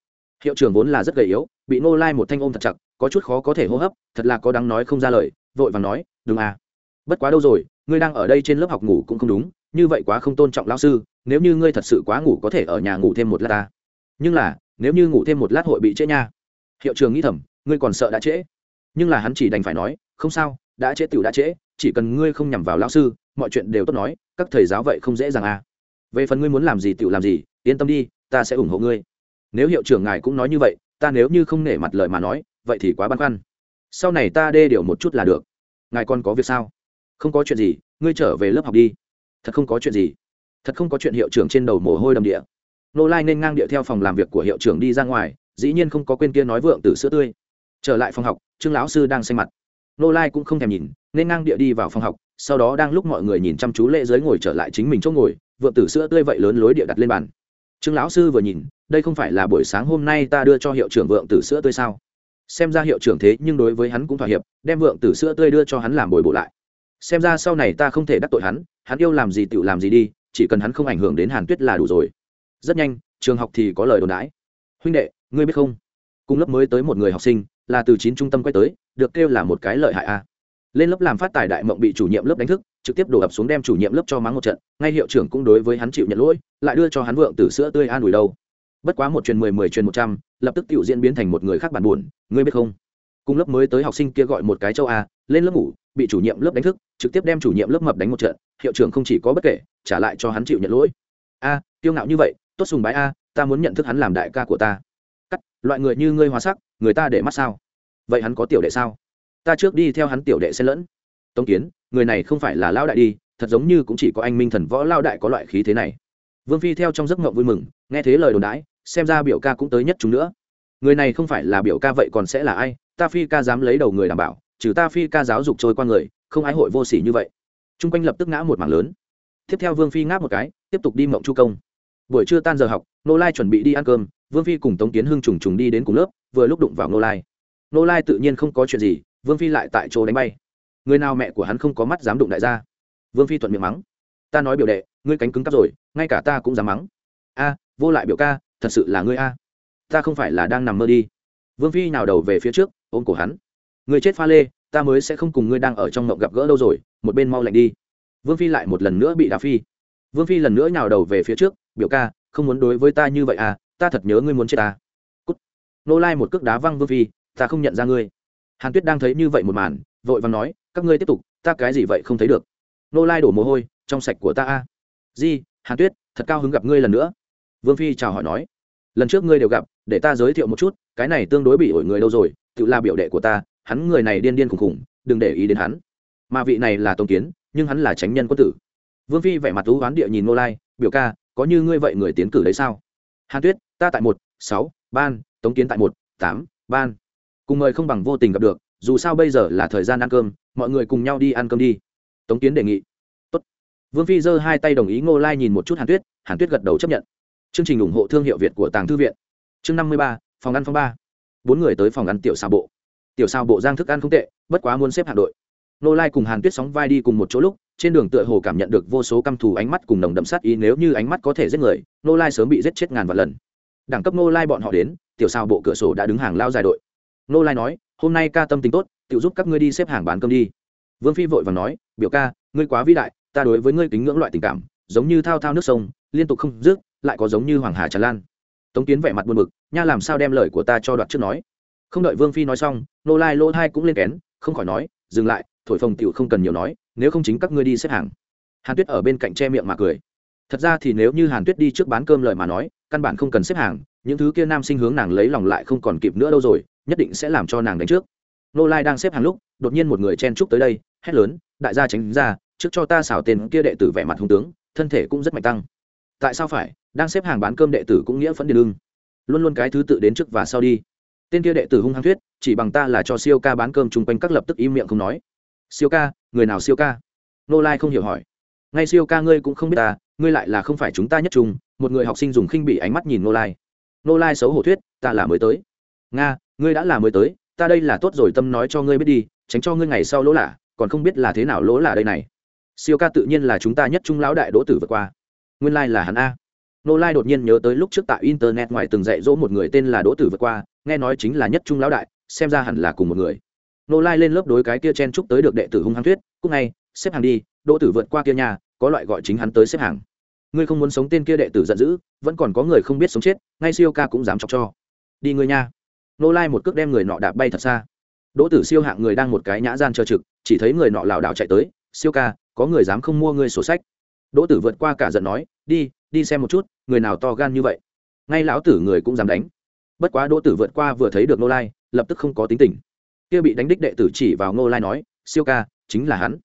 Hiệu trưởng vốn là rất gầy yếu, bị nô lai một thanh ôm thật chặt, có chút khó có thể hô hấp, thật là có đáng nói không ra lời, vội và nói đừng à bất quá đâu rồi ngươi đang ở đây trên lớp học ngủ cũng không đúng, như vậy quá không tôn trọng lao sư, nếu như ngươi thật sự quá ngủ có thể ở nhà ngủ thêm một lát ta. Nhưng là, nếu như ngủ thêm một lát hội bị trễ nha. Hiệu trường nghĩ thầm, ngươi còn sợ đã trễ. Nhưng là hắn chỉ đành phải nói, không sao, đã trễ tiểu đã trễ, chỉ cần ngươi không nhằm vào lao sư, mọi chuyện đều tốt nói, các thầy giáo vậy không dễ dàng à. Về phần ngươi muốn làm gì tiểu làm gì, yên tâm đi, ta sẽ ủng hộ ngươi. Nếu hiệu trưởng ngài cũng nói như vậy, ta nếu như không nể mặt lời mà nói, vậy thì quá băn khoăn. Sau này ta đê điều một chút là được. Ngài còn có việc sao? Không có chuyện gì, ngươi trở về lớp học đi. Thật không có chuyện gì. Thật không có chuyện hiệu trưởng trên đầu mồ hôi đầm địa. Nô lai nên ngang địa theo phòng làm việc của hiệu trưởng đi ra ngoài, dĩ nhiên không có quên kia nói vượng từ sữa tươi. Trở lại phòng học, trương lão sư đang xanh mặt. Nô lai cũng không thèm nhìn, nên ngang địa đi vào phòng học, sau đó đang lúc mọi người nhìn chăm chú lễ giới ngồi trở lại chính mình chỗ ngồi, vượng tử sữa tươi vậy lớn lối địa đặt lên bàn. Trương lão sư vừa nhìn, đây không phải là buổi sáng hôm nay ta đưa cho hiệu trưởng vượng tử sữa tươi sao? Xem ra hiệu trưởng thế nhưng đối với hắn cũng thỏa hiệp, đem vượng tử sữa tươi đưa cho hắn làm bồi bổ lại xem ra sau này ta không thể đắc tội hắn hắn yêu làm gì tự làm gì đi, chỉ cần hắn không ảnh hưởng đến hàn tuyết là đủ rồi. Rất nhanh, trường học thì có lời đồn đãi. Huynh đệ, ngươi biết không? Cùng lớp mới tới một người học sinh, là từ chín trung tâm quay tới, được kêu là một cái lợi hại a. Lên lớp làm phát tài đại mộng bị chủ nhiệm lớp đánh thức, trực tiếp đổ ập xuống đem chủ nhiệm lớp cho mắng một trận, ngay hiệu trưởng cũng đối với hắn chịu nhận lỗi, lại đưa cho hắn vượng từ sữa tươi an ủi đâu. Bất quá một truyền mười mười truyền một trăm, lập tức tự diễn biến thành một người khác bản buồn, ngươi biết không? Cùng lớp mới tới học sinh kia gọi một cái châu a lên lớp ngủ bị chủ nhiệm lớp đánh thức trực tiếp đem chủ nhiệm lớp mập đánh một trận hiệu trưởng không chỉ có bất kể trả lại cho hắn chịu nhận lỗi. A à, kiêu ngạo như vậy tốt sùng bái a ta muốn nhận thức hắn làm đại ca của ta. Cắt loại người như ngươi hóa sắc người ta để mắt sao? Vậy hắn có tiểu đệ sao? Ta trước đi theo hắn tiểu đệ xen lẫn. Tống kiến người này không phải là lao đại đi thật giống như cũng chỉ có anh minh thần võ lao đại có loại khí thế này. Vương phi theo trong giấc mộng vui mừng nghe thế lời đồn đãi xem ra biểu ca cũng tới nhất chúng nữa. Người này không phải là biểu ca vậy còn sẽ là ai? Ta phi ca dám lấy đầu người đảm bảo, trừ ta phi ca giáo dục trôi qua người, không ai hội vô s ỉ như vậy. T r u n g quanh lập tức ngã một mảng lớn. Tiếp theo vương phi ngáp một cái, tiếp tục đi mộng chu công. Buổi trưa tan giờ học nô lai chuẩn bị đi ăn cơm, vương phi cùng tống kiến hưng trùng trùng đi đến cùng lớp, vừa lúc đụng vào nô lai. Nô lai tự nhiên không có chuyện gì, vương phi lại tại chỗ đánh bay. Người nào mẹ của hắn không có mắt dám đụng đại gia? Vương phi thuận miệng mắng. Ta nói biểu đệ, ngươi cánh cứng cắp rồi, ngay cả ta cũng dám mắng. A, vô lại biểu ca, thật sự là ngươi a. Ta không phải là đang nằm mơ đi. Vương phi nào đầu về phía trước ôm cổ hắn. Người chết pha lê, ta mới sẽ không cùng ngươi đang ở trong ngộng gặp gỡ đâu rồi, một bên mau lạnh đi. Vương phi lại một lần nữa bị đá phi. Vương phi lần nữa nhào đầu về phía trước, biểu ca, không muốn đối với ta như vậy à ta thật nhớ ngươi muốn chết ta. Cút. Nô lai một cước đá văng vương phi, ta không nhận ra ngươi. Hàn tuyết đang thấy như vậy một màn, vội vàng nói, các ngươi tiếp tục, ta cái gì vậy không thấy được. Nô lai đổ mồ hôi, trong sạch của ta a. Di, hàn tuyết, thật cao hứng gặp ngươi lần nữa. Vương phi chào hỏi nói, lần trước ngươi đều gặp, để ta giới thiệu một chút, cái này tương đối bị ổi người đâu rồi tự là biểu đệ của ta, hắn người này điên điên khùng khùng đừng để ý đến hắn. Mà vị này là Tông kiến, nhưng hắn là tránh nhân quân tử. Vương phi vẻ mặt thú oán địa nhìn Ngô lai, biểu ca, có như ngươi vậy người tiến cử đấy sao? Hàn tuyết, ta tại một, sáu, ban, tống kiến tại một, tám, ban. Cùng mời không bằng vô tình gặp được, dù sao bây giờ là thời gian ăn cơm, mọi người cùng nhau đi ăn cơm đi. Tống kiến đề nghị. Tốt. vương phi giơ hai tay đồng ý ngô lai nhìn một chút hàn tuyết hàn tuyết gật đầu chấp nhận. Chương trình ủng hộ thương hiệu việt của tàng thư viện. Chương năm mươi ba, phòng ăn phòng ba bốn người tới phòng ăn tiểu xào bộ. Tiểu xào bộ giang thức ăn không tệ, bất quá muốn xếp hạm đội. Nô lai cùng hàn tuyết sóng vai đi cùng một chỗ lúc, trên đường tựa hồ cảm nhận được vô số căm thù ánh mắt cùng nồng đậm sát ý, nếu như ánh mắt có thể giết người, nô lai sớm bị giết chết ngàn vạn lần. Đẳng cấp nô lai bọn họ đến, tiểu xào bộ cửa sổ đã đứng hàng lao dài đội. Nô lai nói, hôm nay ca tâm tính tốt tự giúp các ngươi đi xếp hàng bán cơm đi. Vương phi vội và nói, biểu ca, ngươi quá vĩ đại, ta đối với ngươi kính ngưỡng loại tình cảm, giống như thao thao nước sông, liên tục không dứt, lại có giống như hoàng hà tràn lan tống kiến vẻ mặt buồn bực, nha, làm sao đem lời của ta cho đoạt trước nói? Không đợi vương phi nói xong, nô lai lỗ thai cũng lên kén, không khỏi nói, dừng lại, thổi phồng tiểu không cần nhiều nói, nếu không chính các ngươi đi xếp hàng. Hàn tuyết ở bên cạnh che miệng mà cười. Thật ra thì nếu như hàn tuyết đi trước bán cơm lời mà nói, căn bản không cần xếp hàng, những thứ kia nam sinh hướng nàng lấy lòng lại không còn kịp nữa đâu rồi, nhất định sẽ làm cho nàng đánh trước. Nô lai đang xếp hàng lúc, đột nhiên một người chen trúc tới đây, hét lớn, đại gia tránh ra, trước cho ta xảo tên kia đệ tử vẻ mặt hung tướng, thân thể cũng rất mạnh tăng. Tại sao phải? Đang xếp hàng bán cơm đệ tử cũng nghĩa phẫn điên lưng luôn luôn cái thứ tự đến trước và sau đi. Tên kia đệ tử hung hăng thuyết chỉ bằng ta là cho siêu ca bán cơm chung quanh các lập tức im miệng không nói. Siêu ca người nào siêu ca? Nô lai không hiểu hỏi. Ngay siêu ca ngươi cũng không biết ta ngươi lại là không phải chúng ta nhất trùng, một người học sinh dùng khinh bị ánh mắt nhìn nô lai. Nô lai xấu hổ thuyết ta là mới tới. Nga ngươi đã là mới tới ta đây là tốt rồi tâm nói cho ngươi biết đi tránh cho ngươi ngày sau lỗ lạ còn không biết là thế nào lỗ lạ đây này. Siêu ca tự nhiên là chúng ta nhất trung lão đại đỗ tử vượt qua. Nguyên lai là hắn a nô lai đột nhiên nhớ tới lúc trước tại internet ngoài từng dạy dỗ một người tên là đỗ tử vượt qua, nghe nói chính là nhất trung lão đại, xem ra hẳn là cùng một người. Nô lai lên lớp đối cái kia chen chúc tới được đệ tử hung hăng thuyết, cúc ngay xếp hàng đi, đỗ tử vượt qua kia nhà, có loại gọi chính hắn tới xếp hàng. Ngươi không muốn sống tên kia đệ tử giận dữ, vẫn còn có người không biết sống chết, ngay siêu ca cũng dám chọc cho. Đi ngươi nha. Nô lai một cước đem người nọ đạp bay thật xa. Đỗ tử siêu hạng người đang một cái nhã gian chờ trực, chỉ thấy người nọ lảo đảo chạy tới, siêu ca, có người dám không mua ngươi sổ sách? Đỗ tử vượt qua cả giận nói, đi đi xem một chút, người nào to gan như vậy. Ngay lão tử người cũng dám đánh. Bất quá đỗ tử vượt qua vừa thấy được nô lai, lập tức không có tính tình. Kia bị đánh đích đệ tử chỉ vào nô lai nói, siêu ca, chính là hắn.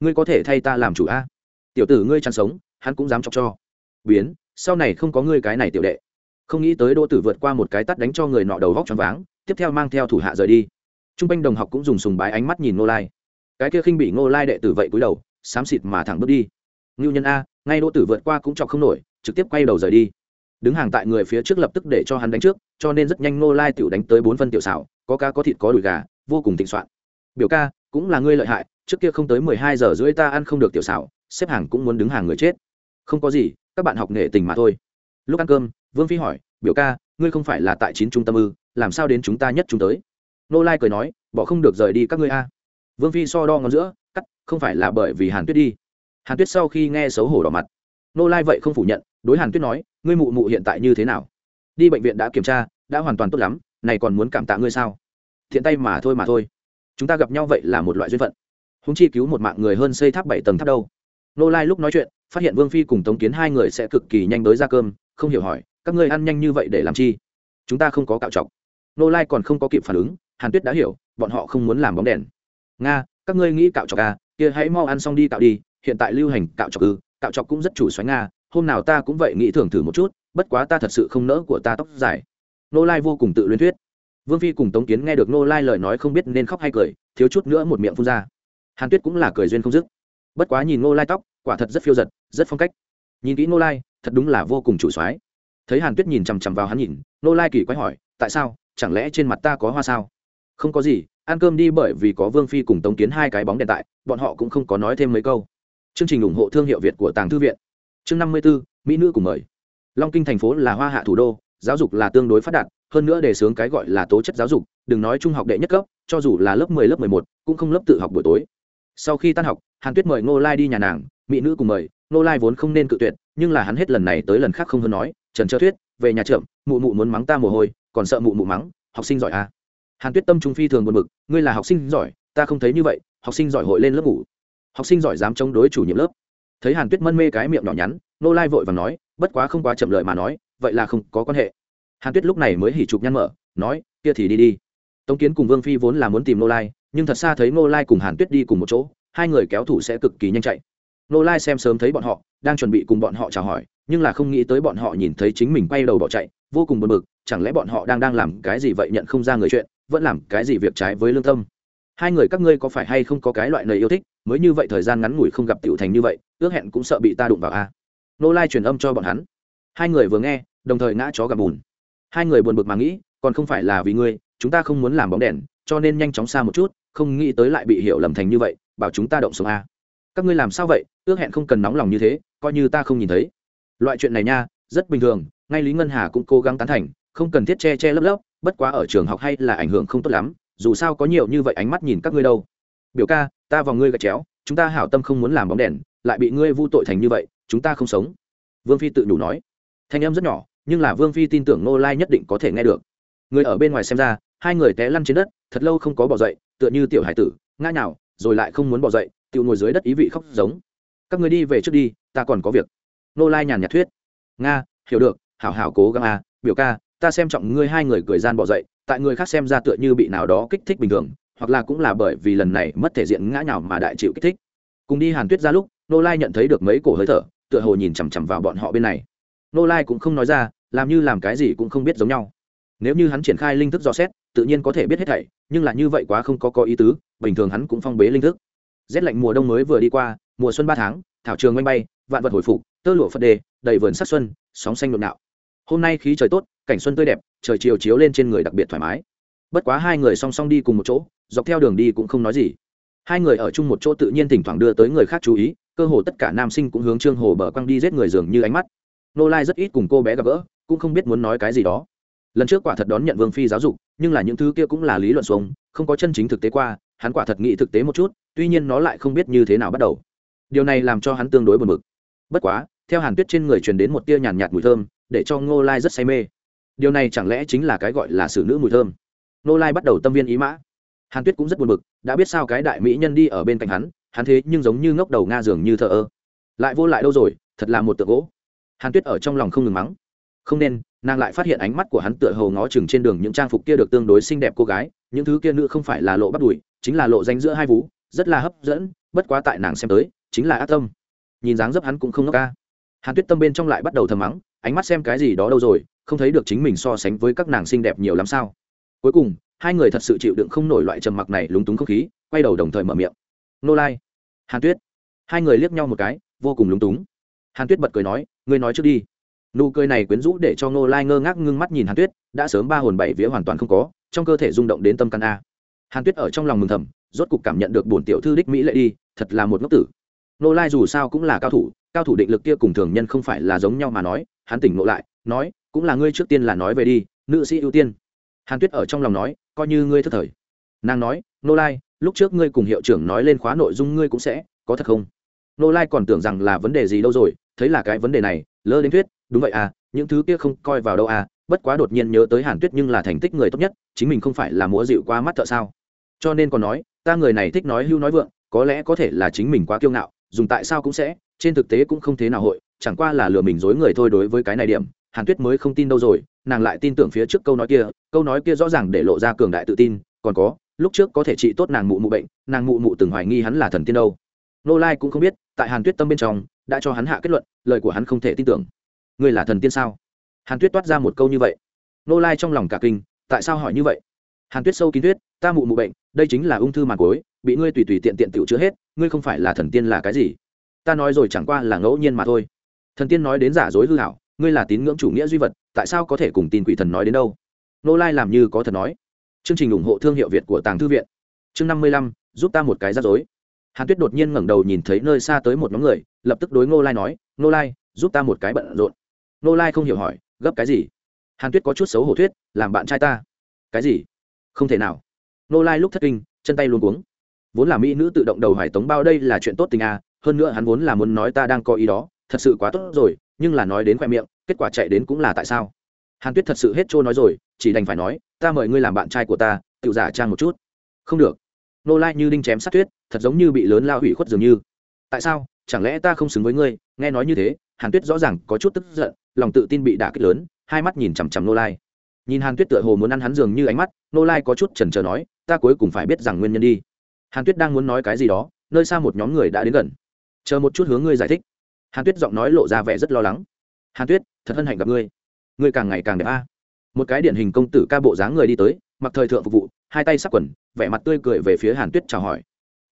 Ngươi có thể thay ta làm chủ a. Tiểu tử ngươi chăn sống, hắn cũng dám chọc cho. Biến, sau này không có ngươi cái này tiểu đệ. Không nghĩ tới đỗ tử vượt qua một cái tắt đánh cho người nọ đầu vóc choáng váng, tiếp theo mang theo thủ hạ rời đi. T r u n g quanh đồng học cũng dùng sùng bái ánh mắt nhìn ngô lai. Cái kia khinh bị ngô lai đệ tử vậy cúi đầu, xám xịt mà thẳng bước đi. Ngưu nhân a, ngay đỗ tử vượt qua cũng chọc không nổi trực tiếp quay đầu rời đi. Đứng hàng tại người phía trước lập tức để cho hắn đánh trước, cho nên rất nhanh ngô lai tiểu đánh tới bốn phân tiểu xảo, có cá có thịt có đùi gà, vô cùng thịnh soạn. Biểu ca, cũng là ngươi lợi hại, trước kia không tới mười hai giờ rưỡi ta ăn không được tiểu xảo, xếp hàng cũng muốn đứng hàng người chết. Không có gì, các bạn học nghệ tình mà thôi. Lúc ăn cơm, vương phi hỏi, biểu ca, ngươi không phải là tại chín trung tâm ư, làm sao đến chúng ta nhất chúng tới? Nô lai cười nói, bỏ không được rời đi các ngươi a. Vương phi so đo ngón giữa, cắt, không phải là bởi vì hàn tuyết đi. Hàn tuyết sau khi nghe xấu hổ đỏ mặt nô lai vậy không phủ nhận, đối hàn tuyết nói, ngươi mụ mụ hiện tại như thế nào? Đi bệnh viện đã kiểm tra, đã hoàn toàn tốt lắm, này còn muốn cảm tạ ngươi sao? Thiện tay mà thôi mà thôi. Chúng ta gặp nhau vậy là một loại duyên phận. Húng chi cứu một mạng người hơn xây tháp bảy tầng tháp đâu. Nô lai lúc nói chuyện, phát hiện vương phi cùng tống kiến hai người sẽ cực kỳ nhanh tới ra cơm, không hiểu hỏi, các ngươi ăn nhanh như vậy để làm chi? Chúng ta không có cạo chọc nô lai còn không có kịp phản ứng, hàn tuyết đã hiểu, bọn họ không muốn làm bóng đèn. Nga, các ngươi nghĩ cạo chọc à? Kia hãy mau ăn xong đi cạo đi, hiện tại lưu hành cạo chọc ư? Cạo chọc cũng rất chủ xoáy nga, hôm nào ta cũng vậy nghĩ thưởng thử một chút, bất quá ta thật sự không nỡ của ta tóc dài. Nô lai vô cùng tự luyến thuyết. Vương phi cùng tống kiến nghe được nô lai lời nói không biết nên khóc hay cười, thiếu chút nữa một miệng phun ra. Hàn tuyết cũng là cười duyên không dứt. Bất quá nhìn nô lai tóc, quả thật rất phiêu giật, rất phong cách. Nhìn kỹ nô lai, thật đúng là vô cùng chủ soái thấy hàn tuyết nhìn chằm chằm vào hắn nhìn, nô lai kỳ quái hỏi, tại sao? Chẳng lẽ trên mặt ta có hoa sao? Không có gì, ăn cơm đi bởi vì có vương phi cùng tống kiến hai cái bóng đèn tại, bọn họ cũng không có nói thêm mấy câu chương trình ủng hộ thương hiệu việt của tàng thư viện. Chương năm mươi b ố mỹ nữ cùng mời. Long kinh thành phố là hoa hạ thủ đô, giáo dục là tương đối phát đạt, hơn nữa đề xướng cái gọi là tố chất giáo dục, đừng nói trung học đệ nhất cấp, cho dù là lớp mười lớp mười một, cũng không lớp tự học buổi tối. Sau khi tan học, hàn tuyết mời ngô lai đi nhà nàng, mỹ nữ cùng mời. Ngô lai vốn không nên cự tuyệt, nhưng là hắn hết lần này tới lần khác không hơn nói, trần trơ thuyết, về nhà trượm mụ mụ muốn mắng ta mồ hôi, còn sợ mụ mụ mắng, học sinh giỏi à. hàn tuyết tâm trung phi thường buồn bực, ngươi là học sinh giỏi, ta không thấy như vậy, học sinh giỏi hội lên lớp ngủ học sinh giỏi dám chống đối chủ nhiệm lớp. Thấy hàn tuyết mân mê cái miệng nhỏ nhắn nô lai vội và nói, bất quá không quá chậm lợi mà nói, vậy là không có quan hệ. Hàn tuyết lúc này mới hỉ chụp nhăn mở, nói, kia thì đi đi. Tống kiến cùng vương phi vốn là muốn tìm nô lai, nhưng thật xa thấy nô lai cùng hàn tuyết đi cùng một chỗ, hai người kéo thủ sẽ cực kỳ nhanh chạy. Nô lai xem sớm thấy bọn họ, đang chuẩn bị cùng bọn họ chào hỏi, nhưng là không nghĩ tới bọn họ nhìn thấy chính mình quay đầu bỏ chạy, vô cùng buồn bực, chẳng lẽ bọn họ đang đang làm cái gì vậy nhận không ra người chuyện, vẫn làm cái gì việc trái với lương tâm. Hai người các ngươi có phải hay không có cái loại lời yêu thích mới như vậy thời gian ngắn ngủi không gặp tiểu thành như vậy, ước hẹn cũng sợ bị ta đụng vào a. Nô lai truyền âm cho bọn hắn. Hai người vừa nghe, đồng thời ngã chó gặp bùn. Hai người buồn bực mà nghĩ, còn không phải là vì ngươi, chúng ta không muốn làm bóng đèn, cho nên nhanh chóng xa một chút, không nghĩ tới lại bị hiểu lầm thành như vậy, bảo chúng ta động sống a. Các ngươi làm sao vậy, ước hẹn không cần nóng lòng như thế, coi như ta không nhìn thấy. Loại chuyện này nha, rất bình thường, ngay lý ngân hà cũng cố gắng tán thành, không cần thiết che che lấp lấp, bất quá ở trường học hay là ảnh hưởng không tốt lắm, dù sao có nhiều như vậy ánh mắt nhìn các ngươi đâu. Biểu ca ta vào ngươi gạch chéo chúng ta hảo tâm không muốn làm bóng đèn lại bị ngươi vu tội thành như vậy chúng ta không sống. Vương phi tự đủ nói. Thanh âm rất nhỏ nhưng là vương phi tin tưởng nô lai nhất định có thể nghe được. Người ở bên ngoài xem ra hai người té lăn trên đất thật lâu không có bỏ dậy tựa như tiểu hải tử ngã nào, rồi lại không muốn bỏ dậy tự ngồi dưới đất ý vị khóc giống. Các người đi về trước đi ta còn có việc. Nô lai nhàn nhạt thuyết. Nga hiểu được hảo hảo cố gắng à biểu ca ta xem trọng ngươi hai người cười gian bỏ dậy tại người khác xem ra tựa như bị nào đó kích thích bình thường hoặc là cũng là bởi vì lần này mất thể diện ngã nhào mà đại chịu kích thích. Cùng đi hàn tuyết ra lúc, nô lai nhận thấy được mấy cổ hơi thở, tựa hồ nhìn chằm chằm vào bọn họ bên này. Nô lai cũng không nói ra, làm như làm cái gì cũng không biết giống nhau. Nếu như hắn triển khai linh thức dò xét, tự nhiên có thể biết hết thảy, nhưng là như vậy quá không có có ý tứ, bình thường hắn cũng phong bế linh thức. Rét lạnh mùa đông mới vừa đi qua, mùa xuân ba tháng, thảo trường oanh bay, vạn vật hồi phục, tơ lụa phật đề, đầy vườn sắc xuân, sóng xanh nhộn nạo. Hôm nay khí trời tốt, cảnh xuân tươi đẹp, trời chiều chiếu lên trên người đặc biệt thoải mái. Bất quá hai người song song đi cùng một chỗ dọc theo đường đi cũng không nói gì. Hai người ở chung một chỗ tự nhiên thỉnh thoảng đưa tới người khác chú ý, cơ hồ tất cả nam sinh cũng hướng trương hồ bờ quăng đi giết người dường như ánh mắt. Nô lai rất ít cùng cô bé gặp gỡ, cũng không biết muốn nói cái gì đó. Lần trước quả thật đón nhận vương phi giáo dục, nhưng là những thứ kia cũng là lý luận xuống, không có chân chính thực tế qua, hắn quả thật nghĩ thực tế một chút, tuy nhiên nó lại không biết như thế nào bắt đầu. Điều này làm cho hắn tương đối buồn bực. Bất quá, theo hàn tuyết trên người truyền đến một tia nhàn nhạt mùi thơm, để cho ngô lai rất say mê. Điều này chẳng lẽ chính là cái gọi là xử nữ mùi thơm? Ngô lai bắt đầu tâm viên ý mã hàn tuyết cũng rất buồn bực, đã biết sao cái đại mỹ nhân đi ở bên cạnh hắn hắn thế nhưng giống như ngốc đầu nga dường như thợ ơ. Lại vô lại đâu rồi, thật là một tượng gỗ. Hàn tuyết ở trong lòng không ngừng mắng. Không nên, nàng lại phát hiện ánh mắt của hắn tựa hồ ngó chừng trên đường những trang phục kia được tương đối xinh đẹp cô gái, những thứ kia nữ không phải là lộ bắt đùi, chính là lộ danh giữa hai vú, rất là hấp dẫn, bất quá tại nàng xem tới, chính là ác tâm. Nhìn dáng dấp hắn cũng không ngốc ca. Hàn tuyết tâm bên trong lại bắt đầu thầm mắng, ánh mắt xem cái gì đó đâu rồi, không thấy được chính mình so sánh với các nàng xinh đẹp nhiều lắm sao. Cuối cùng hai người thật sự chịu đựng không nổi loại trầm mặc này lúng túng không khí, quay đầu đồng thời mở miệng. Nô lai. Hàn tuyết. Hai người liếc nhau một cái, vô cùng lúng túng. Hàn tuyết bật cười nói, ngươi nói trước đi. Nụ cười này quyến rũ để cho nô lai ngơ ngác ngưng mắt nhìn hàn tuyết, đã sớm ba hồn bảy vía hoàn toàn không có, trong cơ thể rung động đến tâm căn a. Hàn tuyết ở trong lòng mừng thầm, rốt cục cảm nhận được bổn tiểu thư đích mỹ lệ đi, thật là một ngốc tử. Nô lai dù sao cũng là cao thủ cao thủ định lực kia cùng thường nhân không phải là giống nhau mà nói, hắn tỉnh ngộ lại, nói, cũng là ngươi trước tiên là nói về đi, nữ sĩ ưu tiên. Hàn tuyết ở trong lòng nói coi như ngươi thất thời. Nàng nói, nô lai, lúc trước ngươi cùng hiệu trưởng nói lên khóa nội dung ngươi cũng sẽ, có thật không? Nô lai còn tưởng rằng là vấn đề gì đâu rồi, thấy là cái vấn đề này, lơ đến thuyết, đúng vậy à những thứ kia không coi vào đâu à bất quá đột nhiên nhớ tới hàn tuyết nhưng là thành tích người tốt nhất, chính mình không phải là múa dịu qua mắt thợ sao? Cho nên còn nói, ta người này thích nói hưu nói vượng, có lẽ có thể là chính mình quá kiêu ngạo, dùng tại sao cũng sẽ, trên thực tế cũng không thế nào hội, chẳng qua là lừa mình dối người thôi đối với cái này điểm hàn tuyết mới không tin đâu rồi, nàng lại tin tưởng phía trước câu nói kia, câu nói kia rõ ràng để lộ ra cường đại tự tin, còn có, lúc trước có thể trị tốt nàng mụ mụ bệnh, nàng mụ mụ từng hoài nghi hắn là thần tiên đâu. Nô lai cũng không biết, tại hàn tuyết tâm bên trong, đã cho hắn hạ kết luận, lời của hắn không thể tin tưởng. Ngươi là thần tiên sao? Hàn tuyết toát ra một câu như vậy. Nô lai trong lòng cả kinh, tại sao hỏi như vậy? Hàn tuyết sâu kín tuyết ta mụ mụ bệnh, đây chính là ung thư màn cối bị ngươi tùy tùy tiện tiện tự chữa hết, ngươi không phải là thần tiên là cái gì? Ta nói rồi chẳng qua là ngẫu nhiên mà thôi. Thần tiên nói đến giả dối hư hảo ngươi là tín ngưỡng chủ nghĩa duy vật, tại sao có thể cùng tin quỷ thần nói đến đâu? Nô lai làm như có thật nói. Chương trình ủng hộ thương hiệu việt của tàng thư viện. Chương năm mươi lăm, giúp ta một cái rắc rối. Hàn tuyết đột nhiên ngẩng đầu nhìn thấy nơi xa tới một nhóm người, lập tức đối ngô lai nói, ngô lai, giúp ta một cái bận rộn. Ngô lai không hiểu hỏi, gấp cái gì? Hàn tuyết có chút xấu hổ thuyết, làm bạn trai ta. Cái gì? Không thể nào. Ngô lai lúc thất kinh, chân tay luôn cuống. Vốn là mỹ nữ tự động đầu hải tống bao đây là chuyện tốt tình à hơn nữa hắn vốn là muốn nói ta đang có ý đó, thật sự quá tốt rồi nhưng là nói đến khoe miệng, kết quả chạy đến cũng là tại sao? Hàn tuyết thật sự hết trôi nói rồi, chỉ đành phải nói, ta mời ngươi làm bạn trai của ta tự giả trang một chút. Không được. Nô lai như đinh chém sát tuyết, thật giống như bị lớn lao hủy khuất dường như. Tại sao? Chẳng lẽ ta không xứng với ngươi? Nghe nói như thế, hàn tuyết rõ ràng có chút tức giận, lòng tự tin bị đả kích lớn, hai mắt nhìn chằm chằm nô lai. Nhìn hàn tuyết tựa hồ muốn ăn hắn dường như ánh mắt, nô lai có chút chần chờ nói, ta cuối cùng phải biết rằng nguyên nhân đi. Hàn tuyết đang muốn nói cái gì đó, nơi xa một nhóm người đã đến gần. Chờ một chút hướng ngươi giải thích hàn tuyết giọng nói lộ ra vẻ rất lo lắng. Hàn tuyết, thật hân hạnh gặp ngươi. Ngươi càng ngày càng đẹp a. Một cái điển hình công tử ca bộ dáng người đi tới, mặc thời thượng phục vụ, hai tay sắc quần, vẻ mặt tươi cười về phía hàn tuyết chào hỏi.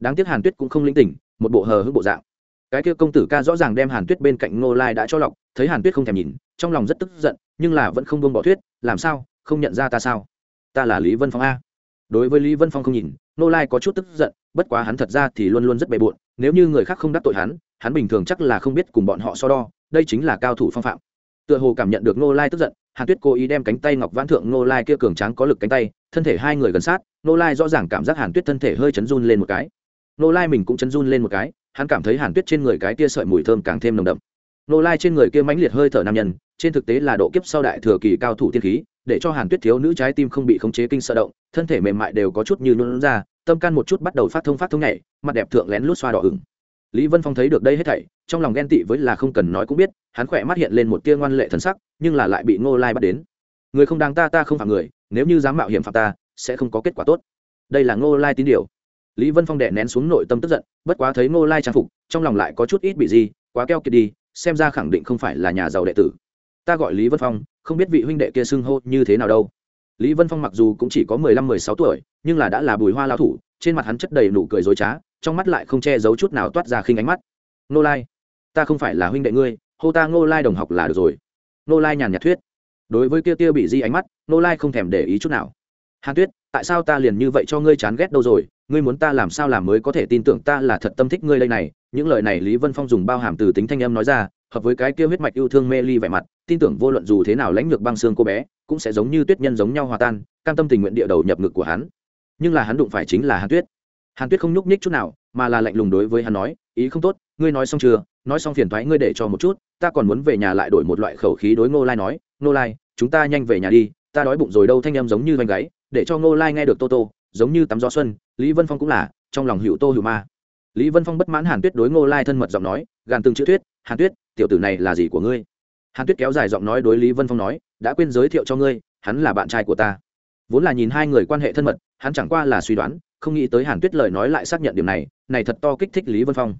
Đáng tiếc hàn tuyết cũng không linh tỉnh một bộ hờ hững bộ dạng. Cái kia công tử ca rõ ràng đem hàn tuyết bên cạnh ngô lai đã cho lọc, thấy hàn tuyết không thèm nhìn, trong lòng rất tức giận, nhưng là vẫn không buông bỏ thuyết, làm sao? Không nhận ra ta sao? Ta là lý vân phong a. Đối với lý vân phong không nhìn, ngô lai có chút tức giận, bất quá hắn thật ra thì luôn luôn rất bề bộn nếu như người khác không đắc tội hắn hắn bình thường chắc là không biết cùng bọn họ so đo, đây chính là cao thủ phong phạm. Tựa hồ cảm nhận được Nô lai tức giận, hàn tuyết cố ý đem cánh tay ngọc vãn thượng Nô lai kia cường tráng có lực cánh tay, thân thể hai người gần sát Nô lai rõ ràng cảm giác hàn tuyết thân thể hơi chấn run lên một cái. Nô lai mình cũng chấn run lên một cái, hắn cảm thấy hàn tuyết trên người cái kia sợi mùi thơm càng thêm nồng đậm. Nô lai trên người kia mãnh liệt hơi thở nam nhân, trên thực tế là độ kiếp sau đại thừa kỳ cao thủ tiên khí, để cho hàn tuyết thiếu nữ trái tim không bị khống chế kinh sợ động, thân thể mềm mại đều có chút như luôn ra tâm can một chút bắt đầu phát thông phát thông nhảy, mặt đẹp thượng lén lút xoa đỏ ửng. Lý vân phong thấy được đây hết thảy, trong lòng ghen tị với là không cần nói cũng biết, hắn khỏe mắt hiện lên một tia ngoan lệ thần sắc, nhưng là lại bị ngô lai bắt đến. Người không đáng ta ta không phạm người, nếu như dám mạo hiểm phạm ta, sẽ không có kết quả tốt. Đây là ngô lai tín điều. Lý vân phong đè nén xuống nội tâm tức giận, bất quá thấy ngô lai trang phục, trong lòng lại có chút ít bị gì, quá keo kiệt đi, xem ra khẳng định không phải là nhà giàu đệ tử. Ta gọi lý vân phong, không biết vị huynh đệ kia xưng hô như thế nào đâu lý vân phong mặc dù cũng chỉ có mười lăm, mười sáu tuổi, nhưng là đã là bùi hoa lao thủ, trên mặt hắn chất đầy nụ cười dối trá, trong mắt lại không che giấu chút nào toát ra khinh ánh mắt. Nô lai, ta không phải là huynh đệ ngươi, hô ta ngô lai đồng học là được rồi. Nô lai nhàn nhạt thuyết. Đối với kia tiêu bị di ánh mắt nô lai không thèm để ý chút nào. Hàn tuyết, tại sao ta liền như vậy cho ngươi chán ghét đâu rồi? Ngươi muốn ta làm sao làm mới có thể tin tưởng ta là thật tâm thích ngươi đây này? Những lời này lý vân phong dùng bao hàm từ tính thanh âm nói ra, hợp với cái kia huyết mạch yêu thương mê ly vẻ mặt tin tưởng vô luận dù thế nào lãnh lược băng xương cô bé, cũng sẽ giống như tuyết nhân giống nhau hòa tan, cam tâm tình nguyện địa đầu nhập ngực của hắn. Nhưng là hắn đụng phải chính là hàn tuyết. Hàn tuyết không nhúc nhích chút nào, mà là lạnh lùng đối với hắn nói, ý không tốt, ngươi nói xong chưa? Nói xong phiền thoái ngươi để cho một chút, ta còn muốn về nhà lại đổi một loại khẩu khí đối ngô lai nói, ngô lai, chúng ta nhanh về nhà đi, ta đói bụng rồi đâu thanh em giống như vanh gáy, để cho ngô lai nghe được tô tô, giống như tắm gió xuân, lý vân phong cũng là, trong lòng hữu tô hữu ma lý vân phong bất mãn hàn tuyết đối ngô lai thân mật giọng nói, gàn từng chữ thuyết, hàn tuyết, tiểu tử này là gì của ngươi? Hàn tuyết kéo dài giọng nói đối lý vân phong nói, đã quên giới thiệu cho ngươi, hắn là bạn trai của ta. Vốn là nhìn hai người quan hệ thân mật, hắn chẳng qua là suy đoán, không nghĩ tới hàn tuyết lời nói lại xác nhận điểm này này thật to kích thích lý vân phong.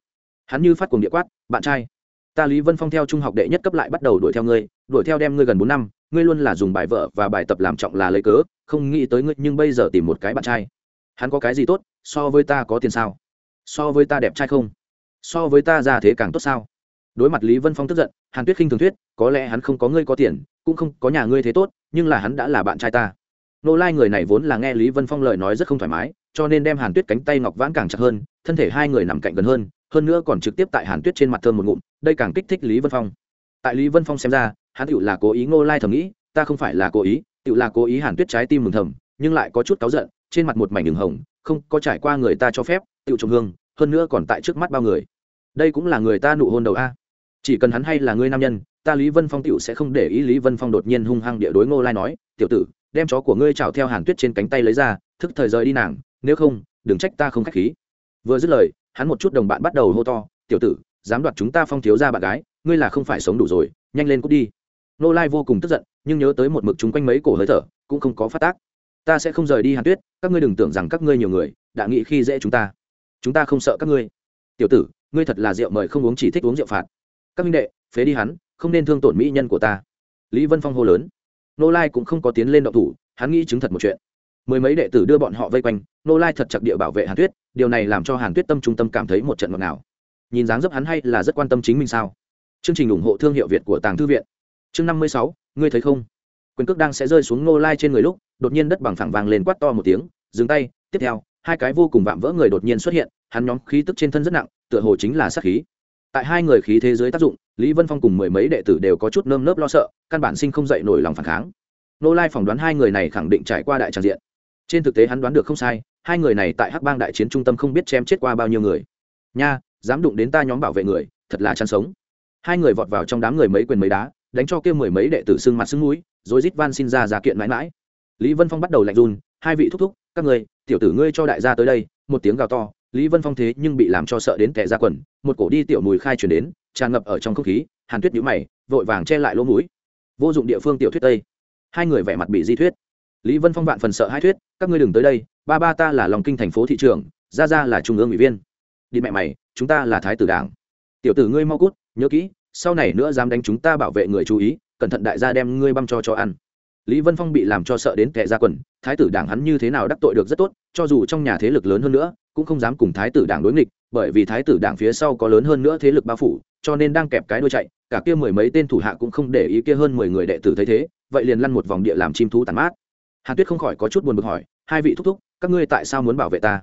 Hắn như phát cuồng địa quát, bạn trai, ta lý vân phong theo trung học đệ nhất cấp lại bắt đầu đuổi theo ngươi, đuổi theo đem ngươi gần bốn năm, ngươi luôn là dùng bài vợ và bài tập làm trọng là lấy cớ, không nghĩ tới ngươi nhưng bây giờ tìm một cái bạn trai. Hắn có cái gì tốt, so với ta có tiền sao? So với ta đẹp trai không? So với ta ra thế càng tốt sao? Đối mặt lý vân phong tức giận, hàn tuyết khinh thường thuyết, có lẽ hắn không có ngươi có tiền, cũng không có nhà ngươi thế tốt, nhưng là hắn đã là bạn trai ta. Nô lai người này vốn là nghe lý vân phong lời nói rất không thoải mái, cho nên đem hàn tuyết cánh tay ngọc vãn càng chặt hơn, thân thể hai người nằm cạnh gần hơn hơn nữa còn trực tiếp tại hàn tuyết trên mặt thơm một ngụm, đây càng kích thích lý vân phong. Tại lý vân phong xem ra, hắn tựu là cố ý Nô lai thầm nghĩ, ta không phải là cố ý, tựu là cố ý hàn tuyết trái tim mừng thầm, nhưng lại có chút cáu giận, trên mặt một mảnh đường hồng, không có trải qua người ta cho phép, tựu trồng hương, hơn nữa còn tại trước mắt bao người. Đây cũng là người ta nụ hôn đầu a chỉ cần hắn hay là người nam nhân, ta lý vân phong tựu sẽ không để ý lý vân phong đột nhiên hung hăng địa đối ngô lai nói, tiểu tử, đem chó của ngươi trào theo hàn tuyết trên cánh tay lấy ra, thức thời rời đi nàng, nếu không, đừng trách ta không k h á c h khí. Vừa dứt lời, hắn một chút đồng bạn bắt đầu hô to, tiểu tử, dám đoạt chúng ta phong thiếu ra bạn gái, ngươi là không phải sống đủ rồi, nhanh lên cút đi. Ngô lai vô cùng tức giận, nhưng nhớ tới một mực chúng quanh mấy cổ hơi thở, cũng không có phát tác. Ta sẽ không rời đi hàn tuyết, các ngươi đừng tưởng rằng các ngươi nhiều người, đã nghĩ khi dễ chúng ta. Chúng ta không sợ các ngươi. Tiểu tử, ngươi thật là rượu mời không uống chỉ thích uống rượu phạt các minh đệ, phế đi hắn, không nên thương tổn mỹ nhân của ta. Lý vân phong hô lớn. Nô lai cũng không có tiến lên động thủ, hắn nghĩ chứng thật một chuyện. Mười mấy đệ tử đưa bọn họ vây quanh, nô lai thật chặt địa bảo vệ hàn tuyết, điều này làm cho hàn tuyết tâm trung tâm cảm thấy một trận ngọt ngào. Nhìn dáng dấp hắn hay là rất quan tâm chính mình sao? Chương trình ủng hộ thương hiệu việt của tàng thư viện. Chương năm mươi sáu, ngươi thấy không? Quyền cước đang sẽ rơi xuống nô lai trên người lúc, đột nhiên đất bằng phẳng vàng lên quát to một tiếng, dừng tay, tiếp theo, hai cái vô cùng vạm vỡ người đột nhiên xuất hiện, hắn nhóm khí tức trên thân rất nặng, tựa hồ chính là sát khí tại hai người khí thế giới tác dụng, lý vân phong cùng mười mấy đệ tử đều có chút nơm nớp lo sợ, căn bản sinh không dậy nổi lòng phản kháng. Nô lai phỏng đoán hai người này khẳng định trải qua đại tràng diện. Trên thực tế hắn đoán được không sai, hai người này tại hắc bang đại chiến trung tâm không biết chém chết qua bao nhiêu người. Nha, dám đụng đến ta nhóm bảo vệ người, thật là chăn sống. Hai người vọt vào trong đám người mấy quyền mấy đá, đánh cho kia mười mấy đệ tử xương mặt xương mũi, rồi rít van xin ra giả kiện mãi mãi. Lý vân phong bắt đầu lạnh run, hai vị thúc thúc, các người tiểu tử ngươi cho đại gia tới đây, một tiếng gào to lý vân phong thế nhưng bị làm cho sợ đến tệ ra quần, một cổ đi tiểu mùi khai chuyển đến, tràn ngập ở trong không khí, hàn tuyết nhũ mày, vội vàng che lại lỗ mũi. Vô dụng địa phương tiểu thuyết tây. Hai người vẻ mặt bị di thuyết. Lý vân phong vạn phần sợ hai thuyết, các ngươi đừng tới đây, ba ba ta là lòng kinh thành phố thị trường, ra ra là trung ương ủy viên. Đi mẹ mày, chúng ta là thái tử đảng. Tiểu tử ngươi mau cút, nhớ kỹ, sau này nữa dám đánh chúng ta bảo vệ người chú ý, cẩn thận đại gia đem ngươi băm cho cho ăn lý vân phong bị làm cho sợ đến tệ ra quần, thái tử đảng hắn như thế nào đắc tội được rất tốt, cho dù trong nhà thế lực lớn hơn nữa, cũng không dám cùng thái tử đảng đối nghịch, bởi vì thái tử đảng phía sau có lớn hơn nữa thế lực bao phủ, cho nên đang kẹp cái đuôi chạy, cả kia mười mấy tên thủ hạ cũng không để ý kia hơn mười người đệ tử thấy thế, vậy liền lăn một vòng địa làm chim thú tàn mát. Hàn tuyết không khỏi có chút buồn bực hỏi, hai vị thúc thúc, các ngươi tại sao muốn bảo vệ ta?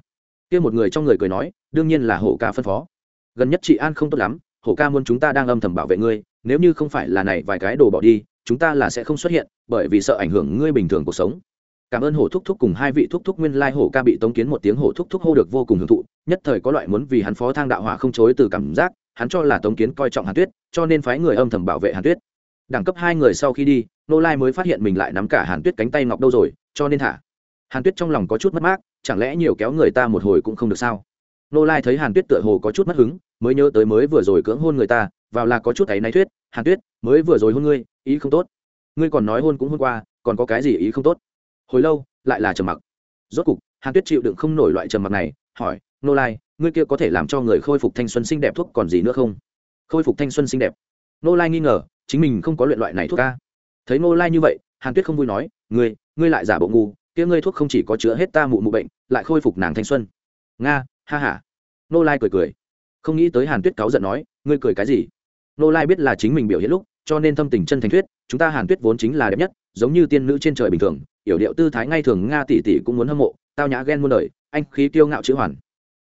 Kia một người trong người cười nói, đương nhiên là hổ ca phân phó. Gần nhất chị an không tốt lắm, hổ ca muốn chúng ta đang âm thầm bảo vệ ngươi, nếu như không phải là này vài cái đồ bỏ đi chúng ta là sẽ không xuất hiện, bởi vì sợ ảnh hưởng ngươi bình thường cuộc sống. Cảm ơn hổ thúc thúc cùng hai vị thúc thúc nguyên lai hổ ca bị tống kiến một tiếng hổ thúc thúc hô được vô cùng hưởng thụ, nhất thời có loại muốn vì hắn phó thang đạo hỏa không chối từ cảm giác, hắn cho là tống kiến coi trọng hàn tuyết, cho nên phái người âm thầm bảo vệ hàn tuyết. Đẳng cấp hai người sau khi đi, nô lai mới phát hiện mình lại nắm cả hàn tuyết cánh tay ngọc đâu rồi, cho nên thả. Hàn tuyết trong lòng có chút mất mát, chẳng lẽ nhiều kéo người ta một hồi cũng không được sao? Nô lai thấy hàn tuyết tựa hồ có chút mất hứng, mới nhớ tới mới vừa rồi cưỡng hôn người ta, vào là có chút ấy náy thuyết hàn tuyết, mới vừa rồi hôn ngươi, ý không tốt. Ngươi còn nói hôn cũng hôn qua, còn có cái gì ý không tốt? Hồi lâu, lại là trầm mặc. Rốt cục, hàn tuyết chịu đựng không nổi loại trầm mặc này, hỏi, nô lai, ngươi kia có thể làm cho người khôi phục thanh xuân xinh đẹp thuốc còn gì nữa không? Khôi phục thanh xuân xinh đẹp. Nô lai nghi ngờ, chính mình không có luyện loại này thuốc ca thấy nô lai như vậy, hàn tuyết không vui nói, ngươi ngươi lại giả bộ ngu, kia ngươi thuốc không chỉ có chữa hết ta mụ mụ bệnh, lại khôi phục nàng thanh xuân. Nga, ha ha. Nô lai cười cười. Không nghĩ tới hàn tuyết cáu giận nói, ngươi cười cái gì? Nô lai biết là chính mình biểu hiện lúc, cho nên thâm tình chân thành thuyết, chúng ta hàn tuyết vốn chính là đẹp nhất, giống như tiên nữ trên trời bình thường yểu điệu tư thái ngay thường nga tỷ tỷ cũng muốn hâm mộ, tao nhã ghen muôn đời, anh khí kiêu ngạo chữ hoàn.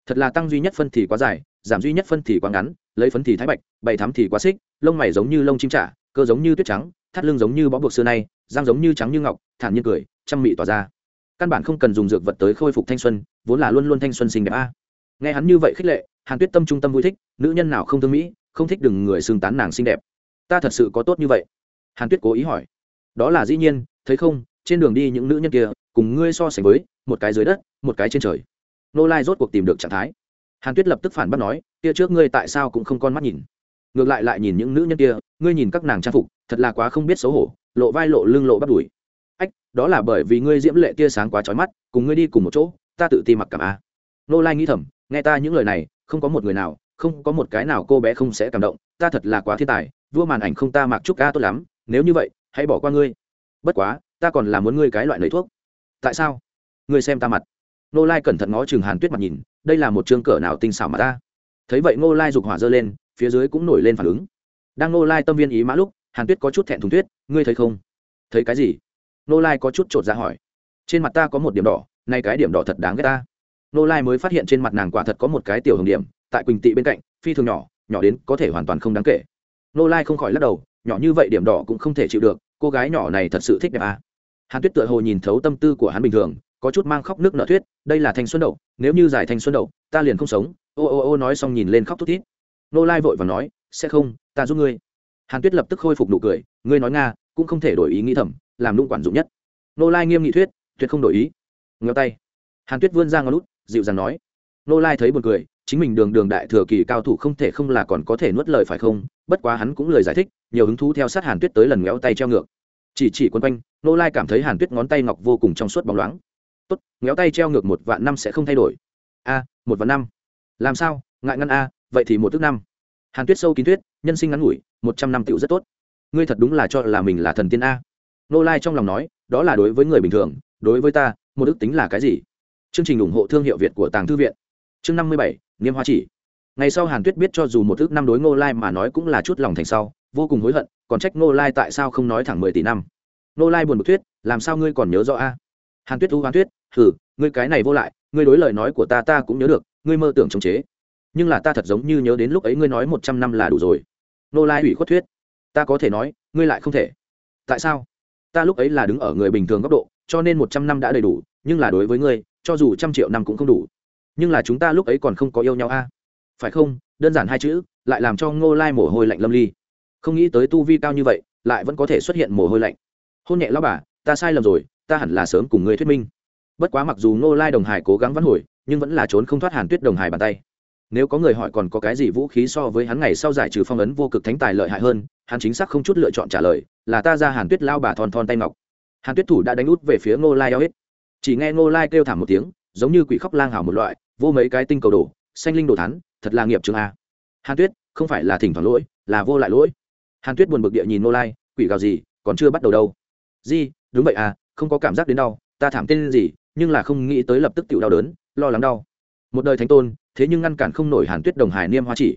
Thật là tăng duy nhất phân thì quá dài, giảm duy nhất phân thì quá ngắn, lấy phấn thì thái bạch, bày thắm thì quá xích, lông mày giống như lông chim trả cơ giống như tuyết trắng, thắt lưng giống như bó buộc xưa nay, răng giống như trắng như ngọc, thản nhiên cười chăm mị tỏa ra. Căn bản không cần dùng dược vật tới khôi phục thanh xuân, vốn là luôn luôn thanh xuân xinh đẹp a. Nghe hắn như vậy khích lệ, hàn tuyết tâm trung tâm vui thích, nữ nhân nào không thương mỹ không thích đừng người xưng tán nàng xinh đẹp. Ta thật sự có tốt như vậy? Hàn tuyết cố ý hỏi. Đó là dĩ nhiên, thấy không, trên đường đi những nữ nhân kia, cùng ngươi so sánh với, một cái dưới đất, một cái trên trời. Nô lai rốt cuộc tìm được trạng thái. Hàn tuyết lập tức phản bác nói, kia trước ngươi tại sao cũng không con mắt nhìn. Ngược lại lại nhìn những nữ nhân kia, ngươi nhìn các nàng trang phục, thật là quá không biết xấu hổ, lộ vai lộ lưng lộ bắt đùi. Ách, đó là bởi vì ngươi diễm lệ tia sáng quá trói mắt, cùng ngươi đi cùng một chỗ, ta tự ti mặc cảm a. Nô lai nghĩ thầm, nghe ta những lời này, không có một người nào không có một cái nào cô bé không sẽ cảm động, ta thật là quá thiên tài, vua màn ảnh không ta mặc chúc ca tốt lắm, nếu như vậy, hãy bỏ qua ngươi. Bất quá, ta còn là muốn ngươi cái loại lấy thuốc. Tại sao? Ngươi xem ta mặt. Nô lai cẩn thận ngó chừng hàn tuyết mặt nhìn, đây là một chương cỡ nào tinh xảo mà ta. Thấy vậy nô lai giục hỏa dơ lên, phía dưới cũng nổi lên phản ứng. Đang nô lai tâm viên ý mã lúc, hàn tuyết có chút thẹn thùng tuyết ngươi thấy không? Thấy cái gì? Nô lai có chút t t ra hỏi. Trên mặt ta có một điểm đỏ, nay cái điểm đỏ thật đáng ghét ta. Nô lai mới phát hiện trên mặt nàng quả thật có một cái tiểu hồng điểm tại quỳnh tị bên cạnh, phi thường nhỏ nhỏ đến có thể hoàn toàn không đáng kể. Nô lai không khỏi lắc đầu, nhỏ như vậy điểm đỏ cũng không thể chịu được, cô gái nhỏ này thật sự thích đẹp à. hàn tuyết tựa hồ nhìn thấu tâm tư của hắn bình thường, có chút mang khóc nước nợ thuyết, đây là thanh xuân đậu, nếu như giải thanh xuân đậu, ta liền không sống. Ô ô ô nói xong nhìn lên khóc thút thít. Nô lai vội và nói, sẽ không, ta giúp ngươi. Hàn tuyết lập tức khôi phục nụ cười, ngươi nói nga, cũng không thể đổi ý nghĩ thầm, làm lũng quản dụng nhất. Nô lai nghiêm nghị thuyết, tuyệt không đổi ý. Ngheo tay. Hàn tuyết vươn ra ngón lút dịu dàng nói. Nô lai thấy buồn cười chính mình đường đường đại thừa kỳ cao thủ không thể không là còn có thể nuốt lời phải không? Bất quá hắn cũng lời giải thích, nhiều hứng thú theo sát hàn tuyết tới lần ngéo tay treo ngược. Chỉ chỉ quân quanh, nô lai cảm thấy hàn tuyết ngón tay ngọc vô cùng trong suốt bóng loáng. Tốt, ngéo tay treo ngược một vạn năm sẽ không thay đổi. A, một vạn năm. Làm sao? Ngại ngăn a, vậy thì một thước năm. Hàn tuyết sâu kín tuyết, nhân sinh ngắn ngủi, một trăm năm tựu rất tốt. Ngươi thật đúng là cho là mình là thần tiên a. Nô lai trong lòng nói, đó là đối với người bình thường, đối với ta, một ước tính là cái gì? Chương trình ủng hộ thương hiệu việt của tàng thư viện. Chương năm mươi bảy niêm hoa chỉ. Ngày sau hàn tuyết biết cho dù một thước năm đối ngô lai mà nói cũng là chút lòng thành sau, vô cùng hối hận, còn trách ngô lai tại sao không nói thẳng mười tỷ năm. Ngô lai buồn bực thuyết, làm sao ngươi còn nhớ rõ a? Hàn tuyết u hàn tuyết thử ngươi cái này vô lại, ngươi đối lời nói của ta ta cũng nhớ được, ngươi mơ tưởng chống chế. Nhưng là ta thật giống như nhớ đến lúc ấy ngươi nói một trăm năm là đủ rồi. Ngô lai ủy khuất thuyết, ta có thể nói, ngươi lại không thể. Tại sao? Ta lúc ấy là đứng ở người bình thường góc độ, cho nên một trăm năm đã đầy đủ, nhưng là đối với ngươi, cho dù trăm triệu năm cũng không đủ nhưng là chúng ta lúc ấy còn không có yêu nhau a. Phải không? Đơn giản hai chữ, lại làm cho ngô lai mồ hôi lạnh lâm ly. Không nghĩ tới tu vi cao như vậy, lại vẫn có thể xuất hiện mồ hôi lạnh. Hôn nhẹ lao bà, ta sai lầm rồi, ta hẳn là sớm cùng ngươi thuyết minh. Bất quá mặc dù ngô lai đồng hải cố gắng vắn hồi, nhưng vẫn là trốn không thoát hàn tuyết đồng hải bàn tay. Nếu có người hỏi còn có cái gì vũ khí so với hắn ngày sau giải trừ phong ấn vô cực thánh tài lợi hại hơn, hắn chính xác không chút lựa chọn trả lời, là ta ra hàn tuyết lao bà thon thon tay ngọc. Hàn tuyết thủ đã đánh út về phía ngô lai eo hết chỉ nghe ngô lai kêu thảm một tiếng, giống như quỷ khóc lang hào một loại vô mấy cái tinh cầu đổ, xanh linh đồ thán thật là nghiệp trường a. Hàn tuyết, không phải là thỉnh thoảng lỗi, là vô lại lỗi. Hàn tuyết buồn bực địa nhìn nô lai, quỷ gào gì, còn chưa bắt đầu đâu. Di, đúng vậy à không có cảm giác đến đau, ta thảm tên gì, nhưng là không nghĩ tới lập tức tự đau đớn, lo lắng đau. Một đời thánh tôn, thế nhưng ngăn cản không nổi hàn tuyết đồng hải niêm hoa chỉ.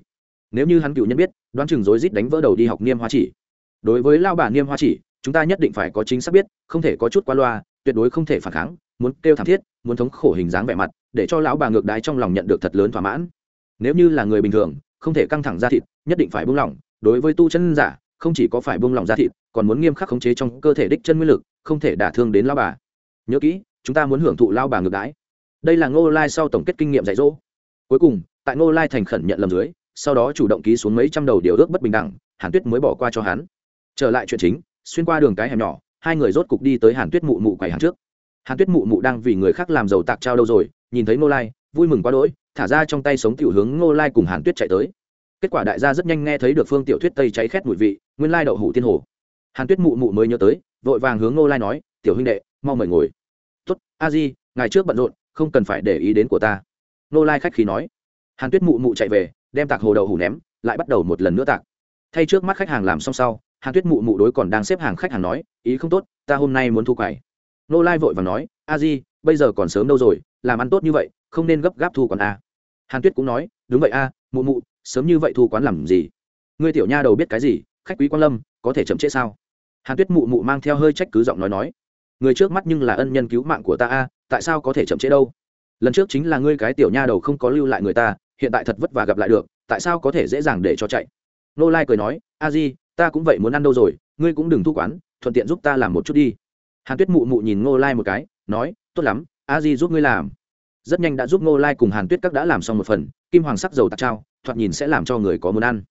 Nếu như hắn cựu nhân biết, đoán chừng rối rít đánh vỡ đầu đi học niêm hoa chỉ. Đối với lao bà niêm hoa chỉ, chúng ta nhất định phải có chính xác biết, không thể có chút qua loa, tuyệt đối không thể phản kháng, muốn kêu thảm thiết, muốn thống khổ hình dáng vẻ mặt để cho lão bà ngược đái trong lòng nhận được thật lớn thỏa mãn. Nếu như là người bình thường, không thể căng thẳng ra thịt, nhất định phải buông lỏng. Đối với tu chân giả, không chỉ có phải buông lỏng ra thịt, còn muốn nghiêm khắc khống chế trong cơ thể đích chân nguyên lực, không thể đả thương đến lão bà. Nhớ kỹ, chúng ta muốn hưởng thụ lao bà ngược đái. Đây là ngô lai sau tổng kết kinh nghiệm dạy dỗ. Cuối cùng, tại ngô lai thành khẩn nhận lầm dưới, sau đó chủ động ký xuống mấy trăm đầu điều ước bất bình đẳng, hàn tuyết mới bỏ qua cho hắn. Trở lại chuyện chính, xuyên qua đường cái hẻm nhỏ, hai người rốt cục đi tới hàn tuyết mụ mụ quầy hàng trước. Hàn tuyết mụ mụ đang vì người khác làm giàu tạc trao đâu rồi nhìn thấy ngô lai, vui mừng quá đỗi, thả ra trong tay sống tiểu hướng ngô lai cùng hàn tuyết chạy tới. Kết quả đại gia rất nhanh nghe thấy được phương tiểu thuyết tây cháy khét mùi vị, nguyên lai đậu hủ tiên hồ. Hàn tuyết mụ mụ mới nhớ tới, vội vàng hướng ngô lai nói, tiểu huynh đệ, mau mời ngồi. Tuất a di ngày trước bận rộn, không cần phải để ý đến của ta. Ngô lai khách khí nói. Hàn tuyết mụ mụ chạy về, đem tạc hồ đậu hủ ném, lại bắt đầu một lần nữa tạc. Thay trước mắt khách hàng làm xong sau, hàn tuyết mụ mụ đối còn đang xếp hàng khách hàng nói, ý không tốt, ta hôm nay muốn thu quầy. Nô lai vội và nói, a di bây giờ còn sớm đâu rồi, làm ăn tốt như vậy, không nên gấp gáp thu còn a. Hàn tuyết cũng nói, đúng vậy a, mụ mụ, sớm như vậy thu quán làm gì? Ngươi tiểu nha đầu biết cái gì, khách quý quan lâm, có thể chậm trễ sao? Hàn tuyết mụ mụ mang theo hơi trách cứ giọng nói nói, người trước mắt nhưng là ân nhân cứu mạng của ta a, tại sao có thể chậm trễ đâu? Lần trước chính là ngươi cái tiểu nha đầu không có lưu lại người ta, hiện tại thật vất vả gặp lại được, tại sao có thể dễ dàng để cho chạy? Nô lai cười nói, a di, ta cũng vậy muốn ăn đâu rồi, ngươi cũng đừng thu quán, thuận tiện giúp ta làm một chút đi. Hàn tuyết mụ mụ nhìn ngô lai một cái, nói tốt lắm, a di giúp ngươi làm. Rất nhanh đã giúp ngô lai cùng hàn tuyết các đã làm xong một phần, kim hoàng sắc dầu tạc trao, thoạt nhìn sẽ làm cho người có muốn ăn.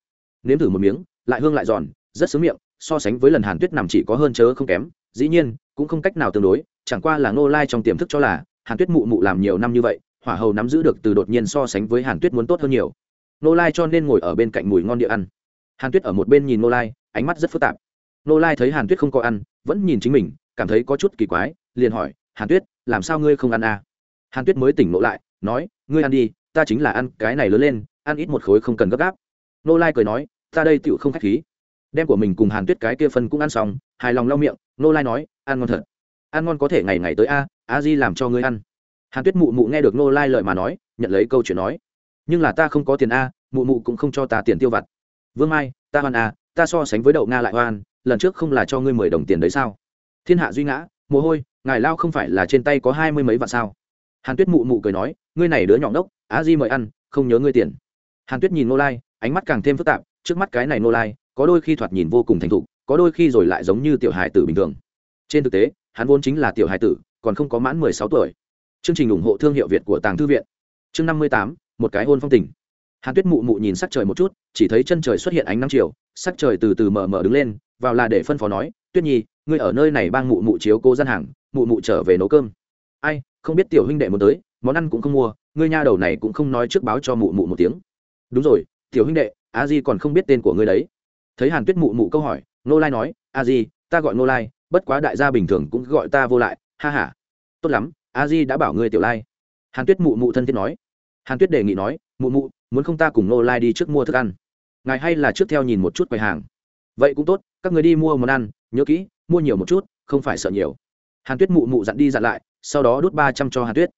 Nếm thử một miếng, lại hương lại giòn, rất sướng miệng, so sánh với lần hàn tuyết nằm chỉ có hơn chớ không kém, dĩ nhiên, cũng không cách nào tương đối, chẳng qua là ngô lai trong tiềm thức cho là, hàn tuyết mụ mụ làm nhiều năm như vậy, hỏa hầu nắm giữ được từ đột nhiên so sánh với hàn tuyết muốn tốt hơn nhiều. Ngô lai cho nên ngồi ở bên cạnh mùi ngon địa ăn. Hàn tuyết ở một bên nhìn ngô lai, ánh mắt rất phức tạp. Ngô lai thấy hàn tuyết không có ăn, vẫn nhìn chính mình, cảm thấy có chút kỳ quái, liền hỏi, hàn tuyết làm sao ngươi không ăn à? hàn tuyết mới tỉnh ngộ lại, nói, ngươi ăn đi, ta chính là ăn cái này lớn lên, ăn ít một khối không cần gấp gáp. Nô lai cười nói, ta đây tựu không k h á c h khí. Đem của mình cùng hàn tuyết cái kia phân cũng ăn xong, hài lòng lau miệng, nô lai nói, ăn ngon thật. Ăn ngon có thể ngày ngày tới a a di làm cho ngươi ăn. Hàn tuyết mụ mụ nghe được nô lai lời mà nói, nhận lấy câu chuyện nói, nhưng là ta không có tiền a, mụ mụ cũng không cho ta tiền tiêu vặt. Vương mai, ta hoan a, ta so sánh với đậu nga lại hoan, lần trước không là cho ngươi mười đồng tiền đấy sao? Thiên hạ duy ngã mồ hôi, ngài lao không phải là trên tay có hai mươi mấy vạn sao? Hàn tuyết mụ mụ cười nói, ngươi này đứa nhỏ ngốc, á di mời ăn, không nhớ ngươi tiền. Hàn tuyết nhìn nô lai, ánh mắt càng thêm phức tạp, trước mắt cái này nô lai, có đôi khi thoạt nhìn vô cùng thành thục, có đôi khi rồi lại giống như tiểu hài tử bình thường. Trên thực tế, hắn vốn chính là tiểu hài tử, còn không có mãn mười sáu tuổi. Chương trình ủng hộ thương hiệu việt của tàng thư viện. Chương năm mươi tám, một cái hôn phong tình. Hàn tuyết mụ mụ nhìn sắc trời một chút, chỉ thấy chân trời xuất hiện ánh nắng chiều, sắc trời từ từ mờ mờ đứng lên, vào là để phân phó nói, tuyết nhi ngươi ở nơi này bang mụ mụ chiếu cô gian hàng, mụ mụ trở về nấu cơm. Ai, không biết tiểu huynh đệ muốn tới, món ăn cũng không mua, ngươi nha đầu này cũng không nói trước báo cho mụ mụ một tiếng. Đúng rồi, tiểu huynh đệ, a di còn không biết tên của ngươi đấy. Thấy hàn tuyết mụ mụ câu hỏi nô lai nói, a di, ta gọi nô lai, bất quá đại gia bình thường cũng gọi ta vô lại, ha h a tốt lắm, a di đã bảo ngươi tiểu lai. Hàn tuyết mụ mụ thân thiết nói. Hàn tuyết đề nghị nói, mụ mụ, muốn không ta cùng nô lai đi trước mua thức ăn? Ngài hay là trước theo nhìn một chút quầy hàng. Vậy cũng tốt, các người đi mua món ăn, nhớ kỹ mua nhiều một chút, không phải sợ nhiều. Hàn tuyết mụ mụ dặn đi dặn lại, sau đó đốt ba trăm cho hàn tuyết.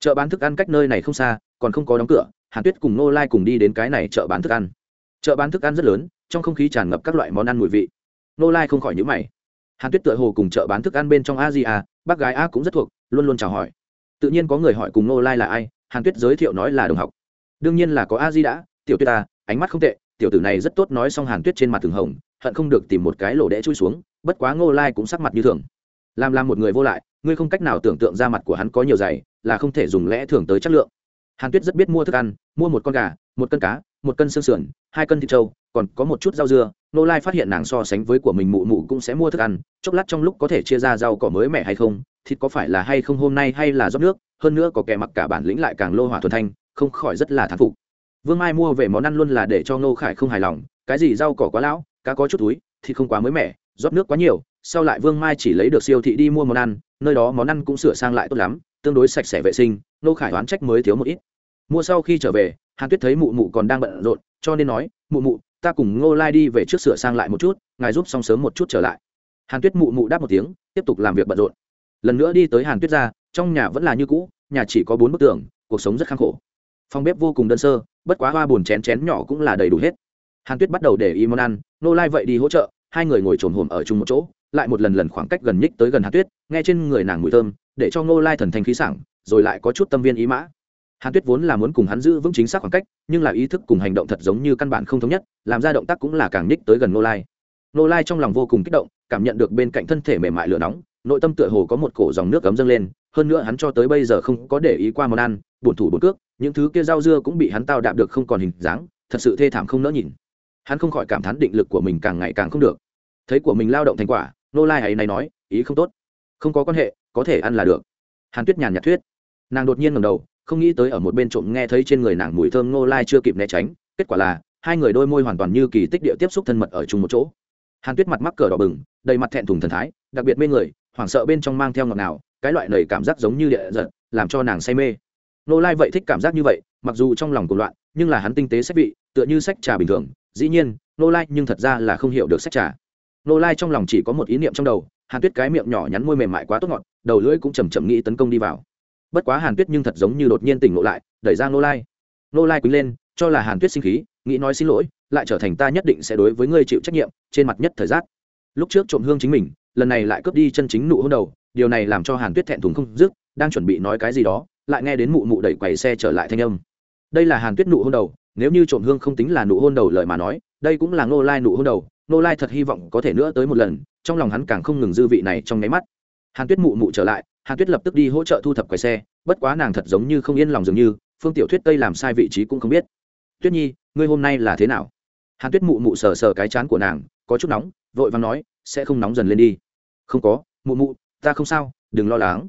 Chợ bán thức ăn cách nơi này không xa, còn không có đóng cửa, hàn tuyết cùng nô lai cùng đi đến cái này chợ bán thức ăn. Chợ bán thức ăn rất lớn, trong không khí tràn ngập các loại món ăn mùi vị. Nô lai không khỏi nhữ mày. Hàn tuyết tựa hồ cùng chợ bán thức ăn bên trong a di a, bác gái a cũng rất thuộc, luôn luôn chào hỏi. Tự nhiên có người hỏi cùng nô lai là ai, hàn tuyết giới thiệu nói là đồng học. Đương nhiên là có a di đã, tiểu tuyết ta ánh mắt không tệ, tiểu tử này rất tốt nói xong hàn tuyết trên mặt thường hồng, hận không được tìm một cái lỗ đẽ chui xuống bất quá ngô lai cũng sắc mặt như thường. Làm làm một người vô lại, ngươi không cách nào tưởng tượng ra mặt của hắn có nhiều giày là không thể dùng lẽ thường tới chất lượng. Hàn tuyết rất biết mua thức ăn, mua một con gà, một cân cá, một cân xương sườn, hai cân thịt trâu, còn có một chút rau dưa. Nô lai phát hiện nàng so sánh với của mình mụ mụ cũng sẽ mua thức ăn, chốc lát trong lúc có thể chia ra rau cỏ mới mẻ hay không, thịt có phải là hay không hôm nay hay là rót nước, hơn nữa có kẻ mặc cả bản lĩnh lại càng lô hỏa thuần thanh, không khỏi rất là thán phục. Vương mai mua về món ăn luôn là để cho nô khải không hài lòng, cái gì rau cỏ quá lão, cá có chút túi thì không quá mới mẻ rót nước quá nhiều, sau lại vương mai chỉ lấy được siêu thị đi mua món ăn, nơi đó món ăn cũng sửa sang lại tốt lắm, tương đối sạch sẽ vệ sinh, nô khải oán trách mới thiếu một ít. Mua sau khi trở về, hàn tuyết thấy mụ mụ còn đang bận rộn, cho nên nói, mụ mụ, ta cùng ngô lai đi về trước sửa sang lại một chút, ngài giúp xong sớm một chút trở lại. Hàn tuyết mụ mụ đáp một tiếng, tiếp tục làm việc bận rộn. Lần nữa đi tới hàn tuyết ra, trong nhà vẫn là như cũ, nhà chỉ có bốn bức tường, cuộc sống rất khăng khổ. Phòng bếp vô cùng đơn sơ, bất quá hoa bùn chén chén nhỏ cũng là đầy đủ hết. Hàn tuyết bắt đầu để ý món ăn nô lai vậy đi hỗ trợ hai người ngồi trồn hồm ở chung một chỗ, lại một lần lần khoảng cách gần nhích tới gần hàn tuyết, nghe trên người nàng mùi thơm, để cho Ngô lai thần thanh khí sảng, rồi lại có chút tâm viên ý mã. Hàn tuyết vốn là muốn cùng hắn giữ vững chính xác khoảng cách, nhưng là ý thức cùng hành động thật giống như căn bản không thống nhất, làm ra động tác cũng là càng nhích tới gần Ngô lai. Ngô lai trong lòng vô cùng kích động, cảm nhận được bên cạnh thân thể mềm mại lửa nóng, nội tâm tựa hồ có một cổ dòng nước cấm dâng lên, hơn nữa hắn cho tới bây giờ không có để ý qua món ăn bổn thủ bổn cước, những thứ kia rau dưa cũng bị hắn tao đạp được không còn hình dáng, thật sự thê thảm không nỡ nhìn. Hắn không khỏi cảm thán định lực của mình càng ngày càng không được thấy của mình lao động thành quả nô lai ấy này nói, ý không tốt. Không có quan hệ, có thể ăn là được. Hàn tuyết nhàn nhạt thuyết. Nàng đột nhiên ngầm đầu, không nghĩ tới ở một bên trộm nghe thấy trên người nàng mùi thơm nô lai chưa kịp né tránh, kết quả là hai người đôi môi hoàn toàn như kỳ tích địa tiếp xúc thân mật ở chung một chỗ. Hàn tuyết mặt mắc cờ đỏ bừng, đầy mặt thẹn thùng thần thái, đặc biệt mê người, hoảng sợ bên trong mang theo ngọt nào cái loại nầy cảm giác giống như địa giật làm cho nàng say mê. Nô lai vậy thích cảm giác như vậy, mặc dù trong lòng cuộc loạn, nhưng là hắn tinh tế sách vị, tựa như sách trà bình thường, dĩ nhiên nô lai nhưng thật ra là không hiểu được sách trà nô lai trong lòng chỉ có một ý niệm trong đầu, hàn tuyết cái miệng nhỏ nhắn môi mềm mại quá tốt ngọt, đầu lưỡi cũng chầm chậm nghĩ tấn công đi vào. Bất quá hàn tuyết nhưng thật giống như đột nhiên tỉnh ngộ lại, đẩy ra nô lai. Nô lai quýnh lên, cho là hàn tuyết sinh khí, nghĩ nói xin lỗi, lại trở thành ta nhất định sẽ đối với ngươi chịu trách nhiệm, trên mặt nhất thời giác lúc trước trộm hương chính mình, lần này lại cướp đi chân chính nụ hôn đầu, điều này làm cho hàn tuyết thẹn thùng không dứt, đang chuẩn bị nói cái gì đó, lại nghe đến mụ mụ đẩy quầy xe trở lại thanh âm. Đây là hàn tuyết nụ hôn đầu, nếu như trộm hương không tính là nụ hôn đầu lời mà nói, đây cũng là ngô lai nụ hôn đầu Nô lai thật hy vọng có thể nữa tới một lần, trong lòng hắn càng không ngừng dư vị này trong nháy mắt. Hàn tuyết mụ mụ trở lại, hàn tuyết lập tức đi hỗ trợ thu thập quầy xe, bất quá nàng thật giống như không yên lòng dường như, phương tiểu thuyết tây làm sai vị trí cũng không biết. Tuyết nhi, ngươi hôm nay là thế nào? Hàn tuyết mụ mụ sờ sờ cái chán của nàng, có chút nóng, vội vàng nói, sẽ không nóng dần lên đi. Không có, mụ mụ, ta không sao, đừng lo lắng.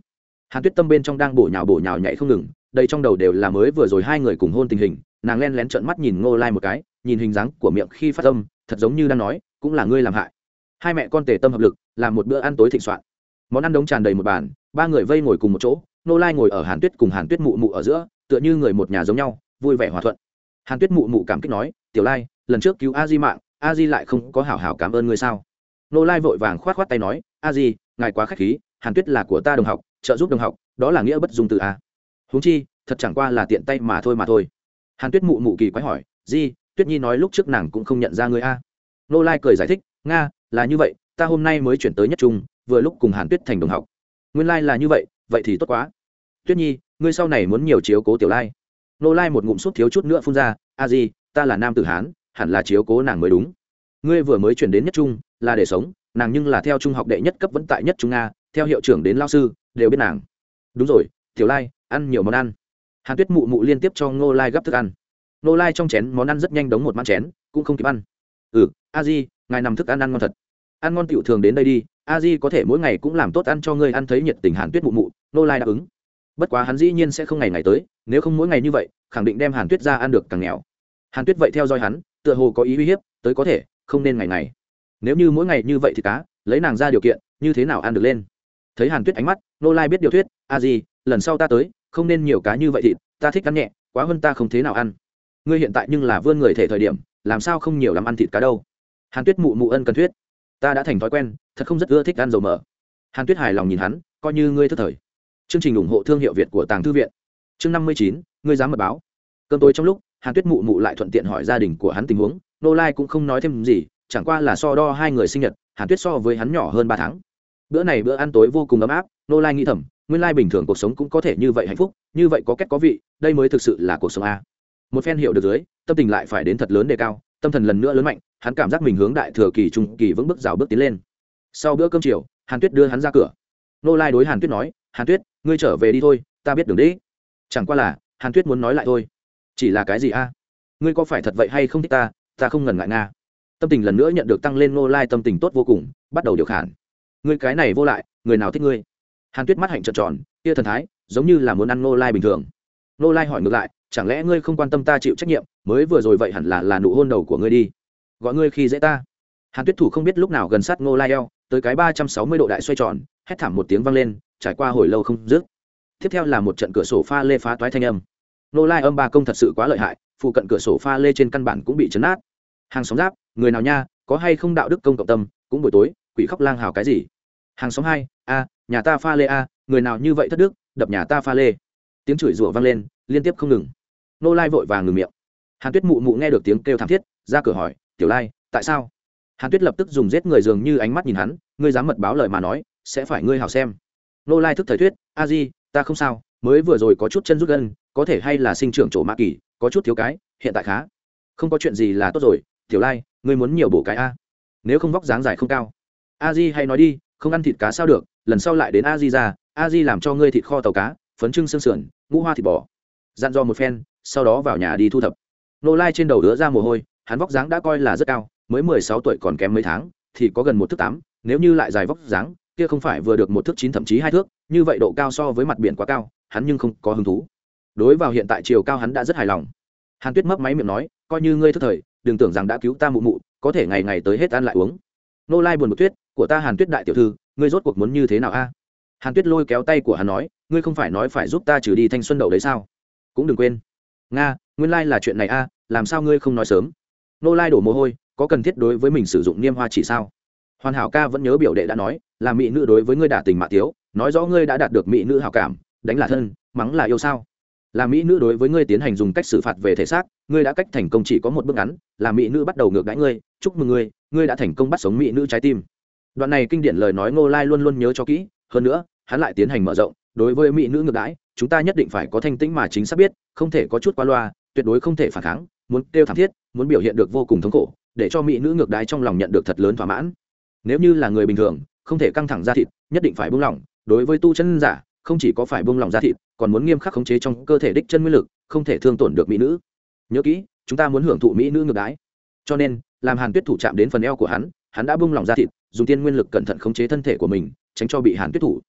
Hàn tuyết tâm bên trong đang bổ nhào bổ nhào nhảy không ngừng, đây trong đầu đều là mới vừa rồi hai người cùng hôn tình hình, nàng len lén trợn mắt nhìn ngô lai một cái, nhìn hình dáng của miệng khi phát âm thật giống như đang nói, cũng là ngươi làm hại. Hai mẹ con tề tâm hợp lực làm một bữa ăn tối thịnh soạn. Món ăn đống tràn đầy một bàn, ba người vây ngồi cùng một chỗ, Nô lai ngồi ở hàn tuyết cùng hàn tuyết mụ mụ ở giữa, tựa như người một nhà giống nhau, vui vẻ hòa thuận. Hàn tuyết mụ mụ cảm kích nói, tiểu lai, lần trước cứu a di mạng, a di lại không có hảo hảo cảm ơn ngươi sao? Nô lai vội vàng k h o á t k h o á t tay nói, a di, ngài quá k h á c h khí, hàn tuyết là của ta đồng học, trợ giúp đồng học, đó là nghĩa bất dùng từ a. Huống chi, thật chẳng qua là tiện tay mà thôi mà thôi. Hàn tuyết mụ mụ kỳ quái hỏi, di tuyết nhi nói lúc trước nàng cũng không nhận ra người a. Nô lai cười giải thích, nga, là như vậy, ta hôm nay mới chuyển tới nhất trung, vừa lúc cùng hàn tuyết thành đồng học. Nguyên lai、like、là như vậy vậy thì tốt quá. Tuyết nhi, ngươi sau này muốn nhiều chiếu cố tiểu lai. Nô lai một ngụm sút thiếu chút nữa phun ra, a di, ta là nam tử hán, hẳn là chiếu cố nàng mới đúng. Ngươi vừa mới chuyển đến nhất trung, là để sống, nàng nhưng là theo trung học đệ nhất cấp vẫn tại nhất trung nga theo hiệu trưởng đến lao sư, đều biết nàng. Đúng rồi, tiểu lai, ăn nhiều món ăn. Hàn tuyết mụ mụ liên tiếp cho ngô lai gấp thức ăn. Nô lai trong chén món ăn rất nhanh đống một mãn chén, cũng không kịp ăn. Ừ a di, ngài nằm thức ăn ăn ngon thật. Ăn ngon tiểu thường đến đây đi, a di có thể mỗi ngày cũng làm tốt ăn cho ngươi ăn thấy nhiệt tình hàn tuyết mụ mụ, Nô lai đáp ứng. Bất quá hắn dĩ nhiên sẽ không ngày ngày tới, nếu không mỗi ngày như vậy, khẳng định đem hàn tuyết ra ăn được càng nghèo. Hàn tuyết vậy theo dõi hắn, tựa hồ có ý uy hiếp, tới có thể, không nên ngày ngày. Nếu như mỗi ngày như vậy thì cá, lấy nàng ra điều kiện, như thế nào ăn được lên? Thấy hàn tuyết ánh mắt, nô lai biết điều thuyết, a à gì lần sau ta tới, không nên nhiều cá như vậy thịt, ta thích ăn nhẹ, quá hơn ta không thế nào ăn ngươi hiện tại nhưng là vươn người thể thời điểm, làm sao không nhiều lắm ăn thịt cá đâu? Hàn tuyết mụ mụ ân cần thuyết. Ta đã thành thói quen, thật không rất ưa thích ăn dầu mỡ. Hàn tuyết hài lòng nhìn hắn, coi như ngươi thất thời. Chương trình ủng hộ thương hiệu việt của tàng thư viện. Chương năm mươi chín, ngươi dám mật báo. Cơn tối trong lúc, hàn tuyết mụ mụ lại thuận tiện hỏi gia đình của hắn tình huống, nô lai cũng không nói thêm gì, chẳng qua là so đo hai người sinh nhật, hàn tuyết so với hắn nhỏ hơn ba tháng. Bữa này bữa ăn tối vô cùng ấm áp, nô lai nghĩ thầm, nguyên lai bình thường cuộc sống cũng có thể như vậy hạnh phúc, như vậy có cách có vị, đây mới thực sự là cuộc sống a một phen hiệu được dưới, tâm tình lại phải đến thật lớn đề cao, tâm thần lần nữa lớn mạnh, hắn cảm giác mình hướng đại thừa kỳ trung kỳ vững bước rào bước tiến lên. Sau bữa cơm chiều, hàn tuyết đưa hắn ra cửa. Nô lai đối hàn tuyết nói, hàn tuyết, ngươi trở về đi thôi, ta biết đường đi. Chẳng qua là, hàn tuyết muốn nói lại thôi. Chỉ là cái gì a? Ngươi có phải thật vậy hay không thích ta? Ta không ngần ngại nga. Tâm tình lần nữa nhận được tăng lên, nô lai tâm tình tốt vô cùng, bắt đầu điều khản. Ngươi cái này vô lại, người nào thích ngươi? Hàn tuyết mắt hạnh trợn tròn kia thần thái, giống như là muốn ăn nô lai bình thường. Nô lai hỏi ngược lại chẳng lẽ ngươi không quan tâm ta chịu trách nhiệm? Mới vừa rồi vậy hẳn là là nụ hôn đầu của ngươi đi. Gọi ngươi khi dễ ta. Hàn tuyết thủ không biết lúc nào gần sát ngô lai eo, tới cái ba trăm sáu mươi độ đại xoay tròn, hét thảm một tiếng vang lên, trải qua hồi lâu không dứt. Tiếp theo là một trận cửa sổ pha lê phá toái thanh âm. Ngô lai âm ba công thật sự quá lợi hại, phụ cận cửa sổ pha lê trên căn bản cũng bị chấn át hàng xóm giáp, người nào nha, có hay không đạo đức công cộng tâm, cũng buổi tối, quỷ khóc lang hào cái gì? Hàng xóm hai, a, nhà ta pha lê a, người nào như vậy thất đức, đập nhà ta pha lê. Tiếng chửi rủa vang lên, liên tiếp không ngừng nô lai vội vàng ngừng miệng. Hàn tuyết mụ mụ nghe được tiếng kêu thảm thiết, ra cửa hỏi, tiểu lai, tại sao? Hàn tuyết lập tức dùng giết người dường như ánh mắt nhìn hắn, ngươi dám mật báo lời mà nói, sẽ phải ngươi hào xem. Nô lai thức thời thuyết, a di, ta không sao, mới vừa rồi có chút chân rút gân, có thể hay là sinh trưởng chỗ mạ kỳ, có chút thiếu cái, hiện tại khá. Không có chuyện gì là tốt rồi, tiểu lai, ngươi muốn nhiều bổ cái a. Nếu không vóc dáng dài không cao. A di hay nói đi, không ăn thịt cá sao được, lần sau lại đến a di ra, a di làm cho ngươi thịt kho tàu cá, phấn trưng xương sườn, ngũ hoa thịt bò. Dặn dò một phen sau đó vào nhà đi thu thập. Nô lai trên đầu đứa ra mồ hôi, hắn vóc dáng đã coi là rất cao, mới mười sáu tuổi còn kém mấy tháng, thì có gần một thước tám, nếu như lại dài vóc dáng, kia không phải vừa được một thước chín thậm chí hai thước, như vậy độ cao so với mặt biển quá cao, hắn nhưng không có hứng thú. Đối vào hiện tại chiều cao hắn đã rất hài lòng. Hàn tuyết mấp máy miệng nói, coi như ngươi thức thời, đừng tưởng rằng đã cứu ta mụ mụ, có thể ngày ngày tới hết ăn lại uống. Nô lai buồn một tuyết của ta hàn tuyết đại tiểu thư, ngươi rốt cuộc muốn như thế nào a? Hàn tuyết lôi kéo tay của hắn nói, ngươi không phải nói phải giúp ta trừ đi thanh xuân đậu đấy sao? Cũng đừng quên nga, nguyên lai là chuyện này a, làm sao ngươi không nói sớm? Nô lai đổ mồ hôi, có cần thiết đối với mình sử dụng niêm hoa chỉ sao? Hoàn hảo ca vẫn nhớ biểu đệ đã nói, là mỹ nữ đối với ngươi đả tình mạ tiếu nói rõ ngươi đã đạt được mỹ nữ hảo cảm, đánh là thân, mắng là yêu sao? Là mỹ nữ đối với ngươi tiến hành dùng cách xử phạt về thể xác, ngươi đã cách thành công chỉ có một bước ngắn, là mỹ nữ bắt đầu ngược đãi ngươi, chúc mừng ngươi ngươi đã thành công bắt sống mỹ nữ trái tim. Đoạn này kinh điển lời nói ngô lai luôn luôn nhớ cho kỹ, hơn nữa, hắn lại tiến hành mở rộng, đối với mỹ nữ ngược đãi chúng ta nhất định phải có thanh tĩnh mà chính xác biết, không thể có chút qua loa, tuyệt đối không thể phản kháng, muốn kêu thảm thiết, muốn biểu hiện được vô cùng thống khổ, để cho mỹ nữ ngược đái trong lòng nhận được thật lớn thỏa mãn. Nếu như là người bình thường, không thể căng thẳng ra thịt, nhất định phải buông lỏng, đối với tu chân giả, không chỉ có phải buông lỏng ra thịt, còn muốn nghiêm khắc khống chế trong cơ thể đích chân nguyên lực, không thể thương tổn được mỹ nữ. Nhớ kỹ, chúng ta muốn hưởng thụ mỹ nữ ngược đái. Cho nên, làm hàn tuyết thủ chạm đến phần eo của hắn hắn đã buông lỏng ra thịt, dùng tiên nguyên lực cẩn thận khống chế thân thể của mình, tránh cho bị hàn tuyết thủ.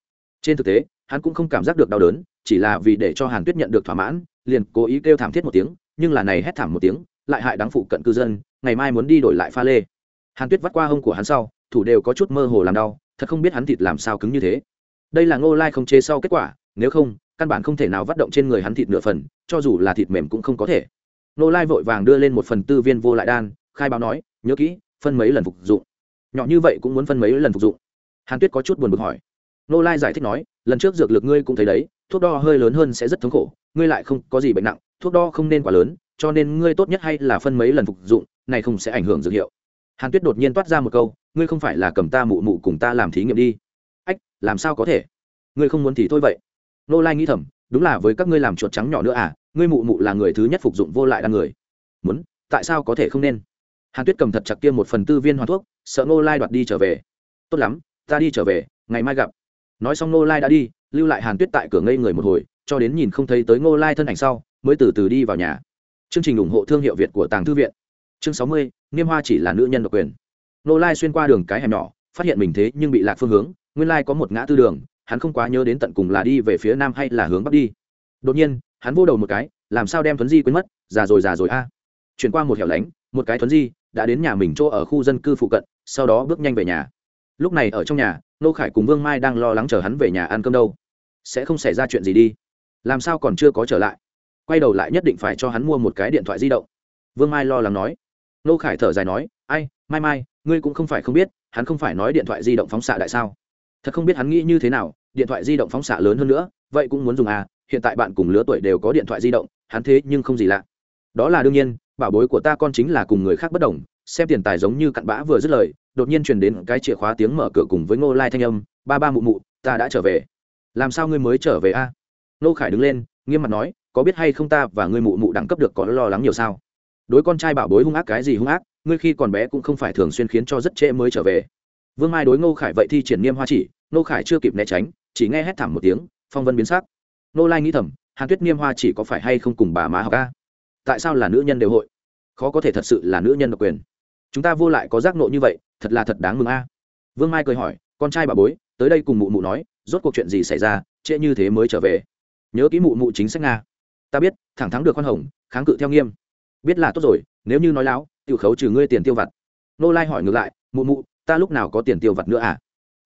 Trên thực tế hắn cũng không cảm giác được đau đớn, chỉ là vì để cho hàn tuyết nhận được thỏa mãn, liền cố ý kêu thảm thiết một tiếng, nhưng là này hét thảm một tiếng, lại hại đáng phụ cận cư dân, ngày mai muốn đi đổi lại pha lê. Hàn tuyết vắt qua hông của hắn sau, thủ đều có chút mơ hồ làm đau, thật không biết hắn thịt làm sao cứng như thế. Đây là ngô lai không chế sau kết quả, nếu không, căn bản không thể nào vắt động trên người hắn thịt nửa phần, cho dù là thịt mềm cũng không có thể. Ngô lai vội vàng đưa lên một phần tư viên vô lại đan, khai báo nói, nhớ kỹ, phân mấy lần phục dụng. Nhỏ như vậy cũng muốn phân mấy lần phục dụng. Hàn tuyết có chút buồn bực hỏi. Ngô lai giải thích nói lần trước dược lực ngươi cũng thấy đấy, thuốc đo hơi lớn hơn sẽ rất thống khổ, ngươi lại không có gì bệnh nặng, thuốc đo không nên quá lớn, cho nên ngươi tốt nhất hay là phân mấy lần phục dụng, này không sẽ ảnh hưởng dược hiệu. Hàn tuyết đột nhiên toát ra một câu, ngươi không phải là cầm ta mụ mụ cùng ta làm thí nghiệm đi. Ách, làm sao có thể? Ngươi không muốn thì thôi vậy. Nô lai nghĩ thầm, đúng là với các ngươi làm chuột trắng nhỏ nữa à ngươi mụ mụ là người thứ nhất phục dụng vô lại đan người. Muốn, tại sao có thể không nên? Hàn tuyết cầm thật chặt kia một phần tư viên hoàn thuốc, sợ nô lai đoạt đi trở về. Tốt lắm, ta đi trở về, ngày mai gặp nói xong Ngô lai đã đi, lưu lại hàn tuyết tại cửa ngây người một hồi, cho đến nhìn không thấy tới ngô lai thân ảnh sau, mới từ từ đi vào nhà. Chương trình ủng hộ thương hiệu việt của tàng thư viện. Chương sáu mươi, niêm hoa chỉ là nữ nhân độc quyền. Ngô lai xuyên qua đường cái hẻm nhỏ, phát hiện mình thế nhưng bị lạc phương hướng, nguyên lai có một ngã tư đường, hắn không quá nhớ đến tận cùng là đi về phía nam hay là hướng bắc đi. Đột nhiên, hắn vô đầu một cái, làm sao đem thuấn di quên mất, già rồi già rồi a. Chuyển qua một hẻo lánh, một cái thuấn di đã đến nhà mình chỗ ở khu dân cư phụ cận, sau đó bước nhanh về nhà lúc này ở trong nhà nô khải cùng vương mai đang lo lắng chờ hắn về nhà ăn cơm đâu. Sẽ không xảy ra chuyện gì đi. Làm sao còn chưa có trở lại? Quay đầu lại nhất định phải cho hắn mua một cái điện thoại di động. Vương mai lo lắng nói. Nô khải thở dài nói, ai, mai mai, ngươi cũng không phải không biết, hắn không phải nói điện thoại di động phóng xạ đại sao? Thật không biết hắn nghĩ như thế nào, điện thoại di động phóng xạ lớn hơn nữa, vậy cũng muốn dùng à hiện tại bạn cùng lứa tuổi đều có điện thoại di động, hắn thế nhưng không gì lạ. Đó là đương nhiên, bảo bối của ta con chính là cùng người khác bất đồng xem tiền tài giống như cặn bã vừa dứt lời, đột nhiên truyền đến cái chìa khóa tiếng mở cửa cùng với ngô lai thanh âm, ba ba mụ mụ, ta đã trở về. Làm sao ngươi mới trở về a? À? nô khải đứng lên, nghiêm mặt nói, có biết hay không ta và ngươi mụ mụ đẳng cấp được có lo lắng nhiều sao? Đối con trai bảo bối hung ác cái gì hung ác, ngươi khi còn bé cũng không phải thường xuyên khiến cho rất trễ mới trở về. Vương mai đối ngô khải vậy thi triển niêm hoa chỉ, ngô khải chưa kịp né tránh, chỉ nghe hét thảm một tiếng, phong vân biến sắc. Nô lai nghĩ thầm, hàn tuyết niêm hoa chỉ có phải hay không cùng bà má học ca tại sao là nữ nhân đều hội? Khó có thể thật sự là nữ nhân độc quyền chúng ta vô lại có giác nộ như vậy, thật là thật đáng mừng a. Vương mai cười hỏi, con trai bà bối, tới đây cùng mụ mụ nói, rốt cuộc chuyện gì xảy ra, trễ như thế mới trở về. Nhớ kỹ mụ mụ chính sách nga. Ta biết, thẳng thắng được khoan hồng, kháng cự theo nghiêm. Biết là tốt rồi, nếu như nói láo tự khấu trừ ngươi tiền tiêu vặt. Nô lai hỏi ngược lại, mụ mụ, ta lúc nào có tiền tiêu vặt nữa à?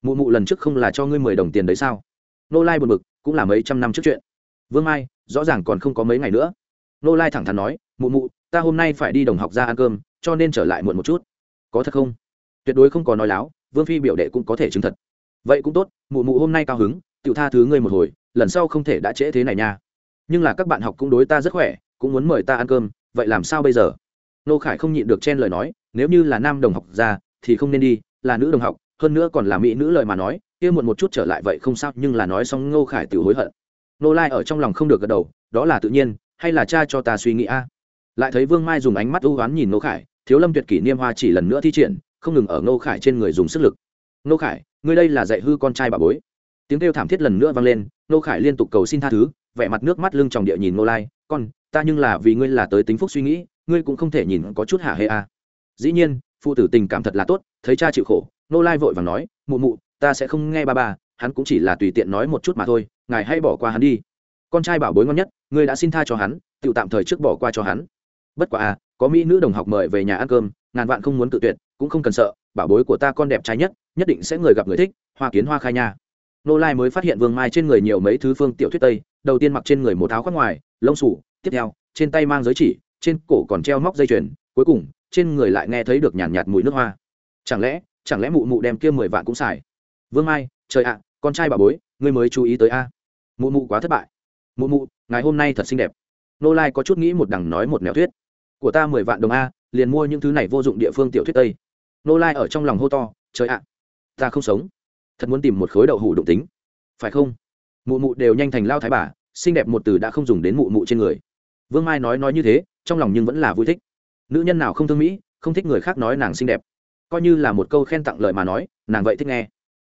Mụ mụ lần trước không là cho ngươi mười đồng tiền đấy sao? Nô lai buồn bực, cũng là mấy trăm năm trước chuyện. Vương mai, rõ ràng còn không có mấy ngày nữa. Nô lai thẳng thắn nói, mụ mụ, ta hôm nay phải đi đồng học ra ăn cơm cho nên trở lại muộn một chút. Có thật không? Tuyệt đối không có nói láo, vương phi biểu đệ cũng có thể chứng thật. Vậy cũng tốt, mụ mụ hôm nay cao hứng tự tha thứ ngươi một hồi, lần sau không thể đã trễ thế này nha. Nhưng là các bạn học cũng đối ta rất khỏe, cũng muốn mời ta ăn cơm, vậy làm sao bây giờ? Nô khải không nhịn được chen lời nói, nếu như là nam đồng học ra, thì không nên đi, là nữ đồng học, hơn nữa còn là mỹ nữ lời mà nói, kia muộn một chút trở lại vậy không sao, nhưng là nói xong ngô khải tự hối hận. Nô lai ở trong lòng không được gật đầu, đó là tự nhiên, hay là cha cho ta suy nghĩ a? Lại thấy vương mai dùng ánh mắt ưu oán nhìn nô khải, thiếu lâm tuyệt kỷ niêm hoa chỉ lần nữa thi triển, không ngừng ở nô khải trên người dùng sức lực. Nô khải, ngươi đây là dạy hư con trai bà bối. Tiếng kêu thảm thiết lần nữa vang lên nô khải liên tục cầu xin tha thứ, vẻ mặt nước mắt lưng tròng địa nhìn nô lai, con, ta nhưng là vì ngươi là tới tính phúc suy nghĩ, ngươi cũng không thể nhìn có chút hạ hê a. Dĩ nhiên, phụ tử tình cảm thật là tốt, thấy cha chịu khổ nô lai vội vàng nói, mụ mụ, ta sẽ không nghe ba ba, hắn cũng chỉ là tùy tiện nói một chút mà thôi, ngài hãy bỏ qua hắn đi. Con trai bảo bối ngon nhất, ngươi đã xin tha cho hắn tự tạm thời trước bỏ qua cho hắn bất quá à có mỹ nữ đồng học mời về nhà ăn cơm ngàn vạn không muốn tự tuyệt cũng không cần sợ bảo bối của ta con đẹp trai nhất nhất định sẽ người gặp người thích hoa kiến hoa khai nha. Nô lai mới phát hiện vương mai trên người nhiều mấy thứ phương tiểu thuyết tây đầu tiên mặc trên người một áo khoác ngoài lông sủ tiếp theo trên tay mang giới chỉ trên cổ còn treo móc dây chuyền cuối cùng trên người lại nghe thấy được nhàn nhạt, nhạt mùi nước hoa. Chẳng lẽ chẳng lẽ mụ mụ đem kia mười vạn cũng xài? Vương mai trời ạ con trai bà bối ngươi mới chú ý tới a. Mụ mụ quá thất bại. Mụ mụ ngày hôm nay thật xinh đẹp. Nô lai có chút nghĩ một đằng nói một nẻo thuyết của ta mười vạn đồng a, liền mua những thứ này vô dụng địa phương tiểu thuyết tây. Nô lai ở trong lòng hô to, trời ạ, ta không sống. Thật muốn tìm một khối đậu hủ đụng tính. Phải không? Mụ mụ đều nhanh thành lao thái bà, xinh đẹp một từ đã không dùng đến mụ mụ trên người. Vương mai nói nói như thế, trong lòng nhưng vẫn là vui thích. Nữ nhân nào không thương mỹ, không thích người khác nói nàng xinh đẹp. Coi như là một câu khen tặng lời mà nói, nàng vậy thích nghe.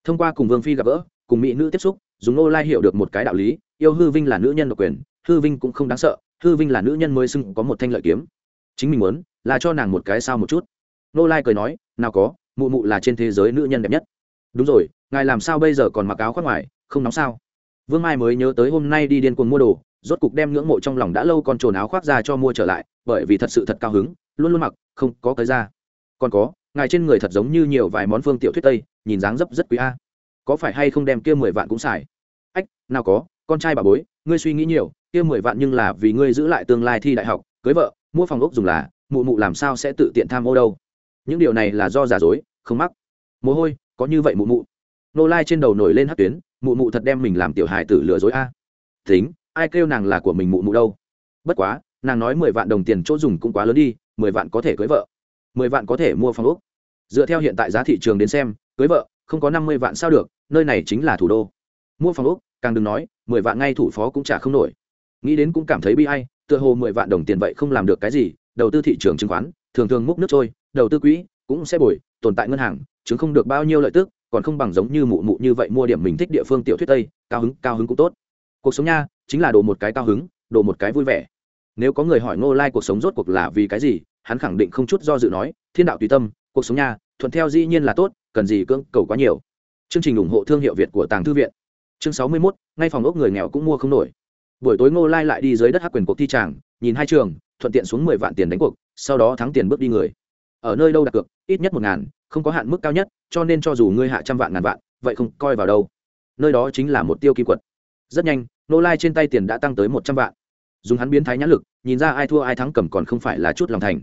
Thông qua cùng vương phi gặp gỡ, cùng mỹ nữ tiếp xúc, dùng nô lai hiểu được một cái đạo lý, yêu hư vinh là nữ nhân độc quyền, hư vinh cũng không đáng sợ, hư vinh là nữ nhân mới xưng có một thanh lợi kiếm chính mình muốn, là cho nàng một cái sao một chút. Nô lai cười nói, nào có, mụ mụ là trên thế giới nữ nhân đẹp nhất. Đúng rồi, ngài làm sao bây giờ còn mặc áo khoác ngoài, không nóng sao? Vương mai mới nhớ tới hôm nay đi điên cuồng mua đồ, rốt cục đem ngưỡng mộ trong lòng đã lâu còn trồn áo khoác ra cho mua trở lại, bởi vì thật sự thật cao hứng, luôn luôn mặc, không có cái ra còn có, ngài trên người thật giống như nhiều vài món phương tiểu thuyết tây, nhìn dáng dấp rất quý a. Có phải hay không đem kia mười vạn cũng xài? Ách, nào có, con trai bà bối, ngươi suy nghĩ nhiều, kia mười vạn nhưng là vì ngươi giữ lại tương lai thi đại học, cưới vợ mua phòng ốc dùng là, mụ mụ làm sao sẽ tự tiện tham ô đâu? Những điều này là do giả dối, không mắc. Mồ hôi, có như vậy mụ mụ? Nô lai trên đầu nổi lên hát tuyến, mụ mụ thật đem mình làm tiểu hài tử lừa dối a. À. tính, ai kêu nàng là của mình mụ mụ đâu? Bất quá, nàng nói mười vạn đồng tiền chỗ dùng cũng quá lớn đi, mười vạn có thể cưới vợ. Mười vạn có thể mua phòng ốc. Dựa theo hiện tại giá thị trường đến xem, cưới vợ, không có năm mươi vạn sao được, nơi này chính là thủ đô. Mua phòng ốc, càng đừng nói, mười vạn ngay thủ phó cũng trả không nổi. Nghĩ đến cũng cảm thấy bi hay tựa hồ mười vạn đồng tiền vậy không làm được cái gì đầu tư thị trường chứng khoán thường thường múc nước trôi đầu tư quỹ cũng sẽ bồi tồn tại ngân hàng chứng không được bao nhiêu lợi tức còn không bằng giống như mụ mụ như vậy mua điểm mình thích địa phương tiểu thuyết tây cao hứng cao hứng cũng tốt. Cuộc sống nha chính là đồ một cái cao hứng đồ một cái vui vẻ. Nếu có người hỏi ngô lai cuộc sống rốt cuộc là vì cái gì hắn khẳng định không chút do dự nói thiên đạo tùy tâm cuộc sống nha thuận theo dĩ nhiên là tốt cần gì cưỡng cầu quá nhiều. Chương trình ủng hộ thương hiệu việt của tàng thư viện. Chương sáu mươi 61, ngay phòng ốc người nghèo cũng mua không nổi buổi tối ngô lai lại đi dưới đất hắc quyền cuộc thi tràng nhìn hai trường, thuận tiện xuống mười vạn tiền đánh cuộc, sau đó thắng tiền bước đi người. Ở nơi đâu đặt cược, ít nhất một ngàn, không có hạn mức cao nhất, cho nên cho dù ngươi hạ trăm vạn, ngàn vạn, vậy không coi vào đâu. Nơi đó chính là một tiêu kỳ quật. Rất nhanh nô lai trên tay tiền đã tăng tới một trăm vạn. Dùng hắn biến thái nhãn lực, nhìn ra ai thua ai thắng cầm còn không phải là chút lòng thành.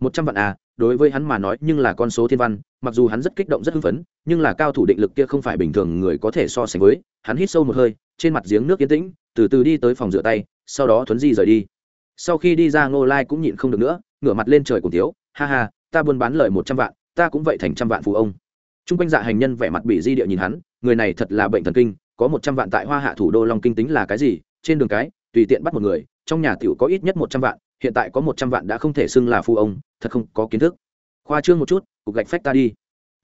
Một trăm vạn à đối với hắn mà nói, nhưng là con số thiên văn, mặc dù hắn rất kích động, rất hưng phấn, nhưng là cao thủ định lực kia không phải bình thường người có thể so sánh với. Hắn hít sâu một hơi, trên mặt giếng nước yên tĩnh từ từ đi tới phòng rửa tay, sau đó thuấn di rời đi. Sau khi đi ra, ngô lai cũng nhịn không được nữa, ngửa mặt lên trời cùng tiếu, ha ha, ta buôn bán lời một trăm vạn, ta cũng vậy thành trăm vạn phụ ông. T r u n g quanh dạ hành nhân vẻ mặt bị di địa nhìn hắn, người này thật là bệnh thần kinh, có một trăm vạn tại hoa hạ thủ đô long kinh tính là cái gì? Trên đường cái, tùy tiện bắt một người, trong nhà t i ể u có ít nhất một trăm vạn, hiện tại có một trăm vạn đã không thể xưng là phụ ông, thật không có kiến thức. Khoa trương một chút, cục gạch phách ta đi.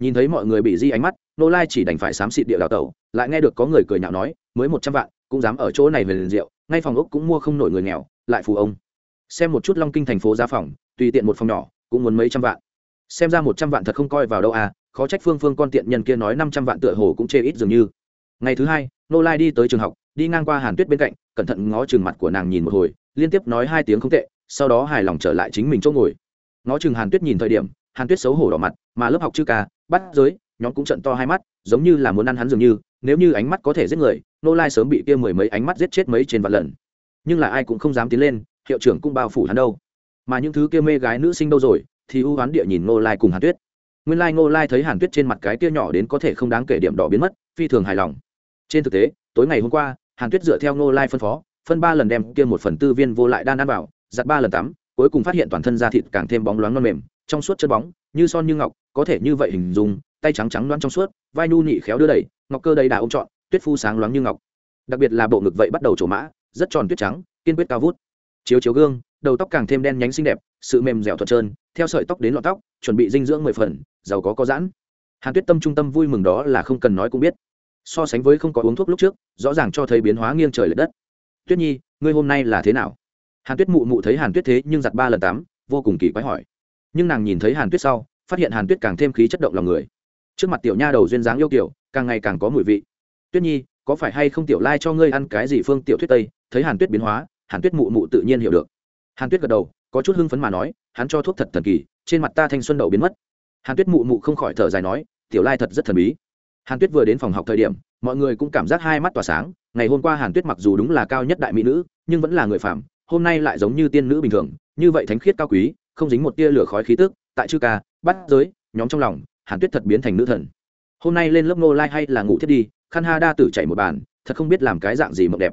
Nhìn thấy mọi người bị di ánh mắt nô lai chỉ đành phải xám xịt địa đào tẩu, lại nghe được có người cười nhạo nói, mới một trăm vạn cũng dám ở chỗ này về liền rượu, ngay phòng ốc cũng mua không nổi người nghèo, lại phù ông. Xem một chút long kinh thành phố giá phòng, tùy tiện một phòng nhỏ, cũng muốn mấy trăm vạn. Xem ra một trăm vạn thật không coi vào đâu à khó trách phương phương con tiện nhân kia nói năm trăm vạn tựa hồ cũng chê ít dường như. Ngày thứ hai, nô lai đi tới trường học, đi ngang qua hàn tuyết bên cạnh, cẩn thận ngó chừng mặt của nàng nhìn một hồi, liên tiếp nói hai tiếng không tệ, sau đó hài lòng trở lại chính mình chỗ ngồi. Ngó chừng hàn tuyết nhìn thời điểm, hàn tuyết xấu hổ đỏ mặt, mà lớp học chữ ca bắt giới, nhóm cũng trận to hai mắt, giống như là muốn ăn hắn dường như, nếu như ánh mắt có thể giết người nô lai sớm bị kia mười mấy ánh mắt giết chết mấy trên vạn lần. Nhưng là ai cũng không dám tiến lên, hiệu trưởng cũng bao phủ hắn đâu. Mà những thứ kia mê gái nữ sinh đâu rồi, thì ưu hoán địa nhìn Nô lai cùng hàn tuyết. Nguyên lai Nô lai thấy hàn tuyết trên mặt cái kia nhỏ đến có thể không đáng kể điểm đỏ biến mất, phi thường hài lòng. Trên thực tế, tối ngày hôm qua, hàn tuyết dựa theo Nô lai phân phó, phân ba lần đem kia một phần tư viên vô lại đan ăn vào, giặt ba lần tắm, cuối cùng phát hiện toàn thân da thịt càng thêm bóng loáng non mềm, trong suốt chân bóng, như son như ngọc, có thể như vậy hình dung, tay trắng trắng loáng trong suốt, vai nu nị khéo đưa đẩy, ngọc cơ đầy đà ôm trọn tuyết phu sáng loáng như ngọc. Đặc biệt là bộ ngực vậy bắt đầu trổ mã, rất tròn tuyết trắng, kiên quyết cao vút. Chiếu chiếu gương, đầu tóc càng thêm đen nhánh xinh đẹp, sự mềm dẻo thuận trơn, theo sợi tóc đến lọn tóc, chuẩn bị dinh dưỡng mười phần, giàu có có giãn. Hàn tuyết tâm trung tâm vui mừng đó là không cần nói cũng biết. So sánh với không có uống thuốc lúc trước, rõ ràng cho thấy biến hóa nghiêng trời l ệ đất. Tuyết nhi, ngươi hôm nay là thế nào? Hàn tuyết mụ mụ thấy hàn tuyết thế nhưng giặt ba lần tám, vô cùng kỳ quái hỏi. Nhưng nàng nhìn thấy hàn tuyết sau, phát hiện hàn tuyết càng thêm khí chất động lòng người. Trước mặt tiểu nha đầu duyên dáng yêu kiểu càng ngày càng có mùi vị tuyết nhi, có phải hay không tiểu lai cho ngươi ăn cái gì phương tiểu thuyết tây? Thấy hàn tuyết biến hóa, hàn tuyết mụ mụ tự nhiên hiểu được. Hàn tuyết gật đầu, có chút hưng phấn mà nói, hắn cho thuốc thật thần kỳ, trên mặt ta thanh xuân đậu biến mất. Hàn tuyết mụ mụ không khỏi thở dài nói, tiểu lai thật rất thần bí. Hàn tuyết vừa đến phòng học thời điểm, mọi người cũng cảm giác hai mắt tỏa sáng. Ngày hôm qua hàn tuyết mặc dù đúng là cao nhất đại mỹ nữ, nhưng vẫn là người phạm hôm nay lại giống như tiên nữ bình thường, như vậy thánh khiết cao quý, không dính một tia lửa khói khí tức. Tại chư ca bắt giới, nhóm trong lòng, hàn tuyết thật biến thành nữ thần. Hôm nay lên lớp nô lai hay là ngủ thiết đi khăn ha đa tử chạy một bàn, thật không biết làm cái dạng gì mộng đẹp.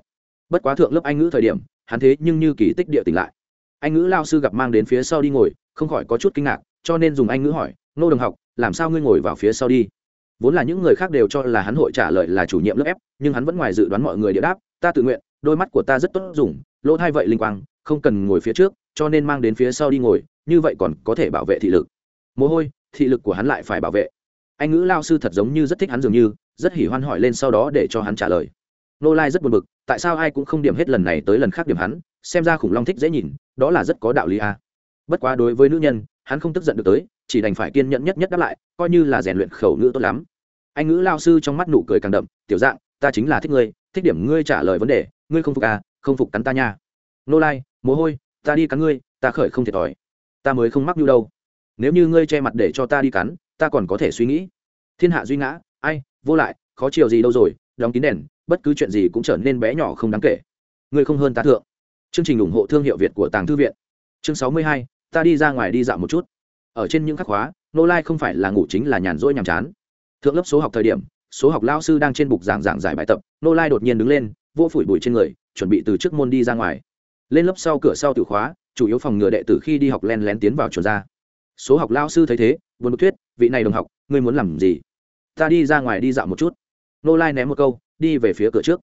Bất quá thượng lớp anh ngữ thời điểm, hắn thế nhưng như kỳ tích địa tỉnh lại. Anh ngữ lao sư gặp mang đến phía sau đi ngồi, không khỏi có chút kinh ngạc, cho nên dùng anh ngữ hỏi, nô đồng học, làm sao ngươi ngồi vào phía sau đi? Vốn là những người khác đều cho là hắn hội trả lời là chủ nhiệm lớp ép nhưng hắn vẫn ngoài dự đoán mọi người địa đáp, ta tự nguyện, đôi mắt của ta rất tốt dùng, lỗ thay vậy linh quang, không cần ngồi phía trước, cho nên mang đến phía sau đi ngồi, như vậy còn có thể bảo vệ thị lực. Mồ hôi, thị lực của hắn lại phải bảo vệ. Anh ngữ lao sư thật giống như rất thích hắn dường như rất hỉ hoan hỏi lên sau đó để cho hắn trả lời. Nô lai rất buồn bực, tại sao ai cũng không điểm hết lần này tới lần khác điểm hắn, xem ra khủng long thích dễ nhìn, đó là rất có đạo lý a. À. bất quá đối với nữ nhân, hắn không tức giận được tới, chỉ đành phải kiên nhẫn nhất nhất đáp lại, coi như là rèn luyện khẩu ngữ tốt lắm. Anh ngữ lao sư trong mắt nụ cười càng đậm, tiểu dạng, ta chính là thích ngươi, thích điểm ngươi trả lời vấn đề, ngươi không phục à không phục cắn ta nha. Nô lai, mồ hôi, ta đi cắn ngươi, ta khởi không thiệt thòi. Ta mới không mắc như đâu. Nếu như ngươi che mặt để cho ta đi cắn, ta còn có thể suy nghĩ. Thiên hạ duy ngã, ai vô lại, khó chiều gì đâu rồi, đóng kín đèn, bất cứ chuyện gì cũng trở nên bé nhỏ không đáng kể. Ngươi không hơn ta thượng. Chương trình ủng hộ thương hiệu việt của tàng thư viện. Chương sáu mươi hai, ta đi ra ngoài đi dạo một chút. Ở trên những khắc khóa, nô lai không phải là ngủ chính là nhàn rỗi nhàm chán. Thượng lớp số học thời điểm, số học lao sư đang trên bục giảng giảng giải bài tập, nô lai đột nhiên đứng lên vô phủi bụi trên người, chuẩn bị từ trước môn đi ra ngoài. Lên lớp sau cửa sau tử khóa, chủ yếu phòng ngừa đệ tử khi đi học len lén tiến vào chuồn ra. Số học lao sư thấy thế, buồn bực thuyết, vị này đồng học, ngươi muốn làm gì? Ta đi ra ngoài đi dạo một chút. Nô lai ném một câu, đi về phía cửa trước.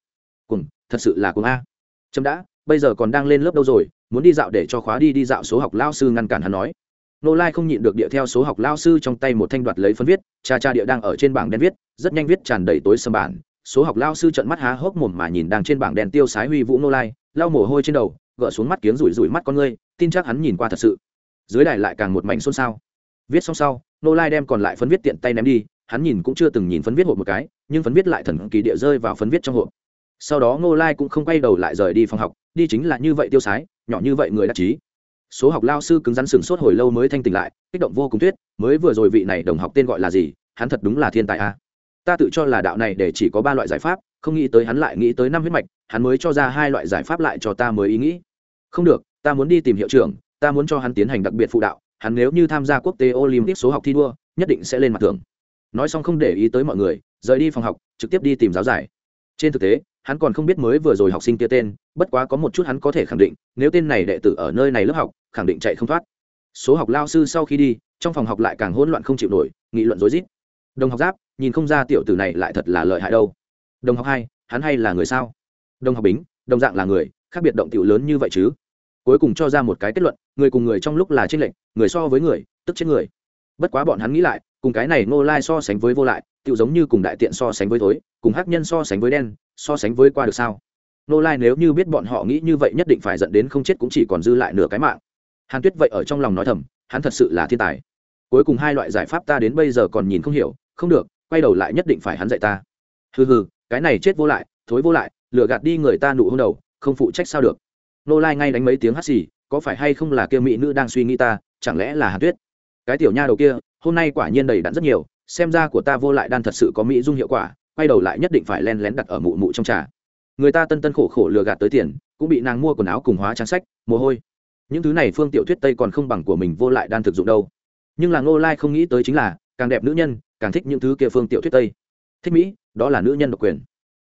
Cùng, thật sự là cùng a. Chấm đã, bây giờ còn đang lên lớp đâu rồi, muốn đi dạo để cho khóa đi đi dạo số học lao sư ngăn cản hắn nói. Nô lai không nhịn được địa theo số học lao sư trong tay một thanh đoạt lấy phân viết, cha cha địa đang ở trên bảng đen viết, rất nhanh viết tràn đầy tối sầm bản. Số học lao sư trận mắt há hốc mồm mà nhìn đang trên bảng đen tiêu sái huy vũ nô lai, lau mồ hôi trên đầu, gỡ xuống mắt kiếng rủi rủi mắt con ngươi, tin chắc hắn nhìn qua thật sự. Dưới đài lại càng một mảnh xôn xao. Viết xong sau, nô lai đem còn lại phấn viết tiện tay ném đi hắn nhìn cũng chưa từng nhìn phấn viết hộp một cái, nhưng phấn viết lại thần kỳ địa rơi vào phấn viết trong hộp. Sau đó ngô lai cũng không quay đầu lại rời đi phòng học, đi chính là như vậy tiêu sái, nhỏ như vậy người đắc chí số học lao sư cứng rắn sừng sốt hồi lâu mới thanh tỉnh lại, kích động vô cùng tuyết mới vừa rồi vị này đồng học tên gọi là gì, hắn thật đúng là thiên tài a. Ta tự cho là đạo này để chỉ có ba loại giải pháp, không nghĩ tới hắn lại nghĩ tới năm huyết mạch, hắn mới cho ra hai loại giải pháp lại cho ta mới ý nghĩ. Không được, ta muốn đi tìm hiệu trưởng, ta muốn cho hắn tiến hành đặc biệt phụ đạo, hắn nếu như tham gia quốc tế olympic số học thi đua, nhất định sẽ lên mặt thường nói xong không để ý tới mọi người, rời đi phòng học, trực tiếp đi tìm giáo giải. Trên thực tế, hắn còn không biết mới vừa rồi học sinh kia tên, bất quá có một chút hắn có thể khẳng định, nếu tên này đệ tử ở nơi này lớp học, khẳng định chạy không thoát. Số học lao sư sau khi đi, trong phòng học lại càng hỗn loạn không chịu nổi, nghị luận rối rít. Đồng học giáp, nhìn không ra tiểu tử này lại thật là lợi hại đâu. Đồng học hai, hắn hay là người sao? Đồng học bính, đồng dạng là người, khác biệt động tiểu lớn như vậy chứ? Cuối cùng cho ra một cái kết luận, người cùng người trong lúc là tranh lệch, người so với người, tức chết người bất quá bọn hắn nghĩ lại, cùng cái này ngô lai so sánh với vô lại tự giống như cùng đại tiện so sánh với thối, cùng hắc nhân so sánh với đen, so sánh với qua được sao? Ngô lai nếu như biết bọn họ nghĩ như vậy nhất định phải dẫn đến không chết cũng chỉ còn dư lại nửa cái mạng. Hàn tuyết vậy ở trong lòng nói thầm, hắn thật sự là thiên tài. Cuối cùng hai loại giải pháp ta đến bây giờ còn nhìn không hiểu, không được, quay đầu lại nhất định phải hắn dạy ta. Hừ hừ, cái này chết vô lại, thối vô lại, lừa gạt đi người ta nụ hôn đầu, không phụ trách sao được. Nô lai ngay đánh mấy tiếng hắt xì, có phải hay không là kia mỹ nữ đang suy nghĩ ta, chẳng lẽ là hàn tuyết? Cái tiểu nha đầu kia, hôm nay quả nhiên đầy đặn rất nhiều, xem ra của ta vô lại đan thật sự có mỹ dung hiệu quả, quay đầu lại nhất định phải len lén đặt ở mụ mụ trong trà. Người ta tân tân khổ khổ lừa gạt tới tiền, cũng bị nàng mua quần áo cùng hóa trang sách, mồ hôi. Những thứ này phương tiểu thuyết tây còn không bằng của mình vô lại đan thực dụng đâu. Nhưng là ngô lai không nghĩ tới chính là, càng đẹp nữ nhân, càng thích những thứ kia phương tiểu thuyết tây. Thích mỹ, đó là nữ nhân độc quyền.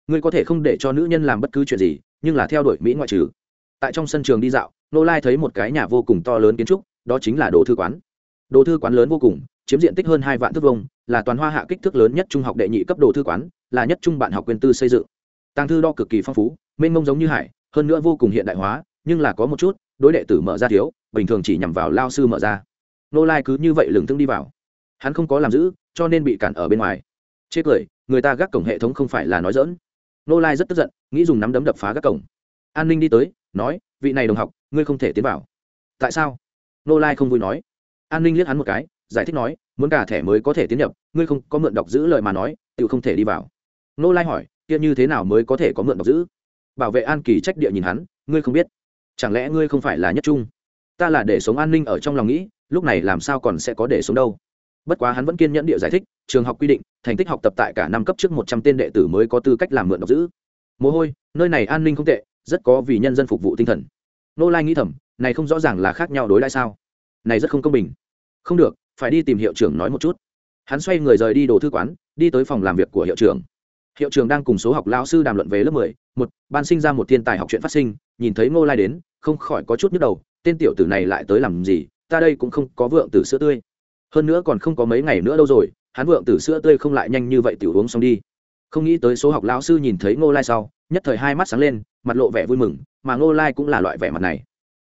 Ngươi có thể không để cho nữ nhân làm bất cứ chuyện gì, nhưng là theo đuổi mỹ ngoại trừ. Tại trong sân trường đi dạo, ngô lai thấy một cái nhà vô cùng to lớn kiến trúc, đó chính là đồ thư quán đồ thư quán lớn vô cùng, chiếm diện tích hơn hai vạn thước vông là toàn hoa hạ kích thước lớn nhất trung học đệ nhị cấp đồ thư quán, là nhất trung bạn học quyền tư xây dựng. Tàng thư đo cực kỳ phong phú, mênh mông giống như hải, hơn nữa vô cùng hiện đại hóa, nhưng là có một chút, đối đệ tử mở ra thiếu, bình thường chỉ nhằm vào lao sư mở ra. Nô lai cứ như vậy lừng thương đi vào. Hắn không có làm giữ cho nên bị cản ở bên ngoài. Chê cười, người ta gác cổng hệ thống không phải là nói dỡn nô lai rất tức giận, nghĩ dùng nắm đấm đập phá gác cổng. An ninh đi tới, nói, vị này đồng học, ngươi không thể tiến vào. Tại sao? Nô lai không vui nói an ninh liếc hắn một cái, giải thích nói, muốn cả thẻ mới có thể tiến nhập, ngươi không có mượn đọc giữ lời mà nói tự không thể đi vào. Nô lai hỏi, kia như thế nào mới có thể có mượn đọc giữ? Bảo vệ an kỳ trách địa nhìn hắn, ngươi không biết. Chẳng lẽ ngươi không phải là nhất trung? Ta là để sống an ninh ở trong lòng nghĩ, lúc này làm sao còn sẽ có để sống đâu? Bất quá hắn vẫn kiên nhẫn địa giải thích, trường học quy định, thành tích học tập tại cả năm cấp trước một trăm tên đệ tử mới có tư cách làm mượn đọc giữ. Mồ hôi, nơi này an ninh không tệ, rất có vì nhân dân phục vụ tinh thần. Nô lai nghĩ thầm, này không rõ ràng là khác nhau đối lại sao? Này rất không công bình không được, phải đi tìm hiệu trưởng nói một chút. Hắn xoay người rời đi đồ thư quán, đi tới phòng làm việc của hiệu trưởng. Hiệu trưởng đang cùng số học lao sư đàm luận về lớp mười, một, ban sinh ra một thiên tài học chuyện phát sinh, nhìn thấy ngô lai đến, không khỏi có chút nhức đầu, tên tiểu tử này lại tới làm gì, ta đây cũng không có vượng tử sữa tươi. Hơn nữa còn không có mấy ngày nữa đâu rồi, hắn vượng tử sữa tươi không lại nhanh như vậy tiểu uống xong đi. Không nghĩ tới số học lão sư nhìn thấy ngô lai sau, nhất thời hai mắt sáng lên, mặt lộ vẻ vui mừng, mà ngô lai cũng là loại vẻ mặt này.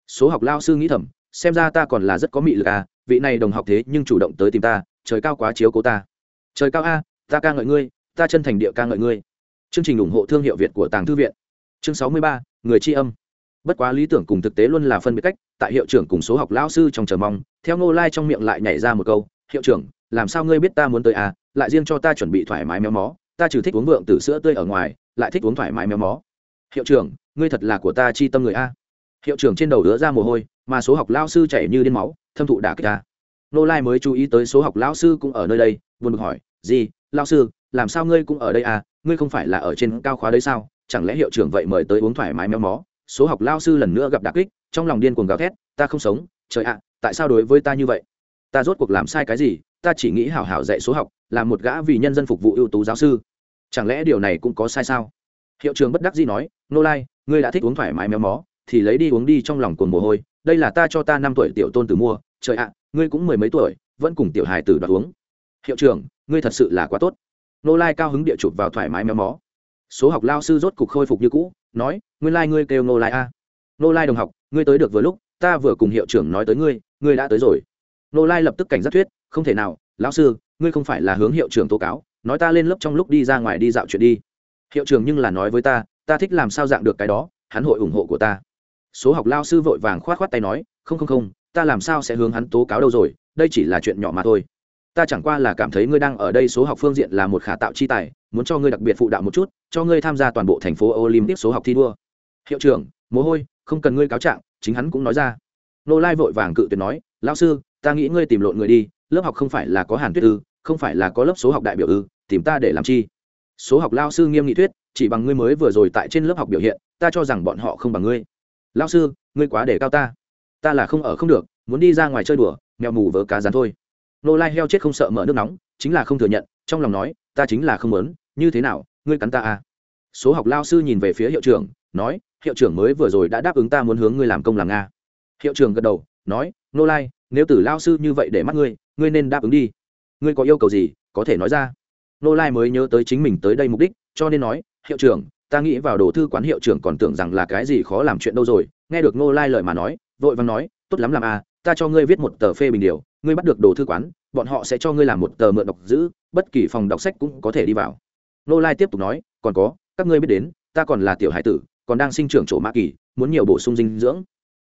Số học lao sư nghĩ thầm xem ra ta còn là rất có mị lực à vị này đồng học thế nhưng chủ động tới tìm ta, trời cao quá chiếu cố ta. Trời cao a, ta ca ngợi ngươi, ta chân thành địa ca ngợi ngươi. Chương trình ủng hộ thương hiệu việt của tàng thư viện. Chương sáu mươi ba, người tri âm. Bất quá lý tưởng cùng thực tế luôn là phân biệt cách, tại hiệu trưởng cùng số học lão sư trong chờ mong, theo ngô lai trong miệng lại nhảy ra một câu, hiệu trưởng, làm sao ngươi biết ta muốn tới à lại riêng cho ta chuẩn bị thoải mái méo mó, ta trừ thích uống vượng từ sữa tươi ở ngoài, lại thích uống thoải mái méo mó. Hiệu trưởng, ngươi thật là của ta chi tâm người a. Hiệu trưởng trên đầu đứa ra mồ hôi mà số học lao sư chảy như điên máu, thâm thụ đả kích ta. Nô lai mới chú ý tới số học lao sư cũng ở nơi đây, buồn bực hỏi, gì lao sư, làm sao ngươi cũng ở đây à? Ngươi không phải là ở trên cao khóa đấy sao? Chẳng lẽ hiệu trưởng vậy mời tới uống thoải mái méo mó? Số học lao sư lần nữa gặp đả kích, trong lòng điên cuồng gào thét, ta không sống, trời ạ, tại sao đối với ta như vậy? Ta rốt cuộc làm sai cái gì? Ta chỉ nghĩ hảo hảo dạy số học là một gã vì nhân dân phục vụ ưu tú giáo sư. Chẳng lẽ điều này cũng có sai sao? Hiệu trưởng bất đắc dĩ nói, nô lai, ngươi đã thích uống thoải mái méo mó thì lấy đi uống đi trong lòng cồn mồ hôi, đây là ta cho ta năm tuổi tiểu tôn tử mua, trời ạ, ngươi cũng mười mấy tuổi, vẫn cùng tiểu hài tử đoạt uống. Hiệu trưởng, ngươi thật sự là quá tốt. Nô lai cao hứng địa chụp vào thoải mái méo mó. Số học lao sư rốt cục khôi phục như cũ, nói, nguyên lai、like、ngươi kêu nô lai a. Nô lai đồng học, ngươi tới được vừa lúc, ta vừa cùng hiệu trưởng nói tới ngươi ngươi đã tới rồi. Nô lai lập tức cảnh giác thuyết, không thể nào, lão sư, ngươi không phải là hướng hiệu trưởng tố cáo, nói ta lên lớp trong lúc đi ra ngoài đi dạo chuyện đi. Hiệu trưởng nhưng là nói với ta ta thích làm sao dạng được cái đó, hắn hội ủng hộ của ta số học lao sư vội vàng k h o á t k h o á t tay nói, không không không, ta làm sao sẽ hướng hắn tố cáo đâu rồi, đây chỉ là chuyện nhỏ mà thôi. Ta chẳng qua là cảm thấy ngươi đang ở đây số học phương diện là một khả tạo chi tài, muốn cho ngươi đặc biệt phụ đạo một chút, cho ngươi tham gia toàn bộ thành phố olympic số học thi đua. Hiệu trưởng, mồ hôi, không cần ngươi cáo trạng, chính hắn cũng nói ra. Nô lai vội vàng cự tuyệt nói lao sư, ta nghĩ ngươi tìm lộn người đi, lớp học không phải là có hàn tuyết ư, không phải là có lớp số học đại biểu ư, tìm ta để làm chi? Số học lao sư nghiêm nghị thuyết, chỉ bằng ngươi mới vừa rồi tại trên lớp học biểu hiện, ta cho rằng bọn họ không bằng ngươi lao sư, ngươi quá để cao ta. Ta là không ở không được, muốn đi ra ngoài chơi đùa, mèo mù vớ cá rán thôi. Nô lai heo chết không sợ mở nước nóng, chính là không thừa nhận, trong lòng nói, ta chính là không muốn, như thế nào, ngươi cắn ta à? Số học lao sư nhìn về phía hiệu trưởng, nói, hiệu trưởng mới vừa rồi đã đáp ứng ta muốn hướng ngươi làm công làm nga. Hiệu trưởng gật đầu, nói, nô lai, nếu tử lao sư như vậy để mắt ngươi ngươi nên đáp ứng đi. Ngươi có yêu cầu gì, có thể nói ra. Nô lai mới nhớ tới chính mình tới đây mục đích, cho nên nói, hiệu trưởng ta nghĩ vào đồ thư quán hiệu trưởng còn tưởng rằng là cái gì khó làm chuyện đâu rồi, nghe được Ngô lai lời mà nói, vội vàng nói, tốt lắm làm à ta cho ngươi viết một tờ phê bình điều, ngươi bắt được đồ thư quán, bọn họ sẽ cho ngươi làm một tờ mượn đọc giữ, bất kỳ phòng đọc sách cũng có thể đi vào. Ngô lai tiếp tục nói, còn có, các ngươi biết đến, ta còn là tiểu hải tử, còn đang sinh trưởng chỗ mã kỳ, muốn nhiều bổ sung dinh dưỡng.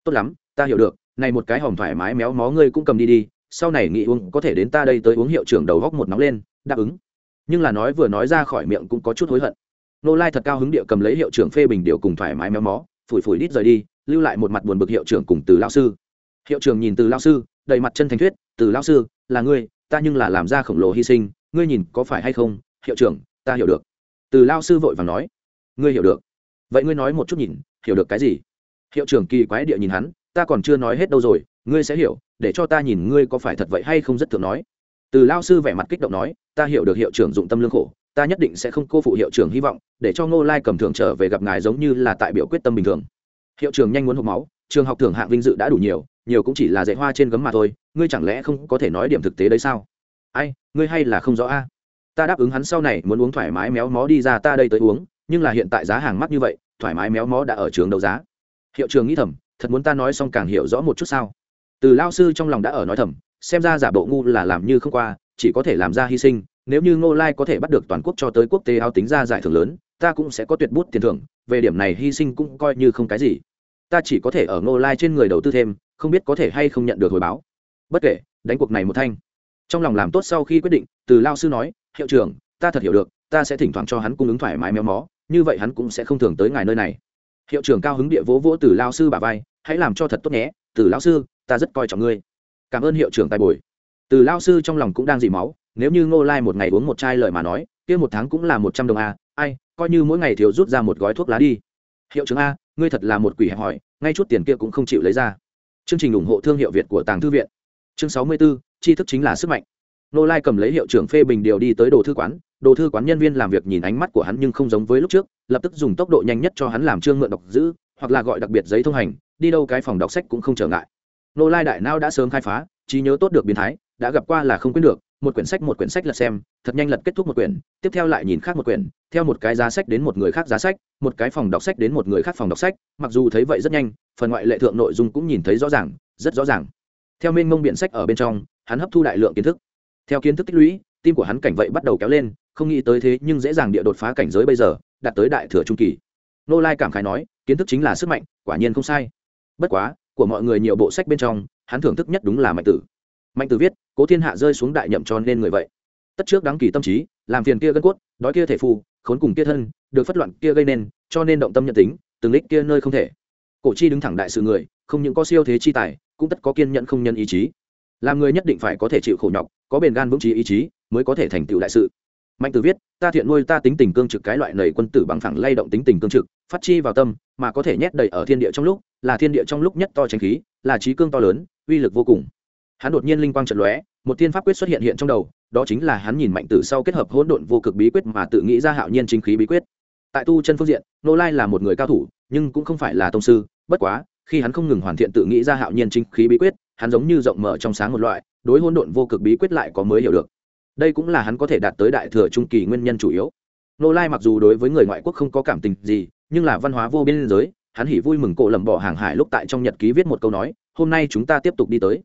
Tốt lắm, ta hiểu được, này một cái hòm thoải mái méo mó ngươi cũng cầm đi đi, sau này nghị uống có thể đến ta đây tới uống hiệu trưởng đầu góc một nóng lên, đáp ứng. Nhưng là nói vừa nói ra khỏi miệng cũng có chút hối hận nô lai thật cao hứng địa cầm lấy hiệu trưởng phê bình điệu cùng thoải mái méo mó, phủi phủi đít rời đi, lưu lại một mặt buồn bực hiệu trưởng cùng từ lao sư. Hiệu trưởng nhìn từ lao sư, đầy mặt chân thành thuyết, từ lao sư, là ngươi, ta nhưng là làm ra khổng lồ hy sinh, ngươi nhìn có phải hay không? Hiệu trưởng, ta hiểu được. Từ lao sư vội vàng nói, ngươi hiểu được. Vậy ngươi nói một chút nhìn, hiểu được cái gì? Hiệu trưởng kỳ quái địa nhìn hắn, ta còn chưa nói hết đâu rồi, ngươi sẽ hiểu, để cho ta nhìn ngươi có phải thật vậy hay không rất thường nói. Từ lao sư vẻ mặt kích động nói, ta hiểu được hiệu trưởng dụng tâm lương khổ ta nhất định sẽ không cô phụ hiệu trưởng hy vọng, để cho ngô lai cầm thưởng trở về gặp ngài giống như là tại biểu quyết tâm bình thường. Hiệu trưởng nhanh muốn hộp máu, trường học thưởng hạng vinh dự đã đủ nhiều nhiều cũng chỉ là dạy hoa trên gấm mà thôi, ngươi chẳng lẽ không có thể nói điểm thực tế đấy sao? Ai, ngươi hay là không rõ a? Ta đáp ứng hắn sau này muốn uống thoải mái méo mó đi ra ta đây tới uống, nhưng là hiện tại giá hàng mắc như vậy, thoải mái méo mó đã ở trường đấu giá. Hiệu trường nghĩ thầm, thật muốn ta nói xong càng hiểu rõ một chút sao? Từ lao sư trong lòng đã ở nói thầm, xem ra giả bộ ngu là làm như không qua, chỉ có thể làm ra hy sinh nếu như ngô lai có thể bắt được toàn quốc cho tới quốc tế áo tính ra giải thưởng lớn, ta cũng sẽ có tuyệt bút tiền thưởng, về điểm này hy sinh cũng coi như không cái gì. Ta chỉ có thể ở ngô lai trên người đầu tư thêm, không biết có thể hay không nhận được hồi báo. Bất kể, đánh cuộc này một thanh. Trong lòng làm tốt sau khi quyết định, từ lao sư nói, hiệu trưởng, ta thật hiểu được, ta sẽ thỉnh thoảng cho hắn cung ứng thoải mái méo mó, như vậy hắn cũng sẽ không thường tới ngài nơi này. Hiệu trưởng cao hứng địa vỗ vỗ từ lao sư bà vai, hãy làm cho thật tốt nhé, từ lao sư, ta rất coi trọng ngươi. Cảm ơn hiệu trưởng tài bồi. Từ lao sư trong lòng cũng đang dì máu nếu như ngô lai một ngày uống một chai lời mà nói kia một tháng cũng là một trăm đồng a ai coi như mỗi ngày thiếu rút ra một gói thuốc lá đi. Hiệu trưởng a ngươi thật là một quỷ hẹp hỏi ngay chút tiền kia cũng không chịu lấy ra. Chương trình ủng hộ thương hiệu việt của tàng thư viện. Chương sáu mươi 64, tri thức chính là sức mạnh. Nô lai cầm lấy hiệu trưởng phê bình điều đi tới đồ thư quán đồ thư quán nhân viên làm việc nhìn ánh mắt của hắn nhưng không giống với lúc trước lập tức dùng tốc độ nhanh nhất cho hắn làm chương mượn đọc giữ hoặc là gọi đặc biệt giấy thông hành đi đâu cái phòng đọc sách cũng không trở ngại. Nô lai đại nao đã sớm khai phá trí nhớ tốt được biến thái đã gặp qua là không quên được, một quyển sách, một quyển sách lật xem, thật nhanh lật kết thúc một quyển, tiếp theo lại nhìn khác một quyển, theo một cái giá sách đến một người khác giá sách, một cái phòng đọc sách đến một người khác phòng đọc sách, mặc dù thấy vậy rất nhanh, phần ngoại lệ thượng nội dung cũng nhìn thấy rõ ràng, rất rõ ràng. Theo mênh mông biện sách ở bên trong, hắn hấp thu đại lượng kiến thức. Theo kiến thức tích lũy, tim của hắn cảnh vậy bắt đầu kéo lên, không nghĩ tới thế nhưng dễ dàng địa đột phá cảnh giới bây giờ, đạt tới đại thừa trung kỳ. Nô lai cảm khái nói, kiến thức chính là sức mạnh, quả nhiên không sai. Bất quá, của mọi người nhiều bộ sách bên trong, hắn thưởng thức nhất đúng là mạnh tử mạnh tử viết, cố thiên hạ rơi xuống đại nhậm cho nên người vậy. Tất trước đáng kỳ tâm trí, làm phiền kia gân cốt, đói kia thể phù, khốn cùng kia thân, được phất loạn kia gây nên, cho nên động tâm nhận tính, từng lích kia nơi không thể. Cổ chi đứng thẳng đại sự người, không những có siêu thế chi tài, cũng tất có kiên nhẫn không nhân ý chí. Làm người nhất định phải có thể chịu khổ nhọc, có bền gan vững trí ý chí, mới có thể thành tựu đại sự. Mạnh tử viết, ta thiện nuôi ta tính tình cương trực cái loại nầy quân tử bằng phẳng lay động tính tình cương trực, phát chi vào tâm, mà có thể nhét đầy ở thiên địa trong lúc, là thiên địa trong lúc nhất to tranh khí, là trí cương to lớn, uy lực vô cùng hắn đột nhiên linh quang trận lóe, một thiên pháp quyết xuất hiện hiện trong đầu, đó chính là hắn nhìn mạnh tử sau kết hợp hỗn độn vô cực bí quyết mà tự nghĩ ra hạo nhiên chính khí bí quyết. Tại tu chân phương diện nô lai là một người cao thủ, nhưng cũng không phải là tông sư, bất quá, khi hắn không ngừng hoàn thiện tự nghĩ ra hạo nhiên chính khí bí quyết, hắn giống như rộng mở trong sáng một loại, đối hỗn độn vô cực bí quyết lại có mới hiểu được. Đây cũng là hắn có thể đạt tới đại thừa trung kỳ nguyên nhân chủ yếu. Nô lai mặc dù đối với người ngoại quốc không có cảm tình gì, nhưng là văn hóa vô biên giới, hắn hỉ vui mừng cổ lầm bỏ hàng hải lúc tại trong nhật ký viết một câu nói, hôm nay chúng ta tiếp tục đi tới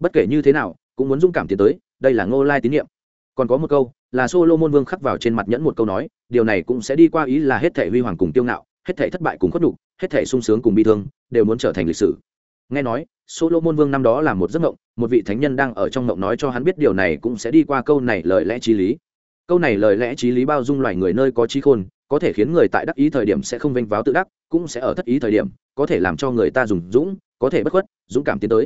bất kể như thế nào, cũng muốn dũng cảm tiến tới, đây là ngô lai tín nhiệm. Còn có một câu, là solomon vương khắc vào trên mặt nhẫn một câu nói, điều này cũng sẽ đi qua ý là hết thể huy hoàng cùng tiêu ngạo, hết thể thất bại cùng khuất đục hết thể sung sướng cùng bi thương, đều muốn trở thành lịch sử. Nghe nói, solomon vương năm đó là một giấc mộng, một vị thánh nhân đang ở trong mộng nói cho hắn biết điều này cũng sẽ đi qua câu này lời lẽ t r í lý. Câu này lời lẽ t r í lý bao dung loài người nơi có trí khôn, có thể khiến người tại đắc ý thời điểm sẽ không vênh váo tự đắc, cũng sẽ ở thất ý thời điểm, có thể làm cho người ta dùng dũng, có thể bất khuất, dũng cảm tiến tới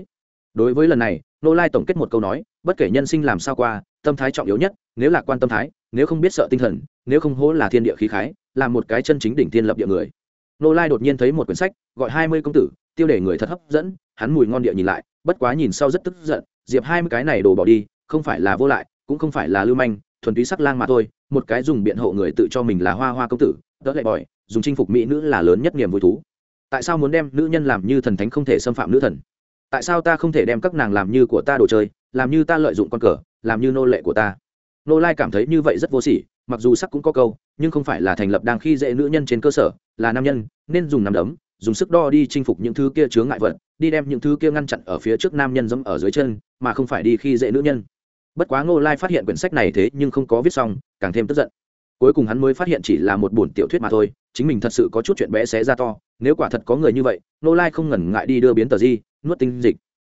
đối với lần này nô lai tổng kết một câu nói, bất kể nhân sinh làm sao qua, tâm thái trọng yếu nhất, nếu lạc quan tâm thái, nếu không biết sợ tinh thần, nếu không hố là thiên địa khí khái, là một cái chân chính đỉnh thiên lập địa người. Nô lai đột nhiên thấy một quyển sách, gọi hai mươi công tử, tiêu đề người thật hấp dẫn, hắn mùi ngon địa nhìn lại, bất quá nhìn sau rất tức giận, diệp hai mươi cái này đổ bỏ đi, không phải là vô lại, cũng không phải là lưu manh, thuần túy sắc lang mà thôi, một cái dùng biện hộ người tự cho mình là hoa hoa công tử, đỡ lại bòi, dùng chinh phục mỹ nữ là lớn nhất niềm vui thú. Tại sao muốn đem nữ nhân làm như thần thánh không thể xâm phạm nữ thần? Tại sao ta không thể đem các nàng làm như của ta đồ chơi, làm như ta lợi dụng con cờ, làm như nô lệ của ta? Nô lai cảm thấy như vậy rất vô sỉ, mặc dù sắc cũng có câu, nhưng không phải là thành lập đang khi dễ nữ nhân trên cơ sở, là nam nhân, nên dùng nằm đấm, dùng sức đo đi chinh phục những thứ kia chướng ngại vật, đi đem những thứ kia ngăn chặn ở phía trước nam nhân dẫm ở dưới chân, mà không phải đi khi dễ nữ nhân. Bất quá ngô lai phát hiện quyển sách này thế nhưng không có viết xong, càng thêm tức giận. Cuối cùng hắn mới phát hiện chỉ là một buồn tiểu thuyết mà thôi, chính mình thật sự có chút chuyện bé xé ra to, nếu quả thật có người như vậy, ngô lai không ngần ngại đi đưa biến tờ di nuốt tinh dịch.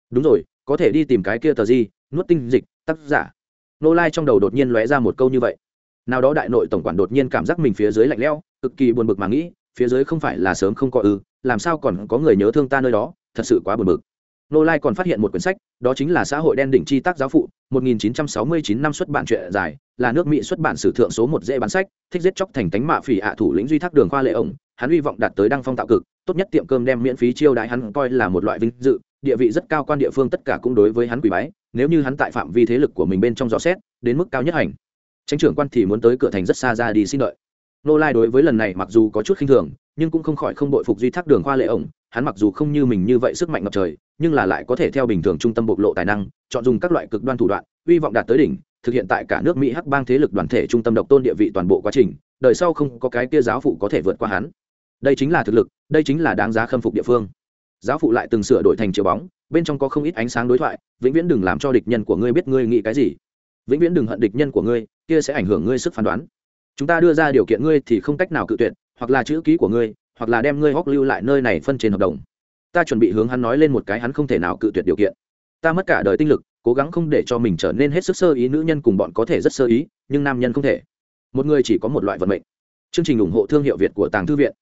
Đúng rồi, có thể đi tìm cái kia tờ di nuốt tinh dịch, tác giả. Nô lai trong đầu đột nhiên lóe ra một câu như vậy. Nào đó đại nội tổng quản đột nhiên cảm giác mình phía dưới lạnh lẽo, cực kỳ buồn bực mà nghĩ, phía dưới không phải là sớm không có ư, làm sao còn có người nhớ thương ta nơi đó, thật sự quá buồn bực. Nô lai còn phát hiện một quyển sách, đó chính là xã hội đen đỉnh chi tác giáo phụ 1969 năm xuất bản truyện dài, là nước mỹ xuất bản sử thượng số một dễ bán sách, thích giết chóc thành tánh mạ phỉ hạ thủ lĩnh duy thác đường khoa lệ ổng, hắn hy vọng đạt tới đăng phong tạo cực tốt nhất tiệm cơm đem miễn phí chiêu đãi hắn coi là một loại vinh dự, địa vị rất cao quan địa phương tất cả cũng đối với hắn quỳ bái, nếu như hắn tại phạm vi thế lực của mình bên trong dò xét, đến mức cao nhất hành. Tránh trưởng quan thì muốn tới cửa thành rất xa ra đi xin đợi. Nô lai đối với lần này mặc dù có chút khinh thường, nhưng cũng không khỏi không đội phục duy thác đường khoa lệ ổng, hắn mặc dù không như mình như vậy sức mạnh ngập trời, nhưng là lại có thể theo bình thường trung tâm bộc lộ tài năng, chọn dùng các loại cực đoan thủ đoạn, hy vọng đạt tới đỉnh, thực hiện tại cả nước mỹ hắc bang thế lực đoàn thể trung tâm độc tôn địa vị toàn bộ quá trình, đời sau không có cái kia giáo phụ có thể vượt qua hắn đây chính là thực lực, đây chính là đáng giá khâm phục địa phương. Giáo phụ lại từng sửa đổi thành chiều bóng, bên trong có không ít ánh sáng đối thoại, vĩnh viễn đừng làm cho địch nhân của ngươi biết ngươi nghĩ cái gì. Vĩnh viễn đừng hận địch nhân của ngươi, kia sẽ ảnh hưởng ngươi sức phán đoán. Chúng ta đưa ra điều kiện ngươi thì không cách nào cự tuyệt, hoặc là chữ ký của ngươi, hoặc là đem ngươi hóc lưu lại nơi này phân trên hợp đồng. Ta chuẩn bị hướng hắn nói lên một cái hắn không thể nào cự tuyệt điều kiện. Ta mất cả đời tinh lực, cố gắng không để cho mình trở nên hết sức sơ ý, nữ nhân cùng bọn có thể rất sơ ý, nhưng nam nhân không thể. Một người chỉ có một loại vận mệnh. Chương trình ủng hộ thương hiệu việt của tàng thư viện.